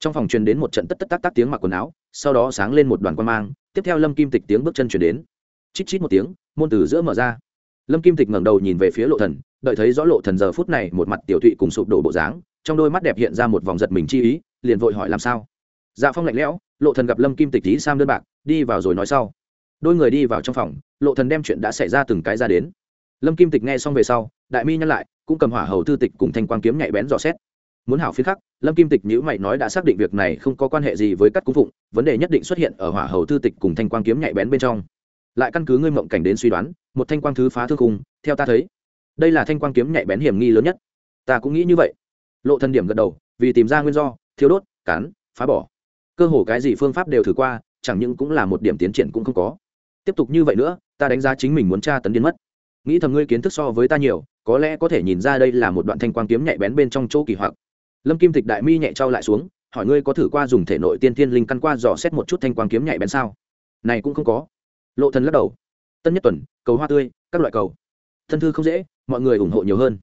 Speaker 1: Trong phòng truyền đến một trận tất tất tác tác tiếng mặc quần áo, sau đó sáng lên một đoàn quan mang, tiếp theo lâm kim tịch tiếng bước chân truyền đến. Chít chít một tiếng, môn từ giữa mở ra lâm kim tịch ngẩng đầu nhìn về phía lộ thần, đợi thấy rõ lộ thần giờ phút này một mặt tiểu thụy cùng sụp đổ bộ dáng, trong đôi mắt đẹp hiện ra một vòng giật mình chi ý, liền vội hỏi làm sao? Dạ phong lạnh lẽo, lộ thần gặp lâm kim tịch tí sam đơn bạc, đi vào rồi nói sau. Đôi người đi vào trong phòng, lộ thần đem chuyện đã xảy ra từng cái ra đến. Lâm kim tịch nghe xong về sau, đại mi nhắc lại, cũng cầm hỏa hầu thư tịch cùng thanh quang kiếm nhạy bén dò xét. Muốn hảo phiến khắc, lâm kim tịch nhữ mày nói đã xác định việc này không có quan hệ gì với các cung phụng, vấn đề nhất định xuất hiện ở hỏa hầu thư tịch cùng thanh quang kiếm nhạy bén bên trong lại căn cứ ngươi mộng cảnh đến suy đoán, một thanh quang thứ phá thương khung, theo ta thấy, đây là thanh quang kiếm nhạy bén hiểm nghi lớn nhất. Ta cũng nghĩ như vậy. Lộ thân điểm gật đầu, vì tìm ra nguyên do thiếu đốt cán phá bỏ. Cơ hồ cái gì phương pháp đều thử qua, chẳng những cũng là một điểm tiến triển cũng không có. Tiếp tục như vậy nữa, ta đánh giá chính mình muốn tra tấn điên mất. Nghĩ thầm ngươi kiến thức so với ta nhiều, có lẽ có thể nhìn ra đây là một đoạn thanh quang kiếm nhạy bén bên trong chỗ kỳ hoặc. Lâm kim tịch đại mi nhẹ trao lại xuống, hỏi ngươi có thử qua dùng thể nội tiên thiên linh căn qua dò xét một chút thanh quang kiếm nhạy bén sao? Này cũng không có lộ thần lắc đầu. Tân nhất tuần, cầu hoa tươi, các loại cầu. Thân thư không dễ, mọi người ủng hộ nhiều hơn.